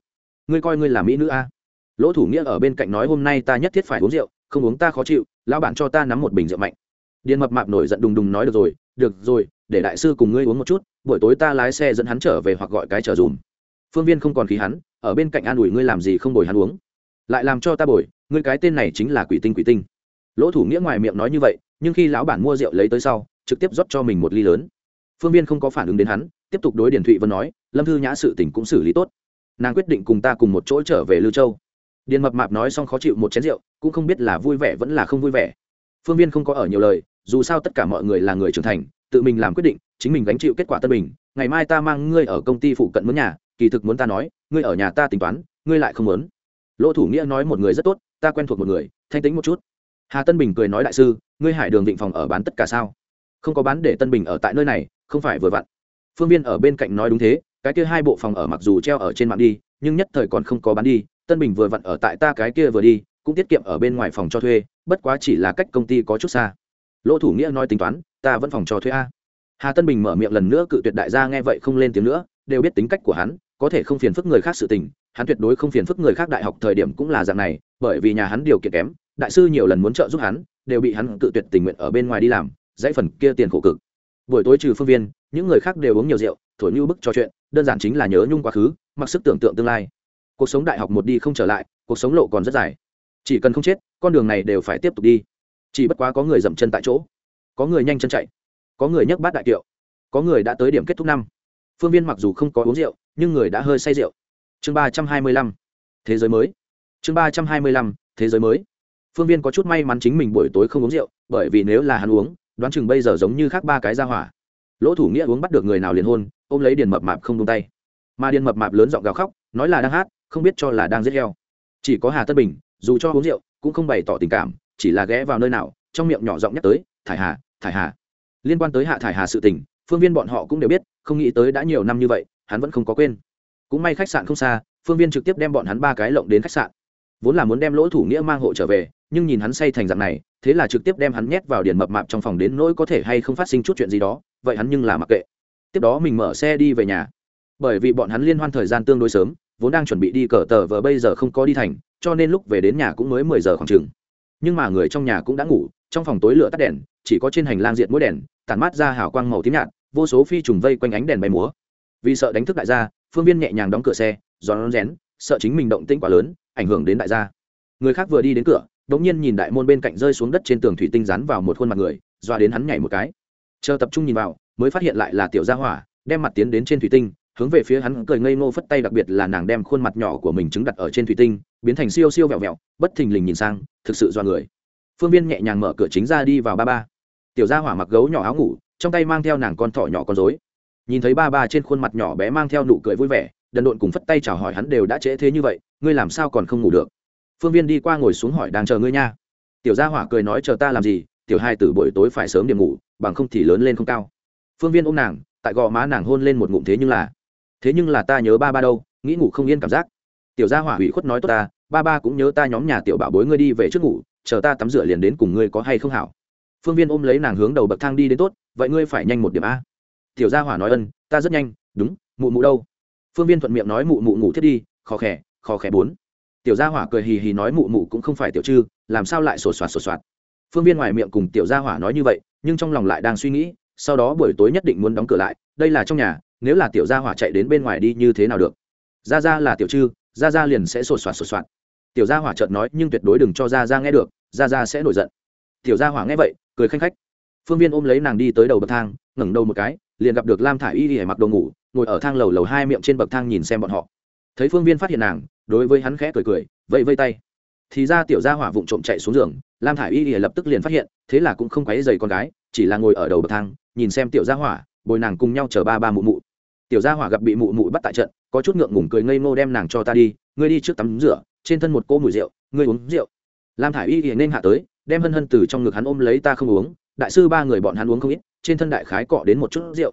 Ngươi coi ngươi là mỹ nữ, a. Lỗ thủ nghĩa ở bên cạnh nói, hôm nay ta nhất thiết phải uống rượu, không uống ta khó chịu, lão bản cho ta nắm một bình rượu mạnh. Điền mập mạp nổi giận đùng đùng nói, được rồi được rồi, để đại sư cùng ngươi uống một chút, buổi tối ta lái xe dẫn hắn trở về hoặc gọi cái trở dùm. Phương viên không còn khí hắn, ở bên cạnh an ủi, ngươi làm gì không đổi hắn uống? Lại làm cho ta bồi, ngươi cái tên này chính là quỷ tinh quỷ tinh. Lỗ thủ nghĩa ngoài miệng nói như vậy, nhưng khi lão bản mua rượu lấy tới sau, trực tiếp rót cho mình một ly lớn. Phương viên không có phản ứng đến hắn, tiếp tục đối điển thụy vân nói, lâm thư nhã sự tỉnh cũng xử lý tốt. Nàng quyết định cùng ta cùng một chỗ trở về lưu châu. Điền mập mạp nói xong khó chịu một chén rượu, cũng không biết là vui vẻ vẫn là không vui vẻ. Phương viên không có ở nhiều lời, dù sao tất cả mọi người là người trưởng thành, tự mình làm quyết định, chính mình gánh chịu kết quả tân bình. Ngày mai ta mang ngươi ở công ty phụ cận mướn nhà, kỳ thực muốn ta nói, ngươi ở nhà ta tính toán, ngươi lại không muốn lỗ thủ nghĩa nói một người rất tốt, ta quen thuộc một người, thanh tính một chút. Hà tân bình cười nói đại sư, ngươi hải đường vịnh phòng ở bán tất cả sao? Không có bán để tân bình ở tại nơi này, không phải vừa vặn. Phương viên ở bên cạnh nói đúng thế, cái kia hai bộ phòng ở mặc dù treo ở trên mạng đi, nhưng nhất thời còn không có bán đi, tân bình vừa vặn ở tại ta cái kia vừa đi, cũng tiết kiệm ở bên ngoài phòng cho thuê, bất quá chỉ là cách công ty có chút xa. Lỗ thủ nghĩa nói tính toán, ta vẫn phòng cho thuê a. Hà tân bình mở miệng lần nữa cự tuyệt đại gia nghe vậy không lên tiếng nữa, đều biết tính cách của hắn có thể không phiền phức người khác sự tình, hắn tuyệt đối không phiền phức người khác đại học thời điểm cũng là dạng này, bởi vì nhà hắn điều kiện kém, đại sư nhiều lần muốn trợ giúp hắn, đều bị hắn tự tuyệt tình nguyện ở bên ngoài đi làm, dãy phần kia tiền khổ cực. Buổi tối trừ phương viên, những người khác đều uống nhiều rượu, thổi như bức trò chuyện, đơn giản chính là nhớ nhung quá khứ, mặc sức tưởng tượng tương lai. Cuộc sống đại học một đi không trở lại, cuộc sống lộ còn rất dài. Chỉ cần không chết, con đường này đều phải tiếp tục đi. Chỉ bất quá có người dậm chân tại chỗ. Có người nhanh chân chạy. Có người nhấc bát đại kiệu. Có người đã tới điểm kết thúc năm. Phương viên mặc dù không có uống rượu nhưng người đã hơi say rượu. Chương ba trăm hai mươi lăm, thế giới mới. Chương ba trăm hai mươi lăm, thế giới mới. Phương viên có chút may mắn chính mình buổi tối không uống rượu, bởi vì nếu là hắn uống, đoán chừng bây giờ giống như khác ba cái ra hỏa. Lỗ thủ nghĩa uống bắt được người nào liền hôn, ôm lấy điền mập mạp không tung tay. Mà điền mập mạp lớn giọng gào khóc, nói là đang hát, không biết cho là đang giết heo. Chỉ có hà tất bình, dù cho uống rượu, cũng không bày tỏ tình cảm, chỉ là ghé vào nơi nào, trong miệng nhỏ giọng nhắc tới, thải hà thải hà. Liên quan tới hạ thải hà sự tình, phương viên bọn họ cũng đều biết không nghĩ tới đã nhiều năm như vậy, hắn vẫn không có quên. Cũng may khách sạn không xa, phương viên trực tiếp đem bọn hắn ba cái lộng đến khách sạn. Vốn là muốn đem lỗ thủ nghĩa mang hộ trở về, nhưng nhìn hắn say thành dạng này, thế là trực tiếp đem hắn nhét vào điền mập mạp trong phòng đến nỗi có thể hay không phát sinh chút chuyện gì đó, vậy hắn nhưng là mặc kệ. Tiếp đó mình mở xe đi về nhà. Bởi vì bọn hắn liên hoan thời gian tương đối sớm, vốn đang chuẩn bị đi cờ tờ vờ bây giờ không có đi thành, cho nên lúc về đến nhà cũng mới mười giờ khoảng chừng. Nhưng mà người trong nhà cũng đã ngủ, trong phòng tối lửa tắt đèn, chỉ có trên hành lang diện mỗi đèn, tản mát ra hào quang màu tím nhạt vô số phi trùng vây quanh ánh đèn bay múa. Vì sợ đánh thức đại gia, phương viên nhẹ nhàng đóng cửa xe gió rén, sợ chính mình động tĩnh quá lớn, ảnh hưởng đến đại gia. Người khác vừa đi đến cửa đ ỗ n g nhiên nhìn đại môn bên cạnh rơi xuống đất trên tường thủy tinh rán vào một khuôn mặt người doa đến hắn nhảy một cái. Chờ tập trung nhìn vào, mới phát hiện lại là tiểu gia hỏa, đem mặt tiến đến trên thủy tinh, hướng về phía hắn cười ngây ngô phất tay đặc biệt là nàng đem khuôn mặt nhỏ của mình chứng đặt ở trên thủy tinh, biến thành siêu siêu vẹo vẹo, bất thình lình nhìn sang, thực sự do người. Phương viên nhẹ nhàng mở cửa chính ra đi vào ba ba. Tiểu gia hỏa mặc gấu nhỏ áo ngủ trong tay mang theo nàng con thỏ nhỏ con dối nhìn thấy ba ba trên khuôn mặt nhỏ bé mang theo nụ cười vui vẻ, đần độn cùng phất tay chào hỏi hắn đều đã trễ thế như vậy, ngươi làm sao còn không ngủ được? Phương viên đi qua ngồi xuống hỏi, đang chờ ngươi nha. Tiểu gia hỏa cười nói, chờ ta làm gì? Tiểu hai từ buổi tối phải sớm điểm ngủ, bằng không thì lớn lên không cao. Phương viên ôm nàng, tại gò má nàng hôn lên một ngụm thế nhưng là, thế nhưng là ta nhớ ba ba đâu, nghĩ ngủ không yên cảm giác. Tiểu gia hỏa ủy khuất nói, tốt ta, ba ba cũng nhớ ta nhóm nhà tiểu bảo bối ngươi đi về trước ngủ, chờ ta tắm rửa liền đến cùng ngươi có hay không hảo. Phương viên ôm lấy nàng hướng đầu bậc thang đi đến tốt vậy ngươi phải nhanh một điểm a. Tiểu gia hỏa nói ân, ta rất nhanh, đúng, mụ mụ đâu? Phương viên thuận miệng nói mụ mụ ngủ thiết đi, khó khẽ khó khẽ bốn. Tiểu gia hỏa cười hì hì nói mụ mụ cũng không phải tiểu chư, làm sao lại sổ soạt sổ soạt? Phương viên ngoài miệng cùng tiểu gia hỏa nói như vậy, nhưng trong lòng lại đang suy nghĩ, sau đó buổi tối nhất định muốn đóng cửa lại, đây là trong nhà, nếu là tiểu gia hỏa chạy đến bên ngoài đi như thế nào được? Ra ra là tiểu chư ra ra liền sẽ sổ soạt sổ soạt. Tiểu gia hỏa chợt nói, nhưng tuyệt đối đừng cho ra ra nghe được ra ra sẽ nổi giận. Tiểu gia hỏa nghe vậy, cười khanh khách phương viên ôm lấy nàng đi tới đầu bậc thang, ngẩng đầu một cái, liền gặp được lam thả i y hề mặc đồ ngủ, ngồi ở thang lầu lầu hai miệng trên bậc thang nhìn xem bọn họ. Thấy phương viên phát hiện nàng, đối với hắn khẽ cười cười, vẫy vây tay. Thì ra tiểu gia hỏa vụng trộm chạy xuống giường, lam thả i y hề lập tức liền phát hiện, thế là cũng không quấy dày con gái, chỉ là ngồi ở đầu bậc thang, nhìn xem tiểu gia hỏa, bồi nàng cùng nhau chờ ba ba mụ mụ. Tiểu gia hỏa gặp bị mụ mụ bắt tại trận, có chút ngượng ngủng cười ngây ngô đem nàng cho ta đi, ngươi đi trước tắm rửa, trên thân một cô mùi rượu, ngươi uống rượu. Lam thả i y hề nên hạ tới, đem hân hân từ trong ngực hắn ôm lấy ta không uống đại sư ba người bọn hắn uống không ít, trên thân đại khái cọ đến một chút rượu.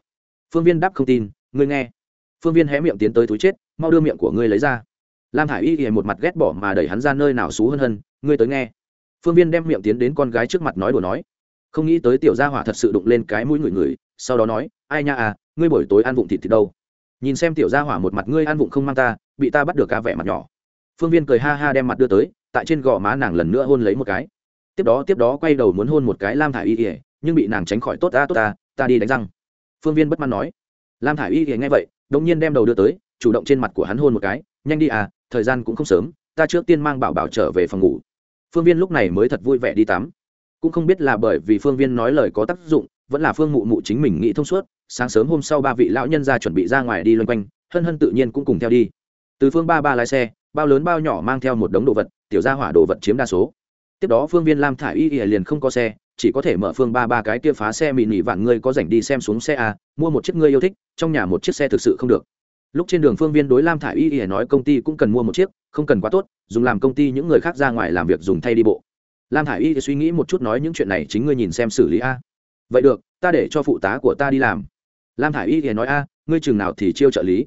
Phương viên đáp không tin, ngươi nghe. Phương viên hé miệng tiến tới túi chết, mau đưa miệng của ngươi lấy ra. Lam hải y hề một mặt ghét bỏ mà đẩy hắn ra nơi nào xú hơn hơn, ngươi tới nghe. Phương viên đem miệng tiến đến con gái trước mặt nói đùa nói. Không nghĩ tới tiểu gia hỏa thật sự đụng lên cái mũi người người, sau đó nói, ai nha à ngươi buổi tối ăn vụng thịt thì đâu? Nhìn xem tiểu gia hỏa một mặt ngươi ăn vụng không mang ta, bị ta bắt được ca vẻ mặt nhỏ. Phương viên cười ha ha đem mặt đưa tới, tại trên gò má nàng lần nữa hôn lấy một cái tiếp đó tiếp đó quay đầu muốn hôn một cái lam thả y ỉa nhưng bị nàng tránh khỏi tốt ta tốt ta ta đi đánh răng. Phương viên bất mãn nói. Lam thả i y ỉa nghe vậy đông nhiên đem đầu đưa tới, chủ động trên mặt của hắn hôn một cái, nhanh đi à thời gian cũng không sớm, ta trước tiên mang bảo bảo trở về phòng ngủ. Phương viên lúc này mới thật vui vẻ đi tắm. Cũng không biết là bởi vì phương viên nói lời có tác dụng, vẫn là phương mụ mụ chính mình nghĩ thông suốt, sáng sớm hôm sau ba vị lão nhân ra chuẩn bị ra ngoài đi loanh quanh, hân hân tự nhiên cũng cùng theo đi. Từ phương ba ba lái xe, bao lớn bao nhỏ mang theo một đống đồ vật, tiểu gia hỏa đồ vật chiếm đa số tiếp đó phương viên lam thả y y liền không có xe, chỉ có thể mở phương ba ba cái kia phá xe mị nỉ vạn ngươi có rảnh đi xem xuống xe a mua một chiếc ngươi yêu thích, trong nhà một chiếc xe thực sự không được. Lúc trên đường phương viên đối lam thả y y nói công ty cũng cần mua một chiếc, không cần quá tốt, dùng làm công ty những người khác ra ngoài làm việc dùng thay đi bộ. Lam thả y suy nghĩ một chút nói những chuyện này chính ngươi nhìn xem xử lý a. Vậy được, ta để cho phụ tá của ta đi làm. Lam thả y thì nói a, ngươi chừng nào thì chiêu trợ lý.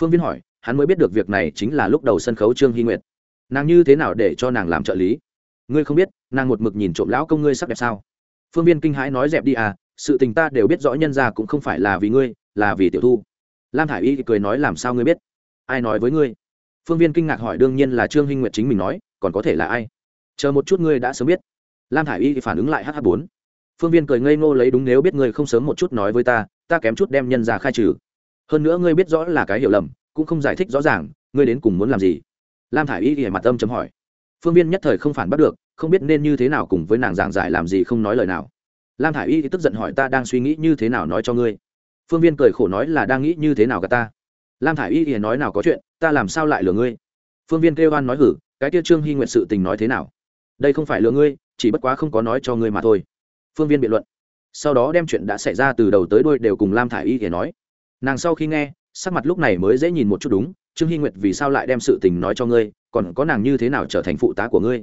Phương viên hỏi, hắn mới biết được việc này chính là lúc đầu sân khấu trương hy nguyệt. Nàng như thế nào để cho nàng làm trợ lý? Ngươi không biết, nàng một mực nhìn trộm lão công ngươi sắc đẹp sao? Phương viên kinh hãi nói dẹp đi à sự tình ta đều biết rõ nhân ra cũng không phải là vì ngươi, là vì tiểu thu. Lam thả i y cười nói, làm sao ngươi biết? Ai nói với ngươi? Phương viên kinh ngạc hỏi, đương nhiên là trương hinh nguyệt chính mình nói, còn có thể là ai? Chờ một chút ngươi đã sớm biết. Lam thả i y phản ứng lại hh bốn. Phương viên cười ngây ngô lấy đúng, nếu biết ngươi không sớm một chút nói với ta ta kém chút đem nhân ra khai trừ. Hơn nữa ngươi biết rõ là cái hiểu lầm, cũng không giải thích rõ ràng, ngươi đến cùng muốn làm gì? Lam thả i y thì mặt âm chấm hỏi phương viên nhất thời không phản bắt được, không biết nên như thế nào cùng với nàng giảng giải làm gì không nói lời nào. Lam thả i y thì tức giận hỏi ta đang suy nghĩ như thế nào nói cho ngươi. Phương viên cười khổ nói là đang nghĩ như thế nào cả ta. Lam thả i y thì nói nào có chuyện, ta làm sao lại lừa ngươi? Phương viên kêu oan nói hử, cái tia trương hy nguyện sự tình nói thế nào? Đây không phải lừa ngươi, chỉ bất quá không có nói cho ngươi mà thôi. Phương viên biện luận. Sau đó đem chuyện đã xảy ra từ đầu tới đôi đều cùng lam thả i y thì nói. Nàng sau khi nghe sắc mặt lúc này mới dễ nhìn một chút đúng, trương hy nguyệt vì sao lại đem sự tình nói cho ngươi, còn có nàng như thế nào trở thành phụ tá của ngươi?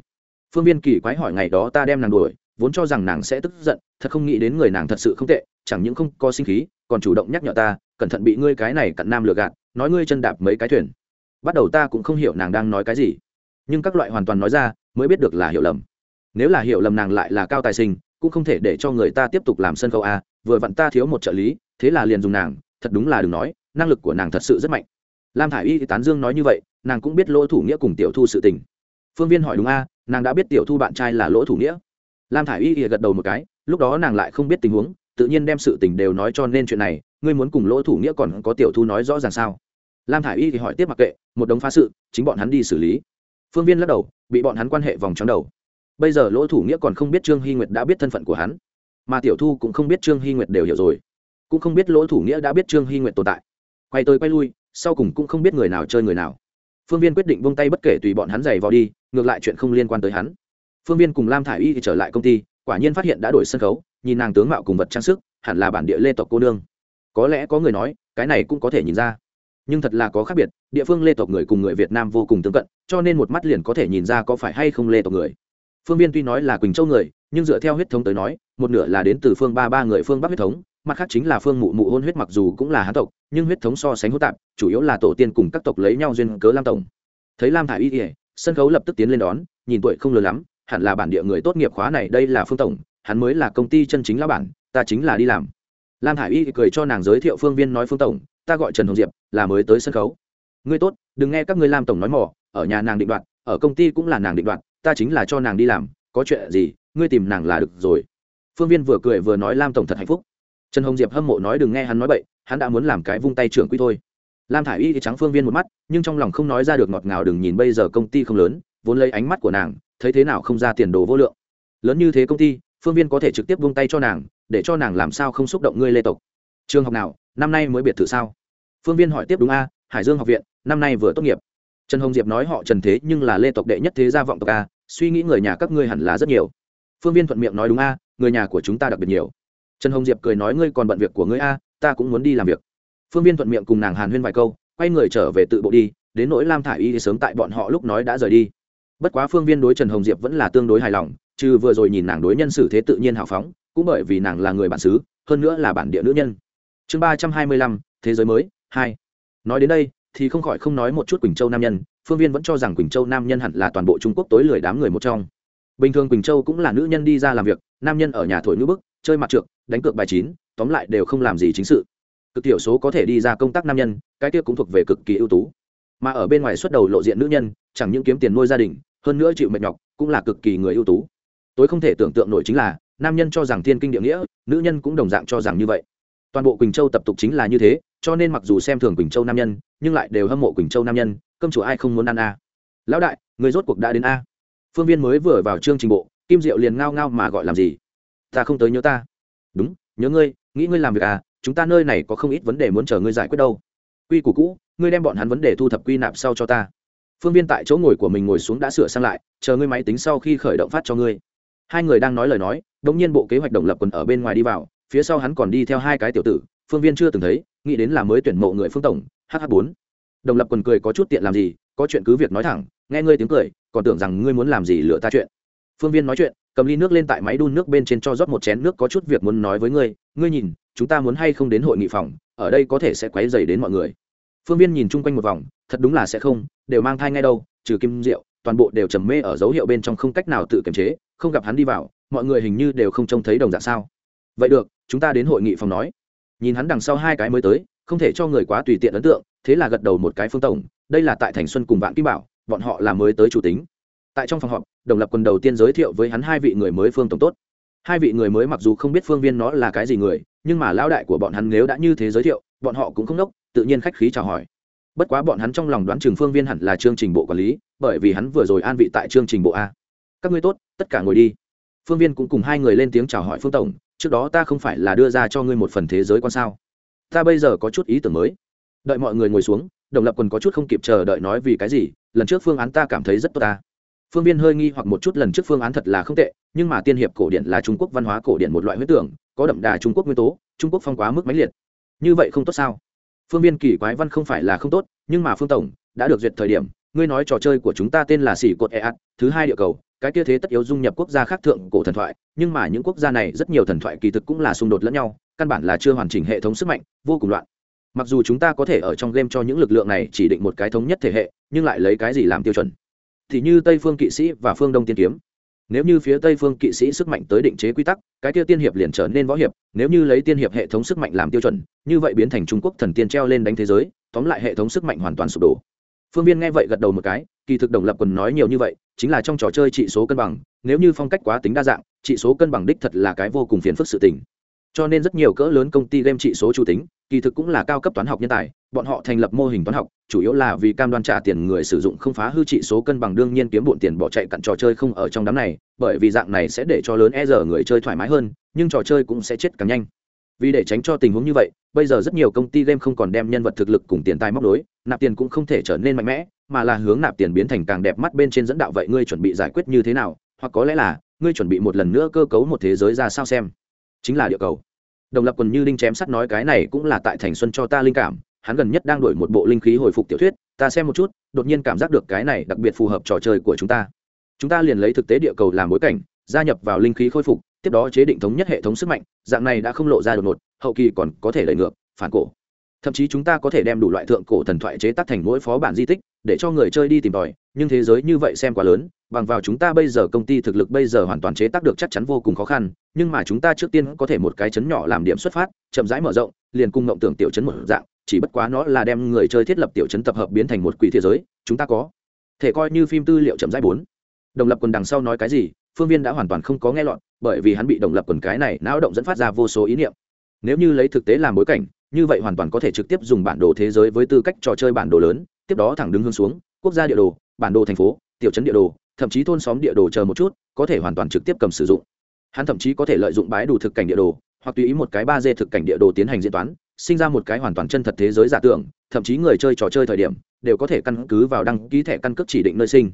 Phương viên kỳ quái hỏi ngày đó ta đem nàng đuổi, vốn cho rằng nàng sẽ tức giận, thật không nghĩ đến người nàng thật sự không tệ, chẳng những không có sinh khí, còn chủ động nhắc nhở ta, cẩn thận bị ngươi cái này cặn nam lừa gạt, nói ngươi chân đạp mấy cái thuyền. Bắt đầu ta cũng không hiểu nàng đang nói cái gì. Nhưng các loại hoàn toàn nói ra, mới biết được là hiểu lầm. Nếu là hiểu lầm nàng lại là cao tài sinh, cũng không thể để cho người ta tiếp tục làm sân khấu a vừa vặn ta thiếu một trợ lý, thế là liền dùng nàng, thật đúng là đừng nói năng lực của nàng thật sự rất mạnh. Lam thả i y tán dương nói như vậy, nàng cũng biết lỗ thủ nghĩa cùng tiểu thu sự tình. Phương viên hỏi đúng a, nàng đã biết tiểu thu bạn trai là lỗ thủ nghĩa. Lam thả i y gật đầu một cái, lúc đó nàng lại không biết tình huống, tự nhiên đem sự tình đều nói cho nên chuyện này, ngươi muốn cùng lỗ thủ nghĩa còn có tiểu thu nói rõ ràng sao? Lam thả i y thì hỏi tiếp mặc kệ, một đống phá sự, chính bọn hắn đi xử lý. Phương viên lắc đầu, bị bọn hắn quan hệ vòng trong đầu. Bây giờ lỗ thủ nghĩa còn không biết trương hy nguyệt đã biết thân phận của hắn, mà tiểu thu cũng không biết trương hy nguyệt đều hiểu rồi. Cũng không biết lỗ thủ nghĩa đã biết trương hy nguyệt tồn tại quay tới quay lui, sau cùng cũng không biết người nào chơi người nào. Phương viên quyết định vung tay bất kể tùy bọn hắn giày vào đi, ngược lại chuyện không liên quan tới hắn. Phương viên cùng lam thả i y thì trở lại công ty, quả nhiên phát hiện đã đổi sân khấu, nhìn nàng tướng mạo cùng vật trang sức, hẳn là bản địa lê tộc cô nương. Có lẽ có người nói, cái này cũng có thể nhìn ra. Nhưng thật là có khác biệt, địa phương lê tộc người cùng người việt nam vô cùng tương cận, cho nên một mắt liền có thể nhìn ra có phải hay không lê tộc người. Phương viên tuy nói là quỳnh châu người, nhưng dựa theo huyết thống tới nói, một nửa là đến từ phương ba ba người phương bắc huyết thống mặt khác chính là phương mụ mụ hôn huyết mặc dù cũng là hán tộc, nhưng huyết thống so sánh hỗn tạp, chủ yếu là tổ tiên cùng các tộc lấy nhau duyên cớ lam tổng. Thấy lam thả y ỉa sân khấu lập tức tiến lên đón, nhìn tuổi không lớn lắm, hẳn là bản địa người tốt nghiệp khóa này, đây là phương tổng, hắn mới là công ty chân chính lão bản, ta chính là đi làm. Lam thả y cười cho nàng giới thiệu phương viên nói phương tổng, ta gọi trần hồng diệp, là mới tới sân khấu. Ngươi tốt, đừng nghe các ngươi lam tổng nói mỏ ở nhà nàng định đoạt, ở công ty cũng là nàng định đoạt, ta chính là cho nàng đi làm, có chuyện gì, ngươi tìm nàng là được rồi. Phương viên vừa cười vừa nói lam tổng thật hạnh phúc trần hồng diệp hâm mộ nói đừng nghe hắn nói bậy, hắn đã muốn làm cái vung tay trưởng quy thôi. Lam thả i y thì trắng phương viên một mắt, nhưng trong lòng không nói ra được ngọt ngào đừng nhìn bây giờ công ty không lớn, vốn lấy ánh mắt của nàng, thấy thế nào không ra tiền đồ vô lượng. Lớn như thế công ty, phương viên có thể trực tiếp vung tay cho nàng, để cho nàng làm sao không xúc động ngươi lê tộc. Trường học nào, năm nay mới biệt thự sao? Phương viên hỏi tiếp đúng a, hải dương học viện, năm nay vừa tốt nghiệp. Trần hồng diệp nói họ trần thế nhưng là lê tộc đệ nhất thế gia vọng tộc a, suy nghĩ người nhà các ngươi hẳn là rất nhiều. Phương viên thuận miệng nói đúng a, người nhà của chúng ta đặc biệt nhiều trần hồng diệp cười nói, ngươi còn bận việc của ngươi a, ta cũng muốn đi làm việc. Phương viên thuận miệng cùng nàng hàn huyên vài câu, quay người trở về tự bộ đi, đến nỗi lam thả i y thì sớm tại bọn họ lúc nói đã rời đi. Bất quá phương viên đối trần hồng diệp vẫn là tương đối hài lòng, trừ vừa rồi nhìn nàng đối nhân xử thế tự nhiên hào phóng, cũng bởi vì nàng là người bản xứ, hơn nữa là bản địa nữ nhân. Chương ba trăm hai mươi lăm, thế giới mới, hai. Nói đến đây, thì không khỏi không nói một chút quỳnh châu nam nhân, phương viên vẫn cho rằng quỳnh châu nam nhân hẳn là toàn bộ trung quốc tối lười đám người một trong. Bình thường quỳnh châu cũng là nữ nhân đi ra làm việc, nam nhân ở nhà thổi nữ bức, chơi mặt trượt đánh cược bài chín, tóm lại đều không làm gì chính sự. Cực thiểu số có thể đi ra công tác nam nhân, cái kia cũng thuộc về cực kỳ ưu tú. Mà ở bên ngoài xuất đầu lộ diện nữ nhân, chẳng những kiếm tiền nuôi gia đình, hơn nữa chịu mệt nhọc, cũng là cực kỳ người ưu tú. Tôi không thể tưởng tượng nổi chính là, nam nhân cho rằng thiên kinh địa nghĩa, nữ nhân cũng đồng dạng cho rằng như vậy. Toàn bộ quỳnh châu tập tục chính là như thế, cho nên mặc dù xem thường quỳnh châu nam nhân, nhưng lại đều hâm mộ quỳnh châu nam nhân, cơm chủ ai không muốn ăn a? Lão đại, người rốt cuộc đã đến a? Phương viên mới vừa vào chương trình bộ, kim diệu liền ngao ngao mà gọi làm gì? Ta không tới nhớ ta đúng, nhớ ngươi, nghĩ ngươi làm việc à chúng ta nơi này có không ít vấn đề muốn chờ ngươi giải quyết đâu. Quy củ cũ, ngươi đem bọn hắn vấn đề thu thập quy nạp sau cho ta. Phương viên tại chỗ ngồi của mình ngồi xuống đã sửa sang lại, chờ ngươi máy tính sau khi khởi động phát cho ngươi. Hai người đang nói lời nói đ ỗ n g nhiên bộ kế hoạch đồng lập quần ở bên ngoài đi vào, phía sau hắn còn đi theo hai cái tiểu tử, phương viên chưa từng thấy, nghĩ đến là mới tuyển mộ người phương tổng hh bốn. Đồng lập quần cười có chút tiện làm gì, có chuyện cứ việc nói thẳng, nghe ngươi tiếng cười, còn tưởng rằng ngươi muốn làm gì lựa ta chuyện. Phương viên nói chuyện cầm ly nước lên tại máy đun nước bên trên cho rót một chén nước có chút việc muốn nói với ngươi. Ngươi nhìn, chúng ta muốn hay không đến hội nghị phòng, ở đây có thể sẽ quấy dày đến mọi người. Phương viên nhìn chung quanh một vòng, thật đúng là sẽ không, đều mang thai ngay đâu, trừ kim diệu toàn bộ đều trầm mê ở dấu hiệu bên trong không cách nào tự kiềm chế, không gặp hắn đi vào, mọi người hình như đều không trông thấy đồng dạng sao. Vậy được, chúng ta đến hội nghị phòng nói. Nhìn hắn đằng sau hai cái mới tới, không thể cho người quá tùy tiện ấn tượng, thế là gật đầu một cái phương tổng, đây là tại thành xuân cùng vạn kim bảo, bọn họ là mới tới chủ tính. Tại trong phòng họp đồng lập quần đầu tiên giới thiệu với hắn hai vị người mới phương tổng tốt. Hai vị người mới mặc dù không biết phương viên nó là cái gì người, nhưng mà lão đại của bọn hắn nếu đã như thế giới thiệu, bọn họ cũng không đốc tự nhiên khách khí chào hỏi. Bất quá bọn hắn trong lòng đoán trường phương viên hẳn là chương trình bộ quản lý, bởi vì hắn vừa rồi an vị tại chương trình bộ a. Các ngươi tốt, tất cả ngồi đi. Phương viên cũng cùng hai người lên tiếng chào hỏi phương tổng, trước đó ta không phải là đưa ra cho ngươi một phần thế giới quan sao. Ta bây giờ có chút ý tưởng mới. Đợi mọi người ngồi xuống, đồng lập quần có chút không kịp chờ đợi nói vì cái gì, lần trước phương án ta cảm thấy rất tốt ta phương viên hơi nghi hoặc một chút lần trước phương án thật là không tệ, nhưng mà tiên hiệp cổ điển là trung quốc văn hóa cổ điển một loại huyết tưởng, có đậm đà trung quốc nguyên tố, trung quốc phong quá mức máy liệt. Như vậy không tốt sao? Phương viên kỳ quái văn không phải là không tốt, nhưng mà phương tổng, đã được duyệt thời điểm, ngươi nói trò chơi của chúng ta tên là xỉ cột e ạt, thứ hai địa cầu, cái kia thế tất yếu dung nhập quốc gia khác thượng cổ thần thoại, nhưng mà những quốc gia này rất nhiều thần thoại kỳ thực cũng là xung đột lẫn nhau, căn bản là chưa hoàn chỉnh hệ thống sức mạnh, vô cùng loạn. Mặc dù chúng ta có thể ở trong game cho những lực lượng này chỉ định một cái thống nhất thể hệ, nhưng lại lấy cái gì làm tiêu chuẩn? Thì như tây phương kỵ sĩ và phương đông tiên kiếm. Nếu như phía tây phương kỵ sĩ sức mạnh tới định chế quy tắc, cái tiêu tiên hiệp liền trở nên võ hiệp, nếu như lấy tiên hiệp hệ thống sức mạnh làm tiêu chuẩn, như vậy biến thành trung quốc thần tiên treo lên đánh thế giới, tóm lại hệ thống sức mạnh hoàn toàn sụp đổ. Phương viên nghe vậy gật đầu một cái, kỳ thực đồng lập quần nói nhiều như vậy, chính là trong trò chơi trị số cân bằng, nếu như phong cách quá tính đa dạng, trị số cân bằng đích thật là cái vô cùng phiền phức sự tình cho nên rất nhiều cỡ lớn công ty game trị số chủ tính, kỳ thực cũng là cao cấp toán học nhân tài, bọn họ thành lập mô hình toán học, chủ yếu là vì cam đoan trả tiền người sử dụng không phá hư trị số cân bằng đương nhiên kiếm bộn tiền bỏ chạy cặn trò chơi không ở trong đám này, bởi vì dạng này sẽ để cho lớn e giờ người chơi thoải mái hơn, nhưng trò chơi cũng sẽ chết càng nhanh. Vì để tránh cho tình huống như vậy, bây giờ rất nhiều công ty game không còn đem nhân vật thực lực cùng tiền tài móc đối nạp tiền cũng không thể trở nên mạnh mẽ, mà là hướng nạp tiền biến thành càng đẹp mắt bên trên dẫn đạo vậy ngươi chuẩn bị giải quyết như thế nào? Hoặc có lẽ là, ngươi chuẩn bị một lần nữa cơ cấu một thế giới ra sao xem? Chính là địa cầu. Đồng lập quần như đinh chém sắt nói cái này cũng là tại thành xuân cho ta linh cảm, hắn gần nhất đang đổi một bộ linh khí hồi phục tiểu thuyết, ta xem một chút, đột nhiên cảm giác được cái này đặc biệt phù hợp trò chơi của chúng ta. Chúng ta liền lấy thực tế địa cầu làm bối cảnh, gia nhập vào linh khí khôi phục, tiếp đó chế định thống nhất hệ thống sức mạnh, dạng này đã không lộ ra đột ngột, hậu kỳ còn có thể đẩy ngược, phản cổ. Thậm chí chúng ta có thể đem đủ loại thượng cổ thần thoại chế tác thành mỗi phó bản di tích, để cho người chơi đi tìm tòi nhưng thế giới như vậy xem quá lớn, bằng vào chúng ta bây giờ công ty thực lực bây giờ hoàn toàn chế tác được chắc chắn vô cùng khó khăn, nhưng mà chúng ta trước tiên có thể một cái chấn nhỏ làm điểm xuất phát, chậm rãi mở rộng, liền cung ngộng tưởng tiểu chấn một dạng, chỉ bất quá nó là đem người chơi thiết lập tiểu chấn tập hợp biến thành một quỹ thế giới, chúng ta có thể coi như phim tư liệu chậm rãi bốn. Đồng lập quần đằng sau nói cái gì, phương viên đã hoàn toàn không có nghe lọt, bởi vì hắn bị đồng lập quần cái này não động dẫn phát ra vô số ý niệm. Nếu như lấy thực tế làm bối cảnh, như vậy hoàn toàn có thể trực tiếp dùng bản đồ thế giới với tư cách trò chơi bản đồ lớn, tiếp đó thẳng đứng hướng xuống, quốc gia địa đồ bản đồ thành phố, tiểu trấn địa đồ, thậm chí thôn xóm địa đồ chờ một chút, có thể hoàn toàn trực tiếp cầm sử dụng. Hắn thậm chí có thể lợi dụng bái đủ thực cảnh địa đồ, hoặc tùy ý một cái ba d thực cảnh địa đồ tiến hành diễn toán, sinh ra một cái hoàn toàn chân thật thế giới giả tưởng, thậm chí người chơi trò chơi thời điểm, đều có thể căn cứ vào đăng ký thẻ căn cước chỉ định nơi sinh.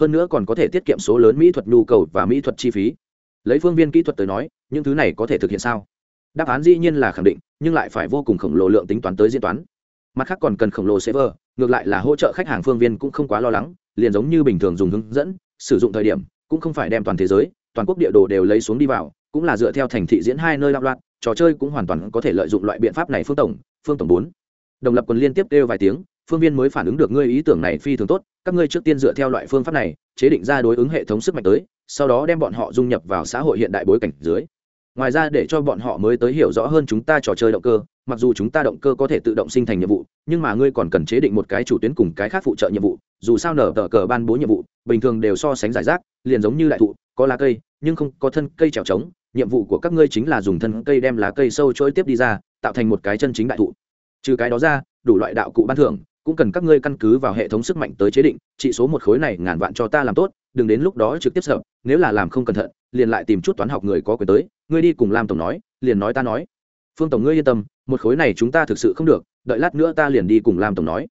Hơn nữa còn có thể tiết kiệm số lớn mỹ thuật nhu cầu và mỹ thuật chi phí. Lấy phương viên kỹ thuật tới nói, những thứ này có thể thực hiện sao? Đáp án dĩ nhiên là khẳng định, nhưng lại phải vô cùng khổng lồ lượng tính toán tới diễn toán mặt khác còn cần khổng lồ server, ngược lại là hỗ trợ khách hàng phương viên cũng không quá lo lắng, liền giống như bình thường dùng hướng dẫn, sử dụng thời điểm, cũng không phải đem toàn thế giới, toàn quốc địa đồ đều lấy xuống đi vào, cũng là dựa theo thành thị diễn hai nơi đạo loạn, trò chơi cũng hoàn toàn có thể lợi dụng loại biện pháp này phương tổng phương tổng bốn. Đồng lập quần liên tiếp kêu vài tiếng, phương viên mới phản ứng được ngươi ý tưởng này phi thường tốt, các ngươi trước tiên dựa theo loại phương pháp này, chế định ra đối ứng hệ thống sức mạnh tới, sau đó đem bọn họ dung nhập vào xã hội hiện đại bối cảnh dưới. Ngoài ra để cho bọn họ mới tới hiểu rõ hơn chúng ta trò chơi động cơ mặc dù chúng ta động cơ có thể tự động sinh thành nhiệm vụ, nhưng mà ngươi còn cần chế định một cái chủ tuyến cùng cái khác phụ trợ nhiệm vụ, dù sao nở tờ cờ ban bố nhiệm vụ, bình thường đều so sánh giải rác, liền giống như đại thụ, có lá cây, nhưng không có thân cây trèo trống, nhiệm vụ của các ngươi chính là dùng thân cây đem lá cây sâu trôi tiếp đi ra, tạo thành một cái chân chính đại thụ. Trừ cái đó ra, đủ loại đạo cụ ban thưởng, cũng cần các ngươi căn cứ vào hệ thống sức mạnh tới chế định trị số một khối này ngàn vạn cho ta làm tốt, đừng đến lúc đó trực tiếp sợ, nếu là làm không cẩn thận, liền lại tìm chút toán học người có quyền tới, ngươi đi cùng lam tổng nói, liền nói ta nói phương tổng ngươi yên tâm, một khối này chúng ta thực sự không được, đợi lát nữa ta liền đi cùng lam tổng nói.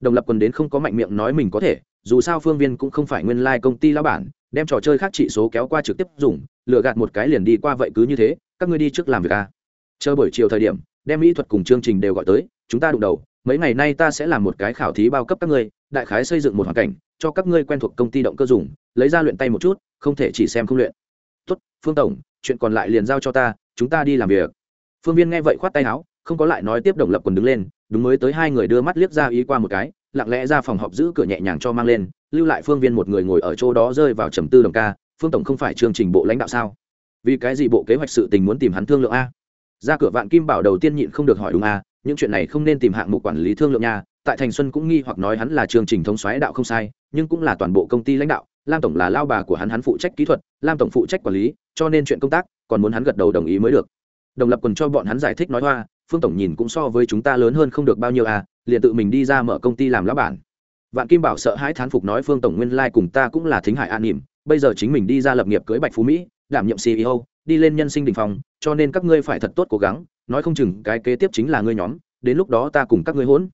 Đồng lập quần đến không có mạnh miệng nói mình có thể, dù sao phương viên cũng không phải nguyên lai、like、công ty lao bản, đem trò chơi khác trị số kéo qua trực tiếp dùng lựa gạt một cái liền đi qua vậy cứ như thế, các ngươi đi trước làm việc a chờ buổi chiều thời điểm, đem mỹ thuật cùng chương trình đều gọi tới, chúng ta đụng đầu, mấy ngày nay ta sẽ làm một cái khảo thí bao cấp các ngươi, đại khái xây dựng một hoàn cảnh, cho các ngươi quen thuộc công ty động cơ dùng, lấy ra luyện tay một chút, không thể chỉ xem không luyện. Tốt, phương tổng, chuyện còn lại liền giao cho ta, chúng ta đi làm việc phương viên nghe vậy khoát tay áo, không có lại nói tiếp đồng lập quần đứng lên, đúng mới tới hai người đưa mắt liếc ra ý qua một cái, lặng lẽ ra phòng họp giữ cửa nhẹ nhàng cho mang lên, lưu lại phương viên một người ngồi ở chỗ đó rơi vào trầm tư đồng ca, phương tổng không phải chương trình bộ lãnh đạo sao? Vì cái gì bộ kế hoạch sự tình muốn tìm hắn thương lượng a? Ra cửa vạn kim bảo đầu tiên nhịn không được hỏi đúng a, những chuyện này không nên tìm hạng mục quản lý thương lượng nha. Tại thành xuân cũng nghi hoặc nói hắn là chương trình thống xoáy đạo không sai, nhưng cũng là toàn bộ công ty lãnh đạo, lam tổng là lao bà của hắn hắn phụ trách kỹ thuật, lam tổng phụ trách quản lý, cho nên chuyện công tác, còn muốn hắn gật đầu đồng ý mới được đồng lập quần cho bọn hắn giải thích nói hoa, phương tổng nhìn cũng so với chúng ta lớn hơn không được bao nhiêu à liền tự mình đi ra mở công ty làm lá bản. Vạn kim bảo sợ hãi thán phục nói phương tổng nguyên lai、like、cùng ta cũng là thính hải an nỉm, bây giờ chính mình đi ra lập nghiệp cưới bạch phú mỹ, đảm nhiệm ceo đi lên nhân sinh đình phòng cho nên các ngươi phải thật tốt cố gắng, nói không chừng cái kế tiếp chính là ngươi nhóm, đến lúc đó ta cùng các ngươi hỗn.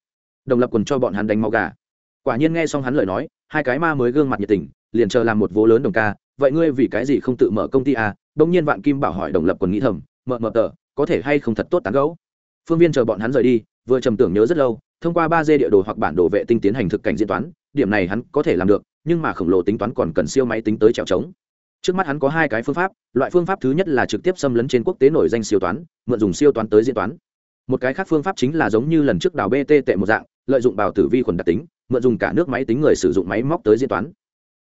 Đồng lập quần cho bọn hắn đánh máu gà. Quả nhiên nghe xong hắn lời nói, hai cái ma mới gương mặt nhiệt tình, liền chờ làm một vố lớn đồng ca, vậy ngươi vì cái gì không tự mở công ty à? Đông nhiên vạn kim bảo hỏi đồng lập quần nghĩ thầm mờ mờ tờ, có thể hay không thật tốt tán gấu phương viên chờ bọn hắn rời đi, vừa trầm tưởng nhớ rất lâu, thông qua ba d địa đồ hoặc bản đồ vệ tinh tiến hành thực cảnh diễn toán, điểm này hắn có thể làm được, nhưng mà khổng lồ tính toán còn cần siêu máy tính tới trèo trống trước mắt hắn có hai cái phương pháp, loại phương pháp thứ nhất là trực tiếp xâm lấn trên quốc tế nổi danh siêu toán, mượn dùng siêu toán tới diễn toán. Một cái khác phương pháp chính là giống như lần trước đào bt tệ một dạng, lợi dụng bào tử vi khuẩn đặc tính, mượn dùng cả nước máy tính người sử dụng máy móc tới diễn toán.